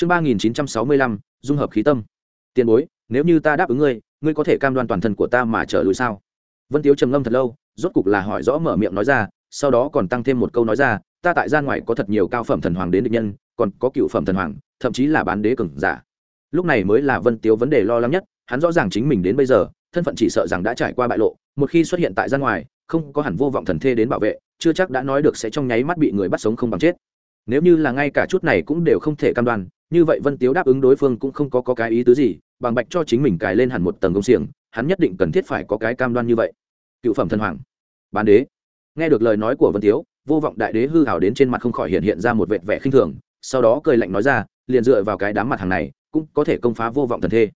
chương ba nghìn chín trăm sáu mươi lăm, dung hợp khí tâm. Tiền bối, nếu như ta đáp ứng ngươi ngươi có thể cam đoan toàn thân của ta mà trở lùi sao? Vân tiếu trầm ngâm thật lâu, rốt cục là hỏi rõ mở miệng nói ra, sau đó còn tăng thêm một câu nói ra, ta tại gian ngoài có thật nhiều cao phẩm thần hoàng đến địch nhân, còn có cựu phẩm thần hoàng, thậm chí là bán đế cường giả. Lúc này mới là vân tiếu vấn đề lo lắng nhất, hắn rõ ràng chính mình đến bây giờ, thân phận chỉ sợ rằng đã trải qua bại lộ, một khi xuất hiện tại gian ngoài không có hẳn vô vọng thần thê đến bảo vệ, chưa chắc đã nói được sẽ trong nháy mắt bị người bắt sống không bằng chết. Nếu như là ngay cả chút này cũng đều không thể cam đoan như vậy vân tiếu đáp ứng đối phương cũng không có, có cái ý tứ gì bằng bạch cho chính mình cài lên hẳn một tầng công xiềng hắn nhất định cần thiết phải có cái cam đoan như vậy. Cựu phẩm thần hoàng bán đế. Nghe được lời nói của vân tiếu vô vọng đại đế hư hào đến trên mặt không khỏi hiện hiện ra một vệt vẻ khinh thường sau đó cười lạnh nói ra liền dựa vào cái đám mặt hàng này cũng có thể công phá vô vọng thần thê.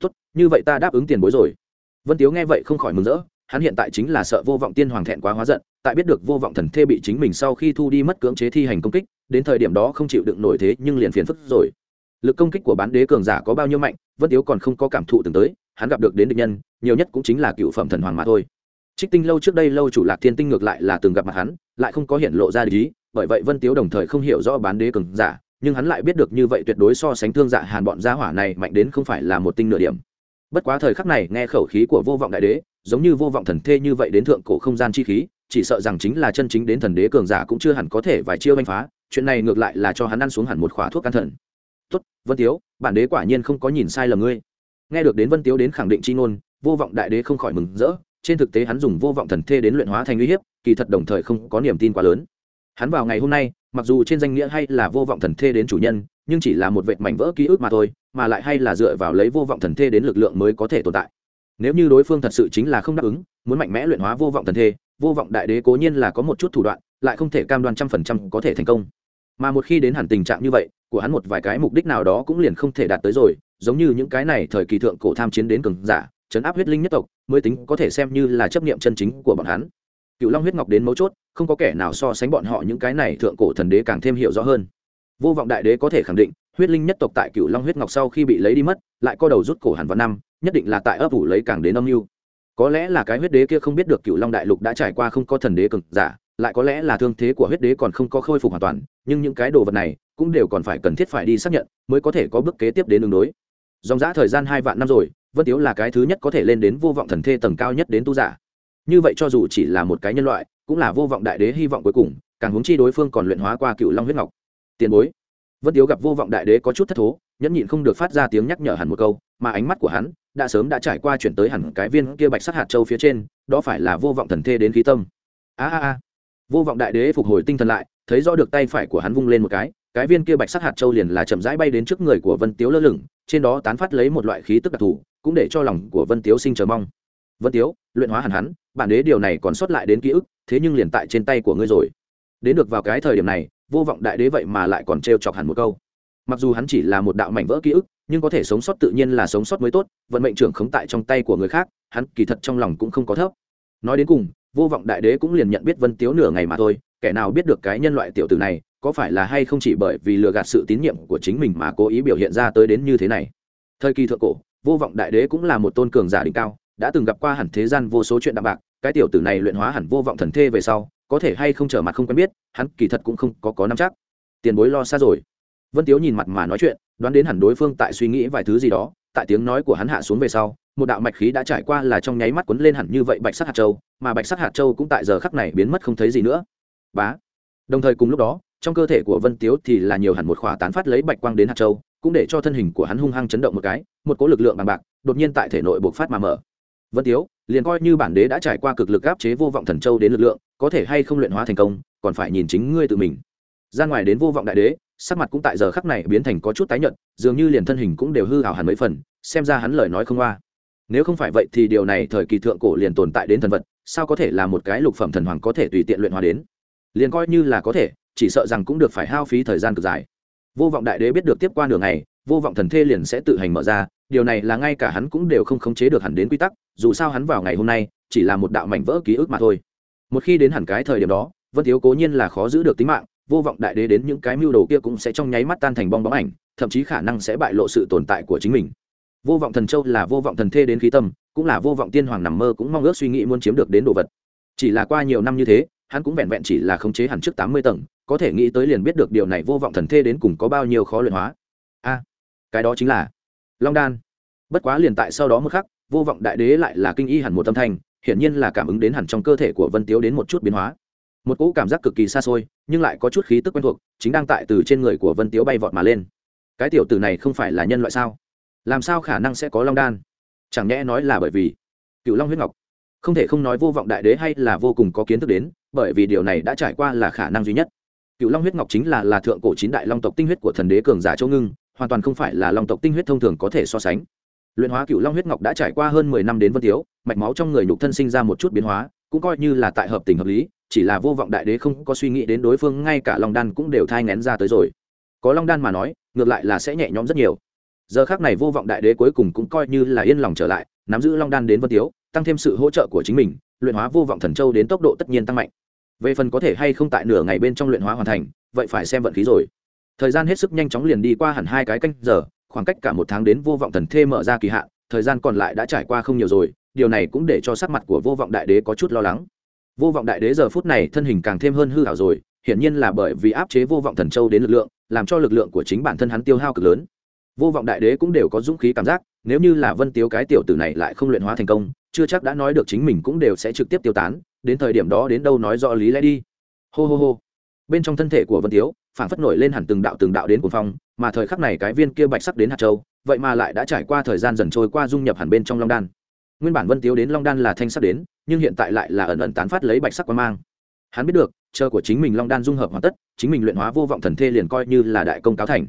Tốt như vậy ta đáp ứng tiền bối rồi. Vân tiếu nghe vậy không khỏi mừng rỡ hắn hiện tại chính là sợ vô vọng tiên hoàng thẹn quá hóa giận tại biết được vô vọng thần thê bị chính mình sau khi thu đi mất cưỡng chế thi hành công kích đến thời điểm đó không chịu đựng nổi thế nhưng liền phiền phức rồi. Lực công kích của bán đế cường giả có bao nhiêu mạnh, vân tiếu còn không có cảm thụ từng tới, hắn gặp được đến địch nhân, nhiều nhất cũng chính là cựu phẩm thần hoàng mà thôi. Trích tinh lâu trước đây lâu chủ lạc thiên tinh ngược lại là từng gặp mặt hắn, lại không có hiện lộ ra lý bởi vậy vân tiếu đồng thời không hiểu rõ bán đế cường giả, nhưng hắn lại biết được như vậy tuyệt đối so sánh thương dạ hàn bọn gia hỏa này mạnh đến không phải là một tinh nửa điểm. Bất quá thời khắc này nghe khẩu khí của vô vọng đại đế, giống như vô vọng thần thê như vậy đến thượng cổ không gian chi khí, chỉ sợ rằng chính là chân chính đến thần đế cường giả cũng chưa hẳn có thể vài chiêu đánh phá chuyện này ngược lại là cho hắn ăn xuống hẳn một khóa thuốc can thần. Tốt, vân tiếu, bản đế quả nhiên không có nhìn sai lầm ngươi. Nghe được đến vân tiếu đến khẳng định chi ngôn, vô vọng đại đế không khỏi mừng rỡ, trên thực tế hắn dùng vô vọng thần thê đến luyện hóa thành uy hiếp, kỳ thật đồng thời không có niềm tin quá lớn. Hắn vào ngày hôm nay, mặc dù trên danh nghĩa hay là vô vọng thần thê đến chủ nhân, nhưng chỉ là một vệt mảnh vỡ ký ức mà thôi, mà lại hay là dựa vào lấy vô vọng thần thê đến lực lượng mới có thể tồn tại. Nếu như đối phương thật sự chính là không đáp ứng, muốn mạnh mẽ luyện hóa vô vọng thần thê, vô vọng đại đế cố nhiên là có một chút thủ đoạn, lại không thể cam đoan trăm phần trăm có thể thành công mà một khi đến hẳn tình trạng như vậy, của hắn một vài cái mục đích nào đó cũng liền không thể đạt tới rồi, giống như những cái này thời kỳ thượng cổ tham chiến đến cường giả chấn áp huyết linh nhất tộc, mới tính có thể xem như là chấp niệm chân chính của bọn hắn. Cựu long huyết ngọc đến mấu chốt, không có kẻ nào so sánh bọn họ những cái này thượng cổ thần đế càng thêm hiểu rõ hơn. Vô vọng đại đế có thể khẳng định, huyết linh nhất tộc tại cựu long huyết ngọc sau khi bị lấy đi mất, lại co đầu rút cổ hẳn vào năm, nhất định là tại ấp ủ lấy càng đến âm mưu. Có lẽ là cái huyết đế kia không biết được cựu long đại lục đã trải qua không có thần đế cực giả lại có lẽ là thương thế của huyết đế còn không có khôi phục hoàn toàn, nhưng những cái đồ vật này cũng đều còn phải cần thiết phải đi xác nhận mới có thể có bước kế tiếp đến đường đối. Dòng giã thời gian hai vạn năm rồi, vân tiếu là cái thứ nhất có thể lên đến vô vọng thần thê tầng cao nhất đến tu giả. Như vậy cho dù chỉ là một cái nhân loại, cũng là vô vọng đại đế hy vọng cuối cùng, càng hướng chi đối phương còn luyện hóa qua cựu long huyết ngọc. Tiền bối. Vân tiếu gặp vô vọng đại đế có chút thất thố, nhẫn nhịn không được phát ra tiếng nhắc nhở hẳn một câu, mà ánh mắt của hắn đã sớm đã trải qua chuyển tới hẳn cái viên kia bạch sắc hạt châu phía trên, đó phải là vô vọng thần thê đến khí tâm. A a a vô vọng đại đế phục hồi tinh thần lại, thấy rõ được tay phải của hắn vung lên một cái cái viên kia bạch sắc hạt châu liền là chậm rãi bay đến trước người của vân tiếu lơ lửng, trên đó tán phát lấy một loại khí tức đặc thù, cũng để cho lòng của vân tiếu sinh chờ mong. Vân tiếu, luyện hóa hẳn hắn, bản đế điều này còn sót lại đến ký ức, thế nhưng liền tại trên tay của ngươi rồi. Đến được vào cái thời điểm này, vô vọng đại đế vậy mà lại còn trêu chọc hẳn một câu. Mặc dù hắn chỉ là một đạo mảnh vỡ ký ức, nhưng có thể sống sót tự nhiên là sống sót mới tốt, vận mệnh trưởng khống tại trong tay của người khác, hắn kỳ thật trong lòng cũng không có thấp. Nói đến cùng vô vọng đại đế cũng liền nhận biết vân tiếu nửa ngày mà thôi, kẻ nào biết được cái nhân loại tiểu tử này, có phải là hay không chỉ bởi vì lừa gạt sự tín nhiệm của chính mình mà cố ý biểu hiện ra tới đến như thế này. Thời kỳ thượng cổ, vô vọng đại đế cũng là một tôn cường giả đỉnh cao, đã từng gặp qua hẳn thế gian vô số chuyện đạm bạc, cái tiểu tử này luyện hóa hẳn vô vọng thần thê về sau, có thể hay không trở mặt không quen biết, hắn kỳ thật cũng không có có nắm chắc. Tiền bối lo xa rồi. Vân tiếu nhìn mặt mà nói chuyện, đoán đến hẳn đối phương tại suy nghĩ vài thứ gì đó tại tiếng nói của hắn hạ xuống về sau, một đạo mạch khí đã trải qua là trong nháy mắt cuốn lên hẳn như vậy bạch sắc hạt châu, mà bạch sắc hạt châu cũng tại giờ khắc này biến mất không thấy gì nữa. Bá. Đồng thời cùng lúc đó, trong cơ thể của vân tiếu thì là nhiều hẳn một khỏa tán phát lấy bạch quang đến hạt châu, cũng để cho thân hình của hắn hung hăng chấn động một cái, một cỗ lực lượng bằng bạc, đột nhiên tại thể nội bộc phát mà mở. Vân tiếu, liền coi như bản đế đã trải qua cực lực áp chế vô vọng thần châu đến lực lượng, có thể hay không luyện hóa thành công, còn phải nhìn chính ngươi tự mình. Ra ngoài đến vô vọng đại đế sắc mặt cũng tại giờ khắc này biến thành có chút tái nhợt, dường như liền thân hình cũng đều hư hào hẳn mấy phần, xem ra hắn lời nói không qua. Nếu không phải vậy thì điều này thời kỳ thượng cổ liền tồn tại đến thần vật, sao có thể là một cái lục phẩm thần hoàng có thể tùy tiện luyện hóa đến? Liền coi như là có thể, chỉ sợ rằng cũng được phải hao phí thời gian cực dài. Vô vọng đại đế biết được tiếp qua đường này vô vọng thần thê liền sẽ tự hành mở ra, điều này là ngay cả hắn cũng đều không khống chế được hẳn đến quy tắc, dù sao hắn vào ngày hôm nay, chỉ là một đạo mảnh vỡ ký ức mà thôi. Một khi đến hẳn cái thời điểm đó, vân thiếu cố nhiên là khó giữ được tính mạng vô vọng đại đế đến những cái mưu đồ kia cũng sẽ trong nháy mắt tan thành bong bóng ảnh, thậm chí khả năng sẽ bại lộ sự tồn tại của chính mình. Vô vọng thần châu là vô vọng thần thê đến khí tâm, cũng là vô vọng tiên hoàng nằm mơ cũng mong ước suy nghĩ muốn chiếm được đến đồ vật. Chỉ là qua nhiều năm như thế, hắn cũng vẹn vẹn chỉ là khống chế hẳn trước tám mươi tầng, có thể nghĩ tới liền biết được điều này vô vọng thần thê đến cùng có bao nhiêu khó luyện hóa. A, cái đó chính là long đan. Bất quá liền tại sau đó một khắc, vô vọng đại đế lại là kinh y hẳn một tâm thanh, hiển nhiên là cảm ứng đến hẳn trong cơ thể của vân tiếu đến một chút biến hóa một cỗ cảm giác cực kỳ xa xôi, nhưng lại có chút khí tức quen thuộc, chính đang tại từ trên người của vân tiếu bay vọt mà lên. Cái tiểu tử này không phải là nhân loại sao? Làm sao khả năng sẽ có long đan? Chẳng nhẽ nói là bởi vì cựu long huyết ngọc. Không thể không nói vô vọng đại đế hay là vô cùng có kiến thức đến, bởi vì điều này đã trải qua là khả năng duy nhất. Cựu long huyết ngọc chính là là thượng cổ chín đại long tộc tinh huyết của thần đế cường giả châu ngưng, hoàn toàn không phải là long tộc tinh huyết thông thường có thể so sánh. Luyện hóa cựu long huyết ngọc đã trải qua hơn mười năm đến vân tiếu, mạch máu trong người nhục thân sinh ra một chút biến hóa, cũng coi như là tại hợp tình hợp lý chỉ là vô vọng đại đế không có suy nghĩ đến đối phương, ngay cả long đan cũng đều thai ngén ra tới rồi. Có long đan mà nói, ngược lại là sẽ nhẹ nhõm rất nhiều. Giờ khác này vô vọng đại đế cuối cùng cũng coi như là yên lòng trở lại, nắm giữ long đan đến vân tiếu, tăng thêm sự hỗ trợ của chính mình, luyện hóa vô vọng thần châu đến tốc độ tất nhiên tăng mạnh. Về phần có thể hay không tại nửa ngày bên trong luyện hóa hoàn thành, vậy phải xem vận khí rồi. Thời gian hết sức nhanh chóng liền đi qua hẳn hai cái canh giờ, khoảng cách cả một tháng đến vô vọng thần thê mở ra kỳ hạn, thời gian còn lại đã trải qua không nhiều rồi, điều này cũng để cho sắc mặt của vô vọng đại đế có chút lo lắng vô vọng đại đế giờ phút này thân hình càng thêm hơn hư hảo rồi, hiển nhiên là bởi vì áp chế vô vọng thần châu đến lực lượng, làm cho lực lượng của chính bản thân hắn tiêu hao cực lớn. Vô vọng đại đế cũng đều có dũng khí cảm giác, nếu như là vân tiếu cái tiểu tử này lại không luyện hóa thành công, chưa chắc đã nói được chính mình cũng đều sẽ trực tiếp tiêu tán, đến thời điểm đó đến đâu nói rõ lý lẽ đi. Hô hô hô. Bên trong thân thể của vân tiếu phản phất nổi lên hẳn từng đạo từng đạo đến cuồng phong, mà thời khắc này cái viên kia bạch sắc đến hạt châu, vậy mà lại đã trải qua thời gian dần trôi qua dung nhập hẳn bên trong long đan nguyên bản vân tiếu đến long đan là thanh sắc đến nhưng hiện tại lại là ẩn ẩn tán phát lấy bạch sắc quan mang hắn biết được chờ của chính mình long đan dung hợp hoàn tất chính mình luyện hóa vô vọng thần thê liền coi như là đại công cáo thành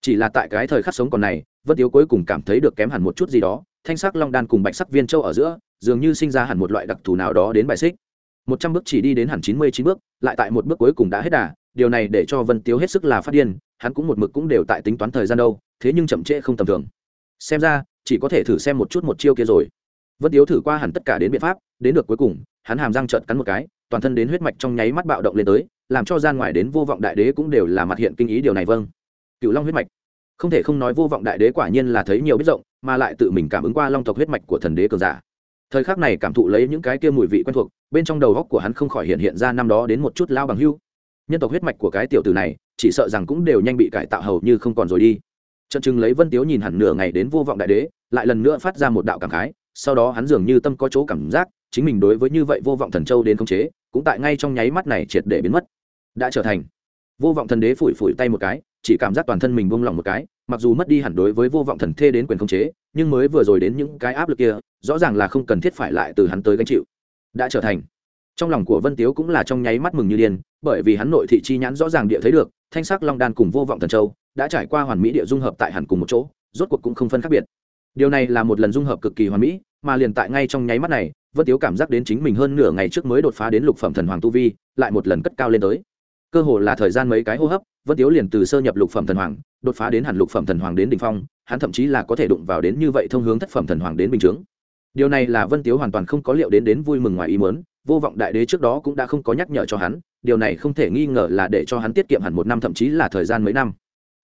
chỉ là tại cái thời khắc sống còn này vân tiếu cuối cùng cảm thấy được kém hẳn một chút gì đó thanh sắc long đan cùng bạch sắc viên châu ở giữa dường như sinh ra hẳn một loại đặc thù nào đó đến bài xích một trăm bước chỉ đi đến hẳn chín mươi chín bước lại tại một bước cuối cùng đã hết đà điều này để cho vân tiếu hết sức là phát điên hắn cũng một mực cũng đều tại tính toán thời gian đâu thế nhưng chậm trễ không tầm thường xem ra chỉ có thể thử xem một chút một chiêu kia rồi vân tiếu thử qua hẳn tất cả đến biện pháp, đến được cuối cùng, hắn hàm răng trợn cắn một cái, toàn thân đến huyết mạch trong nháy mắt bạo động lên tới, làm cho gian ngoài đến vô vọng đại đế cũng đều là mặt hiện kinh ý điều này vâng. Cựu long huyết mạch. Không thể không nói vô vọng đại đế quả nhiên là thấy nhiều biết rộng, mà lại tự mình cảm ứng qua long tộc huyết mạch của thần đế cường giả. Thời khắc này cảm thụ lấy những cái kia mùi vị quen thuộc, bên trong đầu góc của hắn không khỏi hiện hiện ra năm đó đến một chút lao bằng hưu. Nhân tộc huyết mạch của cái tiểu tử này, chỉ sợ rằng cũng đều nhanh bị cải tạo hầu như không còn rồi đi. Trận chừng lấy vân tiếu nhìn hẳn nửa ngày đến vô vọng đại đế, lại lần nữa phát ra một đạo cảm khái sau đó hắn dường như tâm có chỗ cảm giác, chính mình đối với như vậy vô vọng thần châu đến khống chế, cũng tại ngay trong nháy mắt này triệt để biến mất. Đã trở thành. Vô vọng thần đế phủi phủi tay một cái, chỉ cảm giác toàn thân mình buông lỏng một cái, mặc dù mất đi hẳn đối với vô vọng thần thê đến quyền khống chế, nhưng mới vừa rồi đến những cái áp lực kia, rõ ràng là không cần thiết phải lại từ hắn tới gánh chịu. Đã trở thành. Trong lòng của vân tiếu cũng là trong nháy mắt mừng như điên, bởi vì hắn nội thị chi nhãn rõ ràng địa thấy được, thanh sắc long đan cùng vô vọng thần châu đã trải qua hoàn mỹ địa dung hợp tại hẳn cùng một chỗ, rốt cuộc cũng không phân khác biệt điều này là một lần dung hợp cực kỳ hoàn mỹ, mà liền tại ngay trong nháy mắt này, vân tiếu cảm giác đến chính mình hơn nửa ngày trước mới đột phá đến lục phẩm thần hoàng tu vi, lại một lần cất cao lên tới. Cơ hồ là thời gian mấy cái hô hấp, vân tiếu liền từ sơ nhập lục phẩm thần hoàng, đột phá đến hẳn lục phẩm thần hoàng đến đ ỉ n h phong, hắn thậm chí là có thể đụng vào đến như vậy thông hướng thất phẩm thần hoàng đến bình chướng. Điều này là vân tiếu hoàn toàn không có liệu đến đến vui mừng ngoài ý mớn vô vọng đại đế trước đó cũng đã không có nhắc nhở cho hắn, điều này không thể nghi ngờ là để cho hắn tiết kiệm hẳn một năm thậm chí là thời gian mấy năm.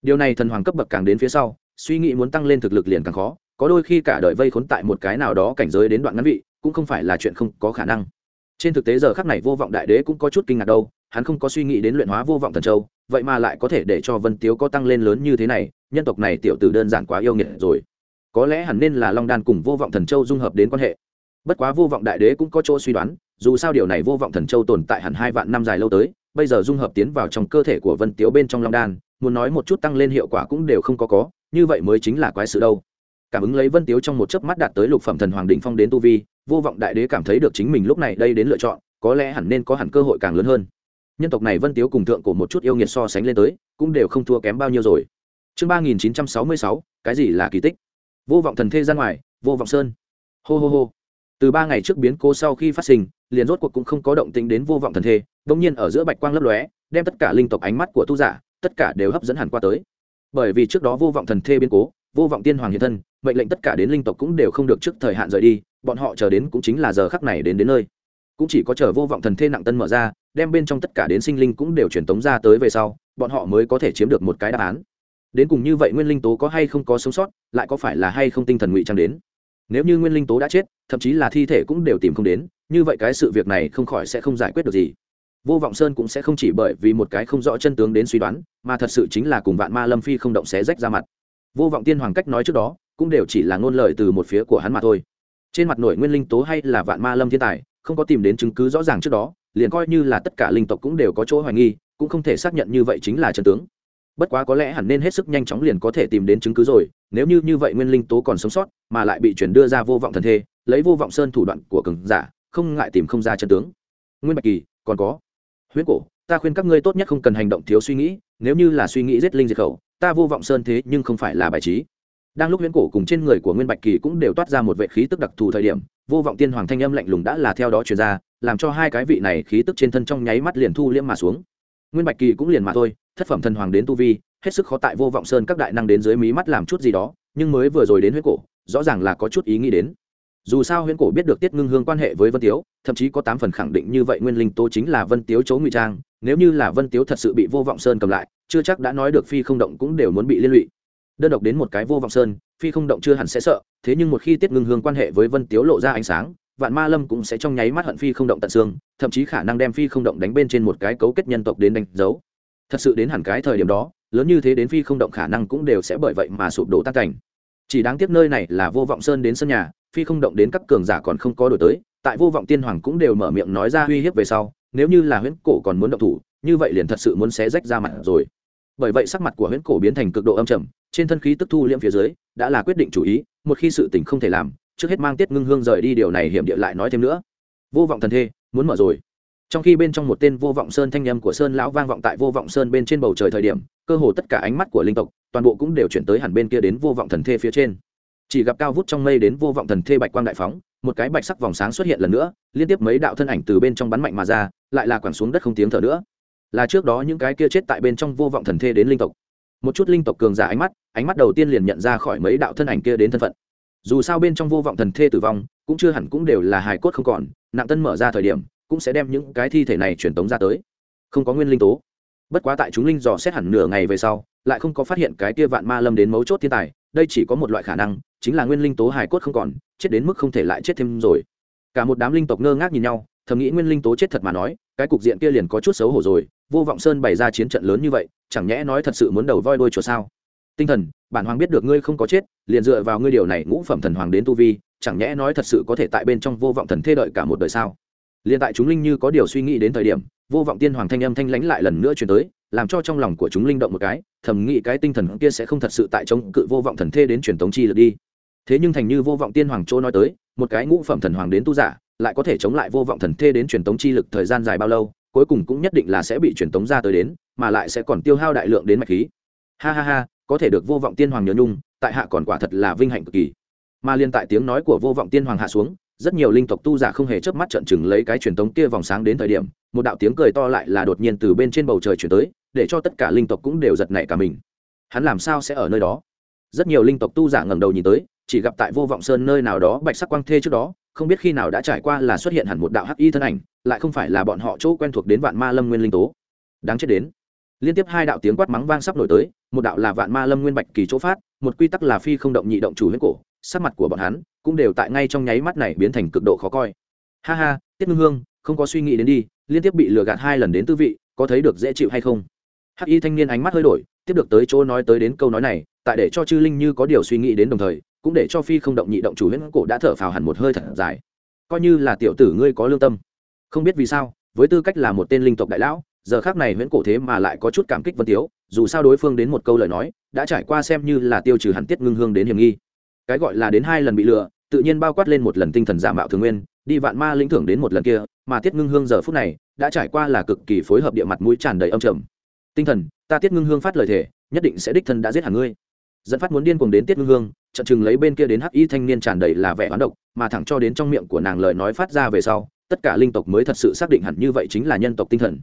Điều này thần hoàng cấp bậc càng đến phía sau, suy nghĩ muốn tăng lên thực lực liền càng khó có đôi khi cả đời vây khốn tại một cái nào đó cảnh giới đến đoạn ngắn vị, cũng không phải là chuyện không có khả năng. Trên thực tế giờ khắc này vô vọng đại đế cũng có chút kinh ngạc đâu, hắn không có suy nghĩ đến luyện hóa vô vọng thần châu, vậy mà lại có thể để cho vân tiếu có tăng lên lớn như thế này, nhân tộc này tiểu tử đơn giản quá yêu nghiệt rồi. Có lẽ hẳn nên là long đan cùng vô vọng thần châu dung hợp đến quan hệ. Bất quá vô vọng đại đế cũng có chỗ suy đoán, dù sao điều này vô vọng thần châu tồn tại hẳn hai vạn năm dài lâu tới, bây giờ dung hợp tiến vào trong cơ thể của vân tiếu bên trong long đan, muốn nói một chút tăng lên hiệu quả cũng đều không có có, như vậy mới chính là quái sự đâu cảm ứng lấy vân tiếu trong một chớp mắt đạt tới lục phẩm thần hoàng định phong đến tu vi, vô vọng đại đế cảm thấy được chính mình lúc này đây đến lựa chọn, có lẽ hẳn nên có hẳn cơ hội càng lớn hơn. Nhân tộc này vân tiếu cùng thượng cổ một chút yêu nghiệt so sánh lên tới, cũng đều không thua kém bao nhiêu rồi. Chương ba nghìn chín trăm sáu mươi sáu, cái gì là kỳ tích? Vô vọng thần thê ra ngoài, vô vọng sơn. Hô hô hô. Từ ba ngày trước biến cố sau khi phát sinh, liền rốt cuộc cũng không có động tính đến vô vọng thần thê đ ỗ n g nhiên ở giữa bạch quang lấp lóe, đem tất cả linh tộc ánh mắt của tu giả, tất cả đều hấp dẫn hẳn qua tới. Bởi vì trước đó vô vọng thần thê biến cố vô vọng tiên hoàng hiện thân, mệnh lệnh tất cả đến linh tộc cũng đều không được trước thời hạn rời đi, bọn họ chờ đến cũng chính là giờ khắc này đến đến nơi. Cũng chỉ có chờ vô vọng thần thê nặng tân mở ra, đem bên trong tất cả đến sinh linh cũng đều truyền tống ra tới về sau, bọn họ mới có thể chiếm được một cái đáp án. Đến cùng như vậy nguyên linh tố có hay không có sống sót, lại có phải là hay không tinh thần ngụy trang đến? Nếu như nguyên linh tố đã chết, thậm chí là thi thể cũng đều tìm không đến, như vậy cái sự việc này không khỏi sẽ không giải quyết được gì. Vô vọng sơn cũng sẽ không chỉ bởi vì một cái không rõ chân tướng đến suy đoán, mà thật sự chính là cùng vạn ma lâm phi không động xé rách ra mặt vô vọng tiên hoàng cách nói trước đó, cũng đều chỉ là ngôn lời từ một phía của hắn mà thôi. Trên mặt nội nguyên linh tố hay là vạn ma lâm thiên tài, không có tìm đến chứng cứ rõ ràng trước đó, liền coi như là tất cả linh tộc cũng đều có chỗ hoài nghi, cũng không thể xác nhận như vậy chính là trần tướng. Bất quá có lẽ hẳn nên hết sức nhanh chóng liền có thể tìm đến chứng cứ rồi, nếu như như vậy nguyên linh tố còn sống sót, mà lại bị chuyển đưa ra vô vọng thần thê, lấy vô vọng sơn thủ đoạn của cường giả, không ngại tìm không ra chân tướng. Nguyên bạch kỳ, còn có huyết cổ ta khuyên các ngươi tốt nhất không cần hành động thiếu suy nghĩ, nếu như là suy nghĩ giết linh diệt khẩu, ta vô vọng sơn thế nhưng không phải là bài trí. Đang lúc huyễn cổ cùng trên người của nguyên bạch kỳ cũng đều toát ra một vệ khí tức đặc thù thời điểm, vô vọng tiên hoàng thanh âm lạnh lùng đã là theo đó truyền ra, làm cho hai cái vị này khí tức trên thân trong nháy mắt liền thu liễm mà xuống. Nguyên bạch kỳ cũng liền mà thôi, thất phẩm thần hoàng đến tu vi, hết sức khó tại vô vọng sơn các đại năng đến dưới mí mắt làm chút gì đó, nhưng mới vừa rồi đến huyễn cổ, rõ ràng là có chút ý nghĩ đến. Dù sao huyễn cổ biết được tiết ngưng hương quan hệ với vân tiếu, thậm chí có tám phần khẳng định như vậy nguyên linh tố chính là vân tiếu chấu ngụy trang nếu như là vân tiếu thật sự bị vô vọng sơn cầm lại, chưa chắc đã nói được phi không động cũng đều muốn bị liên lụy. Đơn độc đến một cái vô vọng sơn, phi không động chưa hẳn sẽ sợ, thế nhưng một khi tiết ngưng hương quan hệ với vân tiếu lộ ra ánh sáng, vạn ma lâm cũng sẽ trong nháy mắt hận phi không động tận xương, thậm chí khả năng đem phi không động đánh bên trên một cái cấu kết nhân tộc đến đánh dấu. Thật sự đến hẳn cái thời điểm đó, lớn như thế đến phi không động khả năng cũng đều sẽ bởi vậy mà sụp đổ tan cảnh. Chỉ đáng tiếc nơi này là vô vọng sơn đến sân nhà, phi không động đến các cường giả còn không có đổi tới, tại vô vọng tiên hoàng cũng đều mở miệng nói ra uy hiếp về sau nếu như là huyễn cổ còn muốn động thủ, như vậy liền thật sự muốn xé rách ra mặt rồi. Bởi vậy sắc mặt của huyễn cổ biến thành cực độ âm trầm, trên thân khí tức thu liễm phía dưới, đã là quyết định chủ ý, một khi sự tình không thể làm, trước hết mang tiết ngưng hương rời đi điều này hiểm địa lại nói thêm nữa. Vô vọng thần thê, muốn mở rồi. Trong khi bên trong một tên vô vọng sơn thanh âm của sơn lão vang vọng tại vô vọng sơn bên trên bầu trời thời điểm, cơ hồ tất cả ánh mắt của linh tộc, toàn bộ cũng đều chuyển tới hẳn bên kia đến vô vọng thần thê phía trên. Chỉ gặp cao vút trong mây đến vô vọng thần thê bạch quang đại phóng, một cái bạch sắc vòng sáng xuất hiện lần nữa, liên tiếp mấy đạo thân ảnh từ bên trong bắn mạnh mà ra lại là quẳng xuống đất không tiếng thở nữa. Là trước đó những cái kia chết tại bên trong vô vọng thần thê đến linh tộc. Một chút linh tộc cường giả ánh mắt ánh mắt đầu tiên liền nhận ra khỏi mấy đạo thân ảnh kia đến thân phận. Dù sao bên trong vô vọng thần thê tử vong, cũng chưa hẳn cũng đều là hài cốt không còn, nặng tân mở ra thời điểm, cũng sẽ đem những cái thi thể này truyền tống ra tới. Không có nguyên linh tố. Bất quá tại chúng linh dò xét hẳn nửa ngày về sau, lại không có phát hiện cái kia vạn ma lâm đến mấu chốt thiên tài, đây chỉ có một loại khả năng, chính là nguyên linh tố hài cốt không còn, chết đến mức không thể lại chết thêm rồi. Cả một đám linh tộc ngơ ngác nhìn nhau thầm nghĩ nguyên linh tố chết thật mà nói, cái cục diện kia liền có chút xấu hổ rồi, vô vọng sơn bày ra chiến trận lớn như vậy, chẳng nhẽ nói thật sự muốn đầu voi đôi chùa sao? Tinh thần, bản hoàng biết được ngươi không có chết, liền dựa vào ngươi điều này ngũ phẩm thần hoàng đến tu vi, chẳng nhẽ nói thật sự có thể tại bên trong vô vọng thần thê đợi cả một đời sao? Liền tại chúng linh như có điều suy nghĩ đến thời điểm, vô vọng tiên hoàng thanh âm thanh lãnh lại lần nữa chuyển tới, làm cho trong lòng của chúng linh động một cái, thầm nghĩ cái tinh thần kia sẽ không thật sự tại chống cự vô vọng thần thê đến truyền tống chi được đi. Thế nhưng thành như vô vọng tiên hoàng chỗ nói tới, một cái ngũ phẩm thần hoàng đến tu giả lại có thể chống lại vô vọng thần thê đến truyền tống chi lực thời gian dài bao lâu, cuối cùng cũng nhất định là sẽ bị truyền tống ra tới đến, mà lại sẽ còn tiêu hao đại lượng đến mạch khí. Ha ha ha, có thể được vô vọng tiên hoàng nhớ nhung, tại hạ còn quả thật là vinh hạnh cực kỳ. Mà liên tại tiếng nói của vô vọng tiên hoàng hạ xuống, rất nhiều linh tộc tu giả không hề chớp mắt trận chừng lấy cái truyền tống kia vòng sáng đến thời điểm, một đạo tiếng cười to lại là đột nhiên từ bên trên bầu trời chuyển tới, để cho tất cả linh tộc cũng đều giật nảy cả mình. Hắn làm sao sẽ ở nơi đó? Rất nhiều linh tộc tu giả ngẩng đầu nhìn tới, chỉ gặp tại vô vọng sơn nơi nào đó bạch sắc quang thê trước đó không biết khi nào đã trải qua là xuất hiện hẳn một đạo hắc y thân ảnh, lại không phải là bọn họ chỗ quen thuộc đến vạn ma lâm nguyên linh tố. Đáng chết đến. Liên tiếp hai đạo tiếng quát mắng vang sắp nổi tới, một đạo là vạn ma lâm nguyên bạch kỳ chỗ phát, một quy tắc là phi không động nhị động chủ huyết cổ, sắc mặt của bọn hắn cũng đều tại ngay trong nháy mắt này biến thành cực độ khó coi. Ha ha, tiết ngưng hương, không có suy nghĩ đến đi, liên tiếp bị lừa gạt hai lần đến tư vị, có thấy được dễ chịu hay không? Hắc y thanh niên ánh mắt hơi đổi, tiếp được tới chỗ nói tới đến câu nói này, tại để cho chư linh như có điều suy nghĩ đến đồng thời cũng để cho phi không động nhị động chủ huyễn cổ đã thở phào hẳn một hơi thật dài. Coi như là tiểu tử ngươi có lương tâm. Không biết vì sao, với tư cách là một tên linh tộc đại lão, giờ khác này huyễn cổ thế mà lại có chút cảm kích vân tiếu, dù sao đối phương đến một câu lời nói, đã trải qua xem như là tiêu trừ hẳn tiết ngưng hương đến hiểm nghi. Cái gọi là đến hai lần bị lừa, tự nhiên bao quát lên một lần tinh thần giả mạo thường nguyên, đi vạn ma lĩnh thưởng đến một lần kia, mà tiết ngưng hương giờ phút này, đã trải qua là cực kỳ phối hợp địa mặt mũi tràn đầy âm trầm. Tinh thần, ta tiết ngưng hương phát lời thể nhất định sẽ đích thân đã giết hẳn ngươi. Dẫn phát muốn điên cuồng đến tiết ngưng hương trận chừng lấy bên kia đến hắc y thanh niên tràn đầy là vẻ oán độc, mà thẳng cho đến trong miệng của nàng lời nói phát ra về sau, tất cả linh tộc mới thật sự xác định hẳn như vậy chính là nhân tộc tinh thần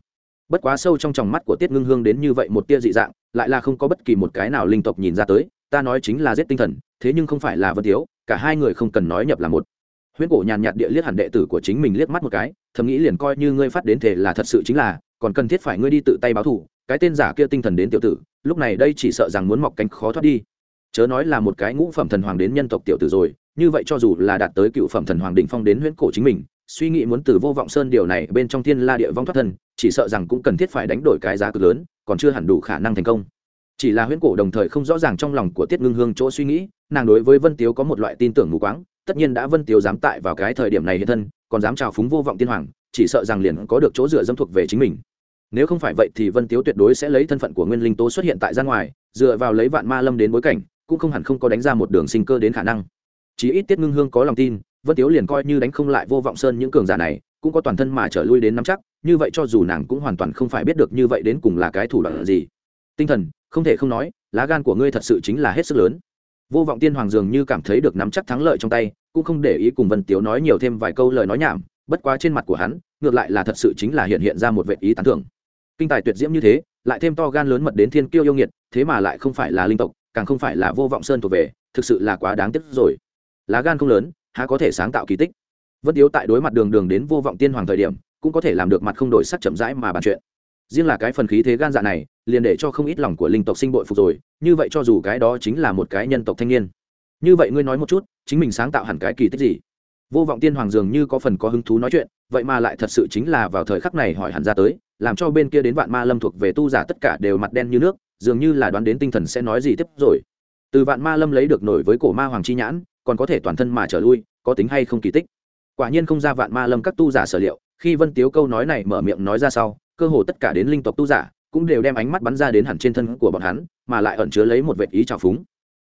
bất quá sâu trong tròng mắt của tiết ngưng hương đến như vậy một tia dị dạng, lại là không có bất kỳ một cái nào linh tộc nhìn ra tới, ta nói chính là giết tinh thần, thế nhưng không phải là vân thiếu. cả hai người không cần nói nhập là một huyễn cổ nhàn nhạt địa liếc hẳn đệ tử của chính mình liếc mắt một cái, thầm nghĩ liền coi như ngươi phát đến thể là thật sự chính là, còn cần thiết phải ngươi đi tự tay báo thù, cái tên giả kia tinh thần đến tiểu tử, lúc này đây chỉ sợ rằng muốn mọc cánh khó thoát đi chớ nói là một cái ngũ phẩm thần hoàng đến nhân tộc tiểu tử rồi, như vậy cho dù là đạt tới cựu phẩm thần hoàng đỉnh phong đến huyễn cổ chính mình, suy nghĩ muốn từ vô vọng sơn điều này bên trong thiên la địa vong thoát thân, chỉ sợ rằng cũng cần thiết phải đánh đổi cái giá cực lớn, còn chưa hẳn đủ khả năng thành công. Chỉ là huyễn cổ đồng thời không rõ ràng trong lòng của tiết ngưng hương chỗ suy nghĩ, nàng đối với vân tiếu có một loại tin tưởng mù quáng, tất nhiên đã vân tiếu dám tại vào cái thời điểm này hiện thân, còn dám trào phúng vô vọng tiên hoàng, chỉ sợ rằng liền có được chỗ dựa dâm thuộc về chính mình. Nếu không phải vậy thì vân tiếu tuyệt đối sẽ lấy thân phận của nguyên linh tố xuất hiện tại ra ngoài, dựa vào lấy vạn ma lâm đến bối cảnh cũng không hẳn không có đánh ra một đường sinh cơ đến khả năng. Chỉ ít tiết ngưng hương có lòng tin, vân tiếu liền coi như đánh không lại vô vọng sơn những cường giả này, cũng có toàn thân mà trở lui đến nắm chắc, như vậy cho dù nàng cũng hoàn toàn không phải biết được như vậy đến cùng là cái thủ đoạn gì. Tinh thần, không thể không nói, lá gan của ngươi thật sự chính là hết sức lớn. Vô vọng tiên hoàng dường như cảm thấy được nắm chắc thắng lợi trong tay, cũng không để ý cùng vân tiếu nói nhiều thêm vài câu lời nói nhảm, bất quá trên mặt của hắn, ngược lại là thật sự chính là hiện hiện ra một vệ ý tán thưởng. Kinh tài tuyệt diễm như thế, lại thêm to gan lớn mật đến thiên kiêu yêu nghiệt, thế mà lại không phải là linh tộc càng không phải là vô vọng sơn thuộc về, thực sự là quá đáng tiếc rồi. Lá gan không lớn, há có thể sáng tạo kỳ tích. Vân tiếu tại đối mặt đường đường đến vô vọng tiên hoàng thời điểm, cũng có thể làm được mặt không đổi sắc chậm rãi mà bàn chuyện. Riêng là cái phần khí thế gan dạ này, liền để cho không ít lòng của linh tộc sinh bội phục rồi, như vậy cho dù cái đó chính là một cái nhân tộc thanh niên. Như vậy ngươi nói một chút, chính mình sáng tạo hẳn cái kỳ tích gì? Vô vọng tiên hoàng dường như có phần có hứng thú nói chuyện, vậy mà lại thật sự chính là vào thời khắc này hỏi hẳn ra tới, làm cho bên kia đến vạn ma lâm thuộc về tu giả tất cả đều mặt đen như nước dường như là đoán đến tinh thần sẽ nói gì tiếp rồi. Từ vạn ma lâm lấy được nổi với cổ ma hoàng chi nhãn, còn có thể toàn thân mà trở lui, có tính hay không kỳ tích? Quả nhiên không ra vạn ma lâm các tu giả sở liệu, khi vân tiếu câu nói này mở miệng nói ra sau, cơ hồ tất cả đến linh tộc tu giả cũng đều đem ánh mắt bắn ra đến hẳn trên thân của bọn hắn, mà lại ẩn chứa lấy một vệ ý trào phúng.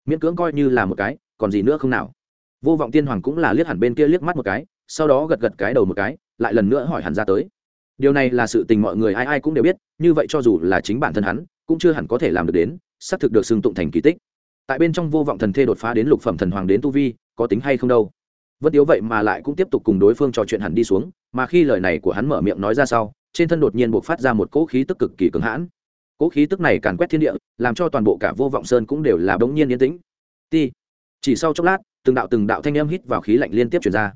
Miễn cưỡng coi như là một cái, còn gì nữa không nào? Vô vọng tiên hoàng cũng là liếc hẳn bên kia liếc mắt một cái, sau đó gật gật cái đầu một cái, lại lần nữa hỏi hẳn ra tới điều này là sự tình mọi người ai ai cũng đều biết, như vậy cho dù là chính bản thân hắn, cũng chưa hẳn có thể làm được đến, xác thực được xưng tụng thành kỳ tích. Tại bên trong vô vọng thần thê đột phá đến lục phẩm thần hoàng đến tu vi, có tính hay không đâu. Vân tiếu vậy mà lại cũng tiếp tục cùng đối phương trò chuyện hẳn đi xuống, mà khi lời này của hắn mở miệng nói ra sau, trên thân đột nhiên buộc phát ra một cỗ khí tức cực kỳ cứng hãn. Cỗ khí tức này càn quét thiên địa, làm cho toàn bộ cả vô vọng sơn cũng đều là bỗng nhiên yên tĩnh. Ti, chỉ sau chốc lát, từng đạo từng đạo thanh âm hít vào khí lạnh liên tiếp chuyển ra.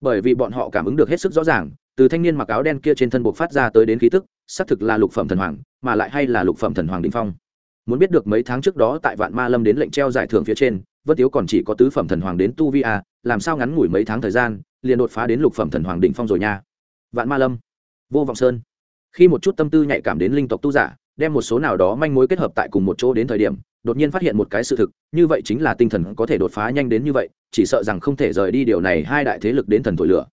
Bởi vì bọn họ cảm ứng được hết sức rõ ràng từ thanh niên mặc áo đen kia trên thân buộc phát ra tới đến khí tức, xác thực là lục phẩm thần hoàng, mà lại hay là lục phẩm thần hoàng đình phong. Muốn biết được mấy tháng trước đó tại vạn ma lâm đến lệnh treo giải thưởng phía trên, vân tiếu còn chỉ có tứ phẩm thần hoàng đến tu vi a làm sao ngắn ngủi mấy tháng thời gian, liền đột phá đến lục phẩm thần hoàng đỉnh phong rồi nha. Vạn ma lâm, vô vọng sơn. Khi một chút tâm tư nhạy cảm đến linh tộc tu giả, đem một số nào đó manh mối kết hợp tại cùng một chỗ đến thời điểm, đột nhiên phát hiện một cái sự thực, như vậy chính là tinh thần có thể đột phá nhanh đến như vậy, chỉ sợ rằng không thể rời đi điều này hai đại thế lực đến thần thổi lửa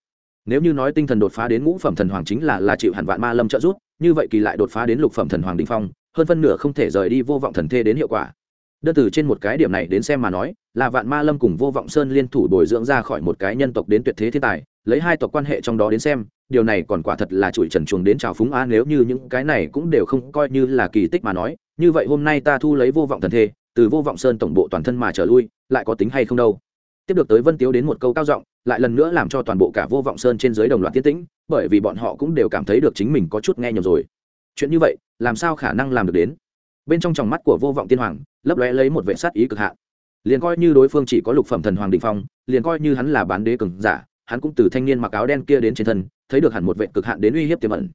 nếu như nói tinh thần đột phá đến ngũ phẩm thần hoàng chính là là chịu hẳn vạn ma lâm trợ giúp, như vậy kỳ lại đột phá đến lục phẩm thần hoàng đình phong, hơn phân nửa không thể rời đi vô vọng thần thê đến hiệu quả. Đơn từ trên một cái điểm này đến xem mà nói, là vạn ma lâm cùng vô vọng sơn liên thủ bồi dưỡng ra khỏi một cái nhân tộc đến tuyệt thế thiên tài, lấy hai tộc quan hệ trong đó đến xem, điều này còn quả thật là chuỗi trần chuồng đến trào phúng a, nếu như những cái này cũng đều không coi như là kỳ tích mà nói, như vậy hôm nay ta thu lấy vô vọng thần thê, từ vô vọng sơn tổng bộ toàn thân mà trở lui, lại có tính hay không đâu? Tiếp được tới vân tiếu đến một câu cao giọng, lại lần nữa làm cho toàn bộ cả vô vọng sơn trên dưới đồng loạt tiến tĩnh, bởi vì bọn họ cũng đều cảm thấy được chính mình có chút nghe nhầm rồi. Chuyện như vậy, làm sao khả năng làm được đến? Bên trong tròng mắt của vô vọng tiên hoàng, lấp lóe lấy một vệ sát ý cực hạn. Liền coi như đối phương chỉ có lục phẩm thần hoàng đình phong, liền coi như hắn là bán đế cường giả, hắn cũng từ thanh niên mặc áo đen kia đến trên thân, thấy được hẳn một vệ cực hạn đến uy hiếp tiềm ẩn.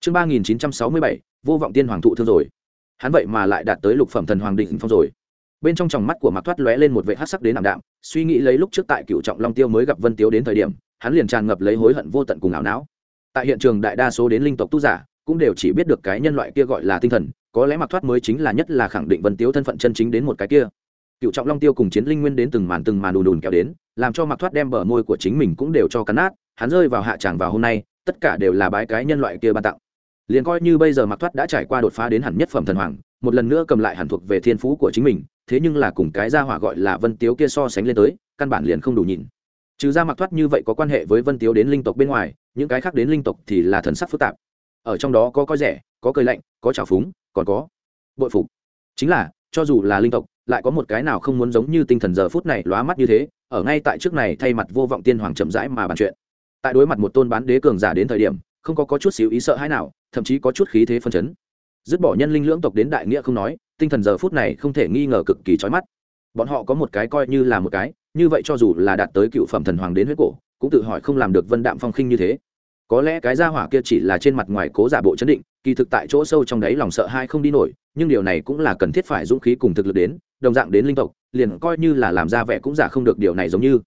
Chương ba nghìn chín trăm sáu mươi bảy, vô vọng tiên hoàng thụ thương rồi. Hắn vậy mà lại đạt tới lục phẩm thần hoàng định phong rồi bên trong tròng mắt của mặc thoát lóe lên một vệ hát sắc đến ảm đạm, suy nghĩ lấy lúc trước tại cựu trọng long tiêu mới gặp vân tiếu đến thời điểm, hắn liền tràn ngập lấy hối hận vô tận cùng ảo não. Tại hiện trường đại đa số đến linh tộc tu giả cũng đều chỉ biết được cái nhân loại kia gọi là tinh thần, có lẽ mặc thoát mới chính là nhất là khẳng định vân tiếu thân phận chân chính đến một cái kia. Cựu trọng long tiêu cùng chiến linh nguyên đến từng màn từng màn đùn đùn kéo đến, làm cho mặc thoát đem bờ môi của chính mình cũng đều cho cắn nát, hắn rơi vào hạ tràng vào hôm nay, tất cả đều là bái cái nhân loại kia ban tặng. Liền coi như bây giờ mặc thoát đã trải qua đột phá đến hẳn nhất phẩm thần hoàng, một lần nữa cầm lại hẳn thuộc về thiên phú của chính mình thế nhưng là cùng cái gia hỏa gọi là vân tiếu kia so sánh lên tới căn bản liền không đủ nhìn. Trừ ra mặc thoát như vậy có quan hệ với vân tiếu đến linh tộc bên ngoài những cái khác đến linh tộc thì là thần sắc phức tạp. Ở trong đó có coi rẻ có cười lạnh có trào phúng còn có bội phục. Chính là cho dù là linh tộc lại có một cái nào không muốn giống như tinh thần giờ phút này lóa mắt như thế ở ngay tại trước này thay mặt vô vọng tiên hoàng chậm rãi mà bàn chuyện. Tại đối mặt một tôn bán đế cường giả đến thời điểm không có, có chút xíu ý sợ hãi nào thậm chí có chút khí thế phân chấn. Dứt bỏ nhân linh lưỡng tộc đến đại nghĩa không nói tinh thần giờ phút này không thể nghi ngờ cực kỳ trói mắt. Bọn họ có một cái coi như là một cái, như vậy cho dù là đạt tới cựu phẩm thần hoàng đến huyết cổ, cũng tự hỏi không làm được vân đạm phong khinh như thế. Có lẽ cái gia hỏa kia chỉ là trên mặt ngoài cố giả bộ chấn định, kỳ thực tại chỗ sâu trong đáy lòng sợ hai không đi nổi, nhưng điều này cũng là cần thiết phải dũng khí cùng thực lực đến, đồng dạng đến linh tộc, liền coi như là làm ra vẻ cũng giả không được điều này giống như.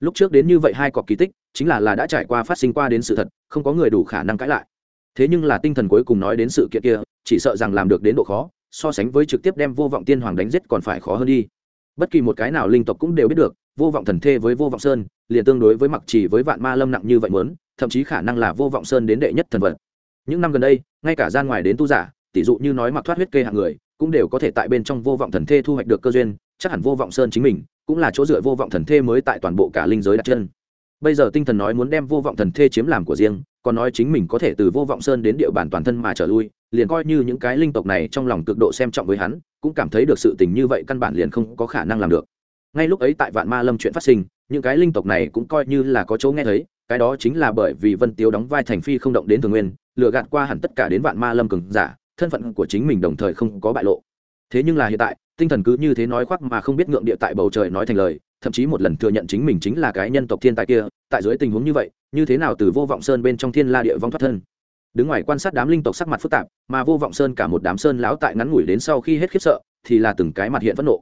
Lúc trước đến như vậy hai cọc kỳ tích, chính là là đã trải qua phát sinh qua đến sự thật, không có người đủ khả năng cãi lại. Thế nhưng là tinh thần cuối cùng nói đến sự kiện kia, chỉ sợ rằng làm được đến độ khó so sánh với trực tiếp đem vô vọng tiên hoàng đánh giết còn phải khó hơn đi. Bất kỳ một cái nào linh tộc cũng đều biết được, vô vọng thần thê với vô vọng sơn, liền tương đối với mặc chỉ với vạn ma lâm nặng như vậy muốn, thậm chí khả năng là vô vọng sơn đến đệ nhất thần vật. Những năm gần đây, ngay cả gian ngoài đến tu giả, tỷ dụ như nói mặc thoát huyết kê hạng người, cũng đều có thể tại bên trong vô vọng thần thê thu hoạch được cơ duyên, chắc hẳn vô vọng sơn chính mình, cũng là chỗ dựa vô vọng thần thê mới tại toàn bộ cả linh giới đặt chân bây giờ tinh thần nói muốn đem vô vọng thần thê chiếm làm của riêng, còn nói chính mình có thể từ vô vọng sơn đến địa bàn toàn thân mà trở lui, liền coi như những cái linh tộc này trong lòng cực độ xem trọng với hắn, cũng cảm thấy được sự tình như vậy căn bản liền không có khả năng làm được. Ngay lúc ấy tại vạn ma lâm chuyện phát sinh, những cái linh tộc này cũng coi như là có chỗ nghe thấy, cái đó chính là bởi vì vân tiếu đóng vai thành phi không động đến thường nguyên, lừa gạt qua hẳn tất cả đến vạn ma lâm cường giả, thân phận của chính mình đồng thời không có bại lộ. Thế nhưng là hiện tại, tinh thần cứ như thế nói khoác mà không biết ngượng địa tại bầu trời nói thành lời thậm chí một lần thừa nhận chính mình chính là cái nhân tộc thiên tài kia, tại dưới tình huống như vậy, như thế nào từ vô vọng sơn bên trong thiên la địa vong thoát thân? Đứng ngoài quan sát đám linh tộc sắc mặt phức tạp, mà vô vọng sơn cả một đám sơn lão tại ngắn ngủi đến sau khi hết khiếp sợ, thì là từng cái mặt hiện phẫn nộ.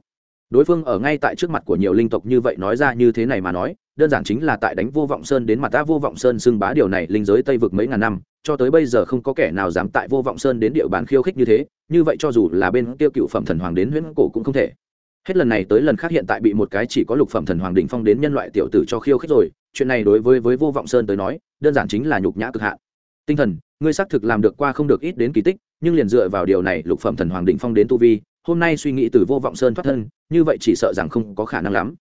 Đối phương ở ngay tại trước mặt của nhiều linh tộc như vậy nói ra như thế này mà nói, đơn giản chính là tại đánh vô vọng sơn đến mặt ta vô vọng sơn xưng bá điều này linh giới tây vực mấy ngàn năm, cho tới bây giờ không có kẻ nào dám tại vô vọng sơn đến địa bàn khiêu khích như thế, như vậy cho dù là bên tiêu cựu phẩm thần hoàng đến huyễn cổ cũng không thể hết lần này tới lần khác hiện tại bị một cái chỉ có lục phẩm thần hoàng đình phong đến nhân loại tiểu tử cho khiêu khích rồi, chuyện này đối với với vô vọng sơn tới nói, đơn giản chính là nhục nhã cực hạn. Tinh thần, ngươi xác thực làm được qua không được ít đến kỳ tích, nhưng liền dựa vào điều này lục phẩm thần hoàng đình phong đến tu vi, hôm nay suy nghĩ từ vô vọng sơn thoát thân, như vậy chỉ sợ rằng không có khả năng lắm.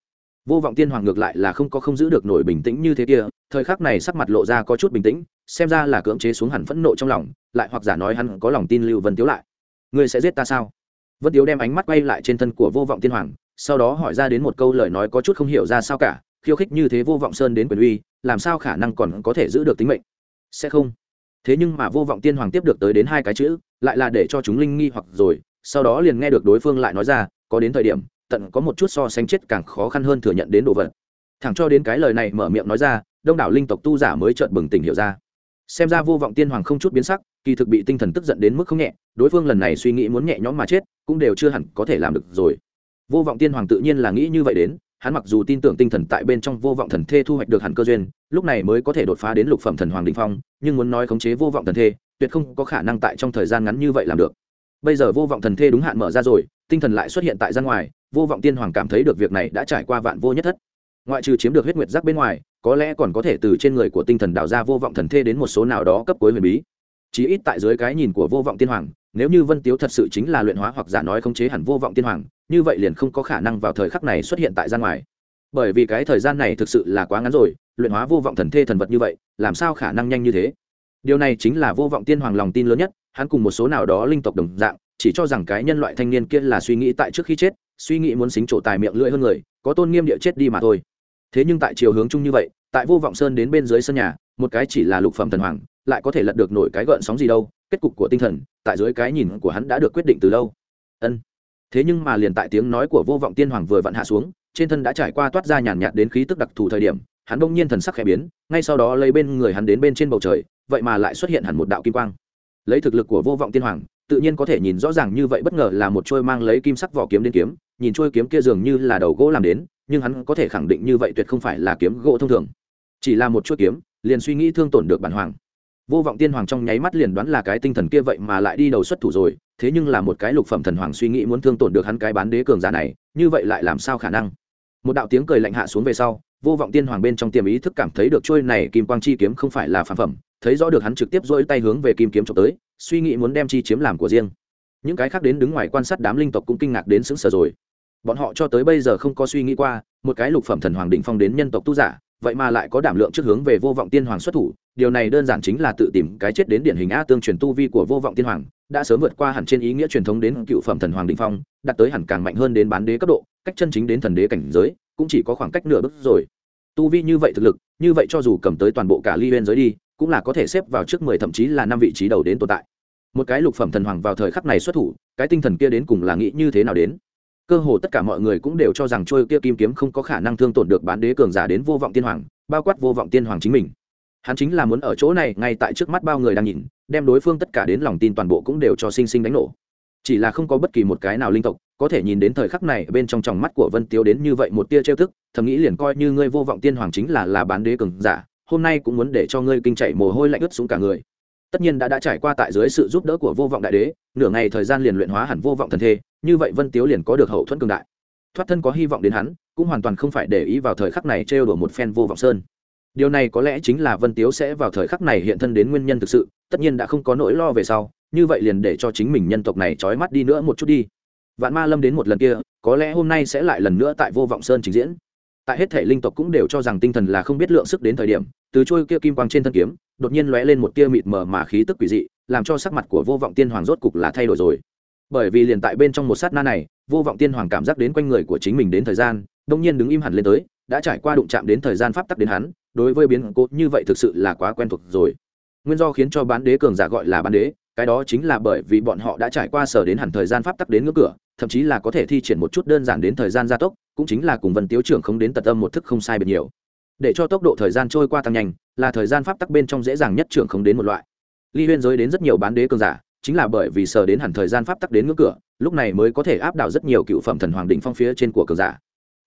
Vô vọng tiên hoàng ngược lại là không có không giữ được nổi bình tĩnh như thế kia, thời khắc này sắc mặt lộ ra có chút bình tĩnh, xem ra là cưỡng chế xuống hẳn phẫn nộ trong lòng, lại hoặc giả nói hắn có lòng tin lưu vân tiếu lại. Ngươi sẽ giết ta sao? Vân tiếu đem ánh mắt quay lại trên thân của vô vọng tiên hoàng, sau đó hỏi ra đến một câu lời nói có chút không hiểu ra sao cả, khiêu khích như thế vô vọng sơn đến quyền uy, làm sao khả năng còn có thể giữ được tính mệnh? Sẽ không. Thế nhưng mà vô vọng tiên hoàng tiếp được tới đến hai cái chữ, lại là để cho chúng linh nghi hoặc rồi, sau đó liền nghe được đối phương lại nói ra, có đến thời điểm, tận có một chút so sánh chết càng khó khăn hơn thừa nhận đến đồ vật. Thẳng cho đến cái lời này mở miệng nói ra, đông đảo linh tộc tu giả mới chợt bừng tỉnh hiểu ra. Xem ra vô vọng tiên hoàng không chút biến sắc kỳ thực bị tinh thần tức giận đến mức không nhẹ, đối phương lần này suy nghĩ muốn nhẹ nhõm mà chết, cũng đều chưa hẳn có thể làm được rồi. Vô vọng tiên hoàng tự nhiên là nghĩ như vậy đến, hắn mặc dù tin tưởng tinh thần tại bên trong vô vọng thần thê thu hoạch được hẳn cơ duyên, lúc này mới có thể đột phá đến lục phẩm thần hoàng đình phong, nhưng muốn nói khống chế vô vọng thần thê, tuyệt không có khả năng tại trong thời gian ngắn như vậy làm được. Bây giờ vô vọng thần thê đúng hạn mở ra rồi, tinh thần lại xuất hiện tại gian ngoài, vô vọng tiên hoàng cảm thấy được việc này đã trải qua vạn vô nhất thất. Ngoại trừ chiếm được huyết nguyệt giác bên ngoài, có lẽ còn có thể từ trên người của tinh thần đào ra vô vọng thần thê đến một số nào đó cấp cuối huyền bí chí ít tại dưới cái nhìn của vô vọng tiên hoàng, nếu như vân tiếu thật sự chính là luyện hóa hoặc giả nói khống chế hẳn vô vọng tiên hoàng, như vậy liền không có khả năng vào thời khắc này xuất hiện tại gian ngoài. Bởi vì cái thời gian này thực sự là quá ngắn rồi, luyện hóa vô vọng thần thê thần vật như vậy, làm sao khả năng nhanh như thế? Điều này chính là vô vọng tiên hoàng lòng tin lớn nhất, hắn cùng một số nào đó linh tộc đồng dạng, chỉ cho rằng cái nhân loại thanh niên kia là suy nghĩ tại trước khi chết, suy nghĩ muốn xính chỗ tài miệng lưỡi hơn người, có tôn nghiêm địa chết đi mà thôi. Thế nhưng tại chiều hướng chung như vậy, tại vô vọng sơn đến bên dưới sân nhà, một cái chỉ là lục phẩm thần hoàng lại có thể lật được nổi cái gợn sóng gì đâu, kết cục của tinh thần, tại dưới cái nhìn của hắn đã được quyết định từ lâu. Ân. Thế nhưng mà liền tại tiếng nói của vô vọng tiên hoàng vừa vặn hạ xuống, trên thân đã trải qua toát ra nhàn nhạt đến khí tức đặc thù thời điểm, hắn bỗng nhiên thần sắc khẽ biến, ngay sau đó lấy bên người hắn đến bên trên bầu trời, vậy mà lại xuất hiện hẳn một đạo kim quang. Lấy thực lực của vô vọng tiên hoàng, tự nhiên có thể nhìn rõ ràng như vậy bất ngờ là một trôi mang lấy kim sắc vỏ kiếm đến kiếm, nhìn trôi kiếm kia dường như là đầu gỗ làm đến, nhưng hắn có thể khẳng định như vậy tuyệt không phải là kiếm gỗ thông thường. Chỉ là một chuỗi kiếm, liền suy nghĩ thương tổn được bản hoàng vô vọng tiên hoàng trong nháy mắt liền đoán là cái tinh thần kia vậy mà lại đi đầu xuất thủ rồi, thế nhưng là một cái lục phẩm thần hoàng suy nghĩ muốn thương tổn được hắn cái bán đế cường giả này, như vậy lại làm sao khả năng? Một đạo tiếng cười lạnh hạ xuống về sau, vô vọng tiên hoàng bên trong tiềm ý thức cảm thấy được trôi này kim quang chi kiếm không phải là phản phẩm, thấy rõ được hắn trực tiếp dỗi tay hướng về kim kiếm trộm tới, suy nghĩ muốn đem chi chiếm làm của riêng. Những cái khác đến đứng ngoài quan sát đám linh tộc cũng kinh ngạc đến sững sờ rồi. Bọn họ cho tới bây giờ không có suy nghĩ qua, một cái lục phẩm thần hoàng định phong đến nhân tộc tu giả vậy mà lại có đảm lượng trước hướng về vô vọng tiên hoàng xuất thủ, điều này đơn giản chính là tự tìm cái chết đến điển hình a tương truyền tu vi của vô vọng tiên hoàng, đã sớm vượt qua hẳn trên ý nghĩa truyền thống đến cựu phẩm thần hoàng định phong, đạt tới hẳn càng mạnh hơn đến bán đế cấp độ, cách chân chính đến thần đế cảnh giới, cũng chỉ có khoảng cách nửa bước rồi. Tu vi như vậy thực lực, như vậy cho dù cầm tới toàn bộ cả ly bên giới đi, cũng là có thể xếp vào trước mười thậm chí là năm vị trí đầu đến tồn tại. Một cái lục phẩm thần hoàng vào thời khắc này xuất thủ, cái tinh thần kia đến cùng là nghĩ như thế nào đến? Cơ hồ tất cả mọi người cũng đều cho rằng trôi kia kim kiếm không có khả năng thương tổn được bán đế cường giả đến vô vọng tiên hoàng, bao quát vô vọng tiên hoàng chính mình. Hắn chính là muốn ở chỗ này, ngay tại trước mắt bao người đang nhìn, đem đối phương tất cả đến lòng tin toàn bộ cũng đều cho sinh sinh đánh nổ. Chỉ là không có bất kỳ một cái nào linh tộc có thể nhìn đến thời khắc này bên trong tròng mắt của vân tiếu đến như vậy một tia trêu thức thầm nghĩ liền coi như ngươi vô vọng tiên hoàng chính là là bán đế cường giả, hôm nay cũng muốn để cho ngươi kinh chạy mồ hôi lạnh ướt xuống cả người. Tất nhiên đã đã trải qua tại dưới sự giúp đỡ của vô vọng đại đế, nửa ngày thời gian liền luyện hóa hẳn vô vọng thần thê như vậy vân tiếu liền có được hậu thuẫn cường đại. Thoát thân có hy vọng đến hắn, cũng hoàn toàn không phải để ý vào thời khắc này trêu đùa một phen vô vọng sơn. Điều này có lẽ chính là vân tiếu sẽ vào thời khắc này hiện thân đến nguyên nhân thực sự, tất nhiên đã không có nỗi lo về sau, như vậy liền để cho chính mình nhân tộc này trói mắt đi nữa một chút đi. Vạn ma lâm đến một lần kia, có lẽ hôm nay sẽ lại lần nữa tại vô vọng sơn trình diễn. Tại hết thể linh tộc cũng đều cho rằng tinh thần là không biết lượng sức đến thời điểm, từ trôi kia kim quang trên thân kiếm, đột nhiên lóe lên một tia mịt mờ mà khí tức quỷ dị, làm cho sắc mặt của vô vọng tiên hoàng rốt cục là thay đổi rồi bởi vì liền tại bên trong một sát na này, vô vọng tiên hoàng cảm giác đến quanh người của chính mình đến thời gian, đông nhiên đứng im hẳn lên tới, đã trải qua đụng chạm đến thời gian pháp tắc đến hắn, đối với biến cố như vậy thực sự là quá quen thuộc rồi. Nguyên do khiến cho bán đế cường giả gọi là bán đế, cái đó chính là bởi vì bọn họ đã trải qua sở đến hẳn thời gian pháp tắc đến ngưỡng cửa, thậm chí là có thể thi triển một chút đơn giản đến thời gian gia tốc, cũng chính là cùng vân tiếu trưởng không đến tật âm một thức không sai biệt nhiều. Để cho tốc độ thời gian trôi qua tăng nhanh, là thời gian pháp tắc bên trong dễ dàng nhất trưởng không đến một loại. Ly huyên giới đến rất nhiều bán đế cường giả chính là bởi vì sở đến hẳn thời gian pháp tắc đến ngưỡng cửa, lúc này mới có thể áp đảo rất nhiều cựu phẩm thần hoàng đỉnh phong phía trên của cường giả.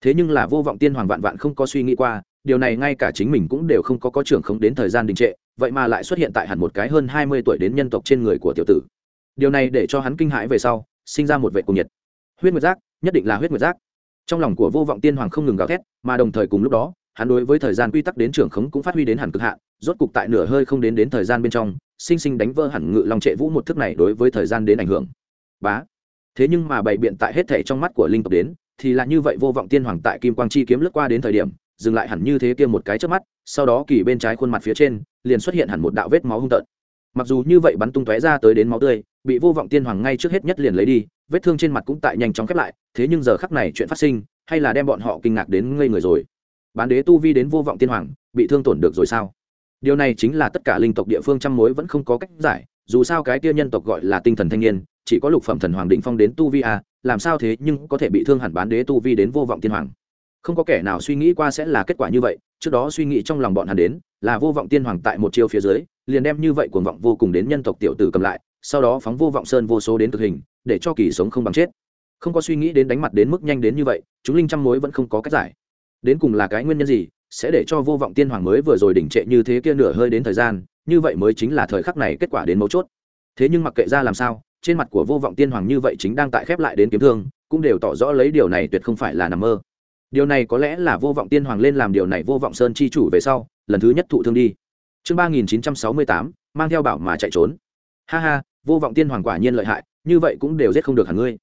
Thế nhưng là vô vọng tiên hoàng vạn vạn không có suy nghĩ qua, điều này ngay cả chính mình cũng đều không có có trưởng không đến thời gian đình trệ, vậy mà lại xuất hiện tại hẳn một cái hơn hai mươi tuổi đến nhân tộc trên người của tiểu tử. Điều này để cho hắn kinh hãi về sau, sinh ra một vệ cùng nhiệt. Huyết nguyệt giác, nhất định là huyết nguyệt giác. Trong lòng của vô vọng tiên hoàng không ngừng gào thét, mà đồng thời cùng lúc đó, hắn đối với thời gian quy tắc đến trưởng khống cũng phát huy đến hẳn cực hạn, rốt cục tại nửa hơi không đến đến thời gian bên trong sinh sinh đánh vỡ hẳn ngự long trệ vũ một thức này đối với thời gian đến ảnh hưởng. Bá. Thế nhưng mà bày biện tại hết thể trong mắt của linh tộc đến, thì là như vậy vô vọng tiên hoàng tại kim quang chi kiếm lướt qua đến thời điểm, dừng lại hẳn như thế kia một cái trước mắt, sau đó kỳ bên trái khuôn mặt phía trên, liền xuất hiện hẳn một đạo vết máu hung tợn. Mặc dù như vậy bắn tung tóe ra tới đến máu tươi, bị vô vọng tiên hoàng ngay trước hết nhất liền lấy đi, vết thương trên mặt cũng tại nhanh chóng khép lại, thế nhưng giờ khắc này chuyện phát sinh, hay là đem bọn họ kinh ngạc đến ngây người rồi. Bán đế tu vi đến vô vọng tiên hoàng, bị thương tổn được rồi sao? Điều này chính là tất cả linh tộc địa phương trăm mối vẫn không có cách giải dù sao cái kia nhân tộc gọi là tinh thần thanh niên chỉ có lục phẩm thần hoàng định phong đến tu vi à, làm sao thế nhưng có thể bị thương hẳn bán đế tu vi đến vô vọng tiên hoàng. Không có kẻ nào suy nghĩ qua sẽ là kết quả như vậy trước đó suy nghĩ trong lòng bọn hắn đến là vô vọng tiên hoàng tại một chiêu phía dưới liền đem như vậy cuồng vọng vô cùng đến nhân tộc tiểu tử cầm lại sau đó phóng vô vọng sơn vô số đến thực hình để cho kỳ sống không bằng chết. Không có suy nghĩ đến đánh mặt đến mức nhanh đến như vậy chúng linh trăm mối vẫn không có cách giải. Đến cùng là cái nguyên nhân gì sẽ để cho vô vọng tiên hoàng mới vừa rồi đỉnh trệ như thế kia nửa hơi đến thời gian, như vậy mới chính là thời khắc này kết quả đến mấu chốt. Thế nhưng mặc kệ ra làm sao, trên mặt của vô vọng tiên hoàng như vậy chính đang tại khép lại đến kiếm thương, cũng đều tỏ rõ lấy điều này tuyệt không phải là nằm mơ. Điều này có lẽ là vô vọng tiên hoàng lên làm điều này vô vọng sơn chi chủ về sau, lần thứ nhất thụ thương đi. Chương ba nghìn chín trăm sáu mươi tám, mang theo bảo mà chạy trốn. Ha ha, vô vọng tiên hoàng quả nhiên lợi hại, như vậy cũng đều giết không được hẳn ngươi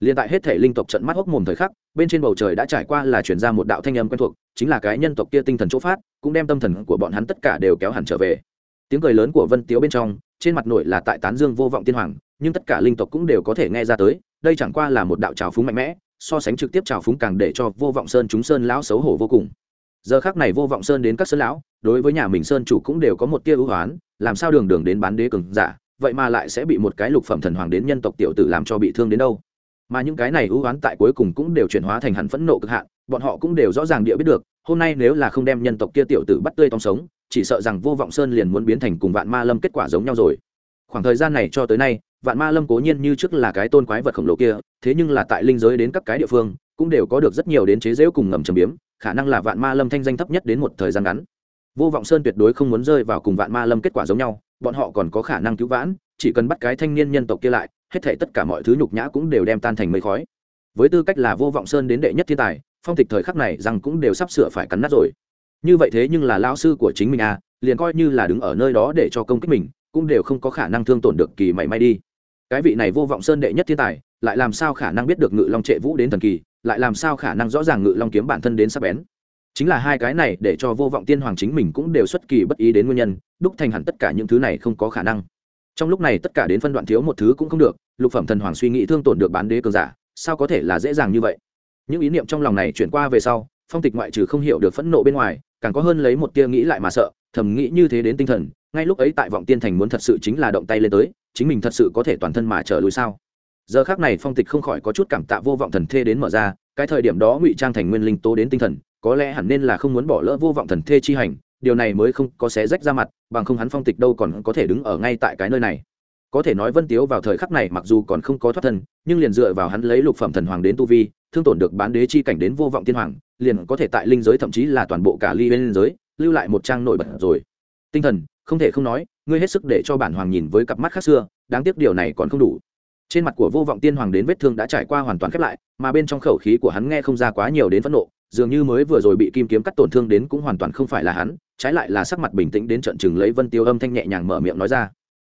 liên tại hết thể linh tộc trận mắt hốc mồm thời khắc, bên trên bầu trời đã trải qua là truyền ra một đạo thanh âm quen thuộc, chính là cái nhân tộc kia tinh thần chỗ phát, cũng đem tâm thần của bọn hắn tất cả đều kéo hẳn trở về. Tiếng cười lớn của vân tiếu bên trong, trên mặt nội là tại tán dương vô vọng tiên hoàng, nhưng tất cả linh tộc cũng đều có thể nghe ra tới, đây chẳng qua là một đạo trào phúng mạnh mẽ, so sánh trực tiếp trào phúng càng để cho vô vọng sơn chúng sơn lão xấu hổ vô cùng. Giờ khắc này vô vọng sơn đến các sơn lão, đối với nhà mình sơn chủ cũng đều có một tia ưu hoán, làm sao đường đường đến bán đế cường giả, vậy mà lại sẽ bị một cái lục phẩm thần hoàng đến nhân tộc tiểu tử làm cho bị thương đến đâu? Mà những cái này ưu oán tại cuối cùng cũng đều chuyển hóa thành hẳn phẫn nộ cực hạn, bọn họ cũng đều rõ ràng địa biết được, hôm nay nếu là không đem nhân tộc kia tiểu tử bắt tươi tông sống, chỉ sợ rằng vô vọng sơn liền muốn biến thành cùng vạn ma lâm kết quả giống nhau rồi. Khoảng thời gian này cho tới nay, vạn ma lâm cố nhiên như trước là cái tôn quái vật khổng lồ kia, thế nhưng là tại linh giới đến các cái địa phương, cũng đều có được rất nhiều đến chế dễu cùng ngầm trầm biếm, khả năng là vạn ma lâm thanh danh thấp nhất đến một thời gian ngắn. Vô vọng sơn tuyệt đối không muốn rơi vào cùng vạn ma lâm kết quả giống nhau, bọn họ còn có khả năng cứu vãn chỉ cần bắt cái thanh niên nhân tộc kia lại, hết thể tất cả mọi thứ nhục nhã cũng đều đem tan thành mây khói. Với tư cách là vô vọng sơn đến đệ nhất thiên tài, phong tịch thời khắc này rằng cũng đều sắp sửa phải cắn nát rồi. Như vậy thế nhưng là lao sư của chính mình à liền coi như là đứng ở nơi đó để cho công kích mình, cũng đều không có khả năng thương tổn được kỳ mảy may đi. Cái vị này vô vọng sơn đệ nhất thiên tài, lại làm sao khả năng biết được ngự long trệ vũ đến thần kỳ, lại làm sao khả năng rõ ràng ngự long kiếm bản thân đến sắp bén? Chính là hai cái này để cho vô vọng tiên hoàng chính mình cũng đều xuất kỳ bất ý đến nguyên nhân, đúc thành hẳn tất cả những thứ này không có khả năng trong lúc này tất cả đến phân đoạn thiếu một thứ cũng không được, lục phẩm thần hoàng suy nghĩ thương tổn được bán đế cường giả, sao có thể là dễ dàng như vậy? Những ý niệm trong lòng này chuyển qua về sau, phong tịch ngoại trừ không hiểu được phẫn nộ bên ngoài, càng có hơn lấy một tia nghĩ lại mà sợ, thầm nghĩ như thế đến tinh thần, ngay lúc ấy tại vọng tiên thành muốn thật sự chính là động tay lên tới, chính mình thật sự có thể toàn thân mà trở lùi sao? Giờ khác này phong tịch không khỏi có chút cảm tạ vô vọng thần thê đến mở ra, cái thời điểm đó ngụy trang thành nguyên linh tố đến tinh thần, có lẽ hẳn nên là không muốn bỏ lỡ vô vọng thần thê chi hành điều này mới không có xé rách ra mặt, bằng không hắn phong tịch đâu còn có thể đứng ở ngay tại cái nơi này. Có thể nói vân tiếu vào thời khắc này mặc dù còn không có thoát thân, nhưng liền dựa vào hắn lấy lục phẩm thần hoàng đến tu vi, thương tổn được bán đế chi cảnh đến vô vọng tiên hoàng, liền có thể tại linh giới thậm chí là toàn bộ cả ly bên giới, lưu lại một trang nổi bật rồi. Tinh thần, không thể không nói, ngươi hết sức để cho bản hoàng nhìn với cặp mắt khác xưa, đáng tiếc điều này còn không đủ. Trên mặt của vô vọng tiên hoàng đến vết thương đã trải qua hoàn toàn khép lại, mà bên trong khẩu khí của hắn nghe không ra quá nhiều đến phẫn nộ dường như mới vừa rồi bị kim kiếm cắt tổn thương đến cũng hoàn toàn không phải là hắn, trái lại là sắc mặt bình tĩnh đến trận chừng lấy vân tiêu âm thanh nhẹ nhàng mở miệng nói ra.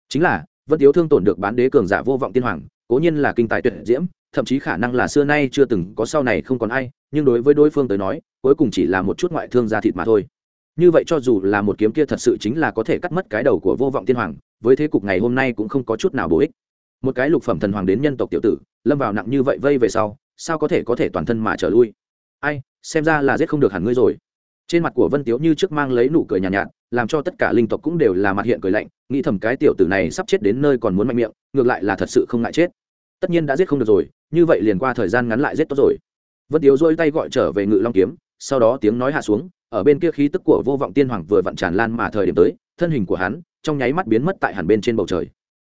Chính là, vân tiêu thương tổn được bán đế cường giả vô vọng tiên hoàng, cố nhiên là kinh tài tuyệt diễm, thậm chí khả năng là xưa nay chưa từng có sau này không còn ai, nhưng đối với đối phương tới nói, cuối cùng chỉ là một chút ngoại thương da thịt mà thôi. Như vậy cho dù là một kiếm kia thật sự chính là có thể cắt mất cái đầu của vô vọng tiên hoàng, với thế cục ngày hôm nay cũng không có chút nào bổ ích. Một cái lục phẩm thần hoàng đến nhân tộc tiểu tử, lâm vào nặng như vậy vây về sau, sao có thể có thể toàn thân mà trở lui? Ai xem ra là giết không được hẳn ngươi rồi. Trên mặt của vân tiếu như trước mang lấy nụ cười nhàn nhạt, nhạt làm cho tất cả linh tộc cũng đều là mặt hiện cười lạnh nghĩ thầm cái tiểu tử này sắp chết đến nơi còn muốn mạnh miệng ngược lại là thật sự không ngại chết. Tất nhiên đã giết không được rồi như vậy liền qua thời gian ngắn lại giết tốt rồi. Vân tiếu dôi tay gọi trở về ngự long kiếm sau đó tiếng nói hạ xuống ở bên kia khí tức của vô vọng tiên hoàng vừa vặn tràn lan mà thời điểm tới thân hình của hắn trong nháy mắt biến mất tại hẳn bên trên bầu trời.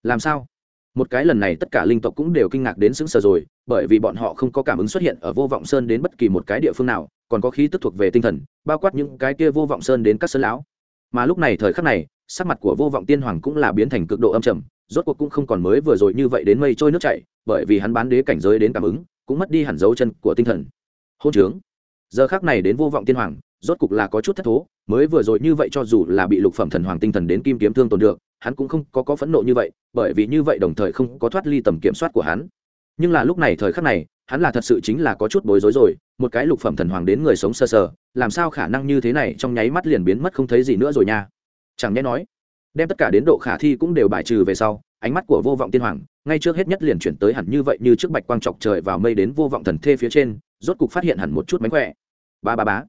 Làm sao? Một cái lần này tất cả linh tộc cũng đều kinh ngạc đến sững sờ rồi, bởi vì bọn họ không có cảm ứng xuất hiện ở vô vọng sơn đến bất kỳ một cái địa phương nào, còn có khí tức thuộc về tinh thần, bao quát những cái kia vô vọng sơn đến các sơn lão. Mà lúc này thời khắc này, sắc mặt của vô vọng tiên hoàng cũng là biến thành cực độ âm trầm, rốt cuộc cũng không còn mới vừa rồi như vậy đến mây trôi nước chảy, bởi vì hắn bán đế cảnh giới đến cảm ứng, cũng mất đi hẳn dấu chân của tinh thần. Hôn trướng. Giờ khác này đến vô vọng tiên hoàng, rốt cục là có chút thất thố mới vừa rồi như vậy cho dù là bị lục phẩm thần hoàng tinh thần đến kim kiếm thương tồn được hắn cũng không có có phẫn nộ như vậy bởi vì như vậy đồng thời không có thoát ly tầm kiểm soát của hắn. Nhưng là lúc này thời khắc này hắn là thật sự chính là có chút bối rối rồi một cái lục phẩm thần hoàng đến người sống sơ sờ, sờ làm sao khả năng như thế này trong nháy mắt liền biến mất không thấy gì nữa rồi nha? Chẳng nhẽ nói đem tất cả đến độ khả thi cũng đều bài trừ về sau ánh mắt của vô vọng tiên hoàng ngay trước hết nhất liền chuyển tới hẳn như vậy như trước bạch quang trọc trời vào mây đến vô vọng thần thê phía trên rốt cục phát hiện hẳn một chút mánh khỏe. Ba ba bá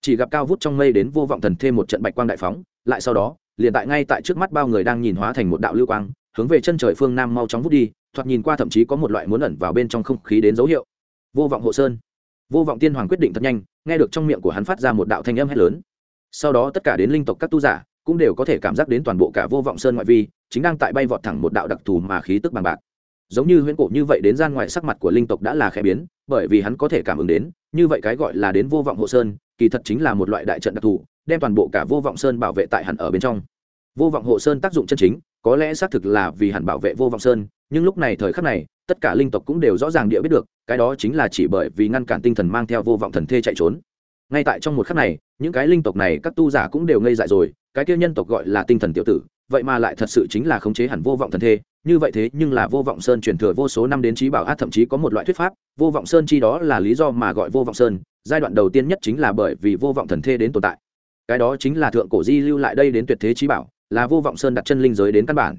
chỉ gặp cao vút trong mây đến vô vọng thần thêm một trận bạch quang đại phóng, lại sau đó, liền tại ngay tại trước mắt bao người đang nhìn hóa thành một đạo lưu quang, hướng về chân trời phương nam mau chóng vút đi, thoạt nhìn qua thậm chí có một loại muốn ẩn vào bên trong không khí đến dấu hiệu. Vô vọng hộ sơn. Vô vọng tiên hoàng quyết định thật nhanh, nghe được trong miệng của hắn phát ra một đạo thanh âm hét lớn. Sau đó tất cả đến linh tộc các tu giả cũng đều có thể cảm giác đến toàn bộ cả vô vọng sơn ngoại vi, chính đang tại bay vọt thẳng một đạo đặc thù mà khí tức bằng bạc. Giống như huyễn cổ như vậy đến gian ngoài sắc mặt của linh tộc đã là khẽ biến, bởi vì hắn có thể cảm ứng đến, như vậy cái gọi là đến vô vọng hộ sơn kỳ thật chính là một loại đại trận đặc thù, đem toàn bộ cả vô vọng sơn bảo vệ tại hẳn ở bên trong. Vô vọng hộ sơn tác dụng chân chính, có lẽ xác thực là vì hẳn bảo vệ vô vọng sơn, nhưng lúc này thời khắc này, tất cả linh tộc cũng đều rõ ràng địa biết được, cái đó chính là chỉ bởi vì ngăn cản tinh thần mang theo vô vọng thần thê chạy trốn. Ngay tại trong một khắc này, những cái linh tộc này, các tu giả cũng đều ngây dại rồi, cái kia nhân tộc gọi là tinh thần tiểu tử, vậy mà lại thật sự chính là khống chế hẳn vô vọng thần thê. Như vậy thế nhưng là vô vọng sơn truyền thừa vô số năm đến trí bảo át thậm chí có một loại thuyết pháp, vô vọng sơn chi đó là lý do mà gọi vô vọng sơn giai đoạn đầu tiên nhất chính là bởi vì vô vọng thần thê đến tồn tại. Cái đó chính là thượng cổ di lưu lại đây đến tuyệt thế trí bảo, là vô vọng sơn đặt chân linh giới đến căn bản.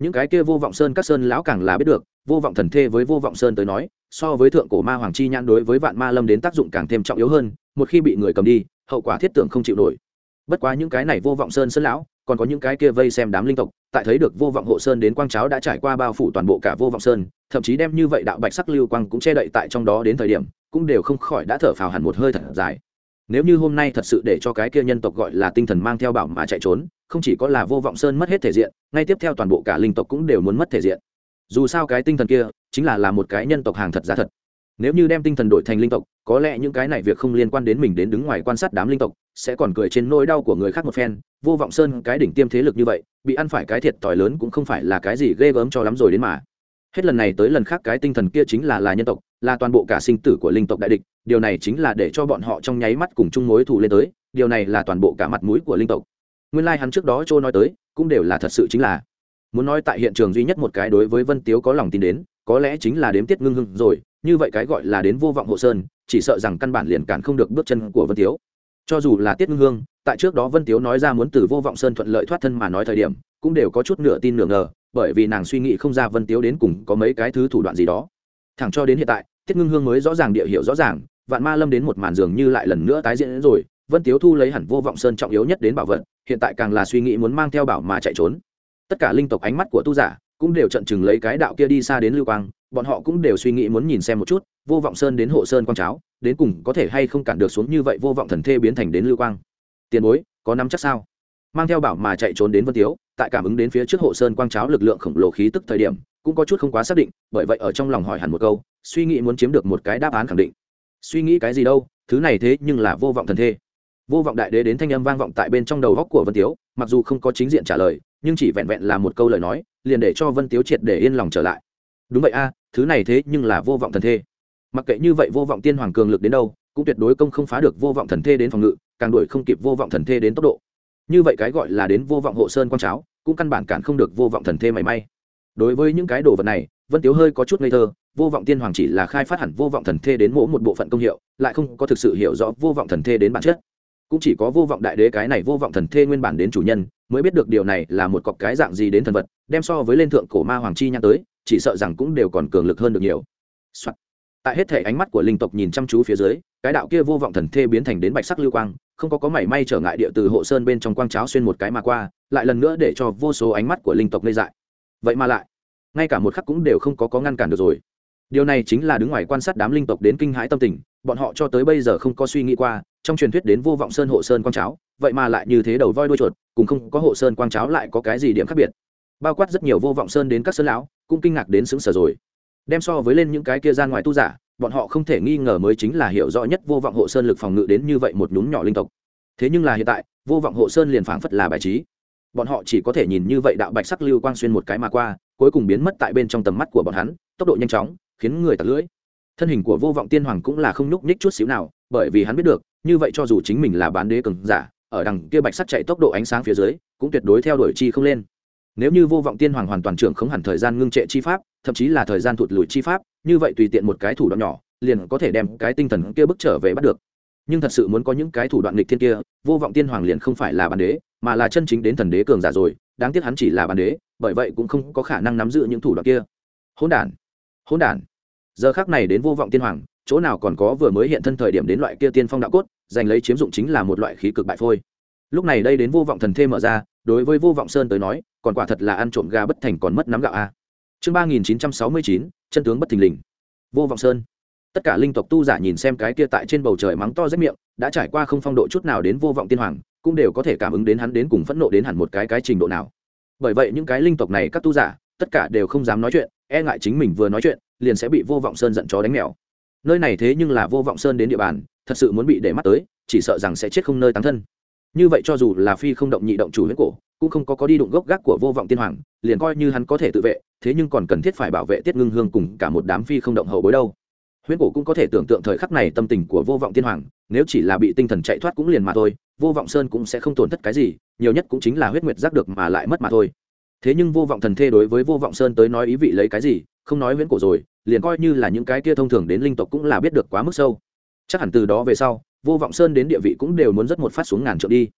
Những cái kia vô vọng sơn các sơn lão càng là biết được, vô vọng thần thê với vô vọng sơn tới nói, so với thượng cổ ma hoàng chi nhãn đối với vạn ma lâm đến tác dụng càng thêm trọng yếu hơn, một khi bị người cầm đi, hậu quả thiết tưởng không chịu nổi. Bất quá những cái này vô vọng sơn sơn lão, còn có những cái kia vây xem đám linh tộc tại thấy được vô vọng hộ sơn đến quang cháo đã trải qua bao phủ toàn bộ cả vô vọng sơn, thậm chí đem như vậy đạo bạch sắc lưu quang cũng che đậy tại trong đó đến thời điểm, cũng đều không khỏi đã thở phào hẳn một hơi thật dài. Nếu như hôm nay thật sự để cho cái kia nhân tộc gọi là tinh thần mang theo bảo mà chạy trốn, không chỉ có là vô vọng sơn mất hết thể diện, ngay tiếp theo toàn bộ cả linh tộc cũng đều muốn mất thể diện. Dù sao cái tinh thần kia, chính là là một cái nhân tộc hàng thật giá thật. Nếu như đem tinh thần đổi thành linh tộc, có lẽ những cái này việc không liên quan đến mình đến đứng ngoài quan sát đám linh tộc sẽ còn cười trên nỗi đau của người khác một phen, vô vọng sơn cái đỉnh tiêm thế lực như vậy, bị ăn phải cái thiệt thòi lớn cũng không phải là cái gì ghê gớm cho lắm rồi đến mà. Hết lần này tới lần khác cái tinh thần kia chính là là nhân tộc, là toàn bộ cả sinh tử của linh tộc đại địch, điều này chính là để cho bọn họ trong nháy mắt cùng chung mối thù lên tới, điều này là toàn bộ cả mặt mũi của linh tộc. Nguyên lai、like、hắn trước đó châu nói tới, cũng đều là thật sự chính là. Muốn nói tại hiện trường duy nhất một cái đối với vân tiếu có lòng tin đến, có lẽ chính là đếm tiết ngưng hưng rồi, như vậy cái gọi là đến vô vọng hộ sơn, chỉ sợ rằng căn bản liền cản không được bước chân của vân tiếu cho dù là tiết ngưng hương, tại trước đó vân tiếu nói ra muốn từ vô vọng sơn thuận lợi thoát thân mà nói thời điểm, cũng đều có chút nửa tin nửa ngờ, bởi vì nàng suy nghĩ không ra vân tiếu đến cùng có mấy cái thứ thủ đoạn gì đó. Thẳng cho đến hiện tại, tiết ngưng hương mới rõ ràng địa hiệu rõ ràng, vạn ma lâm đến một màn dường như lại lần nữa tái diễn rồi, vân tiếu thu lấy hẳn vô vọng sơn trọng yếu nhất đến bảo vật, hiện tại càng là suy nghĩ muốn mang theo bảo mà chạy trốn. Tất cả linh tộc ánh mắt của tu giả cũng đều trận chừng lấy cái đạo kia đi xa đến lưu quang, bọn họ cũng đều suy nghĩ muốn nhìn xem một chút vô vọng sơn đến hộ sơn quang cháo, đến cùng có thể hay không cản được xuống như vậy vô vọng thần thê biến thành đến lưu quang. Tiền bối, có nắm chắc sao? Mang theo bảo mà chạy trốn đến vân tiếu, tại cảm ứng đến phía trước hộ sơn quang cháo lực lượng khổng lồ khí tức thời điểm, cũng có chút không quá xác định, bởi vậy ở trong lòng hỏi hẳn một câu, suy nghĩ muốn chiếm được một cái đáp án khẳng định. Suy nghĩ cái gì đâu, thứ này thế nhưng là vô vọng thần thê. Vô vọng đại đế đến thanh âm vang vọng tại bên trong đầu góc của vân tiếu, mặc dù không có chính diện trả lời, nhưng chỉ vẹn vẹn là một câu lời nói, liền để cho vân tiếu triệt để yên lòng trở lại. Đúng vậy a, thứ này thế nhưng là vô vọng thần thê mặc kệ như vậy vô vọng tiên hoàng cường lực đến đâu cũng tuyệt đối công không phá được vô vọng thần thê đến phòng ngự càng đuổi không kịp vô vọng thần thê đến tốc độ như vậy cái gọi là đến vô vọng hộ sơn quang cháo cũng căn bản cản không được vô vọng thần thê mảy may đối với những cái đồ vật này vân tiếu hơi có chút ngây thơ vô vọng tiên hoàng chỉ là khai phát hẳn vô vọng thần thê đến mỗi một bộ phận công hiệu lại không có thực sự hiểu rõ vô vọng thần thê đến bản chất cũng chỉ có vô vọng đại đế cái này vô vọng thần thê nguyên bản đến chủ nhân mới biết được điều này là một cọc cái dạng gì đến thần vật đem so với lên thượng cổ ma hoàng chi nhắc tới chỉ sợ rằng cũng đều còn cường lực hơn được nhiều、Soạn tại hết thể ánh mắt của linh tộc nhìn chăm chú phía dưới, cái đạo kia vô vọng thần thê biến thành đến bạch sắc lưu quang, không có có mảy may trở ngại địa từ hộ sơn bên trong quang cháo xuyên một cái mà qua, lại lần nữa để cho vô số ánh mắt của linh tộc lây dại. Vậy mà lại, ngay cả một khắc cũng đều không có có ngăn cản được rồi. Điều này chính là đứng ngoài quan sát đám linh tộc đến kinh hãi tâm tình, bọn họ cho tới bây giờ không có suy nghĩ qua, trong truyền thuyết đến vô vọng sơn hộ sơn quang cháo, vậy mà lại như thế đầu voi đuôi chuột, cùng không có hộ sơn quang cháo lại có cái gì điểm khác biệt? Bao quát rất nhiều vô vọng sơn đến các sơn lão, cũng kinh ngạc đến sững sờ rồi đem so với lên những cái kia ra ngoài tu giả, bọn họ không thể nghi ngờ mới chính là hiểu rõ nhất vô vọng hộ sơn lực phòng ngự đến như vậy một nhún nhỏ linh tộc. Thế nhưng là hiện tại, vô vọng hộ sơn liền phảng phất là bài trí. Bọn họ chỉ có thể nhìn như vậy đạo bạch sắc lưu quang xuyên một cái mà qua, cuối cùng biến mất tại bên trong tầm mắt của bọn hắn, tốc độ nhanh chóng, khiến người tặc lưỡi. Thân hình của vô vọng tiên hoàng cũng là không nhúc nhích chút xíu nào, bởi vì hắn biết được, như vậy cho dù chính mình là bán đế cường giả, ở đằng kia bạch sắc chạy tốc độ ánh sáng phía dưới, cũng tuyệt đối theo đuổi chi không lên nếu như vô vọng tiên hoàng hoàn toàn trưởng không hẳn thời gian ngưng trệ chi pháp, thậm chí là thời gian thụt lùi chi pháp, như vậy tùy tiện một cái thủ đoạn nhỏ, liền có thể đem cái tinh thần kia bước trở về bắt được. Nhưng thật sự muốn có những cái thủ đoạn nghịch thiên kia, vô vọng tiên hoàng liền không phải là bản đế, mà là chân chính đến thần đế cường giả rồi, đáng tiếc hắn chỉ là bản đế, bởi vậy cũng không có khả năng nắm giữ những thủ đoạn kia. Hỗn đản hỗn đản. Giờ khác này đến vô vọng tiên hoàng, chỗ nào còn có vừa mới hiện thân thời điểm đến loại kia tiên phong đạo cốt, giành lấy chiếm dụng chính là một loại khí cực bại phôi. Lúc này đây đến vô vọng thần thê mở ra, đối với vô vọng sơn tới nói còn quả thật là ăn trộm gà bất thành còn mất nắm gạo a. Chương ba nghìn chín trăm sáu mươi chín, chân tướng bất thình lình. Vô vọng sơn. Tất cả linh tộc tu giả nhìn xem cái kia tại trên bầu trời mắng to rách miệng, đã trải qua không phong độ chút nào đến vô vọng tiên hoàng, cũng đều có thể cảm ứng đến hắn đến cùng phẫn nộ đến hẳn một cái cái trình độ nào. Bởi vậy những cái linh tộc này các tu giả, tất cả đều không dám nói chuyện e ngại chính mình vừa nói chuyện, liền sẽ bị vô vọng sơn giận chó đánh mèo. Nơi này thế nhưng là vô vọng sơn đến địa bàn, thật sự muốn bị để mắt tới, chỉ sợ rằng sẽ chết không nơi tán thân. Như vậy cho dù là phi không động nhị động chủ huyết cổ cũng không có có đi đụng gốc gác của vô vọng tiên hoàng, liền coi như hắn có thể tự vệ, thế nhưng còn cần thiết phải bảo vệ tiết ngưng hương cùng cả một đám phi không động hậu bối đâu. Huyễn cổ cũng có thể tưởng tượng thời khắc này tâm tình của vô vọng tiên hoàng, nếu chỉ là bị tinh thần chạy thoát cũng liền mà thôi, vô vọng sơn cũng sẽ không tổn thất cái gì, nhiều nhất cũng chính là huyết nguyệt giác được mà lại mất mà thôi. Thế nhưng vô vọng thần thê đối với vô vọng sơn tới nói ý vị lấy cái gì, không nói huyễn cổ rồi, liền coi như là những cái kia thông thường đến linh tộc cũng là biết được quá mức sâu. Chắc hẳn từ đó về sau, vô vọng sơn đến địa vị cũng đều muốn rất một phát xuống ngàn trượng đi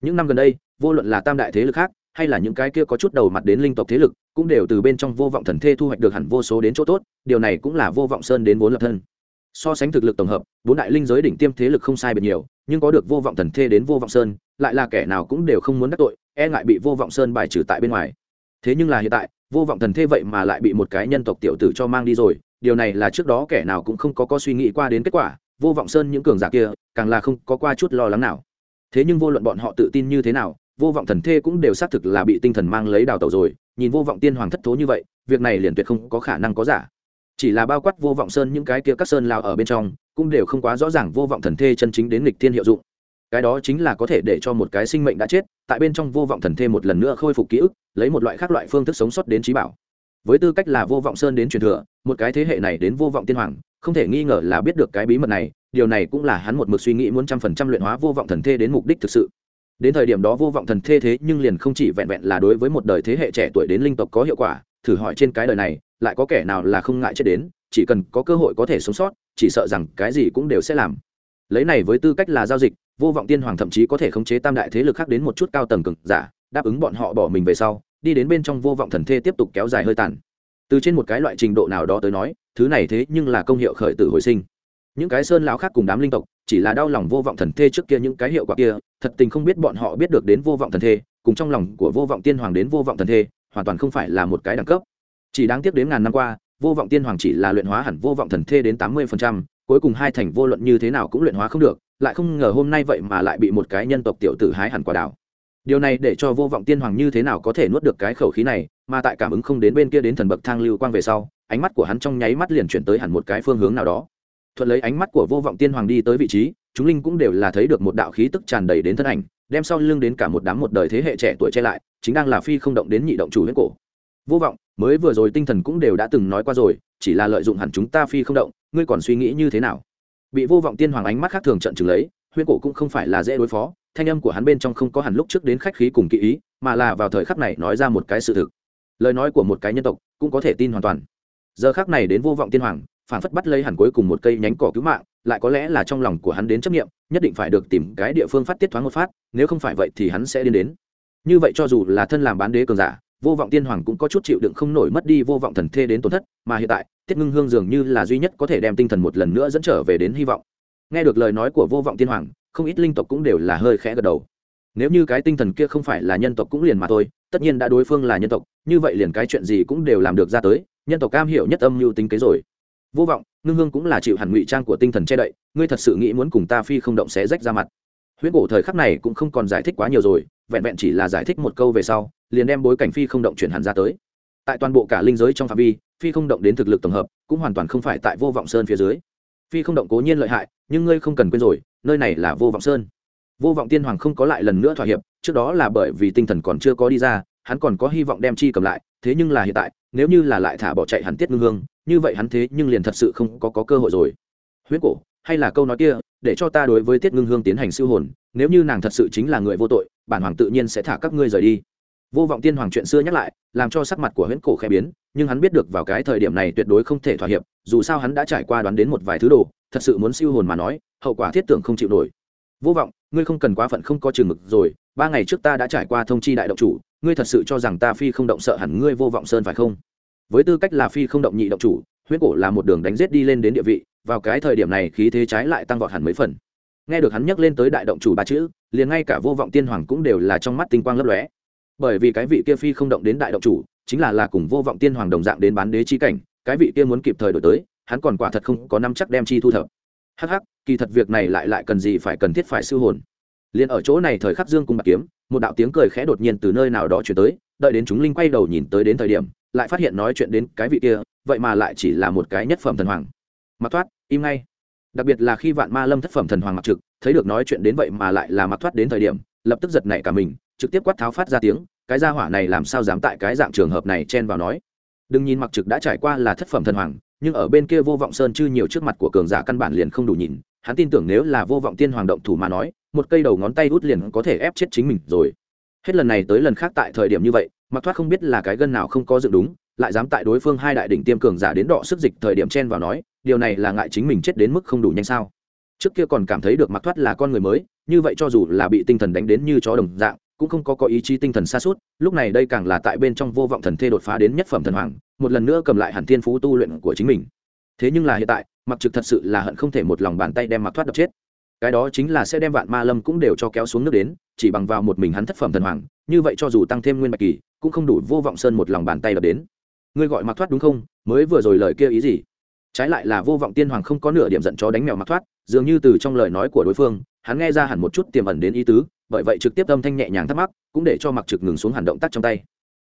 những năm gần đây, vô luận là tam đại thế lực khác, hay là những cái kia có chút đầu mặt đến linh tộc thế lực, cũng đều từ bên trong vô vọng thần thê thu hoạch được hẳn vô số đến chỗ tốt, điều này cũng là vô vọng sơn đến vốn lập thân. So sánh thực lực tổng hợp, bốn đại linh giới đỉnh tiêm thế lực không sai biệt nhiều, nhưng có được vô vọng thần thê đến vô vọng sơn, lại là kẻ nào cũng đều không muốn đắc tội e ngại bị vô vọng sơn bài trừ tại bên ngoài. Thế nhưng là hiện tại, vô vọng thần thê vậy mà lại bị một cái nhân tộc tiểu tử cho mang đi rồi, điều này là trước đó kẻ nào cũng không có có suy nghĩ qua đến kết quả, vô vọng sơn những cường giả kia, càng là không có qua chút lo lắng nào thế nhưng vô luận bọn họ tự tin như thế nào, vô vọng thần thê cũng đều xác thực là bị tinh thần mang lấy đào tẩu rồi. Nhìn vô vọng tiên hoàng thất thố như vậy, việc này liền tuyệt không có khả năng có giả. Chỉ là bao quát vô vọng sơn những cái kia các sơn lao ở bên trong, cũng đều không quá rõ ràng vô vọng thần thê chân chính đến lịch thiên hiệu dụng. Cái đó chính là có thể để cho một cái sinh mệnh đã chết, tại bên trong vô vọng thần thê một lần nữa khôi phục ký ức, lấy một loại khác loại phương thức sống sót đến trí bảo. Với tư cách là vô vọng sơn đến truyền thừa, một cái thế hệ này đến vô vọng tiên hoàng, không thể nghi ngờ là biết được cái bí mật này điều này cũng là hắn một mực suy nghĩ muốn trăm phần trăm luyện hóa vô vọng thần thê đến mục đích thực sự. Đến thời điểm đó vô vọng thần thê thế nhưng liền không chỉ vẹn vẹn là đối với một đời thế hệ trẻ tuổi đến linh tộc có hiệu quả, thử hỏi trên cái đời này, lại có kẻ nào là không ngại chết đến, chỉ cần có cơ hội có thể sống sót, chỉ sợ rằng cái gì cũng đều sẽ làm. Lấy này với tư cách là giao dịch, vô vọng tiên hoàng thậm chí có thể khống chế tam đại thế lực khác đến một chút cao tầng cực giả, đáp ứng bọn họ bỏ mình về sau, đi đến bên trong vô vọng thần thê tiếp tục kéo dài hơi tàn. Từ trên một cái loại trình độ nào đó tới nói, thứ này thế nhưng là công hiệu khởi tử hồi sinh những cái sơn lão khác cùng đám linh tộc, chỉ là đau lòng vô vọng thần thê trước kia những cái hiệu quả kia, thật tình không biết bọn họ biết được đến vô vọng thần thê, cùng trong lòng của vô vọng tiên hoàng đến vô vọng thần thê, hoàn toàn không phải là một cái đẳng cấp. Chỉ đáng tiếc đến ngàn năm qua, vô vọng tiên hoàng chỉ là luyện hóa hẳn vô vọng thần thê đến tám mươi phần trăm, cuối cùng hai thành vô luận như thế nào cũng luyện hóa không được, lại không ngờ hôm nay vậy mà lại bị một cái nhân tộc tiểu tử hái hẳn quả đảo điều này để cho vô vọng tiên hoàng như thế nào có thể nuốt được cái khẩu khí này, mà tại cảm ứng không đến bên kia đến thần bậc thang lưu quang về sau, ánh mắt của hắn trong nháy mắt liền chuyển tới hẳn một cái phương hướng nào đó thuận lấy ánh mắt của vô vọng tiên hoàng đi tới vị trí, chúng linh cũng đều là thấy được một đạo khí tức tràn đầy đến thân ảnh, đem sau lưng đến cả một đám một đời thế hệ trẻ tuổi che lại, chính đang là phi không động đến nhị động chủ huyết cổ. Vô vọng, mới vừa rồi tinh thần cũng đều đã từng nói qua rồi, chỉ là lợi dụng hẳn chúng ta phi không động, ngươi còn suy nghĩ như thế nào? Bị vô vọng tiên hoàng ánh mắt khác thường trận chừng lấy huyễn cổ cũng không phải là dễ đối phó, thanh âm của hắn bên trong không có hẳn lúc trước đến khách khí cùng kỹ ý, mà là vào thời khắc này nói ra một cái sự thực. Lời nói của một cái nhân tộc cũng có thể tin hoàn toàn. Giờ khắc này đến vô vọng tiên hoàng phản phất bắt lấy hẳn cuối cùng một cây nhánh cỏ cứu mạng, lại có lẽ là trong lòng của hắn đến chấp nghiệm nhất định phải được tìm cái địa phương phát tiết thoáng một phát, nếu không phải vậy thì hắn sẽ đến đến. Như vậy cho dù là thân làm bán đế cường giả, vô vọng tiên hoàng cũng có chút chịu đựng không nổi mất đi vô vọng thần thê đến tổn thất, mà hiện tại, tiết ngưng hương dường như là duy nhất có thể đem tinh thần một lần nữa dẫn trở về đến hy vọng. Nghe được lời nói của vô vọng tiên hoàng, không ít linh tộc cũng đều là hơi khẽ gật đầu. Nếu như cái tinh thần kia không phải là nhân tộc cũng liền mà thôi, tất nhiên đã đối phương là nhân tộc, như vậy liền cái chuyện gì cũng đều làm được ra tới, nhân tộc cam hiểu nhất âm mưu tính kế rồi vô vọng, ngưng hương cũng là chịu hẳn ngụy trang của tinh thần che đậy, ngươi thật sự nghĩ muốn cùng ta phi không động xé rách ra mặt. Huyễn cổ thời khắc này cũng không còn giải thích quá nhiều rồi, vẹn vẹn chỉ là giải thích một câu về sau, liền đem bối cảnh phi không động chuyển hẳn ra tới. Tại toàn bộ cả linh giới trong phạm vi, phi không động đến thực lực tổng hợp, cũng hoàn toàn không phải tại vô vọng sơn phía dưới. Phi không động cố nhiên lợi hại, nhưng ngươi không cần quên rồi, nơi này là vô vọng sơn. Vô vọng tiên hoàng không có lại lần nữa thỏa hiệp, trước đó là bởi vì tinh thần còn chưa có đi ra, hắn còn có hy vọng đem chi cầm lại, thế nhưng là hiện tại, nếu như là lại thả bỏ chạy hắn tiết ngưng hương như vậy hắn thế nhưng liền thật sự không có, có cơ hội rồi. Huyết cổ hay là câu nói kia để cho ta đối với tiết ngưng hương tiến hành siêu hồn nếu như nàng thật sự chính là người vô tội bản hoàng tự nhiên sẽ thả các ngươi rời đi. Vô vọng tiên hoàng chuyện xưa nhắc lại làm cho sắc mặt của huyễn cổ khẽ biến nhưng hắn biết được vào cái thời điểm này tuyệt đối không thể thỏa hiệp dù sao hắn đã trải qua đoán đến một vài thứ đồ thật sự muốn siêu hồn mà nói hậu quả thiết tưởng không chịu nổi. Vô vọng ngươi không cần quá phận không có chừng mực rồi ba ngày trước ta đã trải qua thông chi đại động chủ ngươi thật sự cho rằng ta phi không động sợ hẳn ngươi vô vọng sơn phải không? Với tư cách là phi không động nhị động chủ, huyết cổ là một đường đánh giết đi lên đến địa vị, vào cái thời điểm này khí thế trái lại tăng vọt hẳn mấy phần. Nghe được hắn nhắc lên tới đại động chủ ba chữ, liền ngay cả vô vọng tiên hoàng cũng đều là trong mắt tinh quang lấp lóe. Bởi vì cái vị kia phi không động đến đại động chủ, chính là là cùng vô vọng tiên hoàng đồng dạng đến bán đế chi cảnh, cái vị kia muốn kịp thời đổi tới, hắn còn quả thật không có năm chắc đem chi thu thập. Hắc hắc, kỳ thật việc này lại lại cần gì phải cần thiết phải siêu hồn. Liền ở chỗ này thời khắc dương cung bạc kiếm, một đạo tiếng cười khẽ đột nhiên từ nơi nào đó chuyển tới, đợi đến chúng linh quay đầu nhìn tới đến thời điểm lại phát hiện nói chuyện đến cái vị kia, vậy mà lại chỉ là một cái nhất phẩm thần hoàng. Mặc thoát, im ngay. Đặc biệt là khi vạn ma lâm thất phẩm thần hoàng mặc trực, thấy được nói chuyện đến vậy mà lại là mặc thoát đến thời điểm, lập tức giật nảy cả mình, trực tiếp quát tháo phát ra tiếng, cái gia hỏa này làm sao dám tại cái dạng trường hợp này chen vào nói. Đừng nhìn mặc trực đã trải qua là thất phẩm thần hoàng, nhưng ở bên kia vô vọng sơn chư nhiều trước mặt của cường giả căn bản liền không đủ nhìn, hắn tin tưởng nếu là vô vọng tiên hoàng động thủ mà nói, một cây đầu ngón tay út liền có thể ép chết chính mình rồi. Hết lần này tới lần khác tại thời điểm như vậy mặc thoát không biết là cái gân nào không có dựng đúng, lại dám tại đối phương hai đại đỉnh tiêm cường giả đến đọ sức dịch thời điểm chen vào nói, điều này là ngại chính mình chết đến mức không đủ nhanh sao? Trước kia còn cảm thấy được mặc thoát là con người mới, như vậy cho dù là bị tinh thần đánh đến như chó đồng dạng, cũng không có có ý chí tinh thần xa suốt, lúc này đây càng là tại bên trong vô vọng thần thê đột phá đến nhất phẩm thần hoàng, một lần nữa cầm lại hẳn thiên phú tu luyện của chính mình. Thế nhưng là hiện tại, mặc trực thật sự là hận không thể một lòng bàn tay đem mặc thoát đập chết. Cái đó chính là sẽ đem vạn ma lâm cũng đều cho kéo xuống nước đến, chỉ bằng vào một mình hắn thất phẩm thần hoàng, như vậy cho dù tăng thêm nguyên bạch kỳ cũng không đủ vô vọng sơn một lòng bàn tay đập đến. Ngươi gọi mặc thoát đúng không? Mới vừa rồi lời kia ý gì? Trái lại là vô vọng tiên hoàng không có nửa điểm giận chó đánh mèo mặc thoát, dường như từ trong lời nói của đối phương, hắn nghe ra hẳn một chút tiềm ẩn đến ý tứ, bởi vậy trực tiếp âm thanh nhẹ nhàng thắc mắc, cũng để cho mặc trực ngừng xuống hẳn động tác trong tay.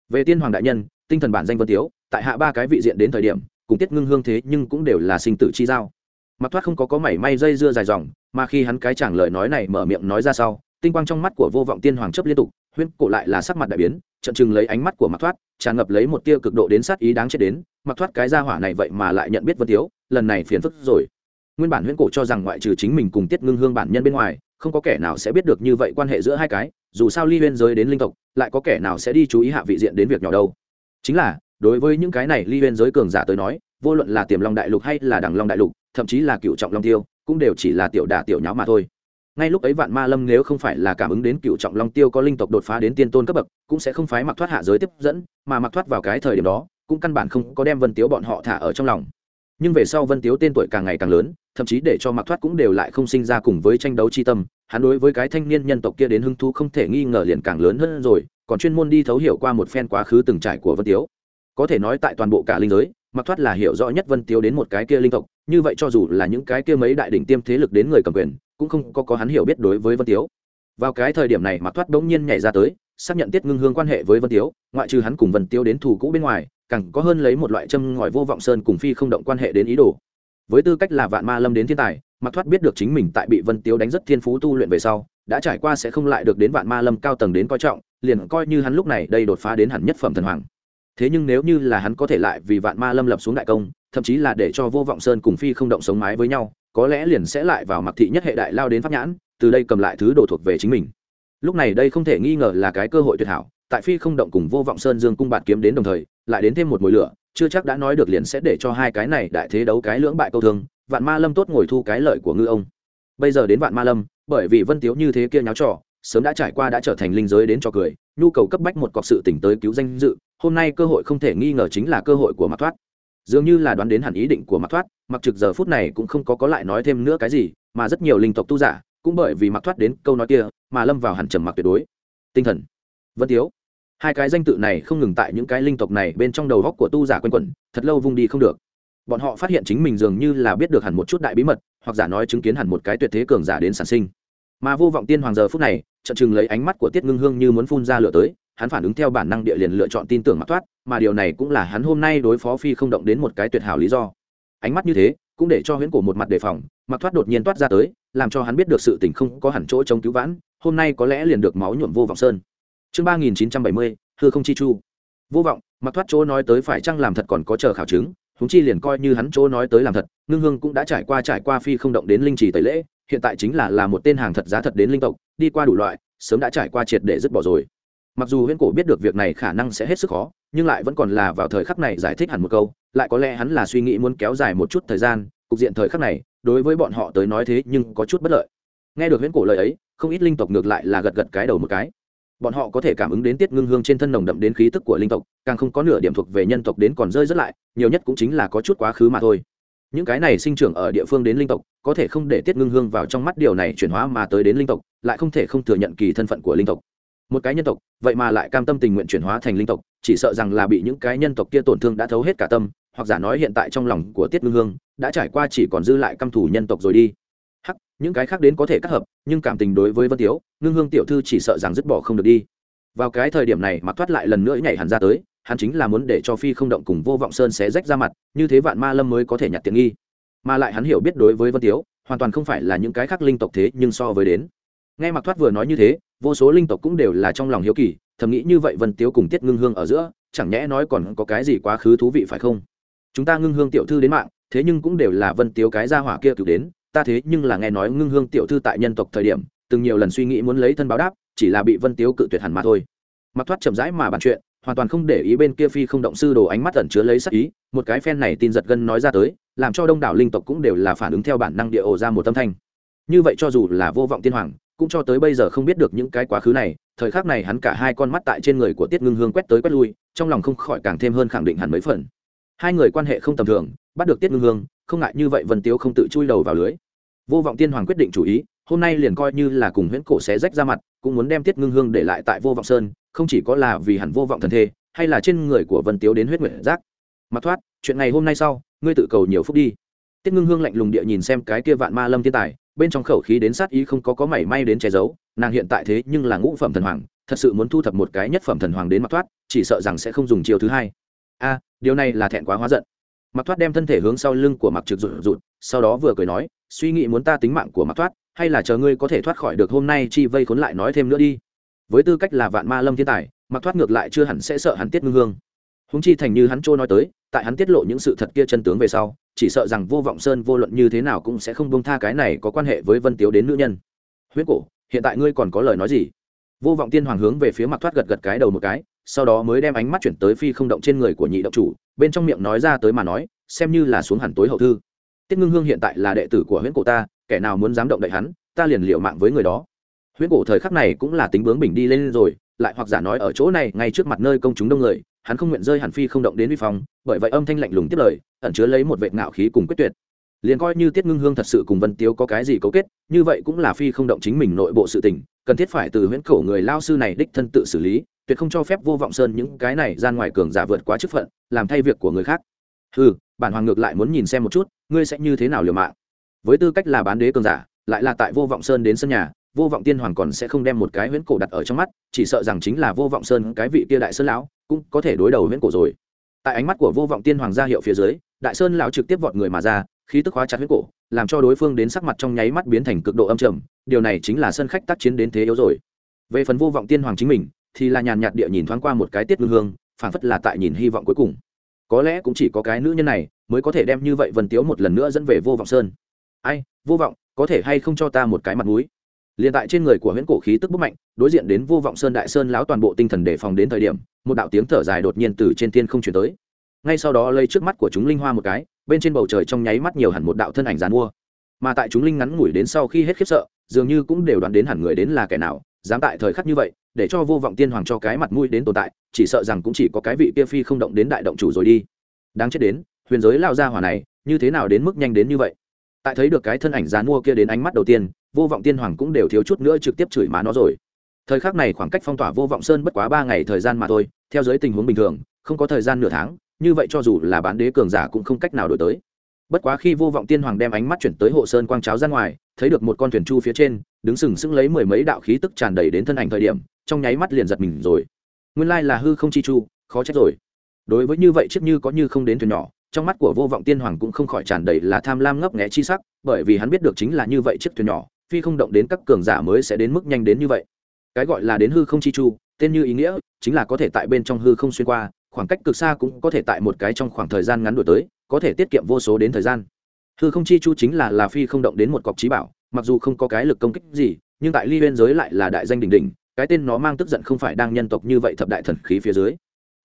Về tiên hoàng đại nhân, tinh thần bản danh vân tiếu, tại hạ ba cái vị diện đến thời điểm, cùng tiết ngưng hương thế nhưng cũng đều là sinh tử chi giao. Mặc thoát không có có mảy may dây dưa dài dòng, mà khi hắn cái chẳng lời nói này mở miệng nói ra sau, tinh quang trong mắt của vô vọng tiên hoàng chấp liên tục huyễn cổ lại là sắc mặt đại biến, trận chừng lấy ánh mắt của mặc thoát, tràn ngập lấy một tia cực độ đến sát ý đáng chết đến mặc thoát cái gia hỏa này vậy mà lại nhận biết vân tiếu lần này phiền phức rồi. Nguyên bản huyễn cổ cho rằng ngoại trừ chính mình cùng tiết ngưng hương bản nhân bên ngoài, không có kẻ nào sẽ biết được như vậy quan hệ giữa hai cái, dù sao ly huyên giới đến linh tộc, lại có kẻ nào sẽ đi chú ý hạ vị diện đến việc nhỏ đâu. Chính là, đối với những cái này ly huyên giới cường giả tới nói, vô luận là tiềm long đại lục hay là đằng long đại lục, thậm chí là cựu trọng long tiêu, cũng đều chỉ là tiểu đả tiểu nháo mà thôi ngay lúc ấy vạn ma lâm nếu không phải là cảm ứng đến cựu trọng long tiêu có linh tộc đột phá đến tiên tôn cấp bậc, cũng sẽ không phái mặc thoát hạ giới tiếp dẫn, mà mặc thoát vào cái thời điểm đó, cũng căn bản không có đem vân tiếu bọn họ thả ở trong lòng. Nhưng về sau vân tiếu tên tuổi càng ngày càng lớn, thậm chí để cho mặc thoát cũng đều lại không sinh ra cùng với tranh đấu chi tâm, hắn đối với cái thanh niên nhân tộc kia đến hưng thu không thể nghi ngờ liền càng lớn hơn rồi, còn chuyên môn đi thấu hiểu qua một phen quá khứ từng trải của vân tiếu. Có thể nói tại toàn bộ cả linh giới mặc thoát là hiểu rõ nhất vân tiếu đến một cái kia linh tộc như vậy cho dù là những cái kia mấy đại đỉnh tiêm thế lực đến người cầm quyền, cũng không có có hắn hiểu biết đối với vân tiếu. Vào cái thời điểm này mặc thoát bỗng nhiên nhảy ra tới, xác nhận tiết ngưng hương quan hệ với vân tiếu, ngoại trừ hắn cùng vân tiếu đến thù cũ bên ngoài, càng có hơn lấy một loại châm ngòi vô vọng sơn cùng phi không động quan hệ đến ý đồ. Với tư cách là vạn ma lâm đến thiên tài mặc thoát biết được chính mình tại bị vân tiếu đánh rất thiên phú tu luyện về sau, đã trải qua sẽ không lại được đến vạn ma lâm cao tầng đến coi trọng, liền coi như hắn lúc này đây đột phá đến hẳn nhất phẩm thần hoàng. Thế nhưng nếu như là hắn có thể lại vì vạn ma lâm lập xuống đại công thậm chí là để cho vô vọng sơn cùng phi không động sống mái với nhau, có lẽ liền sẽ lại vào mặc thị nhất hệ đại lao đến pháp nhãn, từ đây cầm lại thứ đồ thuộc về chính mình. Lúc này đây không thể nghi ngờ là cái cơ hội tuyệt hảo, tại phi không động cùng vô vọng sơn dương cung bạt kiếm đến đồng thời, lại đến thêm một mùi lửa, chưa chắc đã nói được liền sẽ để cho hai cái này đại thế đấu cái lưỡng bại câu thương, vạn ma lâm tốt ngồi thu cái lợi của ngư ông. Bây giờ đến vạn ma lâm, bởi vì vân tiếu như thế kia nháo trò, sớm đã trải qua đã trở thành linh giới đến cho cười, nhu cầu cấp bách một cọc sự tỉnh tới cứu danh dự, hôm nay cơ hội không thể nghi ngờ chính là cơ hội của mặt thoát dường như là đoán đến hẳn ý định của mặc thoát, mặc trực giờ phút này cũng không có có lại nói thêm nữa cái gì, mà rất nhiều linh tộc tu giả cũng bởi vì mặc thoát đến câu nói kia mà lâm vào hẳn trầm mặc tuyệt đối. Tinh thần. Vân tiếu. Hai cái danh tự này không ngừng tại những cái linh tộc này bên trong đầu góc của tu giả quanh quẩn, thật lâu vung đi không được. Bọn họ phát hiện chính mình dường như là biết được hẳn một chút đại bí mật, hoặc giả nói chứng kiến hẳn một cái tuyệt thế cường giả đến sản sinh. Mà vô vọng tiên hoàng giờ phút này trận chừng lấy ánh mắt của tiết ngưng hương như muốn phun ra lửa tới hắn phản ứng theo bản năng địa liền lựa chọn tin tưởng mặc thoát, mà điều này cũng là hắn hôm nay đối phó phi không động đến một cái tuyệt hảo lý do. Ánh mắt như thế, cũng để cho huyễn cổ một mặt đề phòng, mặc thoát đột nhiên toát ra tới, làm cho hắn biết được sự tình không có hẳn chỗ chống cứu vãn, hôm nay có lẽ liền được máu nhuộm vô vọng sơn. Chương ba nghìn chín trăm bảy mươi, hư không chi chu. Vô vọng, mặc thoát chỗ nói tới phải chăng làm thật còn có chờ khảo chứng húng chi liền coi như hắn chỗ nói tới làm thật, ngưng hương cũng đã trải qua trải qua phi không động đến linh trì tẩy lễ, hiện tại chính là là một tên hàng thật giá thật đến linh tộc, đi qua đủ loại, sớm đã trải qua triệt để dứt bỏ rồi mặc dù huyễn cổ biết được việc này khả năng sẽ hết sức khó, nhưng lại vẫn còn là vào thời khắc này giải thích hẳn một câu, lại có lẽ hắn là suy nghĩ muốn kéo dài một chút thời gian, cục diện thời khắc này, đối với bọn họ tới nói thế nhưng có chút bất lợi. Nghe được huyễn cổ lời ấy, không ít linh tộc ngược lại là gật gật cái đầu một cái. Bọn họ có thể cảm ứng đến tiết ngưng hương trên thân nồng đậm đến khí tức của linh tộc, càng không có nửa điểm thuộc về nhân tộc đến còn rơi rất lại, nhiều nhất cũng chính là có chút quá khứ mà thôi. Những cái này sinh trưởng ở địa phương đến linh tộc, có thể không để tiết ngưng hương vào trong mắt điều này chuyển hóa mà tới đến linh tộc, lại không thể không thừa nhận kỳ thân phận của linh tộc một cái nhân tộc, vậy mà lại cam tâm tình nguyện chuyển hóa thành linh tộc, chỉ sợ rằng là bị những cái nhân tộc kia tổn thương đã thấu hết cả tâm, hoặc giả nói hiện tại trong lòng của tiết ngưng hương đã trải qua chỉ còn dư lại căm thủ nhân tộc rồi đi. Hắc, những cái khác đến có thể cắt hợp, nhưng cảm tình đối với vân tiếu, ngưng hương tiểu thư chỉ sợ rằng dứt bỏ không được đi. Vào cái thời điểm này mặc thoát lại lần nữa nhảy hẳn ra tới, hắn chính là muốn để cho phi không động cùng vô vọng sơn xé rách ra mặt, như thế vạn ma lâm mới có thể nhặt tiện nghi. Mà lại hắn hiểu biết đối với vân tiếu, hoàn toàn không phải là những cái khác linh tộc thế nhưng so với đến. Nghe mặc thoát vừa nói như thế vô số linh tộc cũng đều là trong lòng hiếu kỳ, thầm nghĩ như vậy vân tiếu cùng tiết ngưng hương ở giữa, chẳng nhẽ nói còn có cái gì quá khứ thú vị phải không? Chúng ta ngưng hương tiểu thư đến mạng, thế nhưng cũng đều là vân tiếu cái gia hỏa kia cứu đến, ta thế nhưng là nghe nói ngưng hương tiểu thư tại nhân tộc thời điểm, từng nhiều lần suy nghĩ muốn lấy thân báo đáp, chỉ là bị vân tiếu cự tuyệt hẳn mà thôi. Mặc thoát chậm rãi mà bàn chuyện, hoàn toàn không để ý bên kia phi không động sư đồ ánh mắt ẩn chứa lấy sắc ý, một cái phen này tin giật gân nói ra tới, làm cho đông đảo linh tộc cũng đều là phản ứng theo bản năng địa ổ ra một tâm thanh. Như vậy cho dù là vô vọng tiên hoàng cũng cho tới bây giờ không biết được những cái quá khứ này, thời khắc này hắn cả hai con mắt tại trên người của tiết ngưng hương quét tới quét lui, trong lòng không khỏi càng thêm hơn khẳng định hẳn mấy phần. Hai người quan hệ không tầm thường, bắt được tiết ngưng hương, không ngại như vậy vân tiếu không tự chui đầu vào lưới. Vô vọng tiên hoàng quyết định chủ ý, hôm nay liền coi như là cùng huyễn cổ xé rách ra mặt, cũng muốn đem tiết ngưng hương để lại tại vô vọng sơn, không chỉ có là vì hẳn vô vọng thần thê, hay là trên người của vân tiếu đến huyết nguyện giác. Mặc thoát, chuyện ngày hôm nay sau, ngươi tự cầu nhiều phúc đi. Tiết ngưng hương lạnh lùng địa nhìn xem cái kia vạn ma lâm thiên tài bên trong khẩu khí đến sát ý không có có mảy may đến che giấu, nàng hiện tại thế nhưng là ngũ phẩm thần hoàng, thật sự muốn thu thập một cái nhất phẩm thần hoàng đến mặc thoát, chỉ sợ rằng sẽ không dùng chiều thứ hai. A, điều này là thẹn quá hóa giận. Mặc thoát đem thân thể hướng sau lưng của mặc trực rụt rụt, sau đó vừa cười nói, suy nghĩ muốn ta tính mạng của mặc thoát, hay là chờ ngươi có thể thoát khỏi được hôm nay chi vây khốn lại nói thêm nữa đi. Với tư cách là vạn ma lâm thiên tài mặc thoát ngược lại chưa hẳn sẽ sợ hắn tiết ngưng hương. Húng chi thành như hắn trôi nói tới, tại hắn tiết lộ những sự thật kia chân tướng về sau chỉ sợ rằng vô vọng sơn vô luận như thế nào cũng sẽ không bông tha cái này có quan hệ với vân tiếu đến nữ nhân. Huyết cổ, hiện tại ngươi còn có lời nói gì? Vô vọng tiên hoàng hướng về phía mặc thoát gật gật cái đầu một cái, sau đó mới đem ánh mắt chuyển tới phi không động trên người của nhị động chủ, bên trong miệng nói ra tới mà nói, xem như là xuống hẳn tối hậu thư. Tiết ngưng hương hiện tại là đệ tử của huyễn cổ ta, kẻ nào muốn dám động đậy hắn, ta liền liệu mạng với người đó. Huyễn cổ thời khắc này cũng là tính bướng bình đi lên rồi, lại hoặc giả nói ở chỗ này, ngay trước mặt nơi công chúng đông người hắn không nguyện rơi hẳn phi không động đến vi phong, bởi vậy âm thanh lạnh lùng tiếp lời, ẩn chứa lấy một vệ ngạo khí cùng quyết tuyệt. Liền coi như tiết ngưng hương thật sự cùng vân tiếu có cái gì cấu kết, như vậy cũng là phi không động chính mình nội bộ sự tình, cần thiết phải từ huyễn cổ người lao sư này đích thân tự xử lý, tuyệt không cho phép vô vọng sơn những cái này ra ngoài cường giả vượt quá chức phận, làm thay việc của người khác. Ừ bản hoàng ngược lại muốn nhìn xem một chút, ngươi sẽ như thế nào liều mạng? Với tư cách là bán đế cường giả, lại là tại vô vọng sơn đến sân nhà, vô vọng tiên hoàng còn sẽ không đem một cái huyễn cổ đặt ở trong mắt, chỉ sợ rằng chính là vô vọng sơn cái vị kia đại sơn lão cũng có thể đối đầu huyễn cổ rồi. Tại ánh mắt của vô vọng tiên hoàng gia hiệu phía dưới, đại sơn lão trực tiếp vọt người mà ra, khí tức hóa chặt huyết cổ, làm cho đối phương đến sắc mặt trong nháy mắt biến thành cực độ âm trầm, điều này chính là sân khách tác chiến đến thế yếu rồi. Về phần vô vọng tiên hoàng chính mình, thì là nhàn nhạt địa nhìn thoáng qua một cái tiết ngưng hương phản phất là tại nhìn hy vọng cuối cùng. Có lẽ cũng chỉ có cái nữ nhân này mới có thể đem như vậy vần tiếu một lần nữa dẫn về vô vọng sơn. Ai, vô vọng, có thể hay không cho ta một cái mặt mũi? Liền tại trên người của huyễn cổ khí tức bức mạnh, đối diện đến vô vọng sơn đại sơn láo toàn bộ tinh thần đề phòng đến thời điểm, một đạo tiếng thở dài đột nhiên từ trên thiên không chuyển tới. Ngay sau đó lây trước mắt của chúng linh hoa một cái, bên trên bầu trời trong nháy mắt nhiều hẳn một đạo thân ảnh dàn mua. Mà tại chúng linh ngắn ngủi đến sau khi hết khiếp sợ, dường như cũng đều đoán đến hẳn người đến là kẻ nào, dám tại thời khắc như vậy, để cho vô vọng tiên hoàng cho cái mặt mũi đến tồn tại, chỉ sợ rằng cũng chỉ có cái vị kia phi không động đến đại động chủ rồi đi. Đáng chết đến, huyền giới lao ra hỏa này, như thế nào đến mức nhanh đến như vậy? Tại thấy được cái thân ảnh dán mua kia đến ánh mắt đầu tiên vô vọng tiên hoàng cũng đều thiếu chút nữa trực tiếp chửi má nó rồi. Thời khắc này khoảng cách phong tỏa vô vọng sơn bất quá ba ngày thời gian mà thôi, theo giới tình huống bình thường, không có thời gian nửa tháng, như vậy cho dù là bán đế cường giả cũng không cách nào đổi tới. Bất quá khi vô vọng tiên hoàng đem ánh mắt chuyển tới hộ sơn quang cháo ra ngoài, thấy được một con thuyền chu phía trên, đứng sừng sững lấy mười mấy đạo khí tức tràn đầy đến thân ảnh thời điểm, trong nháy mắt liền giật mình rồi. Nguyên lai là hư không chi chu, khó trách rồi. Đối với như vậy chiếc như có như không đến thuyền nhỏ, trong mắt của vô vọng tiên hoàng cũng không khỏi tràn đầy là tham lam ngấp nghẽ chi sắc, bởi vì hắn biết được chính là như vậy chiếc thuyền nhỏ phi không động đến các cường giả mới sẽ đến mức nhanh đến như vậy. Cái gọi là đến hư không chi chu, tên như ý nghĩa, chính là có thể tại bên trong hư không xuyên qua, khoảng cách cực xa cũng có thể tại một cái trong khoảng thời gian ngắn đổi tới, có thể tiết kiệm vô số đến thời gian. Hư không chi chu chính là là phi không động đến một cọc trí bảo, mặc dù không có cái lực công kích gì, nhưng tại ly bên giới lại là đại danh đỉnh đỉnh, cái tên nó mang tức giận không phải đang nhân tộc như vậy thập đại thần khí phía dưới.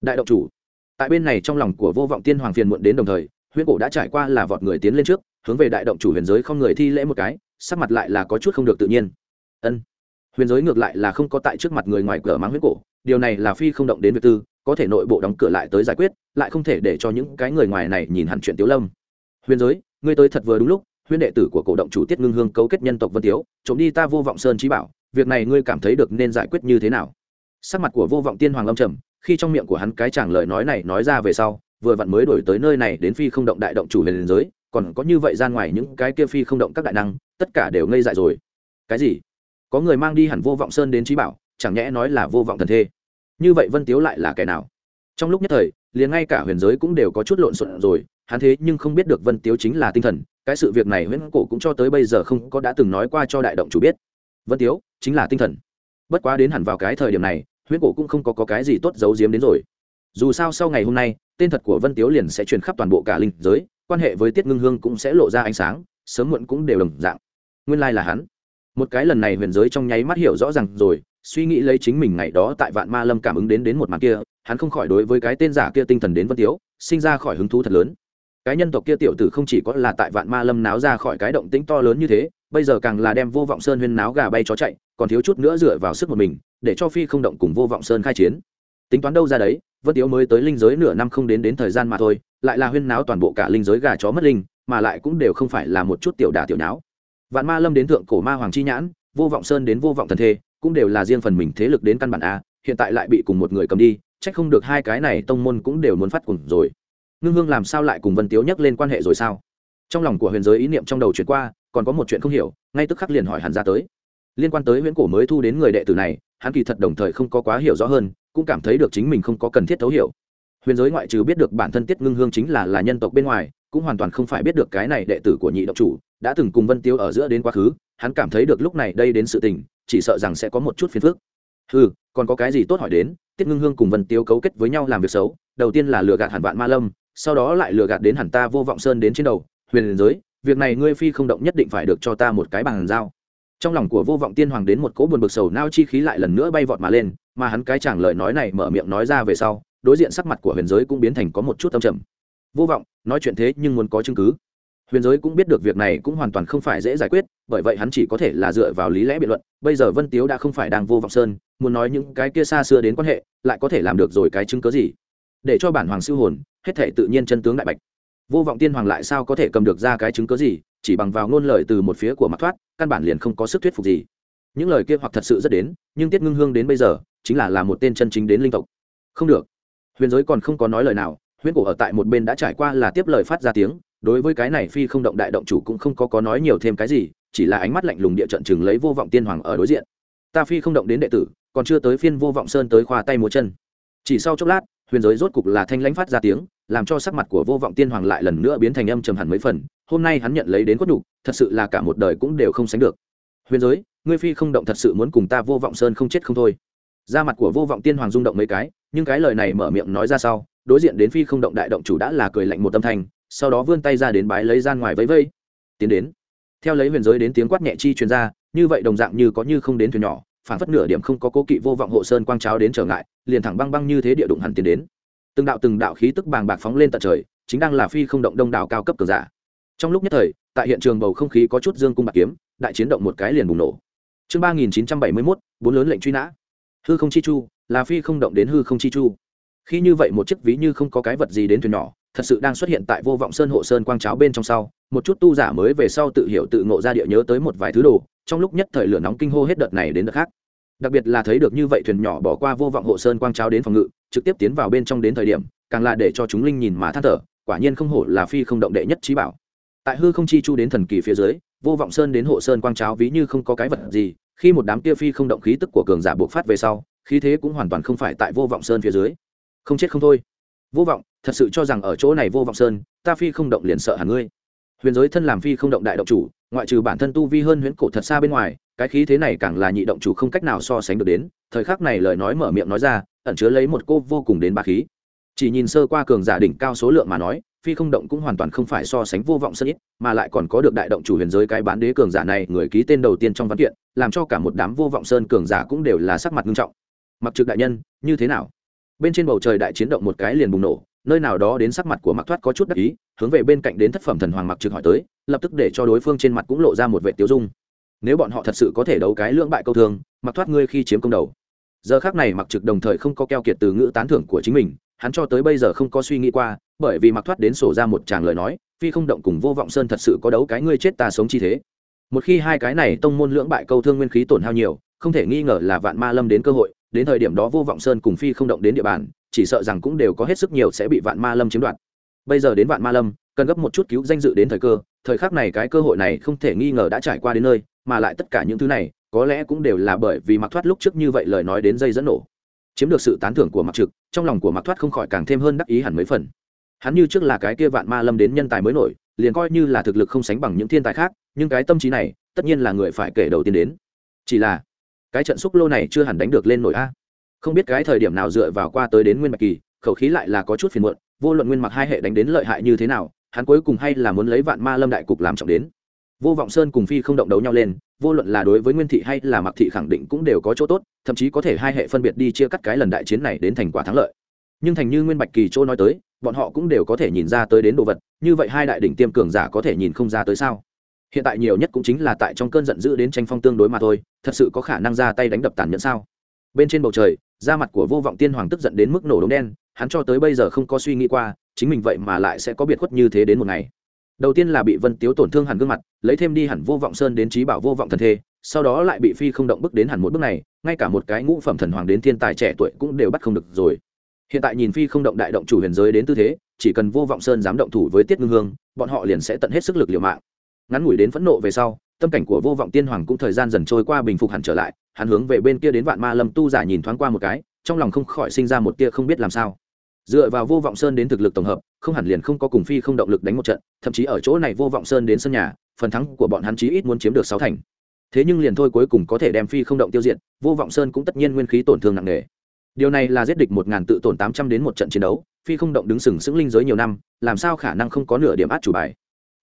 Đại động chủ, tại bên này trong lòng của vô vọng tiên hoàng phiền muộn đến đồng thời, huyễn cổ đã trải qua là vọt người tiến lên trước, hướng về đại động chủ huyền giới không người thi lễ một cái sắc mặt lại là có chút không được tự nhiên. Ân. Huyền giới ngược lại là không có tại trước mặt người ngoài cửa mắng huyết cổ, điều này là phi không động đến việc tư, có thể nội bộ đóng cửa lại tới giải quyết, lại không thể để cho những cái người ngoài này nhìn hẳn chuyện tiếu lâm. Huyền giới, ngươi tới thật vừa đúng lúc huyền đệ tử của cổ động chủ tiết ngưng hương cấu kết nhân tộc vân tiếu, trộm đi ta vô vọng sơn trí bảo, việc này ngươi cảm thấy được nên giải quyết như thế nào? Sắc mặt của vô vọng tiên hoàng lâm trầm, khi trong miệng của hắn cái chàng lời nói này nói ra về sau, vừa vặn mới đổi tới nơi này đến phi không động đại động chủ huyền giới, còn có như vậy ra ngoài những cái kia phi không động các đại năng tất cả đều ngây dại rồi. Cái gì? Có người mang đi hẳn vô vọng sơn đến trí bảo chẳng nhẽ nói là vô vọng thần thê. Như vậy vân tiếu lại là kẻ nào? Trong lúc nhất thời liền ngay cả huyền giới cũng đều có chút lộn xộn rồi hắn thế nhưng không biết được vân tiếu chính là tinh thần cái sự việc này huyễn cổ cũng cho tới bây giờ không có đã từng nói qua cho đại động chủ biết. Vân tiếu chính là tinh thần. Bất quá đến hẳn vào cái thời điểm này huyễn cổ cũng không có, có cái gì tốt giấu giếm đến rồi. Dù sao sau ngày hôm nay tên thật của vân tiếu liền sẽ truyền khắp toàn bộ cả linh giới quan hệ với tiết ngưng hương cũng sẽ lộ ra ánh sáng sớm muộn cũng đều đồng dạng nguyên lai là hắn. Một cái lần này huyền giới trong nháy mắt hiểu rõ ràng rồi, suy nghĩ lấy chính mình ngày đó tại vạn ma lâm cảm ứng đến đến một màn kia, hắn không khỏi đối với cái tên giả kia tinh thần đến vân tiếu, sinh ra khỏi hứng thú thật lớn. Cái nhân tộc kia tiểu tử không chỉ có là tại vạn ma lâm náo ra khỏi cái động tĩnh to lớn như thế, bây giờ càng là đem vô vọng sơn huyên náo gà bay chó chạy, còn thiếu chút nữa dựa vào sức một mình, để cho phi không động cùng vô vọng sơn khai chiến. Tính toán đâu ra đấy, vân tiếu mới tới linh giới nửa năm không đến đến thời gian mà thôi, lại là huyên náo toàn bộ cả linh giới gà chó mất linh, mà lại cũng đều không phải là một chút tiểu đà tiểu náo vạn ma lâm đến thượng cổ ma hoàng chi nhãn, vô vọng sơn đến vô vọng thần thê, cũng đều là riêng phần mình thế lực đến căn bản a, hiện tại lại bị cùng một người cầm đi trách không được hai cái này tông môn cũng đều muốn phát cùng rồi. Ngưng hương làm sao lại cùng vân tiếu nhắc lên quan hệ rồi sao? Trong lòng của huyền giới ý niệm trong đầu chuyển qua, còn có một chuyện không hiểu, ngay tức khắc liền hỏi hẳn ra tới. Liên quan tới huyễn cổ mới thu đến người đệ tử này, hắn kỳ thật đồng thời không có quá hiểu rõ hơn, cũng cảm thấy được chính mình không có cần thiết thấu hiểu huyền giới ngoại trừ biết được bản thân tiết ngưng hương chính là là nhân tộc bên ngoài, cũng hoàn toàn không phải biết được cái này đệ tử của nhị độc chủ, đã từng cùng vân tiêu ở giữa đến quá khứ, hắn cảm thấy được lúc này đây đến sự tình, chỉ sợ rằng sẽ có một chút phiền phức. Ừ còn có cái gì tốt hỏi đến, tiết ngưng hương cùng vân tiêu cấu kết với nhau làm việc xấu, đầu tiên là lừa gạt hẳn vạn ma lâm, sau đó lại lừa gạt đến hẳn ta vô vọng sơn đến trên đầu, huyền giới, việc này ngươi phi không động nhất định phải được cho ta một cái bằng giao. Trong lòng của vô vọng tiên hoàng đến một cỗ buồn bực sầu nao chi khí lại lần nữa bay vọt mà lên, mà hắn cái chẳng lời nói này mở miệng nói ra về sau đối diện sắc mặt của huyền giới cũng biến thành có một chút tâm trầm. Vô vọng, nói chuyện thế nhưng muốn có chứng cứ. Huyền giới cũng biết được việc này cũng hoàn toàn không phải dễ giải quyết, bởi vậy hắn chỉ có thể là dựa vào lý lẽ biện luận. Bây giờ vân tiếu đã không phải đang vô vọng sơn, muốn nói những cái kia xa xưa đến quan hệ, lại có thể làm được rồi cái chứng cớ gì? Để cho bản hoàng siêu hồn, hết thể tự nhiên chân tướng đại bạch. Vô vọng tiên hoàng lại sao có thể cầm được ra cái chứng cớ gì, chỉ bằng vào ngôn lời từ một phía của mặt thoát, căn bản liền không có sức thuyết phục gì. Những lời kia hoặc thật sự rất đến, nhưng tiết ngưng hương đến bây giờ, chính là là một tên chân chính đến linh tộc. Không được huyền giới còn không có nói lời nào, huyễn cổ ở tại một bên đã trải qua là tiếp lời phát ra tiếng, đối với cái này phi không động đại động chủ cũng không có có nói nhiều thêm cái gì, chỉ là ánh mắt lạnh lùng địa trận chừng lấy vô vọng tiên hoàng ở đối diện. Ta phi không động đến đệ tử, còn chưa tới phiên vô vọng sơn tới khoa tay múa chân. Chỉ sau chốc lát, huyền giới rốt cục là thanh lãnh phát ra tiếng, làm cho sắc mặt của vô vọng tiên hoàng lại lần nữa biến thành âm trầm hẳn mấy phần, hôm nay hắn nhận lấy đến cốt nhục thật sự là cả một đời cũng đều không sánh được. Huyền giới, ngươi phi không động thật sự muốn cùng ta vô vọng sơn không chết không thôi. Da mặt của vô vọng tiên hoàng rung động mấy cái nhưng cái lời này mở miệng nói ra sau, đối diện đến phi không động đại động chủ đã là cười lạnh một tâm thanh, sau đó vươn tay ra đến bái lấy gian ngoài vẫy vây tiến đến. Theo lấy huyền giới đến tiếng quát nhẹ chi truyền ra, như vậy đồng dạng như có như không đến thuyền nhỏ, phản phất nửa điểm không có cố kỵ vô vọng hộ sơn quang cháo đến trở ngại, liền thẳng băng băng như thế địa đụng hẳn tiến đến. Từng đạo từng đạo khí tức bàng bạc phóng lên tận trời, chính đang là phi không động đông đảo cao cấp cường giả. Trong lúc nhất thời, tại hiện trường bầu không khí có chút dương cung bạc kiếm, đại chiến động một cái liền bùng nổ. Chương ba nghìn chín trăm bảy mươi mốt, bốn lớn lệnh truy nã. Hư không chi chu là phi không động đến hư không chi chu. Khi như vậy một chiếc ví như không có cái vật gì đến thuyền nhỏ, thật sự đang xuất hiện tại vô vọng sơn hộ sơn quang cháo bên trong sau, một chút tu giả mới về sau tự hiểu tự ngộ ra địa nhớ tới một vài thứ đồ, trong lúc nhất thời lửa nóng kinh hô hết đợt này đến đợt khác. Đặc biệt là thấy được như vậy thuyền nhỏ bỏ qua vô vọng hộ sơn quang cháo đến phòng ngự, trực tiếp tiến vào bên trong đến thời điểm, càng là để cho chúng linh nhìn mà than thở, quả nhiên không hổ là phi không động đệ nhất trí bảo. Tại hư không chi chu đến thần kỳ phía dưới, vô vọng sơn đến hộ sơn quang cháo ví như không có cái vật gì khi một đám kia phi không động khí tức của cường giả buộc phát về sau, khí thế cũng hoàn toàn không phải tại vô vọng sơn phía dưới. Không chết không thôi. Vô vọng, thật sự cho rằng ở chỗ này vô vọng sơn, ta phi không động liền sợ hẳn ngươi. Huyền giới thân làm phi không động đại động chủ, ngoại trừ bản thân tu vi hơn huyễn cổ thật xa bên ngoài, cái khí thế này càng là nhị động chủ không cách nào so sánh được đến. Thời khắc này lời nói mở miệng nói ra, ẩn chứa lấy một cô vô cùng đến ba khí. Chỉ nhìn sơ qua cường giả đỉnh cao số lượng mà nói phi không động cũng hoàn toàn không phải so sánh vô vọng sân ít, mà lại còn có được đại động chủ huyền giới cái bán đế cường giả này, người ký tên đầu tiên trong văn kiện, làm cho cả một đám vô vọng sơn cường giả cũng đều là sắc mặt nghiêm trọng. Mặc trực đại nhân, như thế nào? Bên trên bầu trời đại chiến động một cái liền bùng nổ, nơi nào đó đến sắc mặt của mặc thoát có chút đắc ý, hướng về bên cạnh đến thất phẩm thần hoàng mặc trực hỏi tới, lập tức để cho đối phương trên mặt cũng lộ ra một vệ tiêu dung. Nếu bọn họ thật sự có thể đấu cái lưỡng bại câu thương mặc thoát ngươi khi chiếm công đầu. Giờ khác này mặc trực đồng thời không có keo kiệt từ ngữ tán thưởng của chính mình, hắn cho tới bây giờ không có suy nghĩ qua bởi vì mặc thoát đến sổ ra một tràng lời nói, phi không động cùng vô vọng sơn thật sự có đấu cái ngươi chết ta sống chi thế. Một khi hai cái này tông môn lưỡng bại câu thương nguyên khí tổn hao nhiều, không thể nghi ngờ là vạn ma lâm đến cơ hội, đến thời điểm đó vô vọng sơn cùng phi không động đến địa bàn, chỉ sợ rằng cũng đều có hết sức nhiều sẽ bị vạn ma lâm chiếm đoạt. Bây giờ đến vạn ma lâm, cần gấp một chút cứu danh dự đến thời cơ, thời khắc này cái cơ hội này không thể nghi ngờ đã trải qua đến nơi, mà lại tất cả những thứ này, có lẽ cũng đều là bởi vì mặc thoát lúc trước như vậy lời nói đến dây dẫn nổ. Chiếm được sự tán thưởng của mặc trực, trong lòng của mặc thoát không khỏi càng thêm hơn đắc ý hẳn mấy phần hắn như trước là cái kia vạn ma lâm đến nhân tài mới nổi, liền coi như là thực lực không sánh bằng những thiên tài khác, nhưng cái tâm trí này, tất nhiên là người phải kể đầu tiên đến. Chỉ là, cái trận xúc lô này chưa hẳn đánh được lên nổi a. Không biết cái thời điểm nào dựa vào qua tới đến nguyên bạch kỳ, khẩu khí lại là có chút phiền muộn, vô luận nguyên mặc hai hệ đánh đến lợi hại như thế nào, hắn cuối cùng hay là muốn lấy vạn ma lâm đại cục làm trọng đến. Vô vọng sơn cùng phi không động đấu nhau lên, vô luận là đối với nguyên thị hay là mặc thị khẳng định cũng đều có chỗ tốt, thậm chí có thể hai hệ phân biệt đi chia cắt cái lần đại chiến này đến thành quả thắng lợi. Nhưng thành như nguyên bạch kỳ chỗ nói tới bọn họ cũng đều có thể nhìn ra tới đến đồ vật, như vậy hai đại đỉnh tiêm cường giả có thể nhìn không ra tới sao? Hiện tại nhiều nhất cũng chính là tại trong cơn giận dữ đến tranh phong tương đối mà thôi, thật sự có khả năng ra tay đánh đập tàn nhẫn sao? Bên trên bầu trời, da mặt của vô vọng tiên hoàng tức giận đến mức nổ đống đen, hắn cho tới bây giờ không có suy nghĩ qua, chính mình vậy mà lại sẽ có biệt khuất như thế đến một ngày. Đầu tiên là bị vân tiếu tổn thương hẳn gương mặt, lấy thêm đi hẳn vô vọng sơn đến trí bảo vô vọng thần thê, sau đó lại bị phi không động bước đến hẳn một bước này, ngay cả một cái ngũ phẩm thần hoàng đến thiên tài trẻ tuổi cũng đều bắt không được rồi hiện tại nhìn phi không động đại động chủ huyền giới đến tư thế, chỉ cần vô vọng sơn dám động thủ với tiết ngưng hương, bọn họ liền sẽ tận hết sức lực liều mạng. Ngắn ngủi đến phẫn nộ về sau, tâm cảnh của vô vọng tiên hoàng cũng thời gian dần trôi qua bình phục hẳn trở lại, hắn hướng về bên kia đến vạn ma lâm tu giả nhìn thoáng qua một cái, trong lòng không khỏi sinh ra một tia không biết làm sao. Dựa vào vô vọng sơn đến thực lực tổng hợp, không hẳn liền không có cùng phi không động lực đánh một trận, thậm chí ở chỗ này vô vọng sơn đến sân nhà, phần thắng của bọn hắn chí ít muốn chiếm được sáu thành. Thế nhưng liền thôi cuối cùng có thể đem phi không động tiêu diệt, vô vọng sơn cũng tất nhiên nguyên khí tổn thương nặng nề điều này là giết địch một ngàn tự tổn tám trăm đến một trận chiến đấu, phi không động đứng sừng sững linh giới nhiều năm, làm sao khả năng không có nửa điểm át chủ bài?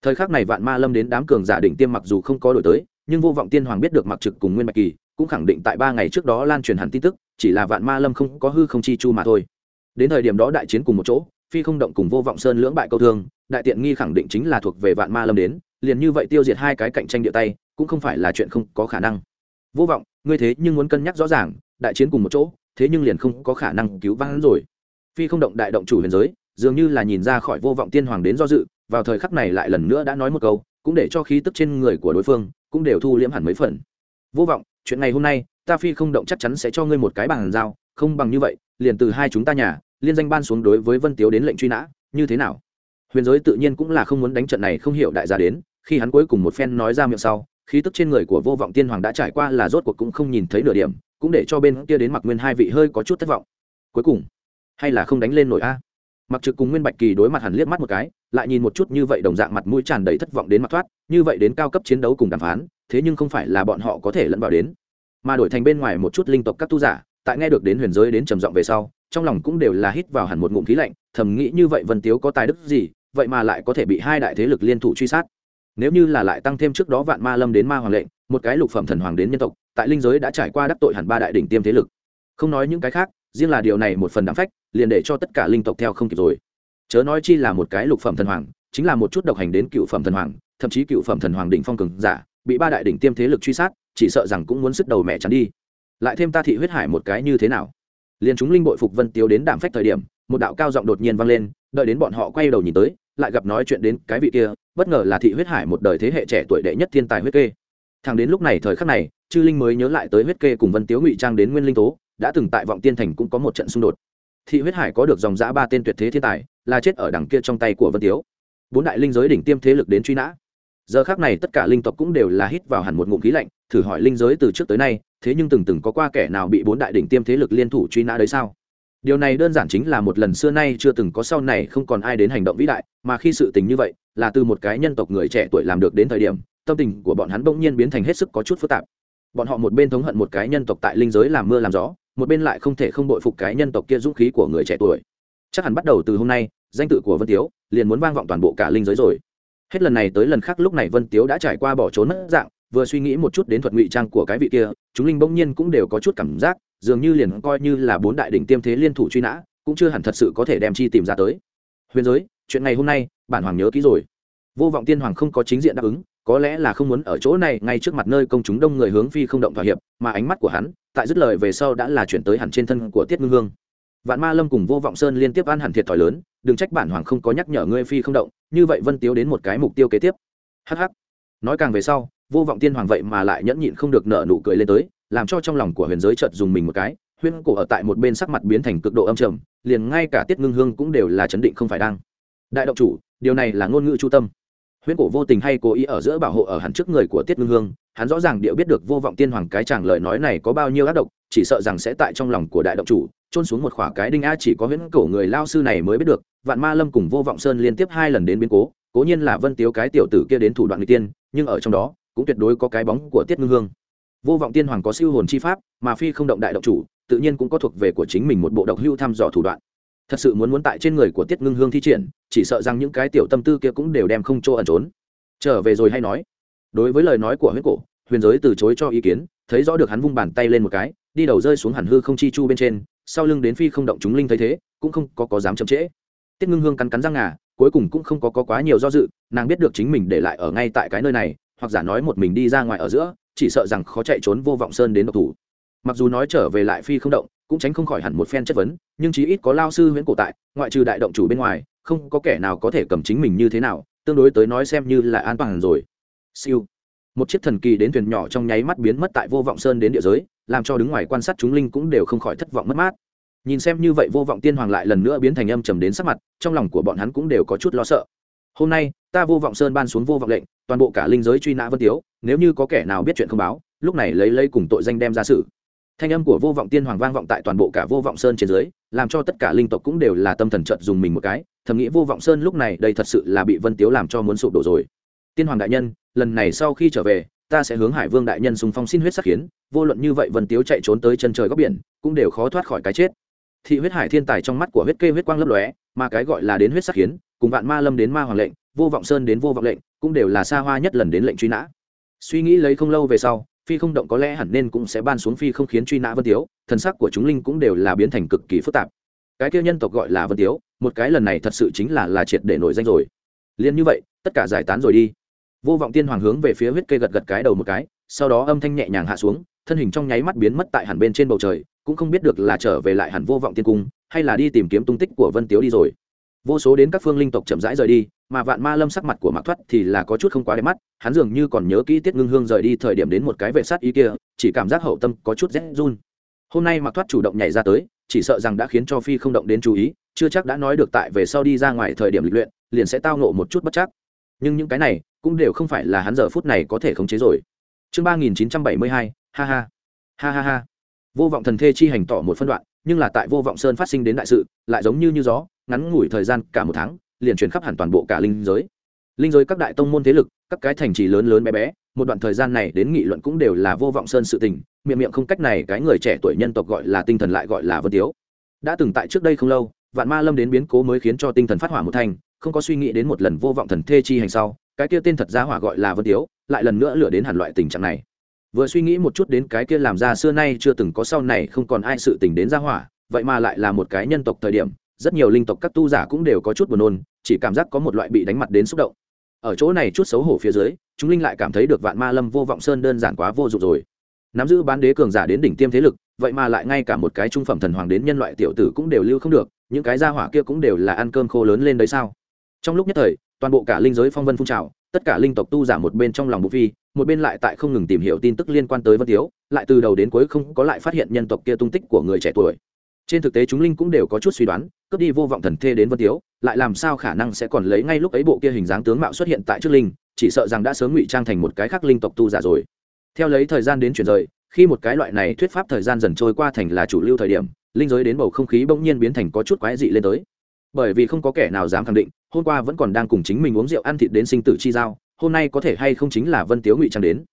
Thời khắc này vạn ma lâm đến đám cường giả đỉnh tiêm mặc dù không có đổi tới, nhưng vô vọng tiên hoàng biết được mặc trực cùng nguyên bạch kỳ, cũng khẳng định tại ba ngày trước đó lan truyền hẳn tin tức, chỉ là vạn ma lâm không có hư không chi chu mà thôi. Đến thời điểm đó đại chiến cùng một chỗ, phi không động cùng vô vọng sơn lưỡng bại câu thương, đại tiện nghi khẳng định chính là thuộc về vạn ma lâm đến, liền như vậy tiêu diệt hai cái cạnh tranh địa tay, cũng không phải là chuyện không có khả năng. Vô vọng, ngươi thế nhưng muốn cân nhắc rõ ràng, đại chiến cùng một chỗ thế nhưng liền không có khả năng cứu vãn rồi. Phi không động đại động chủ huyền giới, dường như là nhìn ra khỏi vô vọng tiên hoàng đến do dự, vào thời khắc này lại lần nữa đã nói một câu, cũng để cho khí tức trên người của đối phương cũng đều thu liễm hẳn mấy phần. Vô vọng, chuyện này hôm nay, ta phi không động chắc chắn sẽ cho ngươi một cái bàn giao, không bằng như vậy, liền từ hai chúng ta nhà, liên danh ban xuống đối với vân tiếu đến lệnh truy nã, như thế nào? Huyền giới tự nhiên cũng là không muốn đánh trận này không hiểu đại gia đến, khi hắn cuối cùng một phen nói ra miệng sau khí tức trên người của vô vọng tiên hoàng đã trải qua là rốt cuộc cũng không nhìn thấy nửa điểm, cũng để cho bên kia đến mặc nguyên hai vị hơi có chút thất vọng. Cuối cùng, hay là không đánh lên nổi a? Mặc trực cùng nguyên bạch kỳ đối mặt hẳn liếc mắt một cái, lại nhìn một chút như vậy đồng dạng mặt mũi tràn đầy thất vọng đến mặt thoát, như vậy đến cao cấp chiến đấu cùng đàm phán, thế nhưng không phải là bọn họ có thể lẫn vào đến. Mà đổi thành bên ngoài một chút linh tộc các tu giả, tại nghe được đến huyền giới đến trầm giọng về sau, trong lòng cũng đều là hít vào hẳn một ngụm khí lạnh, thầm nghĩ như vậy vân tiếu có tài đức gì, vậy mà lại có thể bị hai đại thế lực liên thủ truy sát nếu như là lại tăng thêm trước đó vạn ma lâm đến ma hoàng lệnh, một cái lục phẩm thần hoàng đến nhân tộc, tại linh giới đã trải qua đắc tội hẳn ba đại đỉnh tiêm thế lực. Không nói những cái khác, riêng là điều này một phần đáng phách, liền để cho tất cả linh tộc theo không kịp rồi. Chớ nói chi là một cái lục phẩm thần hoàng, chính là một chút độc hành đến cựu phẩm thần hoàng, thậm chí cựu phẩm thần hoàng đỉnh phong cường giả, bị ba đại đỉnh tiêm thế lực truy sát, chỉ sợ rằng cũng muốn sức đầu mẹ chắn đi. Lại thêm ta thị huyết hải một cái như thế nào? Liền chúng linh bội phục vân tiêu đến đảm phách thời điểm, một đạo cao giọng đột nhiên vang lên, đợi đến bọn họ quay đầu nhìn tới, lại gặp nói chuyện đến cái vị kia bất ngờ là thị huyết hải một đời thế hệ trẻ tuổi đệ nhất thiên tài huyết kê. Thằng đến lúc này thời khắc này, chư linh mới nhớ lại tới huyết kê cùng vân tiếu ngụy trang đến nguyên linh tố, đã từng tại vọng tiên thành cũng có một trận xung đột. Thị huyết hải có được dòng giã ba tên tuyệt thế thiên tài, là chết ở đằng kia trong tay của vân tiếu. Bốn đại linh giới đỉnh tiêm thế lực đến truy nã. Giờ khác này tất cả linh tộc cũng đều là hít vào hẳn một ngụm khí lạnh, thử hỏi linh giới từ trước tới nay, thế nhưng từng từng có qua kẻ nào bị bốn đại đỉnh tiêm thế lực liên thủ truy nã đấy sao? Điều này đơn giản chính là một lần xưa nay chưa từng có sau này không còn ai đến hành động vĩ đại, mà khi sự tình như vậy, là từ một cái nhân tộc người trẻ tuổi làm được đến thời điểm, tâm tình của bọn hắn bỗng nhiên biến thành hết sức có chút phức tạp. Bọn họ một bên thống hận một cái nhân tộc tại linh giới làm mưa làm gió, một bên lại không thể không bội phục cái nhân tộc kia dũng khí của người trẻ tuổi. Chắc hẳn bắt đầu từ hôm nay, danh tự của vân tiếu liền muốn vang vọng toàn bộ cả linh giới rồi. Hết lần này tới lần khác lúc này vân tiếu đã trải qua bỏ trốn mất dạng vừa suy nghĩ một chút đến thuật ngụy trang của cái vị kia, chúng linh bỗng nhiên cũng đều có chút cảm giác, dường như liền coi như là bốn đại đỉnh tiêm thế liên thủ truy nã, cũng chưa hẳn thật sự có thể đem chi tìm ra tới. Huyền giới, chuyện ngày hôm nay, bản hoàng nhớ kỹ rồi. Vô vọng tiên hoàng không có chính diện đáp ứng, có lẽ là không muốn ở chỗ này ngay trước mặt nơi công chúng đông người hướng phi không động thỏa hiệp, mà ánh mắt của hắn, tại dứt lời về sau đã là chuyển tới hẳn trên thân của tiết ngưng hương. Vạn ma lâm cùng vô vọng sơn liên tiếp ăn hẳn thiệt thòi lớn, đừng trách bản hoàng không có nhắc nhở ngươi phi không động, như vậy vân tiếu đến một cái mục tiêu kế tiếp. Hh nói càng về sau vô vọng tiên hoàng vậy mà lại nhẫn nhịn không được nợ nụ cười lên tới, làm cho trong lòng của huyền giới chợt dùng mình một cái huyên cổ ở tại một bên sắc mặt biến thành cực độ âm trầm, liền ngay cả tiết ngưng hương cũng đều là chấn định không phải đang. Đại động chủ, điều này là ngôn ngữ chu tâm. Huyễn cổ vô tình hay cố ý ở giữa bảo hộ ở hẳn trước người của tiết ngưng hương, hắn rõ ràng điệu biết được vô vọng tiên hoàng cái chàng lời nói này có bao nhiêu ác độc, chỉ sợ rằng sẽ tại trong lòng của đại động chủ trôn xuống một khỏa cái đinh a chỉ có huyễn cổ người lao sư này mới biết được, vạn ma lâm cùng vô vọng sơn liên tiếp hai lần đến biến cố cố nhiên là vân tiếu cái tiểu tử kia đến thủ đoạn người tiên, nhưng ở trong đó cũng tuyệt đối có cái bóng của tiết ngưng hương. Vô vọng tiên hoàng có siêu hồn chi pháp mà phi không động đại động chủ tự nhiên cũng có thuộc về của chính mình một bộ độc hưu thăm dò thủ đoạn. Thật sự muốn muốn tại trên người của tiết ngưng hương thi triển chỉ sợ rằng những cái tiểu tâm tư kia cũng đều đem không chỗ ẩn trốn. Trở về rồi hay nói. Đối với lời nói của huyết cổ huyền giới từ chối cho ý kiến thấy rõ được hắn vung bàn tay lên một cái đi đầu rơi xuống hẳn hư không chi chu bên trên sau lưng đến phi không động chúng linh thấy thế cũng không có có dám chậm trễ. Tiết ngưng hương cắn cắn răng ngà cuối cùng cũng không có, có quá nhiều do dự nàng biết được chính mình để lại ở ngay tại cái nơi này hoặc giả nói một mình đi ra ngoài ở giữa, chỉ sợ rằng khó chạy trốn vô vọng sơn đến độc thủ. Mặc dù nói trở về lại phi không động, cũng tránh không khỏi hẳn một phen chất vấn, nhưng chí ít có lao sư huyễn cổ tại, ngoại trừ đại động chủ bên ngoài, không có kẻ nào có thể cầm chính mình như thế nào, tương đối tới nói xem như là an toàn rồi. Siêu. Một chiếc thần kỳ đến thuyền nhỏ trong nháy mắt biến mất tại vô vọng sơn đến địa giới, làm cho đứng ngoài quan sát chúng linh cũng đều không khỏi thất vọng mất mát. Nhìn xem như vậy vô vọng tiên hoàng lại lần nữa biến thành âm trầm đến sắc mặt, trong lòng của bọn hắn cũng đều có chút lo sợ. Hôm nay, ta vô vọng sơn ban xuống vô vọng lệnh toàn bộ cả linh giới truy nã vân tiếu, nếu như có kẻ nào biết chuyện không báo, lúc này lấy lấy cùng tội danh đem ra xử. Thanh âm của vô vọng tiên hoàng vang vọng tại toàn bộ cả vô vọng sơn trên dưới, làm cho tất cả linh tộc cũng đều là tâm thần trận dùng mình một cái, thầm nghĩ vô vọng sơn lúc này đây thật sự là bị vân tiếu làm cho muốn sụp đổ rồi. Tiên hoàng đại nhân, lần này sau khi trở về, ta sẽ hướng hải vương đại nhân sùng phong xin huyết sắc khiến vô luận như vậy vân tiếu chạy trốn tới chân trời góc biển, cũng đều khó thoát khỏi cái chết. Thị huyết hải thiên tài trong mắt của huyết kê huyết quang lấp lóe, mà cái gọi là đến huyết sắc khiến cùng vạn ma lâm đến ma hoàng lệnh vô vọng sơn đến vô vọng lệnh, cũng đều là xa hoa nhất lần đến lệnh truy nã. Suy nghĩ lấy không lâu về sau, phi không động có lẽ hẳn nên cũng sẽ ban xuống phi không khiến truy nã vân tiếu, thần sắc của chúng linh cũng đều là biến thành cực kỳ phức tạp. Cái kia nhân tộc gọi là vân tiếu, một cái lần này thật sự chính là là triệt để nổi danh rồi. Liền như vậy, tất cả giải tán rồi đi. Vô vọng tiên hoàng hướng về phía huyết cây gật gật cái đầu một cái, sau đó âm thanh nhẹ nhàng hạ xuống, thân hình trong nháy mắt biến mất tại hẳn bên trên bầu trời, cũng không biết được là trở về lại hẳn vô vọng tiên cung, hay là đi tìm kiếm tung tích của vân tiếu đi rồi vô số đến các phương linh tộc chậm rãi rời đi, mà vạn ma lâm sắc mặt của mạc thoát thì là có chút không quá đẹp mắt, hắn dường như còn nhớ kỹ tiết ngưng hương rời đi thời điểm đến một cái vệ sát ý kia, chỉ cảm giác hậu tâm có chút rét run. Hôm nay mạc thoát chủ động nhảy ra tới, chỉ sợ rằng đã khiến cho phi không động đến chú ý, chưa chắc đã nói được tại về sau đi ra ngoài thời điểm lịch luyện, liền sẽ tao nộ một chút bất chắc. Nhưng những cái này cũng đều không phải là hắn giờ phút này có thể khống chế rồi. Chương ba nghìn chín trăm bảy mươi hai, ha ha. Ha ha ha. Vô vọng thần thê chi hành tỏ một phân đoạn, nhưng là tại vô vọng sơn phát sinh đến đại sự, lại giống như như gió ngắn ngủi thời gian cả một tháng, liền chuyển khắp hẳn toàn bộ cả linh giới. Linh giới các đại tông môn thế lực, các cái thành trì lớn lớn bé bé, một đoạn thời gian này đến nghị luận cũng đều là vô vọng sơn sự tình, miệng miệng không cách này cái người trẻ tuổi nhân tộc gọi là tinh thần lại gọi là vân tiếu. Đã từng tại trước đây không lâu, vạn ma lâm đến biến cố mới khiến cho tinh thần phát hỏa một thành, không có suy nghĩ đến một lần vô vọng thần thê chi hành sau, cái kia tên thật ra hỏa gọi là vân tiếu, lại lần nữa lửa đến hẳn loại tình trạng này. Vừa suy nghĩ một chút đến cái kia làm ra xưa nay chưa từng có sau này không còn ai sự tình đến ra hỏa, vậy mà lại là một cái nhân tộc thời điểm rất nhiều linh tộc các tu giả cũng đều có chút buồn nôn, chỉ cảm giác có một loại bị đánh mặt đến xúc động. Ở chỗ này chút xấu hổ phía dưới, chúng linh lại cảm thấy được vạn ma lâm vô vọng sơn đơn giản quá vô dụng rồi. Nắm giữ bán đế cường giả đến đỉnh tiêm thế lực, vậy mà lại ngay cả một cái trung phẩm thần hoàng đến nhân loại tiểu tử cũng đều lưu không được, những cái gia hỏa kia cũng đều là ăn cơm khô lớn lên đấy sao? Trong lúc nhất thời, toàn bộ cả linh giới phong vân phun trào, tất cả linh tộc tu giả một bên trong lòng bộ phi, một bên lại tại không ngừng tìm hiểu tin tức liên quan tới vân tiếu, lại từ đầu đến cuối không có lại phát hiện nhân tộc kia tung tích của người trẻ tuổi. Trên thực tế chúng linh cũng đều có chút suy đoán cướp đi vô vọng thần thê đến vân tiếu, lại làm sao khả năng sẽ còn lấy ngay lúc ấy bộ kia hình dáng tướng mạo xuất hiện tại trước linh, chỉ sợ rằng đã sớm ngụy trang thành một cái khác linh tộc tu giả rồi. Theo lấy thời gian đến chuyển rời, khi một cái loại này thuyết pháp thời gian dần trôi qua thành là chủ lưu thời điểm, linh giới đến bầu không khí bỗng nhiên biến thành có chút quái dị lên tới. Bởi vì không có kẻ nào dám khẳng định, hôm qua vẫn còn đang cùng chính mình uống rượu ăn thịt đến sinh tử chi giao, hôm nay có thể hay không chính là vân tiếu ngụy trang đến.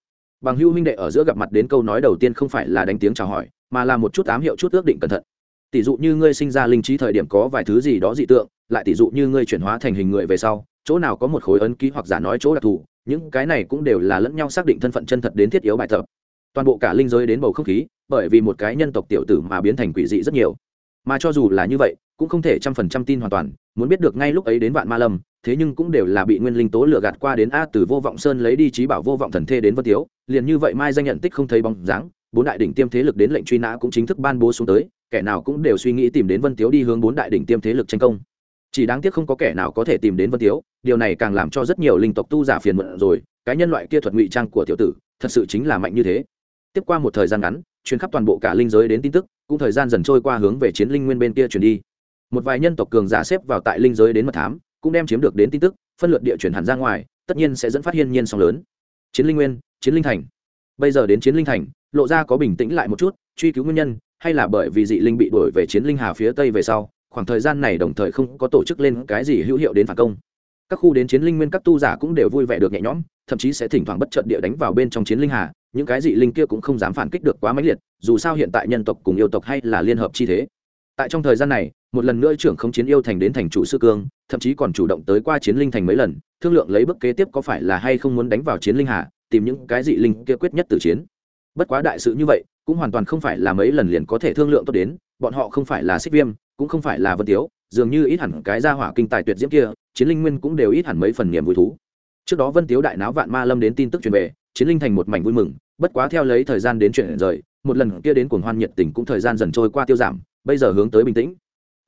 Bằng hưu huynh đệ ở giữa gặp mặt đến câu nói đầu tiên không phải là đánh tiếng chào hỏi, mà là một chút ám hiệu, chút ước định cẩn thận tỷ dụ như ngươi sinh ra linh trí thời điểm có vài thứ gì đó dị tượng, lại tỷ dụ như ngươi chuyển hóa thành hình người về sau, chỗ nào có một khối ấn ký hoặc giả nói chỗ đặc thù, những cái này cũng đều là lẫn nhau xác định thân phận chân thật đến thiết yếu bài tập. Toàn bộ cả linh giới đến bầu không khí, bởi vì một cái nhân tộc tiểu tử mà biến thành quỷ dị rất nhiều. Mà cho dù là như vậy, cũng không thể trăm phần trăm tin hoàn toàn, muốn biết được ngay lúc ấy đến vạn ma lâm, thế nhưng cũng đều là bị nguyên linh tố lừa gạt qua đến a từ vô vọng sơn lấy đi trí bảo vô vọng thần thê đến vân tiếu, liền như vậy mai danh nhận tích không thấy bóng dáng, bốn đại đỉnh tiêm thế lực đến lệnh truy nã cũng chính thức ban bố xuống tới kẻ nào cũng đều suy nghĩ tìm đến vân tiếu đi hướng bốn đại đỉnh tiêm thế lực tranh công. Chỉ đáng tiếc không có kẻ nào có thể tìm đến vân tiếu, điều này càng làm cho rất nhiều linh tộc tu giả phiền muộn rồi, cái nhân loại kia thuật ngụy trang của tiểu tử, thật sự chính là mạnh như thế. Tiếp qua một thời gian ngắn chuyến khắp toàn bộ cả linh giới đến tin tức, cũng thời gian dần trôi qua hướng về chiến linh nguyên bên kia chuyển đi. Một vài nhân tộc cường giả xếp vào tại linh giới đến mật thám, cũng đem chiếm được đến tin tức, phân lượt địa chuyển hẳn ra ngoài, tất nhiên sẽ dẫn phát hiên nhiên song lớn. Chiến linh nguyên, chiến linh thành. Bây giờ đến chiến linh thành, lộ ra có bình tĩnh lại một chút, truy cứu nguyên nhân hay là bởi vì dị linh bị đuổi về chiến linh hà phía tây về sau, khoảng thời gian này đồng thời không có tổ chức lên cái gì hữu hiệu đến phản công. Các khu đến chiến linh nguyên các tu giả cũng đều vui vẻ được nhẹ nhõm, thậm chí sẽ thỉnh thoảng bất trợn địa đánh vào bên trong chiến linh hà, những cái dị linh kia cũng không dám phản kích được quá mãnh liệt, dù sao hiện tại nhân tộc cùng yêu tộc hay là liên hợp chi thế. Tại trong thời gian này, một lần nữa trưởng không chiến yêu thành đến thành chủ sư cương, thậm chí còn chủ động tới qua chiến linh thành mấy lần, thương lượng lấy bước kế tiếp có phải là hay không muốn đánh vào chiến linh hà, tìm những cái dị linh kia quyết nhất từ chiến bất quá đại sự như vậy, cũng hoàn toàn không phải là mấy lần liền có thể thương lượng tốt đến, bọn họ không phải là xích viêm, cũng không phải là vân tiếu, dường như ít hẳn cái gia hỏa kinh tài tuyệt diễm kia, chiến linh nguyên cũng đều ít hẳn mấy phần niềm vui thú. Trước đó vân tiếu đại náo vạn ma lâm đến tin tức truyền về, chiến linh thành một mảnh vui mừng, bất quá theo lấy thời gian đến chuyện rời, một lần kia đến cuồng hoan nhiệt tình cũng thời gian dần trôi qua tiêu giảm, bây giờ hướng tới bình tĩnh.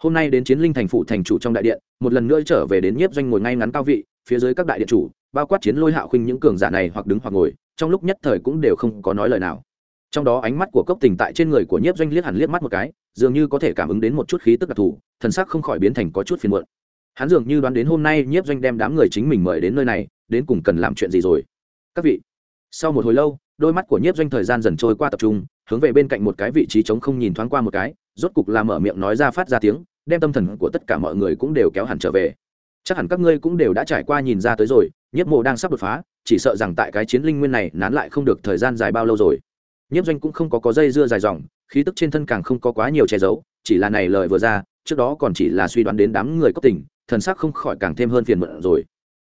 Hôm nay đến chiến linh thành phụ thành chủ trong đại điện, một lần nữa trở về đến nhiếp doanh ngồi ngay ngắn cao vị, phía dưới các đại điện chủ, bao quát chiến lôi hạo khinh những cường giả này hoặc đứng hoặc ngồi trong lúc nhất thời cũng đều không có nói lời nào. Trong đó ánh mắt của cốc tình tại trên người của nhiếp doanh liếc hẳn liếc mắt một cái, dường như có thể cảm ứng đến một chút khí tức đặc thù, thần sắc không khỏi biến thành có chút phiền muộn. Hắn dường như đoán đến hôm nay nhiếp doanh đem đám người chính mình mời đến nơi này, đến cùng cần làm chuyện gì rồi. Các vị, sau một hồi lâu, đôi mắt của nhiếp doanh thời gian dần trôi qua tập trung, hướng về bên cạnh một cái vị trí trống không nhìn thoáng qua một cái, rốt cục là mở miệng nói ra phát ra tiếng, đem tâm thần của tất cả mọi người cũng đều kéo hẳn trở về chắc hẳn các ngươi cũng đều đã trải qua nhìn ra tới rồi, nhiếp mộ đang sắp đột phá, chỉ sợ rằng tại cái chiến linh nguyên này nán lại không được thời gian dài bao lâu rồi. Nhiếp doanh cũng không có có dây dưa dài dòng, khí tức trên thân càng không có quá nhiều che giấu, chỉ là này lời vừa ra, trước đó còn chỉ là suy đoán đến đám người có tình, thần sắc không khỏi càng thêm hơn phiền muộn rồi.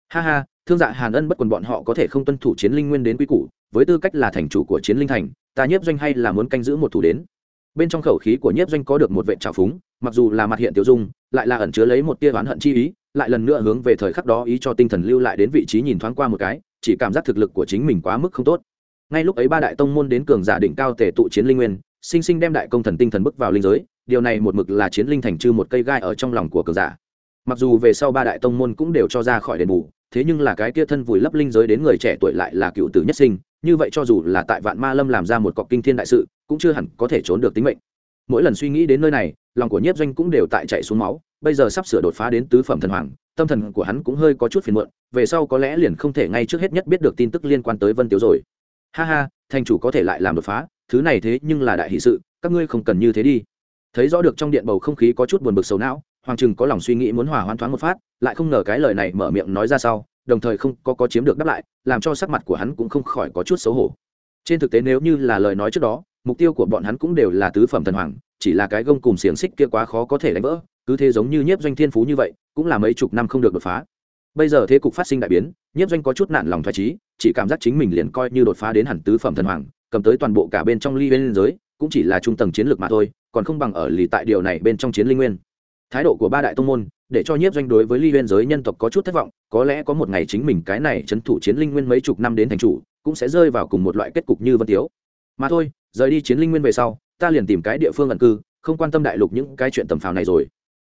Ha ha, thương dạ hàn ân bất quần bọn họ có thể không tuân thủ chiến linh nguyên đến quy củ, với tư cách là thành chủ của chiến linh thành, ta nhiếp doanh hay là muốn canh giữ một thủ đến? Bên trong khẩu khí của nhiếp doanh có được một vệ trào phúng, mặc dù là mặt hiện tiểu dung, lại là ẩn chứa lấy một tia oán hận chi ý lại lần nữa hướng về thời khắc đó ý cho tinh thần lưu lại đến vị trí nhìn thoáng qua một cái, chỉ cảm giác thực lực của chính mình quá mức không tốt. Ngay lúc ấy ba đại tông môn đến cường giả đỉnh cao tề tụ chiến linh nguyên, sinh sinh đem đại công thần tinh thần bước vào linh giới, điều này một mực là chiến linh thành trư một cây gai ở trong lòng của cường giả. Mặc dù về sau ba đại tông môn cũng đều cho ra khỏi đền bù, thế nhưng là cái kia thân vùi lấp linh giới đến người trẻ tuổi lại là cựu tử nhất sinh, như vậy cho dù là tại vạn ma lâm làm ra một cọc kinh thiên đại sự, cũng chưa hẳn có thể trốn được tính mệnh mỗi lần suy nghĩ đến nơi này, lòng của nhiếp doanh cũng đều tại chạy xuống máu. Bây giờ sắp sửa đột phá đến tứ phẩm thần hoàng, tâm thần của hắn cũng hơi có chút phiền muộn, về sau có lẽ liền không thể ngay trước hết nhất biết được tin tức liên quan tới vân tiếu rồi. Ha ha, thành chủ có thể lại làm đột phá, thứ này thế nhưng là đại hỷ sự, các ngươi không cần như thế đi. Thấy rõ được trong điện bầu không khí có chút buồn bực sầu não, hoàng trừng có lòng suy nghĩ muốn hòa hoãn thoáng một phát, lại không ngờ cái lời này mở miệng nói ra sau, đồng thời không có có chiếm được đáp lại, làm cho sắc mặt của hắn cũng không khỏi có chút xấu hổ. Trên thực tế nếu như là lời nói trước đó mục tiêu của bọn hắn cũng đều là tứ phẩm thần hoàng, chỉ là cái gông cùng xiềng xích kia quá khó có thể đánh vỡ, cứ thế giống như nhiếp doanh thiên phú như vậy, cũng là mấy chục năm không được đột phá. Bây giờ thế cục phát sinh đại biến, nhiếp doanh có chút nạn lòng thoải trí chỉ cảm giác chính mình liền coi như đột phá đến hẳn tứ phẩm thần hoàng, cầm tới toàn bộ cả bên trong ly bên giới, cũng chỉ là trung tầng chiến lược mà thôi, còn không bằng ở lì tại điều này bên trong chiến linh nguyên. Thái độ của ba đại tông môn, để cho nhiếp doanh đối với ly bên giới nhân tộc có chút thất vọng, có lẽ có một ngày chính mình cái này c thủ chiến linh nguyên mấy chục năm đến thành chủ, cũng sẽ rơi vào cùng một loại kết cục như vân tiếu. Mà thôi rời đi chiến linh nguyên về sau, ta liền tìm cái địa phương ẩn cư, không quan tâm đại lục những cái chuyện tầm phào này rồi.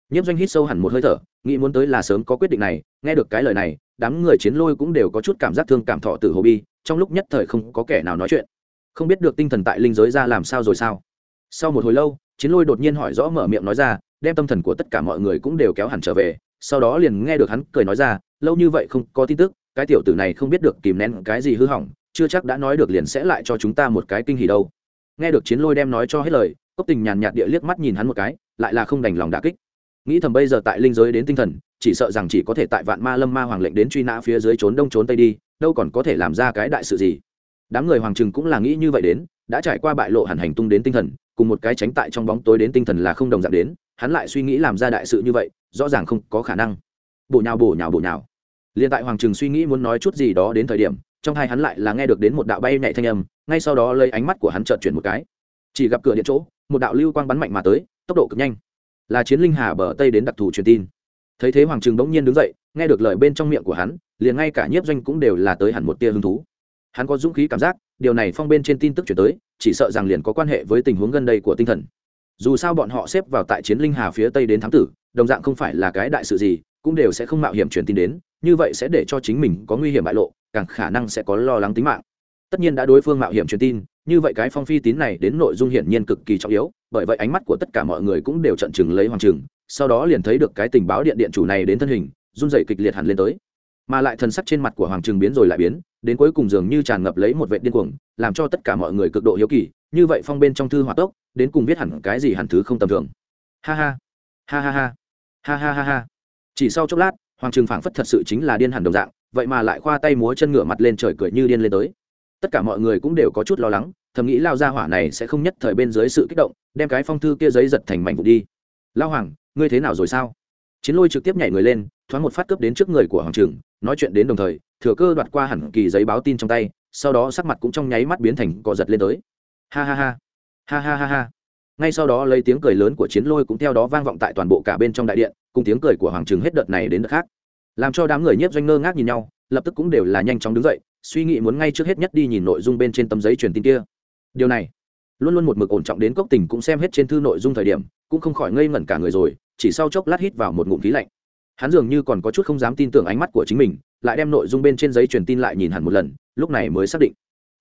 Nhiếp doanh hít sâu hẳn một hơi thở, nghĩ muốn tới là sớm có quyết định này, nghe được cái lời này, đám người chiến lôi cũng đều có chút cảm giác thương cảm thọ từ hồ bi, trong lúc nhất thời không có kẻ nào nói chuyện. Không biết được tinh thần tại linh giới ra làm sao rồi sao? Sau một hồi lâu, chiến lôi đột nhiên hỏi rõ mở miệng nói ra, đem tâm thần của tất cả mọi người cũng đều kéo hẳn trở về, sau đó liền nghe được hắn cười nói ra, lâu như vậy không có tin tức, cái tiểu tử này không biết được kìm nén cái gì hư hỏng, chưa chắc đã nói được liền sẽ lại cho chúng ta một cái kinh hỉ đâu nghe được chiến lôi đem nói cho hết lời, cốc tình nhàn nhạt địa liếc mắt nhìn hắn một cái, lại là không đành lòng đả kích. Nghĩ thầm bây giờ tại linh giới đến tinh thần, chỉ sợ rằng chỉ có thể tại vạn ma lâm ma hoàng lệnh đến truy nã phía dưới trốn đông trốn tây đi, đâu còn có thể làm ra cái đại sự gì. Đám người hoàng trừng cũng là nghĩ như vậy đến, đã trải qua bại lộ hẳn hành tung đến tinh thần, cùng một cái tránh tại trong bóng tối đến tinh thần là không đồng dạng đến, hắn lại suy nghĩ làm ra đại sự như vậy, rõ ràng không có khả năng. Bổ nhào bổ nhào bổ nhào. Liền tại hoàng trừng suy nghĩ muốn nói chút gì đó đến thời điểm, trong hai hắn lại là nghe được đến một đạo bay nhạy thanh âm ngay sau đó lấy ánh mắt của hắn trợn chuyển một cái. Chỉ gặp cửa điện chỗ, một đạo lưu quang bắn mạnh mà tới, tốc độ cực nhanh. Là chiến linh hà bờ tây đến đặc thù truyền tin. Thấy thế hoàng trừng bỗng nhiên đứng dậy, nghe được lời bên trong miệng của hắn, liền ngay cả nhiếp doanh cũng đều là tới hẳn một tia hứng thú. Hắn có dũng khí cảm giác, điều này phong bên trên tin tức chuyển tới, chỉ sợ rằng liền có quan hệ với tình huống gần đây của tinh thần. Dù sao bọn họ xếp vào tại chiến linh hà phía tây đến thám tử, đồng dạng không phải là cái đại sự gì, cũng đều sẽ không mạo hiểm truyền tin đến, như vậy sẽ để cho chính mình có nguy hiểm bại lộ, càng khả năng sẽ có lo lắng tính mạng tất nhiên đã đối phương mạo hiểm truyền tin, như vậy cái phong phi tín này đến nội dung hiển nhiên cực kỳ trọng yếu, bởi vậy ánh mắt của tất cả mọi người cũng đều trận chừng lấy hoàng trừng, sau đó liền thấy được cái tình báo điện điện chủ này đến thân hình, run dậy kịch liệt hẳn lên tới. Mà lại thần sắc trên mặt của hoàng trừng biến rồi lại biến, đến cuối cùng dường như tràn ngập lấy một vệ điên cuồng, làm cho tất cả mọi người cực độ hiếu kỳ, như vậy phong bên trong thư hỏa tốc, đến cùng viết hẳn cái gì hẳn thứ không tầm thường. Ha ha ha ha ha ha ha ha ha. Chỉ sau chốc lát, hoàng trừng phảng phất thật sự chính là điên hẳn đồng dạng, vậy mà lại khoa tay múa chân ngửa mặt lên trời cười như điên lên tới tất cả mọi người cũng đều có chút lo lắng, thầm nghĩ lao ra hỏa này sẽ không nhất thời bên dưới sự kích động, đem cái phong thư kia giấy giật thành mảnh vụ đi. Lao hoàng, ngươi thế nào rồi sao? Chiến lôi trực tiếp nhảy người lên, thoáng một phát cướp đến trước người của hoàng trường nói chuyện đến đồng thời, thừa cơ đoạt qua hẳn kỳ giấy báo tin trong tay, sau đó sắc mặt cũng trong nháy mắt biến thành cọ giật lên tới. Ha ha ha. Ha ha ha ha. Ngay sau đó lấy tiếng cười lớn của chiến lôi cũng theo đó vang vọng tại toàn bộ cả bên trong đại điện, cùng tiếng cười của hoàng trường hết đợt này đến đợt khác. Làm cho đám người nhiếp doanh ngơ ngác nhìn nhau, lập tức cũng đều là nhanh chóng đứng dậy suy nghĩ muốn ngay trước hết nhất đi nhìn nội dung bên trên tấm giấy truyền tin kia. Điều này, luôn luôn một mực ổn trọng đến cốc tình cũng xem hết trên thư nội dung thời điểm, cũng không khỏi ngây ngẩn cả người rồi, chỉ sau chốc lát hít vào một ngụm khí lạnh. Hắn dường như còn có chút không dám tin tưởng ánh mắt của chính mình, lại đem nội dung bên trên giấy truyền tin lại nhìn hẳn một lần, lúc này mới xác định.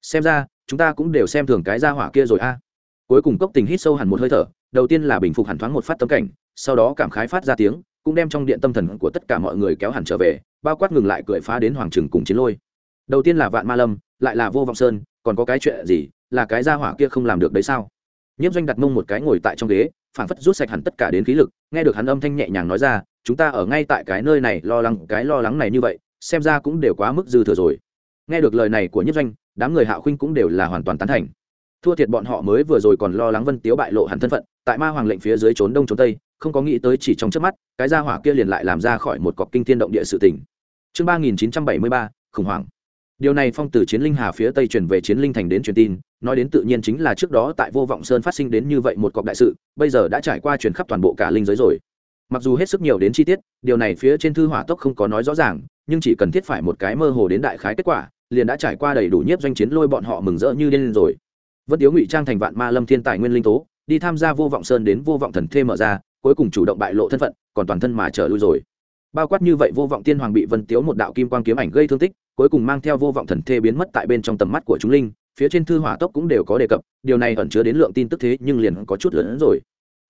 Xem ra, chúng ta cũng đều xem thường cái ra hỏa kia rồi a. Cuối cùng cốc tình hít sâu hẳn một hơi thở, đầu tiên là bình phục hẳn thoáng một phát tấm cảnh, sau đó cảm khái phát ra tiếng, cũng đem trong điện tâm thần của tất cả mọi người kéo hẳn trở về, bao quát ngừng lại cười phá đến hoàng trừng cùng chiến lôi đầu tiên là vạn ma lâm, lại là vô vọng sơn, còn có cái chuyện gì, là cái gia hỏa kia không làm được đấy sao? Nhiếp doanh đặt mông một cái ngồi tại trong ghế phản phất rút sạch hẳn tất cả đến khí lực, nghe được hắn âm thanh nhẹ nhàng nói ra, chúng ta ở ngay tại cái nơi này, lo lắng, cái lo lắng này như vậy, xem ra cũng đều quá mức dư thừa rồi. Nghe được lời này của nhiếp doanh, đám người hạ khuynh cũng đều là hoàn toàn tán thành. Thua thiệt bọn họ mới vừa rồi còn lo lắng vân tiếu bại lộ hẳn thân phận, tại ma hoàng lệnh phía dưới trốn đông trốn tây, không có nghĩ tới chỉ trong trước mắt, cái gia hỏa kia liền lại làm ra khỏi một cọc kinh thiên động địa sự tình. Chương ba nghìn chín trăm bảy mươi ba, khủng hoảng điều này phong từ chiến linh hà phía tây truyền về chiến linh thành đến truyền tin, nói đến tự nhiên chính là trước đó tại vô vọng sơn phát sinh đến như vậy một cọc đại sự, bây giờ đã trải qua truyền khắp toàn bộ cả linh giới rồi. Mặc dù hết sức nhiều đến chi tiết, điều này phía trên thư hỏa tốc không có nói rõ ràng, nhưng chỉ cần thiết phải một cái mơ hồ đến đại khái kết quả, liền đã trải qua đầy đủ nhiếp doanh chiến lôi bọn họ mừng rỡ như điên rồi. Vân tiếu ngụy trang thành vạn ma lâm thiên tài nguyên linh tố, đi tham gia vô vọng sơn đến vô vọng thần thê mở ra, cuối cùng chủ động bại lộ thân phận, còn toàn thân mà trở lui rồi. Bao quát như vậy vô vọng tiên hoàng bị vân tiếu một đạo kim quang kiếm ảnh gây thương tích cuối cùng mang theo vô vọng thần thê biến mất tại bên trong tầm mắt của chúng linh, phía trên thư hỏa tốc cũng đều có đề cập, điều này ẩn chứa đến lượng tin tức thế nhưng liền có chút lớn hơn rồi.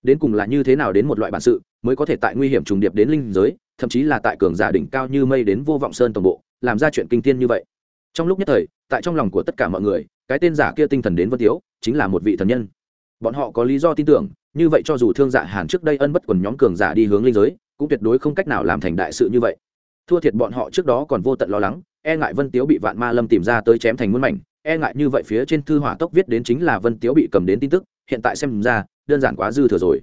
Đến cùng là như thế nào đến một loại bản sự mới có thể tại nguy hiểm trùng điệp đến linh giới, thậm chí là tại cường giả đỉnh cao như mây đến vô vọng sơn tổng bộ, làm ra chuyện kinh tiên như vậy? Trong lúc nhất thời, tại trong lòng của tất cả mọi người, cái tên giả kia tinh thần đến vân tiếu, chính là một vị thần nhân. Bọn họ có lý do tin tưởng, như vậy cho dù thương dạ hàn trước đây ân bất quần nhóm cường giả đi hướng linh giới, cũng tuyệt đối không cách nào làm thành đại sự như vậy. Thua thiệt bọn họ trước đó còn vô tận lo lắng e ngại vân tiếu bị vạn ma lâm tìm ra tới chém thành muôn mảnh e ngại như vậy phía trên thư hỏa tốc viết đến chính là vân tiếu bị cầm đến tin tức, hiện tại xem ra, đơn giản quá dư thừa rồi.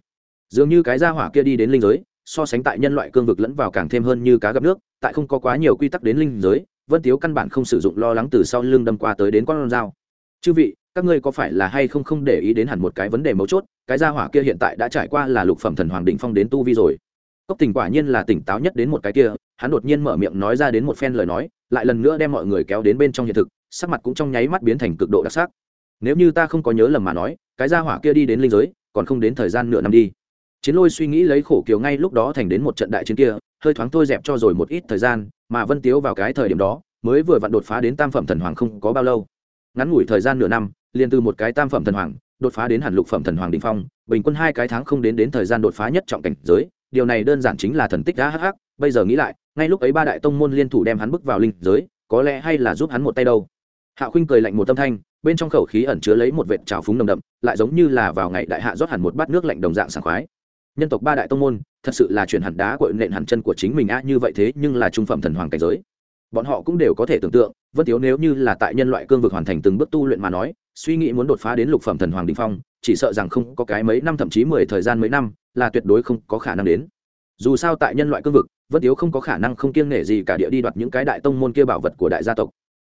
Dường như cái gia hỏa kia đi đến linh giới, so sánh tại nhân loại cương vực lẫn vào càng thêm hơn như cá gặp nước, tại không có quá nhiều quy tắc đến linh giới, vân tiếu căn bản không sử dụng lo lắng từ sau lưng đâm qua tới đến con dao. Chư vị, các ngươi có phải là hay không không để ý đến hẳn một cái vấn đề mấu chốt, cái gia hỏa kia hiện tại đã trải qua là lục phẩm thần hoàng định phong đến tu vi rồi cốc tình quả nhiên là tỉnh táo nhất đến một cái kia, hắn đột nhiên mở miệng nói ra đến một phen lời nói, lại lần nữa đem mọi người kéo đến bên trong hiện thực, sắc mặt cũng trong nháy mắt biến thành cực độ đặc sắc. Nếu như ta không có nhớ lầm mà nói, cái gia hỏa kia đi đến linh giới, còn không đến thời gian nửa năm đi. Chiến lôi suy nghĩ lấy khổ kiều ngay lúc đó thành đến một trận đại chiến kia, hơi thoáng thôi dẹp cho rồi một ít thời gian, mà vân tiếu vào cái thời điểm đó, mới vừa vặn đột phá đến tam phẩm thần hoàng không có bao lâu. Ngắn ngủi thời gian nửa năm, liền từ một cái tam phẩm thần hoàng, đột phá đến hẳn lục phẩm thần hoàng đình phong, bình quân hai cái tháng không đến đến thời gian đột phá nhất trọng cảnh giới điều này đơn giản chính là thần tích đã hắc hắc, bây giờ nghĩ lại, ngay lúc ấy ba đại tông môn liên thủ đem hắn bước vào linh giới, có lẽ hay là giúp hắn một tay đâu. Hạ khuynh cười lạnh một tâm thanh, bên trong khẩu khí ẩn chứa lấy một vệt trào phúng nồng đậm, lại giống như là vào ngày đại hạ rót hẳn một bát nước lạnh đồng dạng sảng khoái. Nhân tộc ba đại tông môn, thật sự là chuyển hẳn đá cội nện hẳn chân của chính mình a như vậy thế nhưng là trung phẩm thần hoàng cảnh giới. Bọn họ cũng đều có thể tưởng tượng, vân tiếu nếu như là tại nhân loại cương vực hoàn thành từng bước tu luyện mà nói, suy nghĩ muốn đột phá đến lục phẩm thần hoàng đình phong, chỉ sợ rằng không có cái mấy năm thậm chí mười thời gian mấy năm là tuyệt đối không có khả năng đến. Dù sao tại nhân loại cương vực, vân tiếu không có khả năng không kiêng nể gì cả địa đi đoạt những cái đại tông môn kia bảo vật của đại gia tộc.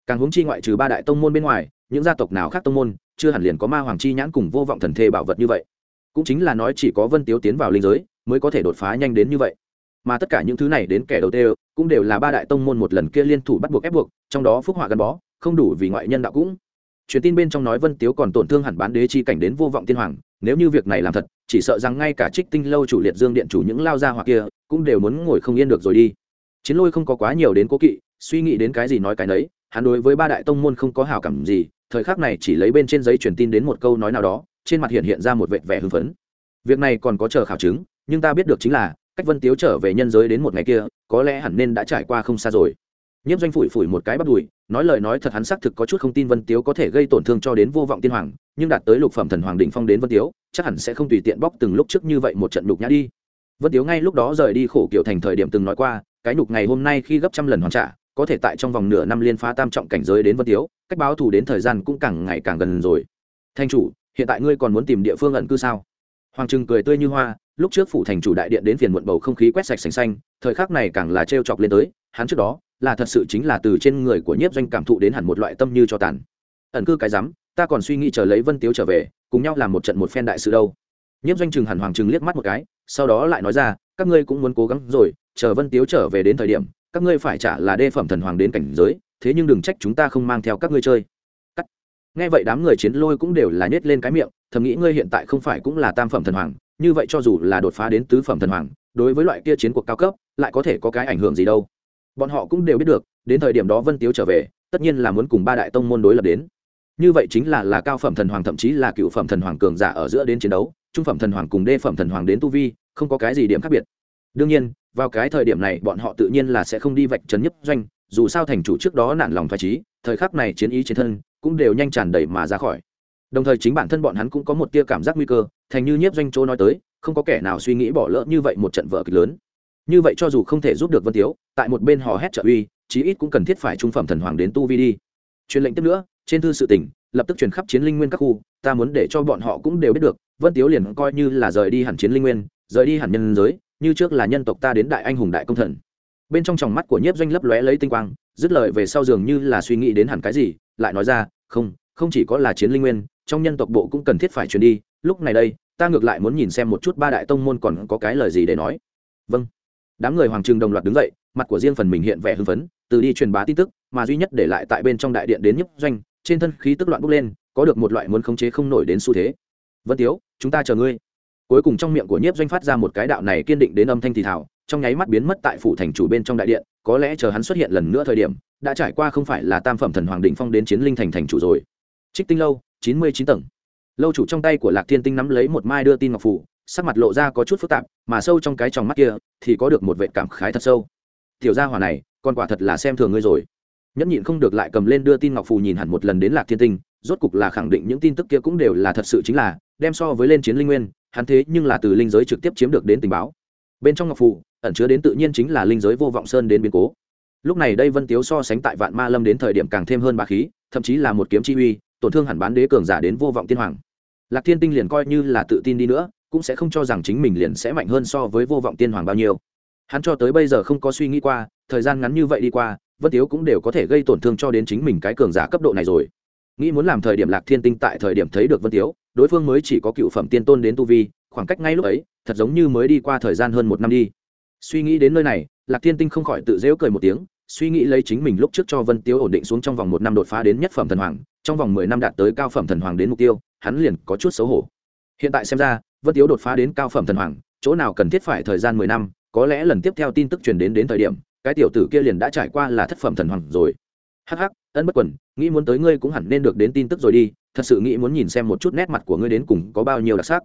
Càng hướng chi ngoại trừ ba đại tông môn bên ngoài, những gia tộc nào khác tông môn, chưa hẳn liền có ma hoàng chi nhãn cùng vô vọng thần thê bảo vật như vậy. Cũng chính là nói chỉ có vân tiếu tiến vào linh giới, mới có thể đột phá nhanh đến như vậy. Mà tất cả những thứ này đến kẻ đầu tiên, cũng đều là ba đại tông môn một lần kia liên thủ bắt buộc ép buộc, trong đó phúc họa gắn bó, không đủ vì ngoại nhân đạo cũng. Truyền tin bên trong nói vân tiếu còn tổn thương hẳn bán đế chi cảnh đến vô vọng tiên hoàng nếu như việc này làm thật, chỉ sợ rằng ngay cả trích tinh lâu chủ liệt dương điện chủ những lao ra hoặc kia cũng đều muốn ngồi không yên được rồi đi. Chiến lôi không có quá nhiều đến cố kỵ, suy nghĩ đến cái gì nói cái nấy, hắn đối với ba đại tông môn không có hào cảm gì, thời khắc này chỉ lấy bên trên giấy truyền tin đến một câu nói nào đó, trên mặt hiện hiện ra một vệt vẻ hưng phấn. Việc này còn có chờ khảo chứng, nhưng ta biết được chính là, cách vân tiếu trở về nhân giới đến một ngày kia, có lẽ hẳn nên đã trải qua không xa rồi nhiếp doanh phủi phủi một cái bắt đùi, nói lời nói thật hắn xác thực có chút không tin vân tiếu có thể gây tổn thương cho đến vô vọng tiên hoàng, nhưng đạt tới lục phẩm thần hoàng định phong đến vân tiếu, chắc hẳn sẽ không tùy tiện bóc từng lúc trước như vậy một trận nhục nhã đi. Vân tiếu ngay lúc đó rời đi khổ kiểu thành thời điểm từng nói qua, cái nhục ngày hôm nay khi gấp trăm lần hoàn trả, có thể tại trong vòng nửa năm liên phá tam trọng cảnh giới đến vân tiếu, cách báo thù đến thời gian cũng càng ngày càng gần rồi. Thanh chủ, hiện tại ngươi còn muốn tìm địa phương ẩn cư sao? Hoàng trừng cười tươi như hoa, lúc trước phủ thành chủ đại điện đến phiền muộn bầu không khí quét sạch sành xanh, thời khắc này càng là trêu chọc lên tới, hắn trước đó là thật sự chính là từ trên người của nhiếp doanh cảm thụ đến hẳn một loại tâm như cho tàn. Ẩn cư cái rắm, ta còn suy nghĩ chờ lấy vân tiếu trở về, cùng nhau làm một trận một phen đại sự đâu. Nhiếp doanh chừng hẳn hoàng trừng liếc mắt một cái, sau đó lại nói ra, các ngươi cũng muốn cố gắng rồi, chờ vân tiếu trở về đến thời điểm, các ngươi phải trả là đê phẩm thần hoàng đến cảnh giới, thế nhưng đừng trách chúng ta không mang theo các ngươi chơi. Cắt. nghe vậy đám người chiến lôi cũng đều là nhét lên cái miệng, thầm nghĩ ngươi hiện tại không phải cũng là tam phẩm thần hoàng, như vậy cho dù là đột phá đến tứ phẩm thần hoàng, đối với loại kia chiến cuộc cao cấp, lại có thể có cái ảnh hưởng gì đâu bọn họ cũng đều biết được, đến thời điểm đó vân tiếu trở về, tất nhiên là muốn cùng ba đại tông môn đối lập đến. Như vậy chính là là cao phẩm thần hoàng thậm chí là cựu phẩm thần hoàng cường giả ở giữa đến chiến đấu, trung phẩm thần hoàng cùng đê phẩm thần hoàng đến tu vi, không có cái gì điểm khác biệt. Đương nhiên, vào cái thời điểm này bọn họ tự nhiên là sẽ không đi vạch trấn nhất doanh, dù sao thành chủ trước đó nản lòng thoải trí, thời khắc này chiến ý chiến thân cũng đều nhanh tràn đầy mà ra khỏi. Đồng thời chính bản thân bọn hắn cũng có một tia cảm giác nguy cơ, thành như nhiếp doanh chỗ nói tới, không có kẻ nào suy nghĩ bỏ lỡ như vậy một trận vở kịch lớn như vậy cho dù không thể giúp được vân tiếu, tại một bên hò hét trợ uy, chí ít cũng cần thiết phải trung phẩm thần hoàng đến tu vi đi. Truyền lệnh tiếp nữa, trên thư sự tỉnh, lập tức truyền khắp chiến linh nguyên các khu, ta muốn để cho bọn họ cũng đều biết được, vân tiếu liền coi như là rời đi hẳn chiến linh nguyên, rời đi hẳn nhân giới, như trước là nhân tộc ta đến đại anh hùng đại công thần. Bên trong tròng mắt của nhiếp doanh lấp lóe lấy tinh quang, dứt lời về sau giường như là suy nghĩ đến hẳn cái gì, lại nói ra, không không chỉ có là chiến linh nguyên, trong nhân tộc bộ cũng cần thiết phải truyền đi, lúc này đây, ta ngược lại muốn nhìn xem một chút ba đại tông môn còn có cái lời gì để nói. Vâng đám người hoàng trường đồng loạt đứng dậy, mặt của riêng phần mình hiện vẻ hưng phấn, từ đi truyền bá tin tức, mà duy nhất để lại tại bên trong đại điện đến nhấp doanh, trên thân khí tức loạn bốc lên, có được một loại muốn khống chế không nổi đến xu thế. Vân tiếu, chúng ta chờ ngươi. Cuối cùng trong miệng của nhiếp doanh phát ra một cái đạo này kiên định đến âm thanh thì thảo trong nháy mắt biến mất tại phủ thành chủ bên trong đại điện, có lẽ chờ hắn xuất hiện lần nữa thời điểm, đã trải qua không phải là tam phẩm thần hoàng định phong đến chiến linh thành thành chủ rồi. Trích tinh lâu, chín mươi chín tầng. Lâu chủ trong tay của lạc thiên tinh nắm lấy một mai đưa tin ngọc phủ sắc mặt lộ ra có chút phức tạp, mà sâu trong cái tròng mắt kia thì có được một vệ cảm khái thật sâu. Tiểu gia hỏa này còn quả thật là xem thường ngươi rồi. Nhẫn nhịn không được lại cầm lên đưa tin ngọc phù nhìn hẳn một lần đến lạc thiên tinh, rốt cục là khẳng định những tin tức kia cũng đều là thật sự chính là, đem so với lên chiến linh nguyên, hắn thế nhưng là từ linh giới trực tiếp chiếm được đến tình báo. Bên trong ngọc phù, ẩn chứa đến tự nhiên chính là linh giới vô vọng sơn đến biến cố. Lúc này đây vân tiếu so sánh tại vạn ma lâm đến thời điểm càng thêm hơn ba khí, thậm chí là một kiếm chi uy, tổn thương hẳn bán đế cường giả đến vô vọng tiên hoàng. Lạc thiên tinh liền coi như là tự tin đi nữa cũng sẽ không cho rằng chính mình liền sẽ mạnh hơn so với vô vọng tiên hoàng bao nhiêu. Hắn cho tới bây giờ không có suy nghĩ qua, thời gian ngắn như vậy đi qua, vân tiếu cũng đều có thể gây tổn thương cho đến chính mình cái cường giả cấp độ này rồi. Nghĩ muốn làm thời điểm lạc thiên tinh tại thời điểm thấy được vân tiếu, đối phương mới chỉ có cựu phẩm tiên tôn đến tu vi, khoảng cách ngay lúc ấy, thật giống như mới đi qua thời gian hơn một năm đi. Suy nghĩ đến nơi này, lạc thiên tinh không khỏi tự dễu cười một tiếng, suy nghĩ lấy chính mình lúc trước cho vân tiếu ổn định xuống trong vòng một năm đột phá đến nhất phẩm thần hoàng, trong vòng mười năm đạt tới cao phẩm thần hoàng đến mục tiêu, hắn liền có chút xấu hổ. Hiện tại xem ra vân tiếu đột phá đến cao phẩm thần hoàng, chỗ nào cần thiết phải thời gian mười năm, có lẽ lần tiếp theo tin tức truyền đến đến thời điểm, cái tiểu tử kia liền đã trải qua là thất phẩm thần hoàng rồi. Hắc hắc, ân bất quần, nghĩ muốn tới ngươi cũng hẳn nên được đến tin tức rồi đi, thật sự nghĩ muốn nhìn xem một chút nét mặt của ngươi đến cùng có bao nhiêu đặc sắc.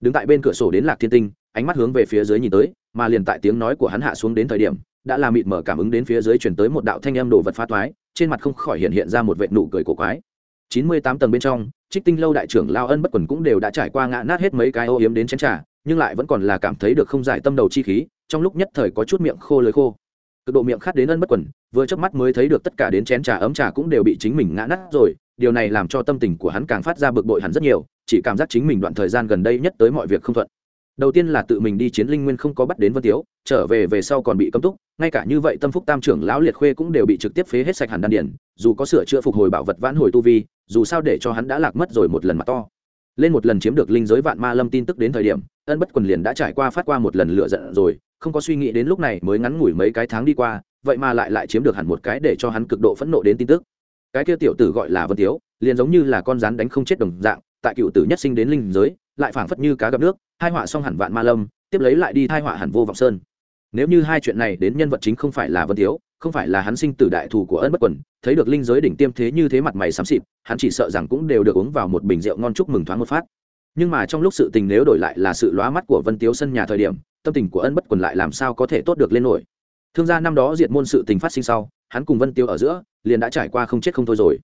Đứng tại bên cửa sổ đến lạc thiên tinh, ánh mắt hướng về phía dưới nhìn tới, mà liền tại tiếng nói của hắn hạ xuống đến thời điểm, đã làm mịt mở cảm ứng đến phía dưới chuyển tới một đạo thanh âm đồ vật phá toái, trên mặt không khỏi hiện hiện ra một vệ nụ cười cổ quái. Chín mươi tám tầng bên trong trích tinh lâu đại trưởng lao ân bất quần cũng đều đã trải qua ngã nát hết mấy cái ô yếm đến chén trà, nhưng lại vẫn còn là cảm thấy được không giải tâm đầu chi khí, trong lúc nhất thời có chút miệng khô lưới khô. Cực độ miệng khát đến ân bất quần, vừa chớp mắt mới thấy được tất cả đến chén trà ấm trà cũng đều bị chính mình ngã nát rồi, điều này làm cho tâm tình của hắn càng phát ra bực bội hẳn rất nhiều, chỉ cảm giác chính mình đoạn thời gian gần đây nhất tới mọi việc không thuận. Đầu tiên là tự mình đi chiến linh nguyên không có bắt đến vân tiếu, trở về về sau còn bị cấm túc, ngay cả như vậy tâm phúc tam trưởng lão liệt khuê cũng đều bị trực tiếp phế hết sạch hẳn đan điển dù có sửa chữa phục hồi bảo vật vãn hồi tu vi dù sao để cho hắn đã lạc mất rồi một lần mà to. Lên một lần chiếm được linh giới vạn ma lâm tin tức đến thời điểm, ân bất quần liền đã trải qua phát qua một lần lựa giận rồi, không có suy nghĩ đến lúc này mới ngắn ngủi mấy cái tháng đi qua, vậy mà lại lại chiếm được hẳn một cái để cho hắn cực độ phẫn nộ đến tin tức. Cái kia tiểu tử gọi là vân tiếu, liền giống như là con rắn đánh không chết đồng dạng, tại cựu tử nhất sinh đến linh giới, lại phảng phất như cá gặp nước, hai họa xong hẳn vạn ma lâm, tiếp lấy lại đi thai họa hẳn vô vọng sơn. Nếu như hai chuyện này đến nhân vật chính không phải là vân tiếu không phải là hắn sinh tử đại thù của ân bất quần, thấy được linh giới đỉnh tiêm thế như thế mặt mày xám xịt, hắn chỉ sợ rằng cũng đều được uống vào một bình rượu ngon chúc mừng thoáng một phát. Nhưng mà trong lúc sự tình nếu đổi lại là sự lóa mắt của vân tiếu sân nhà thời điểm, tâm tình của ân bất quần lại làm sao có thể tốt được lên nổi. Thương gia năm đó diệt môn sự tình phát sinh sau, hắn cùng vân tiêu ở giữa, liền đã trải qua không chết không thôi rồi.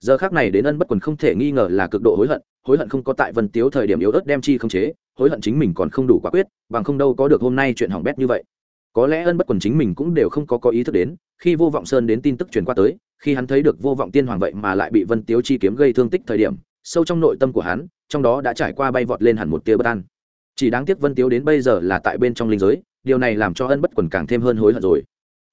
Giờ khác này đến ân bất quần không thể nghi ngờ là cực độ hối hận hối hận không có tại vân tiếu thời điểm yếu ớt đem chi không chế, hối hận chính mình còn không đủ quả quyết, bằng không đâu có được hôm nay chuyện hỏng bét như vậy có lẽ ân bất quần chính mình cũng đều không có có ý thức đến, khi vô vọng sơn đến tin tức truyền qua tới, khi hắn thấy được vô vọng tiên hoàng vậy mà lại bị vân tiếu chi kiếm gây thương tích thời điểm, sâu trong nội tâm của hắn, trong đó đã trải qua bay vọt lên hẳn một tia bất an. Chỉ đáng tiếc vân tiếu đến bây giờ là tại bên trong linh giới, điều này làm cho ân bất quần càng thêm hơn hối hận rồi.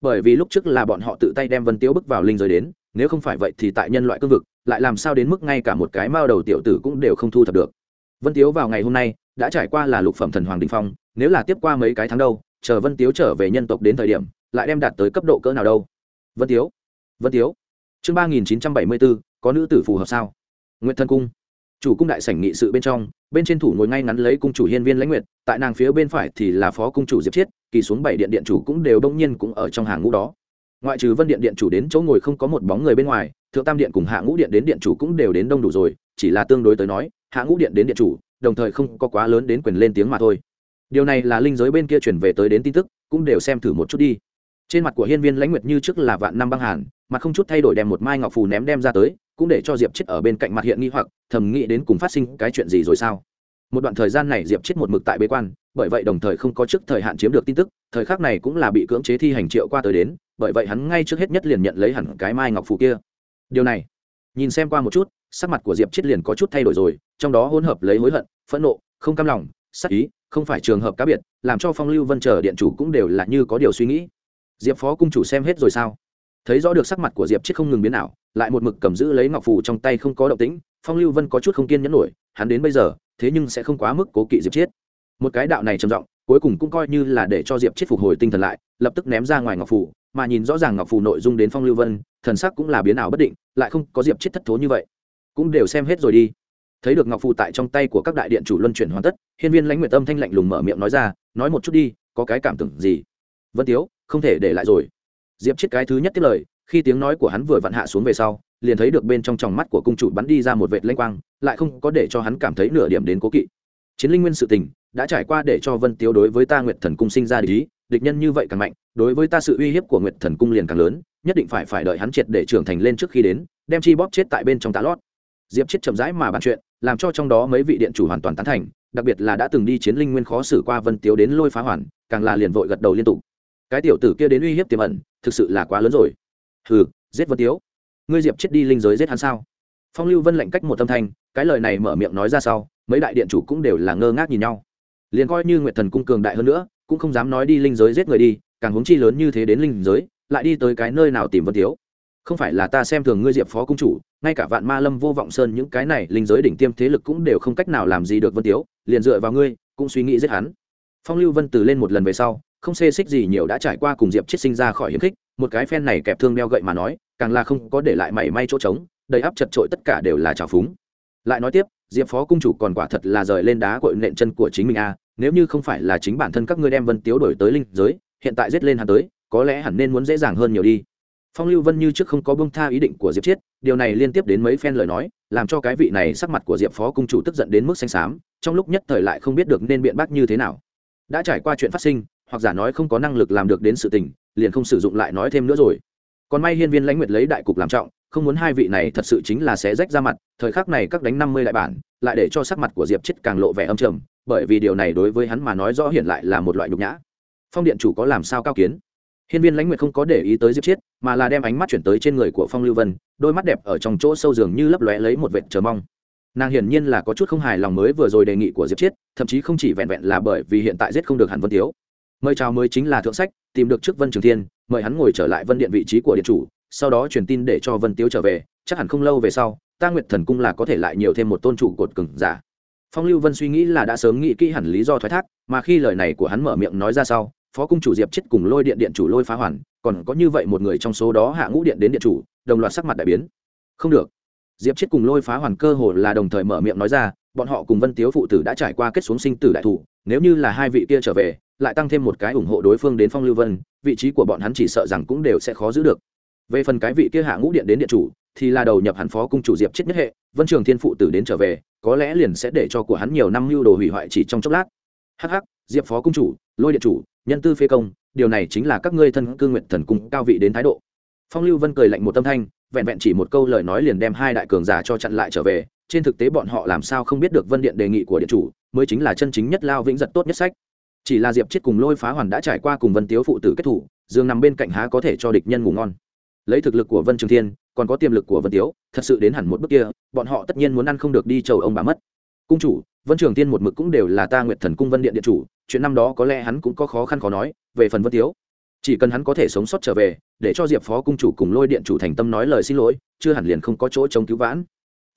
Bởi vì lúc trước là bọn họ tự tay đem vân tiếu bước vào linh giới đến, nếu không phải vậy thì tại nhân loại cương vực, lại làm sao đến mức ngay cả một cái mao đầu tiểu tử cũng đều không thu thập được. Vân tiếu vào ngày hôm nay, đã trải qua là lục phẩm thần hoàng đình phong, nếu là tiếp qua mấy cái tháng đâu chờ vân tiếu trở về nhân tộc đến thời điểm, lại đem đạt tới cấp độ cỡ nào đâu? Vân tiếu vân tiếu. Chương ba nghìn chín trăm bảy mươi bốn, có nữ tử phù hợp sao? Nguyễn thân cung. Chủ cung đại sảnh nghị sự bên trong, bên trên thủ ngồi ngay ngắn lấy cung chủ hiên viên lãnh nguyệt, tại nàng phía bên phải thì là phó cung chủ diệp chiết, kỳ xuống bảy điện điện chủ cũng đều đông nhiên cũng ở trong hàng ngũ đó. Ngoại trừ vân điện điện chủ đến chỗ ngồi không có một bóng người bên ngoài, thượng tam điện cùng hạ ngũ điện đến điện chủ cũng đều đến đông đủ rồi, chỉ là tương đối tới nói, hạ ngũ điện đến điện chủ, đồng thời không có quá lớn đến quyền lên tiếng mà thôi điều này là linh giới bên kia chuyển về tới đến tin tức, cũng đều xem thử một chút đi. Trên mặt của hiên viên lãnh nguyệt như trước là vạn năm băng hàn, mà không chút thay đổi đem một mai ngọc phù ném đem ra tới, cũng để cho diệp chết ở bên cạnh mặt hiện nghi hoặc, thầm nghĩ đến cùng phát sinh cái chuyện gì rồi sao. Một đoạn thời gian này diệp chết một mực tại bế quan, bởi vậy đồng thời không có trước thời hạn chiếm được tin tức, thời khắc này cũng là bị cưỡng chế thi hành triệu qua tới đến, bởi vậy hắn ngay trước hết nhất liền nhận lấy hẳn cái mai ngọc phù kia. Điều này, nhìn xem qua một chút, sắc mặt của diệp chết liền có chút thay đổi rồi, trong đó hỗn hợp lấy hối hận, phẫn nộ, không cam lòng sắc ý, không phải trường hợp cá biệt, làm cho phong lưu vân chờ điện chủ cũng đều là như có điều suy nghĩ. Diệp phó cung chủ xem hết rồi sao? Thấy rõ được sắc mặt của diệp chết không ngừng biến ảo, lại một mực cầm giữ lấy ngọc phù trong tay không có động tĩnh, phong lưu vân có chút không kiên nhẫn nổi, hắn đến bây giờ, thế nhưng sẽ không quá mức cố kỵ diệp chết. Một cái đạo này trầm trọng cuối cùng cũng coi như là để cho diệp chết phục hồi tinh thần lại, lập tức ném ra ngoài ngọc phù, mà nhìn rõ ràng ngọc phù nội dung đến phong lưu vân, thần sắc cũng là biến ảo bất định, lại không có diệp chết thất thố như vậy. Cũng đều xem hết rồi đi thấy được ngọc phù tại trong tay của các đại điện chủ luân chuyển hoàn tất, hiên viên lãnh nguyện tâm thanh lạnh lùng mở miệng nói ra, nói một chút đi, có cái cảm tưởng gì? Vân tiếu, không thể để lại rồi. Diệp chết cái thứ nhất tiếp lời, khi tiếng nói của hắn vừa vặn hạ xuống về sau, liền thấy được bên trong tròng mắt của cung chủ bắn đi ra một vệt lanh quang, lại không có để cho hắn cảm thấy nửa điểm đến cố kỵ. Chiến linh nguyên sự tình đã trải qua để cho vân tiếu đối với ta nguyệt thần cung sinh ra lý địch nhân như vậy càng mạnh, đối với ta sự uy hiếp của nguyệt thần cung liền càng lớn, nhất định phải phải đợi hắn triệt để trưởng thành lên trước khi đến, đem chi bóp chết tại bên trong tá lót. Diệp chết chậm rãi mà bàn chuyện làm cho trong đó mấy vị điện chủ hoàn toàn tán thành, đặc biệt là đã từng đi chiến linh nguyên khó xử qua vân tiếu đến lôi phá hoàn, càng là liền vội gật đầu liên tục. Cái tiểu tử kia đến uy hiếp tiềm ẩn, thực sự là quá lớn rồi. Hừ, giết vân tiếu. Ngươi diệp chết đi linh giới giết hắn sao? Phong lưu vân lệnh cách một tâm thanh, cái lời này mở miệng nói ra sau, mấy đại điện chủ cũng đều là ngơ ngác nhìn nhau. Liền coi như nguyệt thần cung cường đại hơn nữa, cũng không dám nói đi linh giới giết người đi, càng huống chi lớn như thế đến linh giới, lại đi tới cái nơi nào tìm vân tiếu không phải là ta xem thường ngươi diệp phó cung chủ, ngay cả vạn ma lâm, vô vọng sơn những cái này linh giới đỉnh tiêm thế lực cũng đều không cách nào làm gì được vân tiếu, liền dựa vào ngươi, cũng suy nghĩ giết hắn. Phong lưu vân từ lên một lần về sau, không xê xích gì nhiều đã trải qua cùng diệp chết sinh ra khỏi hiếm khích, một cái phen này kẹp thương đeo gậy mà nói, càng là không có để lại mảy may chỗ trống, đầy áp chật trội tất cả đều là trào phúng. Lại nói tiếp, diệp phó cung chủ còn quả thật là rời lên đá cội nện chân của chính mình a nếu như không phải là chính bản thân các ngươi đem vân tiếu đổi tới linh giới, hiện tại giết lên hắn tới, có lẽ hẳn nên muốn dễ dàng hơn nhiều đi phong lưu vân như trước không có bông tha ý định của diệp chiết, điều này liên tiếp đến mấy phen lời nói, làm cho cái vị này sắc mặt của diệp phó cung chủ tức giận đến mức xanh xám, trong lúc nhất thời lại không biết được nên biện bác như thế nào. Đã trải qua chuyện phát sinh, hoặc giả nói không có năng lực làm được đến sự tình, liền không sử dụng lại nói thêm nữa rồi. Còn may hiên viên lãnh nguyệt lấy đại cục làm trọng, không muốn hai vị này thật sự chính là sẽ rách ra mặt, thời khắc này các đánh năm mươi đại bản, lại để cho sắc mặt của diệp chết càng lộ vẻ âm trầm, bởi vì điều này đối với hắn mà nói rõ hiện lại là một loại nhục nhã. Phong điện chủ có làm sao cao kiến? Hiên viên lãnh nguyệt không có để ý tới diệp Chiết, mà là đem ánh mắt chuyển tới trên người của phong lưu vân đôi mắt đẹp ở trong chỗ sâu giường như lấp lóe lấy một vệt chờ mong. Nàng hiển nhiên là có chút không hài lòng mới vừa rồi đề nghị của diệp chiết thậm chí không chỉ vẹn vẹn là bởi vì hiện tại giết không được Hàn vân tiếu. Mời chào mới chính là thượng sách tìm được trước vân trường thiên mời hắn ngồi trở lại vân điện vị trí của điện chủ sau đó truyền tin để cho vân tiếu trở về chắc hẳn không lâu về sau ta nguyệt thần cung là có thể lại nhiều thêm một tôn trụ cột cường giả. Phong lưu vân suy nghĩ là đã sớm nghĩ kỹ hẳn lý do thoái thác mà khi lời này của hắn mở miệng nói ra sau phó cung chủ diệp chết cùng lôi điện điện chủ lôi phá hoàn, còn có như vậy một người trong số đó hạ ngũ điện đến điện chủ, đồng loạt sắc mặt đại biến. Không được. Diệp chết cùng lôi phá hoàn cơ hồ là đồng thời mở miệng nói ra, bọn họ cùng vân tiếu phụ tử đã trải qua kết xuống sinh tử đại thủ nếu như là hai vị kia trở về, lại tăng thêm một cái ủng hộ đối phương đến phong lưu vân, vị trí của bọn hắn chỉ sợ rằng cũng đều sẽ khó giữ được. Về phần cái vị kia hạ ngũ điện đến điện chủ, thì là đầu nhập hẳn phó cung chủ diệp chết nhất hệ, vân trường thiên phụ tử đến trở về, có lẽ liền sẽ để cho của hắn nhiều năm lưu đồ hủy hoại chỉ trong chốc lát. Hắc hắc diệp phó cung chủ, lôi điện chủ, nhân tư phê công, điều này chính là các ngươi thân cương nguyện thần cung cao vị đến thái độ. Phong lưu vân cười lạnh một tâm thanh, vẹn vẹn chỉ một câu lời nói liền đem hai đại cường giả cho chặn lại trở về. Trên thực tế bọn họ làm sao không biết được vân điện đề nghị của điện chủ, mới chính là chân chính nhất lao vĩnh giật tốt nhất sách. Chỉ là diệp chết cùng lôi phá hoàn đã trải qua cùng vân tiếu phụ tử kết thủ, dương nằm bên cạnh há có thể cho địch nhân ngủ ngon. Lấy thực lực của vân trường thiên, còn có tiềm lực của vân tiếu, thật sự đến hẳn một bước kia, bọn họ tất nhiên muốn ăn không được đi chầu ông bà mất. Cung chủ, vân trường tiên một mực cũng đều là ta nguyệt thần cung vân điện điện chủ chuyện năm đó có lẽ hắn cũng có khó khăn khó nói về phần vân tiếu. Chỉ cần hắn có thể sống sót trở về, để cho diệp phó cung chủ cùng lôi điện chủ thành tâm nói lời xin lỗi, chưa hẳn liền không có chỗ chống cứu vãn.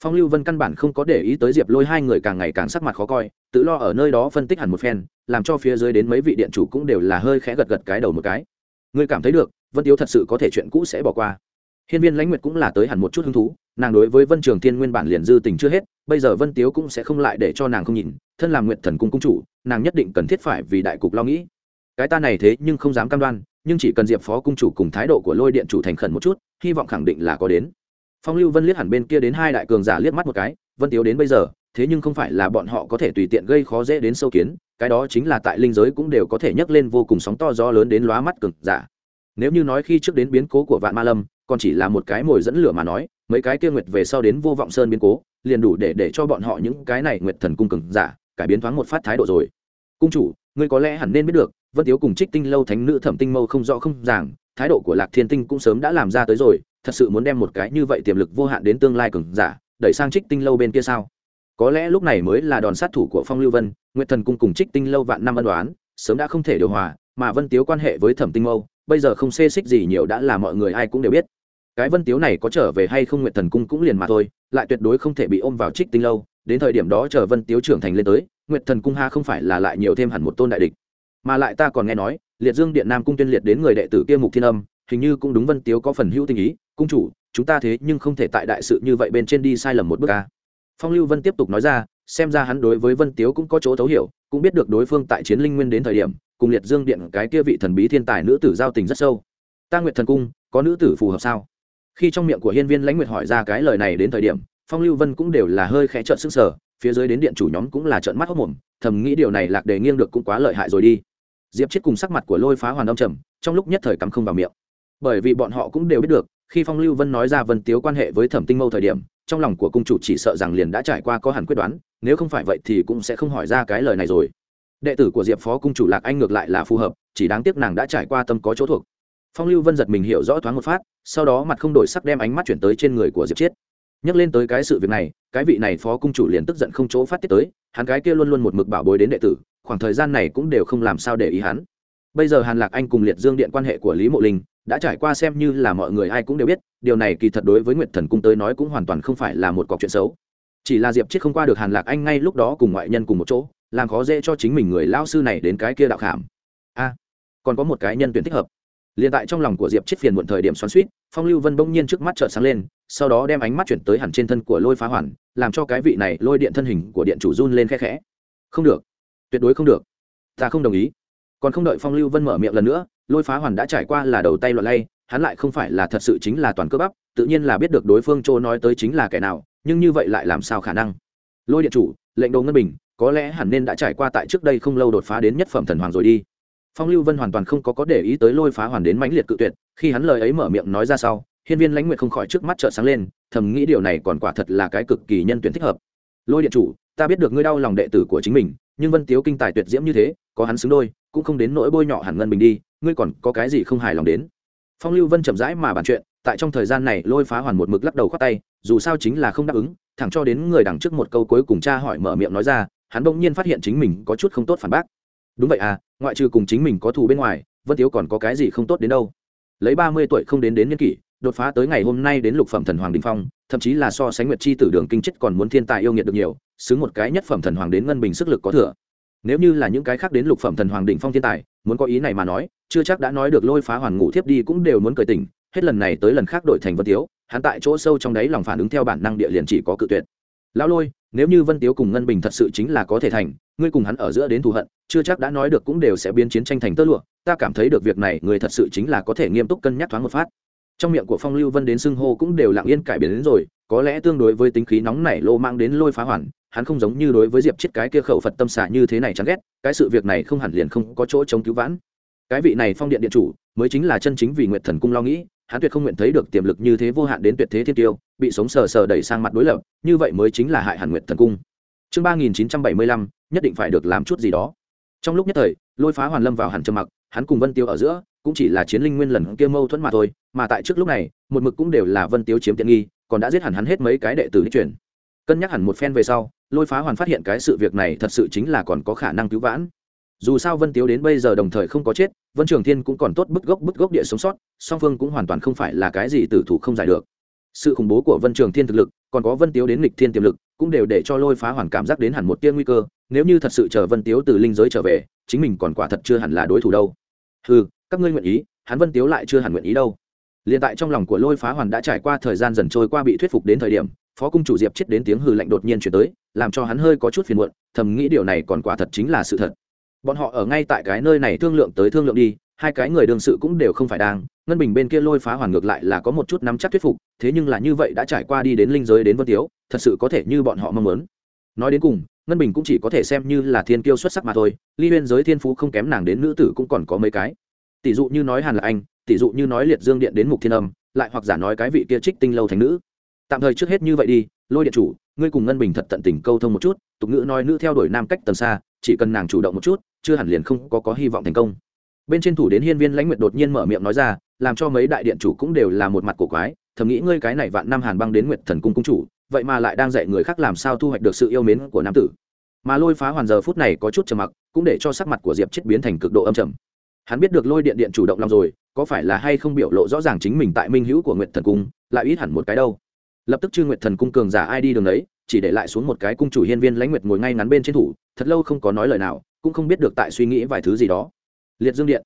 Phong lưu vân căn bản không có để ý tới diệp lôi hai người càng ngày càng sắc mặt khó coi, tự lo ở nơi đó phân tích hẳn một phen, làm cho phía dưới đến mấy vị điện chủ cũng đều là hơi khẽ gật gật cái đầu một cái. Ngươi cảm thấy được, vân tiếu thật sự có thể chuyện cũ sẽ bỏ qua. Hiên viên lãnh nguyệt cũng là tới hẳn một chút hứng thú, nàng đối với vân trường thiên nguyên bản liền dư tình chưa hết bây giờ vân tiếu cũng sẽ không lại để cho nàng không nhìn, thân làm nguyện thần cung cung chủ, nàng nhất định cần thiết phải vì đại cục lo nghĩ. Cái ta này thế nhưng không dám cam đoan, nhưng chỉ cần diệp phó cung chủ cùng thái độ của lôi điện chủ thành khẩn một chút, hy vọng khẳng định là có đến. Phong lưu vân liếc hẳn bên kia đến hai đại cường giả liếc mắt một cái, vân tiếu đến bây giờ, thế nhưng không phải là bọn họ có thể tùy tiện gây khó dễ đến sâu kiến, cái đó chính là tại linh giới cũng đều có thể nhấc lên vô cùng sóng to gió lớn đến lóa mắt cường giả. Nếu như nói khi trước đến biến cố của vạn ma lâm, còn chỉ là một cái mồi dẫn lửa mà nói mấy cái kia nguyệt về sau đến vô vọng sơn biến cố, liền đủ để để cho bọn họ những cái này nguyệt thần cung cường giả cải biến thoáng một phát thái độ rồi. Cung chủ, ngươi có lẽ hẳn nên biết được, vân tiếu cùng trích tinh lâu thánh nữ thẩm tinh mâu không rõ không ràng, thái độ của lạc thiên tinh cũng sớm đã làm ra tới rồi, thật sự muốn đem một cái như vậy tiềm lực vô hạn đến tương lai cường giả đẩy sang trích tinh lâu bên kia sao? Có lẽ lúc này mới là đòn sát thủ của phong lưu vân, nguyệt thần cung cùng trích tinh lâu vạn năm ân đoán sớm đã không thể điều hòa, mà vân tiếu quan hệ với thẩm tinh mâu, bây giờ không xê xích gì nhiều đã là mọi người ai cũng đều biết cái vân tiếu này có trở về hay không nguyệt thần cung cũng liền mà thôi, lại tuyệt đối không thể bị ôm vào trích tinh lâu, đến thời điểm đó chờ vân tiếu trưởng thành lên tới, nguyệt thần cung ha không phải là lại nhiều thêm hẳn một tôn đại địch. Mà lại ta còn nghe nói, liệt dương điện nam cung tuyên liệt đến người đệ tử kia mục thiên âm, hình như cũng đúng vân tiếu có phần hữu tình ý, cung chủ, chúng ta thế nhưng không thể tại đại sự như vậy bên trên đi sai lầm một bước ca phong lưu vân tiếp tục nói ra, xem ra hắn đối với vân tiếu cũng có chỗ thấu hiểu, cũng biết được đối phương tại chiến linh nguyên đến thời điểm, cùng liệt dương điện cái kia vị thần bí thiên tài nữ tử giao tình rất sâu. Ta nguyệt thần cung, có nữ tử phù hợp sao? Khi trong miệng của hiên viên lãnh nguyệt hỏi ra cái lời này đến thời điểm, phong lưu vân cũng đều là hơi khẽ trợn sức sở phía dưới đến điện chủ nhóm cũng là trợn mắt hốc mồm, thầm nghĩ điều này lạc đề nghiêng được cũng quá lợi hại rồi đi. Diệp chết cùng sắc mặt của lôi phá hoàn đông trầm, trong lúc nhất thời cắm không vào miệng. Bởi vì bọn họ cũng đều biết được, khi phong lưu vân nói ra vân tiếu quan hệ với thẩm tinh mâu thời điểm, trong lòng của cung chủ chỉ sợ rằng liền đã trải qua có hẳn quyết đoán, nếu không phải vậy thì cũng sẽ không hỏi ra cái lời này rồi. Đệ tử của diệp phó cung chủ lạc anh ngược lại là phù hợp, chỉ đáng tiếc nàng đã trải qua tâm có chỗ thuộc phong lưu vân giật mình hiểu rõ thoáng một phát, sau đó mặt không đổi sắc đem ánh mắt chuyển tới trên người của diệp chiết. Nhắc lên tới cái sự việc này, cái vị này phó cung chủ liền tức giận không chỗ phát tiết tới, hắn cái kia luôn luôn một mực bảo bối đến đệ tử, khoảng thời gian này cũng đều không làm sao để ý hắn. Bây giờ hàn lạc anh cùng liệt dương điện quan hệ của lý mộ linh đã trải qua xem như là mọi người ai cũng đều biết, điều này kỳ thật đối với nguyệt thần cung tới nói cũng hoàn toàn không phải là một cọc chuyện xấu. Chỉ là diệp chết không qua được hàn lạc anh ngay lúc đó cùng ngoại nhân cùng một chỗ, làm khó dễ cho chính mình người lao sư này đến cái kia đạo khảm. A, còn có một cái nhân tuyển thích hợp liền tại trong lòng của diệp chết phiền muộn thời điểm xoắn suýt phong lưu vân bỗng nhiên trước mắt trợn sáng lên, sau đó đem ánh mắt chuyển tới hẳn trên thân của lôi phá hoàn, làm cho cái vị này lôi điện thân hình của điện chủ run lên khe khẽ. Không được. Tuyệt đối không được. Ta không đồng ý. Còn không đợi phong lưu vân mở miệng lần nữa, lôi phá hoàn đã trải qua là đầu tay loạn lay, hắn lại không phải là thật sự chính là toàn cơ bắp, tự nhiên là biết được đối phương chỗ nói tới chính là kẻ nào, nhưng như vậy lại làm sao khả năng? Lôi điện chủ, lệnh đồ ngân bình, có lẽ hẳn nên đã trải qua tại trước đây không lâu đột phá đến nhất phẩm thần hoàng rồi đi phong lưu vân hoàn toàn không có có để ý tới lôi phá hoàn đến mãnh liệt cự tuyệt, khi hắn lời ấy mở miệng nói ra sau, hiên viên lãnh nguyện không khỏi trước mắt trợ sáng lên, thầm nghĩ điều này còn quả thật là cái cực kỳ nhân tuyển thích hợp. Lôi điện chủ, ta biết được ngươi đau lòng đệ tử của chính mình, nhưng vân tiếu kinh tài tuyệt diễm như thế, có hắn xứng đôi, cũng không đến nỗi bôi nhọ hẳn ngân bình đi, ngươi còn có cái gì không hài lòng đến? Phong lưu vân chậm rãi mà bàn chuyện, tại trong thời gian này lôi phá hoàn một mực lắc đầu khoát tay, dù sao chính là không đáp ứng, thẳng cho đến người đằng trước một câu cuối cùng cha hỏi mở miệng nói ra, hắn bỗng nhiên phát hiện chính mình có chút không tốt phản bác đúng vậy à ngoại trừ cùng chính mình có thù bên ngoài, vân tiếu còn có cái gì không tốt đến đâu? Lấy ba mươi tuổi không đến đến niên kỷ, đột phá tới ngày hôm nay đến lục phẩm thần hoàng đình phong, thậm chí là so sánh nguyệt chi tử đường kinh Chất còn muốn thiên tài yêu nghiệt được nhiều, xứng một cái nhất phẩm thần hoàng đến ngân bình sức lực có thừa. Nếu như là những cái khác đến lục phẩm thần hoàng đỉnh phong thiên tài, muốn có ý này mà nói, chưa chắc đã nói được lôi phá hoàn ngủ thiếp đi cũng đều muốn cười tỉnh. Hết lần này tới lần khác đổi thành vân tiếu, hắn tại chỗ sâu trong đấy lòng phản ứng theo bản năng địa liền chỉ có cự tuyệt lão lôi, nếu như vân tiếu cùng ngân bình thật sự chính là có thể thành, ngươi cùng hắn ở giữa đến thù hận, chưa chắc đã nói được cũng đều sẽ biến chiến tranh thành tơ lụa, ta cảm thấy được việc này người thật sự chính là có thể nghiêm túc cân nhắc thoáng một phát. Trong miệng của phong lưu vân đến xưng hô cũng đều lặng yên cải biến đến rồi, có lẽ tương đối với tính khí nóng nảy lô mang đến lôi phá hoàn, hắn không giống như đối với diệp chết cái kia khẩu phật tâm xả như thế này chán ghét, cái sự việc này không hẳn liền không có chỗ chống cứu vãn. Cái vị này phong điện điện chủ, mới chính là chân chính vì nguyện thần cung lo nghĩ hắn tuyệt không nguyện thấy được tiềm lực như thế vô hạn đến tuyệt thế thiên tiêu, bị sống sờ sờ đẩy sang mặt đối lập, như vậy mới chính là hại hàn nguyệt thần cung. Chương ba nghìn chín trăm bảy mươi lăm, nhất định phải được làm chút gì đó. Trong lúc nhất thời, lôi phá hoàn lâm vào hàn trầm mặc, hắn cùng vân tiêu ở giữa, cũng chỉ là chiến linh nguyên lần kia mâu thuẫn mà thôi, mà tại trước lúc này, một mực cũng đều là vân tiêu chiếm tiện nghi, còn đã giết hẳn hắn hết mấy cái đệ tử đi chuyển. Cân nhắc hẳn một phen về sau, lôi phá hoàn phát hiện cái sự việc này thật sự chính là còn có khả năng cứu vãn dù sao vân tiếu đến bây giờ đồng thời không có chết, vân trường thiên cũng còn tốt bức gốc bức gốc địa sống sót, song phương cũng hoàn toàn không phải là cái gì tử thủ không giải được. Sự khủng bố của vân trường thiên thực lực, còn có vân tiếu đến lịch thiên tiềm lực, cũng đều để cho lôi phá hoàn cảm giác đến hẳn một tia nguy cơ, nếu như thật sự chờ vân tiếu từ linh giới trở về, chính mình còn quả thật chưa hẳn là đối thủ đâu. Ừ các ngươi nguyện ý, hắn vân tiếu lại chưa hẳn nguyện ý đâu. Liền tại trong lòng của lôi phá hoàn đã trải qua thời gian dần trôi qua bị thuyết phục đến thời điểm, phó cung chủ diệp chết đến tiếng hư lạnh đột nhiên chuyển tới, làm cho hắn hơi có chút phiền muộn, thầm nghĩ điều này còn quả thật chính là sự thật bọn họ ở ngay tại cái nơi này thương lượng tới thương lượng đi, hai cái người đương sự cũng đều không phải đang, ngân bình bên kia lôi phá hoàn ngược lại là có một chút nắm chắc thuyết phục, thế nhưng là như vậy đã trải qua đi đến linh giới đến vân tiếu, thật sự có thể như bọn họ mong muốn. Nói đến cùng, ngân bình cũng chỉ có thể xem như là thiên kiêu xuất sắc mà thôi, ly huyên giới thiên phú không kém nàng đến nữ tử cũng còn có mấy cái. Tỷ dụ như nói hàn là anh, tỷ dụ như nói liệt dương điện đến mục thiên âm, lại hoặc giả nói cái vị kia trích tinh lâu thành nữ. Tạm thời trước hết như vậy đi, lôi điện chủ, ngươi cùng ngân bình thật tận tình câu thông một chút, tục ngữ nói nữ theo đuổi nam cách tầm xa, chỉ cần nàng chủ động một chút chưa hẳn liền không có có hy vọng thành công. Bên trên thủ đến hiên viên lãnh nguyệt đột nhiên mở miệng nói ra, làm cho mấy đại điện chủ cũng đều là một mặt cổ quái, thầm nghĩ ngươi cái này vạn năm hàn băng đến nguyệt thần cung cung chủ, vậy mà lại đang dạy người khác làm sao thu hoạch được sự yêu mến của nam tử. Mà lôi phá hoàn giờ phút này có chút trầm mặc, cũng để cho sắc mặt của diệp chết biến thành cực độ âm trầm. Hắn biết được lôi điện điện chủ động lòng rồi, có phải là hay không biểu lộ rõ ràng chính mình tại minh hữu của nguyệt thần cung, lại ít hẳn một cái đâu. Lập tức chư nguyệt thần cung cường giả ai đi đường đấy, chỉ để lại xuống một cái cung chủ hiên viên lãnh nguyệt ngồi ngay ngắn bên trên thủ, thật lâu không có nói lời nào cũng không biết được tại suy nghĩ vài thứ gì đó. Liệt dương điện.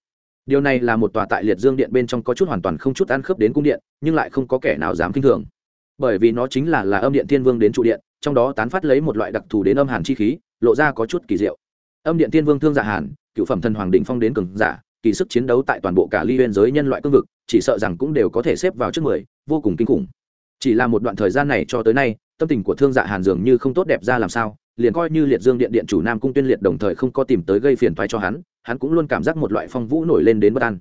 Điều này là một tòa tại liệt dương điện bên trong có chút hoàn toàn không chút ăn khớp đến cung điện, nhưng lại không có kẻ nào dám k i n h thường. Bởi vì nó chính là là âm điện thiên vương đến trụ điện, trong đó tán phát lấy một loại đặc thù đến âm hàn chi khí, lộ ra có chút kỳ diệu. Âm điện thiên vương thương giả hàn, cựu phẩm thần hoàng đình phong đến cường giả, kỳ sức chiến đấu tại toàn bộ cả ly biên giới nhân loại cương vực, chỉ sợ rằng cũng đều có thể xếp vào trước mười, vô cùng kinh khủng. Chỉ là một đoạn thời gian này cho tới nay, tâm tình của thương dạ hàn dường như không tốt đẹp ra làm sao liền coi như liệt dương điện điện chủ nam cung tuyên liệt đồng thời không có tìm tới gây phiền thoái cho hắn hắn cũng luôn cảm giác một loại phong vũ nổi lên đến bất an.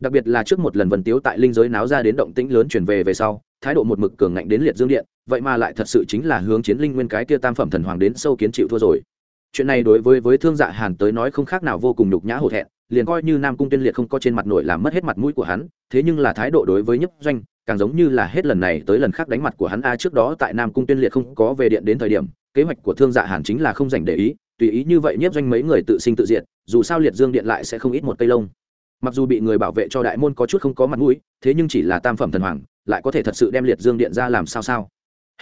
Đặc biệt là trước một lần vân tiếu tại linh giới náo ra đến động tĩnh lớn chuyển về về sau, thái độ một mực cường ngạnh đến liệt dương điện, vậy mà lại thật sự chính là hướng chiến linh nguyên cái kia tam phẩm thần hoàng đến sâu kiến chịu thua rồi. Chuyện này đối với với thương dạ hàn tới nói không khác nào vô cùng nhục nhã hổ thẹn, liền coi như nam cung tuyên liệt không có trên mặt nổi làm mất hết mặt mũi của hắn, thế nhưng là thái độ đối với nhấp doanh, càng giống như là hết lần này tới lần khác đánh mặt của hắn, a, trước đó tại nam cung tuyên liệt không có về điện đến thời điểm kế hoạch của thương dạ hàn chính là không dành để ý, tùy ý như vậy nhiếp doanh mấy người tự sinh tự diệt, dù sao liệt dương điện lại sẽ không ít một cây lông. Mặc dù bị người bảo vệ cho đại môn có chút không có mặt mũi, thế nhưng chỉ là tam phẩm thần hoàng, lại có thể thật sự đem liệt dương điện ra làm sao sao?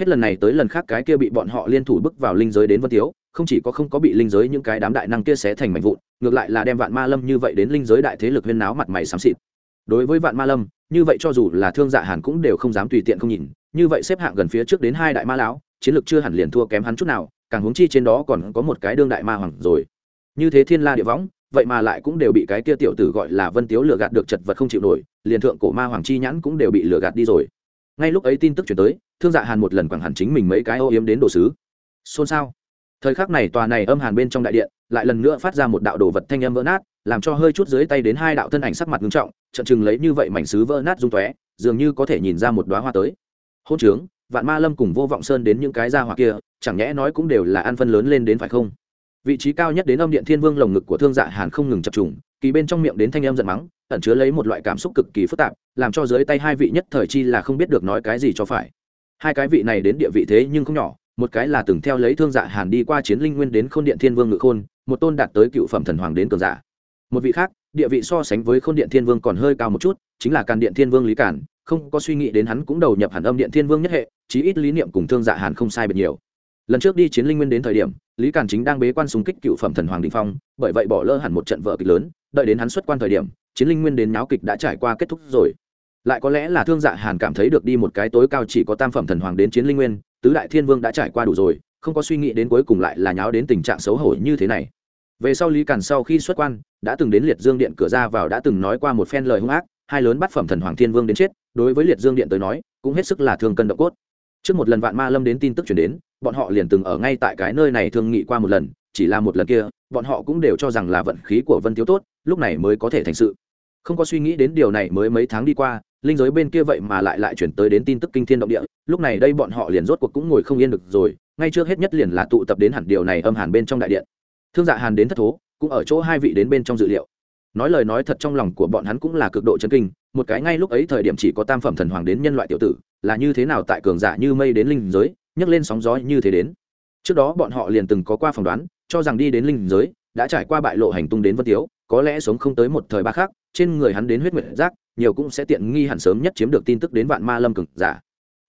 Hết lần này tới lần khác cái kia bị bọn họ liên thủ bước vào linh giới đến vân tiếu, không chỉ có không có bị linh giới những cái đám đại năng kia xé thành mảnh vụn, ngược lại là đem vạn ma lâm như vậy đến linh giới đại thế lực huyên náo mặt mày xám xịt. Đối với vạn ma lâm, như vậy cho dù là thương dạ hàn cũng đều không dám tùy tiện không nhìn, như vậy xếp hạng gần phía trước đến hai đại ma lão chiến lược chưa hẳn liền thua kém hắn chút nào, càng huống chi trên đó còn có một cái đương đại ma hoàng rồi. Như thế thiên la địa võng, vậy mà lại cũng đều bị cái kia tiểu tử gọi là vân tiếu lừa gạt được chật vật không chịu nổi, liền thượng cổ ma hoàng chi nhãn cũng đều bị lừa gạt đi rồi. Ngay lúc ấy tin tức chuyển tới, thương dạ hàn một lần quẳng hẳn chính mình mấy cái ô yếm đến đồ sứ. Xôn xao. Thời khắc này tòa này âm hàn bên trong đại điện, lại lần nữa phát ra một đạo đồ vật thanh âm vỡ nát, làm cho hơi chút dưới tay đến hai đạo thân ảnh sắc mặt ngưng trọng trận chừng lấy như vậy mảnh sứ vỡ nát rung tóe, dường như có thể nhìn ra một đoá hoa tới. Hôn trướng vạn ma lâm cùng vô vọng sơn đến những cái gia hỏa kia, chẳng nhẽ nói cũng đều là ăn phân lớn lên đến phải không? Vị trí cao nhất đến âm điện thiên vương lồng ngực của thương dạ hàn không ngừng chập trùng, kỳ bên trong miệng đến thanh âm giận mắng, ẩn chứa lấy một loại cảm xúc cực kỳ phức tạp, làm cho dưới tay hai vị nhất thời chi là không biết được nói cái gì cho phải. Hai cái vị này đến địa vị thế nhưng không nhỏ, một cái là từng theo lấy thương dạ hàn đi qua chiến linh nguyên đến khôn điện thiên vương ngự khôn, một tôn đạt tới cựu phẩm thần hoàng đến cường giả. Một vị khác, địa vị so sánh với khôn điện thiên vương còn hơi cao một chút, chính là càn điện thiên vương lý cản, không có suy nghĩ đến hắn cũng đầu nhập hẳn âm điện thiên vương nhất hệ chí ít lý niệm cùng thương dạ hàn không sai biệt nhiều. Lần trước đi chiến linh nguyên đến thời điểm, lý càn chính đang bế quan súng kích cựu phẩm thần hoàng đình phong, bởi vậy bỏ lỡ hẳn một trận vợ kịch lớn, đợi đến hắn xuất quan thời điểm, chiến linh nguyên đến náo kịch đã trải qua kết thúc rồi. Lại có lẽ là thương dạ hàn cảm thấy được đi một cái tối cao chỉ có tam phẩm thần hoàng đến chiến linh nguyên, tứ đại thiên vương đã trải qua đủ rồi, không có suy nghĩ đến cuối cùng lại là nháo đến tình trạng xấu hổ như thế này. Về sau lý càn sau khi xuất quan, đã từng đến liệt dương điện cửa ra vào đã từng nói qua một phen lời hung ác, hai lớn bắt phẩm thần hoàng thiên vương đến chết, đối với liệt dương điện tới nói, cũng hết sức là thương cân động cốt trước một lần vạn ma lâm đến tin tức chuyển đến, bọn họ liền từng ở ngay tại cái nơi này thương nghị qua một lần, chỉ là một lần kia, bọn họ cũng đều cho rằng là vận khí của vân thiếu tốt, lúc này mới có thể thành sự. Không có suy nghĩ đến điều này mới mấy tháng đi qua, linh giới bên kia vậy mà lại lại chuyển tới đến tin tức kinh thiên động địa, lúc này đây bọn họ liền rốt cuộc cũng ngồi không yên được rồi, ngay trước hết nhất liền là tụ tập đến hẳn điều này âm hàn bên trong đại điện. Thương dạ hàn đến thất thố, cũng ở chỗ hai vị đến bên trong dự liệu nói lời nói thật trong lòng của bọn hắn cũng là cực độ chấn kinh, một cái ngay lúc ấy thời điểm chỉ có tam phẩm thần hoàng đến nhân loại tiểu tử, là như thế nào tại cường giả như mây đến linh giới, nhấc lên sóng gió như thế đến. Trước đó bọn họ liền từng có qua phỏng đoán, cho rằng đi đến linh giới, đã trải qua bại lộ hành tung đến vân tiếu, có lẽ sống không tới một thời ba khác trên người hắn đến huyết nguyện giác, nhiều cũng sẽ tiện nghi hẳn sớm nhất chiếm được tin tức đến vạn ma lâm cực giả.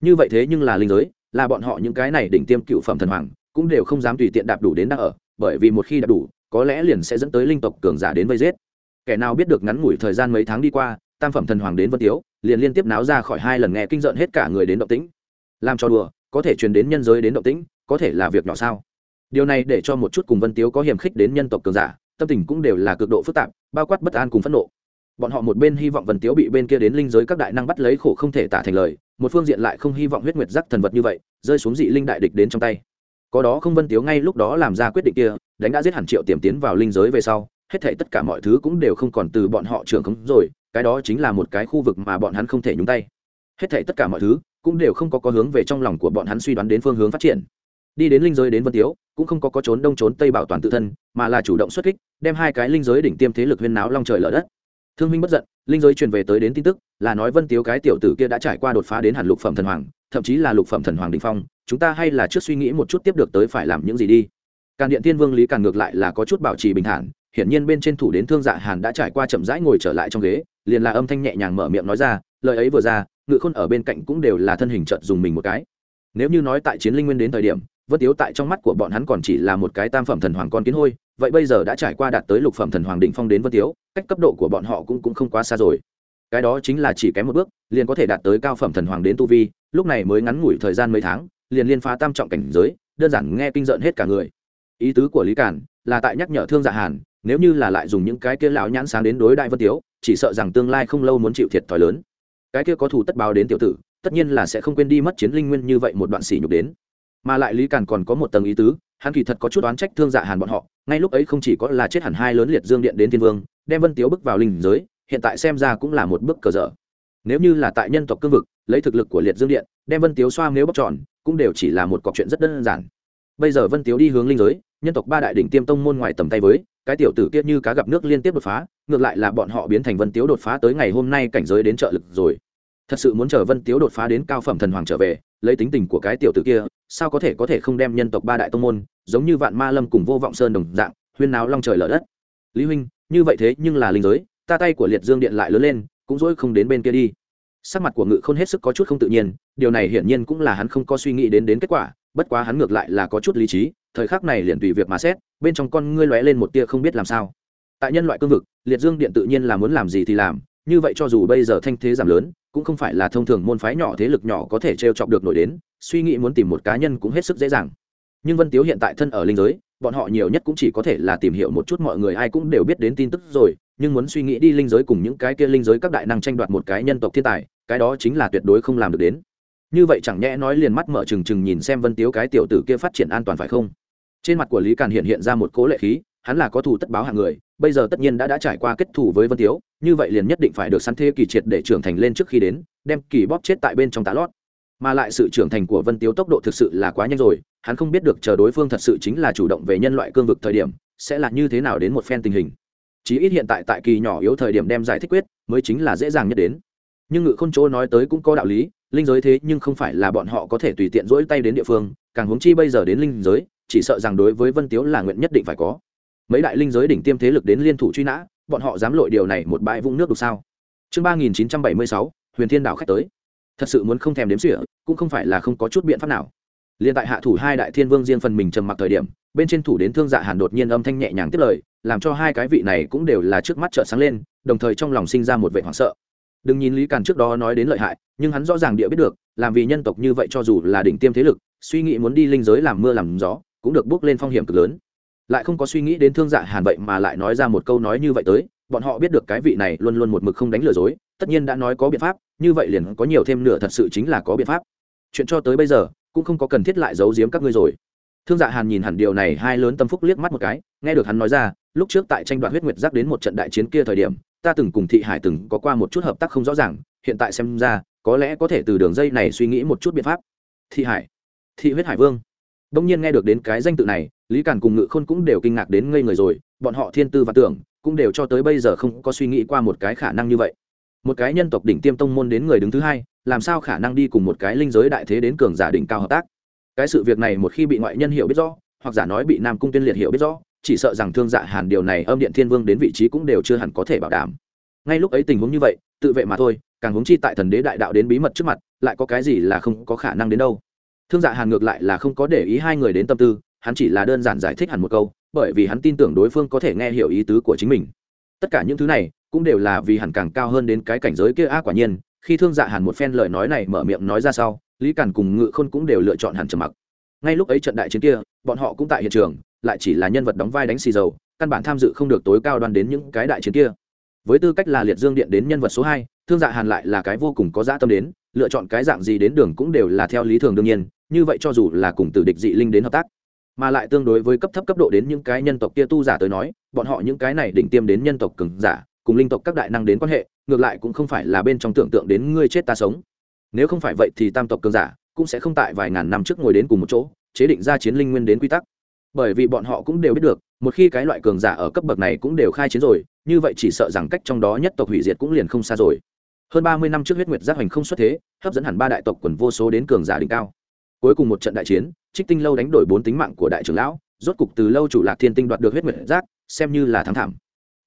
Như vậy thế nhưng là linh giới, là bọn họ những cái này đỉnh tiêm cựu phẩm thần hoàng, cũng đều không dám tùy tiện đạp đủ đến đang ở, bởi vì một khi đạp đủ, có lẽ liền sẽ dẫn tới linh tộc cường giả đến vây giết kẻ nào biết được ngắn ngủi thời gian mấy tháng đi qua, tam phẩm thần hoàng đến vân tiếu, liền liên tiếp náo ra khỏi hai lần nghe kinh rợn hết cả người đến động tĩnh. Làm cho đùa, có thể truyền đến nhân giới đến động tĩnh, có thể là việc nhỏ sao? Điều này để cho một chút cùng vân tiếu có hiểm khích đến nhân tộc cường giả, tâm tình cũng đều là cực độ phức tạp, bao quát bất an cùng phẫn nộ. Bọn họ một bên hy vọng vân tiếu bị bên kia đến linh giới các đại năng bắt lấy khổ không thể tả thành lời, một phương diện lại không hy vọng huyết nguyệt giác thần vật như vậy, rơi xuống dị linh đại địch đến trong tay. Có đó không vân tiếu ngay lúc đó làm ra quyết định kia, đánh đã giết hẳn triệu tiềm tiến vào linh giới về sau hết thảy tất cả mọi thứ cũng đều không còn từ bọn họ trưởng khống rồi, cái đó chính là một cái khu vực mà bọn hắn không thể nhúng tay. Hết thảy tất cả mọi thứ cũng đều không có có hướng về trong lòng của bọn hắn suy đoán đến phương hướng phát triển. Đi đến linh giới đến vân tiếu, cũng không có có trốn đông trốn tây bảo toàn tự thân, mà là chủ động xuất kích, đem hai cái linh giới đỉnh tiêm thế lực huyên náo long trời lở đất. Thương minh bất giận, linh giới truyền về tới đến tin tức, là nói vân tiếu cái tiểu tử kia đã trải qua đột phá đến hẳn lục phẩm thần hoàng, thậm chí là lục phẩm thần hoàng đỉnh phong, chúng ta hay là trước suy nghĩ một chút tiếp được tới phải làm những gì đi. Càn điện tiên vương lý càn ngược lại là có chút bảo trì bình thản hiển nhiên bên trên thủ đến thương dạ hàn đã trải qua chậm rãi ngồi trở lại trong ghế, liền là âm thanh nhẹ nhàng mở miệng nói ra, lời ấy vừa ra, ngự khôn ở bên cạnh cũng đều là thân hình trợt dùng mình một cái. Nếu như nói tại chiến linh nguyên đến thời điểm, vân tiếu tại trong mắt của bọn hắn còn chỉ là một cái tam phẩm thần hoàng con kiến hôi, vậy bây giờ đã trải qua đạt tới lục phẩm thần hoàng định phong đến vân tiếu, cách cấp độ của bọn họ cũng cũng không quá xa rồi. Cái đó chính là chỉ kém một bước, liền có thể đạt tới cao phẩm thần hoàng đến tu vi, lúc này mới ngắn ngủi thời gian mấy tháng, liền liên phá tam trọng cảnh giới, đơn giản nghe kinh rợn hết cả người. Ý tứ của lý cản là tại nhắc nhở thương dạ hàn nếu như là lại dùng những cái kia lão nhãn sáng đến đối đại vân tiếu, chỉ sợ rằng tương lai không lâu muốn chịu thiệt thòi lớn. Cái kia có thủ tất báo đến tiểu tử, tất nhiên là sẽ không quên đi mất chiến linh nguyên như vậy một đoạn sỉ nhục đến. Mà lại lý càn còn có một tầng ý tứ, hắn kỳ thật có chút oán trách thương dạ hàn bọn họ, ngay lúc ấy không chỉ có là chết hẳn hai lớn liệt dương điện đến thiên vương, đem vân tiếu bước vào linh giới, hiện tại xem ra cũng là một bước cờ dở. Nếu như là tại nhân tộc cương vực, lấy thực lực của liệt dương điện, đem vân tiếu xoa nếu bóc tròn, cũng đều chỉ là một cọc chuyện rất đơn giản. Bây giờ vân tiếu đi hướng linh giới, nhân tộc ba đại đỉnh tiêm tông môn ngoài tầm tay với cái tiểu tử kia như cá gặp nước liên tiếp đột phá, ngược lại là bọn họ biến thành vân tiếu đột phá tới ngày hôm nay cảnh giới đến trợ lực rồi. Thật sự muốn chờ vân tiếu đột phá đến cao phẩm thần hoàng trở về, lấy tính tình của cái tiểu tử kia, sao có thể có thể không đem nhân tộc ba đại tông môn, giống như vạn ma lâm cùng vô vọng sơn đồng dạng, huyên náo long trời lở đất? Lý huynh, như vậy thế nhưng là linh giới, ta tay của liệt dương điện lại lớn lên, cũng dỗi không đến bên kia đi. Sắc mặt của ngự không hết sức có chút không tự nhiên, điều này hiển nhiên cũng là hắn không có suy nghĩ đến đến kết quả, bất quá hắn ngược lại là có chút lý trí thời khắc này liền tùy việc mà xét, bên trong con ngươi lóe lên một tia không biết làm sao. Tại nhân loại cương vực, liệt dương điện tự nhiên là muốn làm gì thì làm, như vậy cho dù bây giờ thanh thế giảm lớn, cũng không phải là thông thường môn phái nhỏ thế lực nhỏ có thể t r e o chọc được nổi đến, suy nghĩ muốn tìm một cá nhân cũng hết sức dễ dàng. Nhưng vân tiếu hiện tại thân ở linh giới, bọn họ nhiều nhất cũng chỉ có thể là tìm hiểu một chút mọi người ai cũng đều biết đến tin tức rồi, nhưng muốn suy nghĩ đi linh giới cùng những cái kia linh giới các đại năng tranh đoạt một cái nhân tộc thiên tài, cái đó chính là tuyệt đối không làm được đến. Như vậy chẳng nhẽ nói liền mắt mở trừng trừng nhìn xem vân tiếu cái tiểu tử kia phát triển an toàn phải không? Trên mặt của lý càn hiện hiện ra một cố lệ khí, hắn là có thủ tất báo hạng người, bây giờ tất nhiên đã đã trải qua kết thủ với vân tiếu, như vậy liền nhất định phải được săn thê kỳ triệt để trưởng thành lên trước khi đến, đem kỳ bóp chết tại bên trong tá lót. Mà lại sự trưởng thành của vân tiếu tốc độ thực sự là quá nhanh rồi, hắn không biết được chờ đối phương thật sự chính là chủ động về nhân loại cương vực thời điểm, sẽ là như thế nào đến một phen tình hình. Chí ít hiện tại tại kỳ nhỏ yếu thời điểm đem giải thích quyết, mới chính là dễ dàng nhất đến. Nhưng ngự khôn chỗ nói tới cũng có đạo lý, linh giới thế nhưng không phải là bọn họ có thể tùy tiện rỗi tay đến địa phương, càng huống chi bây giờ đến linh giới chỉ sợ rằng đối với vân tiếu là nguyện nhất định phải có. Mấy đại linh giới đỉnh tiêm thế lực đến liên thủ truy nã, bọn họ dám lội điều này một bãi vũng nước đục sao? Chương ba nghìn chín trăm bảy mươi sáu, huyền thiên đảo khách tới. Thật sự muốn không thèm đếm sỉa cũng không phải là không có chút biện pháp nào. Liên tại hạ thủ hai đại thiên vương riêng phần mình trầm mặc thời điểm, bên trên thủ đến thương dạ hàn đột nhiên âm thanh nhẹ nhàng tiếp lời, làm cho hai cái vị này cũng đều là trước mắt trợ sáng lên, đồng thời trong lòng sinh ra một vệ hoảng sợ. Đừng nhìn lý càn trước đó nói đến lợi hại, nhưng hắn rõ ràng địa biết được, làm vì nhân tộc như vậy cho dù là đỉnh tiêm thế lực, suy nghĩ muốn đi linh giới làm mưa làm gió cũng được bước lên phong hiểm cực lớn. Lại không có suy nghĩ đến thương dạ hàn vậy mà lại nói ra một câu nói như vậy tới, bọn họ biết được cái vị này luôn luôn một mực không đánh lừa dối, tất nhiên đã nói có biện pháp, như vậy liền có nhiều thêm nửa thật sự chính là có biện pháp. Chuyện cho tới bây giờ, cũng không có cần thiết lại giấu giếm các ngươi rồi. Thương dạ hàn nhìn hẳn điều này, hai lớn tâm phúc liếc mắt một cái, nghe được hắn nói ra, lúc trước tại tranh đoạt huyết nguyệt giác đến một trận đại chiến kia thời điểm, ta từng cùng thị hải từng có qua một chút hợp tác không rõ ràng, hiện tại xem ra, có lẽ có thể từ đường dây này suy nghĩ một chút biện pháp. Thị hải, thị huyết hải vương đông nhiên nghe được đến cái danh tự này, lý càn cùng ngự khôn cũng đều kinh ngạc đến ngây người rồi, bọn họ thiên tư và tưởng, cũng đều cho tới bây giờ không có suy nghĩ qua một cái khả năng như vậy. Một cái nhân tộc đỉnh tiêm tông môn đến người đứng thứ hai, làm sao khả năng đi cùng một cái linh giới đại thế đến cường giả đỉnh cao hợp tác? Cái sự việc này một khi bị ngoại nhân hiểu biết rõ, hoặc giả nói bị nam cung tuyên liệt hiểu biết rõ, chỉ sợ rằng thương dạ hàn điều này âm điện thiên vương đến vị trí cũng đều chưa hẳn có thể bảo đảm. Ngay lúc ấy tình huống như vậy, tự vệ mà thôi, càng huống chi tại thần đế đại đạo đến bí mật trước mặt, lại có cái gì là không có khả năng đến đâu? Thương dạ hàn ngược lại là không có để ý hai người đến tâm tư, hắn chỉ là đơn giản giải thích hẳn một câu, bởi vì hắn tin tưởng đối phương có thể nghe hiểu ý tứ của chính mình. Tất cả những thứ này cũng đều là vì hẳn càng cao hơn đến cái cảnh giới kia a quả nhiên, khi thương dạ hàn một phen lời nói này mở miệng nói ra sau, lý càn cùng ngự khôn cũng đều lựa chọn hẳn trầm mặc. Ngay lúc ấy trận đại chiến kia, bọn họ cũng tại hiện trường, lại chỉ là nhân vật đóng vai đánh xì dầu, căn bản tham dự không được tối cao đoan đến những cái đại chiến kia. Với tư cách là liệt dương điện đến nhân vật số hai, thương dạ hàn lại là cái vô cùng có dã tâm đến, lựa chọn cái dạng gì đến đường cũng đều là theo lý thường đương nhiên như vậy cho dù là cùng tử địch dị linh đến hợp tác, mà lại tương đối với cấp thấp cấp độ đến những cái nhân tộc kia tu giả tới nói, bọn họ những cái này đỉnh tiêm đến nhân tộc cường giả, cùng linh tộc các đại năng đến quan hệ, ngược lại cũng không phải là bên trong tưởng tượng đến ngươi chết ta sống. Nếu không phải vậy thì tam tộc cường giả cũng sẽ không tại vài ngàn năm trước ngồi đến cùng một chỗ, chế định ra chiến linh nguyên đến quy tắc. Bởi vì bọn họ cũng đều biết được, một khi cái loại cường giả ở cấp bậc này cũng đều khai chiến rồi, như vậy chỉ sợ rằng cách trong đó nhất tộc hủy diệt cũng liền không xa rồi. Hơn ba mươi năm trước huyết nguyệt giác hoành không xuất thế, hấp dẫn hẳn ba đại tộc quần vô số đến cường giả đỉnh cao cuối cùng một trận đại chiến, trích tinh lâu đánh đổi bốn tính mạng của đại trưởng lão, rốt cục từ lâu chủ lạc thiên tinh đoạt được huyết nguyệt giác, xem như là thắng thảm.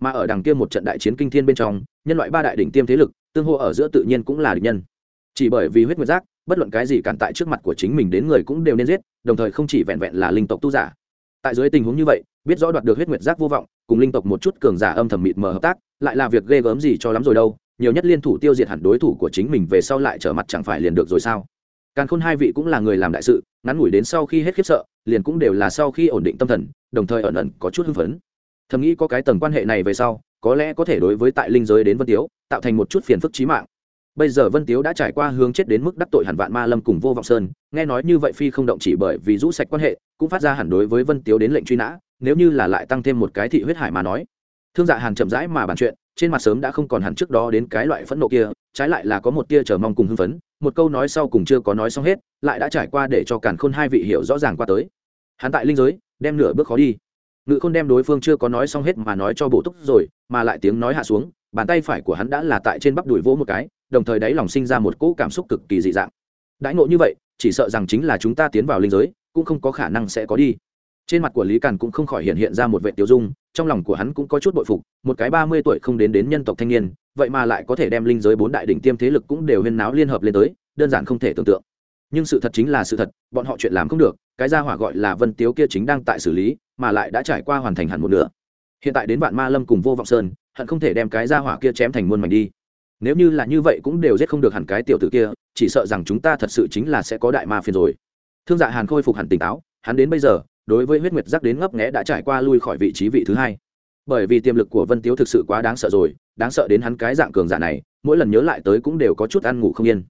Mà ở đằng kia một trận đại chiến kinh thiên bên trong, nhân loại ba đại đỉnh tiêm thế lực, tương hô ở giữa tự nhiên cũng là địch nhân. Chỉ bởi vì huyết nguyệt giác, bất luận cái gì cản tại trước mặt của chính mình đến người cũng đều nên giết, đồng thời không chỉ vẹn vẹn là linh tộc tu giả. Tại dưới tình huống như vậy, biết rõ đoạt được huyết nguyệt giác vô vọng, cùng linh tộc một chút cường giả âm thầm mịt mờ hợp tác, lại là việc ghê gớm gì cho lắm rồi đâu, nhiều nhất liên thủ tiêu diệt hẳn đối thủ của chính mình về sau lại trở mặt chẳng phải liền được rồi sao? Càng khôn hai vị cũng là người làm đại sự, ngắn ngủi đến sau khi hết khiếp sợ, liền cũng đều là sau khi ổn định tâm thần, đồng thời ẩn ẩn có chút hưng phấn. Thầm nghĩ có cái tầng quan hệ này về sau, có lẽ có thể đối với tại linh giới đến vân tiếu, tạo thành một chút phiền phức trí mạng. Bây giờ vân tiếu đã trải qua hướng chết đến mức đắc tội hẳn vạn ma lâm cùng vô vọng sơn, nghe nói như vậy phi không động chỉ bởi vì rũ sạch quan hệ, cũng phát ra hẳn đối với vân tiếu đến lệnh truy nã, nếu như là lại tăng thêm một cái thị huyết hải mà nói. Thương dạ hàn chậm rãi mà bàn chuyện trên mặt sớm đã không còn hẳn trước đó đến cái loại phẫn nộ kia, trái lại là có một tia chờ mong cùng hưng phấn, một câu nói sau cùng chưa có nói xong hết, lại đã trải qua để cho cản khôn hai vị hiểu rõ ràng qua tới. Hắn tại linh giới, đem nửa bước khó đi. Ngự khôn đem đối phương chưa có nói xong hết mà nói cho bổ túc rồi, mà lại tiếng nói hạ xuống, bàn tay phải của hắn đã là tại trên bắp đùi vỗ một cái, đồng thời đáy lòng sinh ra một cỗ cảm xúc cực kỳ dị dạng. Đãi ngộ như vậy, chỉ sợ rằng chính là chúng ta tiến vào linh giới, cũng không có khả năng sẽ có đi. Trên mặt của lý càn cũng không khỏi hiện hiện ra một vệ tiêu dung trong lòng của hắn cũng có chút bội phục, một cái ba mươi tuổi không đến đến nhân tộc thanh niên, vậy mà lại có thể đem linh giới bốn đại đỉnh tiêm thế lực cũng đều huyên náo liên hợp lên tới, đơn giản không thể tưởng tượng. Nhưng sự thật chính là sự thật, bọn họ chuyện làm không được, cái gia hỏa gọi là vân tiếu kia chính đang tại xử lý, mà lại đã trải qua hoàn thành hẳn một nửa. Hiện tại đến bạn ma lâm cùng vô vọng sơn, hận không thể đem cái gia hỏa kia chém thành muôn mảnh đi. Nếu như là như vậy cũng đều giết không được hẳn cái tiểu tử kia, chỉ sợ rằng chúng ta thật sự chính là sẽ có đại ma phiền rồi. Thương dạ hàn khôi phục hẳn tỉnh táo, hắn đến bây giờ đối với huyết nguyệt giác đến ngấp nghẽ đã trải qua lui khỏi vị trí vị thứ hai. Bởi vì tiềm lực của vân tiếu thực sự quá đáng sợ rồi, đáng sợ đến hắn cái dạng cường giả này, mỗi lần nhớ lại tới cũng đều có chút ăn ngủ không yên.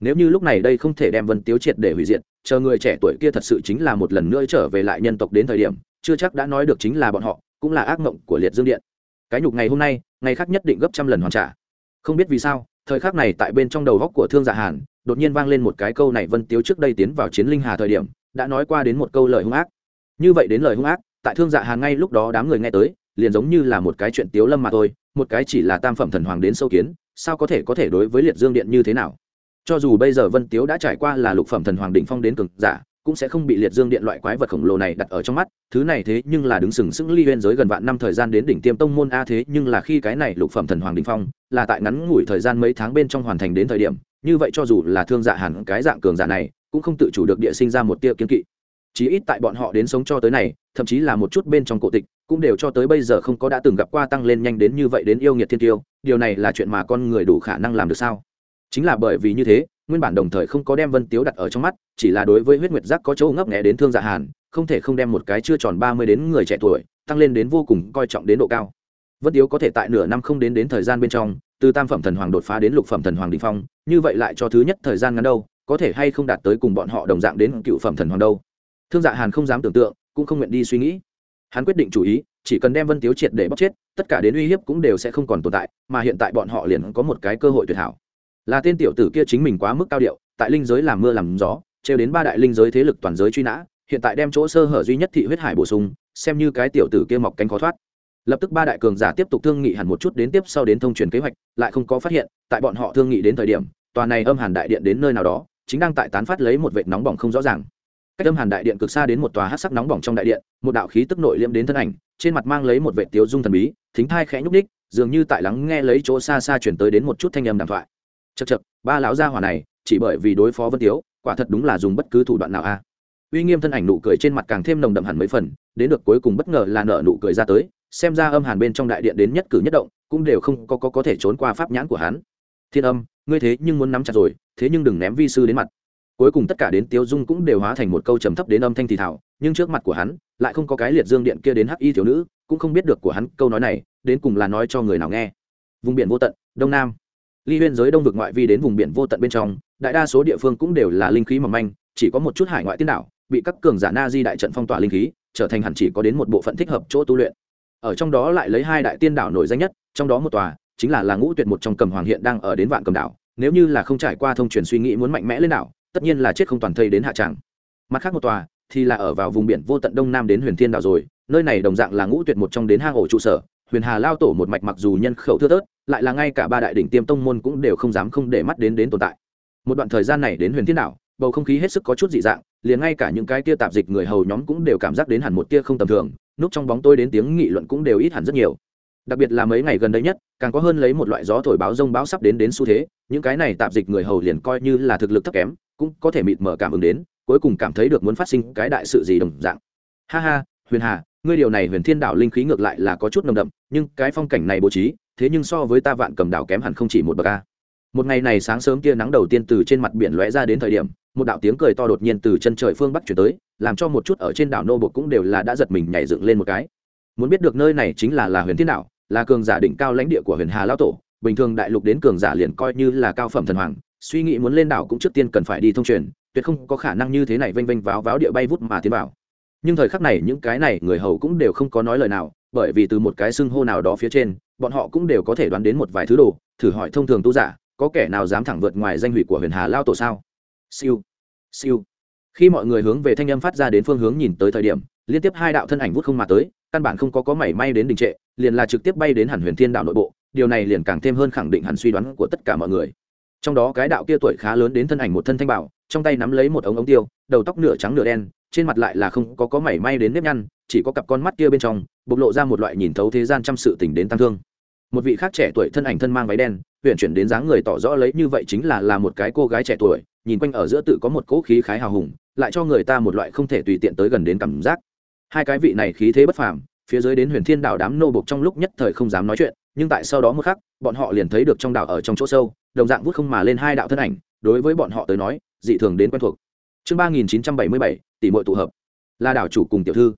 Nếu như lúc này đây không thể đem vân tiếu triệt để hủy diệt, chờ người trẻ tuổi kia thật sự chính là một lần nữa trở về lại nhân tộc đến thời điểm, chưa chắc đã nói được chính là bọn họ, cũng là ác mộng của liệt dương điện. Cái nhục ngày hôm nay, ngày khác nhất định gấp trăm lần hoàn trả. Không biết vì sao, thời khắc này tại bên trong đầu góc của thương giả hàn, đột nhiên vang lên một cái câu này vân tiếu trước đây tiến vào chiến linh hà thời điểm, đã nói qua đến một câu lời hung ác như vậy đến lời hung ác, tại thương dạ hàn ngay lúc đó đám người nghe tới, liền giống như là một cái chuyện tiếu lâm mà thôi, một cái chỉ là tam phẩm thần hoàng đến sâu kiến, sao có thể có thể đối với liệt dương điện như thế nào? Cho dù bây giờ vân tiếu đã trải qua là lục phẩm thần hoàng định phong đến cường giả, cũng sẽ không bị liệt dương điện loại quái vật khổng lồ này đặt ở trong mắt, thứ này thế nhưng là đứng sừng sững ly huyên giới gần vạn năm thời gian đến đỉnh tiêm tông môn a thế nhưng là khi cái này lục phẩm thần hoàng định phong, là tại ngắn ngủi thời gian mấy tháng bên trong hoàn thành đến thời điểm, như vậy cho dù là thương dạ hẳn cái dạng cường giả này, cũng không tự chủ được địa sinh ra một tia kiên kỵ chí ít tại bọn họ đến sống cho tới này, thậm chí là một chút bên trong cổ tịch, cũng đều cho tới bây giờ không có đã từng gặp qua tăng lên nhanh đến như vậy đến yêu nghiệt thiên tiêu, điều này là chuyện mà con người đủ khả năng làm được sao? Chính là bởi vì như thế, nguyên bản đồng thời không có đem vân tiếu đặt ở trong mắt, chỉ là đối với huyết nguyệt giác có chỗ ngấp nghẽ đến thương dạ hàn, không thể không đem một cái chưa tròn ba mươi đến người trẻ tuổi, tăng lên đến vô cùng coi trọng đến độ cao. Vân tiếu có thể tại nửa năm không đến đến thời gian bên trong, từ tam phẩm thần hoàng đột phá đến lục phẩm thần hoàng đình phong, như vậy lại cho thứ nhất thời gian ngắn đâu, có thể hay không đạt tới cùng bọn họ đồng dạng đến cựu phẩm thần hoàng đâu? Thương dạ hàn không dám tưởng tượng, cũng không nguyện đi suy nghĩ. Hắn quyết định chủ ý, chỉ cần đem vân tiếu triệt để bóc chết, tất cả đến uy hiếp cũng đều sẽ không còn tồn tại, mà hiện tại bọn họ liền có một cái cơ hội tuyệt hảo. Là tên tiểu tử kia chính mình quá mức cao điệu, tại linh giới làm mưa làm gió, trêu đến ba đại linh giới thế lực toàn giới truy nã, hiện tại đem chỗ sơ hở duy nhất thị huyết hải bổ sung, xem như cái tiểu tử kia mọc cánh khó thoát. Lập tức ba đại cường giả tiếp tục thương nghị hẳn một chút đến tiếp sau đến thông truyền kế hoạch, lại không có phát hiện, tại bọn họ thương nghị đến thời điểm, tòa này âm hàn đại điện đến nơi nào đó, chính đang tại tán phát lấy một vệt nóng bỏng không rõ ràng cách âm hàn đại điện cực xa đến một tòa hát sắc nóng bỏng trong đại điện một đạo khí tức nội liễm đến thân ảnh trên mặt mang lấy một vệ tiếu dung thần bí thính thai khẽ nhúc ních dường như tại lắng nghe lấy chỗ xa xa chuyển tới đến một chút thanh âm đàm thoại. Chật chật ba lão gia hỏa này chỉ bởi vì đối phó vân tiếu quả thật đúng là dùng bất cứ thủ đoạn nào a. Uy nghiêm thân ảnh nụ cười trên mặt càng thêm nồng đậm hẳn mấy phần đến được cuối cùng bất ngờ là nợ nụ cười ra tới xem ra âm hàn bên trong đại điện đến nhất cử nhất động cũng đều không có, có có thể trốn qua pháp nhãn của hắn. Thiên âm ngươi thế nhưng muốn nắm chặt rồi thế nhưng đừng ném vi sư đến mặt cuối cùng tất cả đến tiêu dung cũng đều hóa thành một câu trầm thấp đến âm thanh thì thảo nhưng trước mặt của hắn, lại không có cái liệt dương điện kia đến hắc y thiếu nữ, cũng không biết được của hắn câu nói này, đến cùng là nói cho người nào nghe. Vùng biển vô tận, đông nam. Ly huyên giới đông vực ngoại vi đến vùng biển vô tận bên trong, đại đa số địa phương cũng đều là linh khí mỏng manh, chỉ có một chút hải ngoại tiên đảo, bị các cường giả na di đại trận phong tỏa linh khí, trở thành hẳn chỉ có đến một bộ phận thích hợp chỗ tu luyện. Ở trong đó lại lấy hai đại tiên đảo nổi danh nhất, trong đó một tòa, chính là là ngũ tuyệt một trong cầm hoàng hiện đang ở đến vạn cầm đảo, nếu như là không trải qua thông truyền suy nghĩ muốn mạnh mẽ lên đảo tất nhiên là chết không toàn thây đến hạ tràng. Mặt khác một tòa thì là ở vào vùng biển vô tận đông nam đến huyền thiên đảo rồi, nơi này đồng dạng là ngũ tuyệt một trong đến hang ổ trụ sở, huyền hà lao tổ một mạch mặc dù nhân khẩu thưa thớt, lại là ngay cả ba đại đỉnh tiêm tông môn cũng đều không dám không để mắt đến đến tồn tại. Một đoạn thời gian này đến huyền thiên đảo, bầu không khí hết sức có chút dị dạng, liền ngay cả những cái tia tạp dịch người hầu nhóm cũng đều cảm giác đến hẳn một tia không tầm thường núp trong bóng tôi đến tiếng nghị luận cũng đều ít hẳn rất nhiều. Đặc biệt là mấy ngày gần đây nhất, càng có hơn lấy một loại gió thổi báo rông báo sắp đến đến xu thế, những cái này tạp dịch người hầu liền coi như là thực lực thấp kém cũng có thể mịt mở cảm ứng đến, cuối cùng cảm thấy được muốn phát sinh cái đại sự gì đồng dạng. Ha ha, huyền hà, ngươi điều này huyền thiên đảo linh khí ngược lại là có chút nồng đậm, nhưng cái phong cảnh này bố trí, thế nhưng so với ta vạn cầm đảo kém hẳn không chỉ một bậc a. Một ngày này sáng sớm kia nắng đầu tiên từ trên mặt biển lóe ra đến thời điểm, một đạo tiếng cười to đột nhiên từ chân trời phương bắc chuyển tới, làm cho một chút ở trên đảo nô bộ cũng đều là đã giật mình nhảy dựng lên một cái. Muốn biết được nơi này chính là là huyền thiên đảo, là cường giả đỉnh cao lãnh địa của huyền hà lao tổ, bình thường đại lục đến cường giả liền coi như là cao phẩm thần hoàng suy nghĩ muốn lên đảo cũng trước tiên cần phải đi thông truyền, tuyệt không có khả năng như thế này vênh vênh váo váo địa bay vút mà tiến vào. Nhưng thời khắc này những cái này người hầu cũng đều không có nói lời nào, bởi vì từ một cái xưng hô nào đó phía trên, bọn họ cũng đều có thể đoán đến một vài thứ đồ, thử hỏi thông thường tu giả, có kẻ nào dám thẳng vượt ngoài danh hủy của huyền hà lao tổ sao? Siêu siêu. Khi mọi người hướng về thanh âm phát ra đến phương hướng nhìn tới thời điểm, liên tiếp hai đạo thân ảnh vút không mà tới, căn bản không có có mảy may đến đình trệ, liền là trực tiếp bay đến hẳn huyền thiên đạo nội bộ, điều này liền càng thêm hơn khẳng định hẳn suy đoán của tất cả mọi người trong đó cái đạo kia tuổi khá lớn đến thân ảnh một thân thanh bảo, trong tay nắm lấy một ống ống tiêu, đầu tóc nửa trắng nửa đen, trên mặt lại là không có có mảy may đến nếp nhăn, chỉ có cặp con mắt kia bên trong, bộc lộ ra một loại nhìn thấu thế gian trăm sự tình đến tăng thương. Một vị khác trẻ tuổi thân ảnh thân mang váy đen huyện chuyển đến dáng người tỏ rõ lấy như vậy chính là là một cái cô gái trẻ tuổi, nhìn quanh ở giữa tự có một cỗ khí khái hào hùng, lại cho người ta một loại không thể tùy tiện tới gần đến cảm giác. Hai cái vị này khí thế bất phàm, phía dưới đến huyền thiên đảo đám nô bộc trong lúc nhất thời không dám nói chuyện, nhưng tại sau đó một khắc bọn họ liền thấy được trong đảo ở trong chỗ sâu, đồng dạng vút không mà lên hai đạo thân ảnh, đối với bọn họ tới nói, dị thường đến quen thuộc. Chương ba nghìn chín trăm bảy mươi bảy, tỷ mọi tụ hợp. Là đảo chủ cùng tiểu thư.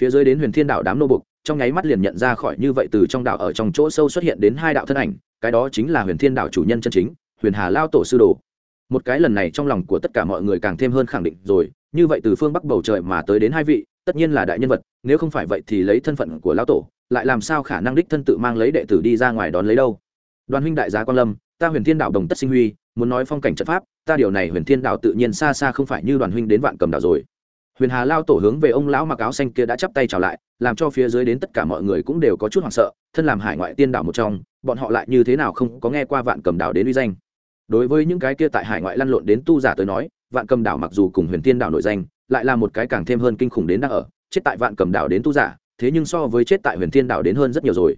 Phía dưới đến huyền thiên đảo đám nô bục, trong nháy mắt liền nhận ra khỏi như vậy từ trong đảo ở trong chỗ sâu xuất hiện đến hai đạo thân ảnh, cái đó chính là huyền thiên đảo chủ nhân chân chính, huyền hà lao tổ sư đồ. Một cái lần này trong lòng của tất cả mọi người càng thêm hơn khẳng định rồi, như vậy từ phương bắc bầu trời mà tới đến hai vị, tất nhiên là đại nhân vật, nếu không phải vậy thì lấy thân phận của lão tổ lại làm sao khả năng đích thân tự mang lấy đệ tử đi ra ngoài đón lấy đâu? Đoàn huynh đại Giá quan lâm, ta huyền thiên đạo đồng tất sinh huy, muốn nói phong cảnh trận pháp, ta điều này huyền thiên đạo tự nhiên xa xa không phải như đoàn huynh đến vạn cầm đạo rồi. Huyền hà lao tổ hướng về ông lão mặc áo xanh kia đã chắp tay chào lại, làm cho phía dưới đến tất cả mọi người cũng đều có chút hoảng sợ, thân làm hải ngoại tiên đạo một trong, bọn họ lại như thế nào không có nghe qua vạn cầm đạo đến uy danh. Đối với những cái kia tại hải ngoại lăn lộn đến tu giả tới nói, vạn cầm đảo mặc dù cùng huyền tiên đảo nội danh, lại là một cái càng thêm hơn kinh khủng đến đang ở, chết tại vạn cầm đảo đến tu giả thế nhưng so với chết tại huyền thiên đảo đến hơn rất nhiều rồi.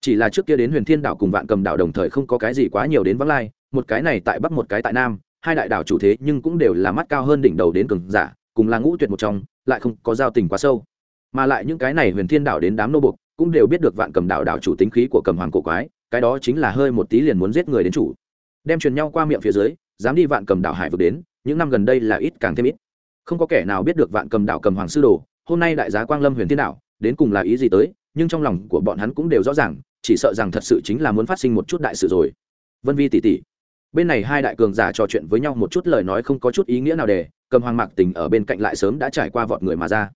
Chỉ là trước kia đến huyền thiên đảo cùng vạn cầm đảo đồng thời không có cái gì quá nhiều đến vắng lai, một cái này tại bắc một cái tại nam, hai đại đảo chủ thế nhưng cũng đều là mắt cao hơn đỉnh đầu đến cường giả, cùng là ngũ tuyệt một trong, lại không có giao tình quá sâu. Mà lại những cái này huyền thiên đảo đến đám nô bục cũng đều biết được vạn cầm đảo đảo chủ tính khí của cầm hoàng cổ quái, cái đó chính là hơi một tí liền muốn giết người đến chủ. Đem truyền nhau qua miệng phía dưới, dám đi vạn cầm đảo hải vực đến, những năm gần đây là ít càng thêm ít. Không có kẻ nào biết được vạn cầm đảo cầm hoàng sư đồ, hôm nay đại giá quang lâm huyền thiên đảo đến cùng là ý gì tới, nhưng trong lòng của bọn hắn cũng đều rõ ràng, chỉ sợ rằng thật sự chính là muốn phát sinh một chút đại sự rồi. Vân vi tỷ tỷ bên này hai đại cường giả trò chuyện với nhau một chút lời nói không có chút ý nghĩa nào để, cầm hoàng mạc tình ở bên cạnh lại sớm đã trải qua vọt người mà ra.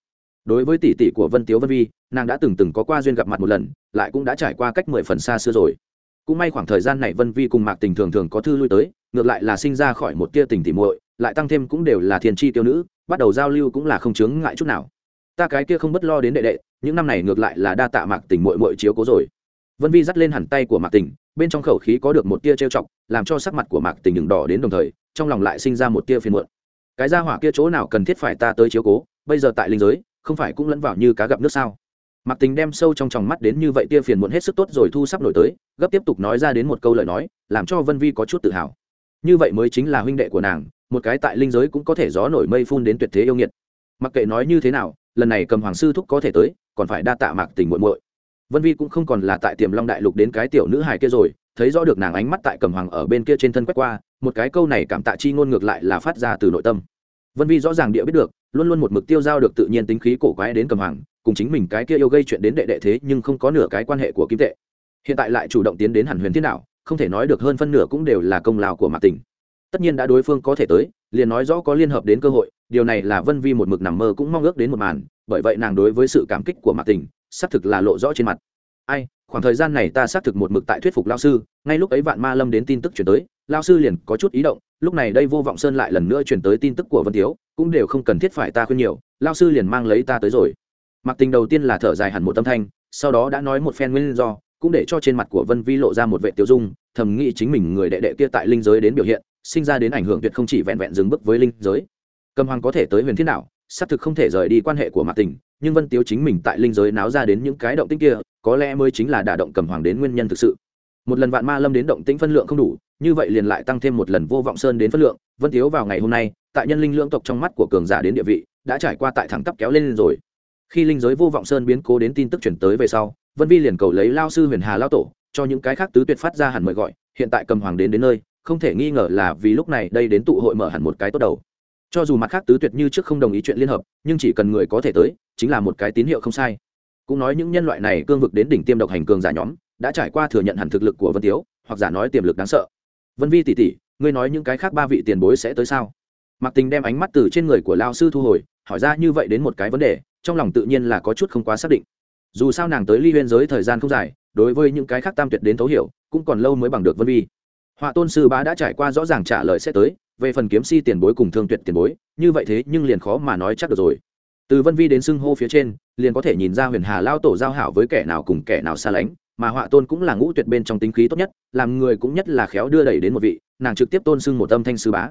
Đối với tỷ tỷ của vân tiếu vân vi, nàng đã từng từng có qua duyên gặp mặt một lần, lại cũng đã trải qua cách mười phần xa xưa rồi. Cũng may khoảng thời gian này vân vi cùng mạc tình thường thường có thư lui tới, ngược lại là sinh ra khỏi một tia tình tỉ muội, lại tăng thêm cũng đều là thiên tri tiêu nữ, bắt đầu giao lưu cũng là không chướng ngại chút nào. Ta cái kia không bất lo đến đệ đệ những năm này ngược lại là đa tạ mạc tình muội muội chiếu cố rồi. Vân vi dắt lên hẳn tay của mạc tình, bên trong khẩu khí có được một tia trêu chọc, làm cho sắc mặt của mạc tình đừng đỏ đến đồng thời, trong lòng lại sinh ra một tia phiền muộn. Cái gia hỏa kia chỗ nào cần thiết phải ta tới chiếu cố, bây giờ tại linh giới, không phải cũng lẫn vào như cá gặp nước sao? Mạc tình đem sâu trong tròng mắt đến như vậy tia phiền muộn hết sức tốt rồi thu sắp nổi tới, gấp tiếp tục nói ra đến một câu lời nói, làm cho vân vi có chút tự hào. Như vậy mới chính là huynh đệ của nàng, một cái tại linh giới cũng có thể gió nổi mây phun đến tuyệt thế yêu nghiệt. Mặc kệ nói như thế nào, lần này cầm hoàng sư thúc có thể tới còn phải đa tạ mạc tình muội muội. Vân vi cũng không còn là tại tiềm long đại lục đến cái tiểu nữ hài kia rồi, thấy rõ được nàng ánh mắt tại cầm hoàng ở bên kia trên thân quét qua, một cái câu này cảm tạ chi ngôn ngược lại là phát ra từ nội tâm. Vân vi rõ ràng địa biết được, luôn luôn một mực tiêu giao được tự nhiên tính khí cổ quái đến cầm hoàng, cùng chính mình cái kia yêu gây chuyện đến đệ đệ thế nhưng không có nửa cái quan hệ của kim tệ. Hiện tại lại chủ động tiến đến hẳn huyền thiên đạo, không thể nói được hơn phân nửa cũng đều là công lao của mạc tình. Tất nhiên đã đối phương có thể tới, liền nói rõ có liên hợp đến cơ hội, điều này là vân vi một mực nằm mơ cũng mong ước đến một màn bởi vậy nàng đối với sự cảm kích của mạc tình, xác thực là lộ rõ trên mặt. Ai, khoảng thời gian này ta xác thực một mực tại thuyết phục lao sư, ngay lúc ấy vạn ma lâm đến tin tức chuyển tới, lao sư liền có chút ý động, lúc này đây vô vọng sơn lại lần nữa chuyển tới tin tức của vân tiếu cũng đều không cần thiết phải ta khuyên nhiều, lao sư liền mang lấy ta tới rồi. Mặc tình đầu tiên là thở dài hẳn một tâm thanh, sau đó đã nói một phen nguyên do, cũng để cho trên mặt của vân vi lộ ra một vệ tiêu dung, thầm nghĩ chính mình người đệ đệ kia tại linh giới đến biểu hiện, sinh ra đến ảnh hưởng tuyệt không chỉ vẹn vẹn dừng bước với linh giới. Cầm hoàng có thể tới huyền thiên đạo xác thực không thể rời đi quan hệ của mạc tình, nhưng vân tiếu chính mình tại linh giới náo ra đến những cái động tĩnh kia, có lẽ mới chính là đả động cầm hoàng đến nguyên nhân thực sự. Một lần vạn ma lâm đến động tĩnh phân lượng không đủ, như vậy liền lại tăng thêm một lần vô vọng sơn đến phân lượng. Vân tiếu vào ngày hôm nay, tại nhân linh lưỡng tộc trong mắt của cường giả đến địa vị, đã trải qua tại thẳng tắp kéo lên rồi. Khi linh giới vô vọng sơn biến cố đến tin tức chuyển tới về sau, vân vi liền cầu lấy lao sư huyền hà lao tổ, cho những cái khác tứ tuyệt phát ra hẳn mời gọi, hiện tại cầm hoàng đến đến nơi, không thể nghi ngờ là vì lúc này đây đến tụ hội mở hẳn một cái tốt đầu cho dù mặt khác tứ tuyệt như trước không đồng ý chuyện liên hợp, nhưng chỉ cần người có thể tới, chính là một cái tín hiệu không sai. Cũng nói những nhân loại này cương vực đến đỉnh tiêm độc hành cường giả nhóm, đã trải qua thừa nhận hẳn thực lực của vân tiếu, hoặc giả nói tiềm lực đáng sợ. Vân vi tỷ tỷ, ngươi nói những cái khác ba vị tiền bối sẽ tới sao? Mặc tình đem ánh mắt từ trên người của lao sư thu hồi, hỏi ra như vậy đến một cái vấn đề, trong lòng tự nhiên là có chút không quá xác định. Dù sao nàng tới ly huyên giới thời gian không dài, đối với những cái khác tam tuyệt đến thấu hiểu, cũng còn lâu mới bằng được vân vi. Họa tôn sư bá đã trải qua rõ ràng trả lời sẽ tới về phần kiếm si tiền bối cùng thương tuyệt tiền bối, như vậy thế nhưng liền khó mà nói chắc được rồi. Từ vân vi đến xưng hô phía trên, liền có thể nhìn ra huyền hà lao tổ giao hảo với kẻ nào cùng kẻ nào xa lánh, mà họa tôn cũng là ngũ tuyệt bên trong tính khí tốt nhất, làm người cũng nhất là khéo đưa đẩy đến một vị, nàng trực tiếp tôn xưng một âm thanh sư bá.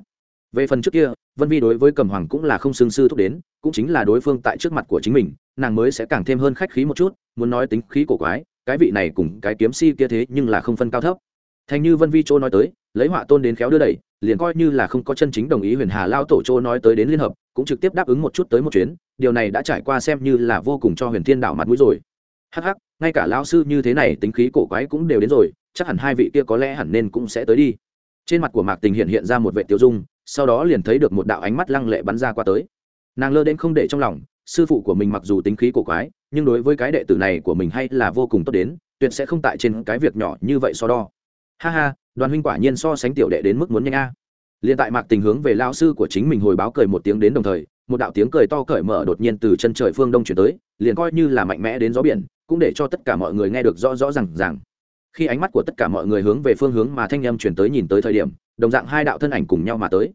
Về phần trước kia, vân vi đối với cầm hoàng cũng là không xưng sư thúc đến, cũng chính là đối phương tại trước mặt của chính mình, nàng mới sẽ càng thêm hơn khách khí một chút, muốn nói tính khí cổ quái, cái vị này cùng cái kiếm si kia thế nhưng là không phân cao thấp. Thành như vân vi chỗ nói tới, lấy họa tôn đến khéo đưa đẩy liền coi như là không có chân chính đồng ý huyền hà lao tổ châu nói tới đến liên hợp, cũng trực tiếp đáp ứng một chút tới một chuyến, điều này đã trải qua xem như là vô cùng cho huyền thiên đảo mặt mũi rồi. Hắc hắc, ngay cả lao sư như thế này tính khí cổ quái cũng đều đến rồi, chắc hẳn hai vị kia có lẽ hẳn nên cũng sẽ tới đi. Trên mặt của mạc tình hiện hiện ra một vệ tiêu dung, sau đó liền thấy được một đạo ánh mắt lăng lệ bắn ra qua tới. Nàng lơ đến không để trong lòng, sư phụ của mình mặc dù tính khí cổ quái, nhưng đối với cái đệ tử này của mình hay là vô cùng tốt đến, tuyệt sẽ không tại trên cái việc nhỏ như vậy so đo. Ha ha đoàn huynh quả nhiên so sánh tiểu đệ đến mức muốn nhanh a. Liền tại mạc tình hướng về lao sư của chính mình hồi báo cười một tiếng đến đồng thời, một đạo tiếng cười to cởi mở đột nhiên từ chân trời phương đông chuyển tới, liền coi như là mạnh mẽ đến gió biển, cũng để cho tất cả mọi người nghe được rõ rõ rằng rằng khi ánh mắt của tất cả mọi người hướng về phương hướng mà thanh â m chuyển tới nhìn tới thời điểm, đồng dạng hai đạo thân ảnh cùng nhau mà tới.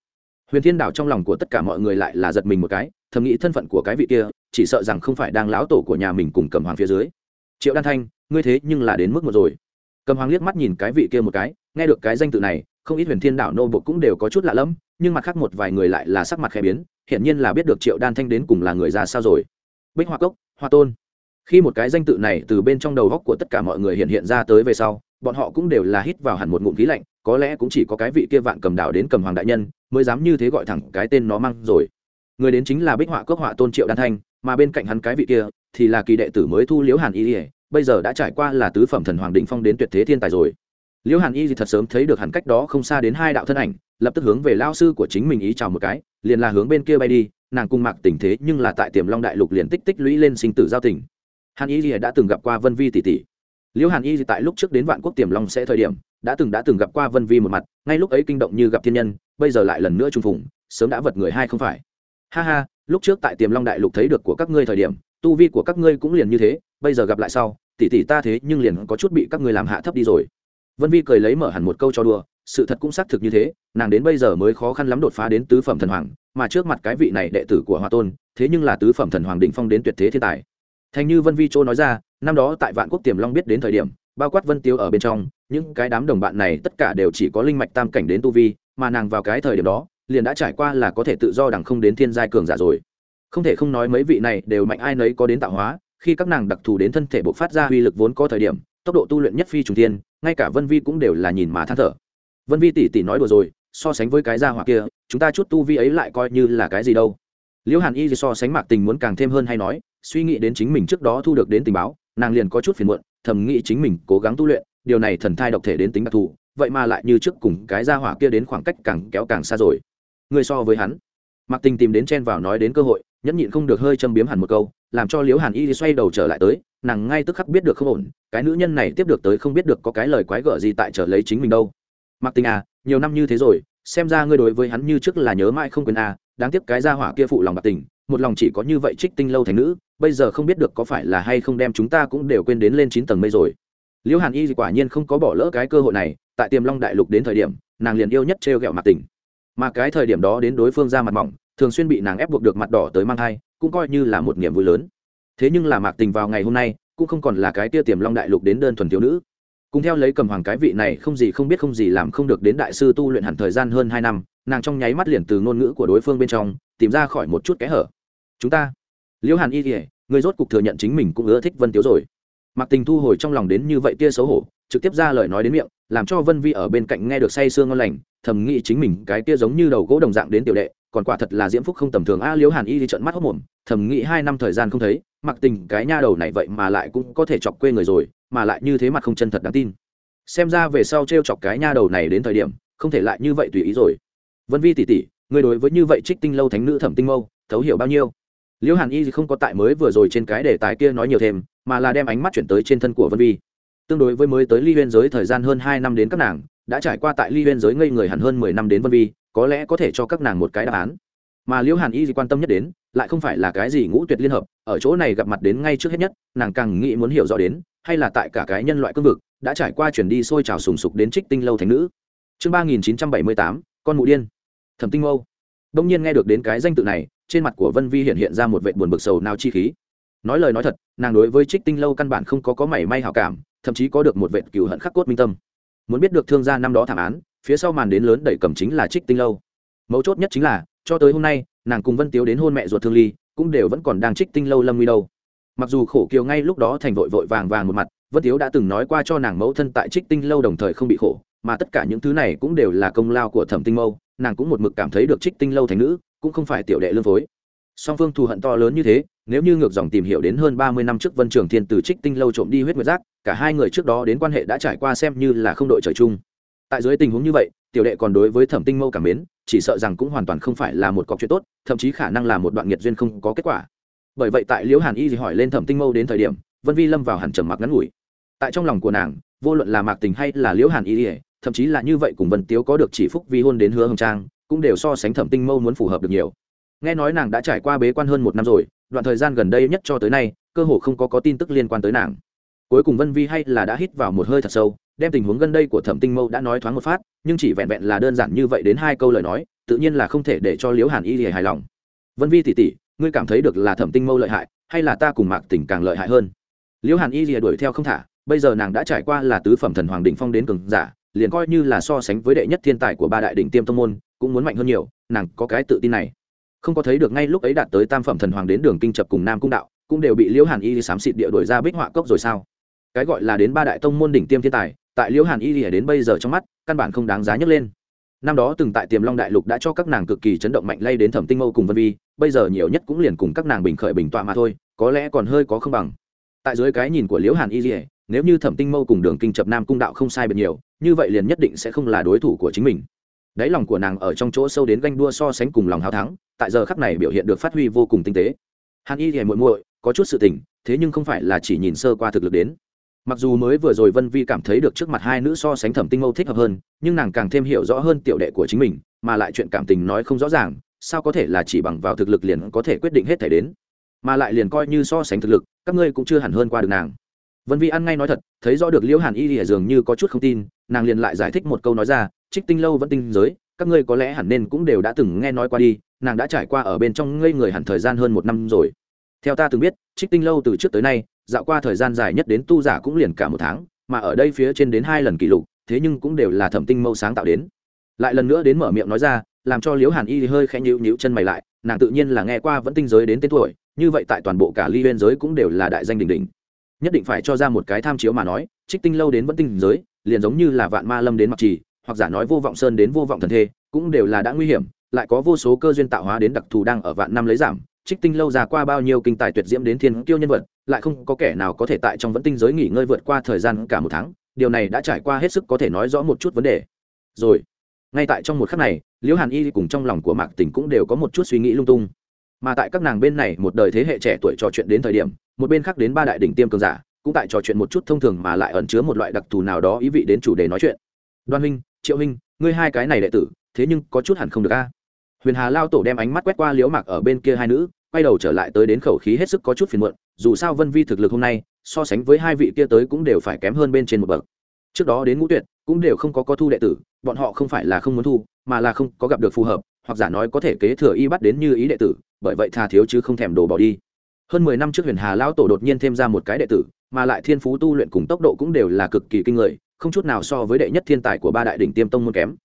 Huyền thiên đạo trong lòng của tất cả mọi người lại là giật mình một cái, thầm nghĩ thân phận của cái vị kia, chỉ sợ rằng không phải đang láo tổ của nhà mình cùng cầm hoàng phía dưới. Triệu đan thanh, ngươi thế nhưng là đến mức một rồi cầm hoàng liếc mắt nhìn cái vị kia một cái, nghe được cái danh tự này, không ít huyền thiên đảo nô bộ cũng đều có chút lạ lẫm, nhưng mặt khác một vài người lại là sắc mặt khẽ biến, hiển nhiên là biết được triệu đan thanh đến cùng là người ra sao rồi. Bích hoa cốc, hoa tôn. Khi một cái danh tự này từ bên trong đầu góc của tất cả mọi người hiện hiện ra tới về sau, bọn họ cũng đều là hít vào hẳn một ngụm khí lạnh, có lẽ cũng chỉ có cái vị kia vạn cầm đảo đến cầm hoàng đại nhân, mới dám như thế gọi thẳng cái tên nó mang rồi. Người đến chính là bích họa cốc họa tôn triệu đan thanh, mà bên cạnh hắn cái vị kia, thì là kỳ đệ tử mới thu liễu hàn y ỉa bây giờ đã trải qua là tứ phẩm thần hoàng định phong đến tuyệt thế thiên tài rồi. Liễu hàn y thì thật sớm thấy được hẳn cách đó không xa đến hai đạo thân ảnh, lập tức hướng về lao sư của chính mình ý chào một cái, liền là hướng bên kia bay đi, nàng cung mặc tình thế nhưng là tại tiềm long đại lục liền tích tích lũy lên sinh tử giao tình. Hàn y thì đã từng gặp qua vân vi tỷ tỷ. Liễu hàn y thì tại lúc trước đến vạn quốc tiềm long sẽ thời điểm, đã từng đã từng gặp qua vân vi một mặt, ngay lúc ấy kinh động như gặp thiên nhân, bây giờ lại lần nữa trung phùng, sớm đã vật người hai không phải. Ha ha, lúc trước tại tiềm long đại lục thấy được của các ngươi thời điểm tu vi của các ngươi cũng liền như thế, bây giờ gặp lại sau, tỷ tỷ ta thế nhưng liền có chút bị các ngươi làm hạ thấp đi rồi. Vân vi cười lấy mở hẳn một câu cho đùa, sự thật cũng xác thực như thế, nàng đến bây giờ mới khó khăn lắm đột phá đến tứ phẩm thần hoàng, mà trước mặt cái vị này đệ tử của hoa tôn, thế nhưng là tứ phẩm thần hoàng định phong đến tuyệt thế thiên tài. Thành như vân vi châu nói ra, năm đó tại vạn quốc tiềm long biết đến thời điểm, bao quát vân tiêu ở bên trong, những cái đám đồng bạn này tất cả đều chỉ có linh mạch tam cảnh đến tu vi, mà nàng vào cái thời điểm đó, liền đã trải qua là có thể tự do đằng không đến thiên giai cường giả rồi không thể không nói mấy vị này đều mạnh ai nấy có đến tạo hóa, khi các nàng đặc thù đến thân thể bộc phát ra uy lực vốn có thời điểm, tốc độ tu luyện nhất phi trùng thiên, ngay cả vân vi cũng đều là nhìn mà than thở. Vân vi tỷ tỷ nói đùa rồi, so sánh với cái gia hỏa kia, chúng ta chút tu vi ấy lại coi như là cái gì đâu. Liễu hàn y so sánh mạc tình muốn càng thêm hơn hay nói, suy nghĩ đến chính mình trước đó thu được đến tình báo, nàng liền có chút phiền muộn, thầm nghĩ chính mình cố gắng tu luyện, điều này thần thai độc thể đến tính đặc thù, vậy mà lại như trước cùng cái gia hỏa kia đến khoảng cách càng kéo càng xa rồi. Người so với hắn. Mạc tình tìm đến chen vào nói đến cơ hội nhẫn nhịn không được hơi châm biếm hẳn một câu, làm cho liễu hàn y xoay đầu trở lại tới, nàng ngay tức khắc biết được không ổn, cái nữ nhân này tiếp được tới không biết được có cái lời quái gở gì tại trở lấy chính mình đâu. Mặc tình à nhiều năm như thế rồi, xem ra ngươi đối với hắn như trước là nhớ mãi không quên à đáng tiếc cái gia hỏa kia phụ lòng bạc tình, một lòng chỉ có như vậy trích tinh lâu thành nữ, bây giờ không biết được có phải là hay không đem chúng ta cũng đều quên đến lên chín tầng mây rồi. Liễu hàn y quả nhiên không có bỏ lỡ cái cơ hội này, tại tiềm long đại lục đến thời điểm, nàng liền yêu nhất t r e mặt tình. Mà cái thời điểm đó đến đối phương ra mặt mỏng thường xuyên bị nàng ép buộc được mặt đỏ tới mang thai, cũng coi như là một niềm vui lớn. Thế nhưng là mạc tình vào ngày hôm nay, cũng không còn là cái tia tiềm long đại lục đến đơn thuần thiếu nữ. Cùng theo lấy cầm hoàng cái vị này không gì không biết không gì làm không được đến đại sư tu luyện hẳn thời gian hơn hai năm, nàng trong nháy mắt liền từ ngôn ngữ của đối phương bên trong, tìm ra khỏi một chút kẽ hở. Chúng ta. Liễu hàn y kỉa người rốt cục thừa nhận chính mình cũng ưa thích vân tiếu rồi. Mặc tình thu hồi trong lòng đến như vậy tia xấu hổ, trực tiếp ra lời nói đến miệng, làm cho vân vi ở bên cạnh nghe được say sương ngon lành, thầm nghĩ chính mình cái tia giống như đầu gỗ đồng dạng đến tiểu đệ còn quả thật là diễm phúc không tầm thường. A, liễu hàn y đi trận mắt hốc mồm, thầm nghĩ hai năm thời gian không thấy, mặc tình cái nha đầu này vậy mà lại cũng có thể chọc quê người rồi, mà lại như thế mặt không chân thật đáng tin. Xem ra về sau t r e o chọc cái nha đầu này đến thời điểm, không thể lại như vậy tùy ý rồi. Vân vi tỉ tỉ người đối với như vậy trích tinh lâu thánh nữ thẩm tinh mâu, thấu hiểu bao nhiêu? Liễu hàn y thì không có tại mới vừa rồi trên cái đề tài kia nói nhiều thêm, mà là đem ánh mắt chuyển tới trên thân của vân vi. Tương đối với mới tới ly biên giới thời gian hơn hai năm đến các nàng, đã trải qua tại ly biên giới ngây người hẳn hơn mười năm đến vân vi có lẽ có thể cho các nàng một cái đáp án. Mà liễu hàn y gì quan tâm nhất đến, lại không phải là cái gì ngũ tuyệt liên hợp, ở chỗ này gặp mặt đến ngay trước hết nhất, nàng càng nghĩ muốn hiểu rõ đến, hay là tại cả cái nhân loại cương vực, đã trải qua chuyển đi sôi trào sùng sục đến trích tinh lâu thành nữ. Chương ba nghìn chín trăm bảy mươi tám, con mụ điên. Thẩm tinh mâu. Đông nhiên nghe được đến cái danh tự này, trên mặt của vân vi hiện hiện ra một vệ buồn bực sầu nào chi khí. Nói lời nói thật, nàng đối với trích tinh lâu căn bản không có có mảy may hảo cảm, thậm chí có được một vệ cựu hận khắc cốt minh tâm. Muốn biết được thương gia năm đó thảm án phía sau màn đến lớn đẩy cầm chính là trích tinh lâu. Mấu chốt nhất chính là, cho tới hôm nay, nàng cùng vân tiếu đến hôn mẹ ruột thương ly, cũng đều vẫn còn đang trích tinh lâu lâm nguy đâu. Mặc dù khổ kiều ngay lúc đó thành vội vội vàng vàng một mặt, vân tiếu đã từng nói qua cho nàng mẫu thân tại trích tinh lâu đồng thời không bị khổ, mà tất cả những thứ này cũng đều là công lao của thẩm tinh mâu, nàng cũng một mực cảm thấy được trích tinh lâu thành nữ, cũng không phải tiểu đệ lương phối. Song phương thù hận to lớn như thế, nếu như ngược dòng tìm hiểu đến hơn ba mươi năm trước vân trường thiên từ trích tinh lâu trộm đi huyết nguyệt giác, cả hai người trước đó đến quan hệ đã trải qua xem như là không đội trời chung tại dưới tình huống như vậy, tiểu đệ còn đối với thẩm tinh mâu cảm mến, chỉ sợ rằng cũng hoàn toàn không phải là một cọc chuyện tốt, thậm chí khả năng là một đoạn nghiệt duyên không có kết quả. Bởi vậy tại liễu hàn y thì hỏi lên thẩm tinh mâu đến thời điểm, vân vi lâm vào hẳn trầm mặc ngắn ngủi. Tại trong lòng của nàng, vô luận là mạc tình hay là liễu hàn y thậm chí là như vậy cùng vân tiếu có được chỉ phúc vi hôn đến hứa hồng trang, cũng đều so sánh thẩm tinh mâu muốn phù hợp được nhiều. Nghe nói nàng đã trải qua bế quan hơn một năm rồi, đoạn thời gian gần đây nhất cho tới nay, cơ hồ không có có tin tức liên quan tới nàng. Cuối cùng vân vi hay là đã hít vào một hơi thật sâu đem tình huống gần đây của thẩm tinh mâu đã nói thoáng một phát, nhưng chỉ vẹn vẹn là đơn giản như vậy đến hai câu lời nói, tự nhiên là không thể để cho liễu hàn y hài lòng. Vân vi tỉ tỉ ngươi cảm thấy được là thẩm tinh mâu lợi hại, hay là ta cùng mạc tỉnh càng lợi hại hơn? Liễu hàn y đuổi theo không thả, bây giờ nàng đã trải qua là tứ phẩm thần hoàng định phong đến cường giả, liền coi như là so sánh với đệ nhất thiên tài của ba đại đỉnh tiêm tông môn, cũng muốn mạnh hơn nhiều, nàng có cái tự tin này. Không có thấy được ngay lúc ấy đạt tới tam phẩm thần hoàng đến đường kinh chập cùng nam cung đạo, cũng đều bị liễu hàn y xám xịt địa đổi ra bích họa cốc rồi sao? Cái gọi là đến ba đại tông môn đỉnh tiêm thiên tài tại liễu hàn y lìa đến bây giờ trong mắt, căn bản không đáng giá nhấc lên. Năm đó từng tại tiềm long đại lục đã cho các nàng cực kỳ chấn động mạnh lay đến thẩm tinh mâu cùng vân vi, bây giờ nhiều nhất cũng liền cùng các nàng bình khởi bình tọa mà thôi, có lẽ còn hơi có không bằng. Tại dưới cái nhìn của liễu hàn y lìa, nếu như thẩm tinh mâu cùng đường kinh chập nam cung đạo không sai biệt nhiều, như vậy liền nhất định sẽ không là đối thủ của chính mình. Đáy lòng của nàng ở trong chỗ sâu đến ganh đua so sánh cùng lòng hào thắng, tại giờ khắc này biểu hiện được phát huy vô cùng tinh tế. Hàn y thì muội muội, có chút sự tình, thế nhưng không phải là chỉ nhìn sơ qua thực lực đến mặc dù mới vừa rồi vân vi cảm thấy được trước mặt hai nữ so sánh thẩm tinh mâu thích hợp hơn, nhưng nàng càng thêm hiểu rõ hơn tiểu đệ của chính mình, mà lại chuyện cảm tình nói không rõ ràng, sao có thể là chỉ bằng vào thực lực liền có thể quyết định hết thể đến? Mà lại liền coi như so sánh thực lực, các ngươi cũng chưa hẳn hơn qua được nàng. Vân vi ăn ngay nói thật, thấy rõ được liễu hàn y lìa dường như có chút không tin, nàng liền lại giải thích một câu nói ra, trích tinh lâu vẫn tinh giới, các ngươi có lẽ hẳn nên cũng đều đã từng nghe nói qua đi, nàng đã trải qua ở bên trong ngây người hẳn thời gian hơn một năm rồi. Theo ta từng biết, trích tinh lâu từ trước tới nay dạo qua thời gian dài nhất đến tu giả cũng liền cả một tháng, mà ở đây phía trên đến hai lần kỷ lục, thế nhưng cũng đều là thẩm tinh mâu sáng tạo đến. Lại lần nữa đến mở miệng nói ra, làm cho liễu hàn y hơi khẽ nhịu nhịu chân mày lại, nàng tự nhiên là nghe qua vẫn tinh giới đến tên tuổi, như vậy tại toàn bộ cả ly bên giới cũng đều là đại danh đình đình nhất định phải cho ra một cái tham chiếu mà nói, trích tinh lâu đến vẫn tinh giới, liền giống như là vạn ma lâm đến mặc trì, hoặc giả nói vô vọng sơn đến vô vọng thần thê, cũng đều là đã nguy hiểm, lại có vô số cơ duyên tạo hóa đến đặc thù đang ở vạn năm lấy giảm trích tinh lâu già qua bao nhiêu kinh tài tuyệt diễm đến thiên tiêu nhân vật, lại không có kẻ nào có thể tại trong vẫn tinh giới nghỉ ngơi vượt qua thời gian cả một tháng, điều này đã trải qua hết sức có thể nói rõ một chút vấn đề. Rồi, ngay tại trong một khắc này, liễu hàn y cùng trong lòng của mạc tình cũng đều có một chút suy nghĩ lung tung. Mà tại các nàng bên này, một đời thế hệ trẻ tuổi trò chuyện đến thời điểm, một bên khác đến ba đại đỉnh tiêm cường giả, cũng tại trò chuyện một chút thông thường mà lại ẩn chứa một loại đặc thù nào đó ý vị đến chủ đề nói chuyện. Đoan huynh, triệu huynh, ngươi hai cái này đệ tử, thế nhưng có chút hẳn không được a? Huyền hà lao tổ đem ánh mắt quét qua liễu mạc ở bên kia hai nữ, quay đầu trở lại tới đến khẩu khí hết sức có chút phiền muộn, dù sao vân vi thực lực hôm nay, so sánh với hai vị kia tới cũng đều phải kém hơn bên trên một bậc. Trước đó đến ngũ tuyệt, cũng đều không có có thu đệ tử, bọn họ không phải là không muốn thu, mà là không có gặp được phù hợp, hoặc giả nói có thể kế thừa y bắt đến như ý đệ tử, bởi vậy thà thiếu chứ không thèm đổ bỏ đi. Hơn mười năm trước huyền hà lão tổ đột nhiên thêm ra một cái đệ tử, mà lại thiên phú tu luyện cùng tốc độ cũng đều là cực kỳ kinh người, không chút nào so với đệ nhất thiên tài của ba đại đỉnh tiêm tông môn kém.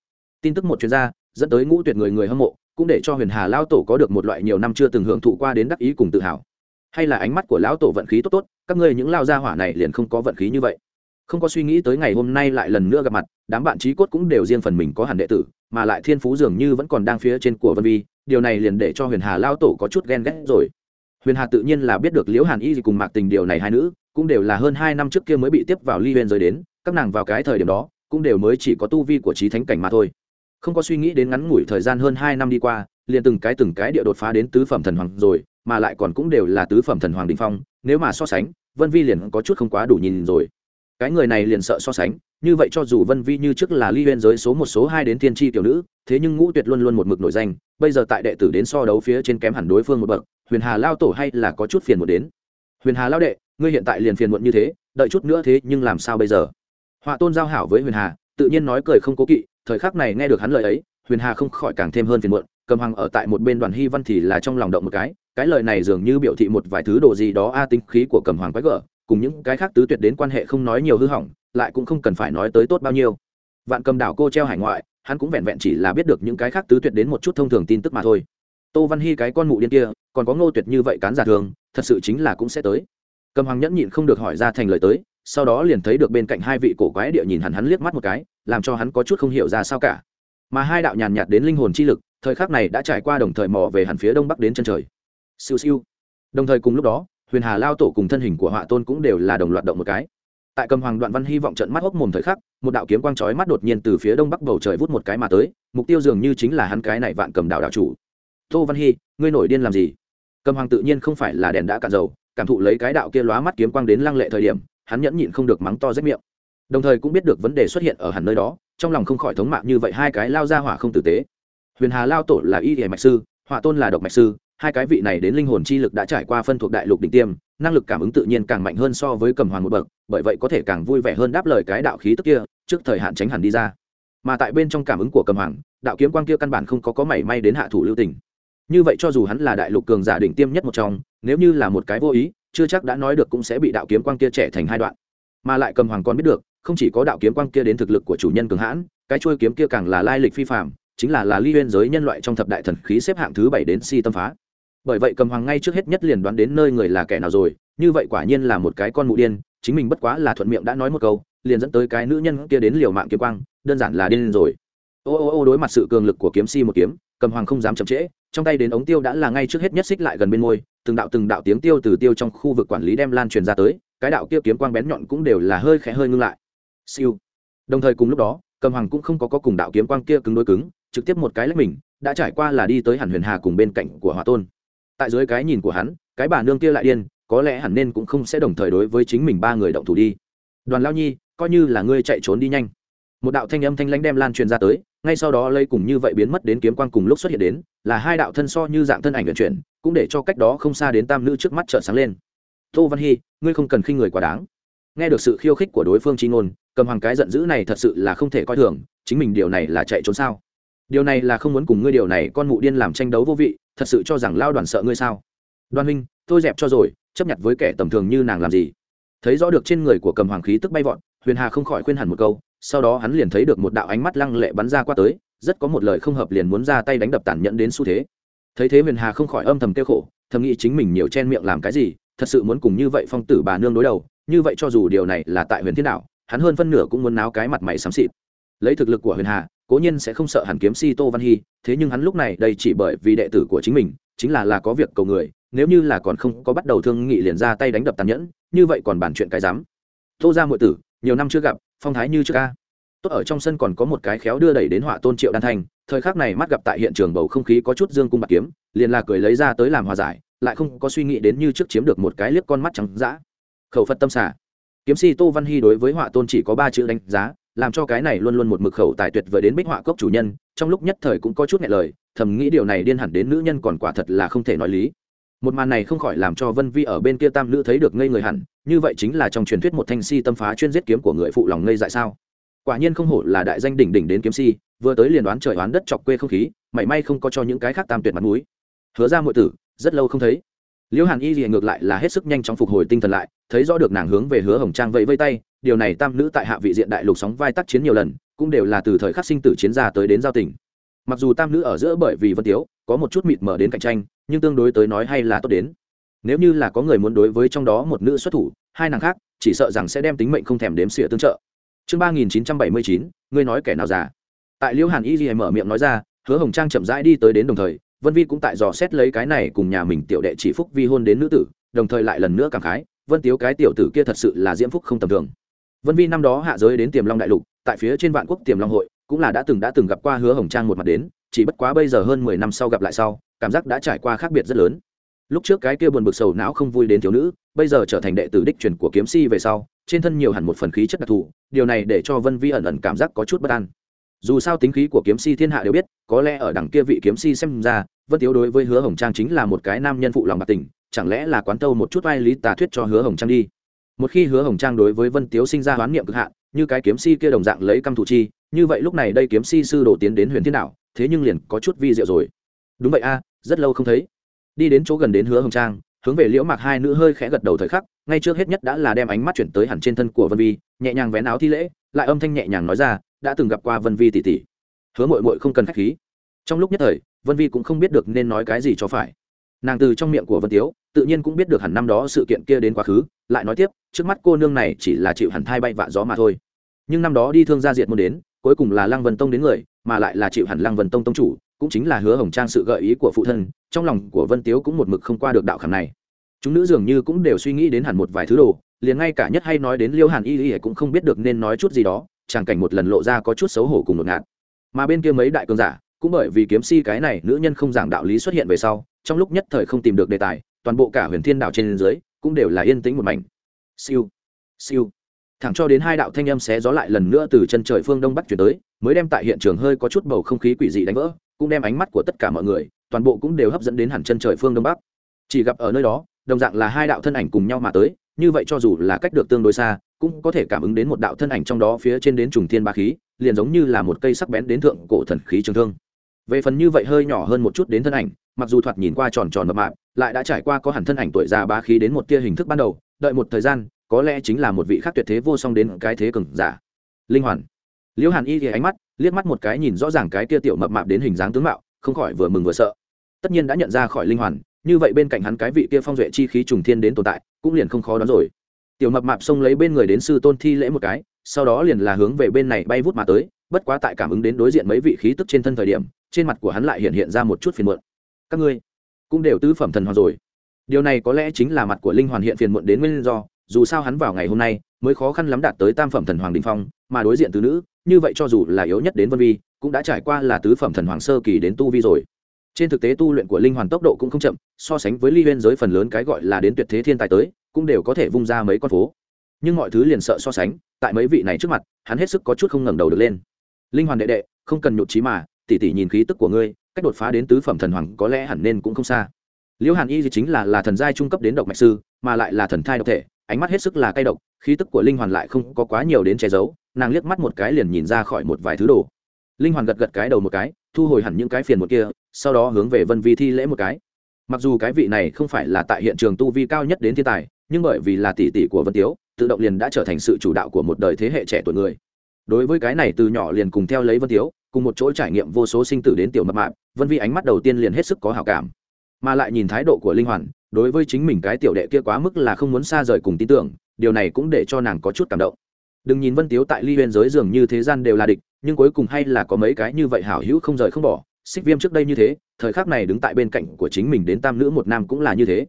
Tin tức một chuyên gia, dẫn tới ngũ tuyệt người người hâm mộ cũng để cho huyền hà lão tổ có được một loại nhiều năm chưa từng hưởng thụ qua đến đắc ý cùng tự hào. Hay là ánh mắt của lão tổ vận khí tốt tốt, các ngươi những lao gia hỏa này liền không có vận khí như vậy. Không có suy nghĩ tới ngày hôm nay lại lần nữa gặp mặt, đám bạn trí cốt cũng đều riêng phần mình có hẳn đệ tử, mà lại thiên phú dường như vẫn còn đang phía trên của vân vi, điều này liền để cho huyền hà lao tổ có chút ghen ghét rồi. Huyền hà tự nhiên là biết được liễu hàn y cùng mạc tình điều này hai nữ, cũng đều là hơn hai năm trước kia mới bị tiếp vào ly huyền rời đến, các nàng vào cái thời điểm đó, cũng đều mới chỉ có tu vi của trí thánh cảnh mà thôi không có suy nghĩ đến ngắn ngủi thời gian hơn hai năm đi qua, liền từng cái từng cái địa đột phá đến tứ phẩm thần hoàng rồi, mà lại còn cũng đều là tứ phẩm thần hoàng đình phong, nếu mà so sánh, vân vi liền có chút không quá đủ nhìn rồi. Cái người này liền sợ so sánh, như vậy cho dù vân vi như trước là ly huyên giới số một số hai đến tiên tri tiểu nữ, thế nhưng ngũ tuyệt luôn luôn một mực nổi danh, bây giờ tại đệ tử đến so đấu phía trên kém hẳn đối phương một bậc, huyền hà lao tổ hay là có chút phiền muộn đến. Huyền hà lao đệ, ngươi hiện tại liền phiền muộn như thế, đợi chút nữa thế nhưng làm sao bây giờ? Họa tôn giao hảo với huyền hà, tự nhiên nói cười không cố kỵ thời khắc này nghe được hắn lời ấy, huyền hà không khỏi càng thêm hơn phiền muộn, cầm hoàng ở tại một bên đoàn hy văn thì là trong lòng động một cái cái lời này dường như biểu thị một vài thứ đồ gì đó a tinh khí của cầm hoàng quái gở, cùng những cái khác tứ tuyệt đến quan hệ không nói nhiều hư hỏng, lại cũng không cần phải nói tới tốt bao nhiêu. Vạn cầm đảo cô treo hải ngoại, hắn cũng vẹn vẹn chỉ là biết được những cái khác tứ tuyệt đến một chút thông thường tin tức mà thôi. Tô văn hy cái con mụ điên kia, còn có ngô tuyệt như vậy cán giả thường, thật sự chính là cũng sẽ tới. Cầm hoàng nhẫn nhịn không được hỏi ra thành lời tới sau đó liền thấy được bên cạnh hai vị cổ quái địa nhìn hẳn hắn liếc mắt một cái, làm cho hắn có chút không hiểu ra sao cả. Mà hai đạo nhàn nhạt đến linh hồn chi lực, thời khắc này đã trải qua đồng thời mò về hẳn phía đông bắc đến chân trời. Siêu siêu. Đồng thời cùng lúc đó, huyền hà lao tổ cùng thân hình của họa tôn cũng đều là đồng loạt động một cái. Tại cầm hoàng đoạn văn hy vọng trận mắt hốc mồm thời khắc, một đạo kiếm quang chói mắt đột nhiên từ phía đông bắc bầu trời vút một cái mà tới, mục tiêu dường như chính là hắn cái này vạn cầm đạo đạo chủ. Tô văn hy, ngươi nổi điên làm gì? Cầm hoàng tự nhiên không phải là đèn đã cạn dầu, cảm thụ lấy cái đạo kia lóa mắt kiếm quang đến lăng lệ thời điểm hắn nhẫn nhịn không được mắng to rách miệng. Đồng thời cũng biết được vấn đề xuất hiện ở hẳn nơi đó, trong lòng không khỏi thống mạng như vậy hai cái lao ra hỏa không tử tế. Huyền hà lao tổ là y hề mạch sư, hỏa tôn là độc mạch sư, hai cái vị này đến linh hồn chi lực đã trải qua phân thuộc đại lục đỉnh tiêm, năng lực cảm ứng tự nhiên càng mạnh hơn so với cầm hoàng một bậc, bởi vậy có thể càng vui vẻ hơn đáp lời cái đạo khí tức kia, trước thời hạn tránh hẳn đi ra. Mà tại bên trong cảm ứng của cầm hoàng, đạo kiếm quang kia căn bản không có có mảy may đến hạ thủ lưu tình. Như vậy cho dù hắn là đại lục cường giả đỉnh tiêm nhất một trong, nếu như là một cái vô ý chưa chắc đã nói được cũng sẽ bị đạo kiếm quang kia trẻ thành hai đoạn. Mà lại cầm hoàng còn biết được, không chỉ có đạo kiếm quang kia đến thực lực của chủ nhân cường hãn, cái chuôi kiếm kia càng là lai lịch phi phạm chính là là ly huyên giới nhân loại trong thập đại thần khí xếp hạng thứ bảy đến si tâm phá. Bởi vậy cầm hoàng ngay trước hết nhất liền đoán đến nơi người là kẻ nào rồi, như vậy quả nhiên là một cái con mụ điên, chính mình bất quá là thuận miệng đã nói một câu, liền dẫn tới cái nữ nhân kia đến liều mạng kiếm quang, đơn giản là điên rồi. Ô ô ô, đối mặt sự cường lực của kiếm si một kiếm cầm hoàng không dám chậm trễ trong tay đến ống tiêu đã là ngay trước hết nhất xích lại gần bên môi từng đạo từng đạo tiếng tiêu từ tiêu trong khu vực quản lý đem lan truyền ra tới cái đạo kia kiếm quang bén nhọn cũng đều là hơi khẽ hơi ngưng lại. Siêu. Đồng thời cùng lúc đó cầm hoàng cũng không có, có cùng đạo kiếm quang kia cứng đối cứng trực tiếp một cái lách mình đã trải qua là đi tới hẳn huyền hà cùng bên cạnh của hòa tôn. Tại dưới cái nhìn của hắn cái bà nương kia lại điên có lẽ hẳn nên cũng không sẽ đồng thời đối với chính mình ba người động thủ đi. Đoàn lao nhi coi như là ngươi chạy trốn đi nhanh một đạo thanh âm thanh lãnh đem lan truyền ra tới, ngay sau đó lây cùng như vậy biến mất đến kiếm quang cùng lúc xuất hiện đến, là hai đạo thân so như dạng thân ảnh vận chuyển, cũng để cho cách đó không xa đến tam nữ trước mắt trợ sáng lên. Tô văn hy, ngươi không cần khi người quá đáng. Nghe được sự khiêu khích của đối phương chi ngôn, cầm hoàng cái giận dữ này thật sự là không thể coi thường, chính mình điều này là chạy trốn sao? Điều này là không muốn cùng ngươi điều này, con mụ điên làm tranh đấu vô vị, thật sự cho rằng lao đoàn sợ ngươi sao? Đoan huynh, tôi dẹp cho rồi, chấp nhận với kẻ tầm thường như nàng làm gì? Thấy rõ được trên người của cầm hoàng khí tức bay vọt, huyền hà không khỏi khuyên hẳn một câu sau đó hắn liền thấy được một đạo ánh mắt lăng lệ bắn ra qua tới, rất có một lời không hợp liền muốn ra tay đánh đập tàn nhẫn đến xu thế. Thấy thế huyền hà không khỏi âm thầm kêu khổ, thầm nghĩ chính mình nhiều chen miệng làm cái gì, thật sự muốn cùng như vậy phong tử bà nương đối đầu, như vậy cho dù điều này là tại huyền thiên đạo, hắn hơn phân nửa cũng muốn náo cái mặt mày xám xịt. Lấy thực lực của huyền hà, cố nhiên sẽ không sợ hàn kiếm si tô văn hy, thế nhưng hắn lúc này đây chỉ bởi vì đệ tử của chính mình, chính là là có việc cầu người, nếu như là còn không có bắt đầu thương nghị liền ra tay đánh đập tàn nhẫn, như vậy còn bàn chuyện cái dám tô ra muội tử nhiều năm chưa gặp, phong thái như trước ca. Tốt ở trong sân còn có một cái khéo đưa đẩy đến họa tôn triệu đan thành. thời khắc này mắt gặp tại hiện trường bầu không khí có chút dương cung bạc kiếm, liền là cười lấy ra tới làm hòa giải, lại không có suy nghĩ đến như trước chiếm được một cái liếc con mắt trắng dã. Khẩu phật tâm xả. Kiếm si tô văn hy đối với họa tôn chỉ có ba chữ đánh giá, làm cho cái này luôn luôn một mực khẩu tài tuyệt vời đến bích họa cốc chủ nhân, trong lúc nhất thời cũng có chút ngại lời, thầm nghĩ điều này điên hẳn đến nữ nhân còn quả thật là không thể nói lý một màn này không khỏi làm cho vân vi ở bên kia tam nữ thấy được ngây người hẳn, như vậy chính là trong truyền thuyết một thanh si tâm phá chuyên giết kiếm của người phụ lòng ngây dại sao? Quả nhiên không hổ là đại danh đỉnh đỉnh đến kiếm si, vừa tới liền đoán trời đoán đất chọc quê không khí, mảy may không có cho những cái khác tam tuyệt mặt mũi. Hứa ra mọi tử, rất lâu không thấy. Liễu hàn y thì ngược lại là hết sức nhanh chóng phục hồi tinh thần lại, thấy rõ được nàng hướng về hứa hồng trang vẫy vây tay, điều này tam nữ tại hạ vị diện đại lục sóng vai tác chiến nhiều lần, cũng đều là từ thời khắc sinh tử chiến ra tới đến giao tỉnh mặc dù tam nữ ở giữa bởi vì vân tiếu có một chút mịt mở đến cạnh tranh, nhưng tương đối tới nói hay là tốt đến. Nếu như là có người muốn đối với trong đó một nữ xuất thủ, hai nàng khác, chỉ sợ rằng sẽ đem tính mệnh không thèm đếm xỉa tương trợ. Chương ba nghìn chín trăm bảy mươi chín, ngươi nói kẻ nào già? Tại liễu hàn y gì mở miệng nói ra, hứa hồng trang chậm rãi đi tới đến đồng thời, vân vi cũng tại dò xét lấy cái này cùng nhà mình tiểu đệ chỉ phúc vi hôn đến nữ tử, đồng thời lại lần nữa cảm khái, vân tiếu cái tiểu tử kia thật sự là diễm phúc không tầm thường. Vân vi năm đó hạ giới đến tiềm long đại lục, tại phía trên vạn quốc tiềm long hội cũng là đã từng đã từng gặp qua hứa hồng trang một mặt đến, chỉ bất quá bây giờ hơn mười năm sau gặp lại sau, cảm giác đã trải qua khác biệt rất lớn. Lúc trước cái kia buồn bực sầu não không vui đến thiếu nữ, bây giờ trở thành đệ tử đích truyền của kiếm si về sau, trên thân nhiều hẳn một phần khí chất đặc thù, điều này để cho vân vi ẩn ẩn cảm giác có chút bất an. Dù sao tính khí của kiếm si thiên hạ đều biết, có lẽ ở đằng kia vị kiếm si xem ra, vân tiếu đối với hứa hồng trang chính là một cái nam nhân phụ lòng bạc tình, chẳng lẽ là quán tâu một chút vai lý tà thuyết cho hứa hồng trang đi? Một khi hứa hồng trang đối với vân tiếu sinh ra hoán niệm cực hạn, như cái kiếm si kia đồng dạng lấy căm thủ chi như vậy lúc này đây kiếm si sư đổ tiến đến huyền thiên đạo thế nhưng liền có chút vi diệu rồi. Đúng vậy a, rất lâu không thấy. Đi đến chỗ gần đến hứa hồng trang, hướng về liễu mạc hai nữ hơi khẽ gật đầu thời khắc, ngay trước hết nhất đã là đem ánh mắt chuyển tới hẳn trên thân của vân vi, nhẹ nhàng vén áo thi lễ, lại âm thanh nhẹ nhàng nói ra, đã từng gặp qua vân vi tỷ tỷ. Hứa mội mội không cần k h á c h khí. Trong lúc nhất thời, vân vi cũng không biết được nên nói cái gì cho phải. Nàng từ trong miệng của vân tiếu, tự nhiên cũng biết được hẳn năm đó sự kiện kia đến quá khứ, lại nói tiếp, trước mắt cô nương này chỉ là chịu hẳn thai bay vạ gió mà thôi. Nhưng năm đó đi thương gia diệt muốn đến cuối cùng là lăng vân tông đến người, mà lại là chịu hẳn lăng vân tông tông chủ, cũng chính là hứa hồng trang sự gợi ý của phụ thân, trong lòng của vân tiếu cũng một mực không qua được đạo khảm này. Chúng nữ dường như cũng đều suy nghĩ đến hẳn một vài thứ đồ, liền ngay cả nhất hay nói đến liêu hàn y y cũng không biết được nên nói chút gì đó chàng cảnh một lần lộ ra có chút xấu hổ cùng một ngạt. Mà bên kia mấy đại cường giả, cũng bởi vì kiếm si cái này nữ nhân không giảng đạo lý xuất hiện về sau, trong lúc nhất thời không tìm được đề tài, toàn bộ cả huyền thiên đạo trên dưới, cũng đều là yên tĩnh một mảnh. Siêu siêu thẳng cho đến hai đạo thanh âm xé gió lại lần nữa từ chân trời phương đông bắc chuyển tới, mới đem tại hiện trường hơi có chút bầu không khí quỷ dị đánh vỡ, cũng đem ánh mắt của tất cả mọi người, toàn bộ cũng đều hấp dẫn đến hẳn chân trời phương đông bắc. Chỉ gặp ở nơi đó, đồng dạng là hai đạo thân ảnh cùng nhau mà tới, như vậy cho dù là cách được tương đối xa, cũng có thể cảm ứng đến một đạo thân ảnh trong đó phía trên đến trùng thiên ba khí, liền giống như là một cây sắc bén đến thượng cổ thần khí trường thương. Về phần như vậy hơi nhỏ hơn một chút đến thân ảnh, mặc dù thoạt nhìn qua tròn tròn mập mạp, lại đã trải qua có hẳn thân ảnh tuổi già ba khí đến một tia hình thức ban đầu, đợi một thời gian có lẽ chính là một vị khác tuyệt thế vô song đến cái thế cường giả. Linh hoàn. Liễu hàn y thì ánh mắt, liếc mắt một cái nhìn rõ ràng cái kia tiểu mập mạp đến hình dáng tướng mạo, không khỏi vừa mừng vừa sợ. Tất nhiên đã nhận ra khỏi linh hoàn, như vậy bên cạnh hắn cái vị kia phong duệ chi khí trùng thiên đến tồn tại, cũng liền không khó đoán rồi. Tiểu mập mạp xông lấy bên người đến sư tôn thi lễ một cái, sau đó liền là hướng về bên này bay vút mà tới, bất quá tại cảm ứng đến đối diện mấy vị khí tức trên thân thời điểm, trên mặt của hắn lại hiện hiện ra một chút phiền muộn. Các ngươi cũng đều tứ phẩm thần hoàn rồi. Điều này có lẽ chính là mặt của linh hoàn hiện phiền muộn đến nguyên do dù sao hắn vào ngày hôm nay mới khó khăn lắm đạt tới tam phẩm thần hoàng đình phong, mà đối diện tứ nữ, như vậy cho dù là yếu nhất đến vân vi, cũng đã trải qua là tứ phẩm thần hoàng sơ kỳ đến tu vi rồi. Trên thực tế tu luyện của linh hoàn tốc độ cũng không chậm, so sánh với ly huyên giới phần lớn cái gọi là đến tuyệt thế thiên tài tới, cũng đều có thể vung ra mấy con phố. Nhưng mọi thứ liền sợ so sánh, tại mấy vị này trước mặt, hắn hết sức có chút không ngẩng đầu được lên. Linh hoàn đệ đệ, không cần nhụt trí mà tỉ tỉ nhìn khí tức của ngươi, cách đột phá đến tứ phẩm thần hoàng có lẽ hẳn nên cũng không xa. Liễu hàn y thì chính là là thần giai trung cấp đến độc mạch sư, mà lại là thần thai độc thể ánh mắt hết sức là cay độc, khí tức của linh hoàn lại không có quá nhiều đến che giấu, nàng liếc mắt một cái liền nhìn ra khỏi một vài thứ đồ. Linh hoàn gật gật cái đầu một cái, thu hồi hẳn những cái phiền một kia, sau đó hướng về vân vi thi lễ một cái. Mặc dù cái vị này không phải là tại hiện trường tu vi cao nhất đến thiên tài, nhưng bởi vì là tỷ tỷ của vân tiếu, tự động liền đã trở thành sự chủ đạo của một đời thế hệ trẻ tuổi người. Đối với cái này từ nhỏ liền cùng theo lấy vân tiếu, cùng một chỗ trải nghiệm vô số sinh tử đến tiểu mập mạp, vân vi ánh mắt đầu tiên liền hết sức có hào cảm mà lại nhìn thái độ của linh hoàn, đối với chính mình cái tiểu đệ kia quá mức là không muốn xa rời cùng tin tưởng, điều này cũng để cho nàng có chút cảm động. Đừng nhìn vân tiếu tại ly huyền giới dường như thế gian đều là địch, nhưng cuối cùng hay là có mấy cái như vậy hảo hữu không rời không bỏ, xích viêm trước đây như thế, thời khắc này đứng tại bên cạnh của chính mình đến tam nữ một nam cũng là như thế.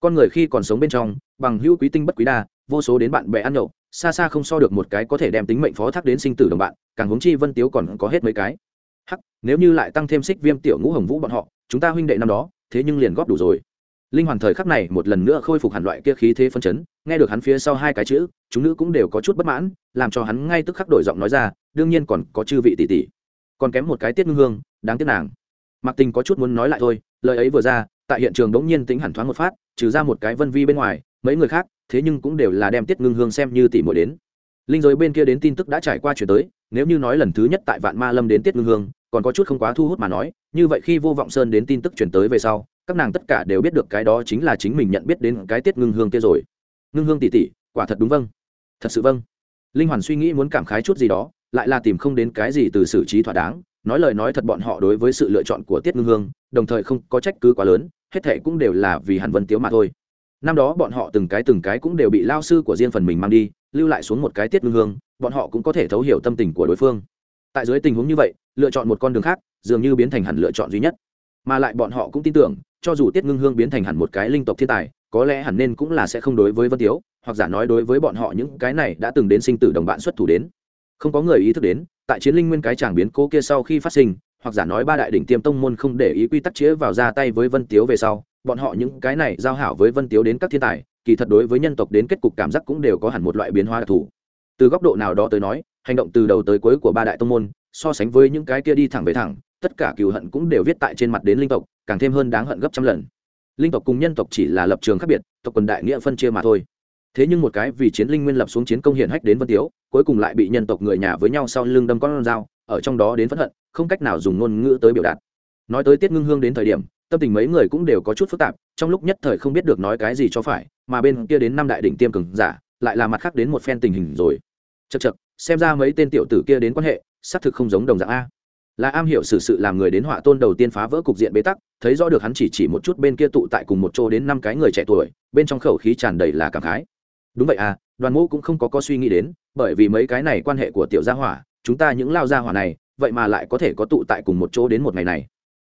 Con người khi còn sống bên trong, bằng hữu quý tinh bất quý đa, vô số đến bạn bè ăn nhậu, xa xa không so được một cái có thể đem tính mệnh phó thác đến sinh tử đồng bạn, càng huống chi vân tiếu còn có hết mấy cái. Hắc, nếu như lại tăng thêm xích viêm tiểu ngũ hồng vũ bọn họ, chúng ta huynh đệ năm đó thế nhưng liền góp đủ rồi. Linh hoàn thời khắc này một lần nữa khôi phục hẳn loại kia khí thế phân chấn, nghe được hắn phía sau hai cái chữ, chúng nữ cũng đều có chút bất mãn, làm cho hắn ngay tức khắc đổi giọng nói ra, đương nhiên còn có chư vị tỷ tỷ. Còn kém một cái tiết ngưng hương, đáng tiếc nàng. Mặc tình có chút muốn nói lại thôi, lời ấy vừa ra, tại hiện trường đống nhiên tính hẳn thoáng một phát, trừ ra một cái vân vi bên ngoài, mấy người khác, thế nhưng cũng đều là đem tiết ngưng hương xem như tỷ muội đến. Linh giới bên kia đến tin tức đã trải qua chuyển tới nếu như nói lần thứ nhất tại vạn ma lâm đến tiết ngưng hương, còn có chút không quá thu hút mà nói, như vậy khi vô vọng sơn đến tin tức chuyển tới về sau, các nàng tất cả đều biết được cái đó chính là chính mình nhận biết đến cái tiết ngưng hương kia rồi. Ngưng hương tỷ tỷ, quả thật đúng vâng. Thật sự vâng. Linh hoàn suy nghĩ muốn cảm khái chút gì đó, lại là tìm không đến cái gì từ xử trí thỏa đáng, nói lời nói thật bọn họ đối với sự lựa chọn của tiết ngưng hương, đồng thời không có trách cứ quá lớn, hết thệ cũng đều là vì hàn vân tiếu mà thôi năm đó bọn họ từng cái từng cái cũng đều bị lao sư của riêng phần mình mang đi, lưu lại xuống một cái tiết ngưng hương, bọn họ cũng có thể thấu hiểu tâm tình của đối phương. Tại dưới tình huống như vậy, lựa chọn một con đường khác, dường như biến thành hẳn lựa chọn duy nhất. Mà lại bọn họ cũng tin tưởng, cho dù tiết ngưng hương biến thành hẳn một cái linh tộc thiên tài, có lẽ hẳn nên cũng là sẽ không đối với vân tiếu, hoặc giả nói đối với bọn họ những cái này đã từng đến sinh tử đồng bạn xuất thủ đến. Không có người ý thức đến, tại chiến linh nguyên cái chàng biến cố kia sau khi phát sinh, hoặc giả nói ba đại đỉnh tiêm tông môn không để ý quy tắc chĩa vào ra tay với vân tiếu về sau bọn họ những cái này giao hảo với vân tiếu đến các thiên tài, kỳ thật đối với nhân tộc đến kết cục cảm giác cũng đều có hẳn một loại biến hóa đặc thù. Từ góc độ nào đó tới nói, hành động từ đầu tới cuối của ba đại tông môn, so sánh với những cái kia đi thẳng về thẳng, tất cả cừu hận cũng đều viết tại trên mặt đến linh tộc, càng thêm hơn đáng hận gấp trăm lần. Linh tộc cùng nhân tộc chỉ là lập trường khác biệt, tộc quần đại nghĩa phân chia mà thôi. Thế nhưng một cái vì chiến linh nguyên lập xuống chiến công hiển hách đến vân tiếu, cuối cùng lại bị nhân tộc người nhà với nhau sau lưng đâm con dao, ở trong đó đến phẫn hận, không cách nào dùng ngôn ngữ tới biểu đạt. Nói tới tiết ngưng hương đến thời điểm tâm tình mấy người cũng đều có chút phức tạp trong lúc nhất thời không biết được nói cái gì cho phải mà bên kia đến năm đại đỉnh tiêm cường giả lại là mặt khác đến một phen tình hình rồi. Chật chật xem ra mấy tên tiểu tử kia đến quan hệ xác thực không giống đồng dạng a. Là am hiểu sự, sự làm người đến họa tôn đầu tiên phá vỡ cục diện bế tắc thấy rõ được hắn chỉ chỉ một chút bên kia tụ tại cùng một chỗ đến năm cái người trẻ tuổi bên trong khẩu khí tràn đầy là cảm khái. Đúng vậy à đoàn ngũ cũng không có có suy nghĩ đến bởi vì mấy cái này quan hệ của tiểu gia hỏa chúng ta những lao gia hỏa này vậy mà lại có thể có tụ tại cùng một chỗ đến một ngày này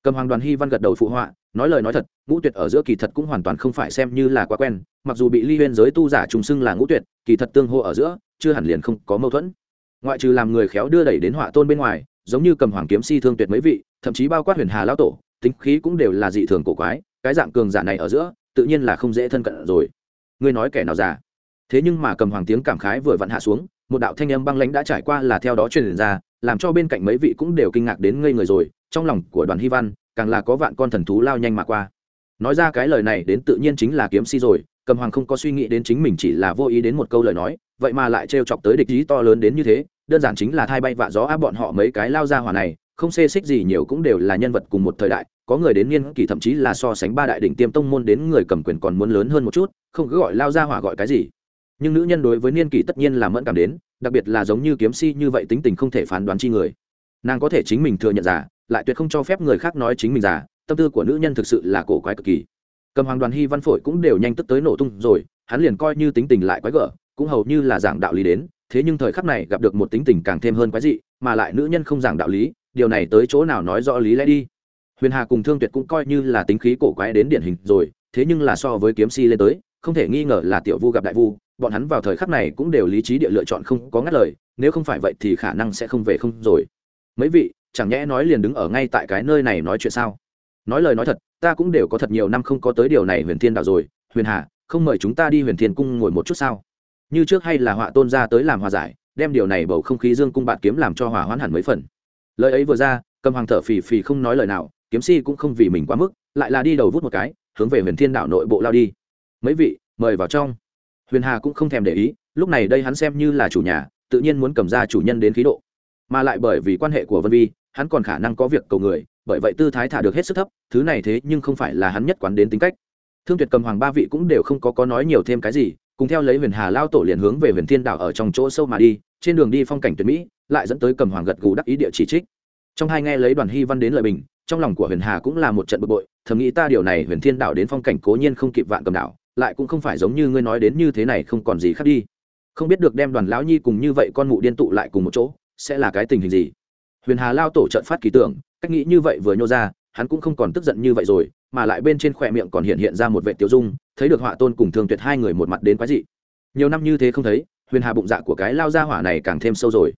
cầm hoàng đoàn hy văn gật đầu phụ họa, nói lời nói thật, ngũ tuyệt ở giữa kỳ thật cũng hoàn toàn không phải xem như là quá quen, mặc dù bị ly huyên giới tu giả trùng xưng là ngũ tuyệt, kỳ thật tương hô ở giữa, chưa hẳn liền không có mâu thuẫn. Ngoại trừ làm người khéo đưa đẩy đến họa tôn bên ngoài, giống như cầm hoàng kiếm si thương tuyệt mấy vị, thậm chí bao quát huyền hà lao tổ, tính khí cũng đều là dị thường cổ quái, cái dạng cường giả này ở giữa, tự nhiên là không dễ thân cận rồi. Ngươi nói kẻ nào già? Thế nhưng mà cầm hoàng tiếng cảm khái vừa vặn hạ xuống một đạo thanh âm băng lãnh đã trải qua là theo đó truyền ra, làm cho bên cạnh mấy vị cũng đều kinh ngạc đến ngây người rồi, trong lòng của đoàn hy văn, càng là có vạn con thần thú lao nhanh mà qua. Nói ra cái lời này đến tự nhiên chính là kiếm si rồi, cầm hoàng không có suy nghĩ đến chính mình chỉ là vô ý đến một câu lời nói, vậy mà lại trêu chọc tới địch ý to lớn đến như thế, đơn giản chính là thai bay vạ gió áp bọn họ mấy cái lao ra hỏa này, không xê xích gì nhiều cũng đều là nhân vật cùng một thời đại, có người đến niên kỳ thậm chí là so sánh ba đại đỉnh tiêm tông môn đến người cầm quyền còn muốn lớn hơn một chút, không cứ gọi lao ra hỏa gọi cái gì nhưng nữ nhân đối với niên kỷ tất nhiên là mẫn cảm đến, đặc biệt là giống như kiếm si như vậy tính tình không thể phán đoán chi người. Nàng có thể chính mình thừa nhận giả, lại tuyệt không cho phép người khác nói chính mình giả, tâm tư của nữ nhân thực sự là cổ quái cực kỳ. Cầm hoàng đoàn hy văn phổi cũng đều nhanh tức tới nổ tung rồi, hắn liền coi như tính tình lại quái gở, cũng hầu như là giảng đạo lý đến, thế nhưng thời khắc này gặp được một tính tình càng thêm hơn quái dị, mà lại nữ nhân không giảng đạo lý, điều này tới chỗ nào nói rõ lý lẽ đi. Huyền hà cùng thương tuyệt cũng coi như là tính khí cổ quái đến điển hình rồi, thế nhưng là so với kiếm si lên tới không thể nghi ngờ là tiểu vu gặp đại vu, bọn hắn vào thời khắc này cũng đều lý trí địa lựa chọn không có ngắt lời, nếu không phải vậy thì khả năng sẽ không về không rồi. Mấy vị, chẳng nhẽ nói liền đứng ở ngay tại cái nơi này nói chuyện sao? Nói lời nói thật, ta cũng đều có thật nhiều năm không có tới điều này huyền thiên đạo rồi. Huyền hà, không mời chúng ta đi huyền thiên cung ngồi một chút sao? Như trước hay là họa tôn ra tới làm hòa giải, đem điều này bầu không khí dương cung bạn kiếm làm cho hòa hoãn hẳn mấy phần. Lời ấy vừa ra, cầm hoàng thở phì phì không nói lời nào, kiếm si cũng không vì mình quá mức, lại là đi đầu vút một cái, hướng về huyền thiên đạo nội bộ lao đi mấy vị, mời vào trong. Huyền hà cũng không thèm để ý, lúc này đây hắn xem như là chủ nhà, tự nhiên muốn cầm ra chủ nhân đến khí độ. Mà lại bởi vì quan hệ của vân vi, hắn còn khả năng có việc cầu người, bởi vậy tư thái thả được hết sức thấp, thứ này thế nhưng không phải là hắn nhất quán đến tính cách. Thương tuyệt cầm hoàng ba vị cũng đều không có có nói nhiều thêm cái gì, cùng theo lấy huyền hà lao tổ liền hướng về huyền thiên đảo ở trong chỗ sâu mà đi, trên đường đi phong cảnh tuyệt mỹ, lại dẫn tới cầm hoàng gật gù đắc ý địa chỉ trích. Trong hai nghe lấy đoàn hy văn đến lời bình, trong lòng của huyền hà cũng là một trận bực bội, thầm nghĩ ta điều này huyền thiên đảo đến phong cảnh cố nhiên không kịp vạn cầm đảo lại cũng không phải giống như ngươi nói đến như thế này không còn gì khác đi. Không biết được đem đoàn lão nhi cùng như vậy con mụ điên tụ lại cùng một chỗ, sẽ là cái tình hình gì? Huyền hà lao tổ trận phát kỳ tưởng, cách nghĩ như vậy vừa nhô ra, hắn cũng không còn tức giận như vậy rồi, mà lại bên trên khỏe miệng còn hiện hiện ra một vệ tiêu dung, thấy được họa tôn cùng thường tuyệt hai người một mặt đến quái dị. Nhiều năm như thế không thấy, huyền hà bụng dạ của cái lao ra hỏa này càng thêm sâu rồi.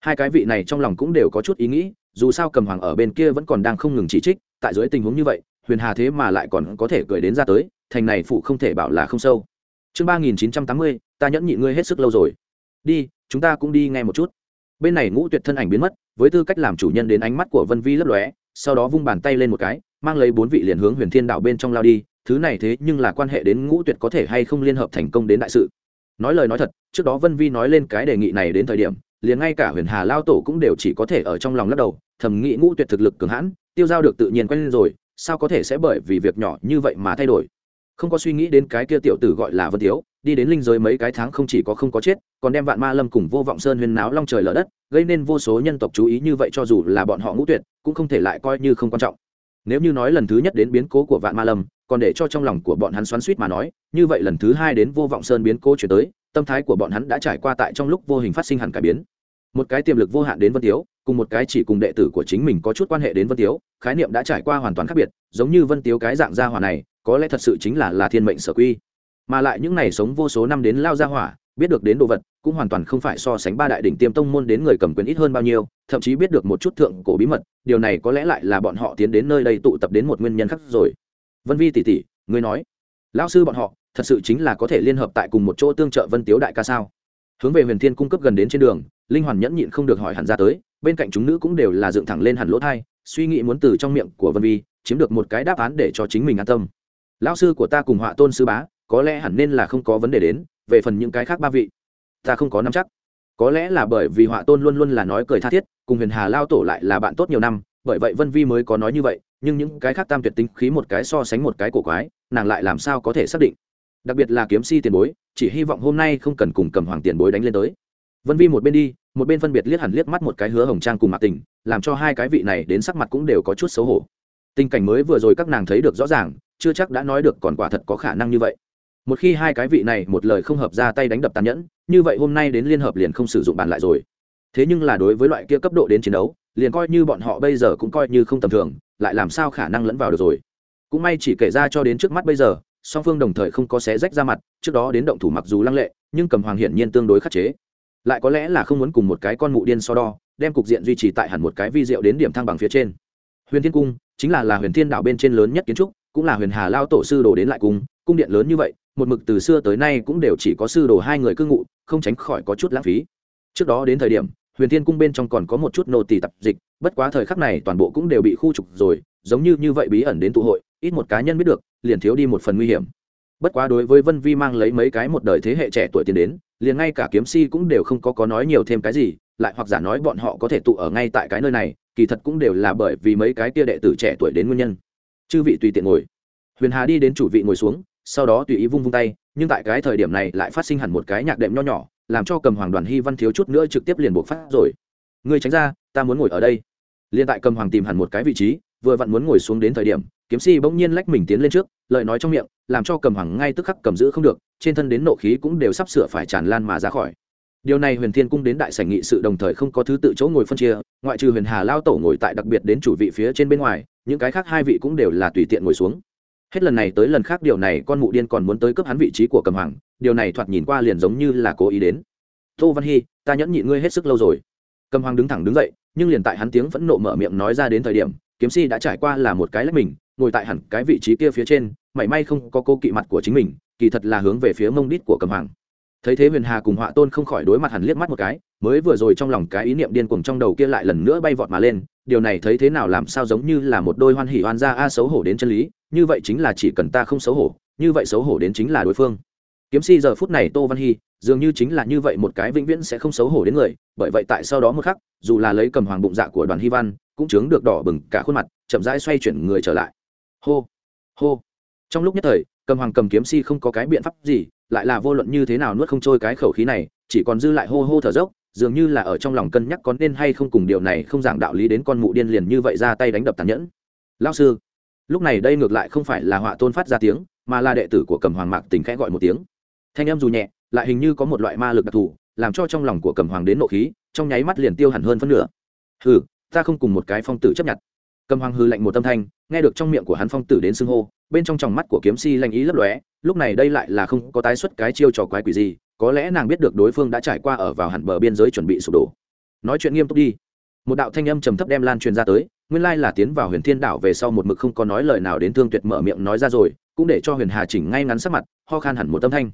Hai cái vị này trong lòng cũng đều có chút ý nghĩ, dù sao cầm hoàng ở bên kia vẫn còn đang không ngừng chỉ trích, tại dưới tình huống như vậy, huyền hà thế mà lại còn có thể cười đến ra tới thành này phụ không thể bảo là không sâu. Chương ba nghìn chín trăm tám mươi, ta nhẫn nhị ngươi hết sức lâu rồi. Đi, chúng ta cũng đi nghe một chút. Bên này ngũ tuyệt thân ảnh biến mất, với tư cách làm chủ nhân đến ánh mắt của vân vi lấp lóe, sau đó vung bàn tay lên một cái, mang lấy bốn vị liền hướng huyền thiên đạo bên trong lao đi, thứ này thế nhưng là quan hệ đến ngũ tuyệt có thể hay không liên hợp thành công đến đại sự. Nói lời nói thật, trước đó vân vi nói lên cái đề nghị này đến thời điểm, liền ngay cả huyền hà lao tổ cũng đều chỉ có thể ở trong lòng lắc đầu, thầm nghĩ ngũ tuyệt thực lực cường hãn, tiêu giao được tự nhiên quen lên rồi, sao có thể sẽ bởi vì việc nhỏ như vậy mà thay đổi không có suy nghĩ đến cái kia tiểu tử gọi là vân tiếu đi đến linh giới mấy cái tháng không chỉ có không có chết, còn đem vạn ma lâm cùng vô vọng sơn huyền náo long trời lở đất, gây nên vô số nhân tộc chú ý như vậy cho dù là bọn họ ngũ tuyệt, cũng không thể lại coi như không quan trọng. Nếu như nói lần thứ nhất đến biến cố của vạn ma lâm, còn để cho trong lòng của bọn hắn xoắn suýt mà nói, như vậy lần thứ hai đến vô vọng sơn biến cố chuyển tới, tâm thái của bọn hắn đã trải qua tại trong lúc vô hình phát sinh hẳn cải biến. Một cái tiềm lực vô hạn đến vân tiếu cùng một cái chỉ cùng đệ tử của chính mình có chút quan hệ đến vân tiếu khái niệm đã trải qua hoàn toàn khác biệt, giống như vân tiếu cái dạng gia hỏa này có lẽ thật sự chính là là thiên mệnh sở quy. Mà lại những này sống vô số năm đến lao ra hỏa, biết được đến đồ vật, cũng hoàn toàn không phải so sánh ba đại đỉnh tiêm tông môn đến người cầm quyền ít hơn bao nhiêu, thậm chí biết được một chút thượng cổ bí mật, điều này có lẽ lại là bọn họ tiến đến nơi đây tụ tập đến một nguyên nhân khác rồi. Vân vi tỷ tỷ, ngươi nói, lão sư bọn họ, thật sự chính là có thể liên hợp tại cùng một chỗ tương trợ vân tiếu đại ca sao? Hướng về huyền thiên cung cấp gần đến trên đường, linh hoàn nhẫn nhịn không được hỏi hẳn ra tới, bên cạnh chúng nữ cũng đều là dựng thẳng lên hẳn lỗ thai, suy nghĩ muốn từ trong miệng của vân vi, chiếm được một cái đáp án để cho chính mình an tâm lão sư của ta cùng họa tôn sư bá, có lẽ hẳn nên là không có vấn đề đến, về phần những cái khác ba vị, ta không có nắm chắc. Có lẽ là bởi vì họa tôn luôn luôn là nói cười tha thiết, cùng huyền hà lao tổ lại là bạn tốt nhiều năm, bởi vậy vân vi mới có nói như vậy, nhưng những cái khác tam tuyệt tính khí một cái so sánh một cái cổ quái, nàng lại làm sao có thể xác định. Đặc biệt là kiếm si tiền bối, chỉ hy vọng hôm nay không cần cùng cầm hoàng tiền bối đánh lên tới. Vân vi một bên đi, một bên phân biệt liếc hẳn liếc mắt một cái hứa hồng trang cùng mạc tình, làm cho hai cái vị này đến sắc mặt cũng đều có chút xấu hổ tình cảnh mới vừa rồi các nàng thấy được rõ ràng, chưa chắc đã nói được còn quả thật có khả năng như vậy. Một khi hai cái vị này một lời không hợp ra tay đánh đập tàn nhẫn, như vậy hôm nay đến liên hợp liền không sử dụng bàn lại rồi. Thế nhưng là đối với loại kia cấp độ đến chiến đấu, liền coi như bọn họ bây giờ cũng coi như không tầm thường, lại làm sao khả năng lẫn vào được rồi. Cũng may chỉ kể ra cho đến trước mắt bây giờ, song phương đồng thời không có xé rách ra mặt, trước đó đến động thủ mặc dù lăng lệ, nhưng cầm hoàng hiển nhiên tương đối khắc chế. Lại có lẽ là không muốn cùng một cái con mụ điên so đo, đem cục diện duy trì tại hẳn một cái vi diệu đến điểm thăng bằng phía trên. Huyền thiên cung chính là là huyền thiên đảo bên trên lớn nhất kiến trúc, cũng là huyền hà lao tổ sư đồ đến lại cung cung điện lớn như vậy, một mực từ xưa tới nay cũng đều chỉ có sư đồ hai người cư ngụ, không tránh khỏi có chút lãng phí. Trước đó đến thời điểm, huyền thiên cung bên trong còn có một chút nô tỳ tập dịch, bất quá thời khắc này toàn bộ cũng đều bị khu trục rồi, giống như như vậy bí ẩn đến tụ hội, ít một cá nhân biết được, liền thiếu đi một phần nguy hiểm. Bất quá đối với vân vi mang lấy mấy cái một đời thế hệ trẻ tuổi tiến đến, liền ngay cả kiếm si cũng đều không có có nói nhiều thêm cái gì lại hoặc giả nói bọn họ có thể tụ ở ngay tại cái nơi này, kỳ thật cũng đều là bởi vì mấy cái kia đệ tử trẻ tuổi đến nguyên nhân. Chư vị tùy tiện ngồi. Huyền hà đi đến chủ vị ngồi xuống, sau đó tùy ý vung vung tay, nhưng tại cái thời điểm này lại phát sinh hẳn một cái nhạc đệm nho nhỏ, làm cho cầm hoàng đoàn hy văn thiếu chút nữa trực tiếp liền buộc phát rồi. Ngươi tránh ra, ta muốn ngồi ở đây. Liền tại cầm hoàng tìm hẳn một cái vị trí, vừa vặn muốn ngồi xuống đến thời điểm, kiếm si bỗng nhiên lách mình tiến lên trước, lời nói trong miệng, làm cho cầm hoàng ngay tức khắc cầm giữ không được, trên thân đến nộ khí cũng đều sắp sửa phải tràn lan mà ra khỏi điều này huyền thiên cung đến đại sảnh nghị sự đồng thời không có thứ tự chỗ ngồi phân chia, ngoại trừ huyền hà lao tổ ngồi tại đặc biệt đến chủ vị phía trên bên ngoài, những cái khác hai vị cũng đều là tùy tiện ngồi xuống. Hết lần này tới lần khác điều này con mụ điên còn muốn tới cướp hắn vị trí của cầm hoàng, điều này thoạt nhìn qua liền giống như là cố ý đến. Tô văn hy, ta nhẫn nhịn ngươi hết sức lâu rồi. Cầm hoàng đứng thẳng đứng dậy, nhưng liền tại hắn tiếng phẫn nộ mở miệng nói ra đến thời điểm, kiếm si đã trải qua là một cái lách mình, ngồi tại hẳn cái vị trí kia phía trên, mảy may không có cô kỵ mặt của chính mình, kỳ thật là hướng về phía mông đít của cầm hoàng thấy thế huyền hà cùng họa tôn không khỏi đối mặt hẳn liếc mắt một cái, mới vừa rồi trong lòng cái ý niệm điên cuồng trong đầu kia lại lần nữa bay vọt mà lên, điều này thấy thế nào làm sao giống như là một đôi hoan hỉ hoan gia a xấu hổ đến chân lý, như vậy chính là chỉ cần ta không xấu hổ, như vậy xấu hổ đến chính là đối phương. Kiếm si giờ phút này tô văn hy, dường như chính là như vậy một cái vĩnh viễn sẽ không xấu hổ đến người, bởi vậy tại sau đó một khắc, dù là lấy cầm hoàng bụng dạ của đoàn hy văn, cũng chướng được đỏ bừng cả khuôn mặt, chậm rãi xoay chuyển người trở lại. Hô hô. Trong lúc nhất thời, cầm hoàng cầm kiếm si không có cái biện pháp gì lại là vô luận như thế nào nuốt không trôi cái khẩu khí này, chỉ còn dư lại hô hô thở dốc, dường như là ở trong lòng cân nhắc có nên hay không cùng điều này không giảng đạo lý đến con mụ điên liền như vậy ra tay đánh đập tàn nhẫn. Lao sư, lúc này đây ngược lại không phải là họa tôn phát ra tiếng, mà là đệ tử của cầm hoàng mạc tình khẽ gọi một tiếng. Thanh em dù nhẹ, lại hình như có một loại ma lực đặc thù, làm cho trong lòng của cầm hoàng đến nộ khí, trong nháy mắt liền tiêu hẳn hơn phân nửa. Hừ, ta không cùng một cái phong tử chấp nhận cầm hoàng hư lạnh một tâm thanh, nghe được trong miệng của hắn phong tử đến xưng hô, bên trong tròng mắt của kiếm si lanh ý lấp lóe, lúc này đây lại là không có tái xuất cái chiêu trò quái quỷ gì, có lẽ nàng biết được đối phương đã trải qua ở vào hẳn bờ biên giới chuẩn bị sụp đổ. Nói chuyện nghiêm túc đi. Một đạo thanh âm trầm thấp đem lan truyền ra tới, nguyên lai là tiến vào huyền thiên đảo về sau một mực không có nói lời nào đến thương tuyệt mở miệng nói ra rồi, cũng để cho huyền hà chỉnh ngay ngắn sắc mặt, ho khan hẳn một tâm thanh.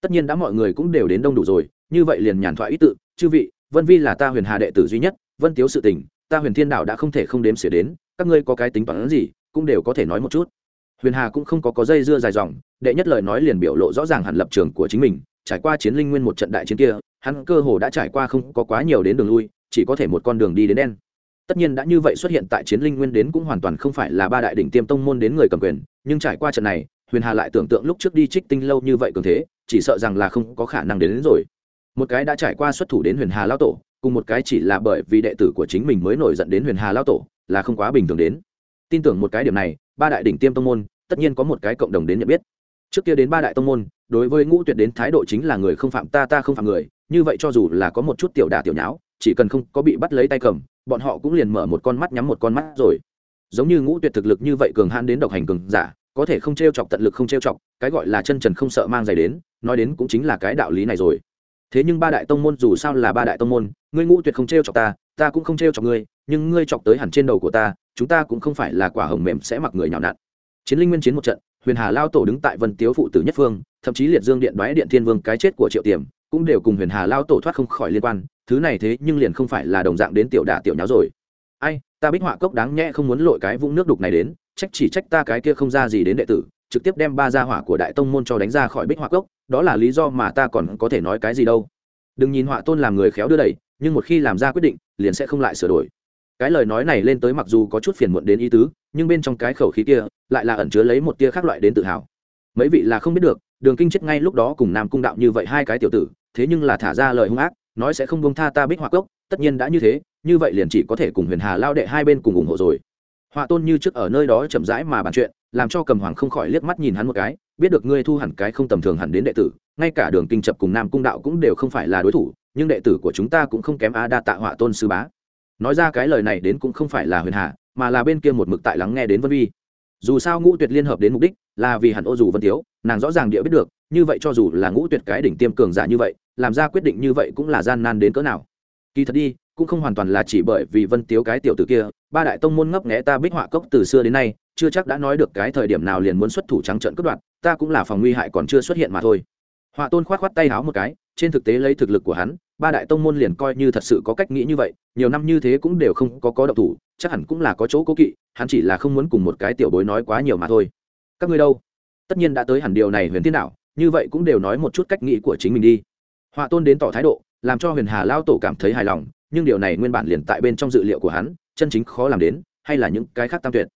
Tất nhiên đã mọi người cũng đều đến đông đủ rồi, như vậy liền nhàn thoại ý tự, chư vị, vân vi là ta huyền hà đệ tử duy nhất, vân tiếu sự tình, ta huyền thiên đảo đã không thể không đếm xỉa đến các ngươi có cái tính toán gì cũng đều có thể nói một chút. Huyền hà cũng không có có dây dưa dài dòng đệ nhất lời nói liền biểu lộ rõ ràng hẳn lập trường của chính mình trải qua chiến linh nguyên một trận đại chiến kia hắn cơ hồ đã trải qua không có quá nhiều đến đường lui chỉ có thể một con đường đi đến đen. Tất nhiên đã như vậy xuất hiện tại chiến linh nguyên đến cũng hoàn toàn không phải là ba đại đỉnh tiêm tông môn đến người cầm quyền nhưng trải qua trận này huyền hà lại tưởng tượng lúc trước đi trích tinh lâu như vậy cường thế chỉ sợ rằng là không có khả năng đến, đến rồi. Một cái đã trải qua xuất thủ đến huyền hà lao tổ cùng một cái chỉ là bởi vì đệ tử của chính mình mới nổi giận đến huyền hà lao tổ là không quá bình thường đến. Tin tưởng một cái điểm này, ba đại đỉnh tiêm tông môn, tất nhiên có một cái cộng đồng đến nhận biết. Trước kia đến ba đại tông môn, đối với ngũ tuyệt đến thái độ chính là người không phạm ta ta không phạm người, như vậy cho dù là có một chút tiểu đà tiểu nháo, chỉ cần không có bị bắt lấy tay cầm, bọn họ cũng liền mở một con mắt nhắm một con mắt rồi. Giống như ngũ tuyệt thực lực như vậy cường hãn đến độc hành cường giả, có thể không t r e o chọc tận lực không t r e o chọc, cái gọi là chân trần không sợ mang giày đến, nói đến cũng chính là cái đạo lý này rồi. Thế nhưng ba đại tông môn dù sao là ba đại tông môn ngươi ngũ tuyệt không t r e o chọc ta ta cũng không t r e o chọc ngươi, nhưng ngươi chọc tới hẳn trên đầu của ta, chúng ta cũng không phải là quả hồng mềm sẽ mặc người nhào nặn. Chiến linh nguyên chiến một trận, huyền hà lao tổ đứng tại vân tiếu phụ tử nhất phương, thậm chí liệt dương điện đoái điện thiên vương cái chết của triệu tiềm, cũng đều cùng huyền hà lao tổ thoát không khỏi liên quan, thứ này thế nhưng liền không phải là đồng dạng đến tiểu đả tiểu nháo rồi. Ai, ta bích họa cốc đáng nhẽ không muốn lội cái vũng nước đục này đến, trách chỉ trách ta cái kia không ra gì đến đệ tử, trực tiếp đem ba gia hỏa của đại tông môn cho đánh ra khỏi bích họa cốc, đó là lý do mà ta còn có thể nói cái gì đâu. Đừng nhìn họa tôn làm người khéo đưa đẩy nhưng một khi làm ra quyết định, liền sẽ không lại sửa đổi. Cái lời nói này lên tới mặc dù có chút phiền muộn đến ý tứ, nhưng bên trong cái khẩu khí kia lại là ẩn chứa lấy một tia khác loại đến tự hào. Mấy vị là không biết được, đường kinh chết ngay lúc đó cùng nam cung đạo như vậy hai cái tiểu tử, thế nhưng là thả ra lời hung ác, nói sẽ không bông tha ta bích hoa cốc, tất nhiên đã như thế, như vậy liền chỉ có thể cùng huyền hà lao đệ hai bên cùng ủng hộ rồi. Họa tôn như trước ở nơi đó chậm rãi mà bàn chuyện, làm cho cầm hoàng không khỏi liếc mắt nhìn hắn một cái, biết được ngươi thu hẳn cái không tầm thường hẳn đến đệ tử, ngay cả đường kinh chập cùng nam cung đạo cũng đều không phải là đối thủ nhưng đệ tử của chúng ta cũng không kém a đa tạ họa tôn sư bá. Nói ra cái lời này đến cũng không phải là huyền hà, mà là bên kia một mực tại lắng nghe đến vân vi. Dù sao ngũ tuyệt liên hợp đến mục đích là vì hẳn ô dù vân tiếu, nàng rõ ràng địa biết được, như vậy cho dù là ngũ tuyệt cái đỉnh tiêm cường giả như vậy, làm ra quyết định như vậy cũng là gian nan đến cỡ nào. Kỳ thật đi, cũng không hoàn toàn là chỉ bởi vì vân tiếu cái tiểu tử kia, ba đại tông môn ngấp nghẽ ta bích họa cốc từ xưa đến nay, chưa chắc đã nói được cái thời điểm nào liền muốn xuất thủ trắng trận cướp đoạt, ta cũng là phòng nguy hại còn chưa xuất hiện mà thôi họa tôn khoát khoát tay háo một cái, trên thực tế lấy thực lực của hắn, ba đại tông môn liền coi như thật sự có cách nghĩ như vậy, nhiều năm như thế cũng đều không có có động thủ, chắc hẳn cũng là có chỗ cố kỵ, hắn chỉ là không muốn cùng một cái tiểu bối nói quá nhiều mà thôi. Các ngươi đâu? Tất nhiên đã tới hẳn điều này huyền thiên đạo, như vậy cũng đều nói một chút cách nghĩ của chính mình đi. Họa tôn đến tỏ thái độ, làm cho huyền hà lao tổ cảm thấy hài lòng, nhưng điều này nguyên bản liền tại bên trong dự liệu của hắn, chân chính khó làm đến, hay là những cái khác tam tuyệt.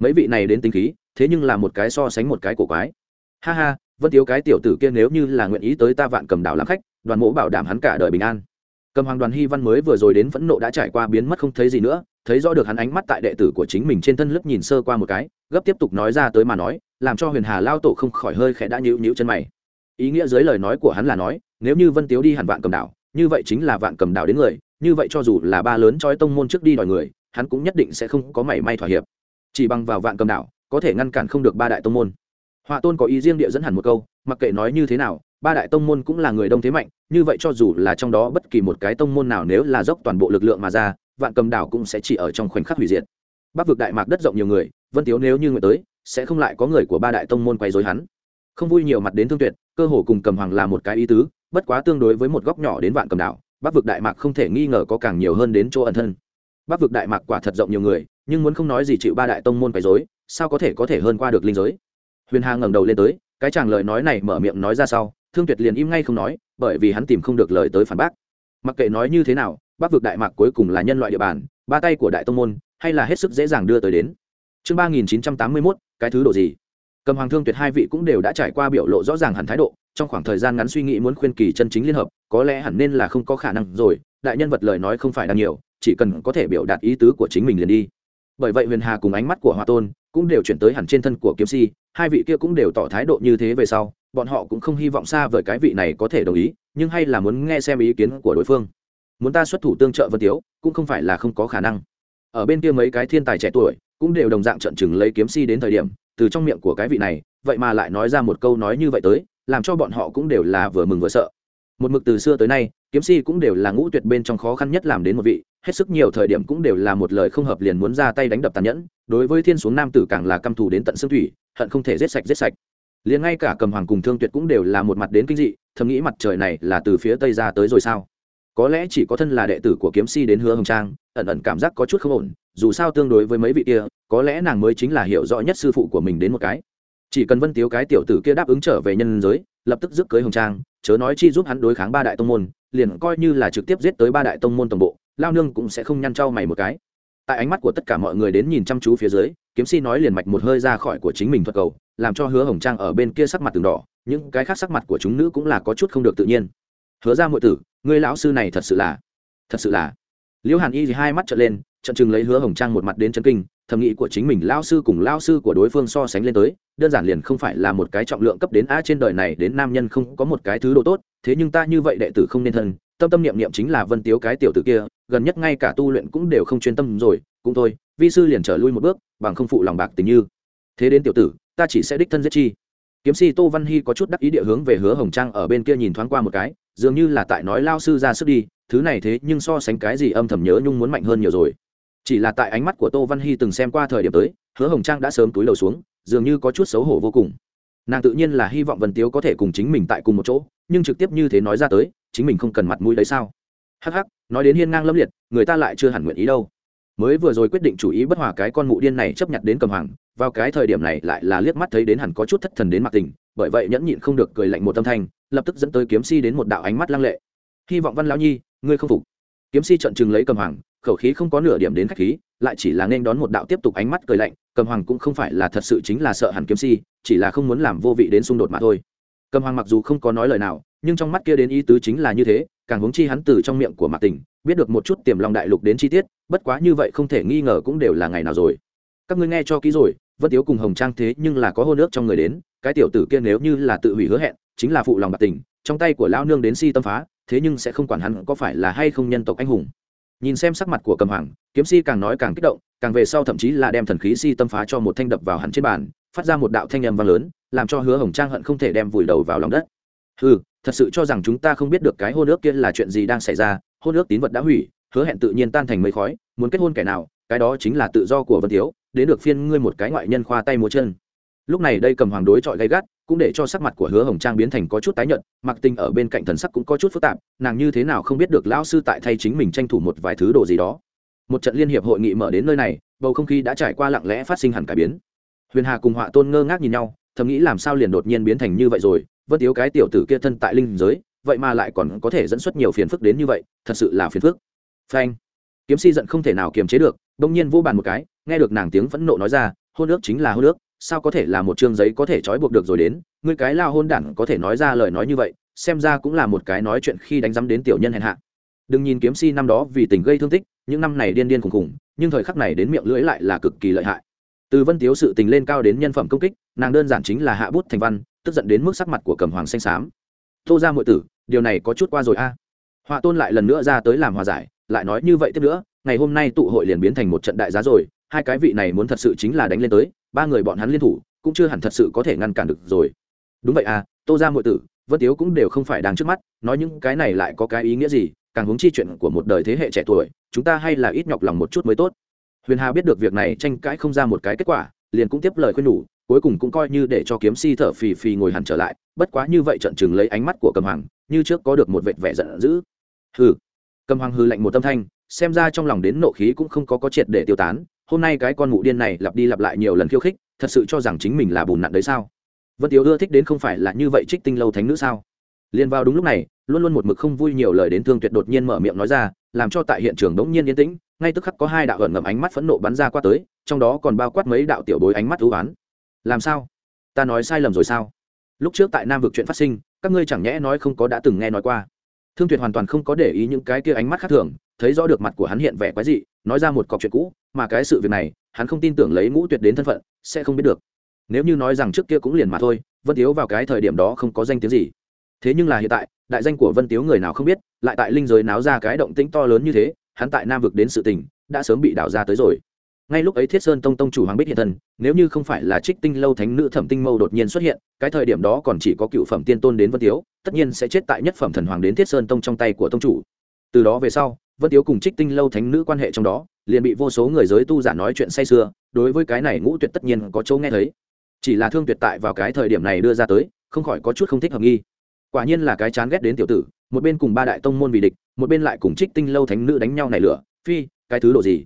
Mấy vị này đến tính khí, thế nhưng là một cái so sánh một cái cổ quái. Ha ha vân tiếu cái tiểu tử kia nếu như là nguyện ý tới ta vạn cầm đảo làm khách, đoàn mỗ bảo đảm hắn cả đời bình an. Cầm hoàng đoàn hy văn mới vừa rồi đến phẫn nộ đã trải qua biến mất không thấy gì nữa, thấy rõ được hắn ánh mắt tại đệ tử của chính mình trên thân lướt nhìn sơ qua một cái, gấp tiếp tục nói ra tới mà nói, làm cho huyền hà lao tổ không khỏi hơi khẽ đã nhịu nhịu chân mày. Ý nghĩa dưới lời nói của hắn là nói, nếu như vân tiếu đi hẳn vạn cầm đảo, như vậy chính là vạn cầm đảo đến người, như vậy cho dù là ba lớn trói tông môn trước đi đòi người, hắn cũng nhất định sẽ không có mảy may thỏa hiệp. Chỉ bằng vào vạn cầm đảo, có thể ngăn cản không được ba đại tông môn họa tôn có ý riêng địa dẫn hẳn một câu, mặc kệ nói như thế nào, ba đại tông môn cũng là người đông thế mạnh, như vậy cho dù là trong đó bất kỳ một cái tông môn nào nếu là dốc toàn bộ lực lượng mà ra, vạn cầm đảo cũng sẽ chỉ ở trong khoảnh khắc hủy diệt. Bắc vực đại mạc đất rộng nhiều người, vân tiếu nếu như người tới, sẽ không lại có người của ba đại tông môn quay dối hắn. Không vui nhiều mặt đến thương tuyệt, cơ hồ cùng cầm hoàng là một cái ý tứ, bất quá tương đối với một góc nhỏ đến vạn cầm đảo, bắc vực đại mạc không thể nghi ngờ có càng nhiều hơn đến chỗ ẩn thân. Bắc vực đại mạc quả thật rộng nhiều người, nhưng muốn không nói gì chịu ba đại tông môn quấy dối sao có thể có thể hơn qua được linh giới? Huyền hà ngẩng đầu lên tới, cái chàng lời nói này mở miệng nói ra sau, thương tuyệt liền im ngay không nói, bởi vì hắn tìm không được lời tới phản bác. Mặc kệ nói như thế nào, bắc vực đại mạc cuối cùng là nhân loại địa bàn, ba tay của đại tông môn, hay là hết sức dễ dàng đưa tới đến. Chương ba nghìn chín trăm tám mươi mốt, cái thứ độ gì? Cầm hoàng thương tuyệt hai vị cũng đều đã trải qua biểu lộ rõ ràng hẳn thái độ, trong khoảng thời gian ngắn suy nghĩ muốn khuyên kỳ chân chính liên hợp, có lẽ hẳn nên là không có khả năng rồi, đại nhân vật lời nói không phải đang nhiều, chỉ cần có thể biểu đạt ý tứ của chính mình liền đi bởi vậy huyền hà cùng ánh mắt của hòa tôn cũng đều chuyển tới hẳn trên thân của kiếm si, hai vị kia cũng đều tỏ thái độ như thế về sau, bọn họ cũng không hy vọng xa vời cái vị này có thể đồng ý, nhưng hay là muốn nghe xem ý kiến của đối phương. Muốn ta xuất thủ tương trợ vân tiếu, cũng không phải là không có khả năng. Ở bên kia mấy cái thiên tài trẻ tuổi cũng đều đồng dạng trận chừng lấy kiếm si đến thời điểm, từ trong miệng của cái vị này, vậy mà lại nói ra một câu nói như vậy tới, làm cho bọn họ cũng đều là vừa mừng vừa sợ. Một mực từ xưa tới nay, kiếm si cũng đều là ngũ tuyệt bên trong khó khăn nhất làm đến một vị hết sức nhiều thời điểm cũng đều là một lời không hợp liền muốn ra tay đánh đập tàn nhẫn, đối với thiên xuống nam tử càng là căm thù đến tận xương thủy, hận không thể giết sạch giết sạch. Liền ngay cả cầm hoàng cùng thương tuyệt cũng đều là một mặt đến kinh dị, thầm nghĩ mặt trời này là từ phía tây ra tới rồi sao? Có lẽ chỉ có thân là đệ tử của kiếm si đến hứa hồng trang, ẩn ẩn cảm giác có chút không ổn, dù sao tương đối với mấy vị kia, có lẽ nàng mới chính là hiểu rõ nhất sư phụ của mình đến một cái. Chỉ cần vân tiếu cái tiểu tử kia đáp ứng trở về nhân giới, lập tức giúp cưới hồng trang, chớ nói chi giúp hắn đối kháng ba đại tông môn, liền coi như là trực tiếp giết tới ba đại tông môn tổng bộ lao nương cũng sẽ không nhăn trao mày một cái. Tại ánh mắt của tất cả mọi người đến nhìn chăm chú phía dưới, kiếm si nói liền mạch một hơi ra khỏi của chính mình thuật cầu, làm cho hứa hồng trang ở bên kia sắc mặt từng đỏ, những cái khác sắc mặt của chúng nữ cũng là có chút không được tự nhiên. Hứa ra mọi tử người lão sư này thật sự là, thật sự là. Liễu hàn y thì hai mắt trợn lên trận chừng lấy hứa hồng trang một mặt đến chân kinh, thầm nghĩ của chính mình lao sư cùng lao sư của đối phương so sánh lên tới, đơn giản liền không phải là một cái trọng lượng cấp đến a trên đời này đến nam nhân không có một cái thứ đồ tốt, thế nhưng ta như vậy đệ tử không nên thân tâm tâm niệm niệm chính là vân tiếu cái tiểu tử kia, gần nhất ngay cả tu luyện cũng đều không chuyên tâm rồi, cũng thôi, vi sư liền trở lui một bước, bằng không phụ lòng bạc tình như. Thế đến tiểu tử, ta chỉ sẽ đích thân giết chi. Kiếm si tô văn hy có chút đắc ý địa hướng về hứa hồng trang ở bên kia nhìn thoáng qua một cái, dường như là tại nói lao sư ra sức đi, thứ này thế nhưng so sánh cái gì âm thầm nhớ nhung muốn mạnh hơn nhiều rồi. Chỉ là tại ánh mắt của tô văn hy từng xem qua thời điểm tới, hứa hồng trang đã sớm túi đầu xuống, dường như có chút xấu hổ vô cùng. Nàng tự nhiên là hy vọng vân tiếu có thể cùng chính mình tại cùng một chỗ, nhưng trực tiếp như thế nói ra tới chính mình không cần mặt mũi đấy sao? Hắc hắc, nói đến hiên ngang lâm liệt, người ta lại chưa hẳn nguyện ý đâu. Mới vừa rồi quyết định chủ ý bất hòa cái con mụ điên này chấp nhận đến cầm hoàng, vào cái thời điểm này lại là liếc mắt thấy đến hẳn có chút thất thần đến mặt tình, bởi vậy nhẫn nhịn không được cười lạnh một tâm thanh, lập tức dẫn tới kiếm si đến một đạo ánh mắt lăng lệ. Hy vọng văn lão nhi, ngươi không phục. Kiếm si trận chừng lấy cầm hoàng, khẩu khí không có nửa điểm đến khách khí, lại chỉ là nên đón một đạo tiếp tục ánh mắt cười lạnh, cầm hoàng cũng không phải là thật sự chính là sợ hẳn kiếm si, chỉ là không muốn làm vô vị đến xung đột mà thôi. Cầm hoàng mặc dù không có nói lời nào nhưng trong mắt kia đến ý tứ chính là như thế, càng hướng chi hắn từ trong miệng của mạc tình, biết được một chút tiềm lòng đại lục đến chi tiết, bất quá như vậy không thể nghi ngờ cũng đều là ngày nào rồi. Các ngươi nghe cho kỹ rồi, vân tiếu cùng hồng trang thế nhưng là có hôn nước trong người đến, cái tiểu tử kia nếu như là tự hủy hứa hẹn, chính là phụ lòng bạc tình, trong tay của lao nương đến si tâm phá, thế nhưng sẽ không quản hắn có phải là hay không nhân tộc anh hùng. Nhìn xem sắc mặt của cầm hoàng, kiếm si càng nói càng kích động, càng về sau thậm chí là đem thần khí si tâm phá cho một thanh đập vào hắn trên bàn, phát ra một đạo thanh âm vang lớn, làm cho hứa hồng trang hận không thể đem vùi đầu vào lòng đất. Ừ thật sự cho rằng chúng ta không biết được cái hôn ước kia là chuyện gì đang xảy ra, hôn ước tín vật đã hủy, hứa hẹn tự nhiên tan thành mây khói, muốn kết hôn kẻ nào, cái đó chính là tự do của vân tiếu đến được phiên ngươi một cái ngoại nhân khoa tay múa chân. Lúc này đây cầm hoàng đối chọi gay gắt, cũng để cho sắc mặt của hứa hồng trang biến thành có chút tái nhợt, mặc tình ở bên cạnh thần sắc cũng có chút phức tạp, nàng như thế nào không biết được lão sư tại thay chính mình tranh thủ một vài thứ đồ gì đó. Một trận liên hiệp hội nghị mở đến nơi này, bầu không khí đã trải qua lặng lẽ phát sinh hẳn cải biến. Huyền hà cùng họa tôn ngơ ngác nhìn nhau, thầm nghĩ làm sao liền đột nhiên biến thành như vậy rồi vân tiếu cái tiểu tử kia thân tại linh giới, vậy mà lại còn có thể dẫn xuất nhiều phiền phức đến như vậy, thật sự là phiền phức. Phanh. Kiếm si giận không thể nào kiềm chế được, bỗng nhiên vô bàn một cái, nghe được nàng tiếng phẫn nộ nói ra, hôn ước chính là hôn ước, sao có thể là một chương giấy có thể trói buộc được rồi đến, ngươi cái lao hôn đản có thể nói ra lời nói như vậy, xem ra cũng là một cái nói chuyện khi đánh giám đến tiểu nhân hèn hạ. Đừng nhìn kiếm si năm đó vì tình gây thương tích, những năm này điên điên khùng khùng, nhưng thời khắc này đến miệng lưỡi lại là cực kỳ lợi hại. Từ vân tiếu sự tình lên cao đến nhân phẩm công kích, nàng đơn giản chính là hạ bút thành văn tức giận đến mức sắc mặt của cầm hoàng xanh xám. Tô ra mọi tử, điều này có chút qua rồi a. À. họa tôn lại lần nữa ra tới làm hòa giải, lại nói như vậy tiếp nữa, ngày hôm nay tụ hội liền biến thành một trận đại giá rồi, hai cái vị này muốn thật sự chính là đánh lên tới, ba người bọn hắn liên thủ, cũng chưa hẳn thật sự có thể ngăn cản được rồi. Đúng vậy à tô ra mọi tử, vân tiếu cũng đều không phải đang trước mắt, nói những cái này lại có cái ý nghĩa gì, càng hướng chi chuyện của một đời thế hệ trẻ tuổi, chúng ta hay là ít nhọc lòng một chút mới tốt. Huyền hà biết được việc này tranh cãi không ra một cái kết quả, liền cũng tiếp lời khuyên nhủ cuối cùng cũng coi như để cho kiếm si thở phì phì ngồi hẳn trở lại, bất quá như vậy trận chừng lấy ánh mắt của cầm hoàng, như trước có được một vệt vẻ giận dữ. Hừ. Cầm hoàng hư lạnh một tâm thanh, xem ra trong lòng đến nộ khí cũng không có có triệt để tiêu tán, hôm nay cái con mụ điên này lặp đi lặp lại nhiều lần khiêu khích, thật sự cho rằng chính mình là bùn nặn đấy sao? Vân tiếu ưa thích đến không phải là như vậy trích tinh lâu thánh nữ sao? Liền vào đúng lúc này, luôn luôn một mực không vui nhiều lời đến thương tuyệt đột nhiên mở miệng nói ra, làm cho tại hiện trường đống nhiên yên tĩnh, ngay tức khắc có hai đạo ẩn ngầm ánh mắt phẫn nộ bắn ra qua tới, trong đó còn bao quát mấy đạo tiểu bối ánh mắt thú oán làm sao? Ta nói sai lầm rồi sao? Lúc trước tại nam vực chuyện phát sinh, các ngươi chẳng nhẽ nói không có đã từng nghe nói qua. Thương tuyệt hoàn toàn không có để ý những cái kia ánh mắt khác thường, thấy rõ được mặt của hắn hiện vẻ quái dị, nói ra một cọc chuyện cũ, mà cái sự việc này, hắn không tin tưởng lấy ngũ tuyệt đến thân phận, sẽ không biết được. Nếu như nói rằng trước kia cũng liền mà thôi, vân tiếu vào cái thời điểm đó không có danh tiếng gì. Thế nhưng là hiện tại, đại danh của vân tiếu người nào không biết, lại tại linh giới náo ra cái động tĩnh to lớn như thế, hắn tại nam vực đến sự tình, đã sớm bị đảo ra tới rồi ngay lúc ấy thiết sơn tông tông chủ hoàng bích hiện thân, nếu như không phải là trích tinh lâu thánh nữ thẩm tinh mâu đột nhiên xuất hiện, cái thời điểm đó còn chỉ có cựu phẩm tiên tôn đến vân tiếu, tất nhiên sẽ chết tại nhất phẩm thần hoàng đến thiết sơn tông trong tay của tông chủ. Từ đó về sau, vân tiếu cùng trích tinh lâu thánh nữ quan hệ trong đó, liền bị vô số người giới tu giả nói chuyện say sưa, đối với cái này ngũ tuyệt tất nhiên có chỗ nghe thấy. Chỉ là thương tuyệt tại vào cái thời điểm này đưa ra tới, không khỏi có chút không thích hợp nghi. Quả nhiên là cái chán ghét đến tiểu tử, một bên cùng ba đại tông môn vì địch, một bên lại cùng trích tinh lâu thánh nữ đánh nhau này lửa, phi, cái thứ độ gì?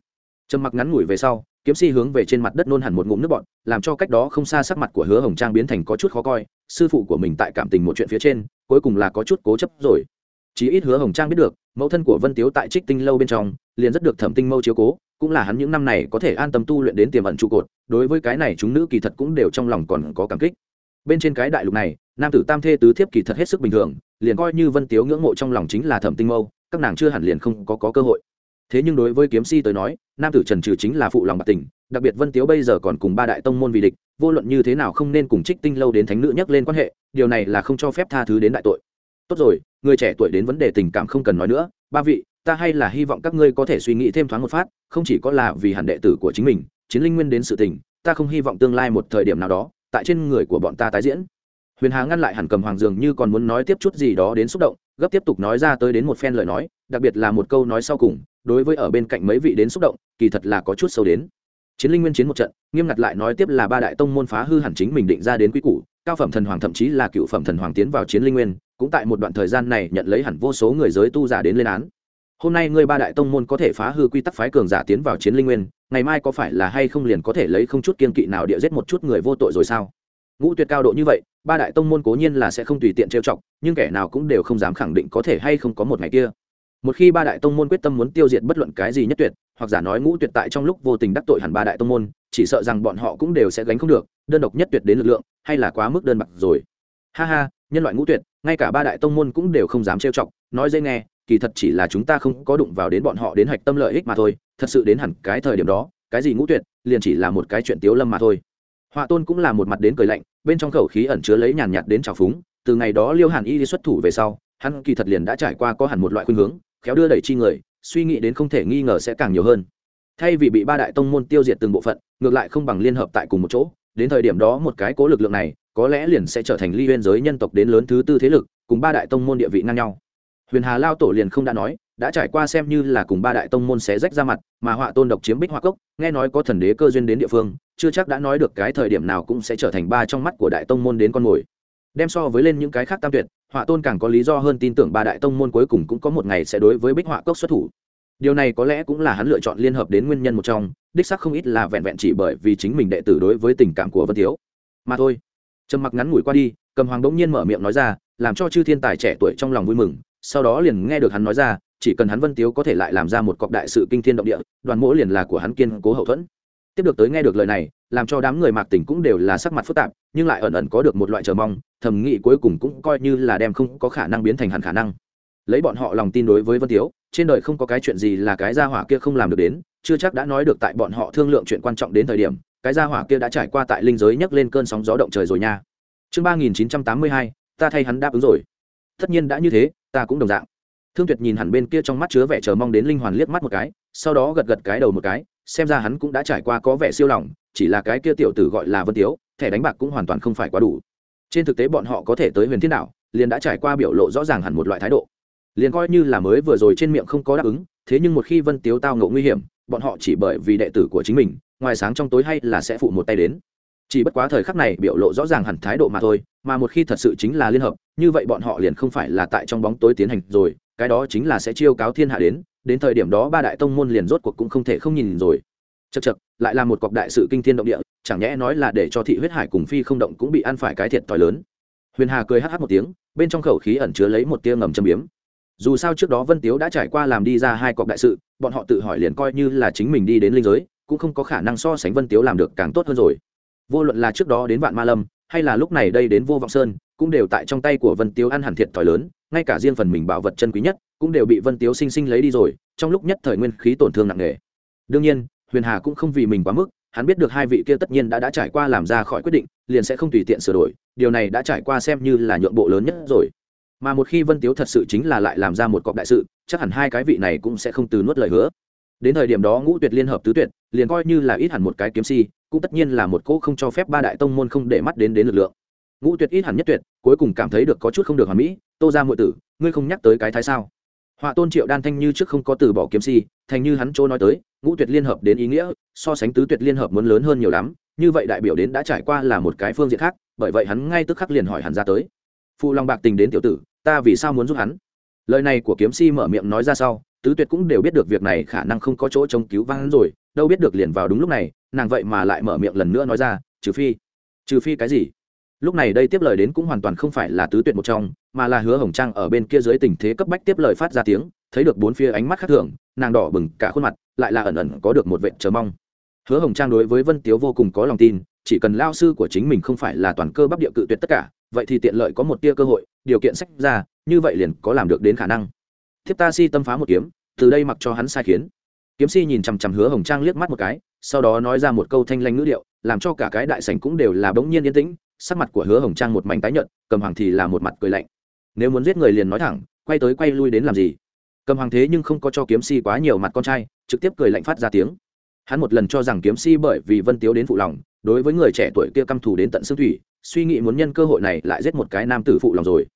Trầm mặc ngắn ngủi về sau kiếm si hướng về trên mặt đất nôn hẳn một ngụm nước bọn làm cho cách đó không xa sắc mặt của hứa hồng trang biến thành có chút khó coi sư phụ của mình tại cảm tình một chuyện phía trên cuối cùng là có chút cố chấp rồi. Chí ít hứa hồng trang biết được mẫu thân của vân tiếu tại trích tinh lâu bên trong liền rất được thẩm tinh mâu chiếu cố cũng là hắn những năm này có thể an tâm tu luyện đến tiềm ẩn trụ cột đối với cái này chúng nữ kỳ thật cũng đều trong lòng còn có cảm kích. Bên trên cái đại lục này nam tử tam thê tứ thiếp kỳ thật hết sức bình thường liền coi như vân tiếu ngưỡng mộ trong lòng chính là thẩm tinh mâu các nàng chưa hẳn liền không có, có cơ hội thế nhưng đối với kiếm si tới nói, nam tử trần trừ chính là phụ lòng bạc tình, đặc biệt vân tiếu bây giờ còn cùng ba đại tông môn vì địch, vô luận như thế nào không nên cùng trích tinh lâu đến thánh nữ nhắc lên quan hệ, điều này là không cho phép tha thứ đến đại tội. Tốt rồi, người trẻ tuổi đến vấn đề tình cảm không cần nói nữa, ba vị, ta hay là hy vọng các ngươi có thể suy nghĩ thêm thoáng một phát, không chỉ có là vì hẳn đệ tử của chính mình, chiến linh nguyên đến sự tình, ta không hy vọng tương lai một thời điểm nào đó, tại trên người của bọn ta tái diễn. Huyền hà ngăn lại hẳn cầm hoàng dường như còn muốn nói tiếp chút gì đó đến xúc động, gấp tiếp tục nói ra tới đến một phen lời nói, đặc biệt là một câu nói sau cùng đối với ở bên cạnh mấy vị đến xúc động, kỳ thật là có chút sâu đến. Chiến linh nguyên chiến một trận, nghiêm ngặt lại nói tiếp là ba đại tông môn phá hư hẳn chính mình định ra đến quy củ, cao phẩm thần hoàng thậm chí là cựu phẩm thần hoàng tiến vào chiến linh nguyên, cũng tại một đoạn thời gian này nhận lấy hẳn vô số người giới tu giả đến lên án. Hôm nay ngươi ba đại tông môn có thể phá hư quy tắc phái cường giả tiến vào chiến linh nguyên, ngày mai có phải là hay không liền có thể lấy không chút kiên kỵ nào địa giết một chút người vô tội rồi sao? Ngũ tuyệt cao độ như vậy, ba đại tông môn cố nhiên là sẽ không tùy tiện trêu chọc, nhưng kẻ nào cũng đều không dám khẳng định có thể hay không có một ngày kia một khi ba đại tông môn quyết tâm muốn tiêu diệt bất luận cái gì nhất tuyệt, hoặc giả nói ngũ tuyệt tại trong lúc vô tình đắc tội hẳn ba đại tông môn, chỉ sợ rằng bọn họ cũng đều sẽ gánh không được, đơn độc nhất tuyệt đến lực lượng, hay là quá mức đơn bạc rồi. Ha ha, nhân loại ngũ tuyệt, ngay cả ba đại tông môn cũng đều không dám trêu chọc, nói dễ nghe, kỳ thật chỉ là chúng ta không có đụng vào đến bọn họ đến hạch tâm lợi ích mà thôi, thật sự đến hẳn cái thời điểm đó, cái gì ngũ tuyệt, liền chỉ là một cái chuyện tiếu lâm mà thôi. Họa tôn cũng là một mặt đến cười lạnh, bên trong khẩu khí ẩn chứa lấy nhàn nhạt đến trào phúng, từ ngày đó liêu hàn y đi xuất thủ về sau, hắn kỳ thật liền đã trải qua có hẳn một loại khuynh hướng khéo đưa đẩy chi người, suy nghĩ đến không thể nghi ngờ sẽ càng nhiều hơn. Thay vì bị ba đại tông môn tiêu diệt từng bộ phận, ngược lại không bằng liên hợp tại cùng một chỗ, đến thời điểm đó một cái cố lực lượng này, có lẽ liền sẽ trở thành ly huyên giới nhân tộc đến lớn thứ tư thế lực, cùng ba đại tông môn địa vị ngang nhau. Huyền hà lao tổ liền không đã nói, đã trải qua xem như là cùng ba đại tông môn xé rách ra mặt, mà họa tôn độc chiếm bích hoa cốc, nghe nói có thần đế cơ duyên đến địa phương, chưa chắc đã nói được cái thời điểm nào cũng sẽ trở thành ba trong mắt của đại tông môn đến con mồi đem so với lên những cái khác tam tuyệt, họa tôn càng có lý do hơn tin tưởng ba đại tông môn cuối cùng cũng có một ngày sẽ đối với bích họa cốc xuất thủ. Điều này có lẽ cũng là hắn lựa chọn liên hợp đến nguyên nhân một trong, đích sắc không ít là vẹn vẹn chỉ bởi vì chính mình đệ tử đối với tình cảm của vân thiếu. Mà thôi. Trầm mặc ngắn ngủi qua đi, cầm hoàng bỗng nhiên mở miệng nói ra, làm cho chư thiên tài trẻ tuổi trong lòng vui mừng, sau đó liền nghe được hắn nói ra, chỉ cần hắn vân tiếu có thể lại làm ra một cọc đại sự kinh thiên động địa, đoàn mỗi liền là của hắn kiên cố hậu thuẫn. Tiếp được tới nghe được lời này làm cho đám người mạc tỉnh cũng đều là sắc mặt phức tạp, nhưng lại ẩn ẩn có được một loại chờ mong, thầm nghĩ cuối cùng cũng coi như là đem không có khả năng biến thành hẳn khả năng. Lấy bọn họ lòng tin đối với vân tiếu, trên đời không có cái chuyện gì là cái gia hỏa kia không làm được đến, chưa chắc đã nói được tại bọn họ thương lượng chuyện quan trọng đến thời điểm, cái gia hỏa kia đã trải qua tại linh giới nhấc lên cơn sóng gió động trời rồi nha. Chương ba nghìn chín trăm tám mươi hai, ta thay hắn đáp ứng rồi. Tất nhiên đã như thế, ta cũng đồng dạng. Thương tuyệt nhìn hẳn bên kia trong mắt chứa vẻ chờ mong đến linh hoàn liếc mắt một cái, sau đó gật gật cái đầu một cái xem ra hắn cũng đã trải qua có vẻ siêu lòng chỉ là cái kia tiểu tử gọi là vân tiếu thẻ đánh bạc cũng hoàn toàn không phải quá đủ. Trên thực tế bọn họ có thể tới huyền thiên đảo, liền đã trải qua biểu lộ rõ ràng hẳn một loại thái độ. Liền coi như là mới vừa rồi trên miệng không có đáp ứng thế nhưng một khi vân tiếu tao ngộ nguy hiểm bọn họ chỉ bởi vì đệ tử của chính mình ngoài sáng trong tối hay là sẽ phụ một tay đến. Chỉ bất quá thời khắc này biểu lộ rõ ràng hẳn thái độ mà thôi mà một khi thật sự chính là liên hợp như vậy bọn họ liền không phải là tại trong bóng tối tiến hành rồi cái đó chính là sẽ chiêu cáo thiên hạ đến đến thời điểm đó ba đại tông môn liền rốt cuộc cũng không thể không nhìn rồi. Chật chật lại là một cọc đại sự kinh thiên động địa, chẳng nhẽ nói là để cho thị huyết hải cùng phi không động cũng bị ăn phải cái thiệt t h i lớn. Huyền hà cười hh một tiếng, bên trong khẩu khí ẩn chứa lấy một tia ngầm châm biếm. Dù sao trước đó vân tiếu đã trải qua làm đi ra hai cọc đại sự, bọn họ tự hỏi liền coi như là chính mình đi đến linh giới, cũng không có khả năng so sánh vân tiếu làm được càng tốt hơn rồi. Vô luận là trước đó đến vạn ma lâm, hay là lúc này đây đến vô vọng sơn, cũng đều tại trong tay của vân tiếu ăn hẳn thiệt thòi lớn ngay cả riêng phần mình bảo vật chân quý nhất cũng đều bị vân tiếu sinh sinh lấy đi rồi, trong lúc nhất thời nguyên khí tổn thương nặng nề. Đương nhiên, huyền hà cũng không vì mình quá mức, hắn biết được hai vị kia tất nhiên đã đã trải qua làm ra khỏi quyết định, liền sẽ không tùy tiện sửa đổi, điều này đã trải qua xem như là nhượng bộ lớn nhất rồi. Mà một khi vân tiếu thật sự chính là lại làm ra một cọc đại sự, chắc hẳn hai cái vị này cũng sẽ không từ nuốt lời hứa. Đến thời điểm đó ngũ tuyệt liên hợp tứ tuyệt, liền coi như là ít hẳn một cái kiếm si, cũng tất nhiên là một cỗ không cho phép ba đại tông môn không để mắt đến đến lực lượng. Ngũ tuyệt ít hẳn nhất tuyệt, cuối cùng cảm thấy được có chút không được hoàn mỹ tô ra muội tử, ngươi không nhắc tới cái thái sao? Họa tôn triệu đan thanh như trước không có từ bỏ kiếm si, thành như hắn chỗ nói tới, ngũ tuyệt liên hợp đến ý nghĩa, so sánh tứ tuyệt liên hợp muốn lớn hơn nhiều lắm, như vậy đại biểu đến đã trải qua là một cái phương diện khác, bởi vậy hắn ngay tức khắc liền hỏi hẳn ra tới. Phụ lòng bạc tình đến tiểu tử, ta vì sao muốn giúp hắn? Lời này của kiếm si mở miệng nói ra sau, tứ tuyệt cũng đều biết được việc này khả năng không có chỗ chống cứu vang rồi, đâu biết được liền vào đúng lúc này, nàng vậy mà lại mở miệng lần nữa nói ra, trừ phi trừ phi cái gì? Lúc này đây tiếp lời đến cũng hoàn toàn không phải là tứ tuyệt một trong, mà là hứa hồng trang ở bên kia dưới tình thế cấp bách tiếp lời phát ra tiếng, thấy được bốn phía ánh mắt khác thường, nàng đỏ bừng cả khuôn mặt, lại là ẩn ẩn có được một vệ chờ mong. Hứa hồng trang đối với vân tiếu vô cùng có lòng tin, chỉ cần lao sư của chính mình không phải là toàn cơ bắp địa cự tuyệt tất cả, vậy thì tiện lợi có một tia cơ hội, điều kiện sách ra, như vậy liền có làm được đến khả năng. Thiếp ta si tâm phá một kiếm, từ đây mặc cho hắn sai khiến. Kiếm si nhìn chằm chằm hứa hồng trang liếc mắt một cái, sau đó nói ra một câu thanh lanh ngữ điệu, làm cho cả cái đại sảnh cũng đều là bỗng nhiên yên tĩnh sắc mặt của hứa hồng trang một mảnh tái nhợt, cầm hoàng thì là một mặt cười lạnh. Nếu muốn giết người liền nói thẳng, quay tới quay lui đến làm gì? Cầm hoàng thế nhưng không có cho kiếm si quá nhiều mặt con trai, trực tiếp cười lạnh phát ra tiếng. Hắn một lần cho rằng kiếm si bởi vì vân tiếu đến phụ lòng, đối với người trẻ tuổi kia căm thù đến tận xương thủy, suy nghĩ muốn nhân cơ hội này lại giết một cái nam tử phụ lòng rồi.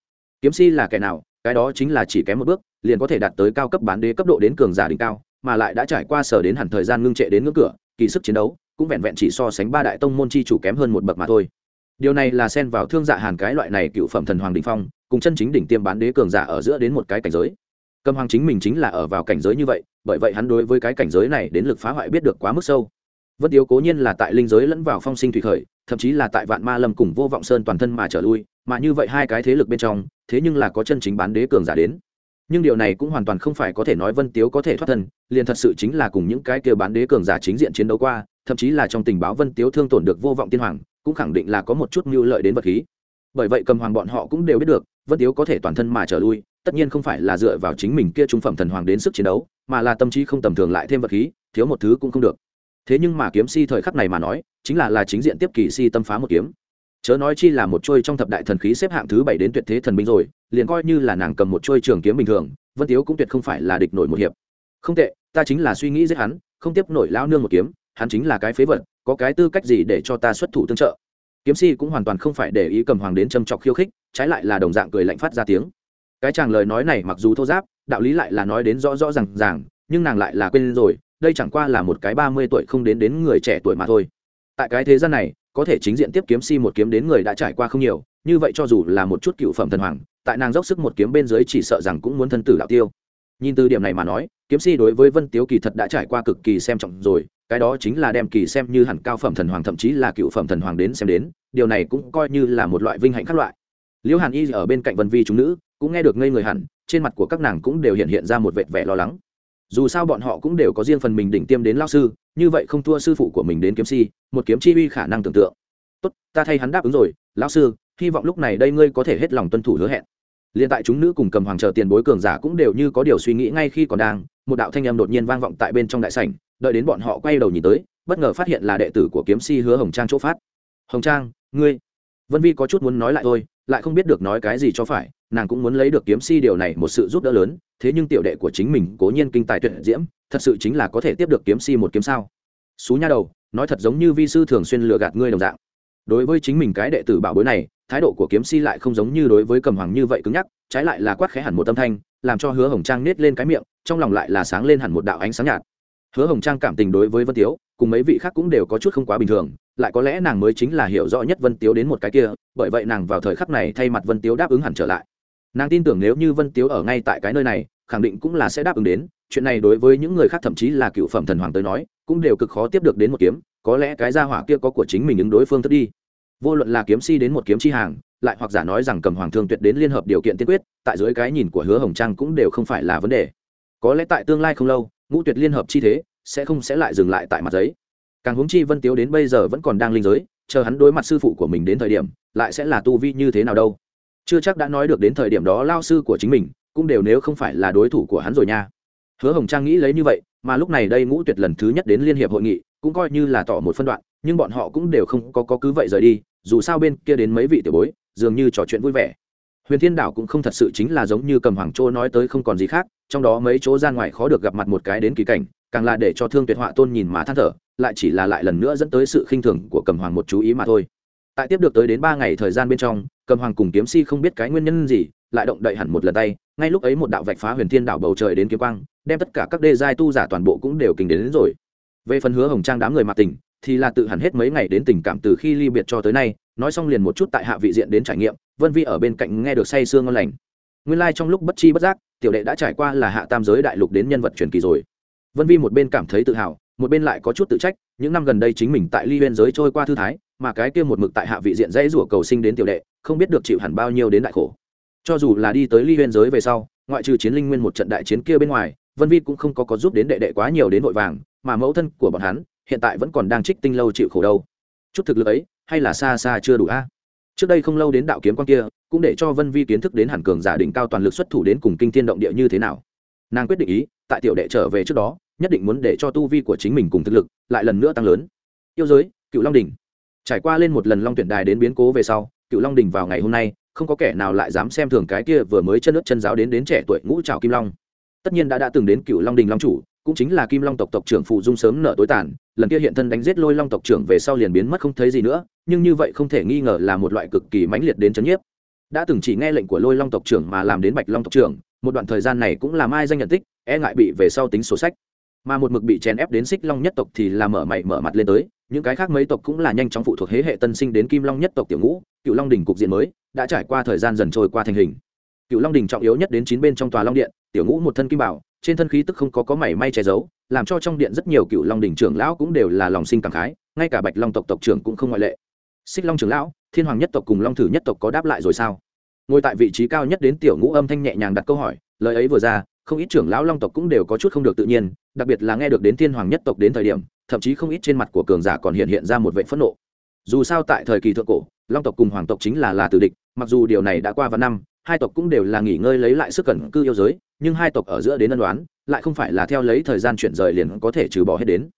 Kiếm si là kẻ nào, cái đó chính là chỉ kém một bước, liền có thể đạt tới cao cấp bán đế cấp độ đến cường giả đỉnh cao, mà lại đã trải qua sở đến hẳn thời gian ngưng trệ đến ngưỡng cửa, kỳ sức chiến đấu, cũng vẹn vẹn chỉ so sánh ba đại tông môn chi chủ kém hơn một bậc mà thôi điều này là xen vào thương dạ hàn cái loại này cựu phẩm thần hoàng đình phong, cùng chân chính đỉnh tiêm bán đế cường giả ở giữa đến một cái cảnh giới. Cầm hoàng chính mình chính là ở vào cảnh giới như vậy, bởi vậy hắn đối với cái cảnh giới này đến lực phá hoại biết được quá mức sâu. Vân tiếu cố nhiên là tại linh giới lẫn vào phong sinh thủy khởi, thậm chí là tại vạn ma lâm cùng vô vọng sơn toàn thân mà trở lui, mà như vậy hai cái thế lực bên trong, thế nhưng là có chân chính bán đế cường giả đến. Nhưng điều này cũng hoàn toàn không phải có thể nói vân tiếu có thể thoát thân, liền thật sự chính là cùng những cái kia bán đế cường giả chính diện chiến đấu qua, thậm chí là trong tình báo vân tiếu thương tổn được vô vọng tiên hoàng cũng khẳng định là có một chút mưu lợi đến vật khí. Bởi vậy cầm hoàng bọn họ cũng đều biết được, vân tiếu có thể toàn thân mà trở lui, tất nhiên không phải là dựa vào chính mình kia trung phẩm thần hoàng đến sức chiến đấu, mà là tâm trí không tầm thường lại thêm vật khí, thiếu một thứ cũng không được. Thế nhưng mà kiếm si thời khắc này mà nói, chính là là chính diện tiếp kỳ si tâm phá một kiếm. Chớ nói chi là một trôi trong thập đại thần khí xếp hạng thứ bảy đến tuyệt thế thần binh rồi, liền coi như là nàng cầm một trôi trường kiếm bình thường, vân tiếu cũng tuyệt không phải là địch nổi một hiệp. Không tệ, ta chính là suy nghĩ giết hắn, không tiếp nổi lao nương một kiếm, hắn chính là cái phế vật có cái tư cách gì để cho ta xuất thủ tương trợ? Kiếm si cũng hoàn toàn không phải để ý cầm hoàng đến châm chọc khiêu khích, trái lại là đồng dạng cười lạnh phát ra tiếng. Cái chàng lời nói này mặc dù thô giáp, đạo lý lại là nói đến rõ rõ r à n g ràng, nhưng nàng lại là quên rồi, đây chẳng qua là một cái ba mươi tuổi không đến đến người trẻ tuổi mà thôi. Tại cái thế gian này, có thể chính diện tiếp kiếm si một kiếm đến người đã trải qua không nhiều, như vậy cho dù là một chút cựu phẩm thần hoàng, tại nàng dốc sức một kiếm bên dưới chỉ sợ rằng cũng muốn thân tử đạo tiêu. Nhìn từ điểm này mà nói, kiếm si đối với vân tiếu kỳ thật đã trải qua cực kỳ xem trọng rồi cái đó chính là đem kỳ xem như hẳn cao phẩm thần hoàng thậm chí là cựu phẩm thần hoàng đến xem đến, điều này cũng coi như là một loại vinh hạnh khác loại. Liễu hàn y ở bên cạnh vân vi chúng nữ cũng nghe được ngây người hẳn, trên mặt của các nàng cũng đều hiện hiện ra một vệt vẻ lo lắng. Dù sao bọn họ cũng đều có riêng phần mình đỉnh tiêm đến lao sư, như vậy không thua sư phụ của mình đến kiếm si, một kiếm chi uy khả năng tưởng tượng. Tốt, ta thay hắn đáp ứng rồi, lão sư, hy vọng lúc này đây ngươi có thể hết lòng tuân thủ hứa hẹn. Liền tại chúng nữ cùng cầm hoàng chờ tiền bối cường giả cũng đều như có điều suy nghĩ ngay khi còn đang, một đạo thanh âm đột nhiên vang vọng tại bên trong đại sảnh đợi đến bọn họ quay đầu nhìn tới, bất ngờ phát hiện là đệ tử của kiếm si hứa hồng trang chỗ phát. Hồng trang, ngươi? Vân vi có chút muốn nói lại thôi, lại không biết được nói cái gì cho phải, nàng cũng muốn lấy được kiếm si điều này một sự giúp đỡ lớn, thế nhưng tiểu đệ của chính mình cố nhiên kinh tài tuyệt diễm, thật sự chính là có thể tiếp được kiếm si một kiếm sao? Xú nha đầu, nói thật giống như vi sư thường xuyên lừa gạt ngươi đồng dạng. Đối với chính mình cái đệ tử bảo bối này, thái độ của kiếm si lại không giống như đối với cầm hoàng như vậy cứng nhắc, trái lại là quát khẽ hẳn một tâm thanh, làm cho hứa hồng trang nết lên cái miệng, trong lòng lại là sáng lên hẳn một đạo ánh sáng nhạt hứa hồng trang cảm tình đối với vân tiếu, cùng mấy vị khác cũng đều có chút không quá bình thường, lại có lẽ nàng mới chính là hiểu rõ nhất vân tiếu đến một cái kia, bởi vậy nàng vào thời khắc này thay mặt vân tiếu đáp ứng hẳn trở lại. Nàng tin tưởng nếu như vân tiếu ở ngay tại cái nơi này, khẳng định cũng là sẽ đáp ứng đến, chuyện này đối với những người khác thậm chí là cựu phẩm thần hoàng tới nói, cũng đều cực khó tiếp được đến một kiếm, có lẽ cái gia hỏa kia có của chính mình ứng đối phương thức đi. Vô luận là kiếm si đến một kiếm chi hàng, lại hoặc giả nói rằng cầm hoàng thương tuyệt đến liên hợp điều kiện tiên quyết, tại dưới cái nhìn của hứa hồng trang cũng đều không phải là vấn đề. Có lẽ tại tương lai không lâu ngũ tuyệt liên hợp chi thế sẽ không sẽ lại dừng lại tại mặt giấy. Càng hướng chi vân tiếu đến bây giờ vẫn còn đang linh giới chờ hắn đối mặt sư phụ của mình đến thời điểm lại sẽ là tu vi như thế nào đâu. Chưa chắc đã nói được đến thời điểm đó lao sư của chính mình cũng đều nếu không phải là đối thủ của hắn rồi nha. Hứa hồng trang nghĩ lấy như vậy mà lúc này đây ngũ tuyệt lần thứ nhất đến liên hiệp hội nghị cũng coi như là tỏ một phân đoạn nhưng bọn họ cũng đều không có, có cứ vậy rời đi dù sao bên kia đến mấy vị tiểu bối dường như trò chuyện vui vẻ. Huyền thiên đảo cũng không thật sự chính là giống như cầm hoàng châu nói tới không còn gì khác trong đó mấy chỗ gian ngoài khó được gặp mặt một cái đến kỳ cảnh càng là để cho thương tuyệt họa tôn nhìn mà than thở lại chỉ là lại lần nữa dẫn tới sự khinh thường của cầm hoàng một chú ý mà thôi. Tại tiếp được tới đến ba ngày thời gian bên trong cầm hoàng cùng kiếm si không biết cái nguyên nhân gì lại động đậy hẳn một lần tay ngay lúc ấy một đạo vạch phá huyền thiên đảo bầu trời đến kiếm quang đem tất cả các đê giai tu giả toàn bộ cũng đều kinh đến, đến rồi. Về phần hứa hồng trang đám người mặt tình thì là tự hẳn hết mấy ngày đến tình cảm từ khi ly biệt cho tới nay nói xong liền một chút tại hạ vị diện đến trải nghiệm vân vi ở bên cạnh nghe được say sương ngon lành nguyên lai、like、trong lúc bất chi bất giác, tiểu đệ đã trải qua là hạ tam giới đại lục đến nhân vật truyền kỳ rồi. Vân vi một bên cảm thấy tự hào, một bên lại có chút tự trách, những năm gần đây chính mình tại ly huyên giới trôi qua thư thái, mà cái kia một mực tại hạ vị diện dãy rủa cầu sinh đến tiểu đệ, không biết được chịu hẳn bao nhiêu đến đại khổ. Cho dù là đi tới ly huyên giới về sau, ngoại trừ chiến linh nguyên một trận đại chiến kia bên ngoài, vân vi cũng không có có giúp đến đệ đệ quá nhiều đến vội vàng, mà mẫu thân của bọn hắn, hiện tại vẫn còn đang trích tinh lâu chịu khổ đâu. Chút thực lực ấy, hay là xa xa chưa đủ a? Trước đây không lâu đến đạo kiếm quan kia cũng để cho vân vi kiến thức đến hẳn cường giả đỉnh cao toàn lực xuất thủ đến cùng kinh thiên động địa như thế nào. Nàng quyết định ý, tại tiểu đệ trở về trước đó, nhất định muốn để cho tu vi của chính mình cùng thực lực lại lần nữa tăng lớn. Yêu giới, cựu long đình trải qua lên một lần long tuyển đài đến biến cố về sau, cựu long đình vào ngày hôm nay, không có kẻ nào lại dám xem thường cái kia vừa mới chân nước chân giáo đến đến trẻ tuổi ngũ trào kim long. Tất nhiên đã đã từng đến cựu long đình long chủ, cũng chính là kim long tộc tộc trưởng phụ dung sớm nợ tối tàn, lần kia hiện thân đánh giết lôi long tộc trưởng về sau liền biến mất không thấy gì nữa, nhưng như vậy không thể nghi ngờ là một loại cực kỳ mãnh liệt đến chấn nhiếp đã từng chỉ nghe lệnh của lôi long tộc trưởng mà làm đến bạch long tộc trưởng, một đoạn thời gian này cũng làm ai danh nhận tích e ngại bị về sau tính sổ sách. Mà một mực bị chèn ép đến xích long nhất tộc thì là mở mày mở mặt lên tới, những cái khác mấy tộc cũng là nhanh chóng phụ thuộc thế hệ tân sinh đến kim long nhất tộc tiểu ngũ, cựu long đình cục diện mới, đã trải qua thời gian dần trôi qua thành hình. Cựu long đình trọng yếu nhất đến chín bên trong tòa long điện, tiểu ngũ một thân kim bảo, trên thân khí tức không có có mảy may che giấu, làm cho trong điện rất nhiều cựu long đình trưởng lão cũng đều là lòng sinh cảm khái, ngay cả bạch long tộc tộc trưởng cũng không ngoại lệ. Xích long trưởng lão thiên hoàng nhất tộc cùng long thử nhất tộc có đáp lại rồi sao? Ngồi tại vị trí cao nhất đến tiểu ngũ âm thanh nhẹ nhàng đặt câu hỏi, lời ấy vừa ra, không ít trưởng lão long tộc cũng đều có chút không được tự nhiên, đặc biệt là nghe được đến thiên hoàng nhất tộc đến thời điểm, thậm chí không ít trên mặt của cường giả còn hiện hiện ra một vệ phẫn nộ. Dù sao tại thời kỳ thượng cổ, long tộc cùng hoàng tộc chính là là tử địch, mặc dù điều này đã qua vài năm, hai tộc cũng đều là nghỉ ngơi lấy lại sức cẩn cư yêu giới, nhưng hai tộc ở giữa đến ân đoán lại không phải là theo lấy thời gian chuyển rời liền có thể trừ bỏ hết đến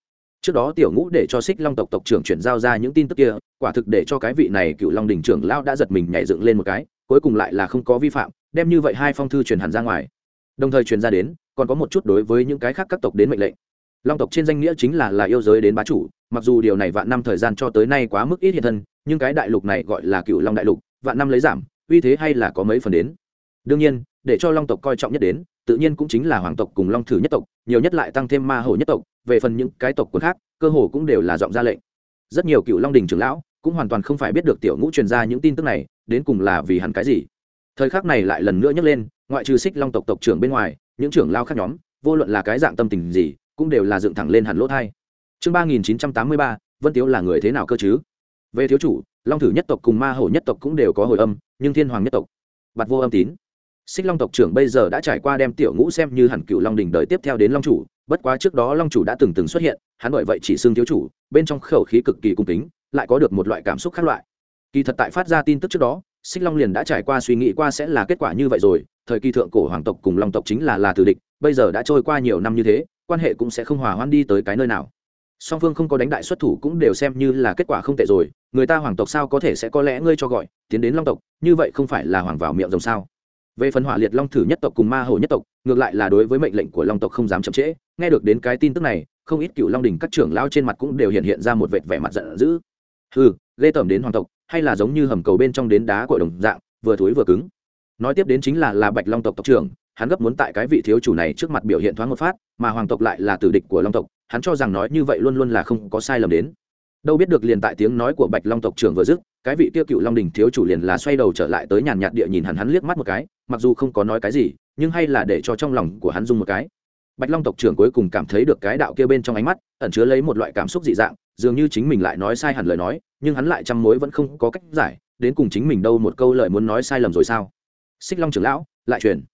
trước đó tiểu ngũ để cho xích long tộc tộc trưởng chuyển giao ra những tin tức kia, quả thực để cho cái vị này cựu long đình trưởng lão đã giật mình nhảy dựng lên một cái, cuối cùng lại là không có vi phạm, đem như vậy hai phong thư truyền hẳn ra ngoài. Đồng thời truyền ra đến, còn có một chút đối với những cái khác các tộc đến mệnh lệnh. Long tộc trên danh nghĩa chính là là yêu giới đến bá chủ, mặc dù điều này vạn năm thời gian cho tới nay quá mức ít hiện thân, nhưng cái đại lục này gọi là cựu long đại lục, vạn năm lấy giảm, uy thế hay là có mấy phần đến. Đương nhiên, để cho long tộc coi trọng nhất đến tự nhiên cũng chính là hoàng tộc cùng long thử nhất tộc, nhiều nhất lại tăng thêm ma hổ nhất tộc, về phần những cái tộc quân khác, cơ hồ cũng đều là giọng ra lệnh. Rất nhiều cựu long đình trưởng lão cũng hoàn toàn không phải biết được tiểu ngũ truyền ra những tin tức này, đến cùng là vì hẳn cái gì. Thời khắc này lại lần nữa nhắc lên, ngoại trừ xích long tộc tộc trưởng bên ngoài, những trưởng lao khác nhóm, vô luận là cái dạng tâm tình gì, cũng đều là dựng thẳng lên hẳn lỗ thai. Chương ba nghìn chín trăm tám mươi ba, vân tiếu là người thế nào cơ chứ? Về thiếu chủ, long thử nhất tộc cùng ma hổ nhất tộc cũng đều có hồi âm, nhưng thiên hoàng nhất tộc bặt vô âm tín xích long tộc trưởng bây giờ đã trải qua đem tiểu ngũ xem như hẳn cựu long đình đời tiếp theo đến long chủ, bất quá trước đó long chủ đã từng từng xuất hiện, hắn bởi vậy chỉ xưng thiếu chủ, bên trong khẩu khí cực kỳ cung kính, lại có được một loại cảm xúc khác loại. Kỳ thật tại phát ra tin tức trước đó, xích long liền đã trải qua suy nghĩ qua sẽ là kết quả như vậy rồi, thời kỳ thượng cổ hoàng tộc cùng long tộc chính là là tử địch, bây giờ đã trôi qua nhiều năm như thế, quan hệ cũng sẽ không hòa hoãn đi tới cái nơi nào. Song phương không có đánh đại xuất thủ cũng đều xem như là kết quả không tệ rồi, người ta hoàng tộc sao có thể sẽ có lẽ ngươi cho gọi, tiến đến long tộc, như vậy không phải là hoàng vào miệng rồng sao? Về phần hỏa liệt long thử nhất tộc cùng ma hổ nhất tộc, ngược lại là đối với mệnh lệnh của long tộc không dám chậm trễ. Nghe được đến cái tin tức này, không ít cựu long đình các trưởng lao trên mặt cũng đều hiện hiện ra một vệt vẻ mặt giận dữ. Ừ ghê tởm đến hoàng tộc, hay là giống như hầm cầu bên trong đến đá của đồng dạng, vừa thối vừa cứng. Nói tiếp đến chính là là bạch long tộc tộc trưởng, hắn gấp muốn tại cái vị thiếu chủ này trước mặt biểu hiện thoáng một phát, mà hoàng tộc lại là tử địch của long tộc, hắn cho rằng nói như vậy luôn luôn là không có sai lầm đến. Đâu biết được liền tại tiếng nói của bạch long tộc trưởng vừa dứt, cái vị tiêu cựu long đình thiếu chủ liền là xoay đầu trở lại tới nhàn nhạt địa nhìn hắn hắn liếc mắt một cái mặc dù không có nói cái gì, nhưng hay là để cho trong lòng của hắn dung một cái. Bạch long tộc trưởng cuối cùng cảm thấy được cái đạo kia bên trong ánh mắt, ẩn chứa lấy một loại cảm xúc dị dạng, dường như chính mình lại nói sai hẳn lời nói, nhưng hắn lại chăm mối vẫn không có cách giải, đến cùng chính mình đâu một câu lời muốn nói sai lầm rồi sao? Xích long trưởng lão, lại truyền.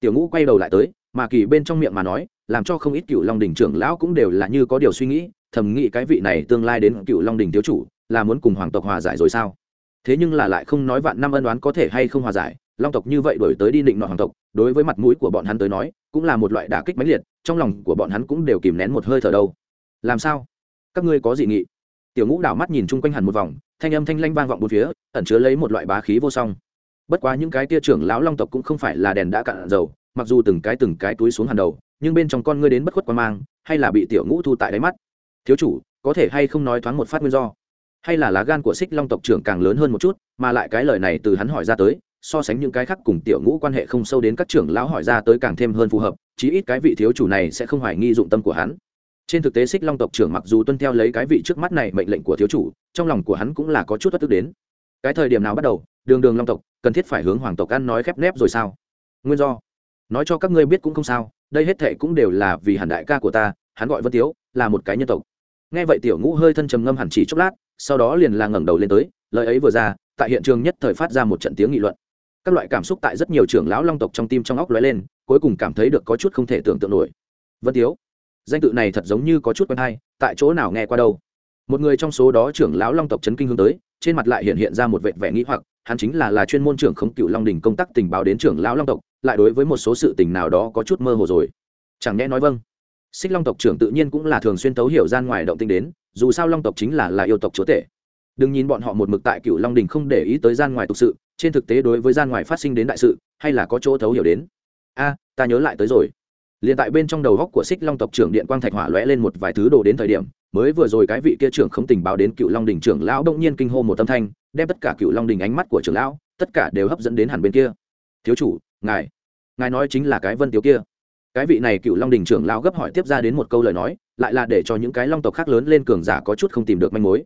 Tiểu ngũ quay đầu lại tới, mà kỳ bên trong miệng mà nói, làm cho không ít cựu long đình trưởng lão cũng đều là như có điều suy nghĩ, thầm nghĩ cái vị này tương lai đến cựu long đình thiếu chủ, là muốn cùng hoàng tộc hòa giải rồi sao? Thế nhưng là lại không nói vạn năm ân đoán có thể hay không hòa giải, long tộc như vậy đổi tới đi định nọ hoàng tộc, đối với mặt mũi của bọn hắn tới nói, cũng là một loại đả kích mãnh liệt, trong lòng của bọn hắn cũng đều kìm nén một hơi thở đâu. Làm sao? Các ngươi có gì nghị? Tiểu ngũ đảo mắt nhìn chung quanh hẳn một vòng, thanh âm thanh lanh vang vọng bốn phía, ẩn chứa lấy một loại bá khí vô song. Bất quá những cái tia trưởng lão long tộc cũng không phải là đèn đã cạn dầu, mặc dù từng cái từng cái túi xuống hàng đầu, nhưng bên trong con ngươi đến bất khuất quan mang, hay là bị tiểu ngũ thu tại đáy mắt. Thiếu chủ, có thể hay không nói thoáng một phát nguyên do? Hay là lá gan của xích long tộc trưởng càng lớn hơn một chút, mà lại cái lời này từ hắn hỏi ra tới, so sánh những cái khác cùng tiểu ngũ quan hệ không sâu đến các trưởng lão hỏi ra tới càng thêm hơn phù hợp, chí ít cái vị thiếu chủ này sẽ không hoài nghi dụng tâm của hắn. Trên thực tế xích long tộc trưởng mặc dù tuân theo lấy cái vị trước mắt này mệnh lệnh của thiếu chủ, trong lòng của hắn cũng là có chút bất tức đến. Cái thời điểm nào bắt đầu, đường đường long tộc, cần thiết phải hướng hoàng tộc ăn nói khép nép rồi sao? Nguyên do? Nói cho các ngươi biết cũng không sao, đây hết thệ cũng đều là vì hẳn đại ca của ta, hắn gọi vân tiếu, là một cái nhân tộc. Nghe vậy tiểu ngũ hơi thân trầm ngâm hẳn chỉ chốc lát sau đó liền là ngẩng đầu lên tới, lời ấy vừa ra, tại hiện trường nhất thời phát ra một trận tiếng nghị luận. Các loại cảm xúc tại rất nhiều trưởng lão long tộc trong tim trong óc lóe lên, cuối cùng cảm thấy được có chút không thể tưởng tượng nổi. Vân tiếu, danh tự này thật giống như có chút quen hay, tại chỗ nào nghe qua đâu? Một người trong số đó trưởng lão long tộc trấn kinh hướng tới, trên mặt lại hiện hiện ra một vệt vẻ nghĩ hoặc, hắn chính là là chuyên môn trưởng khống cựu long đình công tác tình báo đến trưởng lão long tộc, lại đối với một số sự tình nào đó có chút mơ hồ rồi. Chẳng nhẽ nói vâng xích long tộc trưởng tự nhiên cũng là thường xuyên thấu hiểu gian ngoài động tinh đến, dù sao long tộc chính là là yêu tộc chúa tể. Đừng nhìn bọn họ một mực tại cựu long đình không để ý tới gian ngoài thực sự, trên thực tế đối với gian ngoài phát sinh đến đại sự, hay là có chỗ thấu hiểu đến. A, ta nhớ lại tới rồi. Liền tại bên trong đầu góc của xích long tộc trưởng điện quang thạch hỏa lóe lên một vài thứ đồ đến thời điểm, mới vừa rồi cái vị kia trưởng không tình báo đến cựu long đình trưởng lão đông nhiên kinh hô một tâm thanh, đem tất cả cựu long đình ánh mắt của trưởng lão, tất cả đều hấp dẫn đến hẳn bên kia. Thiếu chủ, ngài ngài nói chính là cái vân tiếu kia cái vị này cựu long đình trưởng lão gấp hỏi tiếp ra đến một câu lời nói, lại là để cho những cái long tộc khác lớn lên cường giả có chút không tìm được manh mối.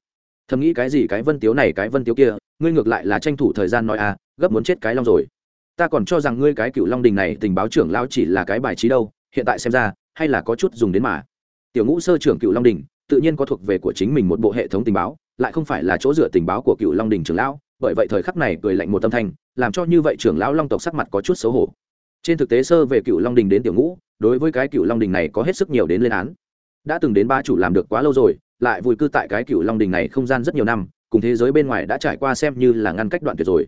Thầm nghĩ cái gì cái vân tiếu này, cái vân tiếu kia, ngươi ngược lại là tranh thủ thời gian nói à gấp muốn chết cái long rồi. Ta còn cho rằng ngươi cái cựu long đình này tình báo trưởng lao chỉ là cái bài trí đâu, hiện tại xem ra, hay là có chút dùng đến mà. Tiểu ngũ sơ trưởng cựu long đình, tự nhiên có thuộc về của chính mình một bộ hệ thống tình báo, lại không phải là chỗ dựa tình báo của cựu long đình trưởng lão, bởi vậy thời khắc này cười lạnh một tâm thanh, làm cho như vậy trưởng lão long tộc sắc mặt có chút xấu hổ trên thực tế sơ về cựu long đình đến tiểu ngũ, đối với cái cựu long đình này có hết sức nhiều đến lên án. Đã từng đến ba chủ làm được quá lâu rồi, lại vùi cư tại cái cựu long đình này không gian rất nhiều năm, cùng thế giới bên ngoài đã trải qua xem như là ngăn cách đoạn tuyệt rồi.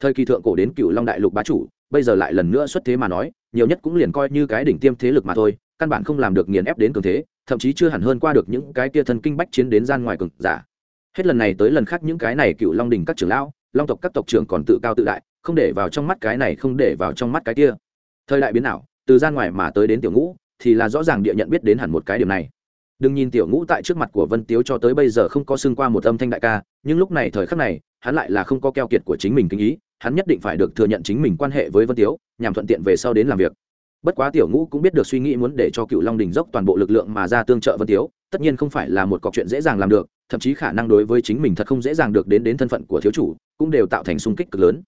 Thời kỳ thượng cổ đến cựu long đại lục bá chủ, bây giờ lại lần nữa xuất thế mà nói, nhiều nhất cũng liền coi như cái đỉnh tiêm thế lực mà thôi, căn bản không làm được nghiền ép đến cường thế, thậm chí chưa hẳn hơn qua được những cái tia thân kinh bách chiến đến gian ngoài cường giả. Hết lần này tới lần khác những cái này cựu long đình các trưởng lão, long tộc các tộc trưởng còn tự cao tự đại, không để vào trong mắt cái này, không để vào trong mắt cái kia thời đại biến nào từ gian ngoài mà tới đến tiểu ngũ, thì là rõ ràng địa nhận biết đến hẳn một cái điểm này. Đừng nhìn tiểu ngũ tại trước mặt của vân tiếu cho tới bây giờ không có xưng qua một âm thanh đại ca, nhưng lúc này thời khắc này, hắn lại là không có keo kiệt của chính mình kinh ý, hắn nhất định phải được thừa nhận chính mình quan hệ với vân tiếu, nhằm thuận tiện về sau đến làm việc. Bất quá tiểu ngũ cũng biết được suy nghĩ muốn để cho cựu long đình dốc toàn bộ lực lượng mà ra tương trợ vân tiếu, tất nhiên không phải là một cọc chuyện dễ dàng làm được, thậm chí khả năng đối với chính mình thật không dễ dàng được đến đến thân phận của thiếu chủ, cũng đều tạo thành sung kích cực lớn.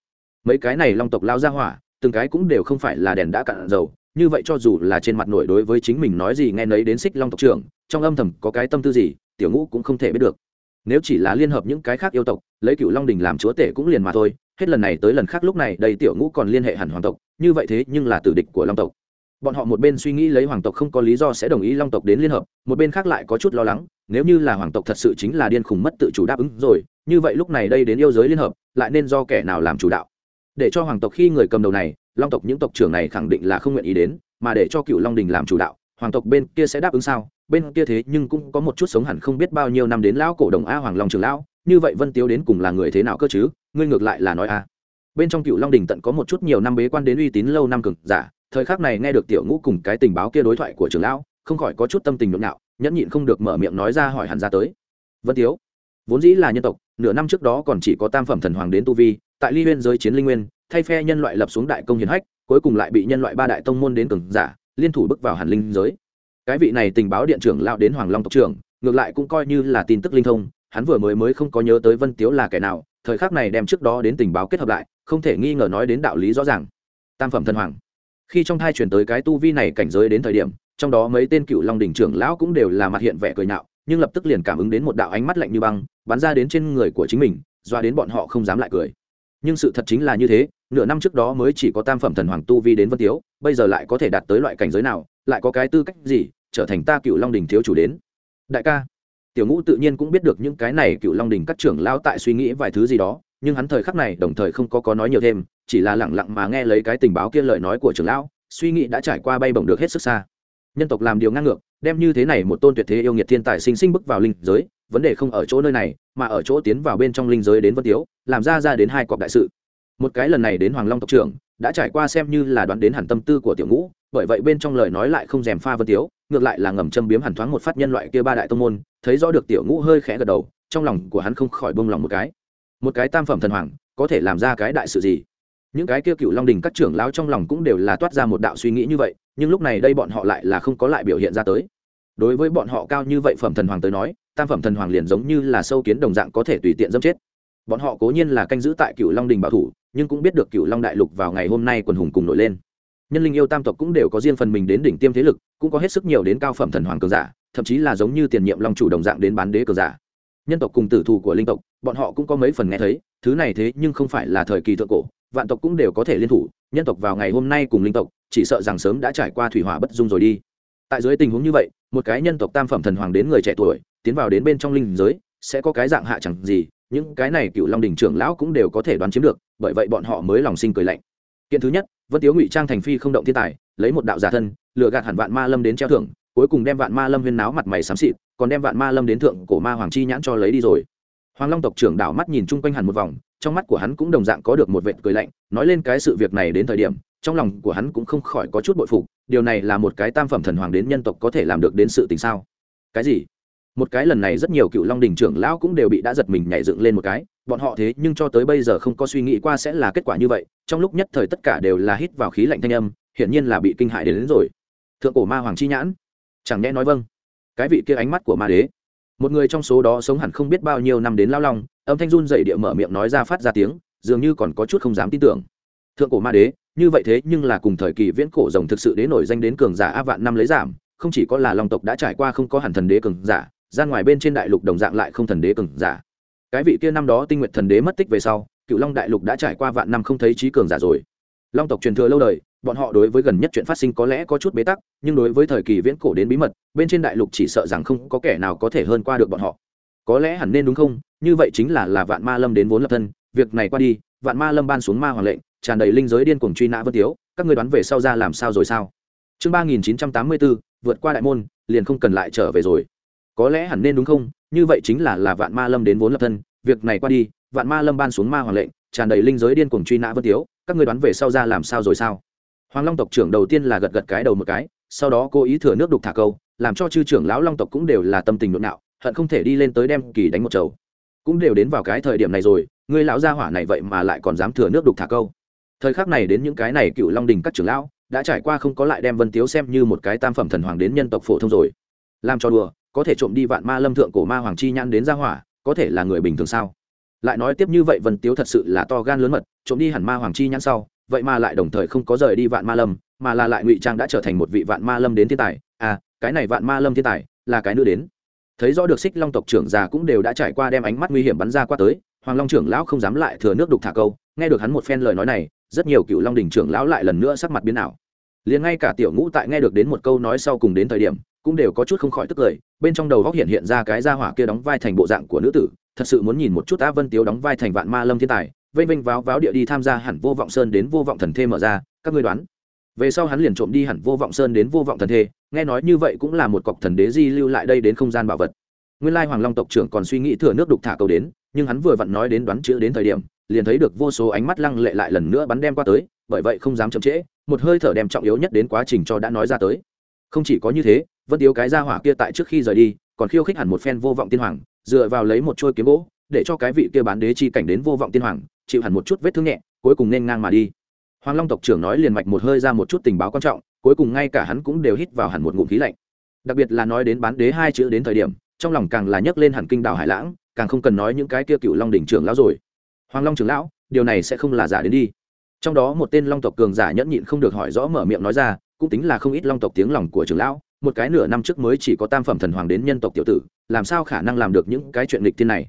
Mấy cái này long tộc lao ra hỏa từng cái cũng đều không phải là đèn đã cạn dầu, như vậy cho dù là trên mặt nổi đối với chính mình nói gì nghe nấy đến xích long tộc trưởng, trong âm thầm có cái tâm tư gì, tiểu ngũ cũng không thể biết được. Nếu chỉ là liên hợp những cái khác yêu tộc, lấy cựu long đình làm chúa tể cũng liền mà thôi, hết lần này tới lần khác lúc này đây tiểu ngũ còn liên hệ hẳn hoàng tộc, như vậy thế nhưng là tử địch của long tộc. Bọn họ một bên suy nghĩ lấy hoàng tộc không có lý do sẽ đồng ý long tộc đến liên hợp, một bên khác lại có chút lo lắng, nếu như là hoàng tộc thật sự chính là điên khùng mất tự chủ đáp ứng rồi, như vậy lúc này đây đến yêu giới liên hợp, lại nên do kẻ nào làm chủ đạo? Để cho hoàng tộc khi người cầm đầu này, long tộc những tộc trưởng này khẳng định là không nguyện ý đến, mà để cho cựu long đình làm chủ đạo, hoàng tộc bên kia sẽ đáp ứng sao? Bên kia thế nhưng cũng có một chút sống hẳn không biết bao nhiêu năm đến lão cổ đồng a hoàng long trường lão, như vậy vân tiếu đến cùng là người thế nào cơ chứ? Ngươi ngược lại là nói a bên trong cựu long đình tận có một chút nhiều năm bế quan đến uy tín lâu năm cực giả, thời khắc này nghe được tiểu ngũ cùng cái tình báo kia đối thoại của trường lão, không khỏi có chút tâm tình nhộn nhạo nhẫn nhịn không được mở miệng nói ra hỏi hẳn ra tới. Vân tiếu, vốn dĩ là nhân tộc, nửa năm trước đó còn chỉ có tam phẩm thần hoàng đến tu vi tại ly huyên giới chiến linh nguyên, thay phe nhân loại lập xuống đại công hiến hách, cuối cùng lại bị nhân loại ba đại tông môn đến cường giả, liên thủ bước vào hàn linh giới. Cái vị này tình báo điện trưởng lao đến hoàng long tộc trưởng, ngược lại cũng coi như là tin tức linh thông, hắn vừa mới mới không có nhớ tới vân tiếu là kẻ nào, thời khắc này đem trước đó đến tình báo kết hợp lại, không thể nghi ngờ nói đến đạo lý rõ ràng. Tam phẩm thần hoàng. Khi trong thai chuyển tới cái tu vi này cảnh giới đến thời điểm, trong đó mấy tên cựu long đình trưởng lão cũng đều là mặt hiện vẻ cười nhạo, nhưng lập tức liền cảm ứng đến một đạo ánh mắt lạnh như băng, bắn ra đến trên người của chính mình, doa đến bọn họ không dám lại cười nhưng sự thật chính là như thế, nửa năm trước đó mới chỉ có tam phẩm thần hoàng tu vi đến vân tiếu, bây giờ lại có thể đạt tới loại cảnh giới nào, lại có cái tư cách gì, trở thành ta cựu long đình thiếu chủ đến. Đại ca, tiểu ngũ tự nhiên cũng biết được những cái này cựu long đình các trưởng lao tại suy nghĩ vài thứ gì đó, nhưng hắn thời khắc này đồng thời không có có nói nhiều thêm, chỉ là lẳng lặng mà nghe lấy cái tình báo kia lời nói của trưởng lão, suy nghĩ đã trải qua bay bổng được hết sức xa. Nhân tộc làm điều ngang ngược, đem như thế này một tôn tuyệt thế yêu nghiệt thiên tài sinh sinh bước vào linh giới vấn đề không ở chỗ nơi này, mà ở chỗ tiến vào bên trong linh giới đến vân tiếu, làm ra ra đến hai cọc đại sự. Một cái lần này đến hoàng long tộc trưởng, đã trải qua xem như là đoán đến hẳn tâm tư của tiểu ngũ, bởi vậy bên trong lời nói lại không dèm pha vân tiếu, ngược lại là ngầm châm biếm hẳn thoáng một phát nhân loại kia ba đại tông môn, thấy rõ được tiểu ngũ hơi khẽ gật đầu, trong lòng của hắn không khỏi bông lòng một cái. Một cái tam phẩm thần hoàng, có thể làm ra cái đại sự gì? Những cái kia cựu long đình các trưởng lão trong lòng cũng đều là toát ra một đạo suy nghĩ như vậy, nhưng lúc này đây bọn họ lại là không có lại biểu hiện ra tới. Đối với bọn họ cao như vậy phẩm thần hoàng tới nói tam phẩm thần hoàng liền giống như là sâu kiến đồng dạng có thể tùy tiện dâm chết. Bọn họ cố nhiên là canh giữ tại cựu long đình bảo thủ, nhưng cũng biết được cựu long đại lục vào ngày hôm nay quần hùng cùng nổi lên. Nhân linh yêu tam tộc cũng đều có riêng phần mình đến đỉnh tiêm thế lực, cũng có hết sức nhiều đến cao phẩm thần hoàng cường giả, thậm chí là giống như tiền nhiệm long chủ đồng dạng đến bán đế cường giả. Nhân tộc cùng tử thù của linh tộc, bọn họ cũng có mấy phần nghe thấy, thứ này thế nhưng không phải là thời kỳ thượng cổ, vạn tộc cũng đều có thể liên thủ, nhân tộc vào ngày hôm nay cùng linh tộc, chỉ sợ rằng sớm đã trải qua thủy hỏa bất dung rồi đi tại dưới tình huống như vậy, một cái nhân tộc tam phẩm thần hoàng đến người trẻ tuổi, tiến vào đến bên trong linh giới, sẽ có cái dạng hạ chẳng gì, những cái này cựu long đình trưởng lão cũng đều có thể đoán chiếm được, bởi vậy bọn họ mới lòng sinh cười lạnh. Kiện thứ nhất, vân tiếu ngụy trang thành phi không động thiên tài, lấy một đạo giả thân, lừa gạt hẳn vạn ma lâm đến treo thưởng, cuối cùng đem vạn ma lâm huyên náo mặt mày xám xịt, còn đem vạn ma lâm đến thượng cổ ma hoàng chi nhãn cho lấy đi rồi. Hoàng long tộc trưởng đảo mắt nhìn chung quanh hẳn một vòng, trong mắt của hắn cũng đồng dạng có được một vệt cười lạnh, nói lên cái sự việc này đến thời điểm, trong lòng của hắn cũng không khỏi có chút bội phục điều này là một cái tam phẩm thần hoàng đến nhân tộc có thể làm được đến sự tình sao? Cái gì? Một cái lần này rất nhiều cựu long đình trưởng lão cũng đều bị đã giật mình nhảy dựng lên một cái bọn họ thế nhưng cho tới bây giờ không có suy nghĩ qua sẽ là kết quả như vậy trong lúc nhất thời tất cả đều là hít vào khí lạnh thanh âm hiển nhiên là bị kinh hại đến, đến rồi. Thượng cổ ma hoàng chi nhãn. Chẳng nhẽ nói vâng. Cái vị kia ánh mắt của ma đế. Một người trong số đó sống hẳn không biết bao nhiêu năm đến lao long âm thanh run dậy địa mở miệng nói ra phát ra tiếng dường như còn có chút không dám tin tưởng. Thượng cổ ma đế như vậy thế nhưng là cùng thời kỳ viễn cổ rồng thực sự đế nổi danh đến cường giả a vạn năm lấy giảm, không chỉ có là long tộc đã trải qua không có hẳn thần đế cường giả, ra ngoài bên trên đại lục đồng dạng lại không thần đế cường giả. Cái vị kia năm đó tinh nguyện thần đế mất tích về sau, cựu long đại lục đã trải qua vạn năm không thấy trí cường giả rồi. Long tộc truyền thừa lâu đời, bọn họ đối với gần nhất chuyện phát sinh có lẽ có chút bế tắc, nhưng đối với thời kỳ viễn cổ đến bí mật, bên trên đại lục chỉ sợ rằng không có kẻ nào có thể hơn qua được bọn họ. Có lẽ hẳn nên đúng không? Như vậy chính là là vạn ma lâm đến vốn lập thân, việc này qua đi, vạn ma lâm ban xuống ma hoàng lệnh tràn đầy linh giới điên cuồng truy nã vân tiếu, các người đoán về sau ra làm sao rồi sao? Chương ba nghìn chín trăm tám mươi bốn, vượt qua đại môn, liền không cần lại trở về rồi. Có lẽ hẳn nên đúng không? Như vậy chính là là vạn ma lâm đến vốn lập thân, việc này qua đi, vạn ma lâm ban xuống ma hoàng lệnh, tràn đầy linh giới điên cuồng truy nã vân tiếu, các người đoán về sau ra làm sao rồi sao? Hoàng long tộc trưởng đầu tiên là gật gật cái đầu một cái, sau đó cố ý thừa nước đục thả câu, làm cho chư trưởng lão long tộc cũng đều là tâm tình nhộn nạo, hận không thể đi lên tới đem kỳ đánh một chầu. Cũng đều đến vào cái thời điểm này rồi, ngươi lão gia hỏa này vậy mà lại còn dám thừa nước đục thả câu thời khắc này đến những cái này cựu long đình các trưởng lão, đã trải qua không có lại đem vân tiếu xem như một cái tam phẩm thần hoàng đến nhân tộc phổ thông rồi. Làm cho đùa, có thể trộm đi vạn ma lâm thượng cổ ma hoàng chi nhãn đến gia hỏa, có thể là người bình thường sao? Lại nói tiếp như vậy vân tiếu thật sự là to gan lớn mật, trộm đi hẳn ma hoàng chi nhãn sau, vậy mà lại đồng thời không có rời đi vạn ma lâm, mà là lại ngụy trang đã trở thành một vị vạn ma lâm đến thiên tài. À cái này vạn ma lâm thiên tài, là cái nữ đến. Thấy rõ được xích long tộc trưởng già cũng đều đã trải qua đem ánh mắt nguy hiểm bắn ra qua tới, hoàng long trưởng lão không dám lại thừa nước đục thả câu, nghe được hắn một phen lời nói này rất nhiều cựu long đình trưởng lão lại lần nữa sắc mặt biến ảo. Liền ngay cả tiểu ngũ tại nghe được đến một câu nói sau cùng đến thời điểm, cũng đều có chút không khỏi tức cười, bên trong đầu góc hiện hiện ra cái gia hỏa kia đóng vai thành bộ dạng của nữ tử, thật sự muốn nhìn một chút á vân tiếu đóng vai thành vạn ma lâm thiên tài vây vênh váo váo địa đi tham gia hẳn vô vọng sơn đến vô vọng thần thê mở ra, các ngươi đoán. Về sau hắn liền trộm đi hẳn vô vọng sơn đến vô vọng thần thê, nghe nói như vậy cũng là một cọc thần đế di lưu lại đây đến không gian bảo vật. Nguyên lai hoàng long tộc trưởng còn suy nghĩ thừa nước đục thả cầu đến, nhưng hắn vừa vặn nói đến đoán chữ đến thời điểm liền thấy được vô số ánh mắt lăng lệ lại lần nữa bắn đem qua tới, bởi vậy không dám chậm trễ, một hơi thở đem trọng yếu nhất đến quá trình cho đã nói ra tới. Không chỉ có như thế, vân tiếu cái ra hỏa kia tại trước khi rời đi, còn khiêu khích hẳn một phen vô vọng tiên hoàng, dựa vào lấy một trôi kiếm gỗ, để cho cái vị kia bán đế chi cảnh đến vô vọng tiên hoàng, chịu hẳn một chút vết thương nhẹ, cuối cùng nên ngang mà đi. Hoàng long tộc trưởng nói liền mạch một hơi ra một chút tình báo quan trọng, cuối cùng ngay cả hắn cũng đều hít vào hẳn một ngụm khí lạnh. Đặc biệt là nói đến bán đế hai chữ đến thời điểm, trong lòng càng là nhấc lên hẳn kinh đảo hải lãng, càng không cần nói những cái kia cựu long đỉnh trưởng lão rồi hoàng long trưởng lão, điều này sẽ không là giả đến đi. Trong đó một tên long tộc cường giả nhẫn nhịn không được hỏi rõ mở miệng nói ra, cũng tính là không ít long tộc tiếng lòng của trưởng lão, một cái nửa năm trước mới chỉ có tam phẩm thần hoàng đến nhân tộc tiểu tử, làm sao khả năng làm được những cái chuyện lịch thiên này?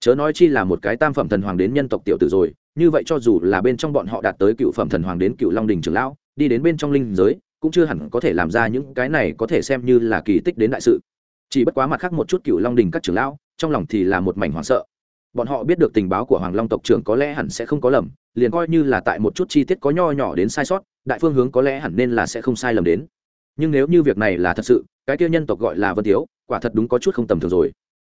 Chớ nói chi là một cái tam phẩm thần hoàng đến nhân tộc tiểu tử rồi, như vậy cho dù là bên trong bọn họ đạt tới cựu phẩm thần hoàng đến cựu long đình trưởng lão, đi đến bên trong linh giới, cũng chưa hẳn có thể làm ra những cái này có thể xem như là kỳ tích đến đại sự. Chỉ bất quá mặt khác một chút cựu long đình các trưởng lão, trong lòng thì là một mảnh hoảng sợ bọn họ biết được tình báo của hoàng long tộc trưởng có lẽ hẳn sẽ không có lầm, liền coi như là tại một chút chi tiết có nho nhỏ đến sai sót, đại phương hướng có lẽ hẳn nên là sẽ không sai lầm đến. Nhưng nếu như việc này là thật sự, cái tiêu nhân tộc gọi là vân thiếu, quả thật đúng có chút không tầm thường rồi.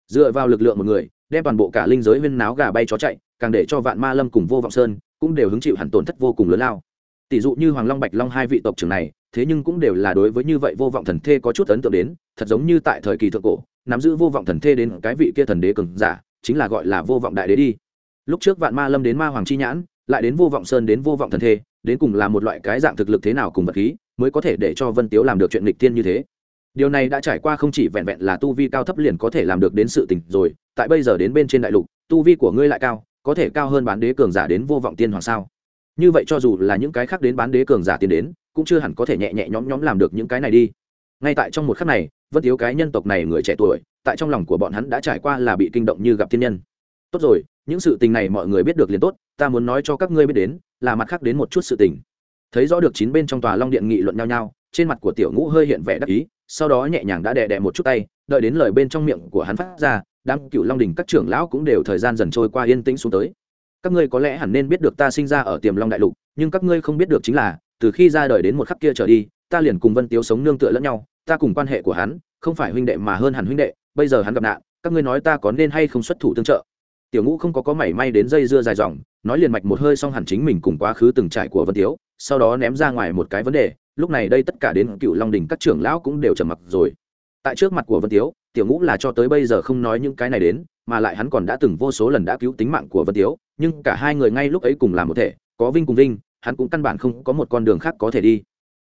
Dựa vào lực lượng một người, đem toàn bộ cả linh giới huyên náo gà bay chó chạy, càng để cho vạn ma lâm cùng vô vọng sơn cũng đều hứng chịu hẳn tổn thất vô cùng lớn lao. Tỷ dụ như hoàng long bạch long hai vị tộc trưởng này, thế nhưng cũng đều là đối với như vậy vô vọng thần thê có chút ấn tượng đến, thật giống như tại thời kỳ thượng cổ, nắm giữ vô vọng thần thê đến cái vị kia thần đế cường giả chính là gọi là vô vọng đại đế đi. Lúc trước vạn ma lâm đến ma hoàng chi nhãn, lại đến vô vọng sơn đến vô vọng thần thê, đến cùng là một loại cái dạng thực lực thế nào cùng vật khí, mới có thể để cho vân tiếu làm được chuyện lịch tiên như thế. Điều này đã trải qua không chỉ vẹn vẹn là tu vi cao thấp liền có thể làm được đến sự tình rồi, tại bây giờ đến bên trên đại lục, tu vi của ngươi lại cao, có thể cao hơn bán đế cường giả đến vô vọng tiên hoàng sao? Như vậy cho dù là những cái khác đến bán đế cường giả tiến đến, cũng chưa hẳn có thể nhẹ nhẹ nhõm nhõm làm được những cái này đi. Ngay tại trong một khắc này, vân tiếu cái nhân tộc này người trẻ tuổi tại trong lòng của bọn hắn đã trải qua là bị kinh động như gặp thiên nhân. Tốt rồi, những sự tình này mọi người biết được liền tốt, ta muốn nói cho các ngươi biết đến, là mặt khác đến một chút sự tình. Thấy rõ được chín bên trong tòa long điện nghị luận nhau nhau, trên mặt của tiểu ngũ hơi hiện vẻ đắc ý, sau đó nhẹ nhàng đã đè đè một chút tay, đợi đến lời bên trong miệng của hắn phát ra, đám cựu long đình các trưởng lão cũng đều thời gian dần trôi qua yên tĩnh xuống tới. Các ngươi có lẽ hẳn nên biết được ta sinh ra ở tiềm long đại lục, nhưng các ngươi không biết được chính là, từ khi ra đời đến một khắc kia trở đi, ta liền cùng vân tiếu sống nương tựa lẫn nhau, ta cùng quan hệ của hắn không phải huynh đệ mà hơn hẳn huynh đệ, bây giờ hắn gặp nạn, các ngươi nói ta có nên hay không xuất thủ tương trợ? Tiểu ngũ không có có mảy may đến dây dưa dài dòng, nói liền mạch một hơi xong hẳn chính mình cùng quá khứ từng trải của vân tiếu, sau đó ném ra ngoài một cái vấn đề, lúc này đây tất cả đến cựu long đình các trưởng lão cũng đều trầm mặc rồi. Tại trước mặt của vân tiếu, tiểu ngũ là cho tới bây giờ không nói những cái này đến, mà lại hắn còn đã từng vô số lần đã cứu tính mạng của vân tiếu, nhưng cả hai người ngay lúc ấy cùng làm một thể, có vinh cùng vinh, hắn cũng căn bản không có một con đường khác có thể đi.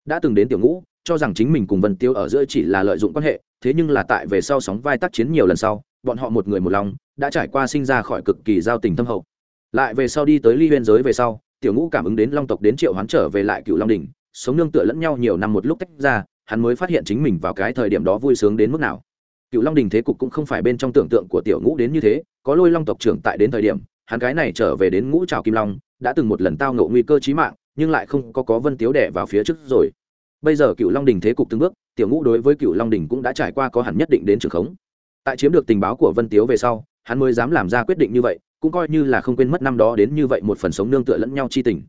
Đã từng đến tiểu ngũ cho rằng chính mình cùng vân tiêu ở giữa chỉ là lợi dụng quan hệ, thế nhưng là tại về sau sóng vai tác chiến nhiều lần sau, bọn họ một người một lòng, đã trải qua sinh ra khỏi cực kỳ giao tình thâm hậu. Lại về sau đi tới ly Nguyên giới về sau, tiểu ngũ cảm ứng đến long tộc đến triệu hoán trở về lại cựu long đình sống nương tựa lẫn nhau nhiều năm một lúc tách ra, hắn mới phát hiện chính mình vào cái thời điểm đó vui sướng đến mức nào. Cựu long đình thế cục cũng không phải bên trong tưởng tượng của tiểu ngũ đến như thế, có lôi long tộc trưởng tại đến thời điểm, hắn cái này trở về đến ngũ trào kim long, đã từng một lần tao ngộ nguy cơ chí mạng, nhưng lại không có có vân tiếu đẻ vào phía trước rồi bây giờ cựu long đình thế cục từng bước, tiểu ngũ đối với cựu long đình cũng đã trải qua có hẳn nhất định đến trường khống. Tại chiếm được tình báo của vân tiếu về sau, hắn mới dám làm ra quyết định như vậy, cũng coi như là không quên mất năm đó đến như vậy một phần sống nương tựa lẫn nhau chi tình.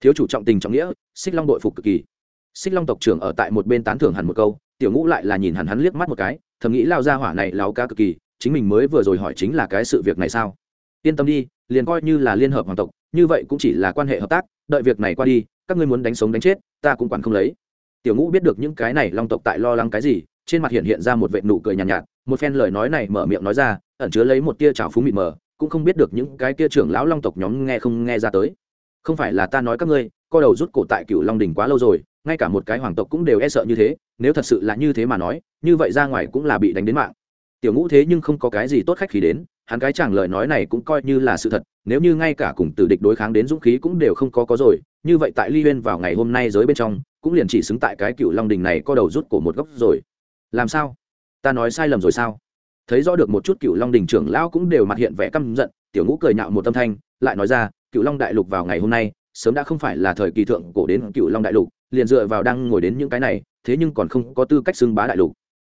Thiếu chủ trọng tình trọng nghĩa, xích long đội phục cực kỳ. Xích long tộc trưởng ở tại một bên tán thưởng hẳn một câu, tiểu ngũ lại là nhìn hẳn hắn liếc mắt một cái, thầm nghĩ lao ra hỏa này láo ca cực kỳ, chính mình mới vừa rồi hỏi chính là cái sự việc này sao? Yên tâm đi, liền coi như là liên hợp hoàng tộc, như vậy cũng chỉ là quan hệ hợp tác, đợi việc này qua đi, các ngươi muốn đánh sống đánh chết, ta cũng quản không lấy tiểu ngũ biết được những cái này long tộc tại lo lắng cái gì trên mặt hiện hiện ra một vệ nụ cười nhàn nhạt, nhạt một phen lời nói này mở miệng nói ra ẩn chứa lấy một tia trào phúng mịt mờ cũng không biết được những cái tia trưởng lão long tộc nhóm nghe không nghe ra tới. Không phải là ta nói các ngươi co đầu rút cổ tại cựu long đình quá lâu rồi ngay cả một cái hoàng tộc cũng đều e sợ như thế nếu thật sự là như thế mà nói như vậy ra ngoài cũng là bị đánh đến mạng. Tiểu ngũ thế nhưng không có cái gì tốt khách khí đến hắn cái chẳng lời nói này cũng coi như là sự thật nếu như ngay cả cùng tử địch đối kháng đến dũng khí cũng đều không có có rồi như vậy tại ly huyên vào ngày hôm nay giới bên trong cũng liền chỉ xứng tại cái cựu long đình này co đầu rút cổ một góc rồi. Làm sao? Ta nói sai lầm rồi sao? Thấy rõ được một chút cựu long đình trưởng lão cũng đều mặt hiện vẻ căm giận, tiểu ngũ cười nhạo một tâm thanh, lại nói ra, cựu long đại lục vào ngày hôm nay, sớm đã không phải là thời kỳ thượng cổ đến cựu long đại lục, liền dựa vào đang ngồi đến những cái này, thế nhưng còn không có tư cách xưng bá đại lục.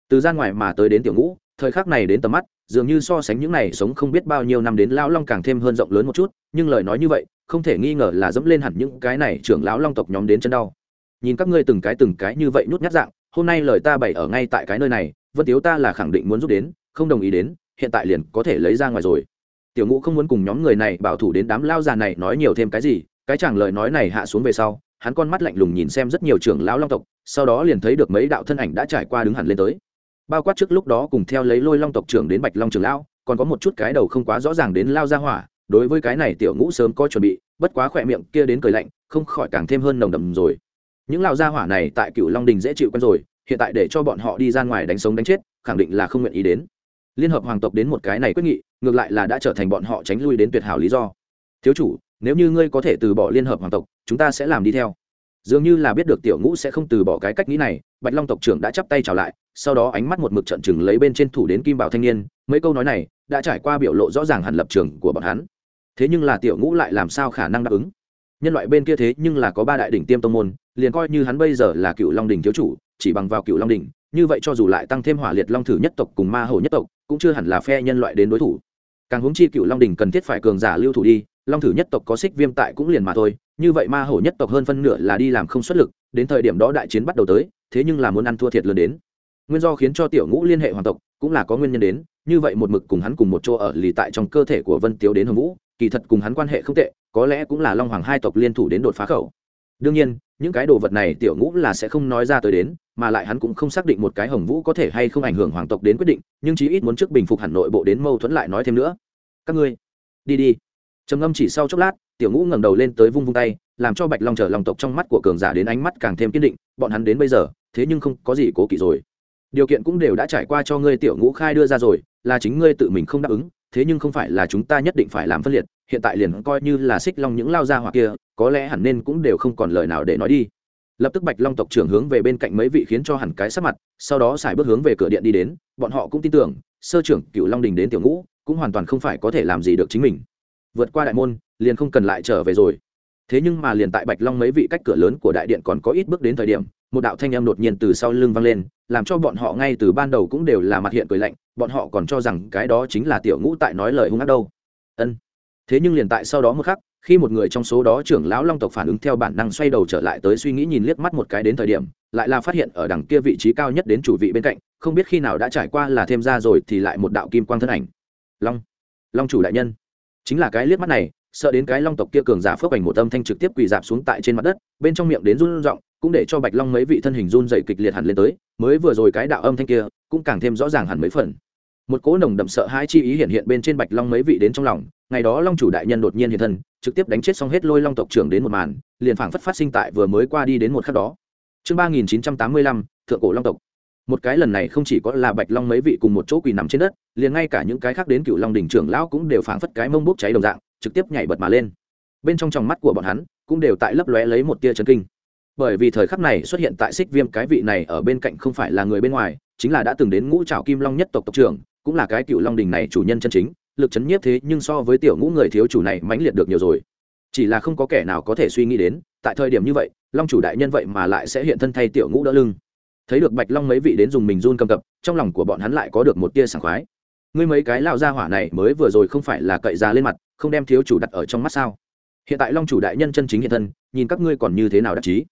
Từ gian ngoài mà tới đến tiểu ngũ, thời khắc này đến tầm mắt, dường như so sánh những này sống không biết bao nhiêu năm đến lão long càng thêm hơn rộng lớn một chút, nhưng lời nói như vậy, không thể nghi ngờ là dẫm lên hẳn những cái này trưởng lão long tộc nhóm đến chân đau nhìn các ngươi từng cái từng cái như vậy nhút nhát dạng, hôm nay lời ta bày ở ngay tại cái nơi này, vân tiếu ta là khẳng định muốn giúp đến, không đồng ý đến, hiện tại liền có thể lấy ra ngoài rồi. Tiểu ngũ không muốn cùng nhóm người này bảo thủ đến đám lao già này nói nhiều thêm cái gì, cái chẳng lời nói này hạ xuống về sau, hắn con mắt lạnh lùng nhìn xem rất nhiều trưởng lão long tộc, sau đó liền thấy được mấy đạo thân ảnh đã trải qua đứng hẳn lên tới. Bao quát trước lúc đó cùng theo lấy lôi long tộc trưởng đến bạch long trưởng lão, còn có một chút cái đầu không quá rõ ràng đến lao ra hỏa, đối với cái này tiểu ngũ sớm có chuẩn bị, bất quá khỏe miệng kia đến cười lạnh, không khỏi càng thêm hơn nồng đậm rồi những lão gia hỏa này tại cựu long đình dễ chịu quen rồi, hiện tại để cho bọn họ đi ra ngoài đánh sống đánh chết, khẳng định là không nguyện ý đến. Liên hợp hoàng tộc đến một cái này quyết nghị, ngược lại là đã trở thành bọn họ tránh lui đến tuyệt hảo lý do. Thiếu chủ, nếu như ngươi có thể từ bỏ liên hợp hoàng tộc, chúng ta sẽ làm đi theo. Dường như là biết được tiểu ngũ sẽ không từ bỏ cái cách nghĩ này, bạch long tộc trưởng đã chắp tay chào lại, sau đó ánh mắt một mực trận chừng lấy bên trên thủ đến kim bảo thanh niên, mấy câu nói này đã trải qua biểu lộ rõ ràng hẳn lập trường của bọn hắn. Thế nhưng là tiểu ngũ lại làm sao khả năng đáp ứng? Nhân loại bên kia thế nhưng là có ba đại đỉnh tiêm tông môn, liền coi như hắn bây giờ là cựu long đình thiếu chủ, chỉ bằng vào cựu long đình như vậy cho dù lại tăng thêm hỏa liệt long thử nhất tộc cùng ma hổ nhất tộc, cũng chưa hẳn là phe nhân loại đến đối thủ. Càng hướng chi cựu long đình cần thiết phải cường giả lưu thủ đi, long thử nhất tộc có xích viêm tại cũng liền mà thôi, như vậy ma hổ nhất tộc hơn phân nửa là đi làm không xuất lực, đến thời điểm đó đại chiến bắt đầu tới, thế nhưng là muốn ăn thua thiệt lớn đến. Nguyên do khiến cho tiểu ngũ liên hệ hoàng tộc, cũng là có nguyên nhân đến, như vậy một mực cùng hắn cùng một chỗ ở lì tại trong cơ thể của vân tiếu đến hồng vũ kỳ thật cùng hắn quan hệ không tệ, có lẽ cũng là long hoàng hai tộc liên thủ đến đột phá khẩu. Đương nhiên, những cái đồ vật này tiểu ngũ là sẽ không nói ra tới đến, mà lại hắn cũng không xác định một cái hồng vũ có thể hay không ảnh hưởng hoàng tộc đến quyết định, nhưng chí ít muốn trước bình phục hẳn nội bộ đến mâu thuẫn lại nói thêm nữa. Các ngươi, đi đi. Trầm ngâm chỉ sau chốc lát, tiểu ngũ ngẩng đầu lên tới vung vung tay, làm cho bạch long trở lòng tộc trong mắt của cường giả đến ánh mắt càng thêm kiên định, bọn hắn đến bây giờ, thế nhưng không có gì cố kỵ rồi. Điều kiện cũng đều đã trải qua cho ngươi tiểu ngũ khai đưa ra rồi, là chính ngươi tự mình không đáp ứng thế nhưng không phải là chúng ta nhất định phải làm phân liệt, hiện tại liền coi như là xích long những lao ra hoặc kia, có lẽ hẳn nên cũng đều không còn lời nào để nói đi. Lập tức bạch long tộc trưởng hướng về bên cạnh mấy vị khiến cho hẳn cái sắc mặt, sau đó xài bước hướng về cửa điện đi đến, bọn họ cũng tin tưởng, sơ trưởng cựu long đình đến tiểu ngũ, cũng hoàn toàn không phải có thể làm gì được chính mình. Vượt qua đại môn, liền không cần lại trở về rồi. Thế nhưng mà liền tại bạch long mấy vị cách cửa lớn của đại điện còn có ít bước đến thời điểm một đạo thanh âm đột nhiên từ sau lưng vang lên, làm cho bọn họ ngay từ ban đầu cũng đều là mặt hiện cười lạnh, bọn họ còn cho rằng cái đó chính là tiểu ngũ tại nói lời hung ác đâu. Ân. Thế nhưng liền tại sau đó một khắc, khi một người trong số đó trưởng lão long tộc phản ứng theo bản năng xoay đầu trở lại tới suy nghĩ nhìn liếc mắt một cái đến thời điểm, lại là phát hiện ở đằng kia vị trí cao nhất đến chủ vị bên cạnh, không biết khi nào đã trải qua là thêm ra rồi thì lại một đạo kim quang thân ảnh. Long. Long chủ đại nhân. Chính là cái liếc mắt này sợ đến cái long tộc kia cường giả phước ảnh một âm thanh trực tiếp quỳ dạp xuống tại trên mặt đất, bên trong miệng đến run r cũng để cho bạch long mấy vị thân hình run dày kịch liệt hẳn lên tới, mới vừa rồi cái đạo âm thanh kia cũng càng thêm rõ ràng hẳn mấy phần. Một cỗ nồng đậm sợ hai chi ý hiện hiện bên trên bạch long mấy vị đến trong lòng, ngày đó long chủ đại nhân đột nhiên hiện thân, trực tiếp đánh chết xong hết lôi long tộc trưởng đến một màn, liền phảng phất phát sinh tại vừa mới qua đi đến một khắc đó. Chương ba nghìn chín trăm tám mươi lăm, thượng cổ long tộc. Một cái lần này không chỉ có là bạch long mấy vị cùng một chỗ quỳ nằm trên đất, liền ngay cả những cái khác đến cựu long đình trưởng lão cũng đều phảng phất cái mông bốc cháy đồng dạng trực tiếp nhảy bật mà lên. Bên trong tròng mắt của bọn hắn cũng đều tại lấp lóe lấy một tia chấn kinh. Bởi vì thời khắc này xuất hiện tại xích viêm, cái vị này ở bên cạnh không phải là người bên ngoài, chính là đã từng đến ngũ trào kim long nhất tộc tộc trưởng, cũng là cái cựu long đình này chủ nhân chân chính, lực chấn nhiếp thế nhưng so với tiểu ngũ người thiếu chủ này mãnh liệt được nhiều rồi. Chỉ là không có kẻ nào có thể suy nghĩ đến, tại thời điểm như vậy, long chủ đại nhân vậy mà lại sẽ hiện thân thay tiểu ngũ đỡ lưng. Thấy được bạch long mấy vị đến dùng mình run cầm cập, trong lòng của bọn hắn lại có được một tia sảng khoái. Ngươi mấy cái lao ra hỏa này mới vừa rồi không phải là cậy ra lên mặt không đem thiếu chủ đặt ở trong mắt sao? Hiện tại long chủ đại nhân chân chính hiện thân, nhìn các ngươi còn như thế nào đắc chí?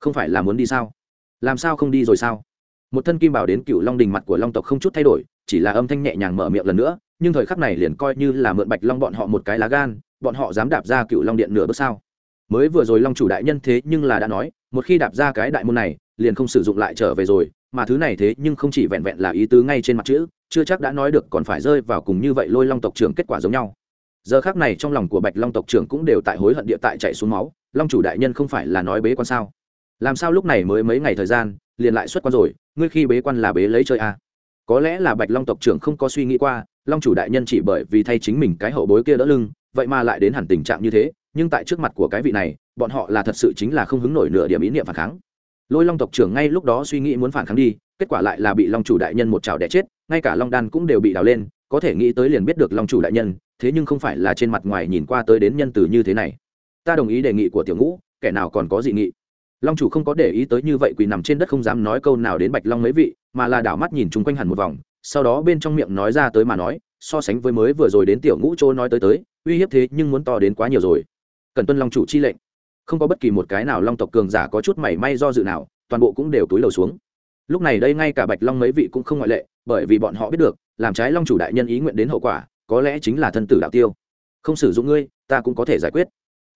Không phải là muốn đi sao? Làm sao không đi rồi sao? Một thân kim bảo đến cựu long đình mặt của long tộc không chút thay đổi, chỉ là âm thanh nhẹ nhàng mở miệng lần nữa, nhưng thời khắc này liền coi như là mượn bạch long bọn họ một cái lá gan, bọn họ dám đạp ra cựu long điện nửa bước sao? Mới vừa rồi long chủ đại nhân thế nhưng là đã nói, một khi đạp ra cái đại môn này, liền không sử dụng lại trở về rồi, mà thứ này thế nhưng không chỉ vẹn vẹn là ý tứ ngay trên mặt chữ, chưa chắc đã nói được còn phải rơi vào cùng như vậy lôi long tộc trưởng kết quả giống nhau giờ khác này trong lòng của bạch long tộc trưởng cũng đều tại hối hận địa tại chạy xuống máu, long chủ đại nhân không phải là nói bế quan sao làm sao lúc này mới mấy ngày thời gian, liền lại xuất quan rồi, ngươi khi bế quan là bế lấy chơi à. có lẽ là bạch long tộc trưởng không có suy nghĩ qua, long chủ đại nhân chỉ bởi vì thay chính mình cái hậu bối kia đỡ lưng, vậy mà lại đến hẳn tình trạng như thế, nhưng tại trước mặt của cái vị này, bọn họ là thật sự chính là không hứng nổi nửa điểm ý niệm phản kháng lôi long tộc trưởng ngay lúc đó suy nghĩ muốn phản kháng đi, kết quả lại là bị long chủ đại nhân một trào đẻ chết, ngay cả long đan cũng đều bị đào lên, có thể nghĩ tới liền biết được long chủ đại nhân thế nhưng không phải là trên mặt ngoài nhìn qua tới đến nhân từ như thế này. Ta đồng ý đề nghị của tiểu ngũ, kẻ nào còn có dị nghị. Long chủ không có để ý tới như vậy quỳ nằm trên đất không dám nói câu nào đến bạch long mấy vị, mà là đảo mắt nhìn chung quanh hẳn một vòng, sau đó bên trong miệng nói ra tới mà nói, so sánh với mới vừa rồi đến tiểu ngũ chỗ nói tới tới, uy hiếp thế nhưng muốn to đến quá nhiều rồi. Cần tuân long chủ chi lệnh. Không có bất kỳ một cái nào long tộc cường giả có chút mảy may do dự nào, toàn bộ cũng đều túi lầu xuống. Lúc này đây ngay cả bạch long mấy vị cũng không ngoại lệ, bởi vì bọn họ biết được, làm trái long chủ đại nhân ý nguyện đến hậu quả có lẽ chính là thân tử đạo tiêu. Không sử dụng ngươi, ta cũng có thể giải quyết.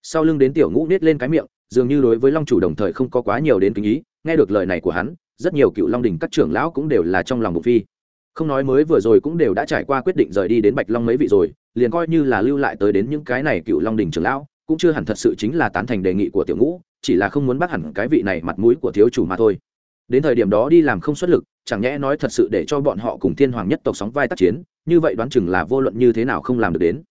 Sau lưng đến tiểu ngũ nết lên cái miệng, dường như đối với long chủ đồng thời không có quá nhiều đến kính ý, nghe được lời này của hắn, rất nhiều cựu long đình các trưởng lão cũng đều là trong lòng bụng phi. Không nói mới vừa rồi cũng đều đã trải qua quyết định rời đi đến bạch long mấy vị rồi, liền coi như là lưu lại tới đến những cái này cựu long đình trưởng lão, cũng chưa hẳn thật sự chính là tán thành đề nghị của tiểu ngũ, chỉ là không muốn bắt hẳn cái vị này mặt mũi của thiếu chủ mà thôi đến thời điểm đó đi làm không xuất lực, chẳng nhẽ nói thật sự để cho bọn họ cùng thiên hoàng nhất tộc sóng vai tác chiến, như vậy đoán chừng là vô luận như thế nào không làm được đến.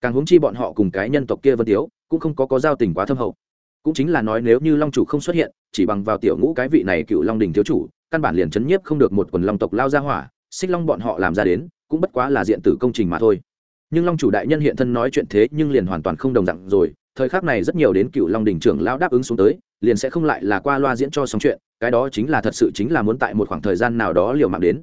Càng huống chi bọn họ cùng cái nhân tộc kia vân tiếu, cũng không có có giao tình quá thâm hậu. Cũng chính là nói nếu như long chủ không xuất hiện, chỉ bằng vào tiểu ngũ cái vị này cựu long đình thiếu chủ, căn bản liền chấn nhiếp không được một quần long tộc lao ra hỏa, xích long bọn họ làm ra đến, cũng bất quá là diện tử công trình mà thôi. Nhưng long chủ đại nhân hiện thân nói chuyện thế nhưng liền hoàn toàn không đồng dạng rồi, thời khắc này rất nhiều đến cựu long đình trưởng lao đáp ứng xuống tới liền sẽ không lại là qua loa diễn cho xong chuyện cái đó chính là thật sự chính là muốn tại một khoảng thời gian nào đó liều mạng đến.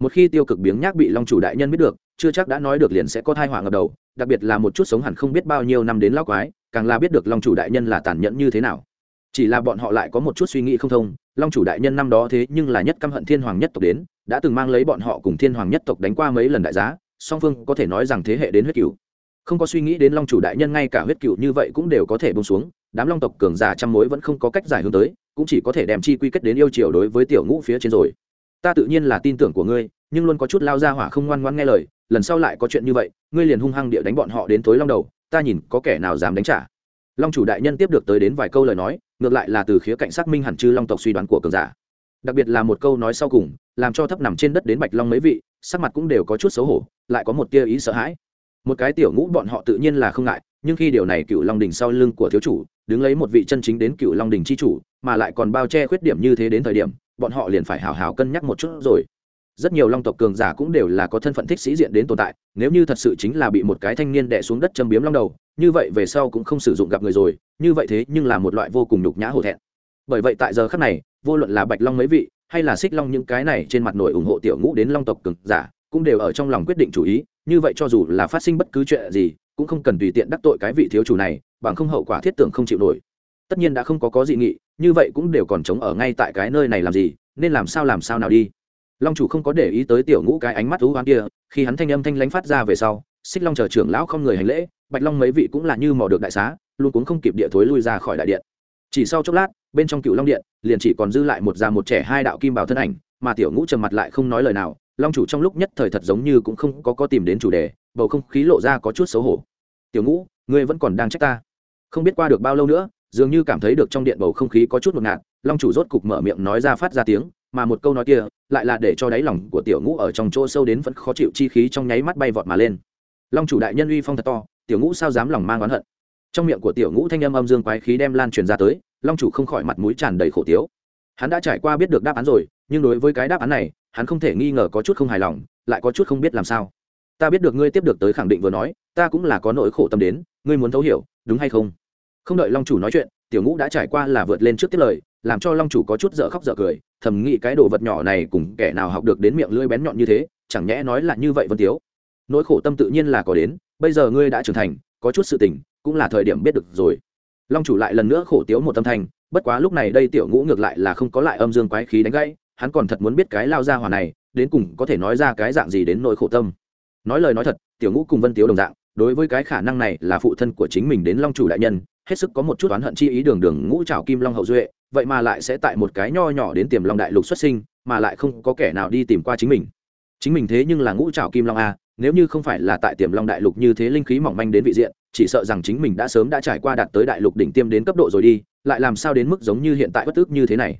Một khi tiêu cực biếng nhác bị long chủ đại nhân biết được chưa chắc đã nói được liền sẽ có thai họa ngập đầu đặc biệt là một chút sống hẳn không biết bao nhiêu năm đến lao quái càng là biết được long chủ đại nhân là tàn nhẫn như thế nào. Chỉ là bọn họ lại có một chút suy nghĩ không thông long chủ đại nhân năm đó thế nhưng là nhất căm hận thiên hoàng nhất tộc đến đã từng mang lấy bọn họ cùng thiên hoàng nhất tộc đánh qua mấy lần đại giá song phương có thể nói rằng thế hệ đến huyết cựu, không có suy nghĩ đến long chủ đại nhân ngay cả huyết cựu như vậy cũng đều có thể bông xuống đám long tộc cường giả trăm mối vẫn không có cách giải hướng tới, cũng chỉ có thể đem chi quy kết đến yêu chiều đối với tiểu ngũ phía trên rồi. Ta tự nhiên là tin tưởng của ngươi, nhưng luôn có chút lao ra hỏa không ngoan ngoan nghe lời, lần sau lại có chuyện như vậy, ngươi liền hung hăng địa đánh bọn họ đến tối long đầu, ta nhìn có kẻ nào dám đánh trả. Long chủ đại nhân tiếp được tới đến vài câu lời nói, ngược lại là từ khía cạnh xác minh hẳn chư long tộc suy đoán của cường giả. Đặc biệt là một câu nói sau cùng, làm cho thấp nằm trên đất đến bạch long mấy vị, sắc mặt cũng đều có chút xấu hổ, lại có một tia ý sợ hãi. Một cái tiểu ngũ bọn họ tự nhiên là không ngại nhưng khi điều này cựu long đình sau lưng của thiếu chủ, đứng lấy một vị chân chính đến cựu long đình c h i chủ, mà lại còn bao che khuyết điểm như thế đến thời điểm, bọn họ liền phải hào hào cân nhắc một chút rồi. Rất nhiều long tộc cường giả cũng đều là có thân phận thích sĩ diện đến tồn tại, nếu như thật sự chính là bị một cái thanh niên đẻ xuống đất châm biếm long đầu, như vậy về sau cũng không sử dụng gặp người rồi, như vậy thế nhưng là một loại vô cùng nhục nhã hổ thẹn. Bởi vậy tại giờ khắc này, vô luận là bạch long mấy vị, hay là xích long những cái này trên mặt nổi ủng hộ tiểu ngũ đến long tộc cường giả, cũng đều ở trong lòng quyết định chủ ý, như vậy cho dù là phát sinh bất cứ chuyện gì cũng không cần tùy tiện đắc tội cái vị thiếu chủ này, bằng không hậu quả thiết tưởng không chịu nổi. Tất nhiên đã không có có dị nghị, như vậy cũng đều còn chống ở ngay tại cái nơi này làm gì, nên làm sao làm sao nào đi. Long chủ không có để ý tới tiểu ngũ cái ánh mắt thú hoang kia, khi hắn thanh âm thanh lánh phát ra về sau, xích long chờ trưởng lão không người hành lễ, bạch long mấy vị cũng là như mò được đại xá, luôn cũng không kịp địa thối lui ra khỏi đại điện. Chỉ sau chốc lát, bên trong cựu long điện, liền chỉ còn dư lại một già một trẻ hai đạo kim bảo thân ảnh, mà tiểu ngũ trầm mặt lại không nói lời nào, long chủ trong lúc nhất thời thật giống như cũng không có có tìm đến chủ đề bầu không khí lộ ra có chút xấu hổ. Tiểu ngũ, ngươi vẫn còn đang trách ta? Không biết qua được bao lâu nữa, dường như cảm thấy được trong điện bầu không khí có chút ngột ngạt, long chủ rốt cục mở miệng nói ra phát ra tiếng, mà một câu nói kia lại là để cho đáy lòng của tiểu ngũ ở trong chỗ sâu đến vẫn khó chịu chi khí trong nháy mắt bay vọt mà lên. Long chủ đại nhân uy phong thật to, tiểu ngũ sao dám lòng mang oán hận? Trong miệng của tiểu ngũ thanh âm âm dương quái khí đem lan truyền ra tới, long chủ không khỏi mặt mũi tràn đầy khổ tiếu. Hắn đã trải qua biết được đáp án rồi, nhưng đối với cái đáp án này, hắn không thể nghi ngờ có chút không hài lòng, lại có chút không biết làm sao ta biết được ngươi tiếp được tới khẳng định vừa nói, ta cũng là có nỗi khổ tâm đến, ngươi muốn thấu hiểu, đúng hay không? Không đợi long chủ nói chuyện, tiểu ngũ đã trải qua là vượt lên trước tiết lời, làm cho long chủ có chút dở khóc dở cười, thầm nghĩ cái đồ vật nhỏ này cùng kẻ nào học được đến miệng lưỡi bén nhọn như thế, chẳng nhẽ nói là như vậy vân tiếu. Nỗi khổ tâm tự nhiên là có đến, bây giờ ngươi đã trưởng thành, có chút sự tình, cũng là thời điểm biết được rồi. Long chủ lại lần nữa khổ tiếu một tâm thành bất quá lúc này đây tiểu ngũ ngược lại là không có lại âm dương quái khí đánh gãy, hắn còn thật muốn biết cái lao ra hỏa này, đến cùng có thể nói ra cái dạng gì đến nỗi khổ tâm nói lời nói thật, tiểu ngũ cùng vân tiếu đồng dạng, đối với cái khả năng này là phụ thân của chính mình đến long chủ đại nhân, hết sức có một chút oán hận chi ý đường đường ngũ trảo kim long hậu duệ, vậy mà lại sẽ tại một cái nho nhỏ đến tiềm long đại lục xuất sinh, mà lại không có kẻ nào đi tìm qua chính mình. Chính mình thế nhưng là ngũ trảo kim long a, nếu như không phải là tại tiềm long đại lục như thế linh khí mỏng manh đến vị diện, chỉ sợ rằng chính mình đã sớm đã trải qua đạt tới đại lục đỉnh tiêm đến cấp độ rồi đi, lại làm sao đến mức giống như hiện tại bất tức như thế này.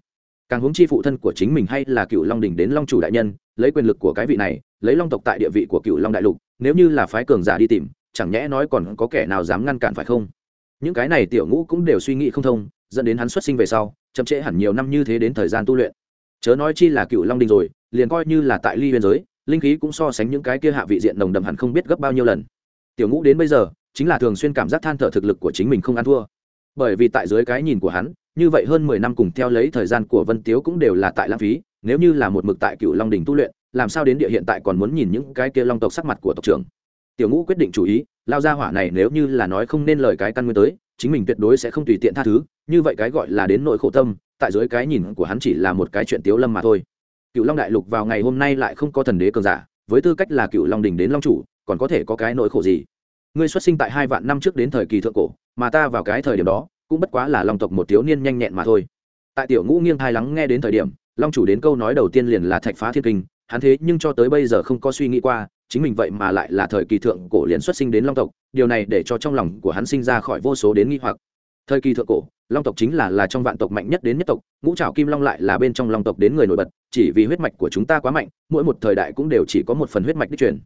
Càng hướng chi phụ thân của chính mình hay là cựu long đỉnh đến long chủ đại nhân, lấy quyền lực của cái vị này lấy long tộc tại địa vị của cựu long đại lục, nếu như là phái cường giả đi tìm, chẳng nhẽ nói còn có kẻ nào dám ngăn cản phải không? Những cái này tiểu ngũ cũng đều suy nghĩ không thông, dẫn đến hắn xuất sinh về sau, chậm trễ hẳn nhiều năm như thế đến thời gian tu luyện. Chớ nói chi là cựu long đình rồi, liền coi như là tại ly biên giới, linh khí cũng so sánh những cái kia hạ vị diện nồng đậm hẳn không biết gấp bao nhiêu lần. Tiểu ngũ đến bây giờ, chính là thường xuyên cảm giác than thở thực lực của chính mình không ăn thua. Bởi vì tại dưới cái nhìn của hắn, như vậy hơn mười năm cùng theo lấy thời gian của vân tiếu cũng đều là tại lãng phí, nếu như là một mực tại cựu long đình tu luyện làm sao đến địa hiện tại còn muốn nhìn những cái kia long tộc sắc mặt của tộc trưởng? Tiểu ngũ quyết định chủ ý, lao ra hỏa này nếu như là nói không nên lời cái căn nguyên tới, chính mình tuyệt đối sẽ không tùy tiện tha thứ, như vậy cái gọi là đến nỗi khổ tâm, tại dưới cái nhìn của hắn chỉ là một cái chuyện tiếu lâm mà thôi. Cựu long đại lục vào ngày hôm nay lại không có thần đế cường giả, với tư cách là cựu long đình đến long chủ, còn có thể có cái nỗi khổ gì? Ngươi xuất sinh tại hai vạn năm trước đến thời kỳ thượng cổ, mà ta vào cái thời điểm đó, cũng bất quá là long tộc một thiếu niên nhanh nhẹn mà thôi. Tại tiểu ngũ nghiêng hai lắng nghe đến thời điểm, long chủ đến câu nói đầu tiên liền là thạch phá thiên kinh hắn thế nhưng cho tới bây giờ không có suy nghĩ qua, chính mình vậy mà lại là thời kỳ thượng cổ liền xuất sinh đến long tộc, điều này để cho trong lòng của hắn sinh ra khỏi vô số đến nghi hoặc. Thời kỳ thượng cổ, long tộc chính là là trong vạn tộc mạnh nhất đến nhất tộc, ngũ trảo kim long lại là bên trong long tộc đến người nổi bật, chỉ vì huyết mạch của chúng ta quá mạnh, mỗi một thời đại cũng đều chỉ có một phần huyết mạch đích truyền.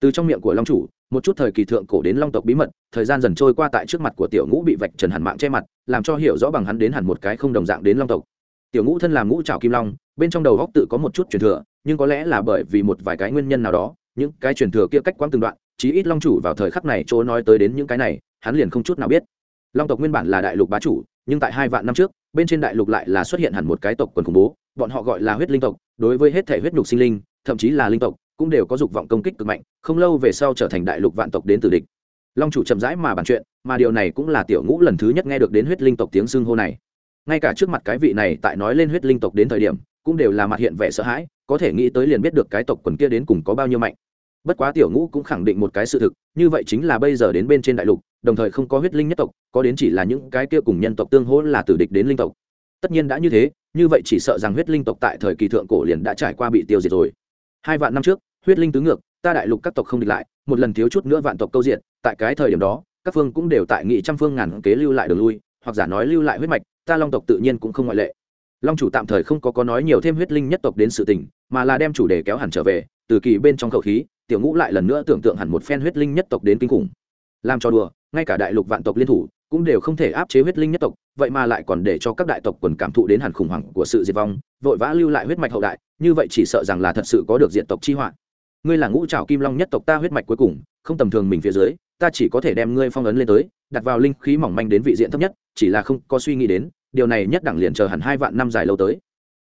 Từ trong miệng của long chủ, một chút thời kỳ thượng cổ đến long tộc bí mật, thời gian dần trôi qua tại trước mặt của tiểu ngũ bị vạch trần hẳn mạng che mặt, làm cho hiểu rõ bằng hắn đến hẳn một cái không đồng dạng đến long tộc. Tiểu ngũ thân làm ngũ trảo kim long, bên trong đầu góc tự có một chút truyền thừa nhưng có lẽ là bởi vì một vài cái nguyên nhân nào đó, những cái truyền thừa kia cách quãng từng đoạn, chí ít long chủ vào thời khắc này chỗ nói tới đến những cái này, hắn liền không chút nào biết. Long tộc nguyên bản là đại lục bá chủ, nhưng tại hai vạn năm trước, bên trên đại lục lại là xuất hiện hẳn một cái tộc quần khủng bố, bọn họ gọi là huyết linh tộc, đối với hết thể huyết nhục sinh linh, thậm chí là linh tộc, cũng đều có dục vọng công kích cực mạnh, không lâu về sau trở thành đại lục vạn tộc đến từ địch. Long chủ chậm rãi mà bàn chuyện, mà điều này cũng là tiểu ngũ lần thứ nhất nghe được đến huyết linh tộc tiếng xưng hô này. Ngay cả trước mặt cái vị này tại nói lên huyết linh tộc đến thời điểm, cũng đều là mặt hiện vẻ sợ hãi có thể nghĩ tới liền biết được cái tộc quần kia đến cùng có bao nhiêu mạnh. Bất quá tiểu ngũ cũng khẳng định một cái sự thực, như vậy chính là bây giờ đến bên trên đại lục, đồng thời không có huyết linh nhất tộc, có đến chỉ là những cái kia cùng nhân tộc tương hỗ là tử địch đến linh tộc. Tất nhiên đã như thế, như vậy chỉ sợ rằng huyết linh tộc tại thời kỳ thượng cổ liền đã trải qua bị tiêu diệt rồi. Hai vạn năm trước, huyết linh tứ ngược, ta đại lục các tộc không địch lại, một lần thiếu chút nữa vạn tộc câu diện, tại cái thời điểm đó, các phương cũng đều tại nghị trăm phương ngàn kế lưu lại đường lui, hoặc giả nói lưu lại huyết mạch, ta long tộc tự nhiên cũng không ngoại lệ long chủ tạm thời không có có nói nhiều thêm huyết linh nhất tộc đến sự tình, mà là đem chủ đề kéo hẳn trở về, từ kỳ bên trong khẩu khí, tiểu ngũ lại lần nữa tưởng tượng hẳn một phen huyết linh nhất tộc đến kinh khủng làm cho đùa, ngay cả đại lục vạn tộc liên thủ, cũng đều không thể áp chế huyết linh nhất tộc, vậy mà lại còn để cho các đại tộc quần cảm thụ đến hẳn khủng hoảng của sự diệt vong, vội vã lưu lại huyết mạch hậu đại, như vậy chỉ sợ rằng là thật sự có được diện tộc chi hoạn. ngươi là ngũ trào kim long nhất tộc ta huyết mạch cuối cùng, không tầm thường mình phía dưới, ta chỉ có thể đem ngươi phong ấn lên tới, đặt vào linh khí mỏng manh đến vị diện thấp nhất, chỉ là không có suy nghĩ đến điều này nhất đẳng liền chờ hẳn hai vạn năm dài lâu tới.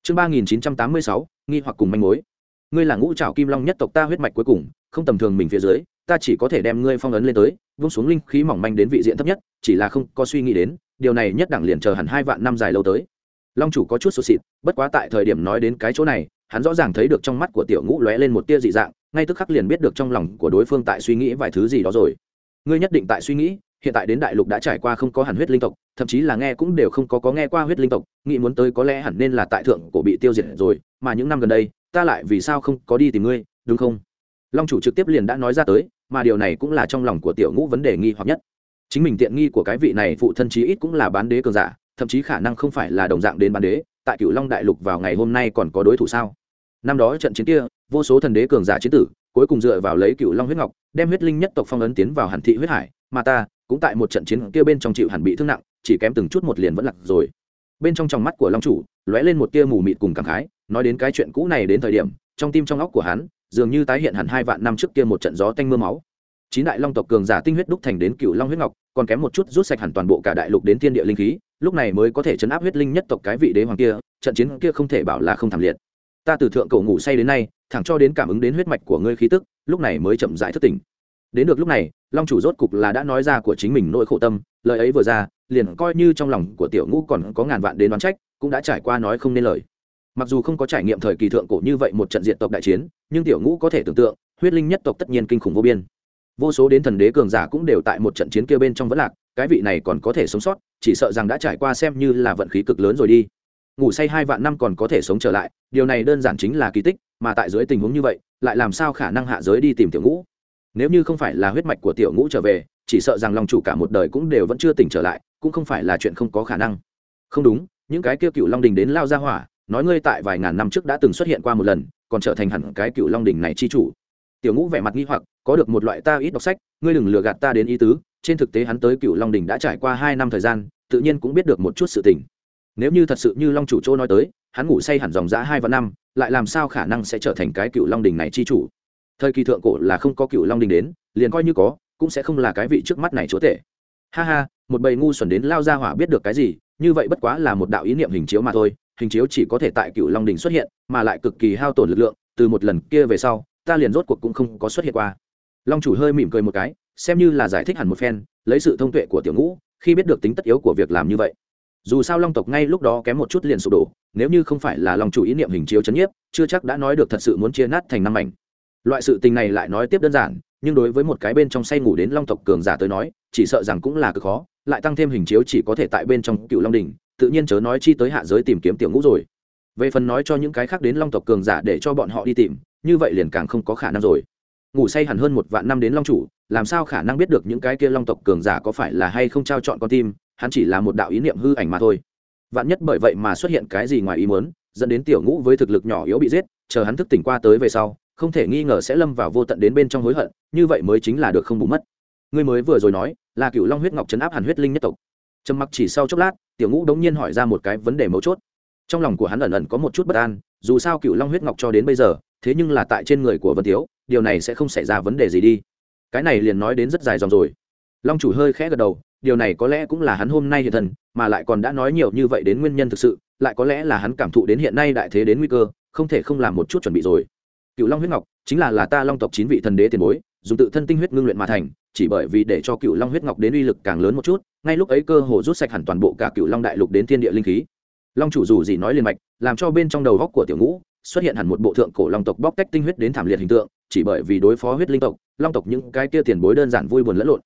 Chương ba nghìn chín trăm tám mươi sáu, nghi hoặc cùng manh mối. Ngươi là ngũ trảo kim long nhất tộc ta huyết mạch cuối cùng, không tầm thường mình phía dưới, ta chỉ có thể đem ngươi phong ấn lên tới, vung xuống linh khí mỏng manh đến vị diện thấp nhất, chỉ là không có suy nghĩ đến, điều này nhất đẳng liền chờ hẳn hai vạn năm dài lâu tới. Long chủ có chút sốt xịt bất quá tại thời điểm nói đến cái chỗ này, hắn rõ ràng thấy được trong mắt của tiểu ngũ lóe lên một tia dị dạng, ngay tức khắc liền biết được trong lòng của đối phương tại suy nghĩ vài thứ gì đó rồi. Ngươi nhất định tại suy nghĩ hiện tại đến đại lục đã trải qua không có hẳn huyết linh tộc, thậm chí là nghe cũng đều không có có nghe qua huyết linh tộc, nghĩ muốn tới có lẽ hẳn nên là tại thượng cổ bị tiêu diệt rồi, mà những năm gần đây, ta lại vì sao không có đi tìm ngươi, đúng không? Long chủ trực tiếp liền đã nói ra tới, mà điều này cũng là trong lòng của tiểu ngũ vấn đề nghi hoặc nhất. Chính mình tiện nghi của cái vị này phụ thân chí ít cũng là bán đế cường giả, thậm chí khả năng không phải là đồng dạng đến bán đế, tại cựu long đại lục vào ngày hôm nay còn có đối thủ sao? Năm đó trận chiến kia, vô số thần đế cường giả chiến tử, cuối cùng dựa vào lấy cựu long huyết ngọc, đem huyết linh nhất tộc phong ấn tiến vào hàn thị huyết hải mà ta cũng tại một trận chiến kia bên trong chịu hẳn bị thương nặng, chỉ kém từng chút một liền vẫn lặc rồi. Bên trong tròng mắt của long chủ, lóe lên một tia mù mịt cùng cảm khái, nói đến cái chuyện cũ này đến thời điểm, trong tim trong óc của hắn, dường như tái hiện hẳn hai vạn năm trước kia một trận gió tanh mưa máu. Chín đại long tộc cường giả tinh huyết đúc thành đến cựu long huyết ngọc, còn kém một chút rút sạch hẳn toàn bộ cả đại lục đến thiên địa linh khí, lúc này mới có thể chấn áp huyết linh nhất tộc cái vị đế hoàng kia, trận chiến kia không thể bảo là không thảm liệt. Ta từ thượng cầu ngủ say đến nay, thẳng cho đến cảm ứng đến huyết mạch của ngươi khí tức, lúc này mới chậm rãi thức tỉnh đến được lúc này, long chủ rốt cục là đã nói ra của chính mình nỗi khổ tâm, lời ấy vừa ra, liền coi như trong lòng của tiểu ngũ còn có ngàn vạn đến đoán trách, cũng đã trải qua nói không nên lời. Mặc dù không có trải nghiệm thời kỳ thượng cổ như vậy một trận diện tộc đại chiến, nhưng tiểu ngũ có thể tưởng tượng, huyết linh nhất tộc tất nhiên kinh khủng vô biên. Vô số đến thần đế cường giả cũng đều tại một trận chiến kia bên trong vẫn lạc, cái vị này còn có thể sống sót, chỉ sợ rằng đã trải qua xem như là vận khí cực lớn rồi đi. Ngủ say hai vạn năm còn có thể sống trở lại, điều này đơn giản chính là kỳ tích, mà tại dưới tình huống như vậy, lại làm sao khả năng hạ giới đi tìm tiểu ngũ? Nếu như không phải là huyết mạch của tiểu ngũ trở về, chỉ sợ rằng lòng chủ cả một đời cũng đều vẫn chưa tỉnh trở lại, cũng không phải là chuyện không có khả năng. Không đúng, những cái kia cựu long đình đến lao ra hỏa, nói ngươi tại vài ngàn năm trước đã từng xuất hiện qua một lần, còn trở thành hẳn cái cựu long đình này chi chủ. Tiểu ngũ vẻ mặt nghi hoặc, có được một loại ta ít đọc sách, ngươi đừng lừa gạt ta đến ý tứ, trên thực tế hắn tới cựu long đình đã trải qua hai năm thời gian, tự nhiên cũng biết được một chút sự tình. Nếu như thật sự như long chủ châu nói tới, hắn ngủ say hẳn dòng giã hai và năm, lại làm sao khả năng sẽ trở thành cái cựu long đình này chi chủ? Thời kỳ thượng cổ là không có cựu long đình đến, liền coi như có, cũng sẽ không là cái vị trước mắt này chúa tể. Ha ha, một bầy ngu xuẩn đến lao ra hỏa biết được cái gì, như vậy bất quá là một đạo ý niệm hình chiếu mà thôi, hình chiếu chỉ có thể tại cựu long đình xuất hiện, mà lại cực kỳ hao tổn lực lượng, từ một lần kia về sau, ta liền rốt cuộc cũng không có xuất hiện qua. Long chủ hơi mỉm cười một cái, xem như là giải thích hẳn một phen, lấy sự thông tuệ của tiểu ngũ, khi biết được tính tất yếu của việc làm như vậy. Dù sao long tộc ngay lúc đó kém một chút liền sụp đổ, nếu như không phải là long chủ ý niệm hình chiếu chấn nhiếp, chưa chắc đã nói được thật sự muốn chia nát thành năm mảnh loại sự tình này lại nói tiếp đơn giản, nhưng đối với một cái bên trong say ngủ đến long tộc cường giả tới nói, chỉ sợ rằng cũng là cực khó, lại tăng thêm hình chiếu chỉ có thể tại bên trong cựu long đình tự nhiên chớ nói chi tới hạ giới tìm kiếm tiểu ngũ rồi. Về phần nói cho những cái khác đến long tộc cường giả để cho bọn họ đi tìm, như vậy liền càng không có khả năng rồi. Ngủ say hẳn hơn một vạn năm đến long chủ, làm sao khả năng biết được những cái kia long tộc cường giả có phải là hay không trao chọn con tim, hắn chỉ là một đạo ý niệm hư ảnh mà thôi. Vạn nhất bởi vậy mà xuất hiện cái gì ngoài ý muốn, dẫn đến tiểu ngũ với thực lực nhỏ yếu bị giết, chờ hắn thức tỉnh qua tới về sau không thể nghi ngờ sẽ lâm vào vô tận đến bên trong hối hận, như vậy mới chính là được không bù mất. Ngươi mới vừa rồi nói, là cựu long huyết ngọc chấn áp hàn huyết linh nhất tộc. Trầm mặc chỉ sau chốc lát, tiểu ngũ đống nhiên hỏi ra một cái vấn đề mấu chốt. Trong lòng của hắn ẩn ẩn có một chút bất an, dù sao cựu long huyết ngọc cho đến bây giờ, thế nhưng là tại trên người của vân tiếu, điều này sẽ không xảy ra vấn đề gì đi. Cái này liền nói đến rất dài dòng rồi. Long chủ hơi khẽ gật đầu, điều này có lẽ cũng là hắn hôm nay hiện thần mà lại còn đã nói nhiều như vậy đến nguyên nhân thực sự, lại có lẽ là hắn cảm thụ đến hiện nay đại thế đến nguy cơ, không thể không làm một chút chuẩn bị rồi cựu long huyết ngọc chính là là ta long tộc chín vị thần đế tiền bối, dùng tự thân tinh huyết ngưng luyện mà thành, chỉ bởi vì để cho cựu long huyết ngọc đến uy lực càng lớn một chút, ngay lúc ấy cơ hồ rút sạch hẳn toàn bộ cả cựu long đại lục đến thiên địa linh khí. Long chủ dù gì nói liền mạch, làm cho bên trong đầu góc của tiểu ngũ xuất hiện hẳn một bộ thượng cổ long tộc bóc tách tinh huyết đến thảm liệt hình tượng, chỉ bởi vì đối phó huyết linh tộc, long tộc những cái kia tiền bối đơn giản vui buồn lẫn lộn.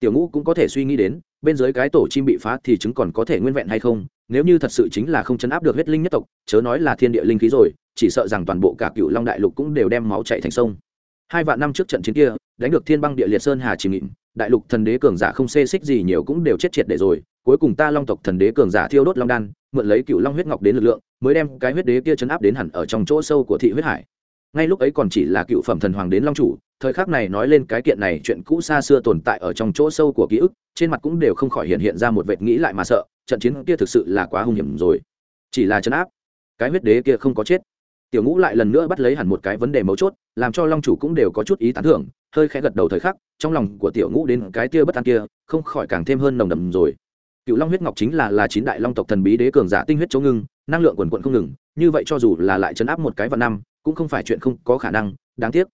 Tiểu ngũ cũng có thể suy nghĩ đến, bên dưới cái tổ chim bị phá thì chứng còn có thể nguyên vẹn hay không nếu như thật sự chính là không chấn áp được huyết linh nhất tộc, chớ nói là thiên địa linh khí rồi, chỉ sợ rằng toàn bộ cả cựu long đại lục cũng đều đem máu chạy thành sông. Hai vạn năm trước trận chiến kia, đánh được thiên băng địa liệt sơn hà chìm nghịm đại lục thần đế cường giả không xê xích gì nhiều cũng đều chết triệt để rồi, cuối cùng ta long tộc thần đế cường giả thiêu đốt long đan, mượn lấy cựu long huyết ngọc đến lực lượng, mới đem cái huyết đế kia chấn áp đến hẳn ở trong chỗ sâu của thị huyết hải. Ngay lúc ấy còn chỉ là cựu phẩm thần hoàng đến long chủ, thời khắc này nói lên cái kiện này chuyện cũ xa xưa tồn tại ở trong chỗ sâu của ký ức, trên mặt cũng đều không khỏi hiện hiện ra một vệt nghĩ lại mà sợ trận chiến kia thực sự là quá hung hiểm rồi. Chỉ là chấn áp, cái huyết đế kia không có chết. Tiểu ngũ lại lần nữa bắt lấy hẳn một cái vấn đề mấu chốt, làm cho long chủ cũng đều có chút ý tán thưởng, hơi khẽ gật đầu thời khắc, trong lòng của tiểu ngũ đến cái tia bất an kia, không khỏi càng thêm hơn nồng đầm rồi. Cựu long huyết ngọc chính là là chín đại long tộc thần bí đế cường giả tinh huyết chống ngưng, năng lượng quần quận không ngừng, như vậy cho dù là lại chấn áp một cái vào năm, cũng không phải chuyện không có khả năng, đáng tiếc.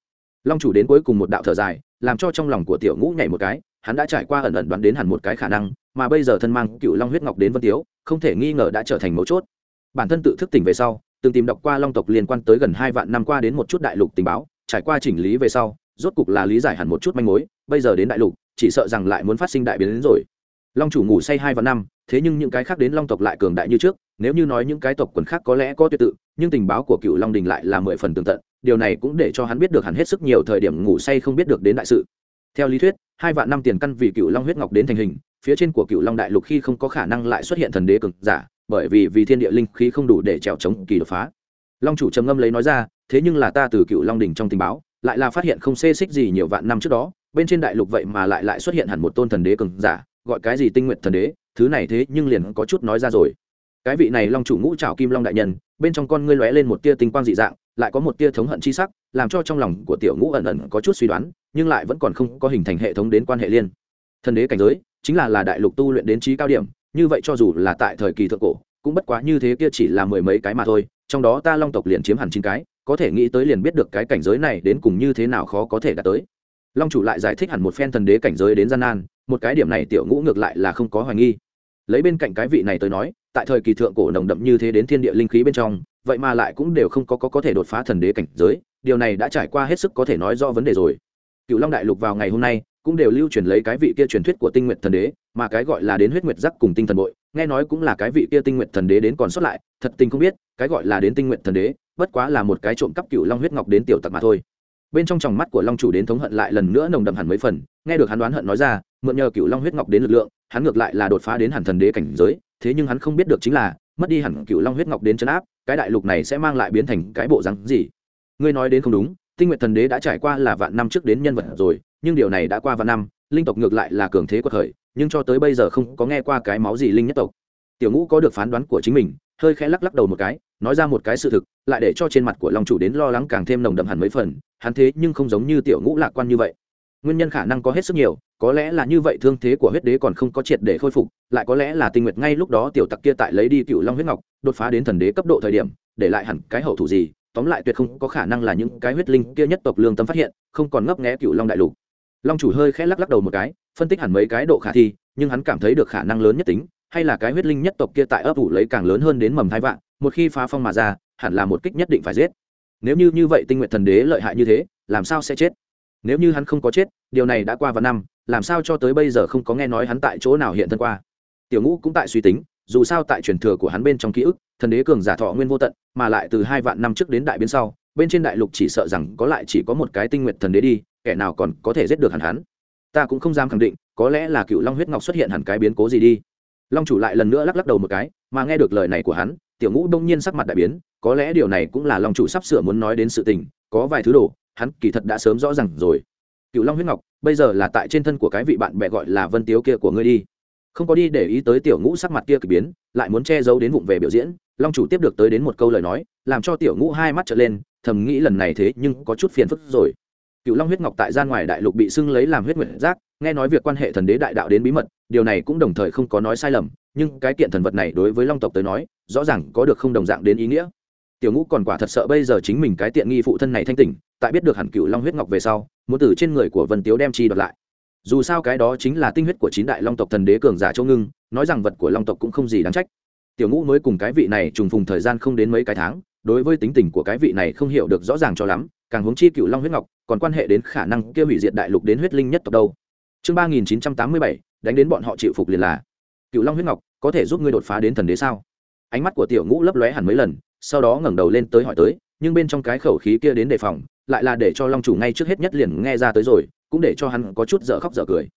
Long chủ đến cuối cùng một đạo thở dài, làm cho trong lòng của tiểu ngũ nhảy một cái hắn đã trải qua ẩn ẩn đoán đến hẳn một cái khả năng, mà bây giờ thân mang cựu long huyết ngọc đến vân tiếu, không thể nghi ngờ đã trở thành mấu chốt. Bản thân tự thức tỉnh về sau, từng tìm đọc qua long tộc liên quan tới gần hai vạn năm qua đến một chút đại lục tình báo, trải qua chỉnh lý về sau, rốt cục là lý giải hẳn một chút manh mối, bây giờ đến đại lục, chỉ sợ rằng lại muốn phát sinh đại biến đến rồi. Long chủ ngủ say hai vạn năm, thế nhưng những cái khác đến long tộc lại cường đại như trước, nếu như nói những cái tộc quần khác có lẽ có tuyệt tự, nhưng tình báo của cựu long đình lại là mười phần tường tận, điều này cũng để cho hắn biết được hẳn hết sức nhiều thời điểm ngủ say không biết được đến đại sự. Theo lý thuyết hai vạn năm tiền căn vì cựu long huyết ngọc đến thành hình, phía trên của cựu long đại lục khi không có khả năng lại xuất hiện thần đế cực giả, bởi vì vì thiên địa linh khí không đủ để trèo chống kỳ đột phá. Long chủ trầm ngâm lấy nói ra, thế nhưng là ta từ cựu long đình trong tình báo, lại là phát hiện không xê xích gì nhiều vạn năm trước đó, bên trên đại lục vậy mà lại lại xuất hiện hẳn một tôn thần đế cường giả, gọi cái gì tinh nguyện thần đế, thứ này thế nhưng liền có chút nói ra rồi cái vị này long chủ ngũ trào kim long đại nhân, bên trong con ngươi lóe lên một tia tinh quang dị dạng, lại có một tia thống hận chi sắc, làm cho trong lòng của tiểu ngũ ẩn ẩn có chút suy đoán, nhưng lại vẫn còn không có hình thành hệ thống đến quan hệ liên. Thần đế cảnh giới, chính là là đại lục tu luyện đến trí cao điểm, như vậy cho dù là tại thời kỳ thượng cổ, cũng bất quá như thế kia chỉ là mười mấy cái mà thôi, trong đó ta long tộc liền chiếm hẳn chín cái, có thể nghĩ tới liền biết được cái cảnh giới này đến cùng như thế nào khó có thể đạt tới. Long chủ lại giải thích hẳn một phen thần đế cảnh giới đến gian nan, một cái điểm này tiểu ngũ ngược lại là không có hoài nghi. Lấy bên cạnh cái vị này tới nói tại thời kỳ thượng cổ nồng đậm như thế đến thiên địa linh khí bên trong vậy mà lại cũng đều không có, có có thể đột phá thần đế cảnh giới điều này đã trải qua hết sức có thể nói do vấn đề rồi. Cựu long đại lục vào ngày hôm nay cũng đều lưu truyền lấy cái vị kia truyền thuyết của tinh nguyện thần đế mà cái gọi là đến huyết nguyệt giác cùng tinh thần bội nghe nói cũng là cái vị kia tinh nguyện thần đế đến còn sót lại thật tình không biết cái gọi là đến tinh nguyện thần đế bất quá là một cái trộm cắp cựu long huyết ngọc đến tiểu tặc mà thôi. Bên trong tròng mắt của long chủ đến thống hận lại lần nữa nồng đậm hẳn mấy phần nghe được hắn đoán hận nói ra mượn nhờ cựu long huyết ngọc đến lực lượng hắn ngược lại là đột phá đến hẳn thần đế cảnh giới thế nhưng hắn không biết được chính là, mất đi hẳn cựu long huyết ngọc đến chấn áp, cái đại lục này sẽ mang lại biến thành cái bộ rắn gì? Ngươi nói đến không đúng, tinh nguyện thần đế đã trải qua là vạn năm trước đến nhân vật rồi, nhưng điều này đã qua vạn năm, linh tộc ngược lại là cường thế quật khởi, nhưng cho tới bây giờ không có nghe qua cái máu gì linh nhất tộc. Tiểu ngũ có được phán đoán của chính mình, hơi khẽ lắc lắc đầu một cái, nói ra một cái sự thực, lại để cho trên mặt của long chủ đến lo lắng càng thêm nồng đậm hẳn mấy phần, hắn thế nhưng không giống như tiểu ngũ lạc quan như vậy nguyên nhân khả năng có hết sức nhiều, có lẽ là như vậy thương thế của huyết đế còn không có triệt để khôi phục, lại có lẽ là tinh nguyệt ngay lúc đó tiểu tặc kia tại lấy đi cựu long huyết ngọc, đột phá đến thần đế cấp độ thời điểm, để lại hẳn cái hậu thủ gì, tóm lại tuyệt không có khả năng là những cái huyết linh kia nhất tộc lương tâm phát hiện, không còn ngấp nghé cựu long đại lục. Long chủ hơi khẽ lắc lắc đầu một cái, phân tích hẳn mấy cái độ khả thi, nhưng hắn cảm thấy được khả năng lớn nhất tính, hay là cái huyết linh nhất tộc kia tại ấp ủ lấy càng lớn hơn đến mầm hai vạn, một khi phá phong mà ra, hẳn là một kích nhất định phải giết. Nếu như như vậy tinh nguyện thần đế lợi hại như thế, làm sao sẽ chết? Nếu như hắn không có chết, điều này đã qua vài năm, làm sao cho tới bây giờ không có nghe nói hắn tại chỗ nào hiện thân qua? Tiểu ngũ cũng tại suy tính, dù sao tại truyền thừa của hắn bên trong ký ức, thần đế cường giả thọ nguyên vô tận, mà lại từ hai vạn năm trước đến đại biến sau, bên trên đại lục chỉ sợ rằng có lại chỉ có một cái tinh nguyện thần đế đi, kẻ nào còn có thể giết được hẳn hắn? Ta cũng không dám khẳng định, có lẽ là cựu long huyết ngọc xuất hiện hẳn cái biến cố gì đi. Long chủ lại lần nữa lắc lắc đầu một cái, mà nghe được lời này của hắn, tiểu ngũ đông nhiên sắc mặt đại biến, có lẽ điều này cũng là long chủ sắp sửa muốn nói đến sự tình có vài thứ đồ, hắn kỳ thật đã sớm rõ ràng rồi. Cựu long huyết ngọc, bây giờ là tại trên thân của cái vị bạn bè gọi là vân tiếu kia của ngươi đi. Không có đi để ý tới tiểu ngũ sắc mặt kia kỳ biến, lại muốn che giấu đến vụng về biểu diễn, long chủ tiếp được tới đến một câu lời nói, làm cho tiểu ngũ hai mắt trở lên, thầm nghĩ lần này thế nhưng có chút phiền phức rồi. Cựu long huyết ngọc tại gian ngoài đại lục bị xưng lấy làm huyết nguyện giác, nghe nói việc quan hệ thần đế đại đạo đến bí mật, điều này cũng đồng thời không có nói sai lầm, nhưng cái kiện thần vật này đối với long tộc tới nói, rõ ràng có được không đồng dạng đến ý nghĩa tiểu ngũ còn quả thật sợ bây giờ chính mình cái tiện nghi phụ thân này thanh tỉnh, tại biết được hẳn cựu long huyết ngọc về sau, muốn từ trên người của vân tiếu đem chi đoạt lại. Dù sao cái đó chính là tinh huyết của chín đại long tộc thần đế cường giả châu ngưng, nói rằng vật của long tộc cũng không gì đáng trách. Tiểu ngũ mới cùng cái vị này trùng phùng thời gian không đến mấy cái tháng, đối với tính tình của cái vị này không hiểu được rõ ràng cho lắm, càng hướng chi cựu long huyết ngọc, còn quan hệ đến khả năng kia hủy diệt đại lục đến huyết linh nhất tộc đâu. Chương ba nghìn chín trăm tám mươi bảy, đánh đến bọn họ chịu phục liền là. Cựu long huyết ngọc, có thể giúp ngươi đột phá đến thần đế sao? Ánh mắt của tiểu ngũ lấp lóe hẳn mấy lần sau đó ngẩng đầu lên tới hỏi tới, nhưng bên trong cái khẩu khí kia đến đề phòng, lại là để cho long chủ ngay trước hết nhất liền nghe ra tới rồi, cũng để cho hắn có chút dở khóc dở cười.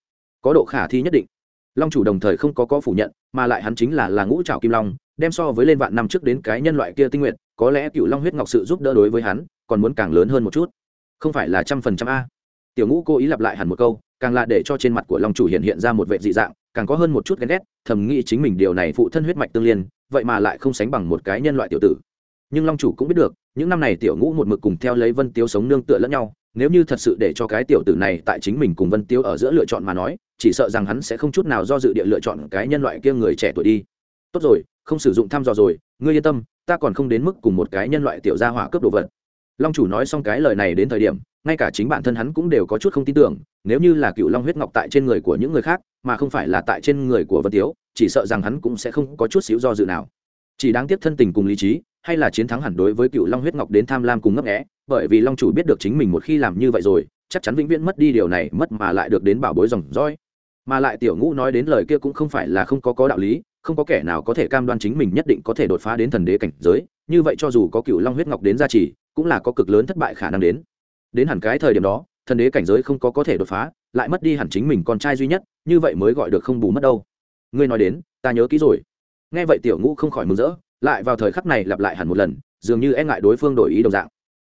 Có độ khả thi nhất định. Long chủ đồng thời không có có phủ nhận, mà lại hắn chính là là ngũ trào kim long, đem so với lên vạn năm trước đến cái nhân loại kia tinh nguyện có lẽ cựu long huyết ngọc sự giúp đỡ đối với hắn, còn muốn càng lớn hơn một chút. Không phải là trăm phần trăm a. Tiểu ngũ cố ý lặp lại hẳn một câu, càng là để cho trên mặt của long chủ hiện hiện ra một vệ dị dạng, càng có hơn một chút ghen ghét, thầm nghĩ chính mình điều này phụ thân huyết mạch tương liên, vậy mà lại không sánh bằng một cái nhân loại tiểu tử nhưng long chủ cũng biết được, những năm này tiểu ngũ một mực cùng theo lấy vân tiếu sống nương tựa lẫn nhau, nếu như thật sự để cho cái tiểu tử này tại chính mình cùng vân tiếu ở giữa lựa chọn mà nói, chỉ sợ rằng hắn sẽ không chút nào do dự địa lựa chọn cái nhân loại kia người trẻ tuổi đi. Tốt rồi, không sử dụng thăm dò rồi, ngươi yên tâm, ta còn không đến mức cùng một cái nhân loại tiểu gia hỏa cướp đồ vật. Long chủ nói xong cái lời này đến thời điểm, ngay cả chính bản thân hắn cũng đều có chút không tin tưởng, nếu như là cựu long huyết ngọc tại trên người của những người khác, mà không phải là tại trên người của vân tiếu, chỉ sợ rằng hắn cũng sẽ không có chút xíu do dự nào. Chỉ đáng tiếc thân tình cùng lý trí hay là chiến thắng hẳn đối với cựu long huyết ngọc đến tham lam cùng ngấp nghẽ, bởi vì long chủ biết được chính mình một khi làm như vậy rồi, chắc chắn vĩnh viễn mất đi điều này, mất mà lại được đến bảo bối dòng dõi. Mà lại tiểu ngũ nói đến lời kia cũng không phải là không có có đạo lý, không có kẻ nào có thể cam đoan chính mình nhất định có thể đột phá đến thần đế cảnh giới, như vậy cho dù có cựu long huyết ngọc đến gia trì, cũng là có cực lớn thất bại khả năng đến. Đến hẳn cái thời điểm đó, thần đế cảnh giới không có có thể đột phá, lại mất đi hẳn chính mình con trai duy nhất, như vậy mới gọi được không bù mất đâu. Ngươi nói đến, ta nhớ kỹ rồi. Nghe vậy tiểu ngũ không khỏi mừng rỡ lại vào thời khắc này lặp lại hẳn một lần, dường như e ngại đối phương đổi ý đồng dạng.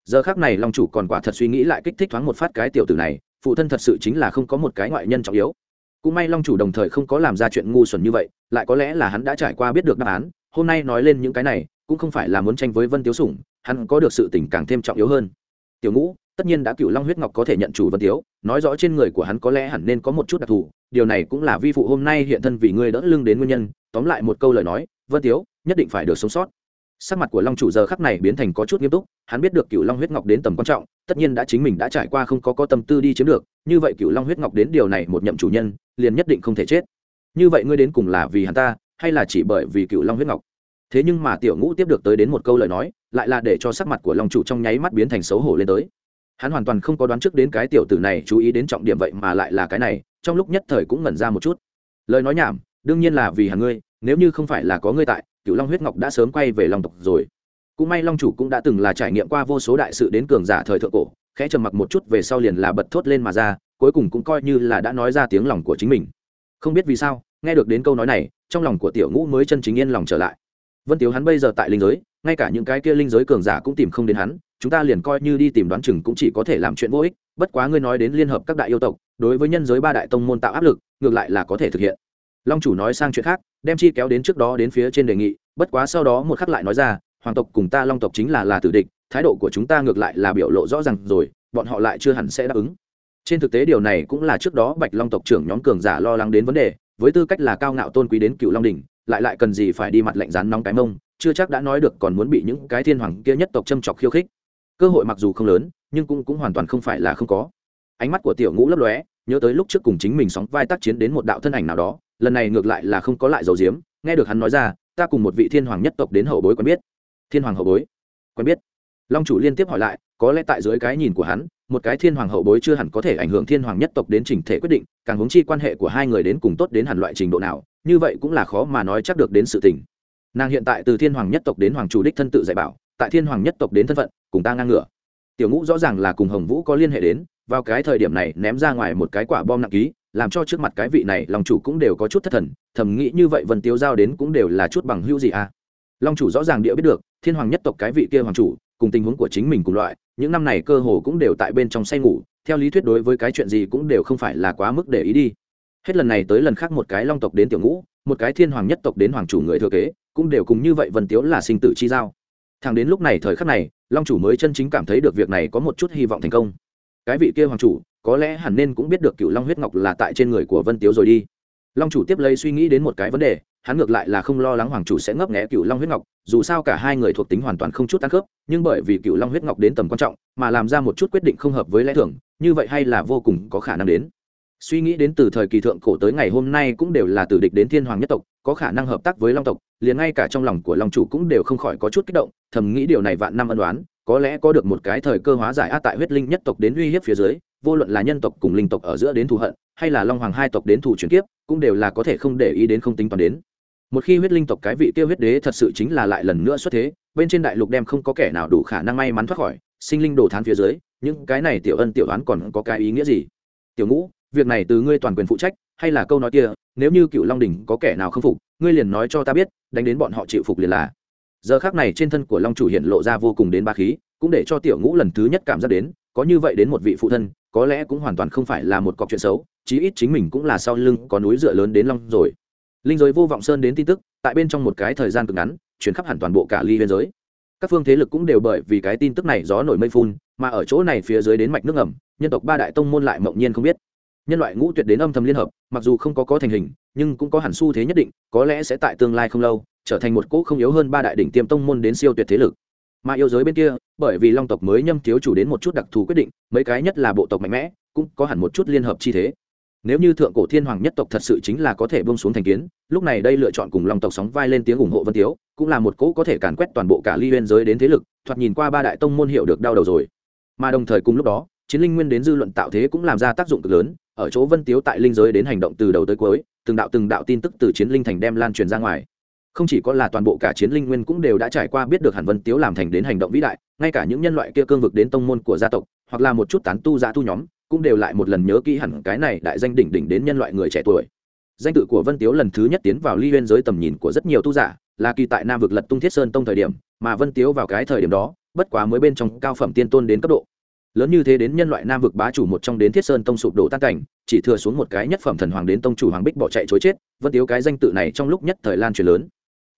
Giờ khắc này long chủ còn quả thật suy nghĩ lại kích thích thoáng một phát cái tiểu tử này, phụ thân thật sự chính là không có một cái ngoại nhân trọng yếu. Cũng may long chủ đồng thời không có làm ra chuyện ngu xuẩn như vậy, lại có lẽ là hắn đã trải qua biết được đáp án, hôm nay nói lên những cái này, cũng không phải là muốn tranh với vân tiếu sủng, hắn có được sự tình càng thêm trọng yếu hơn. Tiểu ngũ, tất nhiên đã cựu long huyết ngọc có thể nhận chủ vân tiếu, nói rõ trên người của hắn có lẽ hẳn nên có một chút đặc thù, điều này cũng là vi phụ hôm nay hiện thân vì ngươi đỡ lưng đến nguyên nhân, tóm lại một câu lời nói vân tiếu, nhất định phải được sống sót. Sắc mặt của long chủ giờ khắc này biến thành có chút nghiêm túc, hắn biết được cựu long huyết ngọc đến tầm quan trọng, tất nhiên đã chính mình đã trải qua không có có tâm tư đi chiếm được, như vậy cựu long huyết ngọc đến điều này một nhậm chủ nhân, liền nhất định không thể chết. Như vậy ngươi đến cùng là vì hắn ta, hay là chỉ bởi vì cựu long huyết ngọc? Thế nhưng mà tiểu ngũ tiếp được tới đến một câu lời nói, lại là để cho sắc mặt của long chủ trong nháy mắt biến thành xấu hổ lên tới. Hắn hoàn toàn không có đoán trước đến cái tiểu tử này chú ý đến trọng điểm vậy mà lại là cái này, trong lúc nhất thời cũng ngẩn ra một chút. Lời nói nhảm, đương nhiên là vì hắn ngươi nếu như không phải là có ngươi tại cựu long huyết ngọc đã sớm quay về long tộc rồi. Cũng may long chủ cũng đã từng là trải nghiệm qua vô số đại sự đến cường giả thời thượng cổ, khẽ trầm mặc một chút về sau liền là bật thốt lên mà ra, cuối cùng cũng coi như là đã nói ra tiếng lòng của chính mình. Không biết vì sao, nghe được đến câu nói này, trong lòng của tiểu ngũ mới chân chính yên lòng trở lại. Vân tiếu hắn bây giờ tại linh giới, ngay cả những cái kia linh giới cường giả cũng tìm không đến hắn, chúng ta liền coi như đi tìm đoán chừng cũng chỉ có thể làm chuyện vô ích, bất quá ngươi nói đến liên hợp các đại yêu tộc, đối với nhân giới ba đại tông môn tạo áp lực, ngược lại là có thể thực hiện long chủ nói sang chuyện khác, đem chi kéo đến trước đó đến phía trên đề nghị, bất quá sau đó một khắc lại nói ra, hoàng tộc cùng ta long tộc chính là là tử địch, thái độ của chúng ta ngược lại là biểu lộ rõ ràng rồi, bọn họ lại chưa hẳn sẽ đáp ứng. Trên thực tế điều này cũng là trước đó bạch long tộc trưởng nhóm cường giả lo lắng đến vấn đề, với tư cách là cao ngạo tôn quý đến cựu long đình lại lại cần gì phải đi mặt lạnh rán nóng cái mông, chưa chắc đã nói được còn muốn bị những cái thiên hoàng kia nhất tộc châm chọc khiêu khích. Cơ hội mặc dù không lớn, nhưng cũng cũng hoàn toàn không phải là không có. Ánh mắt của tiểu ngũ lấp lóe, nhớ tới lúc trước cùng chính mình sóng vai tác chiến đến một đạo thân ảnh nào đó lần này ngược lại là không có lại dầu diếm, nghe được hắn nói ra, ta cùng một vị thiên hoàng nhất tộc đến hậu bối quen biết. Thiên hoàng hậu bối? Quen biết. Long chủ liên tiếp hỏi lại, có lẽ tại dưới cái nhìn của hắn, một cái thiên hoàng hậu bối chưa hẳn có thể ảnh hưởng thiên hoàng nhất tộc đến trình thể quyết định, càng hướng chi quan hệ của hai người đến cùng tốt đến hẳn loại trình độ nào, như vậy cũng là khó mà nói chắc được đến sự tình. Nàng hiện tại từ thiên hoàng nhất tộc đến hoàng chủ đích thân tự dạy bảo, tại thiên hoàng nhất tộc đến thân phận, cùng ta ngang ngửa. Tiểu ngũ rõ ràng là cùng hồng vũ có liên hệ đến, vào cái thời điểm này ném ra ngoài một cái quả bom nặng ký làm cho trước mặt cái vị này lòng chủ cũng đều có chút thất thần, thầm nghĩ như vậy vân tiêu giao đến cũng đều là chút bằng hữu gì à? Long chủ rõ ràng địa biết được, thiên hoàng nhất tộc cái vị kia hoàng chủ, cùng tình huống của chính mình cùng loại, những năm này cơ hồ cũng đều tại bên trong say ngủ, theo lý thuyết đối với cái chuyện gì cũng đều không phải là quá mức để ý đi. Hết lần này tới lần khác một cái long tộc đến tiểu ngũ, một cái thiên hoàng nhất tộc đến hoàng chủ người thừa kế, cũng đều cùng như vậy vân tiếu là sinh tử chi giao. Thằng đến lúc này thời khắc này, long chủ mới chân chính cảm thấy được việc này có một chút hy vọng thành công. Cái vị kia hoàng chủ có lẽ hẳn nên cũng biết được cựu long huyết ngọc là tại trên người của vân tiếu rồi đi. Long chủ tiếp lấy suy nghĩ đến một cái vấn đề, hắn ngược lại là không lo lắng hoàng chủ sẽ ngấp nghẽ cựu long huyết ngọc, dù sao cả hai người thuộc tính hoàn toàn không chút tăng khớp, nhưng bởi vì cựu long huyết ngọc đến tầm quan trọng, mà làm ra một chút quyết định không hợp với lẽ thường, như vậy hay là vô cùng có khả năng đến. Suy nghĩ đến từ thời kỳ thượng cổ tới ngày hôm nay cũng đều là từ địch đến thiên hoàng nhất tộc, có khả năng hợp tác với long tộc, liền ngay cả trong lòng của long chủ cũng đều không khỏi có chút kích động, thầm nghĩ điều này vạn năm ân đoán có lẽ có được một cái thời cơ hóa giải a tại huyết linh nhất tộc đến uy hiếp phía dưới vô luận là nhân tộc cùng linh tộc ở giữa đến thù hận, hay là long hoàng hai tộc đến thù chuyển kiếp, cũng đều là có thể không để ý đến không tính toán đến. Một khi huyết linh tộc cái vị tiêu huyết đế thật sự chính là lại lần nữa xuất thế, bên trên đại lục đem không có kẻ nào đủ khả năng may mắn thoát khỏi, sinh linh đồ thán phía dưới, những cái này tiểu ân tiểu đoán còn có cái ý nghĩa gì? Tiểu ngũ, việc này từ ngươi toàn quyền phụ trách, hay là câu nói kia, nếu như cựu long đình có kẻ nào không phục, ngươi liền nói cho ta biết, đánh đến bọn họ chịu phục liền là. Giờ khác này trên thân của long chủ hiện lộ ra vô cùng đến ba khí, cũng để cho tiểu ngũ lần thứ nhất cảm giác đến, có như vậy đến một vị phụ thân có lẽ cũng hoàn toàn không phải là một cọc chuyện xấu, chí ít chính mình cũng là sau lưng có núi dựa lớn đến long rồi. Linh giới vô vọng sơn đến tin tức, tại bên trong một cái thời gian cực ngắn chuyển khắp hẳn toàn bộ cả ly biên giới. Các phương thế lực cũng đều bởi vì cái tin tức này gió nổi mây phun, mà ở chỗ này phía dưới đến mạch nước ngầm, nhân tộc ba đại tông môn lại mộng nhiên không biết. Nhân loại ngũ tuyệt đến âm thầm liên hợp, mặc dù không có có thành hình, nhưng cũng có hẳn xu thế nhất định, có lẽ sẽ tại tương lai không lâu, trở thành một cỗ không yếu hơn ba đại đỉnh tiêm tông môn đến siêu tuyệt thế lực mà yêu giới bên kia, bởi vì long tộc mới nhâm thiếu chủ đến một chút đặc thù quyết định, mấy cái nhất là bộ tộc mạnh mẽ, cũng có hẳn một chút liên hợp chi thế. Nếu như thượng cổ thiên hoàng nhất tộc thật sự chính là có thể bông xuống thành kiến, lúc này đây lựa chọn cùng long tộc sóng vai lên tiếng ủng hộ vân tiếu, cũng là một cỗ có thể càn quét toàn bộ cả ly huyên giới đến thế lực, thoạt nhìn qua ba đại tông môn hiệu được đau đầu rồi. Mà đồng thời cùng lúc đó, chiến linh nguyên đến dư luận tạo thế cũng làm ra tác dụng cực lớn, ở chỗ vân tiếu tại linh giới đến hành động từ đầu tới cuối, từng đạo từng đạo tin tức từ chiến linh thành đem lan truyền ra ngoài không chỉ có là toàn bộ cả chiến linh nguyên cũng đều đã trải qua biết được hàn vân tiếu làm thành đến hành động vĩ đại, ngay cả những nhân loại kia cương vực đến tông môn của gia tộc, hoặc là một chút tán tu giã tu nhóm, cũng đều lại một lần nhớ kỹ hẳn cái này đại danh đỉnh đỉnh đến nhân loại người trẻ tuổi. Danh tự của vân tiếu lần thứ nhất tiến vào ly huyên giới tầm nhìn của rất nhiều tu giả, là kỳ tại nam vực lật tung thiết sơn tông thời điểm, mà vân tiếu vào cái thời điểm đó, bất quá mới bên trong cao phẩm tiên tôn đến cấp độ. Lớn như thế đến nhân loại nam vực bá chủ một trong đến thiết sơn tông sụp đổ tan cảnh, chỉ thừa xuống một cái nhất phẩm thần hoàng đến tông chủ hoàng bích bỏ chạy chối chết, vân tiếu cái danh tự này trong lúc nhất thời lan truyền lớn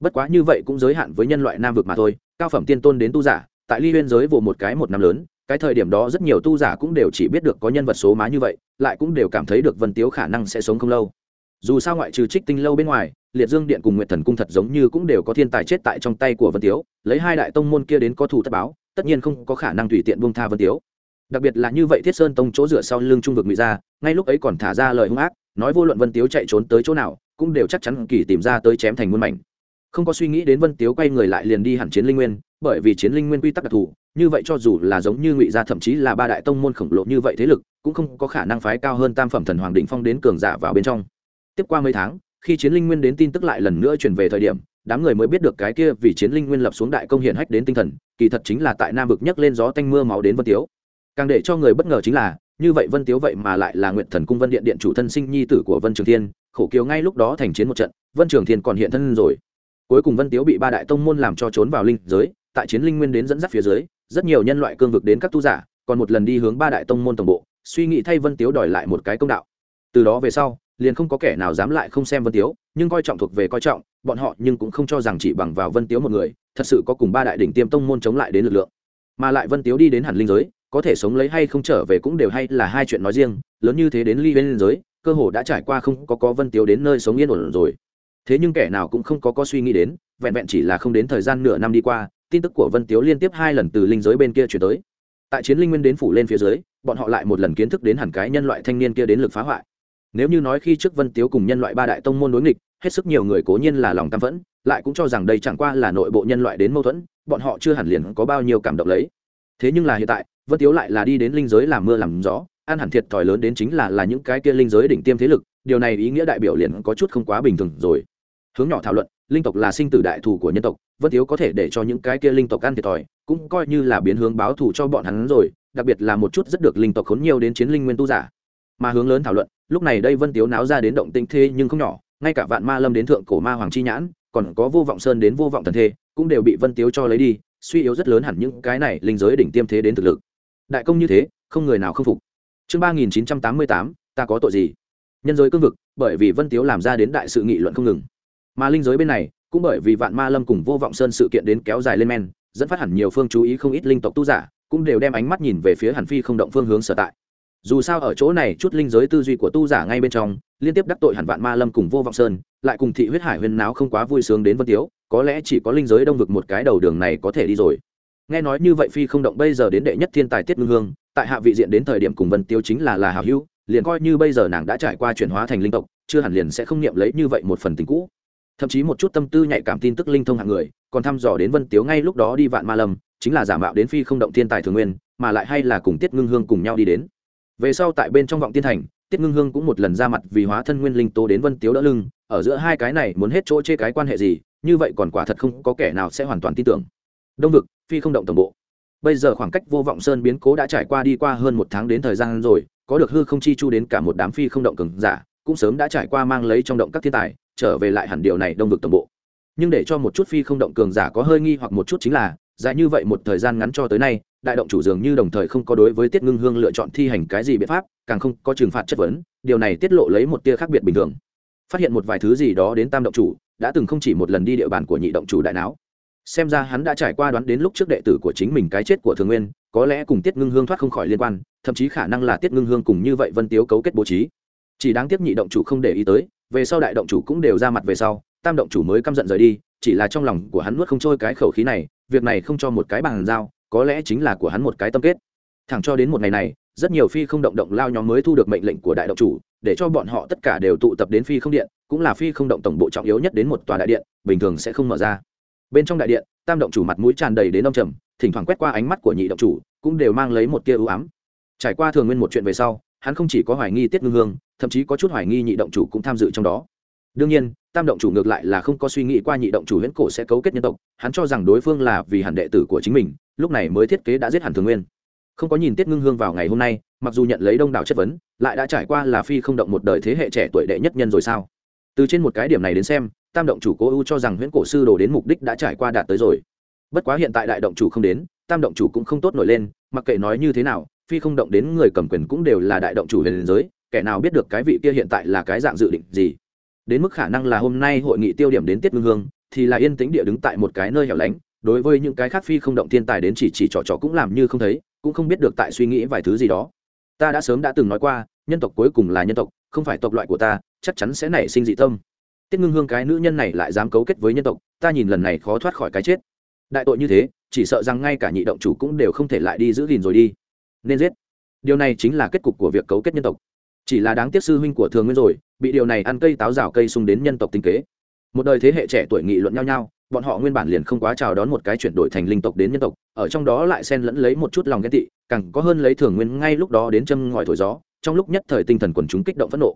bất quá như vậy cũng giới hạn với nhân loại nam vực mà thôi, cao phẩm tiên tôn đến tu giả, tại ly huyên giới vụ một cái một năm lớn, cái thời điểm đó rất nhiều tu giả cũng đều chỉ biết được có nhân vật số má như vậy, lại cũng đều cảm thấy được vân tiếu khả năng sẽ sống không lâu. Dù sao ngoại trừ trích tinh lâu bên ngoài, liệt dương điện cùng nguyệt thần cung thật giống như cũng đều có thiên tài chết tại trong tay của vân tiếu, lấy hai đại tông môn kia đến có thủ tất báo, tất nhiên không có khả năng tùy tiện buông tha vân tiếu. Đặc biệt là như vậy thiết sơn tông chỗ dựa sau lưng trung vực ngụy ra, ngay lúc ấy còn thả ra lời hung ác, nói vô luận vân tiếu chạy trốn tới chỗ nào, cũng đều chắc chắn kỳ tìm ra tới chém thành muôn mảnh không có suy nghĩ đến vân tiếu quay người lại liền đi hẳn chiến linh nguyên, bởi vì chiến linh nguyên quy tắc đặc thù, như vậy cho dù là giống như ngụy gia thậm chí là ba đại tông môn khổng lồ như vậy thế lực, cũng không có khả năng phái cao hơn tam phẩm thần hoàng định phong đến cường giả vào bên trong. Tiếp qua mấy tháng, khi chiến linh nguyên đến tin tức lại lần nữa chuyển về thời điểm, đám người mới biết được cái kia vì chiến linh nguyên lập xuống đại công hiển hách đến tinh thần, kỳ thật chính là tại nam vực nhấc lên gió tanh mưa máu đến vân tiếu. Càng để cho người bất ngờ chính là, như vậy vân tiếu vậy mà lại là nguyện thần cung vân điện điện chủ thân sinh nhi tử của vân trường thiên, khổ kiều ngay lúc đó thành chiến một trận, vân trường thiên còn hiện thân rồi cuối cùng vân tiếu bị ba đại tông môn làm cho trốn vào linh giới, tại chiến linh nguyên đến dẫn dắt phía dưới, rất nhiều nhân loại cương vực đến các tu giả, còn một lần đi hướng ba đại tông môn tổng bộ, suy nghĩ thay vân tiếu đòi lại một cái công đạo. Từ đó về sau, liền không có kẻ nào dám lại không xem vân tiếu, nhưng coi trọng thuộc về coi trọng, bọn họ nhưng cũng không cho rằng chỉ bằng vào vân tiếu một người, thật sự có cùng ba đại đỉnh tiêm tông môn chống lại đến lực lượng. Mà lại vân tiếu đi đến hẳn linh giới, có thể sống lấy hay không trở về cũng đều hay là hai chuyện nói riêng, lớn như thế đến ly bên giới, cơ hồ đã trải qua không có có vân tiếu đến nơi sống yên ổn rồi thế nhưng kẻ nào cũng không có có suy nghĩ đến, vẹn vẹn chỉ là không đến thời gian nửa năm đi qua, tin tức của vân tiếu liên tiếp hai lần từ linh giới bên kia chuyển tới. Tại chiến linh nguyên đến phủ lên phía dưới, bọn họ lại một lần kiến thức đến hẳn cái nhân loại thanh niên kia đến lực phá hoại. Nếu như nói khi trước vân tiếu cùng nhân loại ba đại tông môn đối nghịch, hết sức nhiều người cố nhiên là lòng tam phẫn, lại cũng cho rằng đây chẳng qua là nội bộ nhân loại đến mâu thuẫn, bọn họ chưa hẳn liền có bao nhiêu cảm động lấy. Thế nhưng là hiện tại, vân tiếu lại là đi đến linh giới làm mưa làm gió ăn hẳn thiệt thòi lớn đến chính là là những cái kia linh giới đỉnh tiêm thế lực, điều này ý nghĩa đại biểu liền có chút không quá bình thường rồi hướng nhỏ thảo luận, linh tộc là sinh tử đại thù của nhân tộc, vân tiếu có thể để cho những cái kia linh tộc ăn thiệt thòi, cũng coi như là biến hướng báo thù cho bọn hắn rồi, đặc biệt là một chút rất được linh tộc khốn nhiều đến chiến linh nguyên tu giả. Mà hướng lớn thảo luận, lúc này đây vân tiếu náo ra đến động tinh thế nhưng không nhỏ, ngay cả vạn ma lâm đến thượng cổ ma hoàng chi nhãn, còn có vô vọng sơn đến vô vọng thần thê, cũng đều bị vân tiếu cho lấy đi, suy yếu rất lớn hẳn những cái này linh giới đỉnh tiêm thế đến thực lực. Đại công như thế, không người nào không phục. Chương ba nghìn chín trăm tám mươi tám, ta có tội gì? Nhân giới cương vực, bởi vì vân tiếu làm ra đến đại sự nghị luận không ngừng mà linh giới bên này, cũng bởi vì vạn ma lâm cùng vô vọng sơn sự kiện đến kéo dài lên men, dẫn phát hẳn nhiều phương chú ý không ít linh tộc tu giả, cũng đều đem ánh mắt nhìn về phía hàn phi không động phương hướng sở tại. Dù sao ở chỗ này chút linh giới tư duy của tu giả ngay bên trong, liên tiếp đắc tội hẳn vạn ma lâm cùng vô vọng sơn, lại cùng thị huyết hải huyên náo không quá vui sướng đến vân tiếu, có lẽ chỉ có linh giới đông vực một cái đầu đường này có thể đi rồi. Nghe nói như vậy phi không động bây giờ đến đệ nhất thiên tài tiết ngưng hương, tại hạ vị diện đến thời điểm cùng vân tiếu chính là là hào hữu, liền coi như bây giờ nàng đã trải qua chuyển hóa thành linh tộc, chưa hẳn liền sẽ không niệm lấy như vậy một phần tình cũ thậm chí một chút tâm tư nhạy cảm tin tức linh thông hạng người, còn thăm dò đến vân tiếu ngay lúc đó đi vạn ma lâm, chính là giả mạo đến phi không động thiên tài thường nguyên, mà lại hay là cùng tiết ngưng hương cùng nhau đi đến. Về sau tại bên trong vọng tiên thành, tiết ngưng hương cũng một lần ra mặt vì hóa thân nguyên linh tố đến vân tiếu đỡ lưng, ở giữa hai cái này muốn hết chỗ chê cái quan hệ gì, như vậy còn quả thật không có kẻ nào sẽ hoàn toàn tin tưởng. Đông vực, phi không động tổng bộ. Bây giờ khoảng cách vô vọng sơn biến cố đã trải qua đi qua hơn một tháng đến thời gian rồi, có được hư không chi chu đến cả một đám phi không động cường giả, cũng sớm đã trải qua mang lấy trong động các thiên tài trở về lại hẳn điều này đông vực tổng bộ. Nhưng để cho một chút phi không động cường giả có hơi nghi hoặc một chút chính là, dài như vậy một thời gian ngắn cho tới nay, đại động chủ dường như đồng thời không có đối với tiết ngưng hương lựa chọn thi hành cái gì biện pháp, càng không có trừng phạt chất vấn, điều này tiết lộ lấy một tia khác biệt bình thường. Phát hiện một vài thứ gì đó đến tam động chủ, đã từng không chỉ một lần đi địa bàn của nhị động chủ đại não xem ra hắn đã trải qua đoán đến lúc trước đệ tử của chính mình cái chết của thường nguyên, có lẽ cùng tiết ngưng hương thoát không khỏi liên quan, thậm chí khả năng là tiết ngưng hương cùng như vậy vân tiếu cấu kết bố trí. Chỉ đáng tiếc nhị động chủ không để ý tới về sau đại động chủ cũng đều ra mặt về sau, tam động chủ mới căm giận rời đi, chỉ là trong lòng của hắn nuốt không trôi cái khẩu khí này, việc này không cho một cái bàn giao, có lẽ chính là của hắn một cái tâm kết. Thẳng cho đến một ngày này, rất nhiều phi không động động lao nhóm mới thu được mệnh lệnh của đại động chủ, để cho bọn họ tất cả đều tụ tập đến phi không điện, cũng là phi không động tổng bộ trọng yếu nhất đến một tòa đại điện, bình thường sẽ không mở ra. Bên trong đại điện, tam động chủ mặt mũi tràn đầy đến ông trầm, thỉnh thoảng quét qua ánh mắt của nhị động chủ, cũng đều mang lấy một tia ưu ám. Trải qua thường nguyên một chuyện về sau, hắn không chỉ có hoài nghi tiết ngưng hương thậm chí có chút hoài nghi nhị động chủ cũng tham dự trong đó. Đương nhiên, tam động chủ ngược lại là không có suy nghĩ qua nhị động chủ huyễn cổ sẽ cấu kết nhân tộc, hắn cho rằng đối phương là vì hẳn đệ tử của chính mình, lúc này mới thiết kế đã giết hẳn thường nguyên. Không có nhìn tiết ngưng hương vào ngày hôm nay, mặc dù nhận lấy đông đảo chất vấn, lại đã trải qua là phi không động một đời thế hệ trẻ tuổi đệ nhất nhân rồi sao? Từ trên một cái điểm này đến xem, tam động chủ cố ưu cho rằng huyễn cổ sư đồ đến mục đích đã trải qua đạt tới rồi. Bất quá hiện tại đại động chủ không đến, tam động chủ cũng không tốt nổi lên, mặc kệ nói như thế nào, phi không động đến người cầm quyền cũng đều là đại động chủ huyền giới kẻ nào biết được cái vị kia hiện tại là cái dạng dự định gì? Đến mức khả năng là hôm nay hội nghị tiêu điểm đến tiết ngưng hương, thì là yên tĩnh địa đứng tại một cái nơi hẻo lánh, đối với những cái khác phi không động thiên tài đến chỉ chỉ trò trò cũng làm như không thấy, cũng không biết được tại suy nghĩ vài thứ gì đó. Ta đã sớm đã từng nói qua, nhân tộc cuối cùng là nhân tộc, không phải tộc loại của ta, chắc chắn sẽ nảy sinh dị tâm. Tiết ngưng hương cái nữ nhân này lại dám cấu kết với nhân tộc, ta nhìn lần này khó thoát khỏi cái chết. Đại tội như thế, chỉ sợ rằng ngay cả nhị động chủ cũng đều không thể lại đi giữ gìn rồi đi. Nên giết. Điều này chính là kết cục của việc cấu kết nhân tộc chỉ là đáng tiếc sư huynh của thường nguyên rồi, bị điều này ăn cây táo rào cây sung đến nhân tộc tinh kế. Một đời thế hệ trẻ tuổi nghị luận nhau nhau, bọn họ nguyên bản liền không quá chào đón một cái chuyển đổi thành linh tộc đến nhân tộc, ở trong đó lại xen lẫn lấy một chút lòng ghen tị, càng có hơn lấy thường nguyên ngay lúc đó đến châm ngòi thổi gió, trong lúc nhất thời tinh thần quần chúng kích động phẫn nộ.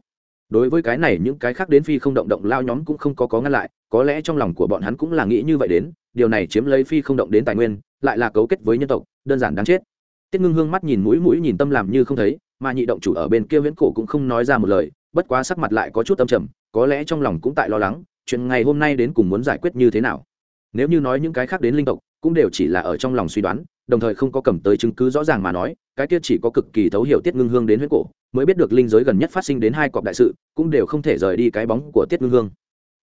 Đối với cái này, những cái khác đến phi không động động lao nhóm cũng không có có ngăn lại, có lẽ trong lòng của bọn hắn cũng là nghĩ như vậy đến, điều này chiếm lấy phi không động đến tài nguyên, lại là cấu kết với nhân tộc, đơn giản đáng chết. Tiết ngưng hương mắt nhìn mũi mũi nhìn tâm làm như không thấy mà nhị động chủ ở bên kia viễn cổ cũng không nói ra một lời, bất quá sắc mặt lại có chút âm trầm, có lẽ trong lòng cũng tại lo lắng, chuyện ngày hôm nay đến cùng muốn giải quyết như thế nào. Nếu như nói những cái khác đến linh tộc, cũng đều chỉ là ở trong lòng suy đoán, đồng thời không có cầm tới chứng cứ rõ ràng mà nói, cái kia chỉ có cực kỳ thấu hiểu tiết ngưng hương đến huyết cổ, mới biết được linh giới gần nhất phát sinh đến hai cọp đại sự, cũng đều không thể rời đi cái bóng của tiết ngưng hương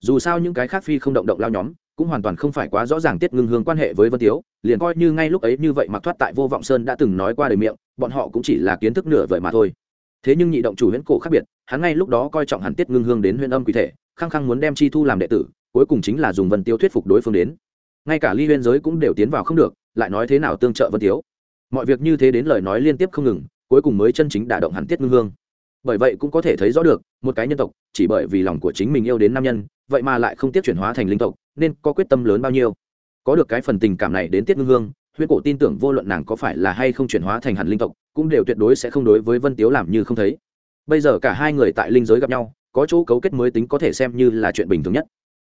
dù sao những cái khác phi không động động lao nhóm, cũng hoàn toàn không phải quá rõ ràng tiết ngưng hương quan hệ với vân tiếu, liền coi như ngay lúc ấy như vậy mặc thoát tại vô vọng sơn đã từng nói qua đời miệng, bọn họ cũng chỉ là kiến thức nửa vời mà thôi. Thế nhưng nhị động chủ huyễn cổ khác biệt, hắn ngay lúc đó coi trọng hẳn tiết ngưng hương đến huyện âm quỷ thể, khăng khăng muốn đem chi thu làm đệ tử, cuối cùng chính là dùng vân tiêu thuyết phục đối phương đến. Ngay cả ly huyên giới cũng đều tiến vào không được, lại nói thế nào tương trợ vân tiếu. Mọi việc như thế đến lời nói liên tiếp không ngừng, cuối cùng mới chân chính đả động hẳn tiết ngưng hương bởi vậy cũng có thể thấy rõ được, một cái nhân tộc, chỉ bởi vì lòng của chính mình yêu đến nam nhân, vậy mà lại không tiếp chuyển hóa thành linh tộc, nên có quyết tâm lớn bao nhiêu. Có được cái phần tình cảm này đến tiết ngưng hương huyễn cổ tin tưởng vô luận nàng có phải là hay không chuyển hóa thành hẳn linh tộc, cũng đều tuyệt đối sẽ không đối với vân tiếu làm như không thấy. Bây giờ cả hai người tại linh giới gặp nhau, có chỗ cấu kết mới tính có thể xem như là chuyện bình thường nhất.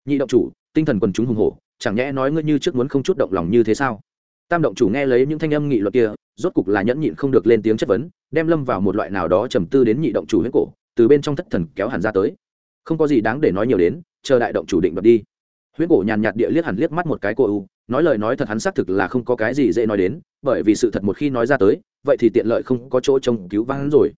Nhị động chủ, tinh thần quần chúng hùng hổ, chẳng nhẽ nói ngươi như trước muốn không chút động lòng như thế sao? Tam động chủ nghe lấy những thanh âm nghị luật kia, rốt cục là nhẫn nhịn không được lên tiếng chất vấn, đem lâm vào một loại nào đó trầm tư đến nhị động chủ huyết cổ, từ bên trong thất thần kéo hẳn ra tới. Không có gì đáng để nói nhiều đến, chờ đại động chủ định bật đi. Huyết cổ nhàn nhạt địa liếc hẳn liếc mắt một cái cô u, nói lời nói thật hắn xác thực là không có cái gì dễ nói đến, bởi vì sự thật một khi nói ra tới, vậy thì tiện lợi không có chỗ trông cứu vãn rồi.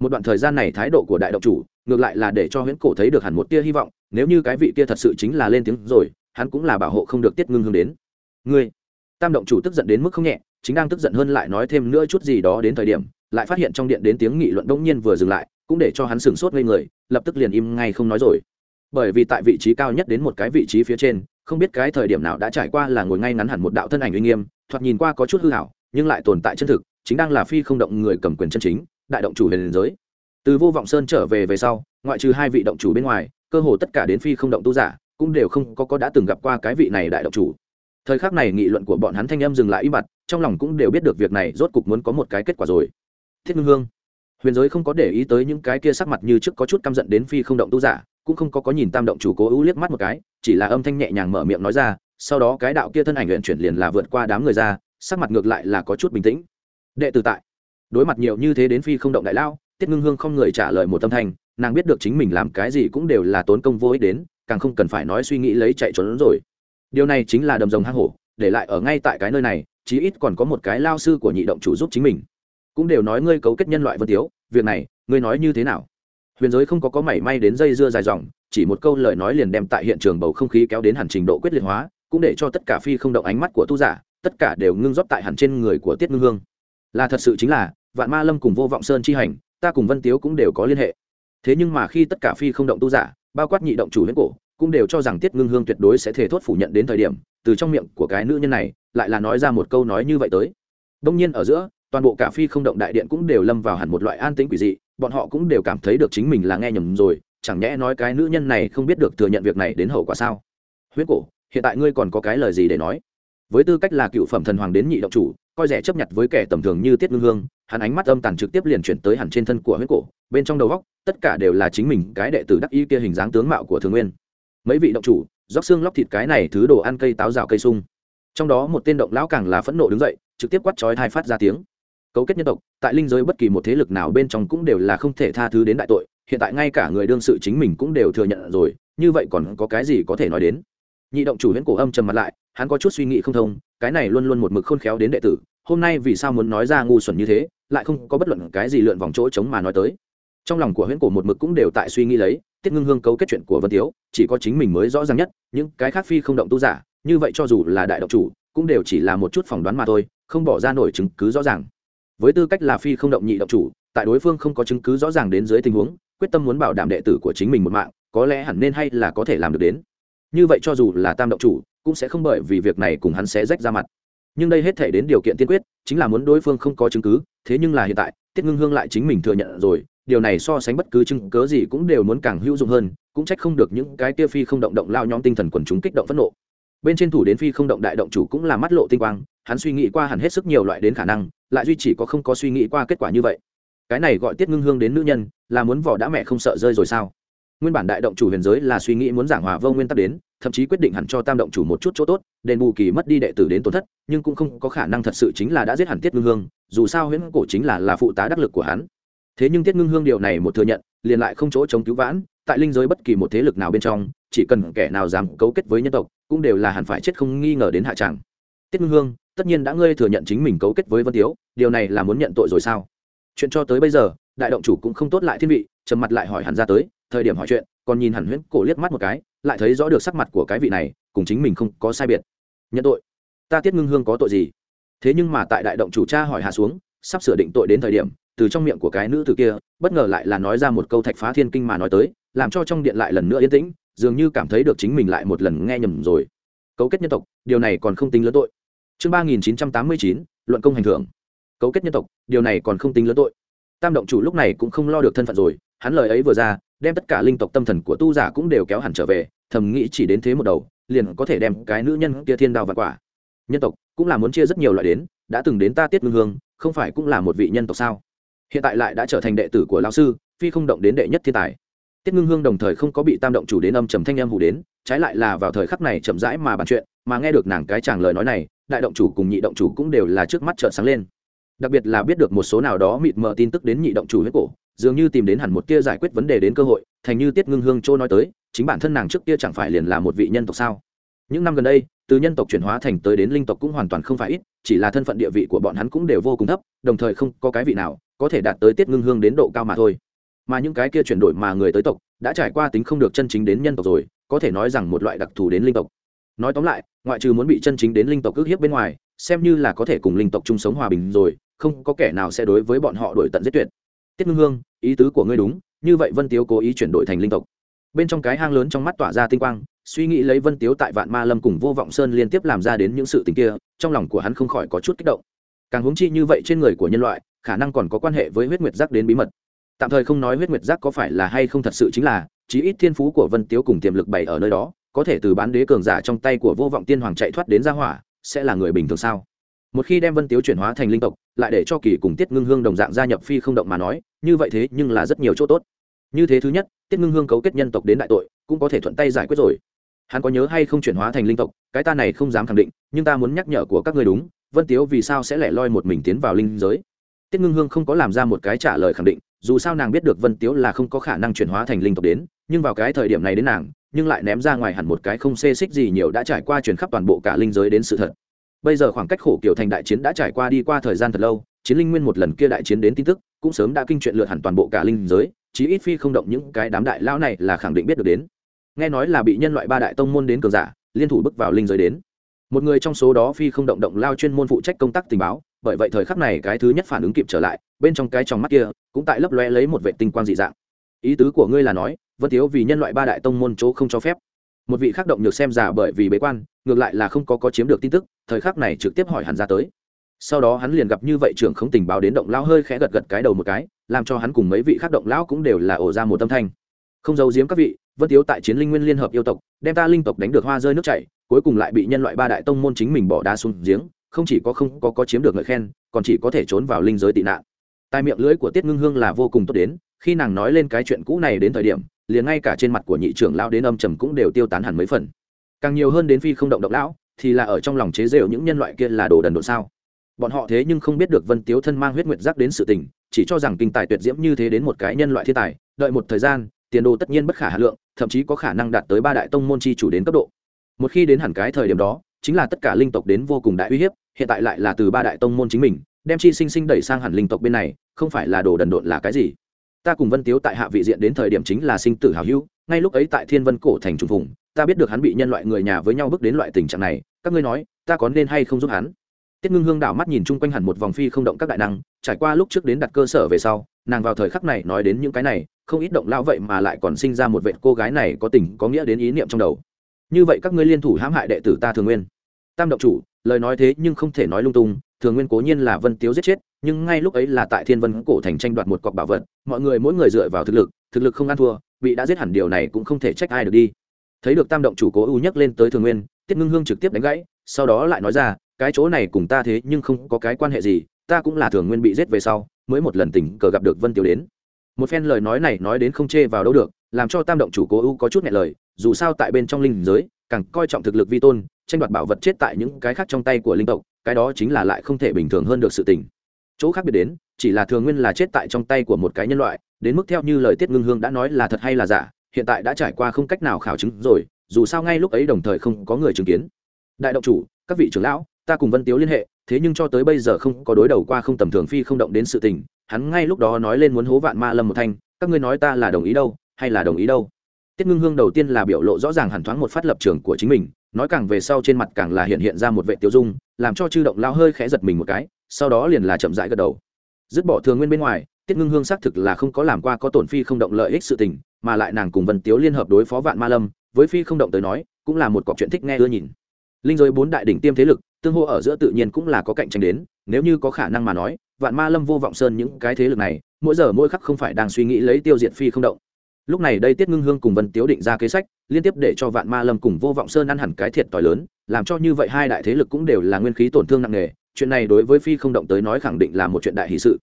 Một đoạn thời gian này thái độ của đại động chủ, ngược lại là để cho huyễn cổ thấy được hẳn một tia hy vọng, nếu như cái vị kia thật sự chính là lên tiếng rồi, hắn cũng là bảo hộ không được tiết ngưng hương đến. Ngươi tam động chủ tức giận đến mức không nhẹ, chính đang tức giận hơn lại nói thêm nữa chút gì đó đến thời điểm, lại phát hiện trong điện đến tiếng nghị luận đông nhiên vừa dừng lại, cũng để cho hắn sửng sốt ngây người, lập tức liền im ngay không nói rồi. Bởi vì tại vị trí cao nhất đến một cái vị trí phía trên, không biết cái thời điểm nào đã trải qua là ngồi ngay ngắn hẳn một đạo thân ảnh uy nghiêm, thoạt nhìn qua có chút hư hảo nhưng lại tồn tại chân thực, chính đang là phi không động người cầm quyền chân chính, đại động chủ huyền liền giới. Từ vô vọng sơn trở về về sau, ngoại trừ hai vị động chủ bên ngoài, cơ hồ tất cả đến phi không động tu giả, cũng đều không có có đã từng gặp qua cái vị này đại động chủ thời khắc này nghị luận của bọn hắn thanh em dừng lại im bặt, trong lòng cũng đều biết được việc này rốt cục muốn có một cái kết quả rồi. Thiết ngưng hương, huyền giới không có để ý tới những cái kia sắc mặt như trước có chút căm giận đến phi không động tu giả, cũng không có có nhìn tam động chủ cố ưu liếc mắt một cái, chỉ là âm thanh nhẹ nhàng mở miệng nói ra, sau đó cái đạo kia thân ảnh luyện chuyển liền là vượt qua đám người ra, sắc mặt ngược lại là có chút bình tĩnh. Đệ tử tại, đối mặt nhiều như thế đến phi không động đại lao tiết ngưng hương không người trả lời một tâm thành nàng biết được chính mình làm cái gì cũng đều là tốn công vô ích đến, càng không cần phải nói suy nghĩ lấy chạy trốn rồi điều này chính là đầm rồng hang hổ, để lại ở ngay tại cái nơi này, chí ít còn có một cái lao sư của nhị động chủ giúp chính mình. Cũng đều nói ngươi cấu kết nhân loại vân tiếu, việc này, ngươi nói như thế nào? Huyền giới không có có mảy may đến dây dưa dài dòng, chỉ một câu lời nói liền đem tại hiện trường bầu không khí kéo đến hẳn trình độ quyết liệt hóa, cũng để cho tất cả phi không động ánh mắt của tu giả, tất cả đều ngưng rót tại hẳn trên người của tiết ngưng hương. Là thật sự chính là, vạn ma lâm cùng vô vọng sơn chi hành, ta cùng vân tiếu cũng đều có liên hệ. Thế nhưng mà khi tất cả phi không động tu giả, bao quát nhị động chủ huyễn cổ cũng đều cho rằng tiết ngưng hương tuyệt đối sẽ thể thốt phủ nhận đến thời điểm, từ trong miệng của cái nữ nhân này, lại là nói ra một câu nói như vậy tới. Đông nhiên ở giữa, toàn bộ cả phi không động đại điện cũng đều lâm vào hẳn một loại an tĩnh quỷ dị, bọn họ cũng đều cảm thấy được chính mình là nghe nhầm rồi, chẳng nhẽ nói cái nữ nhân này không biết được thừa nhận việc này đến hậu quả sao? Huyết cổ, hiện tại ngươi còn có cái lời gì để nói? Với tư cách là cựu phẩm thần hoàng đến nhị động chủ, coi rẻ chấp nhận với kẻ tầm thường như tiết ngưng hương, hắn ánh mắt âm tàn trực tiếp liền chuyển tới hẳn trên thân của huyết cổ, bên trong đầu góc tất cả đều là chính mình, cái đệ tử đắc y kia hình dáng tướng mạo của thường nguyên mấy vị động chủ róc xương lóc thịt cái này thứ đồ ăn cây táo rào cây sung. Trong đó một tên động lão càng là phẫn nộ đứng dậy, trực tiếp quắt chói hai phát ra tiếng. Cấu kết nhân tộc, tại linh giới bất kỳ một thế lực nào bên trong cũng đều là không thể tha thứ đến đại tội, hiện tại ngay cả người đương sự chính mình cũng đều thừa nhận rồi, như vậy còn có cái gì có thể nói đến? Nhị động chủ huyễn cổ âm trầm mặt lại, hắn có chút suy nghĩ không thông, cái này luôn luôn một mực khôn khéo đến đệ tử, hôm nay vì sao muốn nói ra ngu xuẩn như thế, lại không có bất luận cái gì lượn vòng chỗ chống mà nói tới trong lòng của huyễn cổ một mực cũng đều tại suy nghĩ lấy, tiết ngưng hương cấu kết chuyện của vân tiếu, chỉ có chính mình mới rõ ràng nhất, những cái khác phi không động tu giả, như vậy cho dù là đại động chủ, cũng đều chỉ là một chút phỏng đoán mà thôi, không bỏ ra nổi chứng cứ rõ ràng. Với tư cách là phi không động nhị động chủ, tại đối phương không có chứng cứ rõ ràng đến dưới tình huống, quyết tâm muốn bảo đảm đệ tử của chính mình một mạng, có lẽ hẳn nên hay là có thể làm được đến. Như vậy cho dù là tam động chủ, cũng sẽ không bởi vì việc này cùng hắn sẽ rách ra mặt. Nhưng đây hết thể đến điều kiện tiên quyết, chính là muốn đối phương không có chứng cứ, thế nhưng là hiện tại, tiết ngưng hương lại chính mình thừa nhận rồi điều này so sánh bất cứ chứng cớ gì cũng đều muốn càng hữu dụng hơn, cũng trách không được những cái kia phi không động động lao nhóm tinh thần quần chúng kích động phẫn nộ. Bên trên thủ đến phi không động đại động chủ cũng là mắt lộ tinh quang, hắn suy nghĩ qua hẳn hết sức nhiều loại đến khả năng, lại duy chỉ có không có suy nghĩ qua kết quả như vậy. Cái này gọi tiết ngưng hương đến nữ nhân, là muốn vỏ đã mẹ không sợ rơi rồi sao? Nguyên bản đại động chủ huyền giới là suy nghĩ muốn giảng hòa vô nguyên tắc đến, thậm chí quyết định hẳn cho tam động chủ một chút chỗ tốt, đền bù kỳ mất đi đệ tử đến tổn thất, nhưng cũng không có khả năng thật sự chính là đã giết hẳn tiết ngưng hương, dù sao huyễn cổ chính là là phụ tá đắc lực của hắn thế nhưng tiết ngưng hương điều này một thừa nhận, liền lại không chỗ chống cứu vãn, tại linh giới bất kỳ một thế lực nào bên trong, chỉ cần kẻ nào dám cấu kết với nhân tộc, cũng đều là hẳn phải chết không nghi ngờ đến hạ tràng tiết ngưng hương, tất nhiên đã ngươi thừa nhận chính mình cấu kết với vân tiếu, điều này là muốn nhận tội rồi sao? Chuyện cho tới bây giờ, đại động chủ cũng không tốt lại thiên vị, trầm mặt lại hỏi hẳn ra tới, thời điểm hỏi chuyện, còn nhìn hẳn huyễn cổ liếc mắt một cái, lại thấy rõ được sắc mặt của cái vị này, cùng chính mình không có sai biệt. Nhận tội? Ta tiết ngưng hương có tội gì? Thế nhưng mà tại đại động chủ cha hỏi hạ xuống, sắp sửa định tội đến thời điểm từ trong miệng của cái nữ tử kia, bất ngờ lại là nói ra một câu thạch phá thiên kinh mà nói tới, làm cho trong điện lại lần nữa yên tĩnh, dường như cảm thấy được chính mình lại một lần nghe nhầm rồi. Cấu kết nhân tộc, điều này còn không tính lớn tội. Chương ba nghìn chín trăm tám mươi chín, luận công hành thưởng. Cấu kết nhân tộc, điều này còn không tính lớn tội. Tam động chủ lúc này cũng không lo được thân phận rồi, hắn lời ấy vừa ra, đem tất cả linh tộc tâm thần của tu giả cũng đều kéo hẳn trở về, thầm nghĩ chỉ đến thế một đầu, liền có thể đem cái nữ nhân kia thiên đao và quả. Nhân tộc cũng là muốn chia rất nhiều loại đến, đã từng đến ta tiết ngưng hương, không phải cũng là một vị nhân tộc sao? Hiện tại lại đã trở thành đệ tử của lao sư, phi không động đến đệ nhất thiên tài. Tiết ngưng hương đồng thời không có bị tam động chủ đến âm trầm thanh em hủ đến, trái lại là vào thời khắc này chậm rãi mà bàn chuyện, mà nghe được nàng cái chàng lời nói này, đại động chủ cùng nhị động chủ cũng đều là trước mắt trợn sáng lên. Đặc biệt là biết được một số nào đó mịt mờ tin tức đến nhị động chủ huyết cổ, dường như tìm đến hẳn một tia giải quyết vấn đề đến cơ hội, thành như tiết ngưng hương châu nói tới, chính bản thân nàng trước kia chẳng phải liền là một vị nhân tộc sao? Những năm gần đây, từ nhân tộc chuyển hóa thành tới đến linh tộc cũng hoàn toàn không phải ít, chỉ là thân phận địa vị của bọn hắn cũng đều vô cùng thấp, đồng thời không có cái vị nào có thể đạt tới tiết ngưng hương đến độ cao mà thôi. Mà những cái kia chuyển đổi mà người tới tộc, đã trải qua tính không được chân chính đến nhân tộc rồi, có thể nói rằng một loại đặc thù đến linh tộc. Nói tóm lại, ngoại trừ muốn bị chân chính đến linh tộc ước hiếp bên ngoài, xem như là có thể cùng linh tộc chung sống hòa bình rồi, không có kẻ nào sẽ đối với bọn họ đổi tận giết tuyệt. Tiết ngưng hương, ý tứ của ngươi đúng, như vậy vân tiếu cố ý chuyển đổi thành linh tộc. Bên trong cái hang lớn trong mắt tỏa ra tinh quang suy nghĩ lấy vân tiếu tại vạn ma lâm cùng vô vọng sơn liên tiếp làm ra đến những sự tình kia, trong lòng của hắn không khỏi có chút kích động. Càng huống chi như vậy trên người của nhân loại, khả năng còn có quan hệ với huyết nguyệt giác đến bí mật. Tạm thời không nói huyết nguyệt giác có phải là hay không thật sự chính là, chí ít thiên phú của vân tiếu cùng tiềm lực bày ở nơi đó, có thể từ bán đế cường giả trong tay của vô vọng tiên hoàng chạy thoát đến gia hỏa, sẽ là người bình thường sao? Một khi đem vân tiếu chuyển hóa thành linh tộc, lại để cho kỳ cùng tiết ngưng hương đồng dạng gia nhập phi không động mà nói, như vậy thế nhưng là rất nhiều chỗ tốt. Như thế thứ nhất, tiết ngưng hương cấu kết nhân tộc đến đại tội, cũng có thể thuận tay giải quyết rồi hắn có nhớ hay không chuyển hóa thành linh tộc, cái ta này không dám khẳng định, nhưng ta muốn nhắc nhở của các người đúng, vân tiếu vì sao sẽ lẻ loi một mình tiến vào linh giới? Tiết ngưng hương không có làm ra một cái trả lời khẳng định, dù sao nàng biết được vân tiếu là không có khả năng chuyển hóa thành linh tộc đến, nhưng vào cái thời điểm này đến nàng, nhưng lại ném ra ngoài hẳn một cái không xê xích gì nhiều đã trải qua chuyển khắp toàn bộ cả linh giới đến sự thật. Bây giờ khoảng cách khổ kiểu thành đại chiến đã trải qua đi qua thời gian thật lâu, chiến linh nguyên một lần kia đại chiến đến tin tức, cũng sớm đã kinh chuyện lượt hẳn toàn bộ cả linh giới, chí ít phi không động những cái đám đại lão này là khẳng định biết được đến nghe nói là bị nhân loại ba đại tông môn đến cường giả, liên thủ bước vào linh giới đến. Một người trong số đó phi không động động lao chuyên môn phụ trách công tác tình báo, bởi vậy thời khắc này cái thứ nhất phản ứng kịp trở lại, bên trong cái trong mắt kia, cũng tại lấp loe lấy một vệ tinh quang dị dạng. Ý tứ của ngươi là nói, vân thiếu vì nhân loại ba đại tông môn chỗ không cho phép. Một vị khác động nhược xem giả bởi vì bế quan, ngược lại là không có có chiếm được tin tức, thời khắc này trực tiếp hỏi hẳn ra tới. Sau đó hắn liền gặp như vậy trưởng không tình báo đến động lao hơi khẽ gật gật cái đầu một cái, làm cho hắn cùng mấy vị khác động lão cũng đều là ổ ra một tâm thanh. Không giấu giếm các vị vân tiếu tại chiến linh nguyên liên hợp yêu tộc, đem ta linh tộc đánh được hoa rơi nước chảy, cuối cùng lại bị nhân loại ba đại tông môn chính mình bỏ đá xuống giếng, không chỉ có không có có chiếm được lời khen, còn chỉ có thể trốn vào linh giới tị nạn. Tai miệng lưỡi của tiết ngưng hương là vô cùng tốt đến, khi nàng nói lên cái chuyện cũ này đến thời điểm, liền ngay cả trên mặt của nhị trưởng lão đến âm trầm cũng đều tiêu tán hẳn mấy phần. Càng nhiều hơn đến phi không động động lão, thì là ở trong lòng chế rêu những nhân loại kia là đồ đần độ sao. Bọn họ thế nhưng không biết được vân tiếu thân mang huyết nguyệt giác đến sự tình, chỉ cho rằng kinh tài tuyệt diễm như thế đến một cái nhân loại thiên tài, đợi một thời gian tiền đồ tất nhiên bất khả hà lượng, thậm chí có khả năng đạt tới ba đại tông môn chi chủ đến cấp độ. Một khi đến hẳn cái thời điểm đó, chính là tất cả linh tộc đến vô cùng đại uy hiếp, hiện tại lại là từ ba đại tông môn chính mình, đem chi sinh sinh đẩy sang hẳn linh tộc bên này, không phải là đồ đần độn là cái gì. Ta cùng vân tiếu tại hạ vị diện đến thời điểm chính là sinh tử hào hữu, ngay lúc ấy tại thiên vân cổ thành trùng vùng ta biết được hắn bị nhân loại người nhà với nhau bước đến loại tình trạng này, các ngươi nói, ta có nên hay không giúp hắn? Tiết ngưng hương đảo mắt nhìn chung quanh hẳn một vòng phi không động các đại năng, trải qua lúc trước đến đặt cơ sở về sau, nàng vào thời khắc này nói đến những cái này, không ít động lao vậy mà lại còn sinh ra một vệ cô gái này có tình, có nghĩa đến ý niệm trong đầu. Như vậy các ngươi liên thủ hãm hại đệ tử ta thường nguyên. Tam động chủ, lời nói thế nhưng không thể nói lung tung, thường nguyên cố nhiên là vân tiếu giết chết, nhưng ngay lúc ấy là tại thiên vân cổ thành tranh đoạt một cọc bảo vật, mọi người mỗi người dựa vào thực lực thực lực không ăn thua, bị đã giết hẳn điều này cũng không thể trách ai được đi. Thấy được tam động chủ cố ưu nhắc lên tới thường nguyên, tiết ngưng hương trực tiếp đánh gãy, sau đó lại nói ra cái chỗ này cùng ta thế nhưng không có cái quan hệ gì, ta cũng là thường nguyên bị giết về sau, mới một lần tình cờ gặp được vân tiểu đến. Một phen lời nói này nói đến không chê vào đâu được, làm cho tam động chủ cố ưu có chút nhẹ lời, dù sao tại bên trong linh giới, càng coi trọng thực lực vi tôn, tranh đoạt bảo vật chết tại những cái khác trong tay của linh tộc, cái đó chính là lại không thể bình thường hơn được sự tình. Chỗ khác biệt đến, chỉ là thường nguyên là chết tại trong tay của một cái nhân loại, đến mức theo như lời tiết ngưng hương đã nói là thật hay là giả, hiện tại đã trải qua không cách nào khảo chứng rồi, dù sao ngay lúc ấy đồng thời không có người chứng kiến. Đại động chủ, các vị trưởng lão ta cùng vân tiếu liên hệ, thế nhưng cho tới bây giờ không có đối đầu qua không tầm thường phi không động đến sự tình, hắn ngay lúc đó nói lên muốn hố vạn ma lâm một thanh, các ngươi nói ta là đồng ý đâu, hay là đồng ý đâu? Tiết ngưng hương đầu tiên là biểu lộ rõ ràng hẳn thoáng một phát lập trường của chính mình, nói càng về sau trên mặt càng là hiện hiện ra một vệ tiêu dung, làm cho chư động lao hơi khẽ giật mình một cái, sau đó liền là chậm rãi gật đầu. Dứt bỏ thường nguyên bên ngoài, tiết ngưng hương xác thực là không có làm qua có tổn phi không động lợi ích sự tình, mà lại nàng cùng vân tiếu liên hợp đối phó vạn ma lâm, với phi không động tới nói, cũng là một cọc chuyện thích nghe ưa nhìn. Linh giới bốn đại đỉnh tiêm thế lực tương hô ở giữa tự nhiên cũng là có cạnh tranh đến, nếu như có khả năng mà nói, vạn ma lâm vô vọng sơn những cái thế lực này, mỗi giờ mỗi khắc không phải đang suy nghĩ lấy tiêu diệt phi không động. Lúc này đây tiết ngưng hương cùng vân tiếu định ra kế sách, liên tiếp để cho vạn ma lâm cùng vô vọng sơn ăn hẳn cái thiệt t h i lớn, làm cho như vậy hai đại thế lực cũng đều là nguyên khí tổn thương nặng nề, chuyện này đối với phi không động tới nói khẳng định là một chuyện đại hì sự.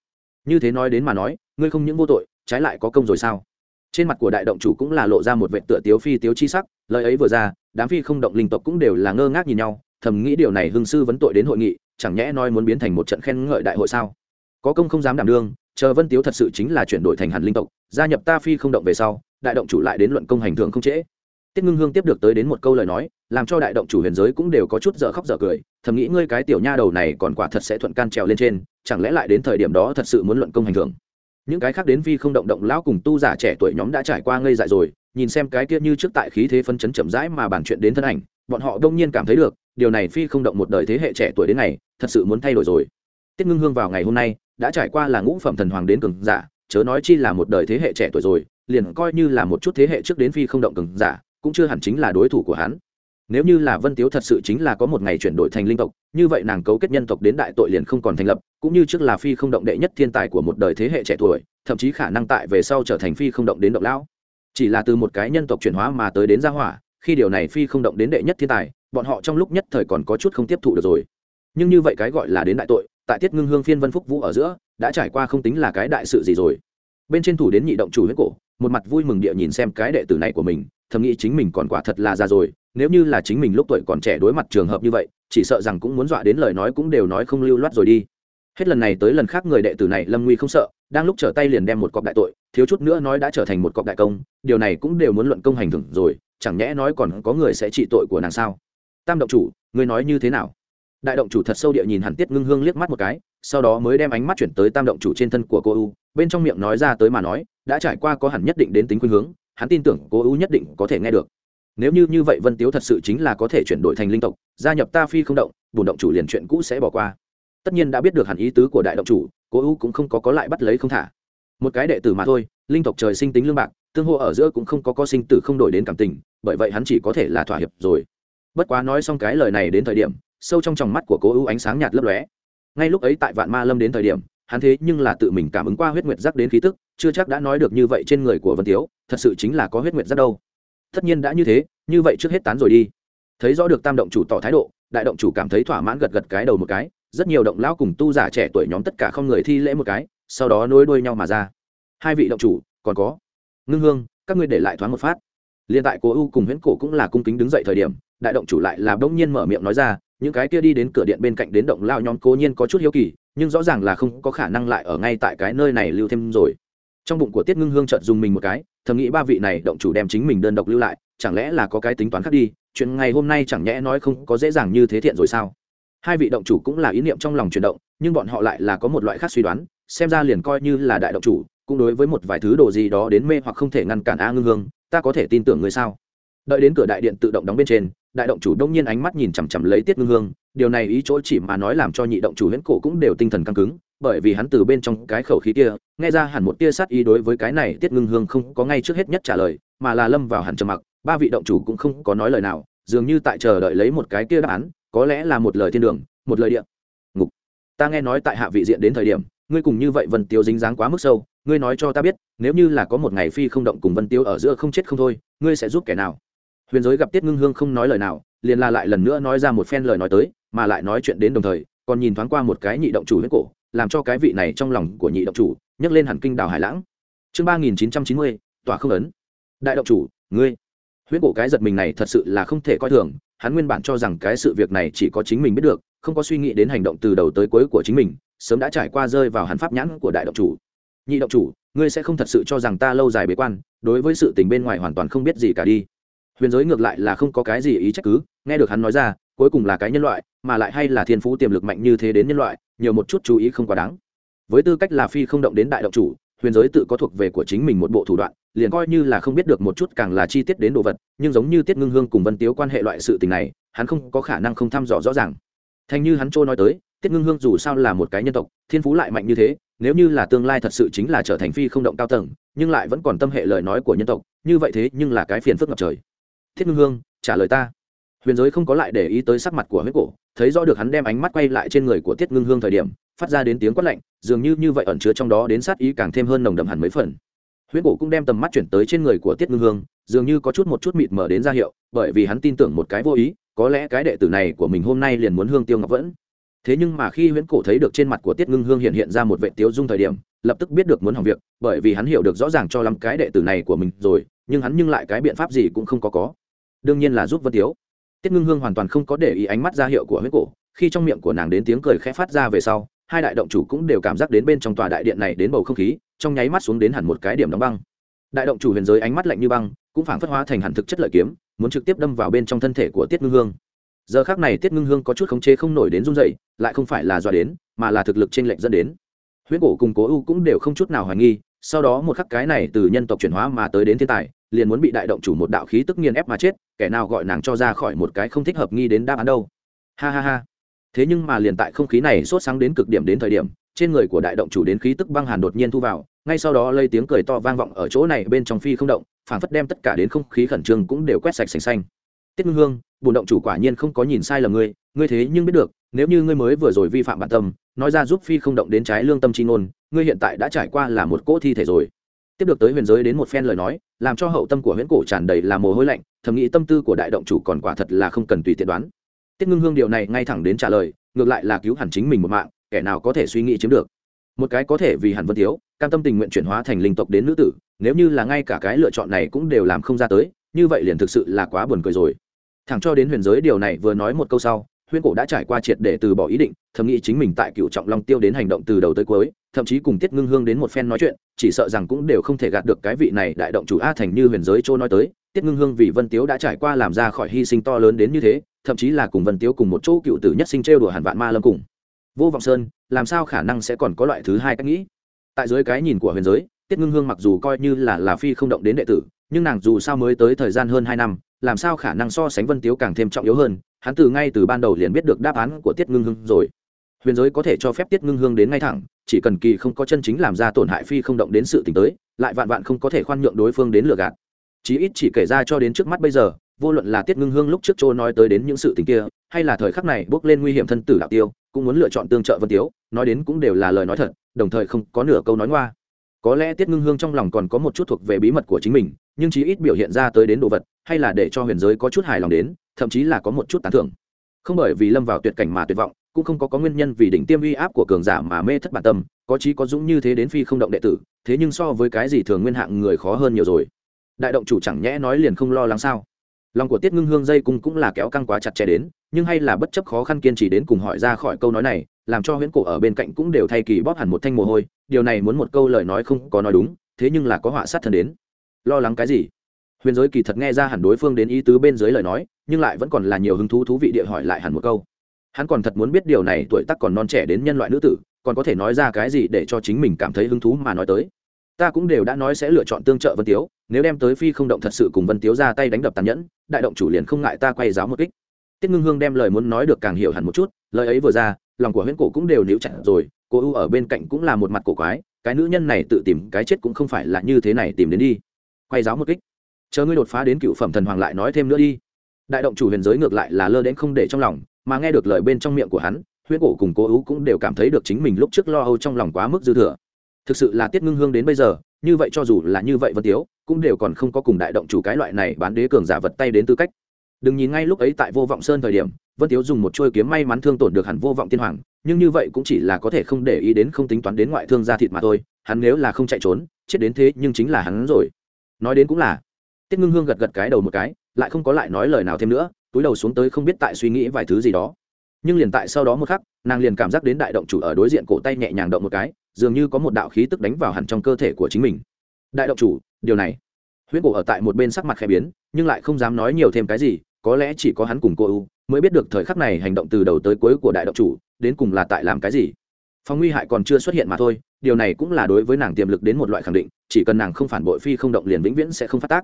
Như thế nói đến mà nói, ngươi không những vô tội, trái lại có công rồi sao? Trên mặt của đại động chủ cũng là lộ ra một vệ tựa tiếu phi tiếu chi sắc, lời ấy vừa ra, đám phi không động linh tộc cũng đều là ngơ ngác nhìn nhau thầm nghĩ điều này hưng sư vấn tội đến hội nghị, chẳng nhẽ nói muốn biến thành một trận khen ngợi đại hội sao? Có công không dám đảm đương, chờ vân tiếu thật sự chính là chuyển đổi thành hàn linh tộc, gia nhập ta phi không động về sau, đại động chủ lại đến luận công hành thường không trễ. Tiết ngưng hương tiếp được tới đến một câu lời nói, làm cho đại động chủ huyền giới cũng đều có chút dở khóc dở cười, thầm nghĩ ngươi cái tiểu nha đầu này còn quả thật sẽ thuận can trèo lên trên, chẳng lẽ lại đến thời điểm đó thật sự muốn luận công hành thường những cái khác đến phi không động động lão cùng tu giả trẻ tuổi nhóm đã trải qua ngây dại rồi nhìn xem cái kia như trước tại khí thế phân chấn chậm rãi mà bàn chuyện đến thân ảnh, bọn họ đông nhiên cảm thấy được, điều này phi không động một đời thế hệ trẻ tuổi đến ngày, thật sự muốn thay đổi rồi. Tiết ngưng hương vào ngày hôm nay, đã trải qua là ngũ phẩm thần hoàng đến cường giả, chớ nói chi là một đời thế hệ trẻ tuổi rồi, liền coi như là một chút thế hệ trước đến phi không động cường giả, cũng chưa hẳn chính là đối thủ của hắn. Nếu như là vân tiếu thật sự chính là có một ngày chuyển đổi thành linh tộc, như vậy nàng cấu kết nhân tộc đến đại tội liền không còn thành lập, cũng như trước là phi không động đệ nhất thiên tài của một đời thế hệ trẻ tuổi, thậm chí khả năng tại về sau trở thành phi không động đến động lão chỉ là từ một cái nhân tộc chuyển hóa mà tới đến gia hỏa, khi điều này phi không động đến đệ nhất thiên tài, bọn họ trong lúc nhất thời còn có chút không tiếp thụ được rồi. Nhưng như vậy cái gọi là đến đại tội, tại tiết ngưng hương phiên vân phúc vũ ở giữa, đã trải qua không tính là cái đại sự gì rồi. Bên trên thủ đến nhị động chủ huyết cổ, một mặt vui mừng địa nhìn xem cái đệ tử này của mình, thầm nghĩ chính mình còn quả thật là già rồi, nếu như là chính mình lúc tuổi còn trẻ đối mặt trường hợp như vậy, chỉ sợ rằng cũng muốn dọa đến lời nói cũng đều nói không lưu loát rồi đi. Hết lần này tới lần khác người đệ tử này lâm nguy không sợ đang lúc trở tay liền đem một cọc đại tội, thiếu chút nữa nói đã trở thành một cọc đại công, điều này cũng đều muốn luận công hành thưởng rồi, chẳng nhẽ nói còn có người sẽ trị tội của nàng sao? Tam động chủ, ngươi nói như thế nào? Đại động chủ thật sâu địa nhìn hẳn tiết ngưng hương liếc mắt một cái, sau đó mới đem ánh mắt chuyển tới tam động chủ trên thân của cô u, bên trong miệng nói ra tới mà nói, đã trải qua có hẳn nhất định đến tính khuynh hướng, hắn tin tưởng cô u nhất định có thể nghe được. Nếu như như vậy vân tiếu thật sự chính là có thể chuyển đổi thành linh tộc, gia nhập ta phi không động bùn động chủ liền chuyện cũ sẽ bỏ qua. Tất nhiên đã biết được hẳn ý tứ của đại động chủ Cố u cũng không có có lại bắt lấy không thả. Một cái đệ tử mà thôi, linh tộc trời sinh tính lương bạc, tương hô ở giữa cũng không có có sinh tử không đổi đến cảm tình, bởi vậy hắn chỉ có thể là thỏa hiệp rồi. Bất quá nói xong cái lời này đến thời điểm, sâu trong tròng mắt của cố U ánh sáng nhạt lấp lóe. Ngay lúc ấy tại vạn ma lâm đến thời điểm, hắn thế nhưng là tự mình cảm ứng qua huyết nguyệt giác đến khí tức, chưa chắc đã nói được như vậy trên người của vân tiếu, thật sự chính là có huyết nguyệt giác đâu. Tất nhiên đã như thế, như vậy trước hết tán rồi đi. Thấy rõ được tam động chủ tỏ thái độ, đại động chủ cảm thấy thỏa mãn gật gật cái đầu một cái rất nhiều động lão cùng tu giả trẻ tuổi nhóm tất cả không người thi lễ một cái, sau đó nối đuôi nhau mà ra. Hai vị động chủ, còn có ngưng hương, các ngươi để lại thoáng một phát. Liên tại cố u cùng huyễn cổ cũng là cung kính đứng dậy thời điểm, đại động chủ lại là bỗng nhiên mở miệng nói ra, những cái kia đi đến cửa điện bên cạnh đến động lao nhóm cố nhiên có chút hiếu kỳ, nhưng rõ ràng là không có khả năng lại ở ngay tại cái nơi này lưu thêm rồi. Trong bụng của tiết ngưng hương chợt dùng mình một cái, thầm nghĩ ba vị này động chủ đem chính mình đơn độc lưu lại, chẳng lẽ là có cái tính toán khác đi, chuyện ngày hôm nay chẳng nhẽ nói không có dễ dàng như thế thiện rồi sao? Hai vị động chủ cũng là ý niệm trong lòng chuyển động, nhưng bọn họ lại là có một loại khác suy đoán, xem ra liền coi như là đại động chủ, cũng đối với một vài thứ đồ gì đó đến mê hoặc không thể ngăn cản a ngưng hương, ta có thể tin tưởng người sao? Đợi đến cửa đại điện tự động đóng bên trên, đại động chủ đông nhiên ánh mắt nhìn chằm chằm lấy tiết ngưng hương, điều này ý chỗ chỉ mà nói làm cho nhị động chủ huyễn cổ cũng đều tinh thần căng cứng, bởi vì hắn từ bên trong cái khẩu khí kia, nghe ra hẳn một tia sát ý đối với cái này tiết ngưng hương không có ngay trước hết nhất trả lời, mà là lâm vào hẳn trầm mặc, ba vị động chủ cũng không có nói lời nào, dường như tại chờ đợi lấy một cái kia đáp án có lẽ là một lời thiên đường, một lời địa. Ngục. Ta nghe nói tại hạ vị diện đến thời điểm, ngươi cùng như vậy vân tiêu dính dáng quá mức sâu, ngươi nói cho ta biết, nếu như là có một ngày phi không động cùng vân tiêu ở giữa không chết không thôi, ngươi sẽ giúp kẻ nào? Huyền giới gặp tiết ngưng hương không nói lời nào, liền la lại lần nữa nói ra một phen lời nói tới, mà lại nói chuyện đến đồng thời, còn nhìn thoáng qua một cái nhị động chủ huyết cổ, làm cho cái vị này trong lòng của nhị động chủ nhấc lên hẳn kinh đào hải lãng. Chương ba nghìn chín trăm chín mươi tòa không ấn. Đại động chủ, ngươi. Huyết cổ cái giật mình này thật sự là không thể coi thường hắn nguyên bản cho rằng cái sự việc này chỉ có chính mình biết được, không có suy nghĩ đến hành động từ đầu tới cuối của chính mình, sớm đã trải qua rơi vào hắn pháp nhãn của đại động chủ. Nhị động chủ, ngươi sẽ không thật sự cho rằng ta lâu dài bế quan, đối với sự tình bên ngoài hoàn toàn không biết gì cả đi. Huyền giới ngược lại là không có cái gì ý trách cứ, nghe được hắn nói ra, cuối cùng là cái nhân loại, mà lại hay là thiên phú tiềm lực mạnh như thế đến nhân loại, nhiều một chút chú ý không quá đáng. Với tư cách là phi không động đến đại động chủ huyền giới tự có thuộc về của chính mình một bộ thủ đoạn, liền coi như là không biết được một chút càng là chi tiết đến đồ vật, nhưng giống như tiết ngưng hương cùng vân tiếu quan hệ loại sự tình này, hắn không có khả năng không thăm dò rõ ràng. Thành như hắn trôi nói tới, tiết ngưng hương dù sao là một cái nhân tộc, thiên phú lại mạnh như thế, nếu như là tương lai thật sự chính là trở thành phi không động cao tầng, nhưng lại vẫn còn tâm hệ lời nói của nhân tộc, như vậy thế nhưng là cái phiền phức ngập trời. Thiết ngưng hương, trả lời ta. Huyền giới không có lại để ý tới sắc mặt của huyết cổ, thấy rõ được hắn đem ánh mắt quay lại trên người của tiết ngưng hương thời điểm phát ra đến tiếng quát lạnh, dường như như vậy ẩn chứa trong đó đến sát ý càng thêm hơn nồng đậm hẳn mấy phần. Huyết cổ cũng đem tầm mắt chuyển tới trên người của tiết ngưng hương, dường như có chút một chút mịt mở đến ra hiệu, bởi vì hắn tin tưởng một cái vô ý, có lẽ cái đệ tử này của mình hôm nay liền muốn hương tiêu ngọc vẫn. Thế nhưng mà khi huyễn cổ thấy được trên mặt của tiết ngưng hương hiện hiện ra một vệ tiêu dung thời điểm, lập tức biết được muốn hỏng việc, bởi vì hắn hiểu được rõ ràng cho lắm cái đệ tử này của mình rồi, nhưng hắn nhưng lại cái biện pháp gì cũng không có có. Đương nhiên là giúp vân tiếu. Tiết ngưng hương hoàn toàn không có để ý ánh mắt ra hiệu của Huyễn cổ, khi trong miệng của nàng đến tiếng cười khẽ phát ra về sau hai đại động chủ cũng đều cảm giác đến bên trong tòa đại điện này đến bầu không khí, trong nháy mắt xuống đến hẳn một cái điểm đóng băng. Đại động chủ huyền giới ánh mắt lạnh như băng, cũng phảng phất hóa thành hẳn thực chất lợi kiếm, muốn trực tiếp đâm vào bên trong thân thể của tiết ngưng hương. Giờ khác này tiết ngưng hương có chút khống chế không nổi đến run dậy lại không phải là dọa đến, mà là thực lực t r ê n lệch dẫn đến. Huyết cổ cùng cố u cũng đều không chút nào hoài nghi, sau đó một khắc cái này từ nhân tộc chuyển hóa mà tới đến thiên tài, liền muốn bị đại động chủ một đạo khí tức nghiền ép mà chết, kẻ nào gọi nàng cho ra khỏi một cái không thích hợp nghi đến đáp án đâu. Ha ha ha thế nhưng mà liền tại không khí này sốt sáng đến cực điểm đến thời điểm, trên người của đại động chủ đến khí tức băng hàn đột nhiên thu vào, ngay sau đó lây tiếng cười to vang vọng ở chỗ này bên trong phi không động phảng phất đem tất cả đến không khí khẩn trương cũng đều quét sạch sành xanh. Tiết ngưng hương bùn động chủ quả nhiên không có nhìn sai lầm ngươi ngươi thế nhưng biết được, nếu như ngươi mới vừa rồi vi phạm bản tâm, nói ra giúp phi không động đến trái lương tâm chi ngôn, ngươi hiện tại đã trải qua là một cỗ thi thể rồi. Tiếp được tới huyền giới đến một phen lời nói, làm cho hậu tâm của huyễn cổ tràn đầy là mồ hôi lạnh, thầm nghĩ tâm tư của đại động chủ còn quả thật là không cần tùy tiện đoán tiết ngưng hương điều này ngay thẳng đến trả lời, ngược lại là cứu hẳn chính mình một mạng, kẻ nào có thể suy nghĩ chiếm được. Một cái có thể vì hẳn vân thiếu, cam tâm tình nguyện chuyển hóa thành linh tộc đến nữ tử, nếu như là ngay cả cái lựa chọn này cũng đều làm không ra tới, như vậy liền thực sự là quá buồn cười rồi. Thẳng cho đến huyền giới điều này vừa nói một câu sau huyên cổ đã trải qua triệt để từ bỏ ý định, thầm nghĩ chính mình tại cựu trọng long tiêu đến hành động từ đầu tới cuối, thậm chí cùng tiết ngưng hương đến một phen nói chuyện, chỉ sợ rằng cũng đều không thể gạt được cái vị này đại động chủ a thành như huyền giới châu nói tới tiết ngưng hương vì vân tiếu đã trải qua làm ra khỏi hy sinh to lớn đến như thế, thậm chí là cùng vân tiếu cùng một chỗ cựu tử nhất sinh trêu đùa hàn vạn ma lâm cùng. Vô vọng sơn, làm sao khả năng sẽ còn có loại thứ hai cách nghĩ? Tại dưới cái nhìn của huyền giới, tiết ngưng hương mặc dù coi như là là phi không động đến đệ tử, nhưng nàng dù sao mới tới thời gian hơn hai năm, làm sao khả năng so sánh vân tiếu càng thêm trọng yếu hơn, hắn từ ngay từ ban đầu liền biết được đáp án của tiết ngưng hương rồi. Huyền giới có thể cho phép tiết ngưng hương đến ngay thẳng, chỉ cần kỳ không có chân chính làm ra tổn hại phi không động đến sự t ì n h tới, lại vạn vạn không có thể khoan nhượng đối phương đến lừa gạt chí ít chỉ kể ra cho đến trước mắt bây giờ, vô luận là tiết ngưng hương lúc trước chỗ nói tới đến những sự tình kia, hay là thời khắc này bước lên nguy hiểm thân tử đạo tiêu, cũng muốn lựa chọn tương trợ vân tiếu, nói đến cũng đều là lời nói thật, đồng thời không có nửa câu nói ngoa. Có lẽ tiết ngưng hương trong lòng còn có một chút thuộc về bí mật của chính mình, nhưng chí ít biểu hiện ra tới đến đồ vật, hay là để cho huyền giới có chút hài lòng đến, thậm chí là có một chút tán thưởng. Không bởi vì lâm vào tuyệt cảnh mà tuyệt vọng, cũng không có có nguyên nhân vì đỉnh tiêm uy áp của cường giả mà mê thất bản tâm, có chí có dũng như thế đến phi không động đệ tử, thế nhưng so với cái gì thường nguyên hạng người khó hơn nhiều rồi đại động chủ chẳng nhẽ nói liền không lo lắng sao? Lòng của tiết ngưng hương dây cung cũng là kéo căng quá chặt chẽ đến, nhưng hay là bất chấp khó khăn kiên trì đến cùng hỏi ra khỏi câu nói này, làm cho huyễn cổ ở bên cạnh cũng đều thay kỳ bóp hẳn một thanh mồ hôi, điều này muốn một câu lời nói không có nói đúng, thế nhưng là có họa sát thần đến. Lo lắng cái gì? Huyền giới kỳ thật nghe ra hẳn đối phương đến ý tứ bên dưới lời nói, nhưng lại vẫn còn là nhiều hứng thú thú vị địa hỏi lại hẳn một câu. Hắn còn thật muốn biết điều này, tuổi tác còn non trẻ đến nhân loại nữ tử, còn có thể nói ra cái gì để cho chính mình cảm thấy hứng thú mà nói tới? Ta cũng đều đã nói sẽ lựa chọn tương trợ vân tiếu, nếu đem tới phi không động thật sự cùng vân tiếu ra tay đánh đập tàn nhẫn, đại động chủ liền không ngại ta quay giáo một kích. Tiết ngưng hương đem lời muốn nói được càng hiểu hẳn một chút, lời ấy vừa ra, lòng của huyễn cổ cũng đều níu chặt rồi, cô ưu ở bên cạnh cũng là một mặt cổ quái, cái nữ nhân này tự tìm cái chết cũng không phải là như thế này tìm đến đi. Quay giáo một kích. Chờ ngươi đột phá đến cựu phẩm thần hoàng lại nói thêm nữa đi. Đại động chủ huyền giới ngược lại là lơ đến không để trong lòng, mà nghe được lời bên trong miệng của hắn, huyễn cổ cùng cô ưu cũng đều cảm thấy được chính mình lúc trước lo âu trong lòng quá mức dư thừa thực sự là tiết ngưng hương đến bây giờ, như vậy cho dù là như vậy vân tiếu, cũng đều còn không có cùng đại động chủ cái loại này bán đế cường giả vật tay đến tư cách. Đừng nhìn ngay lúc ấy tại vô vọng sơn thời điểm, vân tiếu dùng một chuôi kiếm may mắn thương tổn được hẳn vô vọng tiên hoàng, nhưng như vậy cũng chỉ là có thể không để ý đến không tính toán đến ngoại thương gia thịt mà thôi, hắn nếu là không chạy trốn, chết đến thế nhưng chính là hắn rồi. Nói đến cũng là, tiết ngưng hương gật gật cái đầu một cái, lại không có lại nói lời nào thêm nữa, túi đầu xuống tới không biết tại suy nghĩ vài thứ gì đó. Nhưng liền tại sau đó một khắc, nàng liền cảm giác đến đại động chủ ở đối diện cổ tay nhẹ nhàng động một cái dường như có một đạo khí tức đánh vào hẳn trong cơ thể của chính mình. Đại động chủ, điều này. Huyễn cổ ở tại một bên sắc mặt khẽ biến, nhưng lại không dám nói nhiều thêm cái gì, có lẽ chỉ có hắn cùng cô u mới biết được thời khắc này hành động từ đầu tới cuối của đại động chủ, đến cùng là tại làm cái gì. Phong nguy hại còn chưa xuất hiện mà thôi, điều này cũng là đối với nàng tiềm lực đến một loại khẳng định, chỉ cần nàng không phản bội phi không động liền vĩnh viễn sẽ không phát tác.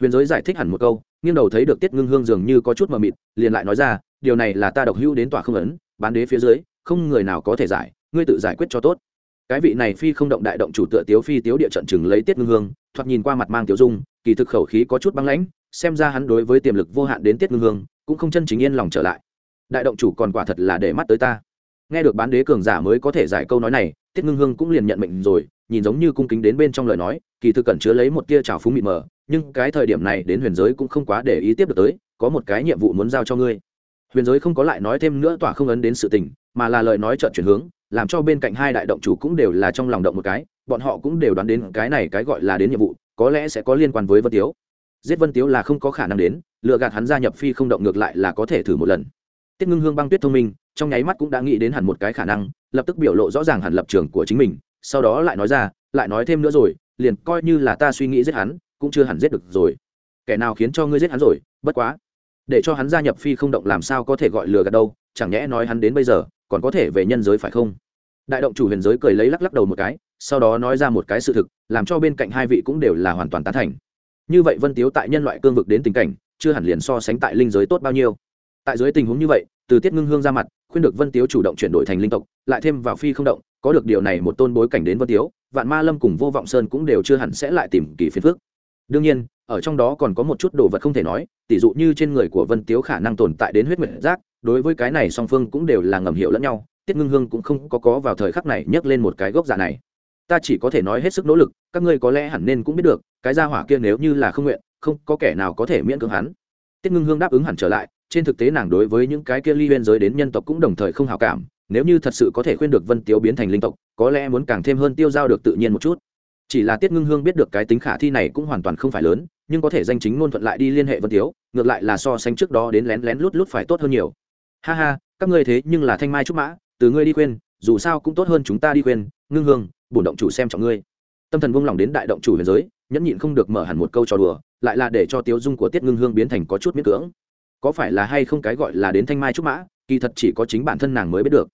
Huyền giới giải thích hẳn một câu, nghiêng đầu thấy được tiết ngưng hương dường như có chút mờ mịt, liền lại nói ra, điều này là ta độc hưu đến tòa không ấn, bán đế phía dưới, không người nào có thể giải, ngươi tự giải quyết cho tốt cái vị này phi không động đại động chủ tựa tiếu phi tiếu địa trận chừng lấy tiết ngưng hương, thoạt nhìn qua mặt mang tiểu dung, kỳ thực khẩu khí có chút băng lãnh, xem ra hắn đối với tiềm lực vô hạn đến tiết ngưng hương, cũng không chân chính yên lòng trở lại. Đại động chủ còn quả thật là để mắt tới ta. Nghe được bán đế cường giả mới có thể giải câu nói này, tiết ngưng hương cũng liền nhận mệnh rồi, nhìn giống như cung kính đến bên trong lời nói, kỳ thực cần chứa lấy một tia trào phúng mịt mờ, nhưng cái thời điểm này đến huyền giới cũng không quá để ý tiếp được tới, có một cái nhiệm vụ muốn giao cho ngươi. Huyền giới không có lại nói thêm nữa tỏa không ấn đến sự tình, mà là lời nói trợn chuyển hướng làm cho bên cạnh hai đại động chủ cũng đều là trong lòng động một cái, bọn họ cũng đều đoán đến cái này cái gọi là đến nhiệm vụ, có lẽ sẽ có liên quan với vân tiếu. Giết vân tiếu là không có khả năng đến lựa gạt hắn gia nhập phi không động ngược lại là có thể thử một lần. Tiết ngưng hương băng tuyết thông minh, trong nháy mắt cũng đã nghĩ đến hẳn một cái khả năng, lập tức biểu lộ rõ ràng hẳn lập trường của chính mình, sau đó lại nói ra, lại nói thêm nữa rồi, liền coi như là ta suy nghĩ giết hắn, cũng chưa hẳn giết được rồi. Kẻ nào khiến cho ngươi giết hắn rồi, bất quá, để cho hắn gia nhập phi không động làm sao có thể gọi lừa gạt đâu, chẳng nhẽ nói hắn đến bây giờ còn có thể về nhân giới phải không? Đại động chủ huyền giới cười lấy lắc lắc đầu một cái, sau đó nói ra một cái sự thực, làm cho bên cạnh hai vị cũng đều là hoàn toàn tán thành. Như vậy vân tiếu tại nhân loại cương vực đến tình cảnh, chưa hẳn liền so sánh tại linh giới tốt bao nhiêu. Tại dưới tình huống như vậy, từ tiết ngưng hương ra mặt, khuyên được vân tiếu chủ động chuyển đổi thành linh tộc, lại thêm vào phi không động, có được điều này một tôn bối cảnh đến vân tiếu, vạn ma lâm cùng vô vọng sơn cũng đều chưa hẳn sẽ lại tìm kỳ phiền phước đương nhiên, ở trong đó còn có một chút đồ vật không thể nói, tỉ dụ như trên người của vân tiếu khả năng tồn tại đến huyết nguyệt giác đối với cái này song phương cũng đều là ngầm hiểu lẫn nhau, tiết ngưng hương cũng không có có vào thời khắc này nhấc lên một cái gốc giả này. Ta chỉ có thể nói hết sức nỗ lực, các ngươi có lẽ hẳn nên cũng biết được, cái gia hỏa kia nếu như là không nguyện, không có kẻ nào có thể miễn cưỡng hắn. Tiết ngưng hương đáp ứng hẳn trở lại, trên thực tế nàng đối với những cái kia ly huyên giới đến nhân tộc cũng đồng thời không hào cảm, nếu như thật sự có thể khuyên được vân tiếu biến thành linh tộc, có lẽ muốn càng thêm hơn tiêu giao được tự nhiên một chút. Chỉ là tiết ngưng hương biết được cái tính khả thi này cũng hoàn toàn không phải lớn, nhưng có thể danh chính ngôn thuận lại đi liên hệ vân tiếu, ngược lại là so sánh trước đó đến lén lén lút lút phải tốt hơn nhiều ha ha, các ngươi thế nhưng là thanh mai trúc mã, từ ngươi đi khuyên, dù sao cũng tốt hơn chúng ta đi khuyên. Ngưng hương, bổn động chủ xem trọng ngươi. Tâm thần vung lòng đến đại động chủ huyền giới, nhẫn nhịn không được mở hẳn một câu trò đùa, lại là để cho tiếu dung của tiết ngưng hương biến thành có chút miễn cưỡng. Có phải là hay không cái gọi là đến thanh mai trúc mã, kỳ thật chỉ có chính bản thân nàng mới biết được.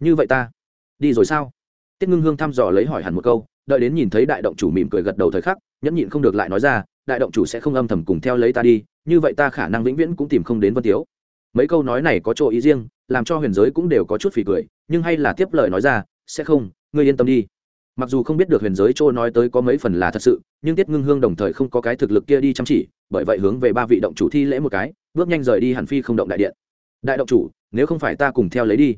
Như vậy ta, đi rồi sao? Tiết ngưng hương thăm dò lấy hỏi hẳn một câu, đợi đến nhìn thấy đại động chủ mỉm cười gật đầu thời khắc, nhẫn nhịn không được lại nói ra, đại động chủ sẽ không âm thầm cùng theo lấy ta đi, như vậy ta khả năng vĩnh viễn cũng tìm không đến vân tiếu mấy câu nói này có chỗ ý riêng, làm cho huyền giới cũng đều có chút phì cười, nhưng hay là tiếp lời nói ra, sẽ không, ngươi yên tâm đi. Mặc dù không biết được huyền giới chỗ nói tới có mấy phần là thật sự, nhưng tiết ngưng hương đồng thời không có cái thực lực kia đi chăm chỉ, bởi vậy hướng về ba vị động chủ thi lễ một cái, bước nhanh rời đi hàn phi không động đại điện. Đại động chủ, nếu không phải ta cùng theo lấy đi.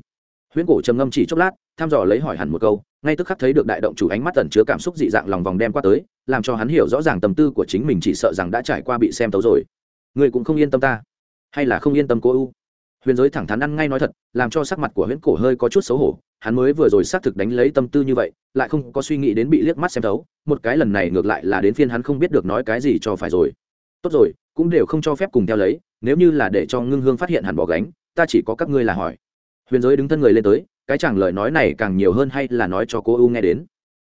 Huyễn cổ trầm ngâm chỉ chốc lát, thăm dò lấy hỏi hẳn một câu, ngay tức khắc thấy được đại động chủ ánh mắt tẩn chứa cảm xúc dị dạng lòng vòng đem qua tới, làm cho hắn hiểu rõ ràng tâm tư của chính mình chỉ sợ rằng đã trải qua bị xem tấu rồi. Người cũng không yên tâm ta hay là không yên tâm cô u huyền giới thẳng thắn ăn ngay nói thật, làm cho sắc mặt của huyễn cổ hơi có chút xấu hổ, hắn mới vừa rồi xác thực đánh lấy tâm tư như vậy, lại không có suy nghĩ đến bị liếc mắt xem thấu, một cái lần này ngược lại là đến phiên hắn không biết được nói cái gì cho phải rồi. Tốt rồi, cũng đều không cho phép cùng theo lấy, nếu như là để cho ngưng hương phát hiện hẳn bỏ gánh, ta chỉ có các ngươi là hỏi. Huyền giới đứng thân người lên tới, cái chẳng lời nói này càng nhiều hơn hay là nói cho cô u nghe đến.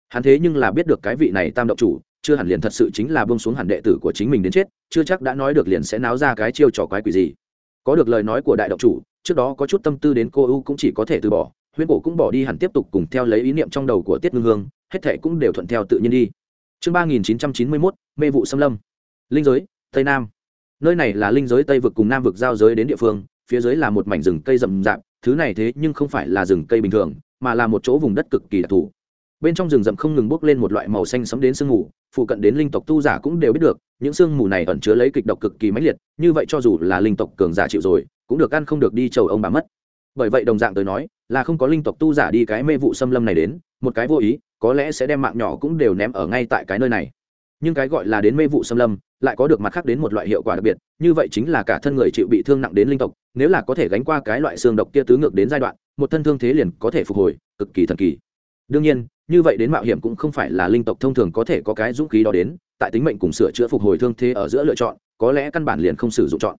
Hắn thế nhưng là biết được cái vị này tam động chủ chưa hẳn liền thật sự chính là bông xuống hẳn đệ tử của chính mình đến chết, chưa chắc đã nói được liền sẽ náo ra cái chiêu trò quái quỷ gì. Có được lời nói của đại động chủ, trước đó có chút tâm tư đến cô u cũng chỉ có thể từ bỏ, huyễn cổ cũng bỏ đi hẳn tiếp tục cùng theo lấy ý niệm trong đầu của tiết ngưng hương, hết thệ cũng đều thuận theo tự nhiên đi. Chương ba nghìn chín trăm chín mươi mốt, mê vụ xâm lâm. Linh giới, tây nam. Nơi này là linh giới tây vực cùng nam vực giao giới đến địa phương, phía dưới là một mảnh rừng cây rậm rạp, thứ này thế nhưng không phải là rừng cây bình thường, mà là một chỗ vùng đất cực kỳ đặc thù. Bên trong rừng rậm không ngừng bốc lên một loại màu xanh sấm đến sương mù phụ cận đến linh tộc tu giả cũng đều biết được, những sương mù này ẩn chứa lấy kịch độc cực kỳ mãnh liệt, như vậy cho dù là linh tộc cường giả chịu rồi, cũng được ăn không được đi chầu ông bà mất. Bởi vậy đồng dạng tới nói, là không có linh tộc tu giả đi cái mê vụ xâm lâm này đến, một cái vô ý, có lẽ sẽ đem mạng nhỏ cũng đều ném ở ngay tại cái nơi này. Nhưng cái gọi là đến mê vụ xâm lâm, lại có được mặt khác đến một loại hiệu quả đặc biệt, như vậy chính là cả thân người chịu bị thương nặng đến linh tộc, nếu là có thể gánh qua cái loại xương độc kia tứ ngược đến giai đoạn, một thân thương thế liền có thể phục hồi, cực kỳ thần kỳ đương nhiên, như vậy đến mạo hiểm cũng không phải là linh tộc thông thường có thể có cái dũng khí đó đến, tại tính mệnh cùng sửa chữa phục hồi thương thế ở giữa lựa chọn, có lẽ căn bản liền không sử dụng chọn.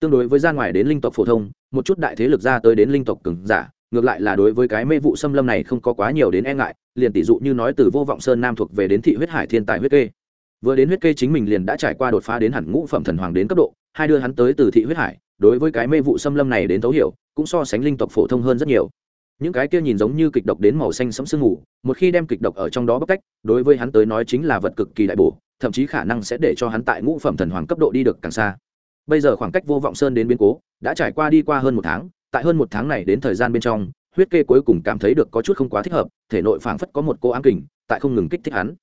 Tương đối với ra ngoài đến linh tộc phổ thông, một chút đại thế lực ra tới đến linh tộc cứng giả, ngược lại là đối với cái mê vụ xâm lâm này không có quá nhiều đến e ngại, liền tỷ dụ như nói từ vô vọng sơn nam thuộc về đến thị huyết hải thiên tài huyết kê. Vừa đến huyết kê chính mình liền đã trải qua đột phá đến hẳn ngũ phẩm thần hoàng đến cấp độ, hai đưa hắn tới từ thị huyết hải, đối với cái mê vụ xâm lâm này đến thấu hiểu, cũng so sánh linh tộc phổ thông hơn rất nhiều những cái kia nhìn giống như kịch độc đến màu xanh sẫm sương mù, một khi đem kịch độc ở trong đó bóc cách đối với hắn tới nói chính là vật cực kỳ đại bổ, thậm chí khả năng sẽ để cho hắn tại ngũ phẩm thần hoàng cấp độ đi được càng xa. Bây giờ khoảng cách vô vọng sơn đến biến cố, đã trải qua đi qua hơn một tháng, tại hơn một tháng này đến thời gian bên trong, huyết kê cuối cùng cảm thấy được có chút không quá thích hợp, thể nội phảng phất có một cô ám kình, tại không ngừng kích thích hắn.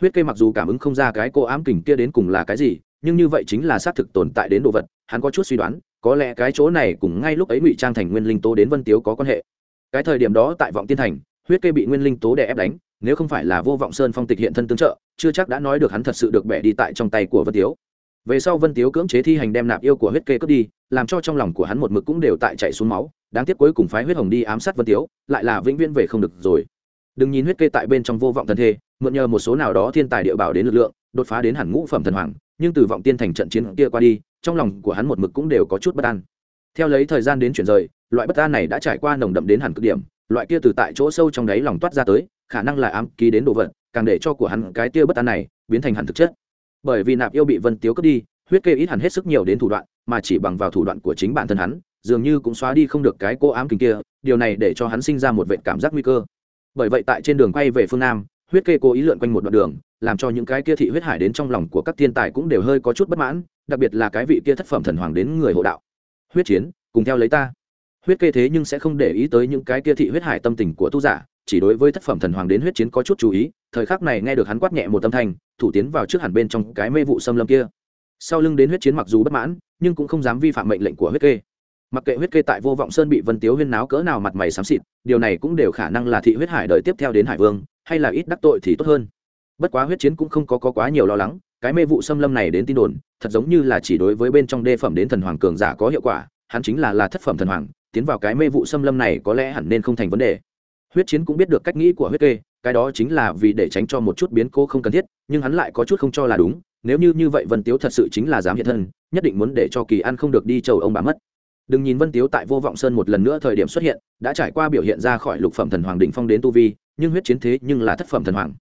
Huyết kê mặc dù cảm ứng không ra cái cô ám kình kia đến cùng là cái gì, nhưng như vậy chính là xác thực tồn tại đến đồ vật, hắn có chút suy đoán, có lẽ cái chỗ này cùng ngay lúc ấy ngụy trang thành nguyên linh tố đến vân tiếu có quan hệ cái thời điểm đó tại vọng tiên thành, huyết kê bị nguyên linh tố đè ép đánh, nếu không phải là vô vọng sơn phong tịch hiện thân tương trợ, chưa chắc đã nói được hắn thật sự được bẻ đi tại trong tay của vân tiếu. Về sau vân tiếu cưỡng chế thi hành đem nạp yêu của huyết kê cướp đi, làm cho trong lòng của hắn một mực cũng đều tại chạy xuống máu, đáng tiếc cuối cùng phái huyết hồng đi ám sát vân tiếu, lại là vĩnh viễn về không được rồi. Đừng nhìn huyết kê tại bên trong vô vọng thần thê, mượn nhờ một số nào đó thiên tài địa bảo đến lực lượng, đột phá đến hẳn ngũ phẩm thần hoàng, nhưng từ vọng tiên thành trận chiến kia qua đi, trong lòng của hắn một mực cũng đều có chút bất an. Theo lấy thời gian đến chuyển rời loại bất an này đã trải qua nồng đậm đến hẳn cực điểm, loại kia từ tại chỗ sâu trong đáy lòng toát ra tới, khả năng là ám ký đến đồ vật, càng để cho của hắn cái tia bất an này biến thành hẳn thực chất. Bởi vì nạp yêu bị vân tiếu cướp đi, huyết kê ít hẳn hết sức nhiều đến thủ đoạn, mà chỉ bằng vào thủ đoạn của chính bản thân hắn, dường như cũng xóa đi không được cái cô ám kính kia, điều này để cho hắn sinh ra một vệ cảm giác nguy cơ. Bởi vậy tại trên đường quay về phương nam, huyết kê cố ý lượn quanh một đoạn đường, làm cho những cái kia thị huyết hải đến trong lòng của các thiên tài cũng đều hơi có chút bất mãn, đặc biệt là cái vị kia thất phẩm thần hoàng đến người hộ đạo. Huyết chiến, cùng theo lấy ta huyết kê thế nhưng sẽ không để ý tới những cái kia thị huyết hải tâm tình của tu giả chỉ đối với thất phẩm thần hoàng đến huyết chiến có chút chú ý thời khắc này nghe được hắn quát nhẹ một tâm thanh thủ tiến vào trước hẳn bên trong cái mê vụ xâm lâm kia. Sau lưng đến huyết chiến mặc dù bất mãn nhưng cũng không dám vi phạm mệnh lệnh của huyết kê. Mặc kệ huyết kê tại vô vọng sơn bị vân tiếu huyên náo cỡ nào mặt mày xám xịt điều này cũng đều khả năng là thị huyết hải đợi tiếp theo đến hải vương hay là ít đắc tội thì tốt hơn. Bất quá huyết chiến cũng không có, có quá nhiều lo lắng cái mê vụ xâm lâm này đến tin đồn thật giống như là chỉ đối với bên trong đê phẩm đến thần hoàng cường giả có hiệu quả hắn chính là là thất phẩm thần hoàng tiến vào cái mê vụ xâm lâm này có lẽ hẳn nên không thành vấn đề. Huyết chiến cũng biết được cách nghĩ của huyết kê, cái đó chính là vì để tránh cho một chút biến cố không cần thiết, nhưng hắn lại có chút không cho là đúng, nếu như như vậy vân tiếu thật sự chính là dám hiện thân, nhất định muốn để cho kỳ an không được đi chầu ông bà mất. Đừng nhìn vân tiếu tại vô vọng sơn một lần nữa thời điểm xuất hiện, đã trải qua biểu hiện ra khỏi lục phẩm thần hoàng đỉnh phong đến tu vi, nhưng huyết chiến thế nhưng là thất phẩm thần hoàng.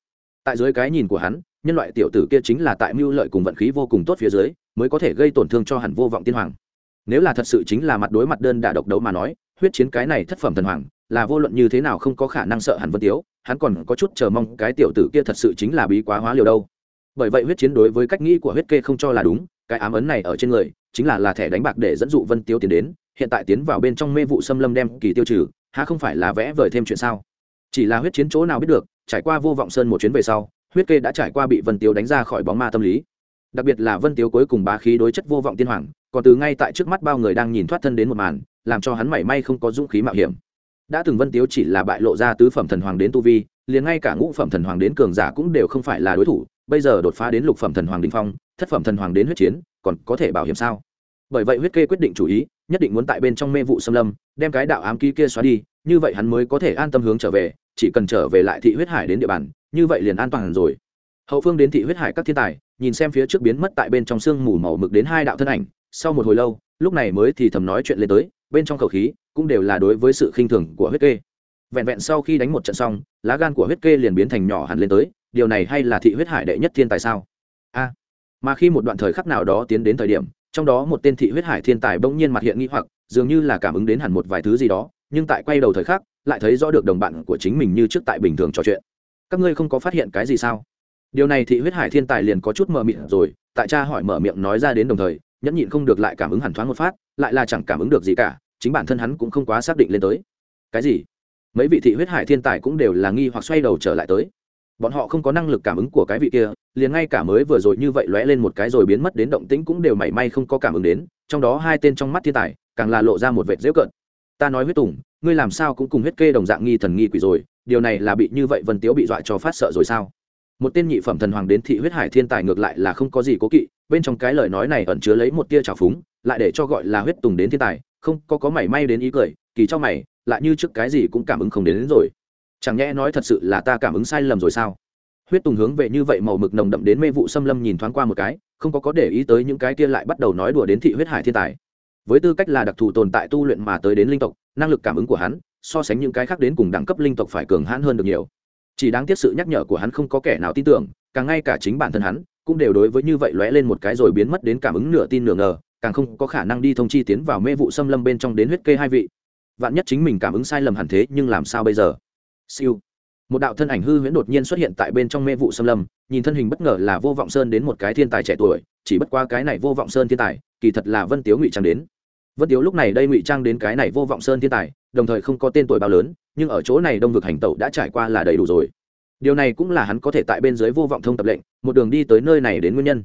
Tại dưới cái nhìn của hắn, nhân loại tiểu tử kia chính là tại mưu lợi cùng vận khí vô cùng tốt phía dưới, mới có thể gây tổn thương cho hẳn vô vọng tiên hoàng nếu là thật sự chính là mặt đối mặt đơn đả độc đấu mà nói, huyết chiến cái này thất phẩm thần hoàng, là vô luận như thế nào không có khả năng sợ hẳn vân tiếu, hắn còn có chút chờ mong cái tiểu tử kia thật sự chính là bí quá hóa liều đâu. Bởi vậy huyết chiến đối với cách nghĩ của huyết kê không cho là đúng, cái ám ấn này ở trên người, chính là là thẻ đánh bạc để dẫn dụ vân tiêu tiến đến, hiện tại tiến vào bên trong mê vụ xâm lâm đem kỳ tiêu trừ, há không phải là vẽ vời thêm chuyện sao? Chỉ là huyết chiến chỗ nào biết được, trải qua vô vọng sơn một chuyến về sau, huyết kê đã trải qua bị vân tiêu đánh ra khỏi bóng ma tâm lý. Đặc biệt là vân tiêu cuối cùng bá khí đối chất vô vọng tiên hoàng còn từ ngay tại trước mắt bao người đang nhìn thoát thân đến một màn, làm cho hắn mảy may không có dũng khí mạo hiểm. Đã từng vân tiếu chỉ là bại lộ ra tứ phẩm thần hoàng đến tu vi, liền ngay cả ngũ phẩm thần hoàng đến cường giả cũng đều không phải là đối thủ, bây giờ đột phá đến lục phẩm thần hoàng đình phong, thất phẩm thần hoàng đến huyết chiến, còn có thể bảo hiểm sao? Bởi vậy huyết kê quyết định chủ ý, nhất định muốn tại bên trong mê vụ xâm lâm, đem cái đạo ám ký kia xóa đi, như vậy hắn mới có thể an tâm hướng trở về, chỉ cần trở về lại thị huyết hải đến địa bàn, như vậy liền an toàn rồi. Hậu phương đến thị huyết hải các thiên tài, nhìn xem phía trước biến mất tại bên trong sương mù màu mực đến hai đạo thân ảnh sau một hồi lâu, lúc này mới thì thầm nói chuyện lên tới, bên trong khẩu khí cũng đều là đối với sự khinh thường của huyết kê. Vẹn vẹn sau khi đánh một trận xong, lá gan của huyết kê liền biến thành nhỏ hẳn lên tới, điều này hay là thị huyết hải đệ nhất thiên tài sao? A. Mà khi một đoạn thời khắc nào đó tiến đến thời điểm, trong đó một tên thị huyết hải thiên tài bỗng nhiên mặt hiện nghi hoặc, dường như là cảm ứng đến hẳn một vài thứ gì đó, nhưng tại quay đầu thời khắc, lại thấy rõ được đồng bạn của chính mình như trước tại bình thường trò chuyện. Các ngươi không có phát hiện cái gì sao? Điều này thị huyết hải thiên tài liền có chút mờ mịt rồi, tại cha hỏi mở miệng nói ra đến đồng thời nhẫn nhịn không được lại cảm ứng hẳn thoáng một phát, lại là chẳng cảm ứng được gì cả, chính bản thân hắn cũng không quá xác định lên tới. Cái gì? Mấy vị thị huyết hải thiên tài cũng đều là nghi hoặc xoay đầu trở lại tới. Bọn họ không có năng lực cảm ứng của cái vị kia, liền ngay cả mới vừa rồi như vậy lóe lên một cái rồi biến mất đến động tĩnh cũng đều mảy may không có cảm ứng đến, trong đó hai tên trong mắt thiên tài, càng là lộ ra một vệt dễu cận ta nói huyết tùng, ngươi làm sao cũng cùng huyết kê đồng dạng nghi thần nghi quỷ rồi, điều này là bị như vậy vân tiếu bị dọa cho phát sợ rồi sao? Một tên nhị phẩm thần hoàng đến thị huyết hải thiên tài ngược lại là không có gì cố kỵ bên trong cái lời nói này ẩn chứa lấy một tia trào phúng lại để cho gọi là huyết tùng đến thiên tài không có có mảy may đến ý cười kỳ cho mày lại như trước cái gì cũng cảm ứng không đến, đến rồi. Chẳng nhẽ nói thật sự là ta cảm ứng sai lầm rồi sao? Huyết tùng hướng về như vậy màu mực nồng đậm đến mê vụ xâm lâm nhìn thoáng qua một cái không có có để ý tới những cái kia lại bắt đầu nói đùa đến thị huyết hải thiên tài. Với tư cách là đặc thù tồn tại tu luyện mà tới đến linh tộc năng lực cảm ứng của hắn so sánh những cái khác đến cùng đẳng cấp linh tộc phải cường hãn hơn được nhiều chỉ đáng tiếc sự nhắc nhở của hắn không có kẻ nào tin tưởng, càng ngay cả chính bản thân hắn cũng đều đối với như vậy lóe lên một cái rồi biến mất đến cảm ứng nửa tin nửa ngờ, càng không có khả năng đi thông chi tiến vào mê vụ xâm lâm bên trong đến huyết kê hai vị. Vạn nhất chính mình cảm ứng sai lầm hẳn thế, nhưng làm sao bây giờ? Siêu. Một đạo thân ảnh hư huyễn đột nhiên xuất hiện tại bên trong mê vụ xâm lâm, nhìn thân hình bất ngờ là vô vọng sơn đến một cái thiên tài trẻ tuổi, chỉ bất qua cái này vô vọng sơn thiên tài, kỳ thật là vân tiếu ngụy trang đến vân tiếu lúc này đây ngụy trang đến cái này vô vọng sơn thiên tài, đồng thời không có tên tuổi bao lớn, nhưng ở chỗ này đông vực hành tẩu đã trải qua là đầy đủ rồi. Điều này cũng là hắn có thể tại bên dưới vô vọng thông tập lệnh, một đường đi tới nơi này đến nguyên nhân.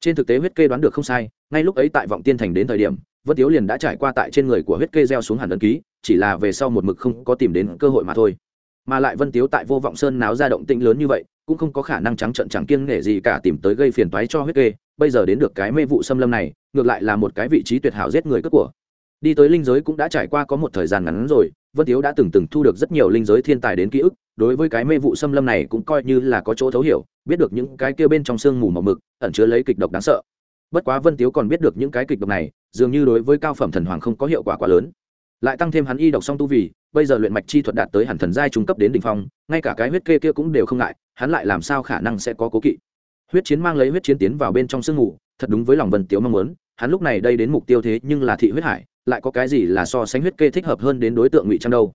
Trên thực tế huyết kê đoán được không sai, ngay lúc ấy tại vọng tiên thành đến thời điểm, vân tiếu liền đã trải qua tại trên người của huyết kê gieo xuống hẳn ấn ký, chỉ là về sau một mực không có tìm đến cơ hội mà thôi. Mà lại vân tiếu tại vô vọng sơn náo ra động tĩnh lớn như vậy, cũng không có khả năng trắng trận chẳng kiêng nể gì cả tìm tới gây phiền toái cho huyết kê, bây giờ đến được cái mê vụ xâm lâm này ngược lại là một cái vị trí tuyệt hảo giết người cướp của. Đi tới linh giới cũng đã trải qua có một thời gian ngắn rồi, vân tiếu đã từng từng thu được rất nhiều linh giới thiên tài đến ký ức, đối với cái mê vụ xâm lâm này cũng coi như là có chỗ thấu hiểu, biết được những cái kia bên trong sương mù màu mực, ẩn chứa lấy kịch độc đáng sợ. Bất quá vân tiếu còn biết được những cái kịch độc này, dường như đối với cao phẩm thần hoàng không có hiệu quả quá lớn. Lại tăng thêm hắn y độc song tu vì, bây giờ luyện mạch chi thuật đạt tới hẳn thần giai trung cấp đến đ ỉ n h phong, ngay cả cái huyết kê kia cũng đều không ngại, hắn lại làm sao khả năng sẽ có cố kỵ. Huyết chiến mang lấy huyết chiến tiến vào bên trong sương mù, thật đúng với lòng vân tiếu mong muốn hắn lúc này đây đến mục tiêu thế nhưng là thị huyết hải, lại có cái gì là so sánh huyết kê thích hợp hơn đến đối tượng ngụy trang đâu?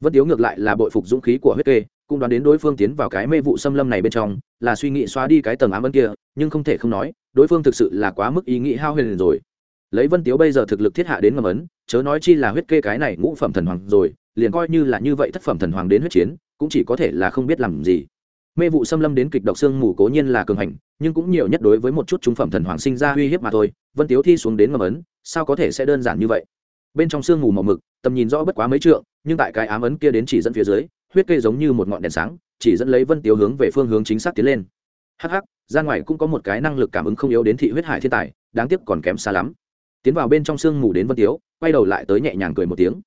Vân tiếu ngược lại là bội phục dũng khí của huyết kê, cũng đoán đến đối phương tiến vào cái mê vụ xâm lâm này bên trong, là suy nghĩ xóa đi cái tầng ám ân kia, nhưng không thể không nói, đối phương thực sự là quá mức ý nghĩ hao huyền rồi. Lấy vân tiếu bây giờ thực lực thiết hạ đến ngầm ấn, chớ nói chi là huyết kê cái này ngũ phẩm thần hoàng rồi, liền coi như là như vậy thất phẩm thần hoàng đến huyết chiến, cũng chỉ có thể là không biết làm gì. Mê vụ xâm lâm đến kịch độc xương mù cố nhiên là cường hành nhưng cũng nhiều nhất đối với một chút trung phẩm thần hoàng sinh ra uy hiếp mà thôi. Vân tiếu thi xuống đến ngầm ấn, sao có thể sẽ đơn giản như vậy? Bên trong sương mù màu mực, tầm nhìn rõ bất quá mấy trượng, nhưng tại cái ám ấn kia đến chỉ dẫn phía dưới, huyết kê giống như một ngọn đèn sáng, chỉ dẫn lấy vân tiếu hướng về phương hướng chính xác tiến lên. Hắc hắc, ra ngoài cũng có một cái năng lực cảm ứng không yếu đến thị huyết hải thiên tài, đáng tiếc còn kém xa lắm. Tiến vào bên trong sương mù đến vân tiếu, quay đầu lại tới nhẹ nhàng cười một tiếng.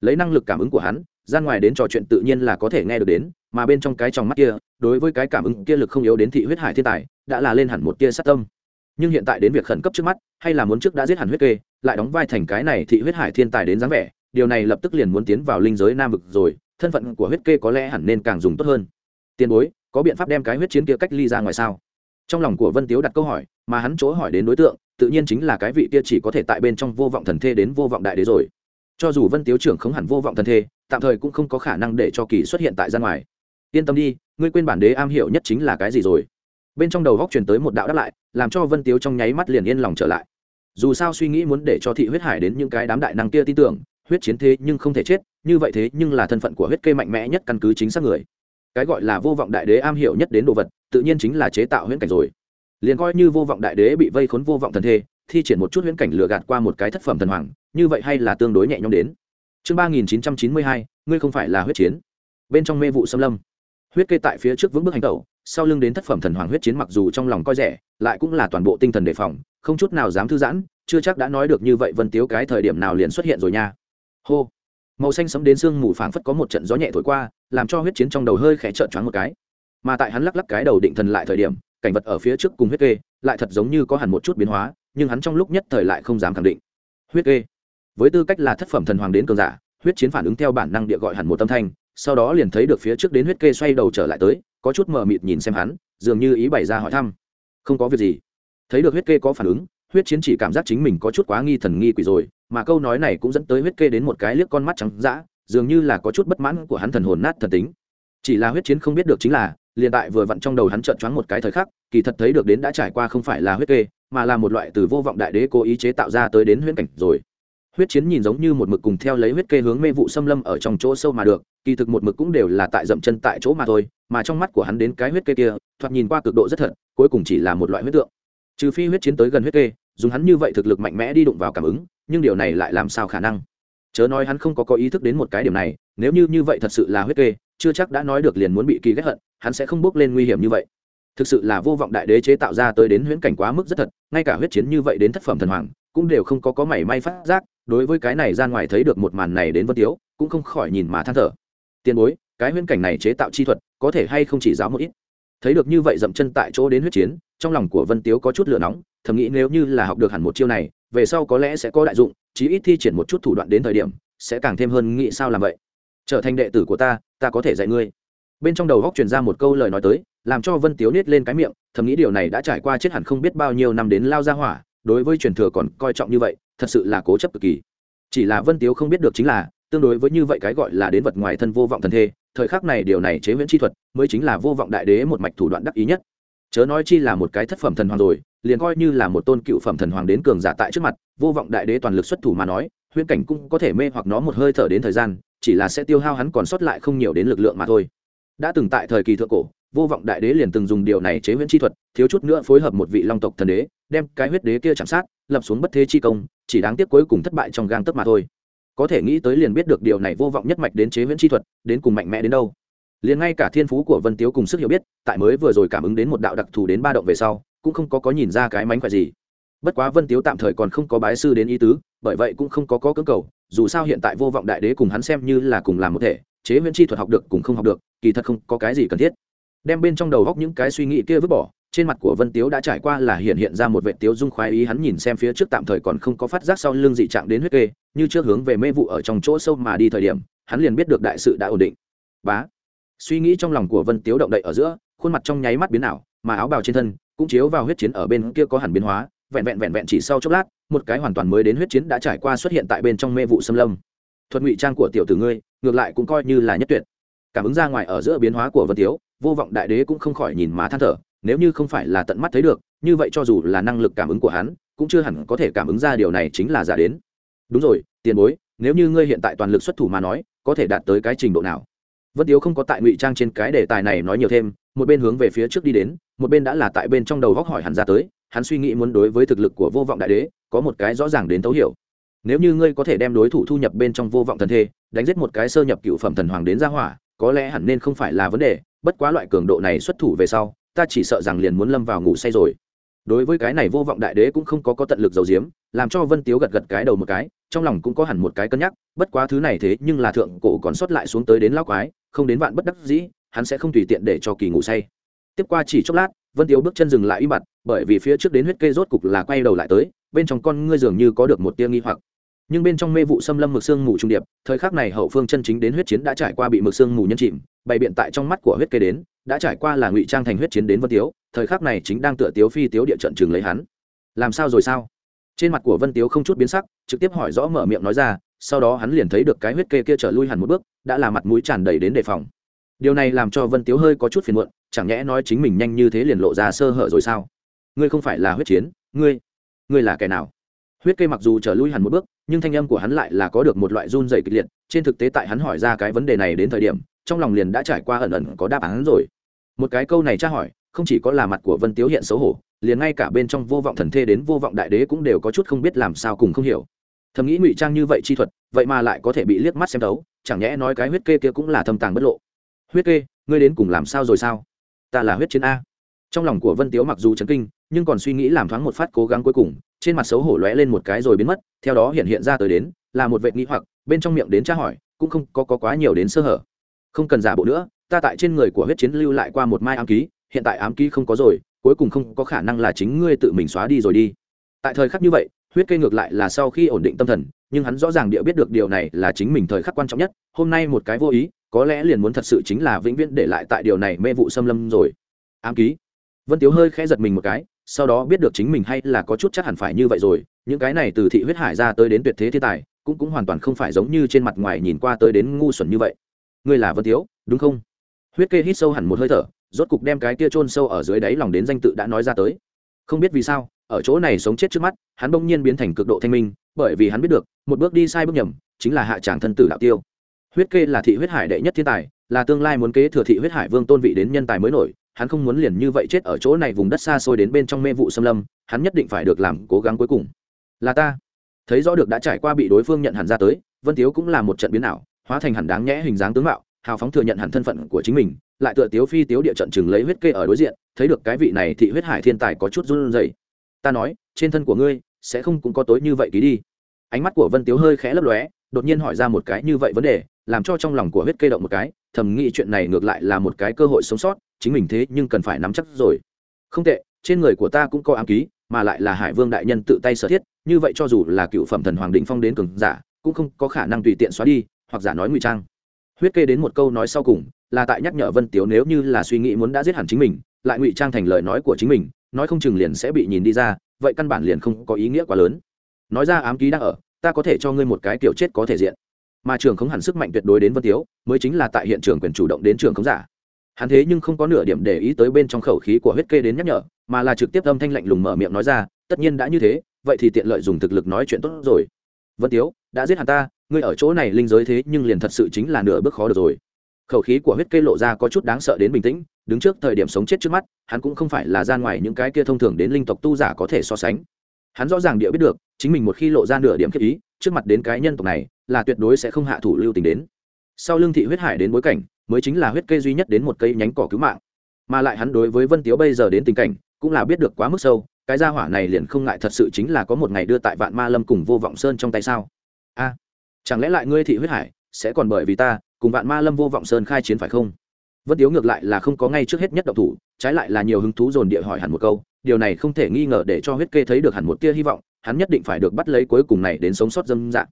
Lấy năng lực cảm ứng của hắn gian ngoài đến trò chuyện tự nhiên là có thể nghe được đến, mà bên trong cái trong mắt kia, đối với cái cảm ứng kia lực không yếu đến thị huyết hải thiên tài, đã là lên hẳn một tia sát tâm. Nhưng hiện tại đến việc khẩn cấp trước mắt, hay là muốn trước đã giết hẳn huyết kê, lại đóng vai thành cái này thị huyết hải thiên tài đến dáng vẻ, điều này lập tức liền muốn tiến vào linh giới nam vực rồi, thân phận của huyết kê có lẽ hẳn nên càng dùng tốt hơn. Tiền bối, có biện pháp đem cái huyết chiến kia cách ly ra ngoài sao? Trong lòng của vân tiếu đặt câu hỏi, mà hắn chỗ hỏi đến đối tượng, tự nhiên chính là cái vị kia chỉ có thể tại bên trong vô vọng thần thê đến vô vọng đại đế rồi. Cho dù vân tiếu trưởng không hẳn vô vọng thần thê tạm thời cũng không có khả năng để cho kỳ xuất hiện tại gian ngoài. Yên tâm đi, ngươi quên bản đế am hiểu nhất chính là cái gì rồi. Bên trong đầu góc truyền tới một đạo đáp lại, làm cho vân tiếu trong nháy mắt liền yên lòng trở lại. Dù sao suy nghĩ muốn để cho thị huyết hải đến những cái đám đại năng kia tin tưởng, huyết chiến thế nhưng không thể chết, như vậy thế nhưng là thân phận của huyết kê mạnh mẽ nhất căn cứ chính xác người. Cái gọi là vô vọng đại đế am hiểu nhất đến đồ vật, tự nhiên chính là chế tạo huyễn cảnh rồi. Liền coi như vô vọng đại đế bị vây khốn vô vọng thần thê, thi triển một chút huyễn cảnh lừa gạt qua một cái thất phẩm thần hoàng, như vậy hay là tương đối nhẹ nhõm đến chương ba nghìn chín trăm chín mươi hai, ngươi không phải là huyết chiến. Bên trong mê vụ xâm lâm. Huyết kê tại phía trước vững bước hành tẩu, sau lưng đến thất phẩm thần hoàng huyết chiến mặc dù trong lòng coi rẻ, lại cũng là toàn bộ tinh thần đề phòng, không chút nào dám thư giãn, chưa chắc đã nói được như vậy vân tiếu cái thời điểm nào liền xuất hiện rồi nha. Hô. Màu xanh sấm đến sương mù phảng phất có một trận gió nhẹ thổi qua, làm cho huyết chiến trong đầu hơi khẽ trợn choáng một cái. Mà tại hắn lắc lắc cái đầu định thần lại thời điểm, cảnh vật ở phía trước cùng huyết kê lại thật giống như có hẳn một chút biến hóa, nhưng hắn trong lúc nhất thời lại không dám khẳng định. Huyết kê với tư cách là thất phẩm thần hoàng đến cường giả, huyết chiến phản ứng theo bản năng địa gọi hẳn một tâm thanh, sau đó liền thấy được phía trước đến huyết kê xoay đầu trở lại tới, có chút mờ mịt nhìn xem hắn, dường như ý bày ra hỏi thăm. Không có việc gì. Thấy được huyết kê có phản ứng, huyết chiến chỉ cảm giác chính mình có chút quá nghi thần nghi quỷ rồi, mà câu nói này cũng dẫn tới huyết kê đến một cái liếc con mắt trắng dã, dường như là có chút bất mãn của hắn thần hồn nát thần tính. Chỉ là huyết chiến không biết được chính là, liền tại vừa vặn trong đầu hắn trợn choáng một cái thời khắc, kỳ thật thấy được đến đã trải qua không phải là huyết kê, mà là một loại từ vô vọng đại đế cố ý chế tạo ra tới đến huyễn cảnh rồi huyết chiến nhìn giống như một mực cùng theo lấy huyết kê hướng mê vụ xâm lâm ở trong chỗ sâu mà được, kỳ thực một mực cũng đều là tại dậm chân tại chỗ mà thôi, mà trong mắt của hắn đến cái huyết kê kia, thoạt nhìn qua cực độ rất thật, cuối cùng chỉ là một loại huyết tượng. Trừ phi huyết chiến tới gần huyết kê, dùng hắn như vậy thực lực mạnh mẽ đi đụng vào cảm ứng, nhưng điều này lại làm sao khả năng? Chớ nói hắn không có có ý thức đến một cái điểm này, nếu như như vậy thật sự là huyết kê, chưa chắc đã nói được liền muốn bị kỳ ghét hận, hắn sẽ không bước lên nguy hiểm như vậy. Thực sự là vô vọng đại đế chế tạo ra tới đến huyễn cảnh quá mức rất thật, ngay cả huyết chiến như vậy đến thất phẩm thần hoàng, cũng đều không có có mảy may phát giác đối với cái này ra ngoài thấy được một màn này đến vân tiếu, cũng không khỏi nhìn mà than thở. Tiền bối, cái huyễn cảnh này chế tạo chi thuật, có thể hay không chỉ giáo một ít? Thấy được như vậy dậm chân tại chỗ đến huyết chiến, trong lòng của vân tiếu có chút lửa nóng, thầm nghĩ nếu như là học được hẳn một chiêu này, về sau có lẽ sẽ có đại dụng, chí ít thi triển một chút thủ đoạn đến thời điểm, sẽ càng thêm hơn nghĩ sao làm vậy. Trở thành đệ tử của ta ta có thể dạy ngươi. Bên trong đầu góc truyền ra một câu lời nói tới, làm cho vân tiếu niết lên cái miệng, thầm nghĩ điều này đã trải qua chết hẳn không biết bao nhiêu năm đến lao ra hỏa đối với truyền thừa còn coi trọng như vậy, thật sự là cố chấp cực kỳ. Chỉ là vân tiếu không biết được chính là, tương đối với như vậy cái gọi là đến vật ngoài thân vô vọng thần thê, thời khắc này điều này chế nguyễn chi thuật mới chính là vô vọng đại đế một mạch thủ đoạn đắc ý nhất. Chớ nói chi là một cái thất phẩm thần hoàng rồi, liền coi như là một tôn cựu phẩm thần hoàng đến cường giả tại trước mặt, vô vọng đại đế toàn lực xuất thủ mà nói, huyễn cảnh cũng có thể mê hoặc nó một hơi thở đến thời gian, chỉ là sẽ tiêu hao hắn còn sót lại không nhiều đến lực lượng mà thôi. Đã từng tại thời kỳ thượng cổ vô vọng đại đế liền từng dùng điều này chế huyễn chi thuật, thiếu chút nữa phối hợp một vị long tộc thần đế, đem cái huyết đế kia chạm sát, lập xuống bất thế chi công, chỉ đáng tiếc cuối cùng thất bại trong gang tấc mà thôi. Có thể nghĩ tới liền biết được điều này vô vọng nhất mạch đến chế huyễn chi thuật, đến cùng mạnh mẽ đến đâu. Liền ngay cả thiên phú của vân tiếu cùng sức hiểu biết, tại mới vừa rồi cảm ứng đến một đạo đặc thù đến ba động về sau, cũng không có có nhìn ra cái mánh khỏe gì. Bất quá vân tiếu tạm thời còn không có bái sư đến ý tứ, bởi vậy cũng không có có cưỡng cầu, dù sao hiện tại vô vọng đại đế cùng hắn xem như là cùng làm một thể, chế huyễn chi thuật học được cùng không học được, kỳ thật không có cái gì cần thiết đem bên trong đầu góc những cái suy nghĩ kia vứt bỏ, trên mặt của vân tiếu đã trải qua là hiện hiện ra một vệ tiếu dung khoái ý, hắn nhìn xem phía trước tạm thời còn không có phát giác sau lưng dị trạng đến huyết kê, như trước hướng về mê vụ ở trong chỗ sâu mà đi thời điểm, hắn liền biết được đại sự đã ổn định. Bá! Suy nghĩ trong lòng của vân tiếu động đậy ở giữa, khuôn mặt trong nháy mắt biến ảo, mà áo bào trên thân cũng chiếu vào huyết chiến ở bên kia có hẳn biến hóa, vẹn vẹn vẹn vẹn chỉ sau chốc lát, một cái hoàn toàn mới đến huyết chiến đã trải qua xuất hiện tại bên trong mê vụ xâm lâm. Thuật ngụy trang của tiểu tử ngươi, ngược lại cũng coi như là nhất tuyệt cảm ứng ra ngoài ở giữa biến hóa của vân tiếu, vô vọng đại đế cũng không khỏi nhìn má than thở, nếu như không phải là tận mắt thấy được, như vậy cho dù là năng lực cảm ứng của hắn, cũng chưa hẳn có thể cảm ứng ra điều này chính là giả đến. Đúng rồi, tiền bối, nếu như ngươi hiện tại toàn lực xuất thủ mà nói, có thể đạt tới cái trình độ nào? Vân tiếu không có tại ngụy trang trên cái đề tài này nói nhiều thêm, một bên hướng về phía trước đi đến, một bên đã là tại bên trong đầu góc hỏi hẳn ra tới, hắn suy nghĩ muốn đối với thực lực của vô vọng đại đế, có một cái rõ ràng đến thấu hiểu. Nếu như ngươi có thể đem đối thủ thu nhập bên trong vô vọng thần thê, đánh giết một cái sơ nhập cựu phẩm thần hoàng đến ra hỏa có lẽ hẳn nên không phải là vấn đề, bất quá loại cường độ này xuất thủ về sau, ta chỉ sợ rằng liền muốn lâm vào ngủ say rồi. Đối với cái này vô vọng đại đế cũng không có có tận lực dầu diếm làm cho vân tiếu gật gật cái đầu một cái, trong lòng cũng có hẳn một cái cân nhắc, bất quá thứ này thế nhưng là thượng cổ còn sót lại xuống tới đến lao quái, không đến vạn bất đắc dĩ, hắn sẽ không tùy tiện để cho kỳ ngủ say. Tiếp qua chỉ chốc lát, vân tiếu bước chân dừng lại im mặt bởi vì phía trước đến huyết kê rốt cục là quay đầu lại tới, bên trong con ngươi dường như có được một tia nghi hoặc nhưng bên trong mê vụ xâm lâm mực xương mù trung điệp, thời khắc này hậu phương chân chính đến huyết chiến đã trải qua bị mực xương mù nhân chìm, bày biện tại trong mắt của huyết kê đến, đã trải qua là ngụy trang thành huyết chiến đến vân tiếu, thời khắc này chính đang tựa tiếu phi tiếu địa trận trường lấy hắn. Làm sao rồi sao? Trên mặt của vân tiếu không chút biến sắc, trực tiếp hỏi rõ mở miệng nói ra, sau đó hắn liền thấy được cái huyết kê kia trở lui hẳn một bước, đã là mặt mũi tràn đầy đến đề phòng. Điều này làm cho vân tiếu hơi có chút phiền muộn, chẳng nhẽ nói chính mình nhanh như thế liền lộ ra sơ hở rồi sao? Ngươi không phải là huyết chiến, ngươi ngươi là kẻ nào? Huyết kê mặc dù trở lui hẳn một bước, nhưng thanh âm của hắn lại là có được một loại run dày kịch liệt, trên thực tế tại hắn hỏi ra cái vấn đề này đến thời điểm, trong lòng liền đã trải qua ẩn ẩn có đáp án rồi. Một cái câu này tra hỏi, không chỉ có là mặt của vân tiếu hiện xấu hổ, liền ngay cả bên trong vô vọng thần thê đến vô vọng đại đế cũng đều có chút không biết làm sao cùng không hiểu. Thầm nghĩ ngụy trang như vậy chi thuật, vậy mà lại có thể bị liếc mắt xem đấu chẳng nhẽ nói cái huyết kê kia cũng là thâm tàng bất lộ. Huyết kê, ngươi đến cùng làm sao rồi sao? Ta là huyết chiến a. Trong lòng của vân tiếu mặc dù chấn kinh, nhưng còn suy nghĩ làm thoáng một phát cố gắng cuối cùng trên mặt xấu hổ lóe lên một cái rồi biến mất theo đó hiện hiện ra tới đến là một vệ nghĩ hoặc bên trong miệng đến tra hỏi cũng không có, có quá nhiều đến sơ hở. Không cần giả bộ nữa ta tại trên người của huyết chiến lưu lại qua một mai ám ký hiện tại ám ký không có rồi cuối cùng không có khả năng là chính ngươi tự mình xóa đi rồi đi. Tại thời khắc như vậy huyết cây ngược lại là sau khi ổn định tâm thần nhưng hắn rõ ràng địa biết được điều này là chính mình thời khắc quan trọng nhất hôm nay một cái vô ý có lẽ liền muốn thật sự chính là vĩnh viễn để lại tại điều này mê vụ xâm lâm rồi. Ám ký. Vân tiếu hơi khẽ giật mình một cái sau đó biết được chính mình hay là có chút chắc hẳn phải như vậy rồi những cái này từ thị huyết hải ra tới đến tuyệt thế thiên tài cũng cũng hoàn toàn không phải giống như trên mặt ngoài nhìn qua tới đến ngu xuẩn như vậy. Ngươi là vân thiếu, đúng không? Huyết kê hít sâu hẳn một hơi thở rốt cục đem cái kia chôn sâu ở dưới đáy lòng đến danh tự đã nói ra tới. Không biết vì sao ở chỗ này sống chết trước mắt hắn bỗng nhiên biến thành cực độ thanh minh bởi vì hắn biết được một bước đi sai bước nhầm chính là hạ tràng thân tử đạo tiêu. Huyết kê là thị huyết hải đệ nhất thiên tài là tương lai muốn kế thừa thị huyết hải vương tôn vị đến nhân tài mới nổi hắn không muốn liền như vậy chết ở chỗ này vùng đất xa xôi đến bên trong mê vụ xâm lâm, hắn nhất định phải được làm cố gắng cuối cùng. Là ta. Thấy rõ được đã trải qua bị đối phương nhận hẳn ra tới, vân tiếu cũng là một trận biến ảo, hóa thành hẳn đáng nhẽ hình dáng tướng mạo, hào phóng thừa nhận hẳn thân phận của chính mình, lại tựa tiếu phi tiếu địa trận chừng lấy huyết kê ở đối diện, thấy được cái vị này thị huyết hải thiên tài có chút run rẩy. Ta nói, trên thân của ngươi, sẽ không cũng có tối như vậy ký đi. Ánh mắt của vân tiếu hơi khẽ lấp lóe, đột nhiên hỏi ra một cái như vậy vấn đề làm cho trong lòng của huyết kê động một cái, thầm nghĩ chuyện này ngược lại là một cái cơ hội sống sót, chính mình thế nhưng cần phải nắm chắc rồi. Không tệ, trên người của ta cũng có ám ký, mà lại là hải vương đại nhân tự tay sở thiết, như vậy cho dù là cựu phẩm thần hoàng định phong đến cường giả, cũng không có khả năng tùy tiện xóa đi, hoặc giả nói ngụy trang. Huyết kê đến một câu nói sau cùng, là tại nhắc nhở vân tiếu nếu như là suy nghĩ muốn đã giết hẳn chính mình, lại ngụy trang thành lời nói của chính mình, nói không chừng liền sẽ bị nhìn đi ra, vậy căn bản liền không có ý nghĩa quá lớn. Nói ra ám ký đang ở, ta có thể cho ngươi một cái kiểu chết có thể diện mà trường không hẳn sức mạnh tuyệt đối đến vân tiếu, mới chính là tại hiện trường quyền chủ động đến trường không giả. Hắn thế nhưng không có nửa điểm để ý tới bên trong khẩu khí của huyết kê đến nhắc nhở, mà là trực tiếp âm thanh lạnh lùng mở miệng nói ra, tất nhiên đã như thế, vậy thì tiện lợi dùng thực lực nói chuyện tốt rồi. Vân tiếu, đã giết hắn ta, ngươi ở chỗ này linh giới thế nhưng liền thật sự chính là nửa bước khó được rồi. Khẩu khí của huyết kê lộ ra có chút đáng sợ đến bình tĩnh, đứng trước thời điểm sống chết trước mắt, hắn cũng không phải là ra ngoài những cái kia thông thường đến linh tộc tu giả có thể so sánh hắn rõ ràng địa biết được, chính mình một khi lộ ra nửa điểm kết ý, trước mặt đến cái nhân tộc này, là tuyệt đối sẽ không hạ thủ lưu tình đến. Sau lương thị huyết hải đến bối cảnh, mới chính là huyết cây duy nhất đến một cây nhánh cỏ cứu mạng. Mà lại hắn đối với vân tiếu bây giờ đến tình cảnh, cũng là biết được quá mức sâu, cái gia hỏa này liền không ngại thật sự chính là có một ngày đưa tại vạn ma lâm cùng vô vọng sơn trong tay sao? A, chẳng lẽ lại ngươi thị huyết hải sẽ còn bởi vì ta cùng vạn ma lâm vô vọng sơn khai chiến phải không? Vân tiếu ngược lại là không có ngay trước hết nhất độc thủ, trái lại là nhiều hứng thú dồn địa hỏi hẳn một câu điều này không thể nghi ngờ để cho huyết kê thấy được hẳn một tia hy vọng, hắn nhất định phải được bắt lấy cuối cùng này đến sống sót dâm dạng.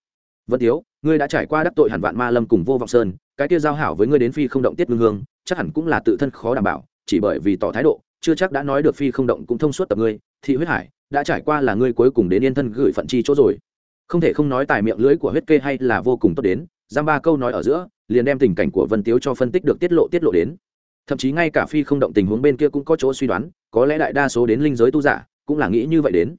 Vân tiếu, ngươi đã trải qua đắc tội hẳn vạn ma lâm cùng vô vọng sơn, cái tia giao hảo với ngươi đến phi không động tiết ngưng hương, chắc hẳn cũng là tự thân khó đảm bảo, chỉ bởi vì tỏ thái độ, chưa chắc đã nói được phi không động cũng thông suốt tập ngươi, thị huyết hải, đã trải qua là ngươi cuối cùng đến yên thân gửi phận chi chỗ rồi. Không thể không nói tài miệng lưỡi của huyết kê hay là vô cùng tốt đến, giam ba câu nói ở giữa, liền đem tình cảnh của vân tiếu cho phân tích được tiết lộ tiết lộ đến thậm chí ngay cả phi không động tình huống bên kia cũng có chỗ suy đoán, có lẽ đại đa số đến linh giới tu giả cũng là nghĩ như vậy đến.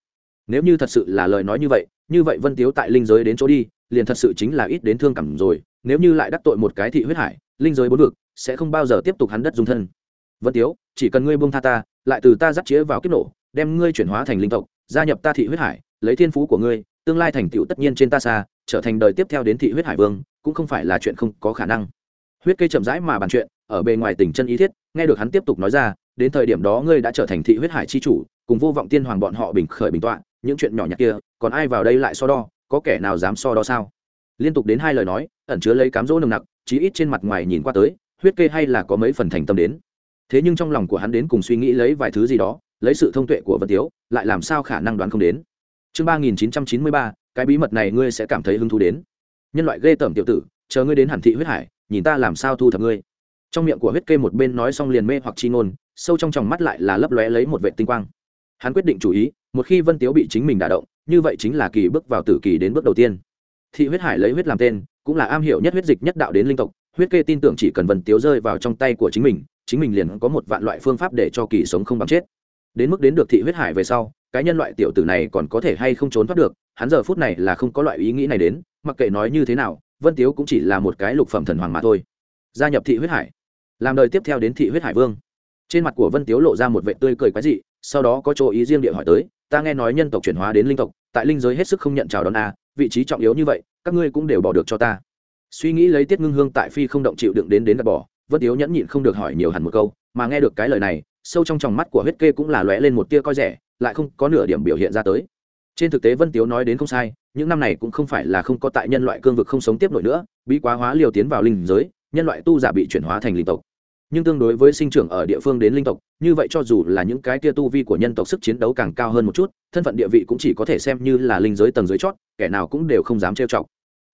Nếu như thật sự là lời nói như vậy như vậy vân tiếu tại linh giới đến chỗ đi, liền thật sự chính là ít đến thương cảm rồi. Nếu như lại đắc tội một cái thị huyết hải, linh giới bốn vực, sẽ không bao giờ tiếp tục hắn đất dung thân. Vân tiếu, chỉ cần ngươi buông tha ta, lại từ ta dắt chĩa vào kiếp nổ, đem ngươi chuyển hóa thành linh tộc, gia nhập ta thị huyết hải, lấy thiên phú của ngươi, tương lai thành tựu tất nhiên trên ta xa, trở thành đời tiếp theo đến thị huyết hải vương, cũng không phải là chuyện không có khả năng. Huyết cây chậm rãi mà bàn chuyện ở bề ngoài tình chân ý thiết, nghe được hắn tiếp tục nói ra, đến thời điểm đó ngươi đã trở thành thị huyết hải chi chủ, cùng vô vọng tiên hoàng bọn họ bình khởi bình tọa, những chuyện nhỏ nhặt kia, còn ai vào đây lại so đo, có kẻ nào dám so đo sao? Liên tục đến hai lời nói, ẩn chứa lấy cám dỗ nồng nặc, chí ít trên mặt ngoài nhìn qua tới, huyết kê hay là có mấy phần thành tâm đến. Thế nhưng trong lòng của hắn đến cùng suy nghĩ lấy vài thứ gì đó, lấy sự thông tuệ của vân tiếu, lại làm sao khả năng đoán không đến. Chương ba nghìn chín trăm chín mươi ba, cái bí mật này ngươi sẽ cảm thấy hứng thú đến. Nhân loại ghê tởm tiểu tử, chờ ngươi đến hẳn thị huyết hải, nhìn ta làm sao thu thập ngươi trong miệng của huyết kê một bên nói xong liền mê hoặc chi ngôn, sâu trong tròng mắt lại là lấp lóe lấy một vệ tinh quang. Hắn quyết định chủ ý, một khi vân tiếu bị chính mình đả động, như vậy chính là kỳ bước vào tử kỳ đến bước đầu tiên. Thị huyết hải lấy huyết làm tên, cũng là am hiểu nhất huyết dịch nhất đạo đến linh tộc, huyết kê tin tưởng chỉ cần vân tiếu rơi vào trong tay của chính mình chính mình liền có một vạn loại phương pháp để cho kỳ sống không bằng chết. Đến mức đến được thị huyết hải về sau, cái nhân loại tiểu tử này còn có thể hay không trốn thoát được, hắn giờ phút này là không có loại ý nghĩ này đến, mặc kệ nói như thế nào, vân tiếu cũng chỉ là một cái lục phẩm thần hoàng mà thôi. Gia nhập thị huyết hải làm đời tiếp theo đến thị huyết hải vương. Trên mặt của vân tiếu lộ ra một vệ tươi cười quái dị, sau đó có chỗ ý riêng địa hỏi tới, ta nghe nói nhân tộc chuyển hóa đến linh tộc, tại linh giới hết sức không nhận chào đón a, vị trí trọng yếu như vậy, các ngươi cũng đều bỏ được cho ta. Suy nghĩ lấy tiết ngưng hương tại phi không động chịu đựng đến đến gạt bỏ, vân tiếu nhẫn nhịn không được hỏi nhiều hẳn một câu, mà nghe được cái lời này, sâu trong tròng mắt của huyết kê cũng là lóe lên một tia coi rẻ, lại không có nửa điểm biểu hiện ra tới. Trên thực tế vân tiếu nói đến không sai, những năm này cũng không phải là không có tại nhân loại cương vực không sống tiếp nổi nữa bị quá hóa liều tiến vào linh giới nhân loại tu giả bị chuyển hóa thành linh tộc. Nhưng tương đối với sinh trưởng ở địa phương đến linh tộc, như vậy cho dù là những cái tia tu vi của nhân tộc sức chiến đấu càng cao hơn một chút, thân phận địa vị cũng chỉ có thể xem như là linh giới tầng dưới chót, kẻ nào cũng đều không dám trêu chọc.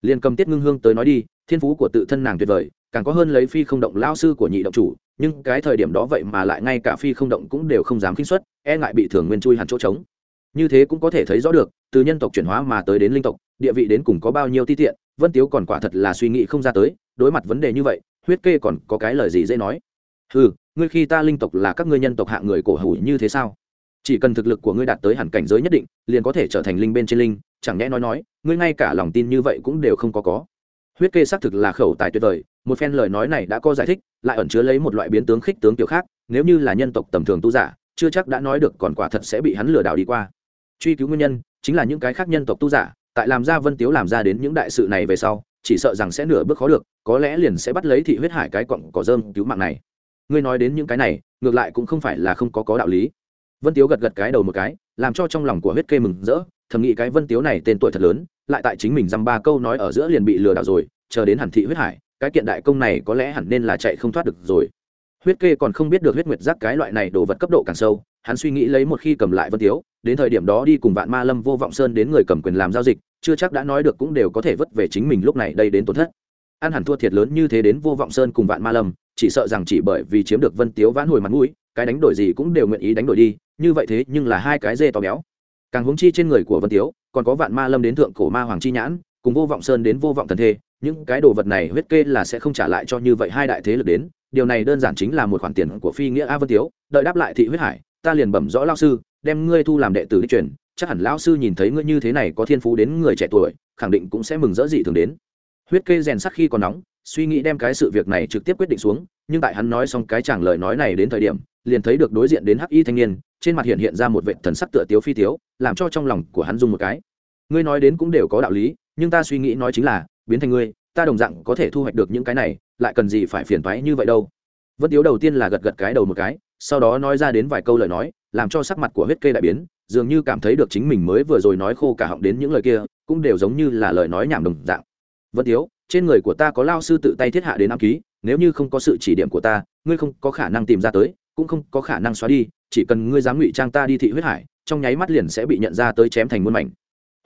Liền cầm tiết ngưng hương tới nói đi, thiên phú của tự thân nàng tuyệt vời, càng có hơn lấy phi không động lao sư của nhị động chủ, nhưng cái thời điểm đó vậy mà lại ngay cả phi không động cũng đều không dám khinh xuất e ngại bị thường nguyên chui hẳn chỗ trống. Như thế cũng có thể thấy rõ được, từ nhân tộc chuyển hóa mà tới đến linh tộc, địa vị đến cùng có bao nhiêu ti tiện vân tiếu còn quả thật là suy nghĩ không ra tới, đối mặt vấn đề như vậy, huyết kê còn có cái lời gì dễ nói? Ừ ngươi khi ta linh tộc là các ngươi nhân tộc hạng người cổ hủ như thế sao? Chỉ cần thực lực của ngươi đạt tới hẳn cảnh giới nhất định, liền có thể trở thành linh bên trên linh, chẳng nhẽ nói nói, ngươi ngay cả lòng tin như vậy cũng đều không có có. Huyết kê xác thực là khẩu tài tuyệt vời, một phen lời nói này đã có giải thích, lại ẩn chứa lấy một loại biến tướng khích tướng kiểu khác, nếu như là nhân tộc tầm thường tu giả, chưa chắc đã nói được còn quả thật sẽ bị hắn lừa đảo đi qua. Truy cứu nguyên nhân chính là những cái khác nhân tộc tu giả tại làm ra vân tiếu làm ra đến những đại sự này về sau, chỉ sợ rằng sẽ nửa bước khó được, có lẽ liền sẽ bắt lấy thị huyết hải cái cọng cỏ dơm cứu mạng này. Ngươi nói đến những cái này, ngược lại cũng không phải là không có có đạo lý. Vân tiếu gật gật cái đầu một cái, làm cho trong lòng của huyết kê mừng rỡ, thầm nghĩ cái vân tiếu này tên tuổi thật lớn, lại tại chính mình dăm ba câu nói ở giữa liền bị lừa đảo rồi, chờ đến hẳn thị huyết hải, cái kiện đại công này có lẽ hẳn nên là chạy không thoát được rồi. Huyết kê còn không biết được huyết nguyệt giác cái loại này đồ vật cấp độ càng sâu, hắn suy nghĩ lấy một khi cầm lại vân tiếu, đến thời điểm đó đi cùng vạn ma lâm vô vọng sơn đến người cầm quyền làm giao dịch chưa chắc đã nói được cũng đều có thể vất về chính mình lúc này đây đến tổn thất. Ăn hẳn thua thiệt lớn như thế đến vô vọng sơn cùng vạn ma lâm, chỉ sợ rằng chỉ bởi vì chiếm được vân tiếu vãn hồi mặt mũi, cái đánh đổi gì cũng đều nguyện ý đánh đổi đi, như vậy thế nhưng là hai cái dê to béo. Càng hướng chi trên người của vân tiếu, còn có vạn ma lâm đến thượng cổ ma hoàng chi nhãn, cùng vô vọng sơn đến vô vọng thần thê, những cái đồ vật này huyết kê là sẽ không trả lại cho như vậy hai đại thế lực đến, điều này đơn giản chính là một khoản tiền của phi nghĩa a vân tiếu, đợi đáp lại thị huyết hải, ta liền bẩm rõ lao sư, đem ngươi thu làm đệ tử đi truyền chắc hẳn lão sư nhìn thấy ngươi như thế này có thiên phú đến người trẻ tuổi, khẳng định cũng sẽ mừng rỡ dị thường đến. Huyết kê rèn sắc khi còn nóng, suy nghĩ đem cái sự việc này trực tiếp quyết định xuống, nhưng tại hắn nói xong cái chàng lời nói này đến thời điểm, liền thấy được đối diện đến hắc y thanh niên, trên mặt hiện hiện ra một vệ thần sắc tựa tiếu phi tiếu, làm cho trong lòng của hắn dùng một cái. Ngươi nói đến cũng đều có đạo lý, nhưng ta suy nghĩ nói chính là, biến thành ngươi, ta đồng dạng có thể thu hoạch được những cái này, lại cần gì phải phiền toái như vậy đâu. Vân tiếu đầu tiên là gật gật cái đầu một cái, sau đó nói ra đến vài câu lời nói, làm cho sắc mặt của huyết kê đại biến dường như cảm thấy được chính mình mới vừa rồi nói khô cả họng đến những lời kia, cũng đều giống như là lời nói nhảm đồng dạng. Vân tiếu, trên người của ta có lao sư tự tay thiết hạ đến ám ký, nếu như không có sự chỉ điểm của ta, ngươi không có khả năng tìm ra tới, cũng không có khả năng xóa đi, chỉ cần ngươi dám ngụy trang ta đi thị huyết hải, trong nháy mắt liền sẽ bị nhận ra tới chém thành muôn mảnh.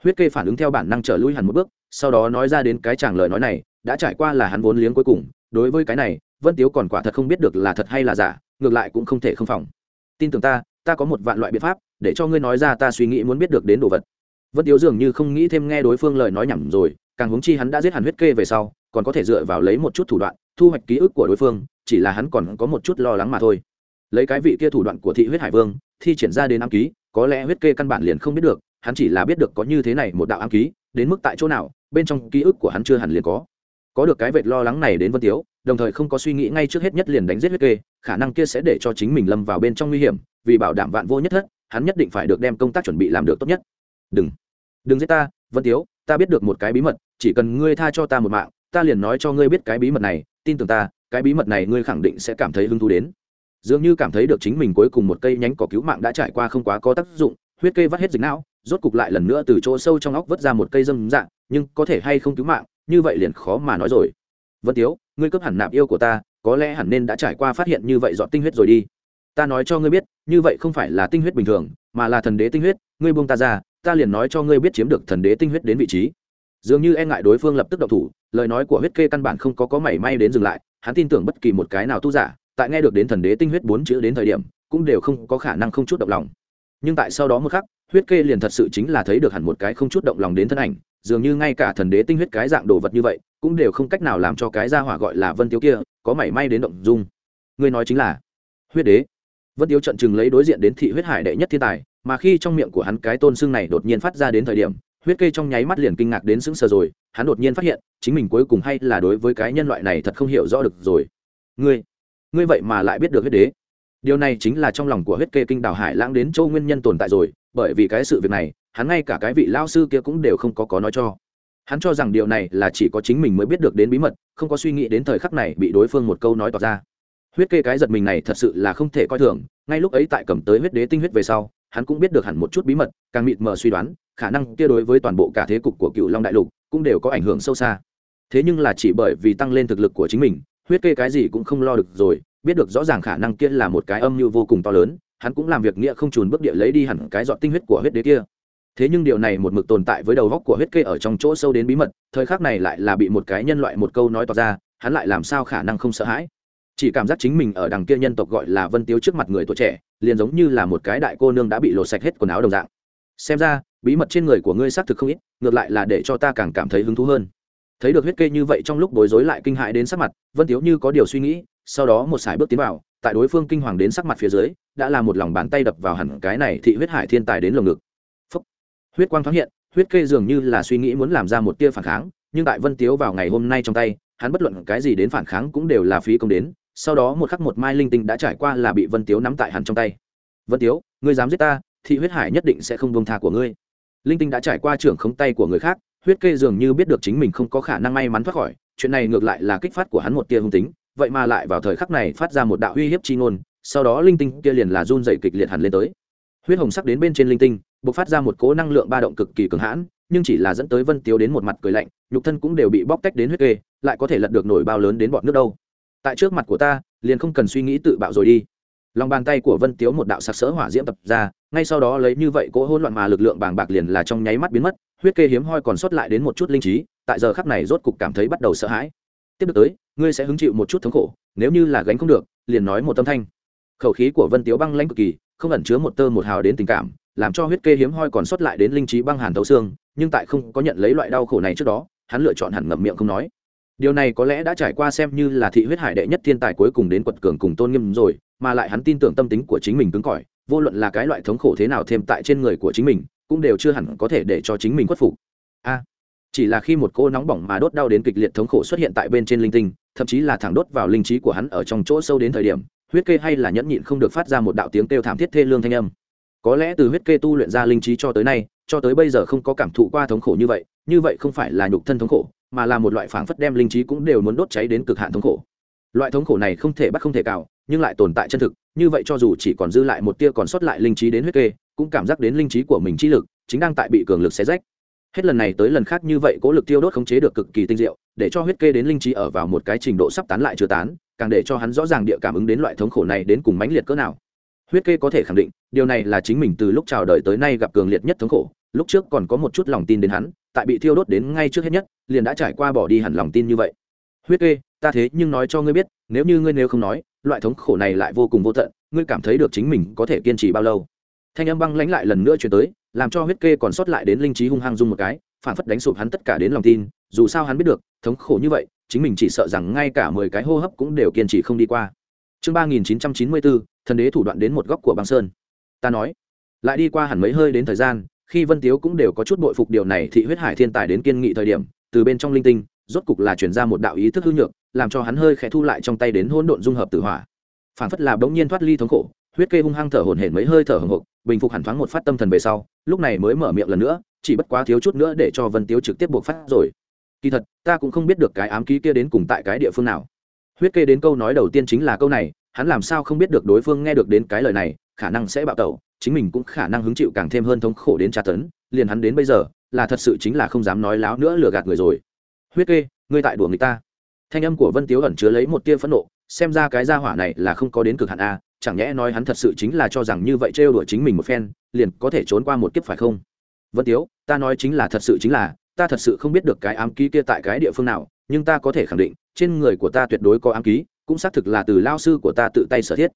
Huyết kê phản ứng theo bản năng trở lui hẳn một bước, sau đó nói ra đến cái chàng lời nói này, đã trải qua là hắn vốn liếng cuối cùng, đối với cái này, vân tiếu còn quả thật không biết được là thật hay là giả, ngược lại cũng không thể không phòng. Tin tưởng ta ta có một vạn loại biện pháp, để cho ngươi nói ra ta suy nghĩ muốn biết được đến đồ vật. Vân tiếu dường như không nghĩ thêm nghe đối phương lời nói nhầm rồi, càng huống chi hắn đã giết hẳn huyết kê về sau, còn có thể dựa vào lấy một chút thủ đoạn, thu hoạch ký ức của đối phương, chỉ là hắn còn có một chút lo lắng mà thôi. Lấy cái vị kia thủ đoạn của thị huyết hải vương, thi triển ra đến ám ký, có lẽ huyết kê căn bản liền không biết được, hắn chỉ là biết được có như thế này một đạo ám ký, đến mức tại chỗ nào, bên trong ký ức của hắn chưa hẳn liền có. Có được cái vệt lo lắng này đến vân tiếu, đồng thời không có suy nghĩ ngay trước hết nhất liền đánh giết huyết kê khả năng kia sẽ để cho chính mình lâm vào bên trong nguy hiểm, vì bảo đảm vạn vô nhất thất, hắn nhất định phải được đem công tác chuẩn bị làm được tốt nhất. Đừng đừng giết ta, vân tiếu, ta biết được một cái bí mật, chỉ cần ngươi tha cho ta một mạng, ta liền nói cho ngươi biết cái bí mật này, tin tưởng ta, cái bí mật này ngươi khẳng định sẽ cảm thấy hứng thú đến. Dường như cảm thấy được chính mình cuối cùng một cây nhánh cỏ cứu mạng đã trải qua không quá có tác dụng, huyết cây vắt hết dịch não, rốt cục lại lần nữa từ chỗ sâu trong óc vớt ra một cây dâm dạng, nhưng có thể hay không cứu mạng, như vậy liền khó mà nói rồi. Vân tiếu, ngươi cướp hẳn nạp yêu của ta có lẽ hẳn nên đã trải qua phát hiện như vậy dọn tinh huyết rồi đi. Ta nói cho ngươi biết, như vậy không phải là tinh huyết bình thường, mà là thần đế tinh huyết, ngươi buông ta ra, ta liền nói cho ngươi biết chiếm được thần đế tinh huyết đến vị trí. Dường như e ngại đối phương lập tức động thủ, lời nói của huyết kê căn bản không có có mảy may đến dừng lại, hắn tin tưởng bất kỳ một cái nào tu giả, tại nghe được đến thần đế tinh huyết bốn chữ đến thời điểm, cũng đều không có khả năng không chút động lòng. Nhưng tại sau đó một khắc, huyết kê liền thật sự chính là thấy được hẳn một cái không chút động lòng đến thân ảnh, dường như ngay cả thần đế tinh huyết cái dạng đồ vật như vậy cũng đều không cách nào làm cho cái gia hỏa gọi là vân tiếu kia có mảy may đến động dung. Ngươi nói chính là, huyết đế. Vân tiếu trận chừng lấy đối diện đến thị huyết hải đệ nhất thiên tài, mà khi trong miệng của hắn cái tôn xương này đột nhiên phát ra đến thời điểm, huyết kê trong nháy mắt liền kinh ngạc đến sững sờ rồi, hắn đột nhiên phát hiện, chính mình cuối cùng hay là đối với cái nhân loại này thật không hiểu rõ được rồi. Ngươi ngươi vậy mà lại biết được huyết đế. Điều này chính là trong lòng của huyết kê kinh đào hải lãng đến châu nguyên nhân tồn tại rồi, bởi vì cái sự việc này, hắn ngay cả cái vị lao sư kia cũng đều không có có nói cho hắn cho rằng điều này là chỉ có chính mình mới biết được đến bí mật, không có suy nghĩ đến thời khắc này bị đối phương một câu nói tỏ ra. Huyết kê cái giật mình này thật sự là không thể coi thường, ngay lúc ấy tại cầm tới huyết đế tinh huyết về sau, hắn cũng biết được hẳn một chút bí mật, càng mịt mờ suy đoán, khả năng kia đối với toàn bộ cả thế cục của cựu long đại lục cũng đều có ảnh hưởng sâu xa. Thế nhưng là chỉ bởi vì tăng lên thực lực của chính mình, huyết kê cái gì cũng không lo được rồi, biết được rõ ràng khả năng kia là một cái âm mưu vô cùng to lớn, hắn cũng làm việc nghĩa không trùn bước địa lấy đi hẳn cái dọn tinh huyết của huyết đế kia thế nhưng điều này một mực tồn tại với đầu góc của huyết kê ở trong chỗ sâu đến bí mật, thời khắc này lại là bị một cái nhân loại một câu nói tỏ ra, hắn lại làm sao khả năng không sợ hãi? Chỉ cảm giác chính mình ở đằng kia nhân tộc gọi là vân tiếu trước mặt người tuổi trẻ, liền giống như là một cái đại cô nương đã bị lột sạch hết quần áo đồng dạng. Xem ra, bí mật trên người của ngươi xác thực không ít, ngược lại là để cho ta càng cảm thấy hứng thú hơn. Thấy được huyết kê như vậy trong lúc bối rối lại kinh hại đến sắc mặt, vân tiếu như có điều suy nghĩ, sau đó một sải bước tiến vào, tại đối phương kinh hoàng đến sắc mặt phía dưới, đã là một lòng bàn tay đập vào hẳn cái này thị huyết hải thiên tài đến lồng ngực huyết quang thoáng hiện, huyết kê dường như là suy nghĩ muốn làm ra một tia phản kháng, nhưng tại vân tiếu vào ngày hôm nay trong tay, hắn bất luận cái gì đến phản kháng cũng đều là phí công đến, sau đó một khắc một mai linh tinh đã trải qua là bị vân tiếu nắm tại hắn trong tay. Vân tiếu, ngươi dám giết ta thì huyết hải nhất định sẽ không buông tha của ngươi. Linh tinh đã trải qua trưởng khống tay của người khác, huyết kê dường như biết được chính mình không có khả năng may mắn thoát khỏi, chuyện này ngược lại là kích phát của hắn một tia hung tính, vậy mà lại vào thời khắc này phát ra một đạo uy hiếp chi ngôn, sau đó linh tinh kia liền là run dày kịch liệt hẳn lên tới. Huyết hồng sắc đến bên trên linh tinh b ộ c phát ra một cố năng lượng ba động cực kỳ cường hãn, nhưng chỉ là dẫn tới vân tiếu đến một mặt cười lạnh, nhục thân cũng đều bị bóc tách đến huyết kê, lại có thể lật được nổi bao lớn đến bọn nước đâu. Tại trước mặt của ta, liền không cần suy nghĩ tự bạo rồi đi. Lòng bàn tay của vân tiếu một đạo sặc sỡ hỏa diễm tập ra, ngay sau đó lấy như vậy cỗ hỗn loạn mà lực lượng bàng bạc liền là trong nháy mắt biến mất, huyết kê hiếm hoi còn sót lại đến một chút linh trí, tại giờ khắc này rốt cục cảm thấy bắt đầu sợ hãi. Tiếp được tới, ngươi sẽ hứng chịu một chút thống khổ, nếu như là gánh không được, liền nói một tâm thanh. Khẩu khí của vân tiếu băng lãnh cực kỳ, không ẩn chứa một tơ một hào đến tình cảm làm cho huyết kê hiếm hoi còn sót lại đến linh trí băng hàn thấu xương, nhưng tại không có nhận lấy loại đau khổ này trước đó, hắn lựa chọn hẳn ngậm miệng không nói. Điều này có lẽ đã trải qua xem như là thị huyết hải đệ nhất thiên tài cuối cùng đến quật cường cùng tôn nghiêm rồi, mà lại hắn tin tưởng tâm tính của chính mình cứng cỏi, vô luận là cái loại thống khổ thế nào thêm tại trên người của chính mình, cũng đều chưa hẳn có thể để cho chính mình khuất phục. A, chỉ là khi một cô nóng bỏng mà đốt đau đến kịch liệt thống khổ xuất hiện tại bên trên linh tinh, thậm chí là thẳng đốt vào linh trí của hắn ở trong chỗ sâu đến thời điểm, huyết kê hay là nhẫn nhịn không được phát ra một đạo tiếng kêu thảm thiết thê lương thanh âm có lẽ từ huyết kê tu luyện ra linh trí cho tới nay, cho tới bây giờ không có cảm thụ qua thống khổ như vậy như vậy không phải là nhục thân thống khổ, mà là một loại phảng phất đem linh trí cũng đều muốn đốt cháy đến cực hạn thống khổ. Loại thống khổ này không thể bắt không thể cào nhưng lại tồn tại chân thực, như vậy cho dù chỉ còn dư lại một tia còn sót lại linh trí đến huyết kê, cũng cảm giác đến linh trí của mình trí lực, chính đang tại bị cường lực xé rách. Hết lần này tới lần khác như vậy cố lực tiêu đốt khống chế được cực kỳ tinh diệu, để cho huyết kê đến linh trí ở vào một cái trình độ sắp tán lại chưa tán, càng để cho hắn rõ ràng địa cảm ứng đến loại thống khổ này đến cùng mãnh liệt cỡ nào huyết kê có thể khẳng định, điều này là chính mình từ lúc chào đời tới nay gặp cường liệt nhất thống khổ. Lúc trước còn có một chút lòng tin đến hắn, tại bị thiêu đốt đến ngay trước hết nhất, liền đã trải qua bỏ đi hẳn lòng tin như vậy. Huyết kê, ta thế nhưng nói cho ngươi biết, nếu như ngươi nếu không nói, loại thống khổ này lại vô cùng vô tận, ngươi cảm thấy được chính mình có thể kiên trì bao lâu? Thanh âm băng lãnh lại lần nữa chuyển tới, làm cho huyết kê còn sót lại đến linh trí hung hăng dung một cái, phản phất đánh sụp hắn tất cả đến lòng tin. Dù sao hắn biết được, thống khổ như vậy, chính mình chỉ sợ rằng ngay cả mười cái hô hấp cũng đều kiên trì không đi qua. Chương ba nghìn chín trăm chín mươi bốn thần đế thủ đoạn đến một góc của băng sơn. Ta nói, lại đi qua hẳn mấy hơi đến thời gian, khi vân tiếu cũng đều có chút bội phục điều này, thị huyết hải thiên tài đến kiên nghị thời điểm, từ bên trong linh tinh, rốt cục là chuyển ra một đạo ý thức hư nhược, làm cho hắn hơi khẽ thu lại trong tay đến hỗn độn dung hợp tử hỏa. Phản phất là bỗng nhiên thoát ly thống khổ, huyết kê hung hăng thở hổn hển mấy hơi thở hồng hộc bình phục hẳn thoáng một phát tâm thần về sau, lúc này mới mở miệng lần nữa, chỉ bất quá thiếu chút nữa để cho vân tiếu trực tiếp buộc phát rồi. Kỳ thật, ta cũng không biết được cái ám ký kia đến cùng tại cái địa phương nào. Huyết kê đến câu nói đầu tiên chính là câu này hắn làm sao không biết được đối phương nghe được đến cái lời này, khả năng sẽ bạo tẩu, chính mình cũng khả năng hứng chịu càng thêm hơn thống khổ đến tra tấn, liền hắn đến bây giờ, là thật sự chính là không dám nói láo nữa lừa gạt người rồi. Huyết kê, ngươi tại đùa người ta. Thanh âm của vân tiếu ẩn chứa lấy một tia phẫn nộ, xem ra cái gia hỏa này là không có đến cực hạn a chẳng nhẽ nói hắn thật sự chính là cho rằng như vậy trêu đuổi chính mình một phen, liền có thể trốn qua một kiếp phải không? Vân tiếu, ta nói chính là thật sự chính là, ta thật sự không biết được cái ám ký kia tại cái địa phương nào, nhưng ta có thể khẳng định, trên người của ta tuyệt đối có ám ký cũng xác thực là từ lao sư của ta tự tay sở thiết.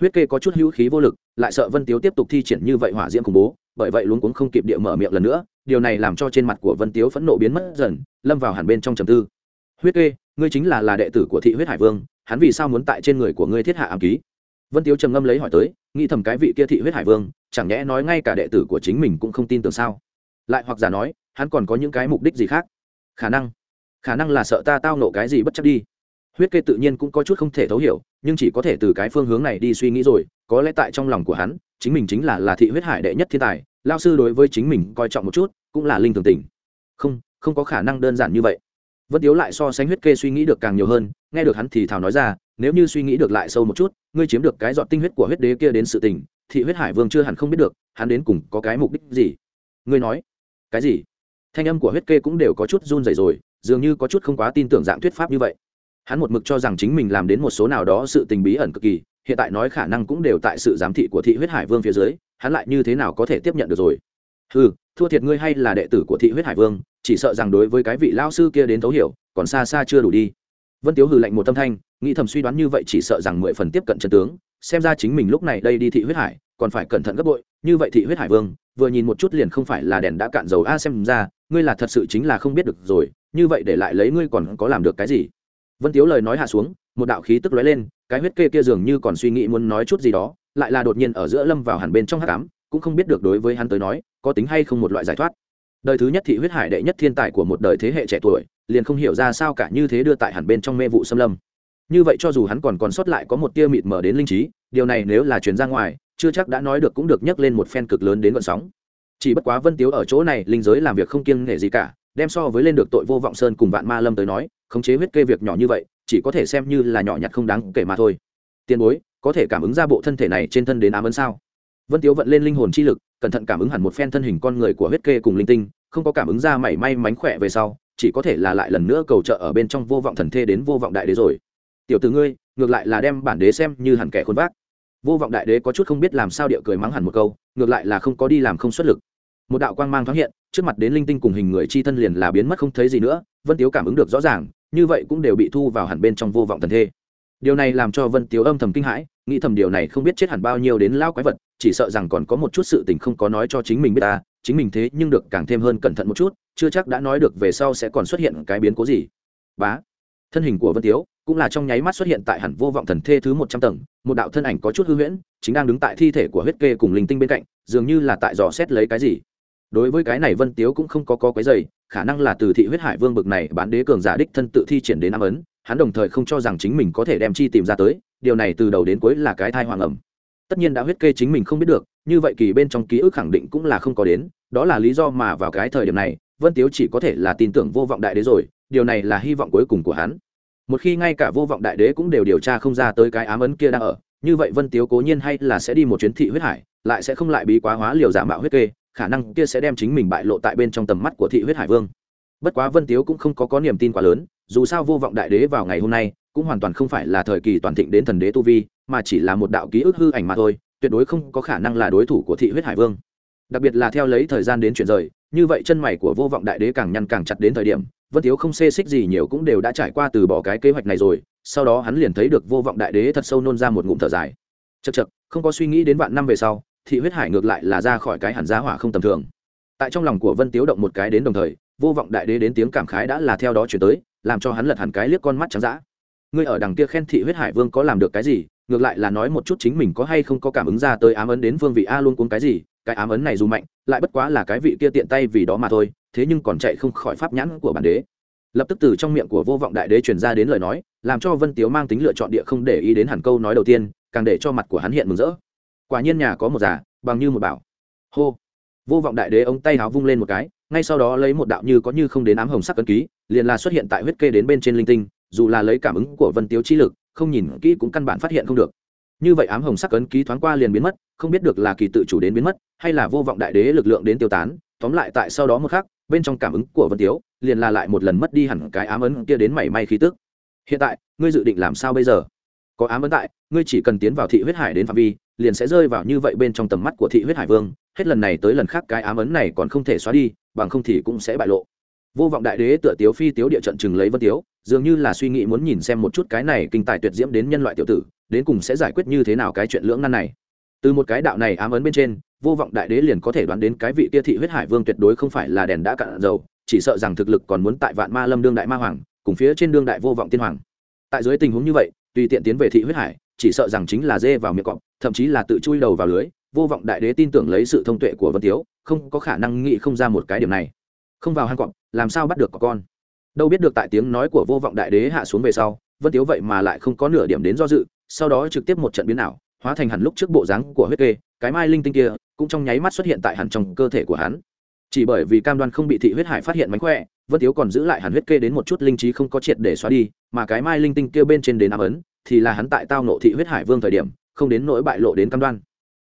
Huyết kê có chút hữu khí vô lực, lại sợ vân tiếu tiếp tục thi triển như vậy hỏa diễm khủng bố, bởi vậy luôn cũng không kịp địa mở miệng lần nữa, điều này làm cho trên mặt của vân tiếu phẫn nộ biến mất dần, lâm vào hẳn bên trong trầm tư. Huyết kê, ngươi chính là là đệ tử của thị huyết hải vương, hắn vì sao muốn tại trên người của ngươi thiết hạ ám ký? Vân tiếu trầm ngâm lấy hỏi tới, nghĩ thầm cái vị kia thị huyết hải vương, chẳng nhẽ nói ngay cả đệ tử của chính mình cũng không tin tưởng sao? Lại hoặc giả nói, hắn còn có những cái mục đích gì khác? Khả năng khả năng là sợ ta tao nộ cái gì bất chấp đi huyết kê tự nhiên cũng có chút không thể thấu hiểu, nhưng chỉ có thể từ cái phương hướng này đi suy nghĩ rồi, có lẽ tại trong lòng của hắn, chính mình chính là là thị huyết hải đệ nhất thiên tài lao sư đối với chính mình coi trọng một chút, cũng là linh thường tình. Không không có khả năng đơn giản như vậy. Vân tiếu lại so sánh huyết kê suy nghĩ được càng nhiều hơn, nghe được hắn thì thào nói ra, nếu như suy nghĩ được lại sâu một chút, ngươi chiếm được cái dọn tinh huyết của huyết đế kia đến sự tình, thị huyết hải vương chưa hẳn không biết được, hắn đến cùng có cái mục đích gì? Ngươi nói, cái gì? Thanh âm của huyết kê cũng đều có chút run rẩy rồi, dường như có chút không quá tin tưởng dạng thuyết pháp như vậy hắn một mực cho rằng chính mình làm đến một số nào đó sự tình bí ẩn cực kỳ, hiện tại nói khả năng cũng đều tại sự giám thị của thị huyết hải vương phía dưới, hắn lại như thế nào có thể tiếp nhận được rồi? Ừ thua thiệt ngươi hay là đệ tử của thị huyết hải vương, chỉ sợ rằng đối với cái vị lao sư kia đến thấu hiểu, còn xa xa chưa đủ đi. Vân tiếu hừ lạnh một tâm thanh, nghĩ thầm suy đoán như vậy chỉ sợ rằng mười phần tiếp cận chân tướng, xem ra chính mình lúc này đây đi thị huyết hải, còn phải cẩn thận gấp bội, như vậy thị huyết hải vương, vừa nhìn một chút liền không phải là đèn đã cạn dầu a, xem ra, ngươi là thật sự chính là không biết được rồi, như vậy để lại lấy ngươi còn có làm được cái gì? Vân tiếu lời nói hạ xuống, một đạo khí tức lóe lên, cái huyết kê kia dường như còn suy nghĩ muốn nói chút gì đó, lại là đột nhiên ở giữa lâm vào hẳn bên trong hát cám cũng không biết được đối với hắn tới nói, có tính hay không một loại giải thoát. Đời thứ nhất thị huyết hải đệ nhất thiên tài của một đời thế hệ trẻ tuổi, liền không hiểu ra sao cả như thế đưa tại hẳn bên trong mê vụ xâm lâm. Như vậy cho dù hắn còn còn sót lại có một tia mịt mở đến linh trí, điều này nếu là chuyển ra ngoài, chưa chắc đã nói được cũng được nhắc lên một phen cực lớn đến vận sóng. Chỉ bất quá vân tiếu ở chỗ này, linh giới làm việc không kiêng nể gì cả, đem so với lên được tội vô vọng sơn cùng vạn ma lâm tới nói khống chế huyết kê việc nhỏ như vậy, chỉ có thể xem như là nhỏ nhặt không đáng kể mà thôi. Tiền bối, có thể cảm ứng ra bộ thân thể này trên thân đến ám ấn sao? Vân tiếu vận lên linh hồn chi lực, cẩn thận cảm ứng hẳn một phen thân hình con người của huyết kê cùng linh tinh, không có cảm ứng ra mảy may mánh khỏe về sau, chỉ có thể là lại lần nữa cầu trợ ở bên trong vô vọng thần thê đến vô vọng đại đế rồi. Tiểu từ ngươi, ngược lại là đem bản đế xem như hẳn kẻ khôn vác. Vô vọng đại đế có chút không biết làm sao điệu cười mắng hẳn một câu, ngược lại là không có đi làm không xuất lực. Một đạo quang mang thoáng hiện, trước mặt đến linh tinh cùng hình người chi thân liền là biến mất không thấy gì nữa, vân tiếu cảm ứng được rõ ràng như vậy cũng đều bị thu vào hẳn bên trong vô vọng thần thê. Điều này làm cho vân tiếu âm thầm kinh hãi, nghĩ thầm điều này không biết chết hẳn bao nhiêu đến lao quái vật, chỉ sợ rằng còn có một chút sự tình không có nói cho chính mình biết ta, chính mình thế nhưng được càng thêm hơn cẩn thận một chút, chưa chắc đã nói được về sau sẽ còn xuất hiện cái biến cố gì. Bá. Thân hình của vân tiếu cũng là trong nháy mắt xuất hiện tại hẳn vô vọng thần thê thứ một trăm tầng, một đạo thân ảnh có chút hư huyễn, chính đang đứng tại thi thể của huyết kê cùng linh tinh bên cạnh, dường như là tại dò xét lấy cái gì. Đối với cái này vân tiếu cũng không có có cái giày khả năng là từ thị huyết hải vương bực này bán đế cường giả đích thân tự thi triển đến nam ấn, hắn đồng thời không cho rằng chính mình có thể đem chi tìm ra tới, điều này từ đầu đến cuối là cái thai hoàng ẩm. Tất nhiên đã huyết kê chính mình không biết được, như vậy kỳ bên trong ký ức khẳng định cũng là không có đến, đó là lý do mà vào cái thời điểm này, vân tiếu chỉ có thể là tin tưởng vô vọng đại đế rồi, điều này là hy vọng cuối cùng của hắn. Một khi ngay cả vô vọng đại đế cũng đều điều tra không ra tới cái ám ấn kia đang ở, như vậy vân tiếu cố nhiên hay là sẽ đi một chuyến thị huyết hải, lại sẽ không lại bí quá hóa liều giả mạo huyết kê khả năng kia sẽ đem chính mình bại lộ tại bên trong tầm mắt của thị huyết hải vương. Bất quá vân tiếu cũng không có có niềm tin quá lớn, dù sao vô vọng đại đế vào ngày hôm nay, cũng hoàn toàn không phải là thời kỳ toàn thịnh đến thần đế tu vi, mà chỉ là một đạo ký ức hư ảnh mà thôi, tuyệt đối không có khả năng là đối thủ của thị huyết hải vương. Đặc biệt là theo lấy thời gian đến chuyển rời, như vậy chân mày của vô vọng đại đế càng nhăn càng chặt đến thời điểm, vân tiếu không xê xích gì nhiều cũng đều đã trải qua từ bỏ cái kế hoạch này rồi, sau đó hắn liền thấy được vô vọng đại đế thật sâu nôn ra một ngụm thở dài. Chật chật không có suy nghĩ đến vạn năm về sau thị huyết hải ngược lại là ra khỏi cái hẳn giá hỏa không tầm thường. Tại trong lòng của vân tiếu động một cái đến đồng thời, vô vọng đại đế đến tiếng cảm khái đã là theo đó chuyển tới, làm cho hắn lật hẳn cái liếc con mắt trắng dã. Ngươi ở đằng kia khen thị huyết hải vương có làm được cái gì? Ngược lại là nói một chút chính mình có hay không có cảm ứng ra tới ám ấn đến vương vị a luôn cuốn cái gì? Cái ám ấn này dù mạnh, lại bất quá là cái vị kia tiện tay vì đó mà thôi, thế nhưng còn chạy không khỏi pháp nhãn của bản đế. Lập tức từ trong miệng của vô vọng đại đế truyền ra đến lời nói, làm cho vân tiếu mang tính lựa chọn địa không để ý đến hẳn câu nói đầu tiên, càng để cho mặt của hắn hiện mừng rỡ quả nhiên nhà có một giả bằng như một bảo. Hô. Vô vọng đại đế ống tay háo vung lên một cái, ngay sau đó lấy một đạo như có như không đến ám hồng sắc cân ký, liền là xuất hiện tại huyết kê đến bên trên linh tinh, dù là lấy cảm ứng của vân tiếu chi lực, không nhìn kỹ cũng căn bản phát hiện không được. Như vậy ám hồng sắc cấn ký thoáng qua liền biến mất, không biết được là kỳ tự chủ đến biến mất, hay là vô vọng đại đế lực lượng đến tiêu tán, tóm lại tại sau đó một khắc, bên trong cảm ứng của vân tiếu, liền là lại một lần mất đi hẳn cái ám ấn kia đến mảy may khí tức. Hiện tại, ngươi dự định làm sao bây giờ? Có ám ấn tại, ngươi chỉ cần tiến vào thị huyết hải đến phạm vi liền sẽ rơi vào như vậy bên trong tầm mắt của thị huyết hải vương, hết lần này tới lần khác cái ám ấn này còn không thể xóa đi, bằng không thì cũng sẽ bại lộ. Vô vọng đại đế tựa tiếu phi tiếu địa trận chừng lấy vân tiếu, dường như là suy nghĩ muốn nhìn xem một chút cái này kinh tài tuyệt diễm đến nhân loại tiểu tử, đến cùng sẽ giải quyết như thế nào cái chuyện lưỡng nan này. Từ một cái đạo này ám ấn bên trên, vô vọng đại đế liền có thể đoán đến cái vị kia thị huyết hải vương tuyệt đối không phải là đèn đã cạn dầu, chỉ sợ rằng thực lực còn muốn tại vạn ma lâm đương đại ma hoàng, cùng phía trên đương đại vô vọng tiên hoàng. Tại dưới tình huống như vậy, tùy tiện tiến về thị huyết hải, chỉ sợ rằng chính là dê vào miệng cọp thậm chí là tự chui đầu vào lưới, vô vọng đại đế tin tưởng lấy sự thông tuệ của vân tiếu, không có khả năng nghĩ không ra một cái điểm này. Không vào hang cọp, làm sao bắt được có con? Đâu biết được tại tiếng nói của vô vọng đại đế hạ xuống về sau, vân tiếu vậy mà lại không có nửa điểm đến do dự, sau đó trực tiếp một trận biến ảo, hóa thành hẳn lúc trước bộ dáng của huyết kê, cái mai linh tinh kia, cũng trong nháy mắt xuất hiện tại hẳn trong cơ thể của hắn. Chỉ bởi vì cam đoan không bị thị huyết hải phát hiện mánh khỏe, vân tiếu còn giữ lại hẳn huyết kê đến một chút linh trí không có triệt để xóa đi, mà cái mai linh tinh kia bên trên đến ám ấn, thì là hắn tại tao nộ thị huyết hải vương thời điểm không đến nỗi bại lộ đến cam đoan.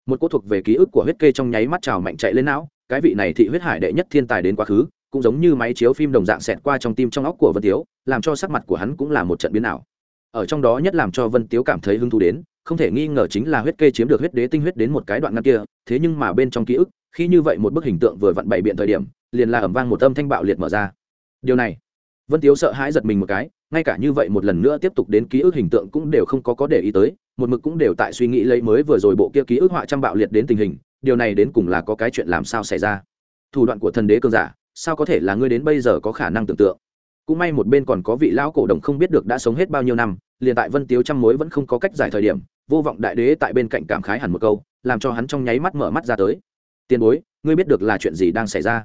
Một cô thuộc về ký ức của huyết kê trong nháy mắt trào mạnh chạy lên não, cái vị này thị huyết hải đệ nhất thiên tài đến quá khứ, cũng giống như máy chiếu phim đồng dạng xẹt qua trong tim trong óc của vân tiếu, làm cho sắc mặt của hắn cũng là một trận biến ảo. Ở trong đó nhất làm cho vân tiếu cảm thấy hứng thú đến, không thể nghi ngờ chính là huyết kê chiếm được huyết đế tinh huyết đến một cái đoạn ngăn kia, thế nhưng mà bên trong ký ức, khi như vậy một bức hình tượng vừa vặn bày biện thời điểm, liền là ẩm vang một âm thanh bạo liệt mở ra. Điều này, vân tiếu sợ hãi giật mình một cái ngay cả như vậy một lần nữa tiếp tục đến ký ức hình tượng cũng đều không có có để ý tới, một mực cũng đều tại suy nghĩ lấy mới vừa rồi bộ kia ký ức họa trăm bạo liệt đến tình hình, điều này đến cùng là có cái chuyện làm sao xảy ra? Thủ đoạn của thần đế cơn giả, sao có thể là ngươi đến bây giờ có khả năng tưởng tượng? Cũng may một bên còn có vị lão cổ đồng không biết được đã sống hết bao nhiêu năm, liền tại vân tiếu trăm mối vẫn không có cách giải thời điểm, vô vọng đại đế tại bên cạnh cảm khái hẳn một câu, làm cho hắn trong nháy mắt mở mắt ra tới. Tiền bối, ngươi biết được là chuyện gì đang xảy ra?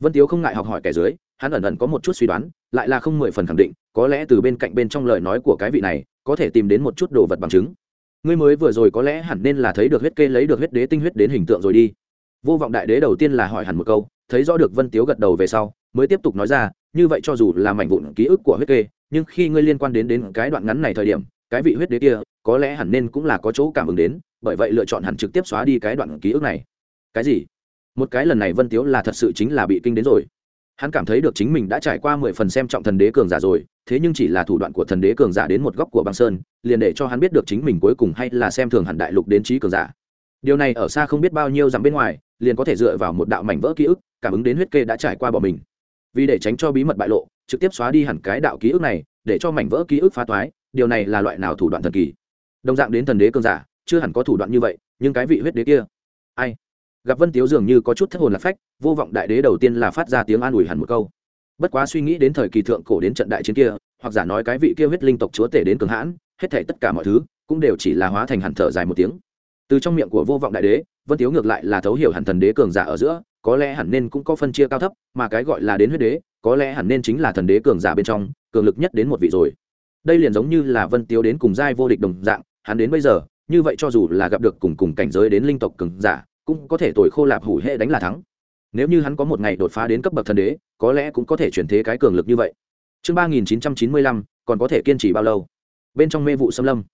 Vân tiếu không ngại học hỏi kẻ dưới, hắn ẩn ẩn có một chút suy đoán, lại là không mười phần khẳng định, có lẽ từ bên cạnh bên trong lời nói của cái vị này, có thể tìm đến một chút đồ vật bằng chứng. Ngươi mới vừa rồi có lẽ hẳn nên là thấy được huyết kê lấy được huyết đế tinh huyết đến hình tượng rồi đi. Vô vọng đại đế đầu tiên là hỏi hẳn một câu, thấy rõ được vân tiếu gật đầu về sau, mới tiếp tục nói ra, như vậy cho dù là mảnh vụn ký ức của huyết kê, nhưng khi ngươi liên quan đến đến cái đoạn ngắn này thời điểm, cái vị huyết đế kia, có lẽ hẳn nên cũng là có chỗ cảm ứng đến, bởi vậy lựa chọn hẳn trực tiếp xóa đi cái đoạn ký ức này. Cái gì? Một cái lần này vân tiếu là thật sự chính là bị kinh đến rồi. Hắn cảm thấy được chính mình đã trải qua mười phần xem trọng thần đế cường giả rồi, thế nhưng chỉ là thủ đoạn của thần đế cường giả đến một góc của băng sơn, liền để cho hắn biết được chính mình cuối cùng hay là xem thường hẳn đại lục đến trí cường giả. Điều này ở xa không biết bao nhiêu dặm bên ngoài, liền có thể dựa vào một đạo mảnh vỡ ký ức, cảm ứng đến huyết kê đã trải qua bỏ mình. Vì để tránh cho bí mật bại lộ, trực tiếp xóa đi hẳn cái đạo ký ức này, để cho mảnh vỡ ký ức phá toái, điều này là loại nào thủ đoạn thần kỳ? Đồng dạng đến thần đế cường giả, chưa hẳn có thủ đoạn như vậy, nhưng cái vị huyết đế kia, ai? Gặp vân tiếu dường như có chút thất hồn lạc phách, vô vọng đại đế đầu tiên là phát ra tiếng an ủi hẳn một câu. Bất quá suy nghĩ đến thời kỳ thượng cổ đến trận đại chiến kia, hoặc giả nói cái vị kia huyết linh tộc chúa tể đến cường hãn, hết thể tất cả mọi thứ cũng đều chỉ là hóa thành hẳn thở dài một tiếng. Từ trong miệng của vô vọng đại đế, vân tiếu ngược lại là thấu hiểu hẳn thần đế cường giả ở giữa, có lẽ hẳn nên cũng có phân chia cao thấp, mà cái gọi là đến huyết đế, có lẽ hẳn nên chính là thần đế cường giả bên trong, cường lực nhất đến một vị rồi. Đây liền giống như là vân tiếu đến cùng giai vô địch đồng dạng, hắn đến bây giờ, như vậy cho dù là gặp được cùng cùng cảnh giới đến linh tộc cường giả cũng có thể tuổi khô lạp hủ hệ đánh là thắng. Nếu như hắn có một ngày đột phá đến cấp bậc thần đế, có lẽ cũng có thể chuyển thế cái cường lực như vậy. Chương ba nghìn chín trăm chín mươi lăm, còn có thể kiên trì bao lâu? Bên trong mê vụ xâm lâm.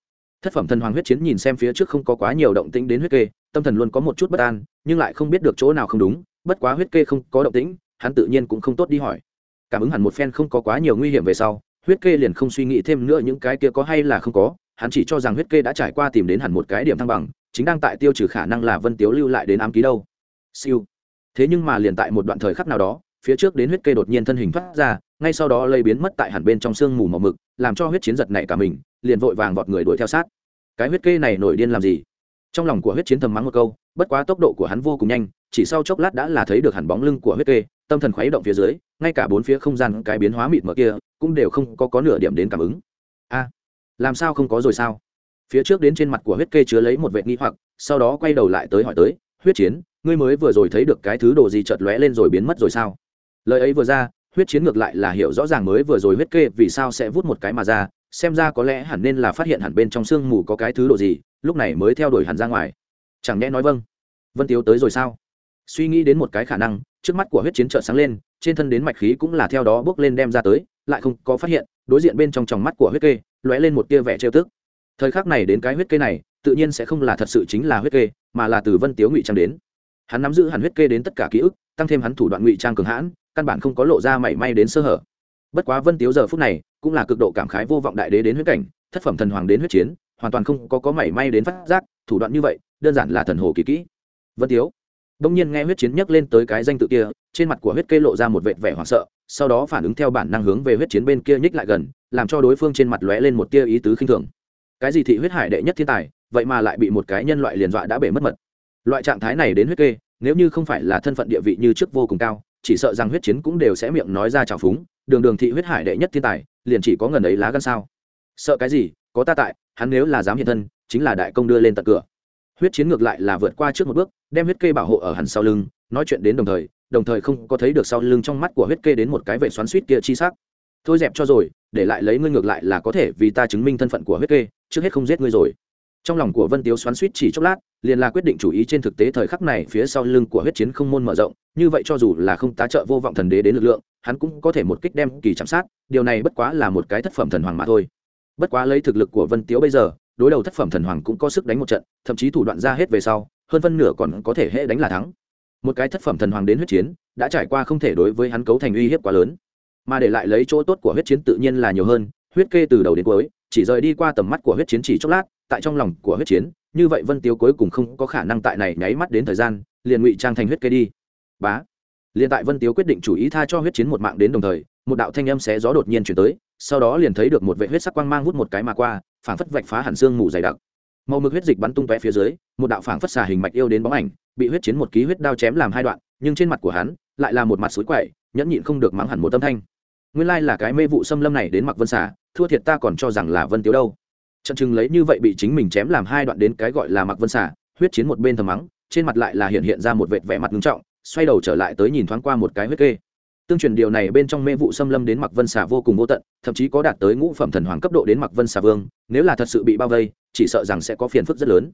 Thất phẩm thần hoàng huyết chiến nhìn xem phía trước không có quá nhiều động tĩnh đến huyết kê, tâm thần luôn có một chút bất an, nhưng lại không biết được chỗ nào không đúng, bất quá huyết kê không có động tĩnh, hắn tự nhiên cũng không tốt đi hỏi. Cảm ứng hẳn một phen không có quá nhiều nguy hiểm về sau, huyết kê liền không suy nghĩ thêm nữa những cái kia có hay là không có, hắn chỉ cho rằng huyết kê đã trải qua tìm đến hẳn một cái điểm thăng bằng chính đang tại tiêu trừ khả năng là vân tiếu lưu lại đến ám ký đâu. Siêu. Thế nhưng mà liền tại một đoạn thời khắc nào đó, phía trước đến huyết kê đột nhiên thân hình thoát ra, ngay sau đó lây biến mất tại hẳn bên trong sương mù màu mực, làm cho huyết chiến giật này cả mình, liền vội vàng vọt người đuổi theo sát. Cái huyết kê này nổi điên làm gì? Trong lòng của huyết chiến thầm mắng một câu, bất quá tốc độ của hắn vô cùng nhanh, chỉ sau chốc lát đã là thấy được hẳn bóng lưng của huyết kê, tâm thần khuấy động phía dưới, ngay cả bốn phía không gian cái biến hóa mịt mờ kia, cũng đều không có có nửa điểm đến cảm ứng. A, làm sao không có rồi sao? Phía trước đến trên mặt của huyết kê chứa lấy một vệ nghi hoặc, sau đó quay đầu lại tới hỏi tới, huyết chiến, ngươi mới vừa rồi thấy được cái thứ đồ gì chợt lóe lên rồi biến mất rồi sao? Lời ấy vừa ra, huyết chiến ngược lại là hiểu rõ ràng mới vừa rồi huyết kê vì sao sẽ vút một cái mà ra, xem ra có lẽ hẳn nên là phát hiện hẳn bên trong sương mù có cái thứ đồ gì, lúc này mới theo đuổi hẳn ra ngoài. Chẳng nhẽ nói vâng. Vân tiếu tới rồi sao? Suy nghĩ đến một cái khả năng, trước mắt của huyết chiến trợn sáng lên, trên thân đến mạch khí cũng là theo đó bước lên đem ra tới, lại không có phát hiện, đối diện bên trong tròng mắt của huyết kê, lóe lên một tia vẻ trêu tức thời khắc này đến cái huyết kê này, tự nhiên sẽ không là thật sự chính là huyết kê, mà là từ vân tiếu ngụy trang đến. Hắn nắm giữ hẳn huyết kê đến tất cả ký ức, tăng thêm hắn thủ đoạn ngụy trang cường hãn, căn bản không có lộ ra mảy may đến sơ hở. Bất quá vân tiếu giờ phút này, cũng là cực độ cảm khái vô vọng đại đế đến huyết cảnh, thất phẩm thần hoàng đến huyết chiến, hoàn toàn không có có mảy may đến phát giác, thủ đoạn như vậy, đơn giản là thần hồ kỳ kỹ. Vân tiếu bỗng nhiên nghe huyết chiến nhắc lên tới cái danh tự kia, trên mặt của huyết kê lộ ra một vệt vẻ hoảng sợ, sau đó phản ứng theo bản năng hướng về huyết chiến bên kia nhích lại gần, làm cho đối phương trên mặt lóe lên một tia ý tứ khinh thường cái gì thị huyết hải đệ nhất thiên tài, vậy mà lại bị một cái nhân loại liền dọa đã bể mất mật. Loại trạng thái này đến huyết kê, nếu như không phải là thân phận địa vị như trước vô cùng cao, chỉ sợ rằng huyết chiến cũng đều sẽ miệng nói ra trào phúng, đường đường thị huyết hải đệ nhất thiên tài, liền chỉ có ngần ấy lá gan sao. Sợ cái gì, có ta tại, hắn nếu là dám hiện thân, chính là đại công đưa lên tận cửa. Huyết chiến ngược lại là vượt qua trước một bước, đem huyết kê bảo hộ ở hẳn sau lưng, nói chuyện đến đồng thời đồng thời không có thấy được sau lưng trong mắt của huyết kê đến một cái vệ xoắn suýt kia chi sắc thôi dẹp cho rồi, để lại lấy ngươi ngược lại là có thể vì ta chứng minh thân phận của huyết kê, trước hết không giết ngươi rồi. Trong lòng của vân tiếu xoắn suýt chỉ chốc lát, liền là quyết định chủ ý trên thực tế thời khắc này phía sau lưng của huyết chiến không môn mở rộng, như vậy cho dù là không tá trợ vô vọng thần đế đến lực lượng, hắn cũng có thể một kích đem kỳ chạm sát, điều này bất quá là một cái thất phẩm thần hoàng mà thôi. Bất quá lấy thực lực của vân tiếu bây giờ, đối đầu thất phẩm thần hoàng cũng có sức đánh một trận, thậm chí thủ đoạn ra hết về sau, hơn phân nửa còn có thể hệ đánh là thắng. Một cái thất phẩm thần hoàng đến huyết chiến, đã trải qua không thể đối với hắn cấu thành uy hiếp quá lớn mà để lại lấy chỗ tốt của huyết chiến tự nhiên là nhiều hơn, huyết kê từ đầu đến cuối, chỉ rời đi qua tầm mắt của huyết chiến chỉ chốc lát, tại trong lòng của huyết chiến, như vậy vân tiếu cuối cùng không có khả năng tại này nháy mắt đến thời gian, liền ngụy trang thành huyết kê đi. Bá. Liền tại vân tiếu quyết định chủ ý tha cho huyết chiến một mạng đến đồng thời, một đạo thanh âm xé gió đột nhiên chuyển tới, sau đó liền thấy được một vệ huyết sắc quang mang hút một cái mà qua, phảng phất vạch phá hẳn xương mù dày đặc. Màu mực huyết dịch bắn tung tóe phía dưới, một đạo phảng phất xà hình mạch yêu đến bóng ảnh, bị huyết chiến một ký huyết đao chém làm hai đoạn, nhưng trên mặt của hắn lại là một mặt suối quậy, nhẫn nhịn không được mắng hẳn một tâm thanh nguyên lai là cái mê vụ xâm lâm này đến mặc vân xà, thua thiệt ta còn cho rằng là vân tiếu đâu. Trận chừng lấy như vậy bị chính mình chém làm hai đoạn đến cái gọi là mặc vân xà, huyết chiến một bên thầm mắng, trên mặt lại là hiện hiện ra một vệt vẻ mặt nghiêm trọng, xoay đầu trở lại tới nhìn thoáng qua một cái huyết kê. Tương truyền điều này bên trong mê vụ xâm lâm đến mặc vân xà vô cùng vô tận, thậm chí có đạt tới ngũ phẩm thần hoàng cấp độ đến mặc vân xà vương, nếu là thật sự bị bao vây, chỉ sợ rằng sẽ có phiền phức rất lớn.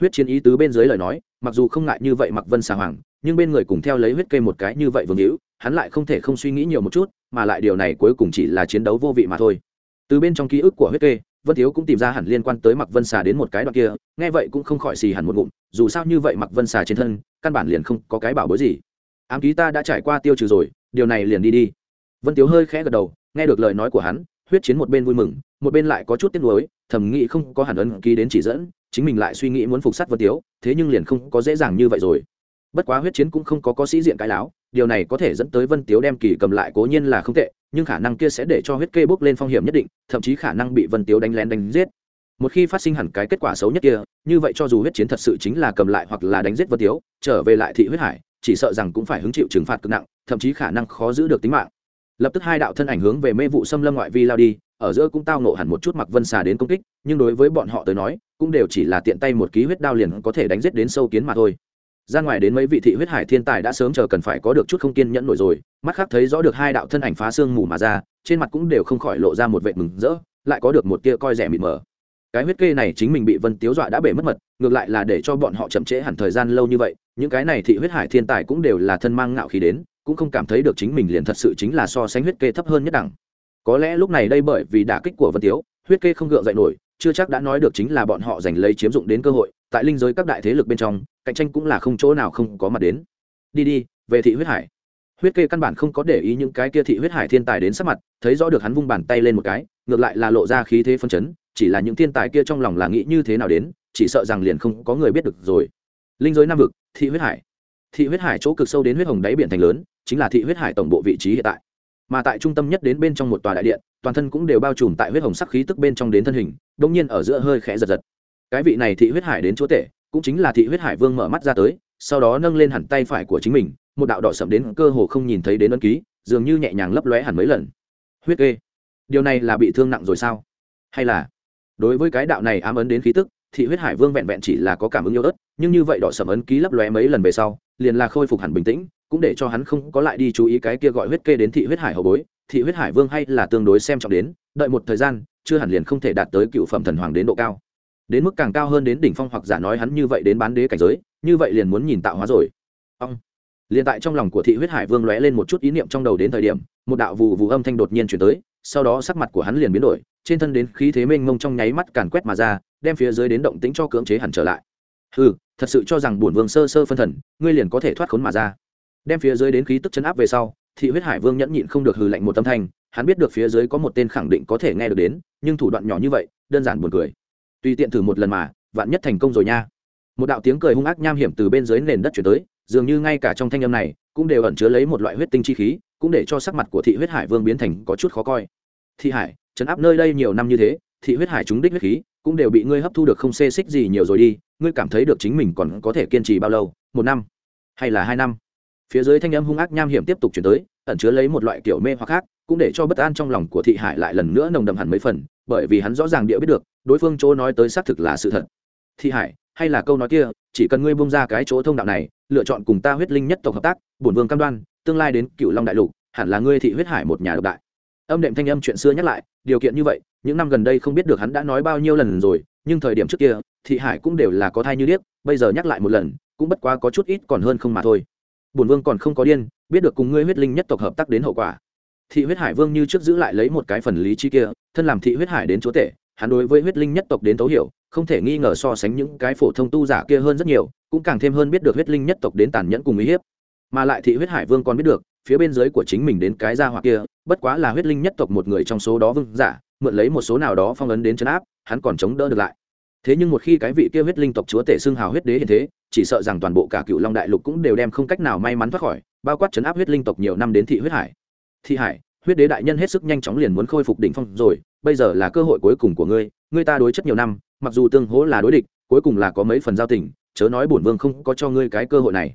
Huyết chiến ý tứ bên dưới lời nói, mặc dù không ngại như vậy mặc vân xà hoàng, nhưng bên người cùng theo lấy huyết kê một cái như vậy vương hữu, hắn lại không thể không suy nghĩ nhiều một chút mà lại điều này cuối cùng chỉ là chiến đấu vô vị mà thôi. Từ bên trong ký ức của huyết kê, vân thiếu cũng tìm ra hẳn liên quan tới mặc vân xà đến một cái đoạn kia, nghe vậy cũng không khỏi xì hẳn một ngụm, dù sao như vậy mặc vân xà trên thân, căn bản liền không có cái bảo bối gì. Ám ký ta đã trải qua tiêu trừ rồi, điều này liền đi đi. Vân tiếu hơi khẽ gật đầu, nghe được lời nói của hắn, huyết chiến một bên vui mừng, một bên lại có chút tiếc nuối, thầm nghĩ không có hẳn ấn ký đến chỉ dẫn, chính mình lại suy nghĩ muốn phục sát vân tiếu thế nhưng liền không có dễ dàng như vậy rồi. Bất quá huyết chiến cũng không có có sĩ diện cái láo điều này có thể dẫn tới vân tiếu đem kỳ cầm lại cố nhiên là không tệ, nhưng khả năng kia sẽ để cho huyết kê bốc lên phong hiểm nhất định, thậm chí khả năng bị vân tiếu đánh lén đánh giết. Một khi phát sinh hẳn cái kết quả xấu nhất kia, như vậy cho dù huyết chiến thật sự chính là cầm lại hoặc là đánh giết vân tiếu, trở về lại thị huyết hải, chỉ sợ rằng cũng phải hứng chịu trừng phạt cực nặng, thậm chí khả năng khó giữ được tính mạng. Lập tức hai đạo thân ảnh hướng về mê vụ xâm lâm ngoại vi lao đi, ở giữa cũng tao nộ hẳn một chút mặc vân xà đến công kích, nhưng đối với bọn họ tới nói, cũng đều chỉ là tiện tay một ký huyết đao liền có thể đánh giết đến sâu kiến mà thôi ra ngoài đến mấy vị thị huyết hải thiên tài đã sớm chờ cần phải có được chút không kiên nhẫn nổi rồi, mắt khác thấy rõ được hai đạo thân ảnh phá xương mù mà ra, trên mặt cũng đều không khỏi lộ ra một vệ mừng rỡ, lại có được một tia coi rẻ mịt mờ. Cái huyết kê này chính mình bị vân tiếu dọa đã bể mất mật, ngược lại là để cho bọn họ chậm trễ hẳn thời gian lâu như vậy, những cái này thị huyết hải thiên tài cũng đều là thân mang ngạo khí đến, cũng không cảm thấy được chính mình liền thật sự chính là so sánh huyết kê thấp hơn nhất đẳng. Có lẽ lúc này đây bởi vì đả kích của vân tiếu, huyết kê không gượng dậy nổi, chưa chắc đã nói được chính là bọn họ giành lấy chiếm dụng đến cơ hội, tại linh giới các đại thế lực bên trong cạnh tranh cũng là không chỗ nào không có mặt đến. Đi đi, về thị huyết hải. Huyết kê căn bản không có để ý những cái kia thị huyết hải thiên tài đến sắc mặt, thấy rõ được hắn vung bàn tay lên một cái, ngược lại là lộ ra khí thế phân chấn, chỉ là những thiên tài kia trong lòng là nghĩ như thế nào đến, chỉ sợ rằng liền không có người biết được rồi. Linh giới nam vực, thị huyết hải. Thị huyết hải chỗ cực sâu đến huyết hồng đáy biển thành lớn, chính là thị huyết hải tổng bộ vị trí hiện tại. Mà tại trung tâm nhất đến bên trong một tòa đại điện, toàn thân cũng đều bao trùm tại huyết hồng sắc khí tức bên trong đến thân hình đông nhiên ở giữa hơi khẽ giật giật. Cái vị này thị huyết hải đến chúa tể cũng chính là thị huyết hải vương mở mắt ra tới, sau đó nâng lên hẳn tay phải của chính mình, một đạo đỏ sậm đến cơ hồ không nhìn thấy đến ấn ký, dường như nhẹ nhàng lấp lóe hẳn mấy lần. Huyết kê, điều này là bị thương nặng rồi sao? Hay là, đối với cái đạo này ám ấn đến khí tức, thị huyết hải vương vẹn vẹn chỉ là có cảm ứng yêu ớt, nhưng như vậy đỏ sầm ấn ký lấp lóe mấy lần về sau, liền là khôi phục hẳn bình tĩnh, cũng để cho hắn không có lại đi chú ý cái kia gọi huyết kê đến thị huyết hải hậu bối. Thị huyết hải vương hay là tương đối xem trọng đến, đợi một thời gian, chưa hẳn liền không thể đạt tới cựu phẩm thần hoàng đến độ cao đến mức càng cao hơn đến đỉnh phong hoặc giả nói hắn như vậy đến bán đế cảnh giới, như vậy liền muốn nhìn tạo hóa rồi. Ông. Liền tại trong lòng của thị huyết hải vương lóe lên một chút ý niệm trong đầu đến thời điểm, một đạo vù vù âm thanh đột nhiên chuyển tới, sau đó sắc mặt của hắn liền biến đổi, trên thân đến khí thế mênh mông trong nháy mắt càn quét mà ra, đem phía dưới đến động tính cho cưỡng chế hẳn trở lại. Ừ thật sự cho rằng bổn vương sơ sơ phân thần, ngươi liền có thể thoát khốn mà ra. Đem phía dưới đến khí tức chấn áp về sau, thị huyết hải vương nhẫn nhịn không được hừ lạnh một tâm thanh, hắn biết được phía dưới có một tên khẳng định có thể nghe được đến, nhưng thủ đoạn nhỏ như vậy, đơn giản buồn cười tùy tiện thử một lần mà, vạn nhất thành công rồi nha. Một đạo tiếng cười hung ác nham hiểm từ bên dưới nền đất chuyển tới, dường như ngay cả trong thanh âm này, cũng đều ẩn chứa lấy một loại huyết tinh chi khí, cũng để cho sắc mặt của thị huyết hải vương biến thành có chút khó coi. Thị hải chấn áp nơi đây nhiều năm như thế, thị huyết hải chúng đích huyết khí, cũng đều bị ngươi hấp thu được không xê xích gì nhiều rồi đi, ngươi cảm thấy được chính mình còn có thể kiên trì bao lâu? Một năm hay là hai năm? Phía dưới thanh âm hung ác nham hiểm tiếp tục chuyển tới ẩn chứa lấy một loại kiểu mê hoặc khác, cũng để cho bất an trong lòng của thị hải lại lần nữa nồng đậm hẳn mấy phần, bởi vì hắn rõ ràng địa biết được, đối phương chỗ nói tới xác thực là sự thật. Thị hải, hay là câu nói kia, chỉ cần ngươi bung ra cái chỗ thông đạo này, lựa chọn cùng ta huyết linh nhất tộc hợp tác, bổn vương cam đoan, tương lai đến cựu long đại lục, hẳn là ngươi thị huyết hải một nhà độc đại. Âm đệm thanh âm chuyện xưa nhắc lại, điều kiện như vậy, những năm gần đây không biết được hắn đã nói bao nhiêu lần rồi, nhưng thời điểm trước kia, thị hải cũng đều là có thai như điếc, bây giờ nhắc lại một lần, cũng bất quá có chút ít còn hơn không mà thôi bổn vương còn không có điên, biết được cùng ngươi huyết linh nhất tộc hợp tác đến hậu quả. Thị huyết hải vương như trước giữ lại lấy một cái phần lý trí kia, thân làm thị huyết hải đến chúa tể, hắn đối với huyết linh nhất tộc đến thấu hiểu, không thể nghi ngờ so sánh những cái phổ thông tu giả kia hơn rất nhiều, cũng càng thêm hơn biết được huyết linh nhất tộc đến tàn nhẫn cùng uy hiếp. Mà lại thị huyết hải vương còn biết được, phía bên dưới của chính mình đến cái gia hoặc kia, bất quá là huyết linh nhất tộc một người trong số đó vương giả, mượn lấy một số nào đó phong ấn đến chấn áp, hắn còn chống đỡ được lại thế nhưng một khi cái vị kia huyết linh tộc chúa tể xưng hào huyết đế hiện thế, chỉ sợ rằng toàn bộ cả cựu long đại lục cũng đều đem không cách nào may mắn thoát khỏi, bao quát chấn áp huyết linh tộc nhiều năm đến thị huyết hải. Thị hải, huyết đế đại nhân hết sức nhanh chóng liền muốn khôi phục đỉnh phong rồi, bây giờ là cơ hội cuối cùng của ngươi ngươi ta đối chất nhiều năm, mặc dù tương hỗ là đối địch, cuối cùng là có mấy phần giao tình, chớ nói bổn vương không có cho ngươi cái cơ hội này.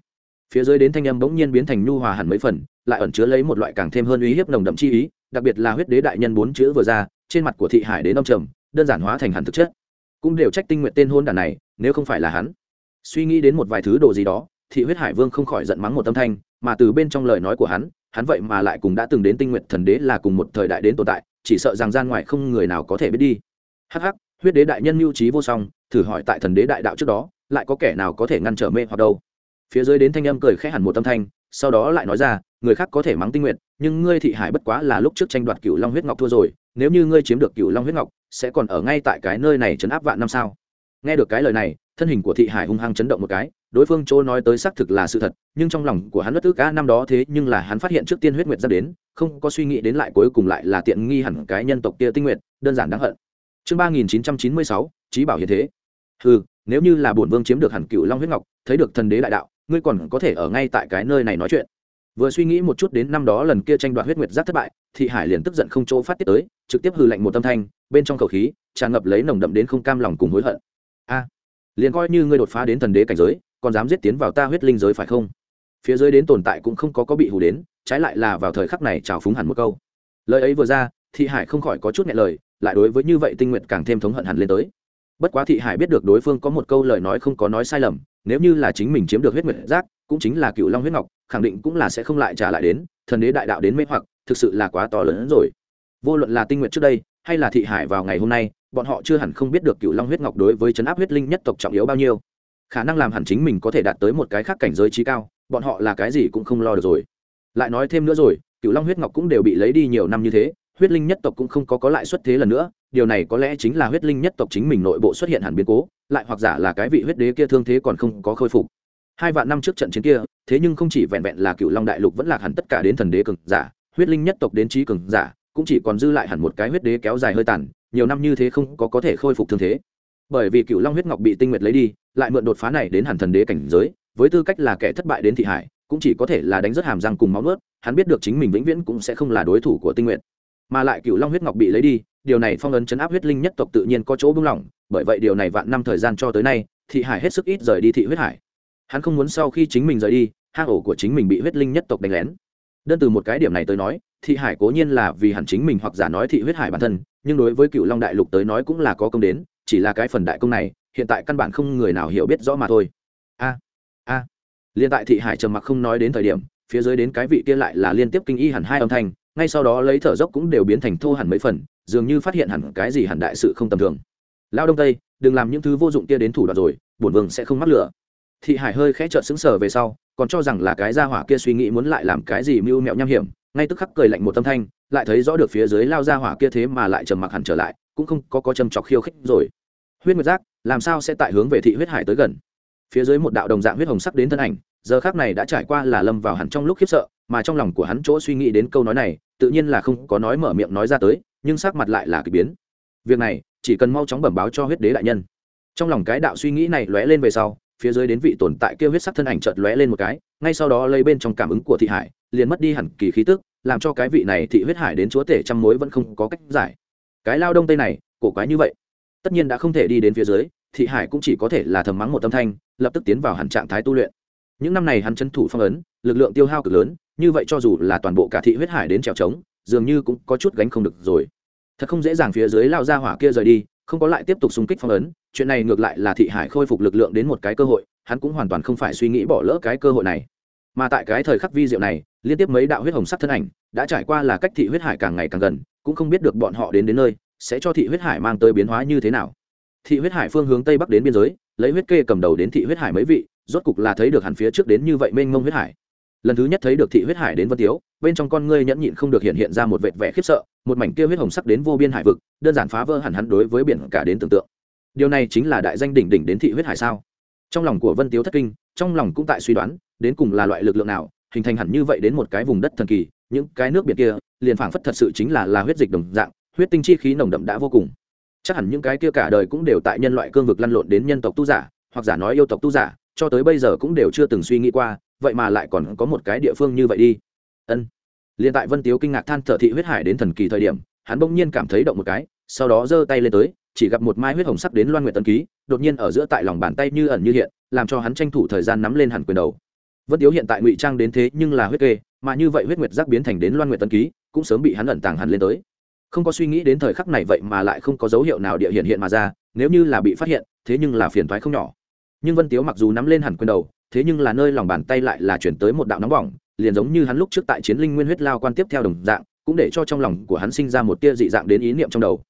Phía dưới đến thanh âm bỗng nhiên biến thành nhu hòa hẳn mấy phần, lại ẩn chứa lấy một loại càng thêm hơn uy hiếp nồng đậm chi ý, đặc biệt là huyết đế đại nhân bốn chữ vừa ra, trên mặt của thị hải đến ông trầm, đơn giản hóa thành hẳn thực chất cũng đều trách tinh nguyện tên hôn đàn này, nếu không phải là hắn. Suy nghĩ đến một vài thứ đồ gì đó, thị huyết hải vương không khỏi giận mắng một tâm thanh, mà từ bên trong lời nói của hắn hắn vậy mà lại cùng đã từng đến tinh nguyện thần đế là cùng một thời đại đến tồn tại, chỉ sợ rằng gian ngoài không người nào có thể biết đi. Hắc hắc, huyết đế đại nhân mưu trí vô song, thử hỏi tại thần đế đại đạo trước đó, lại có kẻ nào có thể ngăn trở mê hoặc đâu? Phía dưới đến thanh âm cười khẽ hẳn một tâm thanh, sau đó lại nói ra, người khác có thể mắng tinh nguyện nhưng ngươi thị hải bất quá là lúc trước tranh đoạt cựu long huyết ngọc thua rồi nếu như ngươi chiếm được cựu long huyết ngọc, sẽ còn ở ngay tại cái nơi này chấn áp vạn năm sao? Nghe được cái lời này, thân hình của thị hải hung hăng chấn động một cái, đối phương chỗ nói tới xác thực là sự thật, nhưng trong lòng của hắn bất tức cá năm đó thế nhưng là hắn phát hiện trước tiên huyết nguyệt ra đến, không có suy nghĩ đến lại cuối cùng lại là tiện nghi hẳn cái nhân tộc kia tinh nguyện đơn giản đáng hận. Chương ba nghìn chín trăm chín mươi sáu trí bảo hiện thế. Ừ nếu như là bổn vương chiếm được hẳn cựu long huyết ngọc, thấy được thần đế đại đạo, ngươi còn có thể ở ngay tại cái nơi này nói chuyện vừa suy nghĩ một chút đến năm đó lần kia tranh đoạt huyết nguyệt giác thất bại, thị hải liền tức giận không chỗ phát tiết tới, trực tiếp hư lạnh một tâm thanh, bên trong khẩu khí, tràn ngập lấy nồng đậm đến không cam lòng cùng hối hận. A, liền coi như ngươi đột phá đến thần đế cảnh giới, còn dám giết tiến vào ta huyết linh giới phải không? Phía dưới đến tồn tại cũng không có có bị hù đến, trái lại là vào thời khắc này trào phúng hẳn một câu. Lời ấy vừa ra, thị hải không khỏi có chút nhẹ lời, lại đối với như vậy tinh nguyện càng thêm thống hận hẳn lên tới. Bất quá thị hải biết được đối phương có một câu lời nói không có nói sai lầm nếu như là chính mình chiếm được huyết nguyệt giác, cũng chính là cựu long huyết ngọc, khẳng định cũng là sẽ không lại trả lại đến, thần đế đại đạo đến mê hoặc, thực sự là quá to lớn hơn rồi. Vô luận là tinh nguyện trước đây, hay là thị hải vào ngày hôm nay, bọn họ chưa hẳn không biết được cựu long huyết ngọc đối với chấn áp huyết linh nhất tộc trọng yếu bao nhiêu. Khả năng làm hẳn chính mình có thể đạt tới một cái khác cảnh giới trí cao, bọn họ là cái gì cũng không lo được rồi. Lại nói thêm nữa rồi, cựu long huyết ngọc cũng đều bị lấy đi nhiều năm như thế, huyết linh nhất tộc cũng không có có lại xuất thế lần nữa điều này có lẽ chính là huyết linh nhất tộc chính mình nội bộ xuất hiện hẳn biến cố, lại hoặc giả là cái vị huyết đế kia thương thế còn không có khôi phục. Hai vạn năm trước trận chiến kia, thế nhưng không chỉ vẹn vẹn là cựu long đại lục vẫn lạc hẳn tất cả đến thần đế cường giả, huyết linh nhất tộc đến trí cường giả, cũng chỉ còn dư lại hẳn một cái huyết đế kéo dài hơi tàn, nhiều năm như thế không có có thể khôi phục thương thế. Bởi vì cựu long huyết ngọc bị tinh nguyệt lấy đi, lại mượn đột phá này đến hẳn thần đế cảnh giới, với tư cách là kẻ thất bại đến thị hải, cũng chỉ có thể là đánh rất hàm răng cùng máu nuốt, hắn biết được chính mình vĩnh viễn cũng sẽ không là đối thủ của tinh nguyệt mà lại cựu long huyết ngọc bị lấy đi, điều này phong ấn chấn áp huyết linh nhất tộc tự nhiên có chỗ buông lỏng, bởi vậy điều này vạn năm thời gian cho tới nay, thị hải hết sức ít rời đi thị huyết hải. Hắn không muốn sau khi chính mình rời đi, hang ổ của chính mình bị huyết linh nhất tộc đánh lén. Đơn từ một cái điểm này tới nói, thị hải cố nhiên là vì hẳn chính mình hoặc giả nói thị huyết hải bản thân, nhưng đối với cựu long đại lục tới nói cũng là có công đến, chỉ là cái phần đại công này, hiện tại căn bản không người nào hiểu biết rõ mà thôi. A a. Liên tại thị hải trầm mặc không nói đến thời điểm, phía dưới đến cái vị kia lại là liên tiếp kinh y hẳn hai âm thanh ngay sau đó lấy thở dốc cũng đều biến thành thô hẳn mấy phần, dường như phát hiện hẳn cái gì hẳn đại sự không tầm thường. Lao đông tây, đừng làm những thứ vô dụng kia đến thủ đoạn rồi, bổn vương sẽ không mắc lửa. Thị hải hơi khẽ trợn xứng sở về sau, còn cho rằng là cái gia hỏa kia suy nghĩ muốn lại làm cái gì mưu mẹo nham hiểm, ngay tức khắc cười lạnh một tâm thanh, lại thấy rõ được phía dưới lao gia hỏa kia thế mà lại trầm mặc hẳn trở lại, cũng không có có châm chọc khiêu khích rồi. Huyết nguyệt giác, làm sao sẽ tại hướng về thị huyết hải tới gần? Phía dưới một đạo đồng dạng huyết hồng sắc đến thân ảnh, giờ khác này đã trải qua là lâm vào hẳn trong lúc khiếp sợ mà trong lòng của hắn chỗ suy nghĩ đến câu nói này, tự nhiên là không có nói mở miệng nói ra tới, nhưng sắc mặt lại là k ỳ biến. Việc này, chỉ cần mau chóng bẩm báo cho huyết đế đại nhân. Trong lòng cái đạo suy nghĩ này lóe lên về sau, phía dưới đến vị tồn tại kêu huyết sắc thân ảnh chợt lóe lên một cái, ngay sau đó lây bên trong cảm ứng của thị hải, liền mất đi hẳn kỳ khí tức, làm cho cái vị này thị huyết hải đến chúa tể trăm mối vẫn không có cách giải. Cái lao đông tây này, cổ quái như vậy. Tất nhiên đã không thể đi đến phía dưới, thị hải cũng chỉ có thể là thầm mắng một tâm thanh, lập tức tiến vào hẳn trạng thái tu luyện. Những năm này hắn chân thủ phong ấn, lực lượng tiêu hao cực lớn như vậy cho dù là toàn bộ cả thị huyết hải đến trèo trống, dường như cũng có chút gánh không được rồi. Thật không dễ dàng phía dưới lao ra hỏa kia rời đi, không có lại tiếp tục xung kích phong ấn, chuyện này ngược lại là thị hải khôi phục lực lượng đến một cái cơ hội, hắn cũng hoàn toàn không phải suy nghĩ bỏ lỡ cái cơ hội này. Mà tại cái thời khắc vi diệu này, liên tiếp mấy đạo huyết hồng sắc thân ảnh, đã trải qua là cách thị huyết hải càng ngày càng gần, cũng không biết được bọn họ đến đến nơi, sẽ cho thị huyết hải mang tới biến hóa như thế nào. Thị huyết hải phương hướng tây bắc đến biên giới, lấy huyết kê cầm đầu đến thị huyết hải mấy vị, rốt cục là thấy được hẳn phía trước đến như vậy mênh mông huyết hải lần thứ nhất thấy được thị huyết hải đến vân tiếu, bên trong con ngươi nhẫn nhịn không được hiện hiện ra một vệt vẻ khiếp sợ, một mảnh kia huyết hồng sắc đến vô biên hải vực, đơn giản phá vỡ hẳn hắn đối với biển cả đến tưởng tượng. Điều này chính là đại danh đỉnh đỉnh đến thị huyết hải sao? Trong lòng của vân tiếu thất kinh, trong lòng cũng tại suy đoán, đến cùng là loại lực lượng nào, hình thành hẳn như vậy đến một cái vùng đất thần kỳ, những cái nước biển kia, liền phảng phất thật sự chính là là huyết dịch đồng dạng, huyết tinh chi khí nồng đậm đã vô cùng. Chắc hẳn những cái kia cả đời cũng đều tại nhân loại cương vực lăn lộn đến nhân tộc tu giả, hoặc giả nói yêu tộc tu giả, cho tới bây giờ cũng đều chưa từng suy nghĩ qua vậy mà lại còn có một cái địa phương như vậy đi. Ân. Liền tại vân tiếu kinh ngạc than thở thị huyết hải đến thần kỳ thời điểm, hắn bỗng nhiên cảm thấy động một cái, sau đó giơ tay lên tới, chỉ gặp một mai huyết hồng sắc đến loan nguyện tân ký, đột nhiên ở giữa tại lòng bàn tay như ẩn như hiện, làm cho hắn tranh thủ thời gian nắm lên hẳn quyền đầu. Vân tiếu hiện tại ngụy trang đến thế nhưng là huyết kê, mà như vậy huyết nguyệt giác biến thành đến loan nguyện tân ký, cũng sớm bị hắn ẩn tàng hẳn lên tới. Không có suy nghĩ đến thời khắc này vậy mà lại không có dấu hiệu nào địa hiện hiện mà ra, nếu như là bị phát hiện, thế nhưng là phiền thoái không nhỏ. Nhưng vân tiếu mặc dù nắm lên hẳn quyền đầu thế nhưng là nơi lòng bàn tay lại là chuyển tới một đạo nóng bỏng, liền giống như hắn lúc trước tại chiến linh nguyên huyết lao quan tiếp theo đồng dạng, cũng để cho trong lòng của hắn sinh ra một tia dị dạng đến ý niệm trong đầu.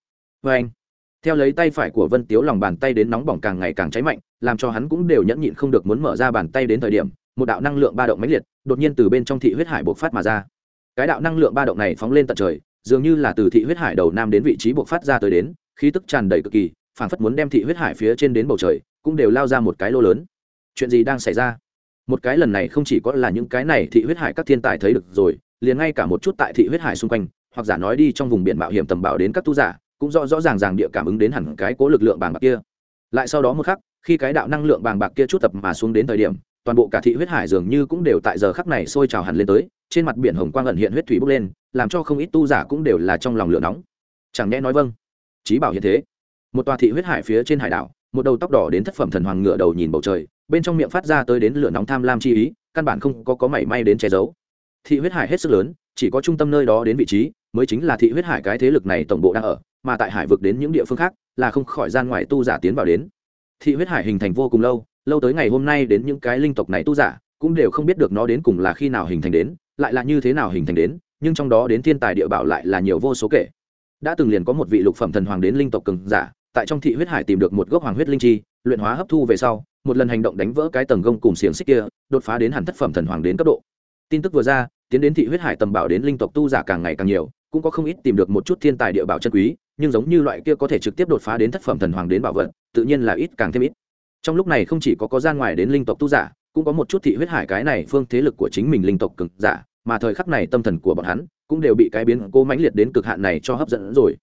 Vê anh, theo lấy tay phải của vân tiếu lòng bàn tay đến nóng bỏng càng ngày càng cháy mạnh, làm cho hắn cũng đều nhẫn nhịn không được muốn mở ra bàn tay đến thời điểm, một đạo năng lượng ba động mãnh liệt, đột nhiên từ bên trong thị huyết hải bộc phát mà ra. Cái đạo năng lượng ba động này phóng lên tận trời, dường như là từ thị huyết hải đầu nam đến vị trí bộc phát ra tới đến, khí tức tràn đầy cực kỳ, phảng phất muốn đem thị huyết hải phía trên đến bầu trời, cũng đều lao ra một cái lô lớn chuyện gì đang xảy ra? Một cái lần này không chỉ có là những cái này thị huyết hải các thiên tài thấy được rồi, liền ngay cả một chút tại thị huyết hải xung quanh, hoặc giả nói đi trong vùng biển mạo hiểm tầm bảo đến các tu giả, cũng rõ rõ ràng ràng địa cảm ứng đến hẳn cái cố lực lượng bàng bạc kia. Lại sau đó một khắc, khi cái đạo năng lượng bàng bạc kia chút tập mà xuống đến thời điểm, toàn bộ cả thị huyết hải dường như cũng đều tại giờ khắc này sôi trào hẳn lên tới, trên mặt biển hồng quang ẩn hiện huyết thủy bốc lên, làm cho không ít tu giả cũng đều là trong lòng lửa nóng. Chẳng nhẽ nói vâng. Trí bảo hiện thế. Một tòa thị huyết hải phía trên hải đảo, một đầu tóc đỏ đến thất phẩm thần hoàng ngựa đầu nhìn bầu trời bên trong miệng phát ra tới đến lửa nóng tham lam chi ý, căn bản không có có mảy may đến che giấu. Thị huyết hải hết sức lớn, chỉ có trung tâm nơi đó đến vị trí, mới chính là thị huyết hải cái thế lực này tổng bộ đang ở, mà tại hải vực đến những địa phương khác, là không khỏi gian ngoài tu giả tiến vào đến. Thị huyết hải hình thành vô cùng lâu lâu tới ngày hôm nay đến những cái linh tộc này tu giả, cũng đều không biết được nó đến cùng là khi nào hình thành đến, lại là như thế nào hình thành đến, nhưng trong đó đến thiên tài địa bảo lại là nhiều vô số kể. Đã từng liền có một vị lục phẩm thần hoàng đến linh tộc cường giả, tại trong thị huyết hải tìm được một gốc hoàng huyết linh chi, luyện hóa hấp thu về sau một lần hành động đánh vỡ cái tầng gông cùng xiềng xích kia, đột phá đến hẳn thất phẩm thần hoàng đến cấp độ. Tin tức vừa ra, tiến đến thị huyết hải tầm bảo đến linh tộc tu giả càng ngày càng nhiều, cũng có không ít tìm được một chút thiên tài địa bảo chân quý, nhưng giống như loại kia có thể trực tiếp đột phá đến thất phẩm thần hoàng đến bảo vật, tự nhiên là ít càng thêm ít. Trong lúc này không chỉ có có gian ngoài đến linh tộc tu giả, cũng có một chút thị huyết hải cái này phương thế lực của chính mình linh tộc cực giả, mà thời khắc này tâm thần của bọn hắn cũng đều bị cái biến cố mãnh liệt đến cực hạn này cho hấp dẫn rồi.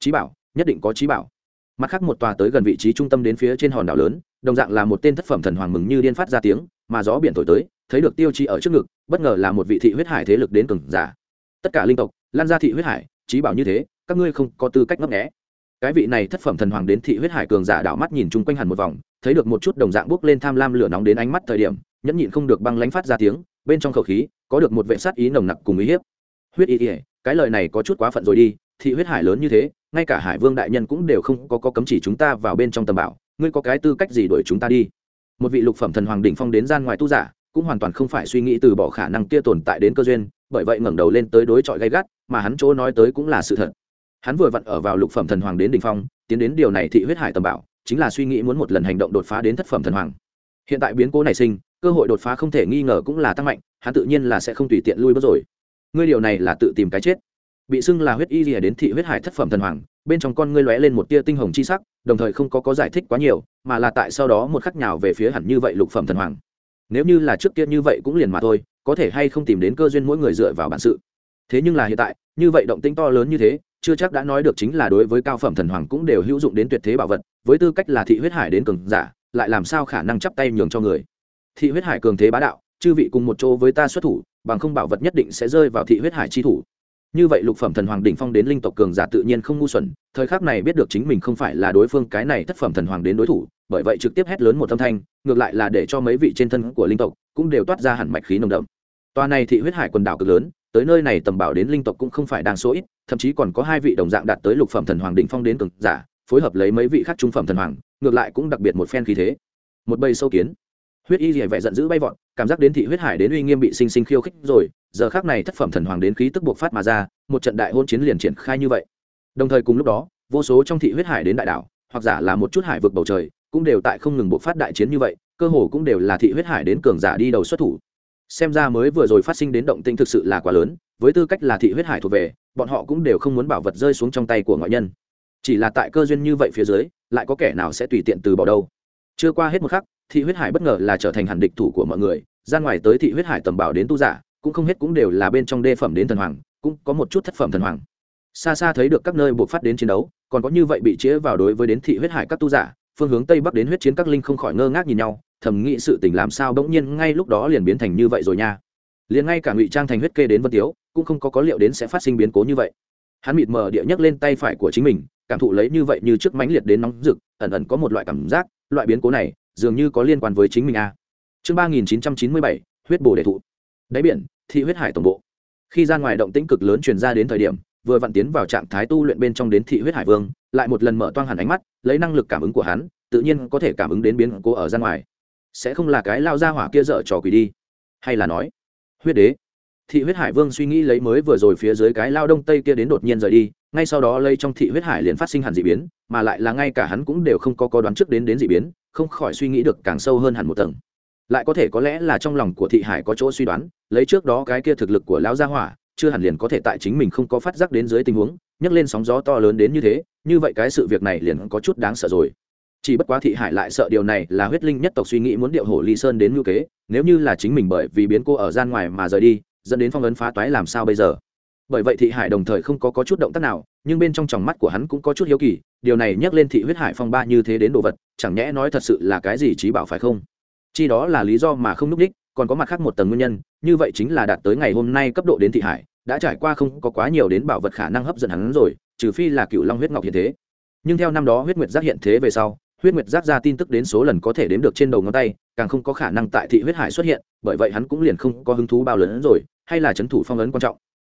Trí bảo, nhất định có trí bảo. Mặt khác một tòa tới gần vị trí trung tâm đến phía trên hòn đảo lớn đồng dạng là một tên thất phẩm thần hoàng mừng như điên phát ra tiếng mà gió biển thổi tới thấy được tiêu chi ở trước ngực bất ngờ là một vị thị huyết hải thế lực đến cường giả. Tất cả linh tộc lan ra thị huyết hải trí bảo như thế các ngươi không có tư cách ngấp nghẽ cái vị này thất phẩm thần hoàng đến thị huyết hải cường giả đảo mắt nhìn chung quanh hẳn một vòng thấy được một chút đồng dạng bước lên tham lam lửa nóng đến ánh mắt thời điểm nhẫn nhịn không được băng lánh phát ra tiếng bên trong khẩu khí có được một vệ sát ý nồng nặc cùng ý hiếp. Huyết ý ỉa cái lời này có chút quá phận rồi đi thị huyết hải lớn như thế ngay cả hải vương đại nhân cũng đều không có, có cấm chỉ chúng ta vào bên trong tầm bảo ngươi có cái tư cách gì đuổi chúng ta đi? Một vị lục phẩm thần hoàng đỉnh phong đến gian ngoài tu giả, cũng hoàn toàn không phải suy nghĩ từ bỏ khả năng kia tồn tại đến cơ duyên, bởi vậy ngẩng đầu lên tới đối chọi gay gắt, mà hắn chỗ nói tới cũng là sự thật. Hắn vừa vặn ở vào lục phẩm thần hoàng đến đỉnh phong, tiến đến điều này thị huyết hải tầm bảo, chính là suy nghĩ muốn một lần hành động đột phá đến thất phẩm thần hoàng. Hiện tại biến cố này sinh, cơ hội đột phá không thể nghi ngờ cũng là tăng mạnh, hắn tự nhiên là sẽ không tùy tiện lui bước rồi. Ngươi điều này là tự tìm cái chết. Bị xưng là huyết y rìa đến thị huyết hải thất phẩm thần hoàng bên trong con ngươi lóe lên một tia tinh hồng chi sắc, đồng thời không có có giải thích quá nhiều, mà là tại sau đó một khắc nhào về phía hẳn như vậy lục phẩm thần hoàng. Nếu như là trước kia như vậy cũng liền mà thôi, có thể hay không tìm đến cơ duyên mỗi người dựa vào bản sự. Thế nhưng là hiện tại, như vậy động tĩnh to lớn như thế, chưa chắc đã nói được chính là đối với cao phẩm thần hoàng cũng đều hữu dụng đến tuyệt thế bảo vật, với tư cách là thị huyết hải đến cường giả, lại làm sao khả năng chắp tay nhường cho người. Thị huyết hải cường thế bá đạo, chư vị cùng một chỗ với ta xuất thủ, bằng không bảo vật nhất định sẽ rơi vào thị huyết hải chi thủ như vậy lục phẩm thần hoàng đỉnh phong đến linh tộc cường giả tự nhiên không ngu xuẩn, thời khắc này biết được chính mình không phải là đối phương cái này thất phẩm thần hoàng đến đối thủ, bởi vậy trực tiếp hét lớn một âm thanh, ngược lại là để cho mấy vị trên thân của linh tộc cũng đều toát ra hẳn mạch khí nồng đậm. Toa này thị huyết hải quần đảo cực lớn, tới nơi này tầm bảo đến linh tộc cũng không phải đang số ít, thậm chí còn có hai vị đồng dạng đạt tới lục phẩm thần hoàng đỉnh phong đến cường giả, phối hợp lấy mấy vị khác trung phẩm thần hoàng, ngược lại cũng đặc biệt một phen khí thế. Một bầy sâu kiến huyết y rỉa vẻ giận dữ bay vọt, cảm giác đến thị huyết hải đến uy nghiêm bị sinh sinh khiêu khích rồi, giờ khác này thất phẩm thần hoàng đến khí tức buộc phát mà ra, một trận đại hôn chiến liền triển khai như vậy. Đồng thời cùng lúc đó, vô số trong thị huyết hải đến đại đảo, hoặc giả là một chút hải vực bầu trời, cũng đều tại không ngừng buộc phát đại chiến như vậy, cơ hồ cũng đều là thị huyết hải đến cường giả đi đầu xuất thủ. Xem ra mới vừa rồi phát sinh đến động tinh thực sự là quá lớn, với tư cách là thị huyết hải thuộc về, bọn họ cũng đều không muốn bảo vật rơi xuống trong tay của ngoại nhân. Chỉ là tại cơ duyên như vậy phía dưới, lại có kẻ nào sẽ tùy tiện từ bỏ đâu? Chưa qua hết một khắc thị huyết hải bất ngờ là trở thành hẳn địch thủ của mọi người, ra ngoài tới thị huyết hải tầm bảo đến tu giả, cũng không hết cũng đều là bên trong đê phẩm đến thần hoàng, cũng có một chút thất phẩm thần hoàng. Xa xa thấy được các nơi buộc phát đến chiến đấu, còn có như vậy bị chĩa vào đối với đến thị huyết hải các tu giả, phương hướng tây bắc đến huyết chiến các linh không khỏi ngơ ngác nhìn nhau, thầm nghĩ sự tình làm sao bỗng nhiên ngay lúc đó liền biến thành như vậy rồi nha. Liền ngay cả ngụy trang thành huyết kê đến vân tiếu, cũng không có có liệu đến sẽ phát sinh biến cố như vậy. Hắn mịt mờ địa nhấc lên tay phải của chính mình, cảm thụ lấy như vậy như trước mãnh liệt đến nóng rực, ẩn ẩn có một loại cảm giác, loại biến cố này dường như có liên quan với chính mình a à. chương ba nghìn chín trăm chín mươi bảy, huyết bồ đề thụ. Đáy biển, thị huyết hải tổng bộ. Khi ra ngoài động tĩnh cực lớn truyền ra đến thời điểm, vừa vặn tiến vào trạng thái tu luyện bên trong đến thị huyết hải vương, lại một lần mở toang hẳn ánh mắt, lấy năng lực cảm ứng của hắn, tự nhiên có thể cảm ứng đến biến cố ở ra ngoài. Sẽ không là cái lao ra hỏa kia dở trò quỷ đi. Hay là nói, huyết đế. Thị huyết hải vương suy nghĩ lấy mới vừa rồi phía dưới cái lao đông tây kia đến đột nhiên rời đi, ngay sau đó lây trong thị huyết hải liền phát sinh hẳn d ị biến, mà lại là ngay cả hắn cũng đều không có có đoán trước đến đến d ị biến không khỏi suy nghĩ được càng sâu hơn hẳn một tầng. Lại có thể có lẽ là trong lòng của thị hải có chỗ suy đoán lấy trước đó cái kia thực lực của lão gia hỏa chưa hẳn liền có thể tại chính mình không có phát giác đến dưới tình huống nhấc lên sóng gió to lớn đến như thế như vậy cái sự việc này liền có chút đáng sợ rồi. Chỉ bất quá thị hải lại sợ điều này là huyết linh nhất tộc suy nghĩ muốn điệu hổ ly sơn đến ngữ kế nếu như là chính mình bởi vì biến cô ở gian ngoài mà rời đi dẫn đến phong ấn phá toái làm sao bây giờ? Bởi vậy thị hải đồng thời không có, có chút động tác nào nhưng bên trong tròng mắt của hắn cũng có chút hiếu kỳ điều này nhắc lên thị huyết hải phong ba như thế đến đồ vật, chẳng nhẽ nói thật sự là cái gì trí bảo phải không? Chi đó là lý do mà không núp đích, còn có mặt khác một tầng nguyên nhân, như vậy chính là đạt tới ngày hôm nay cấp độ đến thị hải, đã trải qua không có quá nhiều đến bảo vật khả năng hấp dẫn hắn rồi, trừ phi là cựu long huyết ngọc hiện thế. Nhưng theo năm đó huyết nguyệt giác hiện thế về sau, huyết nguyệt giác ra tin tức đến số lần có thể đếm được trên đầu ngón tay, càng không có khả năng tại thị huyết hải xuất hiện, bởi vậy hắn cũng liền không có hứng thú bao lớn hơn rồi, hay là c h ấ n thủ phong ấn quan trọng.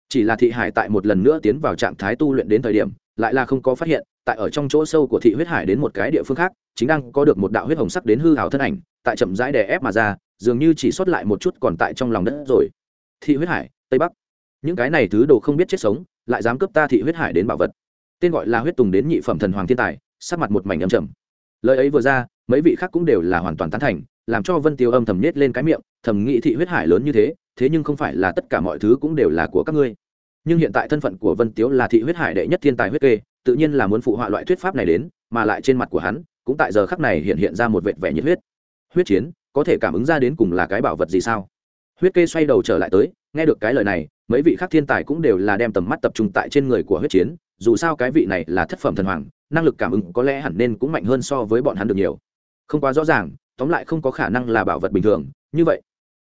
Chỉ là thị hải tại một lần nữa tiến vào trạng thái tu luyện đến thời điểm lại là không có phát hiện, tại ở trong chỗ sâu của thị huyết hải đến một cái địa phương khác, chính đang có được một đạo huyết hồng sắc đến hư hào thân ảnh, tại chậm rãi đè ép mà ra, dường như chỉ sót lại một chút còn tại trong lòng đất rồi. Thị huyết hải, tây bắc. Những cái này thứ đồ không biết chết sống, lại dám cướp ta thị huyết hải đến bảo vật. Tên gọi là huyết tùng đến nhị phẩm thần hoàng thiên tài, sắc mặt một mảnh âm trầm. Lời ấy vừa ra, mấy vị khác cũng đều là hoàn toàn tán thành, làm cho vân tiêu âm thầm nhét lên cái miệng, thầm nghĩ thị huyết hải lớn như thế thế nhưng không phải là tất cả mọi thứ cũng đều là của các ngươi nhưng hiện tại thân phận của vân tiếu là thị huyết hải đệ nhất thiên tài huyết kê, tự nhiên là muốn phụ họa loại thuyết pháp này đến, mà lại trên mặt của hắn, cũng tại giờ khắc này hiện hiện ra một vệt vẻ nhiệt huyết. Huyết chiến, có thể cảm ứng ra đến cùng là cái bảo vật gì sao? Huyết kê xoay đầu trở lại tới, nghe được cái lời này, mấy vị khác thiên tài cũng đều là đem tầm mắt tập trung tại trên người của huyết chiến, dù sao cái vị này là thất phẩm thần hoàng, năng lực cảm ứng có lẽ hẳn nên cũng mạnh hơn so với bọn hắn được nhiều. Không quá rõ ràng, tóm lại không có khả năng là bảo vật bình thường, như vậy.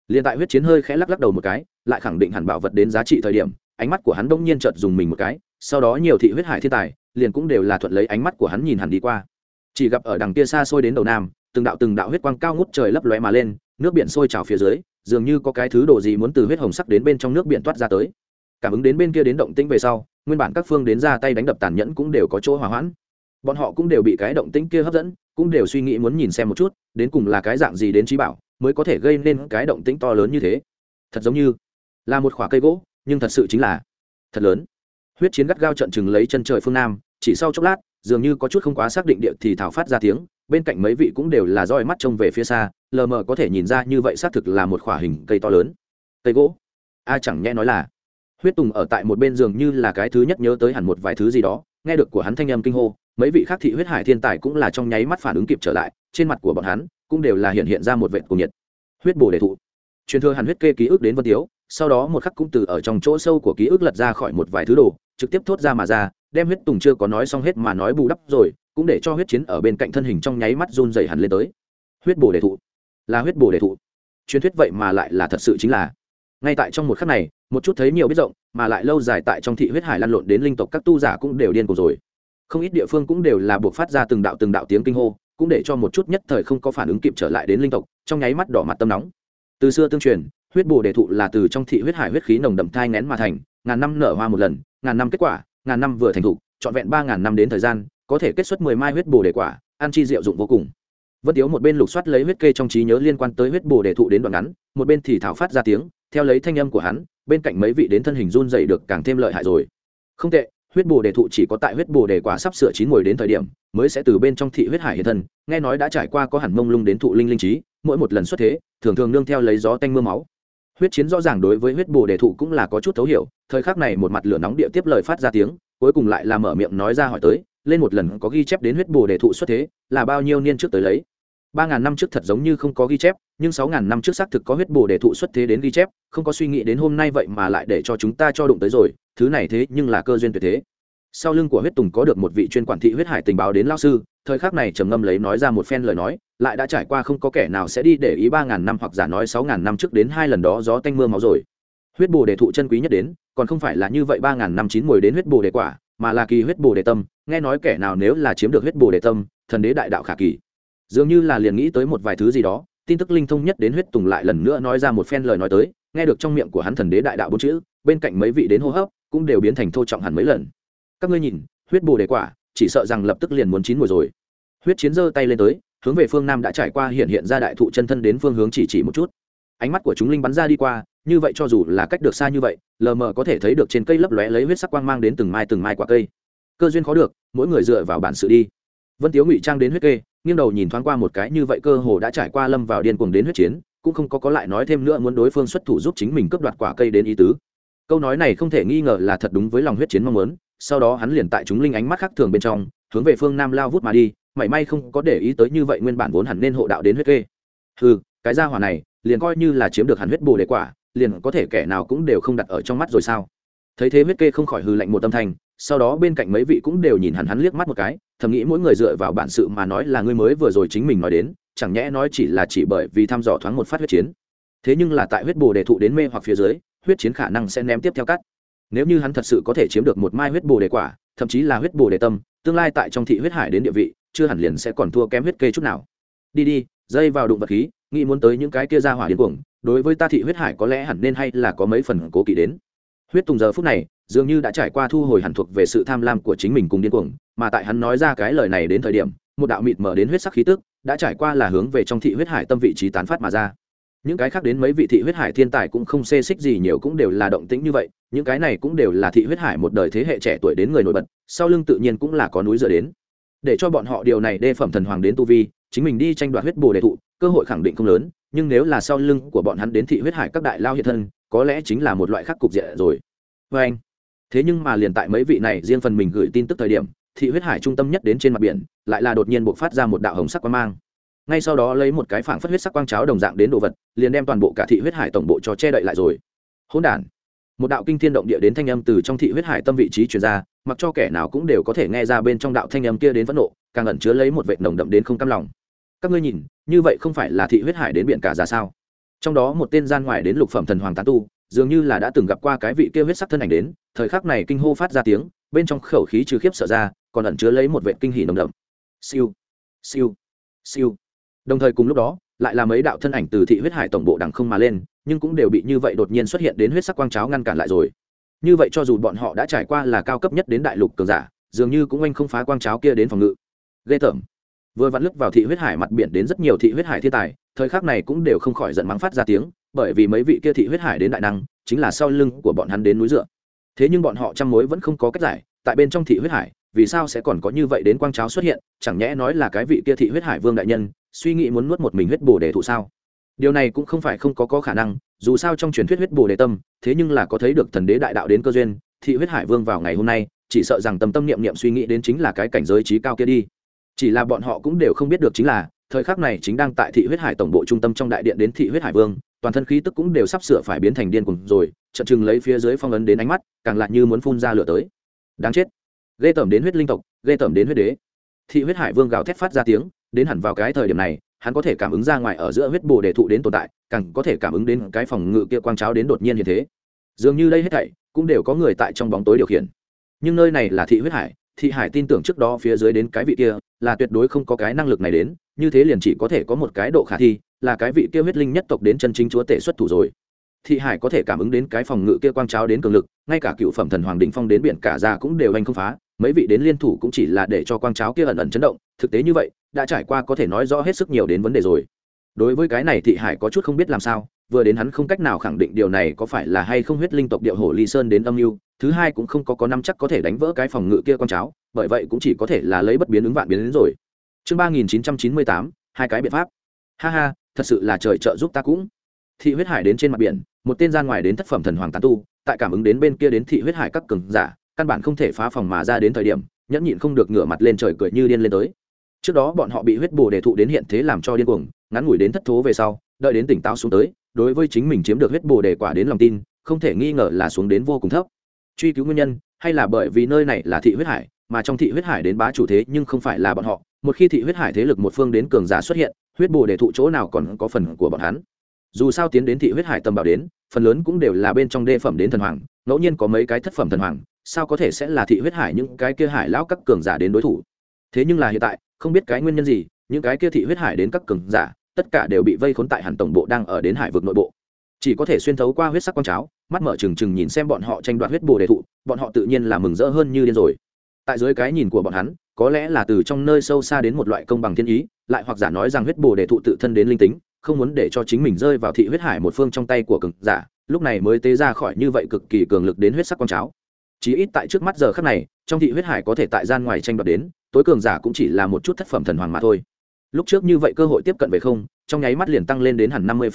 Liền tại huyết chiến hơi khẽ lắc lắc đầu một cái, lại khẳng định hẳn bảo vật đến giá trị thời điểm ánh mắt của hắn đông nhiên chợt dùng mình một cái, sau đó nhiều thị huyết hải thiên tài, liền cũng đều là thuận lấy ánh mắt của hắn nhìn hẳn đi qua. Chỉ gặp ở đằng kia xa xôi đến đầu nam, từng đạo từng đạo huyết quang cao ngút trời lấp lóe mà lên, nước biển sôi trào phía dưới, dường như có cái thứ đồ gì muốn từ huyết hồng sắc đến bên trong nước biển toát ra tới. Cảm ứng đến bên kia đến động tĩnh về sau, nguyên bản các phương đến ra tay đánh đập tàn nhẫn cũng đều có chỗ hòa hoãn. Bọn họ cũng đều bị cái động tĩnh kia hấp dẫn, cũng đều suy nghĩ muốn nhìn xem một chút, đến cùng là cái dạng gì đến trí bảo, mới có thể gây nên cái động tĩnh to lớn như thế. Thật giống như là một khoả cây gỗ nhưng thật sự chính là thật lớn. Huyết chiến gắt gao trận chừng lấy chân trời phương nam, chỉ sau chốc lát, dường như có chút không quá xác định địa thì thảo phát ra tiếng, bên cạnh mấy vị cũng đều là roi mắt trông về phía xa, lờ mờ có thể nhìn ra như vậy xác thực là một khỏa hình cây to lớn. Cây gỗ? A, chẳng nhẽ nói là huyết tùng ở tại một bên giường như là cái thứ nhất nhớ tới hẳn một vài thứ gì đó, nghe được của hắn thanh âm kinh hô, mấy vị khác thị huyết hải thiên tài cũng là trong nháy mắt phản ứng kịp trở lại, trên mặt của bọn hắn cũng đều là hiện hiện ra một vệ cùng nhiệt. Huyết bồ đề thụ. Truyền thừa hàn huyết kê ký ức đến vân tiếu sau đó một khắc cũng từ ở trong chỗ sâu của ký ức lật ra khỏi một vài thứ đồ, trực tiếp thốt ra mà ra, đem huyết tùng chưa có nói xong hết mà nói bù đắp rồi, cũng để cho huyết chiến ở bên cạnh thân hình trong nháy mắt run dày hẳn lên tới. Huyết bồ đề thụ. Là huyết bồ đề thụ. Truyền thuyết vậy mà lại là thật sự chính là. Ngay tại trong một khắc này, một chút thấy nhiều biết rộng, mà lại lâu dài tại trong thị huyết hải lăn lộn đến linh tộc các tu giả cũng đều điên cuồng rồi. Không ít địa phương cũng đều là buộc phát ra từng đạo từng đạo tiếng kinh hô, cũng để cho một chút nhất thời không có phản ứng kịp trở lại đến linh tộc, trong nháy mắt đỏ mặt tâm nóng. Từ xưa tương truyền huyết bồ đề thụ là từ trong thị huyết hải huyết khí nồng đậm thai nén mà thành, ngàn năm nở hoa một lần, ngàn năm kết quả, ngàn năm vừa thành thụ trọn vẹn ba ngàn năm đến thời gian, có thể kết xuất mười mai huyết bồ đề quả, ăn chi diệu dụng vô cùng. Vân tiếu một bên lục soát lấy huyết kê trong trí nhớ liên quan tới huyết bồ đề thụ đến đoạn ngắn, một bên thì thảo phát ra tiếng, theo lấy thanh âm của hắn, bên cạnh mấy vị đến thân hình run dày được càng thêm lợi hại rồi. Không tệ, huyết bồ đề thụ chỉ có tại huyết bồ đề quả sắp sửa chín mồi đến thời điểm, mới sẽ từ bên trong thị huyết hải hiện thân, nghe nói đã trải qua có hẳn mông lung đến thụ linh linh trí, mỗi một lần xuất thế, thường thường nương theo lấy gió tanh mưa máu huyết chiến rõ ràng đối với huyết bồ đề thụ cũng là có chút thấu hiểu, thời khắc này một mặt lửa nóng địa tiếp lời phát ra tiếng, cuối cùng lại là mở miệng nói ra hỏi tới, lên một lần có ghi chép đến huyết bồ đề thụ xuất thế, là bao nhiêu niên trước tới lấy? Ba ngàn năm trước thật giống như không có ghi chép, nhưng sáu ngàn năm trước xác thực có huyết bồ đề thụ xuất thế đến ghi chép, không có suy nghĩ đến hôm nay vậy mà lại để cho chúng ta cho đụng tới rồi, thứ này thế nhưng là cơ duyên tuyệt thế. Sau lưng của huyết tùng có được một vị chuyên quản thị huyết hải tình báo đến lao sư, thời khắc này trầm ngâm lấy nói ra một phen lời nói lại đã trải qua không có kẻ nào sẽ đi để ý ba ngàn năm hoặc giả nói sáu ngàn năm trước đến hai lần đó gió tanh mưa máu rồi. Huyết bồ đề thụ chân quý nhất đến, còn không phải là như vậy ba ngàn năm chín mùi đến huyết bồ đề quả, mà là kỳ huyết bồ đề tâm, nghe nói kẻ nào nếu là chiếm được huyết bồ đề tâm, thần đế đại đạo khả kỳ. Dường như là liền nghĩ tới một vài thứ gì đó, tin tức linh thông nhất đến huyết tùng lại lần nữa nói ra một phen lời nói tới, nghe được trong miệng của hắn thần đế đại đạo bốn chữ, bên cạnh mấy vị đến hô hấp, cũng đều biến thành thô trọng hẳn mấy lần. Các ngươi nhìn, huyết bồ đề quả, chỉ sợ rằng lập tức liền muốn chín mùi rồi. Huyết chiến giơ tay lên tới hướng về phương nam đã trải qua hiện hiện ra đại thụ chân thân đến phương hướng chỉ chỉ một chút. Ánh mắt của chúng linh bắn ra đi qua, như vậy cho dù là cách được xa như vậy, lờ mờ có thể thấy được trên cây lấp lóe lấy huyết sắc quang mang đến từng mai từng mai quả cây. Cơ duyên khó được, mỗi người dựa vào bản sự đi. Vân tiếu ngụy trang đến huyết kê, nghiêng đầu nhìn thoáng qua một cái như vậy cơ hồ đã trải qua lâm vào điên cuồng đến huyết chiến, cũng không có có lại nói thêm nữa muốn đối phương xuất thủ giúp chính mình cướp đoạt quả cây đến ý tứ. Câu nói này không thể nghi ngờ là thật đúng với lòng huyết chiến mong muốn, sau đó hắn liền tại chúng linh ánh mắt khác thường bên trong, hướng về phương nam lao vút mà đi mảy may không có để ý tới như vậy nguyên bản vốn hẳn nên hộ đạo đến huyết kê. Ừ cái gia hỏa này, liền coi như là chiếm được hẳn huyết bồ đề quả, liền có thể kẻ nào cũng đều không đặt ở trong mắt rồi sao? Thấy thế huyết kê không khỏi hư lạnh một tâm thành sau đó bên cạnh mấy vị cũng đều nhìn hẳn hắn liếc mắt một cái, thầm nghĩ mỗi người dựa vào bản sự mà nói là ngươi mới vừa rồi chính mình nói đến, chẳng nhẽ nói chỉ là chỉ bởi vì thăm dò thoáng một phát huyết chiến. Thế nhưng là tại huyết bồ đề thụ đến mê hoặc phía dưới, huyết chiến khả năng sẽ ném tiếp theo cắt. Nếu như hắn thật sự có thể chiếm được một mai huyết bồ đề quả, thậm chí là huyết bồ đề tâm, tương lai tại trong thị huyết hải đến địa vị chưa hẳn liền sẽ còn thua kém huyết kê chút nào. Đi đi, dây vào đụng vật khí, nghĩ muốn tới những cái kia ra hỏa điên cuồng, đối với ta thị huyết hải có lẽ hẳn nên hay là có mấy phần cố kỵ đến. Huyết tùng giờ phút này, dường như đã trải qua thu hồi hẳn thuộc về sự tham lam của chính mình cùng điên cuồng, mà tại hắn nói ra cái lời này đến thời điểm, một đạo mịt mở đến huyết sắc khí tức, đã trải qua là hướng về trong thị huyết hải tâm vị trí tán phát mà ra. Những cái khác đến mấy vị thị huyết hải thiên tài cũng không xê xích gì nhiều cũng đều là động tĩnh như vậy, những cái này cũng đều là thị huyết hải một đời thế hệ trẻ tuổi đến người nổi bật, sau lưng tự nhiên cũng là có núi dựa đến để cho bọn họ điều này đê phẩm thần hoàng đến tu vi, chính mình đi tranh đoạt huyết bồ đề thụ, cơ hội khẳng định không lớn, nhưng nếu là sau lưng của bọn hắn đến thị huyết hải các đại lao hiện thân, có lẽ chính là một loại khắc cục diện rồi. Vê anh, thế nhưng mà liền tại mấy vị này riêng phần mình gửi tin tức thời điểm, thị huyết hải trung tâm nhất đến trên mặt biển, lại là đột nhiên buộc phát ra một đạo hồng sắc quang mang. Ngay sau đó lấy một cái phảng phất huyết sắc quang cháo đồng dạng đến đồ vật, liền đem toàn bộ cả thị huyết hải tổng bộ cho che đậy lại rồi. Hỗn đản một đạo kinh thiên động địa đến thanh âm từ trong thị huyết hải tâm vị trí truyền ra, mặc cho kẻ nào cũng đều có thể nghe ra bên trong đạo thanh âm kia đến phẫn nộ, càng ẩn chứa lấy một vệt nồng đậm đến không cam lòng. Các ngươi nhìn, như vậy không phải là thị huyết hải đến biển cả ra sao? Trong đó một tên gian ngoài đến lục phẩm thần hoàng tán tu, dường như là đã từng gặp qua cái vị kia huyết sắc thân ảnh đến, thời khắc này kinh hô phát ra tiếng, bên trong khẩu khí trừ khiếp sợ ra, còn ẩn chứa lấy một vệ kinh hỉ nồng đậm. Siêu siêu siêu. Đồng thời cùng lúc đó, lại là mấy đạo thân ảnh từ thị huyết hải tổng bộ đằng không mà lên nhưng cũng đều bị như vậy đột nhiên xuất hiện đến huyết sắc quang cháo ngăn cản lại rồi. Như vậy cho dù bọn họ đã trải qua là cao cấp nhất đến đại lục cường giả, dường như cũng anh không phá quang cháo kia đến phòng ngự. Ghê tởm. Vừa vặn lướt vào thị huyết hải mặt biển đến rất nhiều thị huyết hải thiên tài, thời khắc này cũng đều không khỏi giận mắng phát ra tiếng, bởi vì mấy vị kia thị huyết hải đến đại năng, chính là sau lưng của bọn hắn đến núi dựa. Thế nhưng bọn họ trăm mối vẫn không có cách giải, tại bên trong thị huyết hải, vì sao sẽ còn có như vậy đến quang cháo xuất hiện, chẳng nhẽ nói là cái vị kia thị huyết hải vương đại nhân, suy nghĩ muốn nuốt một mình huyết bồ đề thụ sao? Điều này cũng không phải không có có khả năng, dù sao trong truyền thuyết huyết bồ đề tâm, thế nhưng là có thấy được thần đế đại đạo đến cơ duyên, thị huyết hải vương vào ngày hôm nay, chỉ sợ rằng tâm tâm niệm niệm suy nghĩ đến chính là cái cảnh giới trí cao kia đi. Chỉ là bọn họ cũng đều không biết được chính là, thời khắc này chính đang tại thị huyết hải tổng bộ trung tâm trong đại điện đến thị huyết hải vương, toàn thân khí tức cũng đều sắp sửa phải biến thành điên cuồng rồi trận chừng lấy phía dưới phong ấn đến ánh mắt, càng lại như muốn phun ra lửa tới. Đáng chết. Ghê tởm đến huyết linh tộc, ghê tởm đến huyết đế. Thị huyết hải vương gào thét phát ra tiếng, đến hẳn vào cái thời điểm này hắn có thể cảm ứng ra ngoài ở giữa huyết bồ đề thụ đến tồn tại, càng có thể cảm ứng đến cái phòng ngự kia quang cháo đến đột nhiên như thế. Dường như đây hết thảy cũng đều có người tại trong bóng tối điều khiển. Nhưng nơi này là thị huyết hải, thị hải tin tưởng trước đó phía dưới đến cái vị kia, là tuyệt đối không có cái năng lực này đến, như thế liền chỉ có thể có một cái độ khả thi, là cái vị kia huyết linh nhất tộc đến chân chính chúa tể xuất thủ rồi. Thị hải có thể cảm ứng đến cái phòng ngự kia quang cháo đến cường lực, ngay cả cựu phẩm thần hoàng đình phong đến biển cả ra cũng đều anh không phá, mấy vị đến liên thủ cũng chỉ là để cho quang cháo kia ẩn ẩn chấn động, thực tế như vậy đã trải qua có thể nói rõ hết sức nhiều đến vấn đề rồi. Đối với cái này thị hải có chút không biết làm sao, vừa đến hắn không cách nào khẳng định điều này có phải là hay không huyết linh tộc điệu hổ ly sơn đến âm mưu, thứ hai cũng không có có năm chắc có thể đánh vỡ cái phòng ngự kia con cháo, bởi vậy cũng chỉ có thể là lấy bất biến ứng vạn biến đến rồi. Chương ba nghìn chín trăm chín mươi tám, hai cái biện pháp. Ha ha, thật sự là trời trợ giúp ta cũng. Thị huyết hải đến trên mặt biển, một tên ra ngoài đến thất phẩm thần hoàng tán tu, tại cảm ứng đến bên kia đến thị huyết hải các cường giả, căn bản không thể phá phòng mà ra đến thời điểm, nhẫn nhịn không được ngửa mặt lên trời cười như điên lên tới trước đó bọn họ bị huyết bồ đề thụ đến hiện thế làm cho điên cuồng, ngắn ngủi đến thất thố về sau, đợi đến tỉnh táo xuống tới, đối với chính mình chiếm được huyết bồ đề quả đến lòng tin, không thể nghi ngờ là xuống đến vô cùng thấp. Truy cứu nguyên nhân, hay là bởi vì nơi này là thị huyết hải, mà trong thị huyết hải đến bá chủ thế nhưng không phải là bọn họ, một khi thị huyết hải thế lực một phương đến cường giả xuất hiện, huyết bồ đề thụ chỗ nào còn có phần của bọn hắn. Dù sao tiến đến thị huyết hải tầm bảo đến, phần lớn cũng đều là bên trong đê phẩm đến thần hoàng, ngẫu nhiên có mấy cái thất phẩm thần hoàng, sao có thể sẽ là thị huyết hải những cái kia hải lão các cường giả đến đối thủ? Thế nhưng là hiện tại, không biết cái nguyên nhân gì, những cái kia thị huyết hải đến các cường giả, tất cả đều bị vây khốn tại hẳn tổng bộ đang ở đến hải vực nội bộ. Chỉ có thể xuyên thấu qua huyết sắc quang cháo, mắt mở trừng trừng nhìn xem bọn họ tranh đoạt huyết bồ đề thụ, bọn họ tự nhiên là mừng rỡ hơn như điên rồi. Tại dưới cái nhìn của bọn hắn, có lẽ là từ trong nơi sâu xa đến một loại công bằng thiên ý, lại hoặc giả nói rằng huyết bồ đề thụ tự thân đến linh tính, không muốn để cho chính mình rơi vào thị huyết hải một phương trong tay của cường giả, lúc này mới tế ra khỏi như vậy cực kỳ cường lực đến huyết sắc quang cháo. Chí ít tại trước mắt giờ khắc này, trong thị huyết hải có thể tại gian ngoài tranh đoạt đến tối cường giả cũng chỉ là một chút thất phẩm thần hoàng mà thôi. Lúc trước như vậy cơ hội tiếp cận về không, trong nháy mắt liền tăng lên đến hẳn năm mươi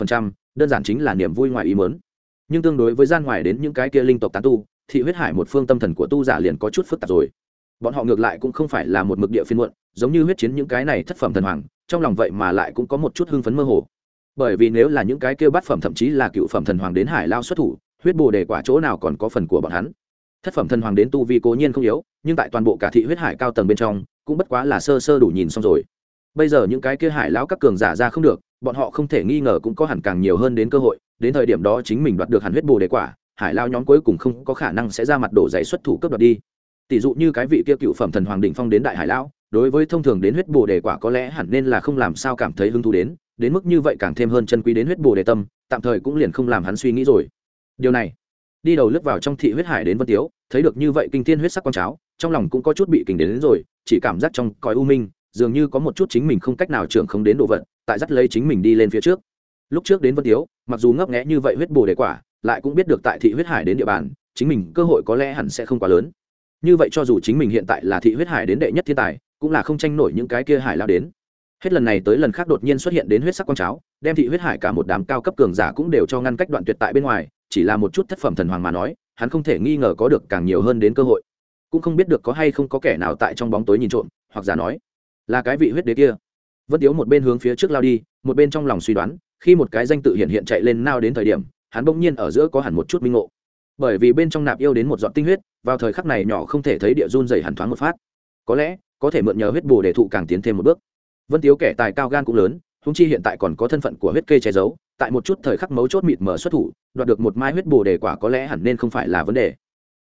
đơn giản chính là niềm vui ngoài ý mớn nhưng tương đối với gian ngoài đến những cái kia linh tộc tán tu, thị huyết hải một phương tâm thần của tu giả liền có chút phức tạp rồi. Bọn họ ngược lại cũng không phải là một mực địa phiên muộn, giống như huyết chiến những cái này thất phẩm thần hoàng, trong lòng vậy mà lại cũng có một chút hưng phấn mơ hồ. Bởi vì nếu là những cái kia bát phẩm thậm chí là cựu phẩm thần hoàng đến hải lao xuất thủ, huyết bồ đề quả chỗ nào còn có phần của bọn hắn thất phẩm thần hoàng đến tu vi cố nhiên không yếu, nhưng tại toàn bộ cả thị huyết hải cao tầng bên trong, cũng bất quá là sơ sơ đủ nhìn xong rồi. Bây giờ những cái kia hải lão các cường giả ra không được, bọn họ không thể nghi ngờ cũng có hẳn càng nhiều hơn đến cơ hội, đến thời điểm đó chính mình đoạt được hẳn huyết bồ đề quả, hải lao nhóm cuối cùng không có khả năng sẽ ra mặt đổ giày xuất thủ cướp đoạt đi. Tỷ dụ như cái vị kia cựu phẩm thần hoàng đỉnh phong đến đại hải lão, đối với thông thường đến huyết bồ đề quả có lẽ hẳn nên là không làm sao cảm thấy hứng thú đến đến mức như vậy càng thêm hơn chân quý đến huyết bồ đề tâm, tạm thời cũng liền không làm hắn suy nghĩ rồi. Điều này đi đầu lướt vào trong thị huyết hải đến vân tiếu thấy được như vậy kinh thiên huyết sắc con cháo trong lòng cũng có chút bị kình đến, đến rồi chỉ cảm giác trong cõi u minh dường như có một chút chính mình không cách nào trưởng không đến độ vận tại dắt lấy chính mình đi lên phía trước. Lúc trước đến vân tiếu mặc dù ngấp nghẽ như vậy huyết bồ đề quả lại cũng biết được tại thị huyết hải đến địa bàn chính mình cơ hội có lẽ hẳn sẽ không quá lớn. Như vậy cho dù chính mình hiện tại là thị huyết hải đến đệ nhất thiên tài cũng là không tranh nổi những cái kia hải lao đến. Hết lần này tới lần khác đột nhiên xuất hiện đến huyết sắc quang cháo đem thị huyết hải cả một đám cao cấp cường giả cũng đều cho ngăn cách đoạn tuyệt tại bên ngoài chỉ là một chút thất phẩm thần hoàng mà nói, hắn không thể nghi ngờ có được càng nhiều hơn đến cơ hội. Cũng không biết được có hay không có kẻ nào tại trong bóng tối nhìn trộm, hoặc giả nói, là cái vị huyết đế kia. Vân tiếu một bên hướng phía trước lao đi, một bên trong lòng suy đoán, khi một cái danh tự hiện hiện chạy lên nao đến thời điểm, hắn bỗng nhiên ở giữa có hẳn một chút minh ngộ. Bởi vì bên trong nạp yêu đến một giọt tinh huyết, vào thời khắc này nhỏ không thể thấy địa run dày hẳn thoáng một phát. Có lẽ, có thể mượn nhờ huyết bù để thụ càng tiến thêm một bước. Vân tiếu kẻ tài cao gan cũng lớn húng chi hiện tại còn có thân phận của huyết kê che giấu, tại một chút thời khắc mấu chốt mịt mở xuất thủ, đoạt được một mai huyết bồ đề quả có lẽ hẳn nên không phải là vấn đề.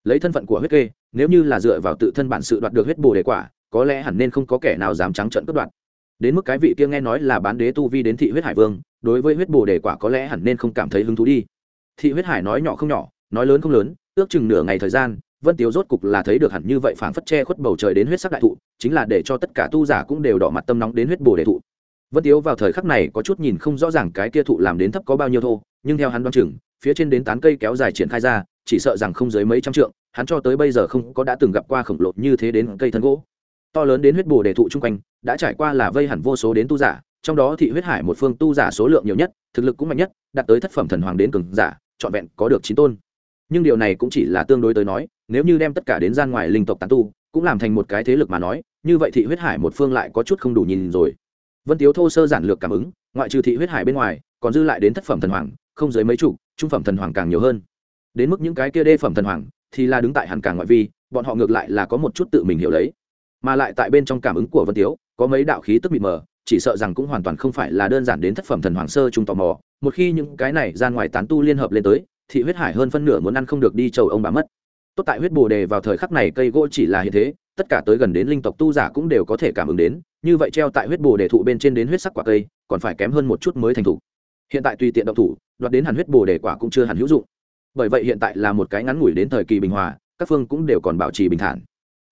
Lấy thân phận của huyết kê, nếu như là dựa vào tự thân bản sự đoạt được huyết bồ đề quả, có lẽ hẳn nên không có kẻ nào dám trắng trợn cướp đoạt. Đến mức cái vị kia nghe nói là bán đế tu vi đến thị huyết hải vương, đối với huyết bồ đề quả có lẽ hẳn nên không cảm thấy hứng thú đi. Thị huyết hải nói nhỏ không nhỏ, nói lớn không lớn, ước chừng nửa ngày thời gian, vân tiếu rốt cục là thấy được hẳn như vậy phảng phất che khuất bầu trời đến huyết sắc đại thụ, chính là để cho tất cả tu giả cũng đều đỏ mặt tâm nóng đến huyết bồ đề thụ vân tiếu vào thời khắc này có chút nhìn không rõ ràng cái kia thụ làm đến thấp có bao nhiêu thô, nhưng theo hắn đoán chừng, phía trên đến tán cây kéo dài triển khai ra, chỉ sợ rằng không dưới mấy trăm trượng, hắn cho tới bây giờ không có đã từng gặp qua khổng lồ như thế đến cây thân gỗ. To lớn đến huyết bồ đề thụ chung quanh, đã trải qua là vây hẳn vô số đến tu giả, trong đó thị huyết hải một phương tu giả số lượng nhiều nhất, thực lực cũng mạnh nhất, đạt tới thất phẩm thần hoàng đến cường giả, trọn vẹn có được chín tôn. Nhưng điều này cũng chỉ là tương đối tới nói, nếu như đem tất cả đến gian ngoài linh tộc tán tu, cũng làm thành một cái thế lực mà nói, như vậy thị huyết hải một phương lại có chút không đủ nhìn rồi vân tiếu thô sơ giản lược cảm ứng, ngoại trừ thị huyết hải bên ngoài, còn dư lại đến thất phẩm thần hoàng, không dưới mấy chục trung phẩm thần hoàng càng nhiều hơn. Đến mức những cái kia đê phẩm thần hoàng, thì là đứng tại hẳn càng ngoại vi, bọn họ ngược lại là có một chút tự mình hiểu lấy. Mà lại tại bên trong cảm ứng của vân tiếu, có mấy đạo khí tức mịt mờ, chỉ sợ rằng cũng hoàn toàn không phải là đơn giản đến thất phẩm thần hoàng sơ trung tò mò. Một khi những cái này ra ngoài tán tu liên hợp lên tới thì huyết hải hơn phân nửa muốn ăn không được đi chầu ông bà mất tốt tại huyết bồ đề vào thời khắc này cây gỗ chỉ là hiện thế, tất cả tới gần đến linh tộc tu giả cũng đều có thể cảm ứng đến, như vậy treo tại huyết bồ đề thụ bên trên đến huyết sắc quả cây, còn phải kém hơn một chút mới thành thủ hiện tại tùy tiện động thủ, đoạt đến hẳn huyết bồ đề quả cũng chưa hẳn hữu dụng. Bởi vậy hiện tại là một cái ngắn ngủi đến thời kỳ bình hòa, các phương cũng đều còn bảo trì bình thản.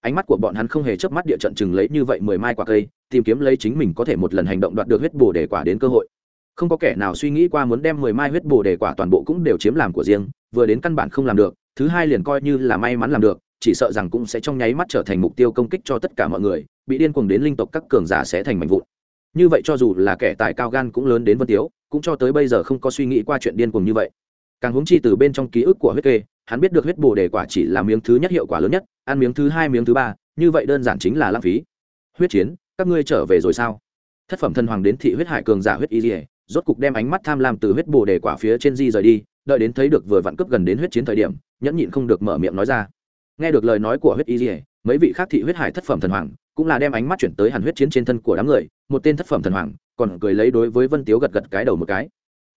Ánh mắt của bọn hắn không hề chớp mắt địa trận chừng lấy như vậy mười mai quả cây, tìm kiếm lấy chính mình có thể một lần hành động đoạt được huyết bồ đề quả đến cơ hội. Không có kẻ nào suy nghĩ qua muốn đem mười mai huyết bồ đề quả toàn bộ cũng đều chiếm làm của riêng, vừa đến căn bản không làm được thứ hai liền coi như là may mắn làm được, chỉ sợ rằng cũng sẽ trong nháy mắt trở thành mục tiêu công kích cho tất cả mọi người, bị điên cuồng đến linh tộc các cường giả sẽ thành mạnh vụn. Như vậy cho dù là kẻ tài cao gan cũng lớn đến vân tiếu, cũng cho tới bây giờ không có suy nghĩ qua chuyện điên cuồng như vậy. Càng hướng chi từ bên trong ký ức của huyết kê, hắn biết được huyết bồ đề quả chỉ là miếng thứ nhất hiệu quả lớn nhất, ăn miếng thứ hai, miếng thứ ba, như vậy đơn giản chính là lãng phí. Huyết chiến, các ngươi trở về rồi sao? Thất phẩm thân hoàng đến thị huyết hải cường giả huyết y rốt cục đem ánh mắt tham lam từ huyết bồ đề quả phía trên di rời đi đợi đến thấy được vừa vặn cướp gần đến huyết chiến thời điểm, nhẫn nhịn không được mở miệng nói ra. Nghe được lời nói của huyết y dỉa mấy vị khác thị huyết hải thất phẩm thần hoàng cũng là đem ánh mắt chuyển tới hàn huyết chiến trên thân của đám người, một tên thất phẩm thần hoàng còn cười lấy đối với vân tiếu gật gật cái đầu một cái.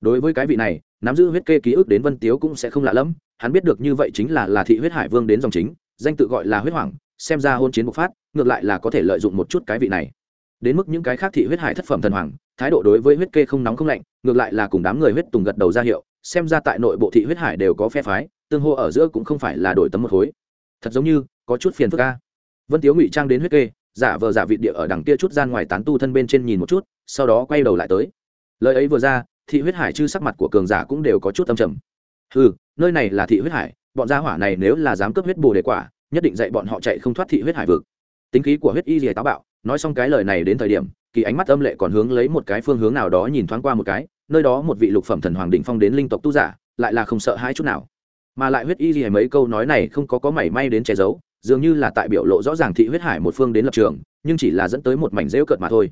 Đối với cái vị này, nắm giữ huyết kê ký ức đến vân tiếu cũng sẽ không lạ lẫm, hắn biết được như vậy chính là là thị huyết hải vương đến dòng chính, danh tự gọi là huyết hoàng, xem ra hôn chiến bộc phát, ngược lại là có thể lợi dụng một chút cái vị này. Đến mức những cái khác thị huyết hải thất phẩm thần hoàng, thái độ đối với huyết kê không nóng không lạnh, ngược lại là cùng đám người huyết tùng gật đầu ra hiệu xem ra tại nội bộ thị huyết hải đều có phe phái, tương hô ở giữa cũng không phải là đổi tấm một khối. Thật giống như, có chút phiền phức ca vân tiếu ngụy trang đến huyết kê, giả vờ giả vị địa ở đằng kia chút gian ngoài tán tu thân bên trên nhìn một chút, sau đó quay đầu lại tới. Lời ấy vừa ra, thị huyết hải chư sắc mặt của cường giả cũng đều có chút tâm trầm. Ừ nơi này là thị huyết hải, bọn gia hỏa này nếu là dám cướp huyết bồ đề quả, nhất định dạy bọn họ chạy không thoát thị huyết hải vực. Tính khí của huyết y rìa táo bạo, nói xong cái lời này đến thời điểm, kỳ ánh mắt âm lệ còn hướng lấy một cái phương hướng nào đó nhìn thoáng qua một cái nơi đó một vị lục phẩm thần hoàng đỉnh phong đến linh tộc tu giả, lại là không sợ hai chút nào. Mà lại huyết y gì mấy câu nói này không có có mảy may đến che giấu, dường như là tại biểu lộ rõ ràng thị huyết hải một phương đến lập trường, nhưng chỉ là dẫn tới một mảnh rêu cợt mà thôi.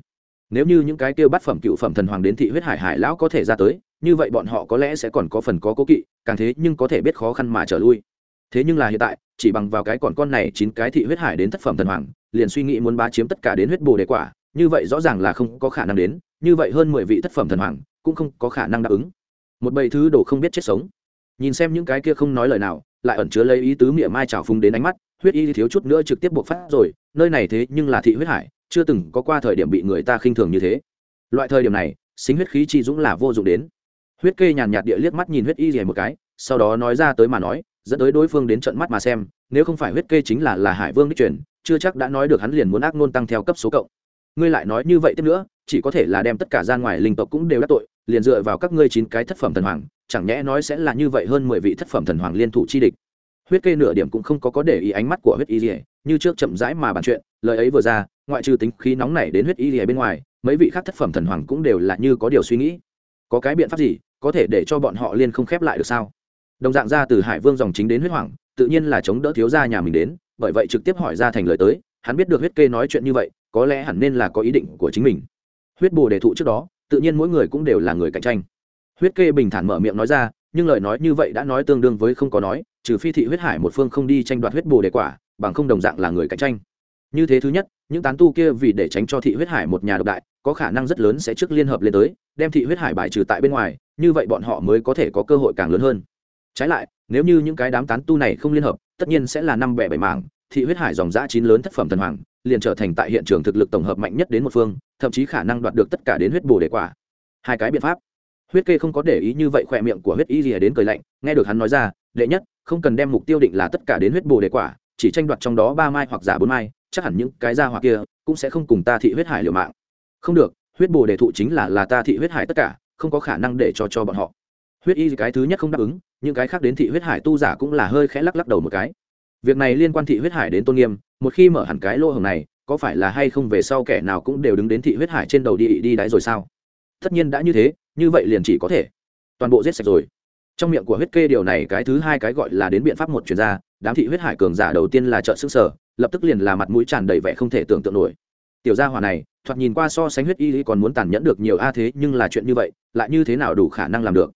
Nếu như những cái kêu bắt phẩm cựu phẩm thần hoàng đến thị huyết hải hải lão có thể ra tới, như vậy bọn họ có lẽ sẽ còn có phần có cố kỵ, càng thế nhưng có thể biết khó khăn mà trở lui. Thế nhưng là hiện tại, chỉ bằng vào cái còn con này chín cái thị huyết hải đến thất phẩm thần hoàng, liền suy nghĩ muốn bá chiếm tất cả đến huyết bồ đề quả, như vậy rõ ràng là không có khả năng đến, như vậy hơn mười vị thất phẩm thần hoàng cũng không có khả năng đáp ứng. Một bầy thứ đồ không biết chết sống. Nhìn xem những cái kia không nói lời nào, lại ẩn chứa lấy ý tứ miệng mai trào phúng đến ánh mắt, huyết y thiếu chút nữa trực tiếp buộc phát rồi, nơi này thế nhưng là thị huyết hải, chưa từng có qua thời điểm bị người ta khinh thường như thế. Loại thời điểm này xính huyết khí chi dũng là vô dụng đến. Huyết kê nhàn nhạt địa liếc mắt nhìn huyết y rìa một cái, sau đó nói ra tới mà nói, dẫn tới đối phương đến trận mắt mà xem, nếu không phải huyết kê chính là là hải vương đích truyền, chưa chắc đã nói được hắn liền muốn ác nôn tăng theo cấp số cộng ngươi lại nói như vậy tiếp nữa, chỉ có thể là đem tất cả gian ngoài linh tộc cũng đều đắc tội, liền dựa vào các ngươi chín cái thất phẩm thần hoàng, chẳng nhẽ nói sẽ là như vậy hơn mười vị thất phẩm thần hoàng liên thủ chi địch. Huyết kê nửa điểm cũng không có có để ý ánh mắt của huyết y rỉa như trước chậm rãi mà bàn chuyện, lời ấy vừa ra, ngoại trừ tính khí nóng này đến huyết y rỉa bên ngoài, mấy vị khác thất phẩm thần hoàng cũng đều là như có điều suy nghĩ. Có cái biện pháp gì, có thể để cho bọn họ liên không khép lại được sao? Đồng dạng ra từ hải vương dòng chính đến huyết hoàng, tự nhiên là chống đỡ thiếu gia nhà mình đến, bởi vậy trực tiếp hỏi ra thành lời tới, hắn biết được huyết kê nói chuyện như vậy có lẽ hẳn nên là có ý định của chính mình. Huyết bồ đề thụ trước đó, tự nhiên mỗi người cũng đều là người cạnh tranh. Huyết kê bình thản mở miệng nói ra, nhưng lời nói như vậy đã nói tương đương với không có nói, trừ phi thị huyết hải một phương không đi tranh đoạt huyết bồ đề quả, bằng không đồng dạng là người cạnh tranh. Như thế thứ nhất, những tán tu kia vì để tránh cho thị huyết hải một nhà độc đại, có khả năng rất lớn sẽ trước liên hợp lên tới, đem thị huyết hải bài trừ tại bên ngoài, như vậy bọn họ mới có thể có cơ hội càng lớn hơn. Trái lại, nếu như những cái đám tán tu này không liên hợp, tất nhiên sẽ là năm bẻ bảy mảng thị huyết hải dòng giã chín lớn thất phẩm thần hoàng, liền trở thành tại hiện trường thực lực tổng hợp mạnh nhất đến một phương, thậm chí khả năng đoạt được tất cả đến huyết bồ đề quả. Hai cái biện pháp. Huyết kê không có để ý như vậy khỏe miệng của huyết y gì đến cười lạnh, nghe được hắn nói ra, đệ nhất, không cần đem mục tiêu định là tất cả đến huyết bồ đề quả, chỉ tranh đoạt trong đó ba mai hoặc giả bốn mai, chắc hẳn những cái ra hoặc kia cũng sẽ không cùng ta thị huyết hải liều mạng. Không được, huyết bồ đề thụ chính là là ta thị huyết hải tất cả, không có khả năng để cho cho bọn họ. Huyết y cái thứ nhất không đáp ứng, những cái khác đến thị huyết hải tu giả cũng là hơi khẽ lắc lắc đầu một cái việc này liên quan thị huyết hải đến tôn nghiêm, một khi mở hẳn cái lỗ hồng này, có phải là hay không về sau kẻ nào cũng đều đứng đến thị huyết hải trên đầu đi đi đáy rồi sao? Tất nhiên đã như thế, như vậy liền chỉ có thể toàn bộ giết sạch rồi. Trong miệng của huyết kê điều này cái thứ hai cái gọi là đến biện pháp một chuyên gia, đám thị huyết hải cường giả đầu tiên là trợ sức sở lập tức liền là mặt mũi tràn đầy vẻ không thể tưởng tượng nổi. Tiểu gia hỏa này, thoạt nhìn qua so sánh huyết y còn muốn tàn nhẫn được nhiều a, thế nhưng là chuyện như vậy, lại như thế nào đủ khả năng làm được?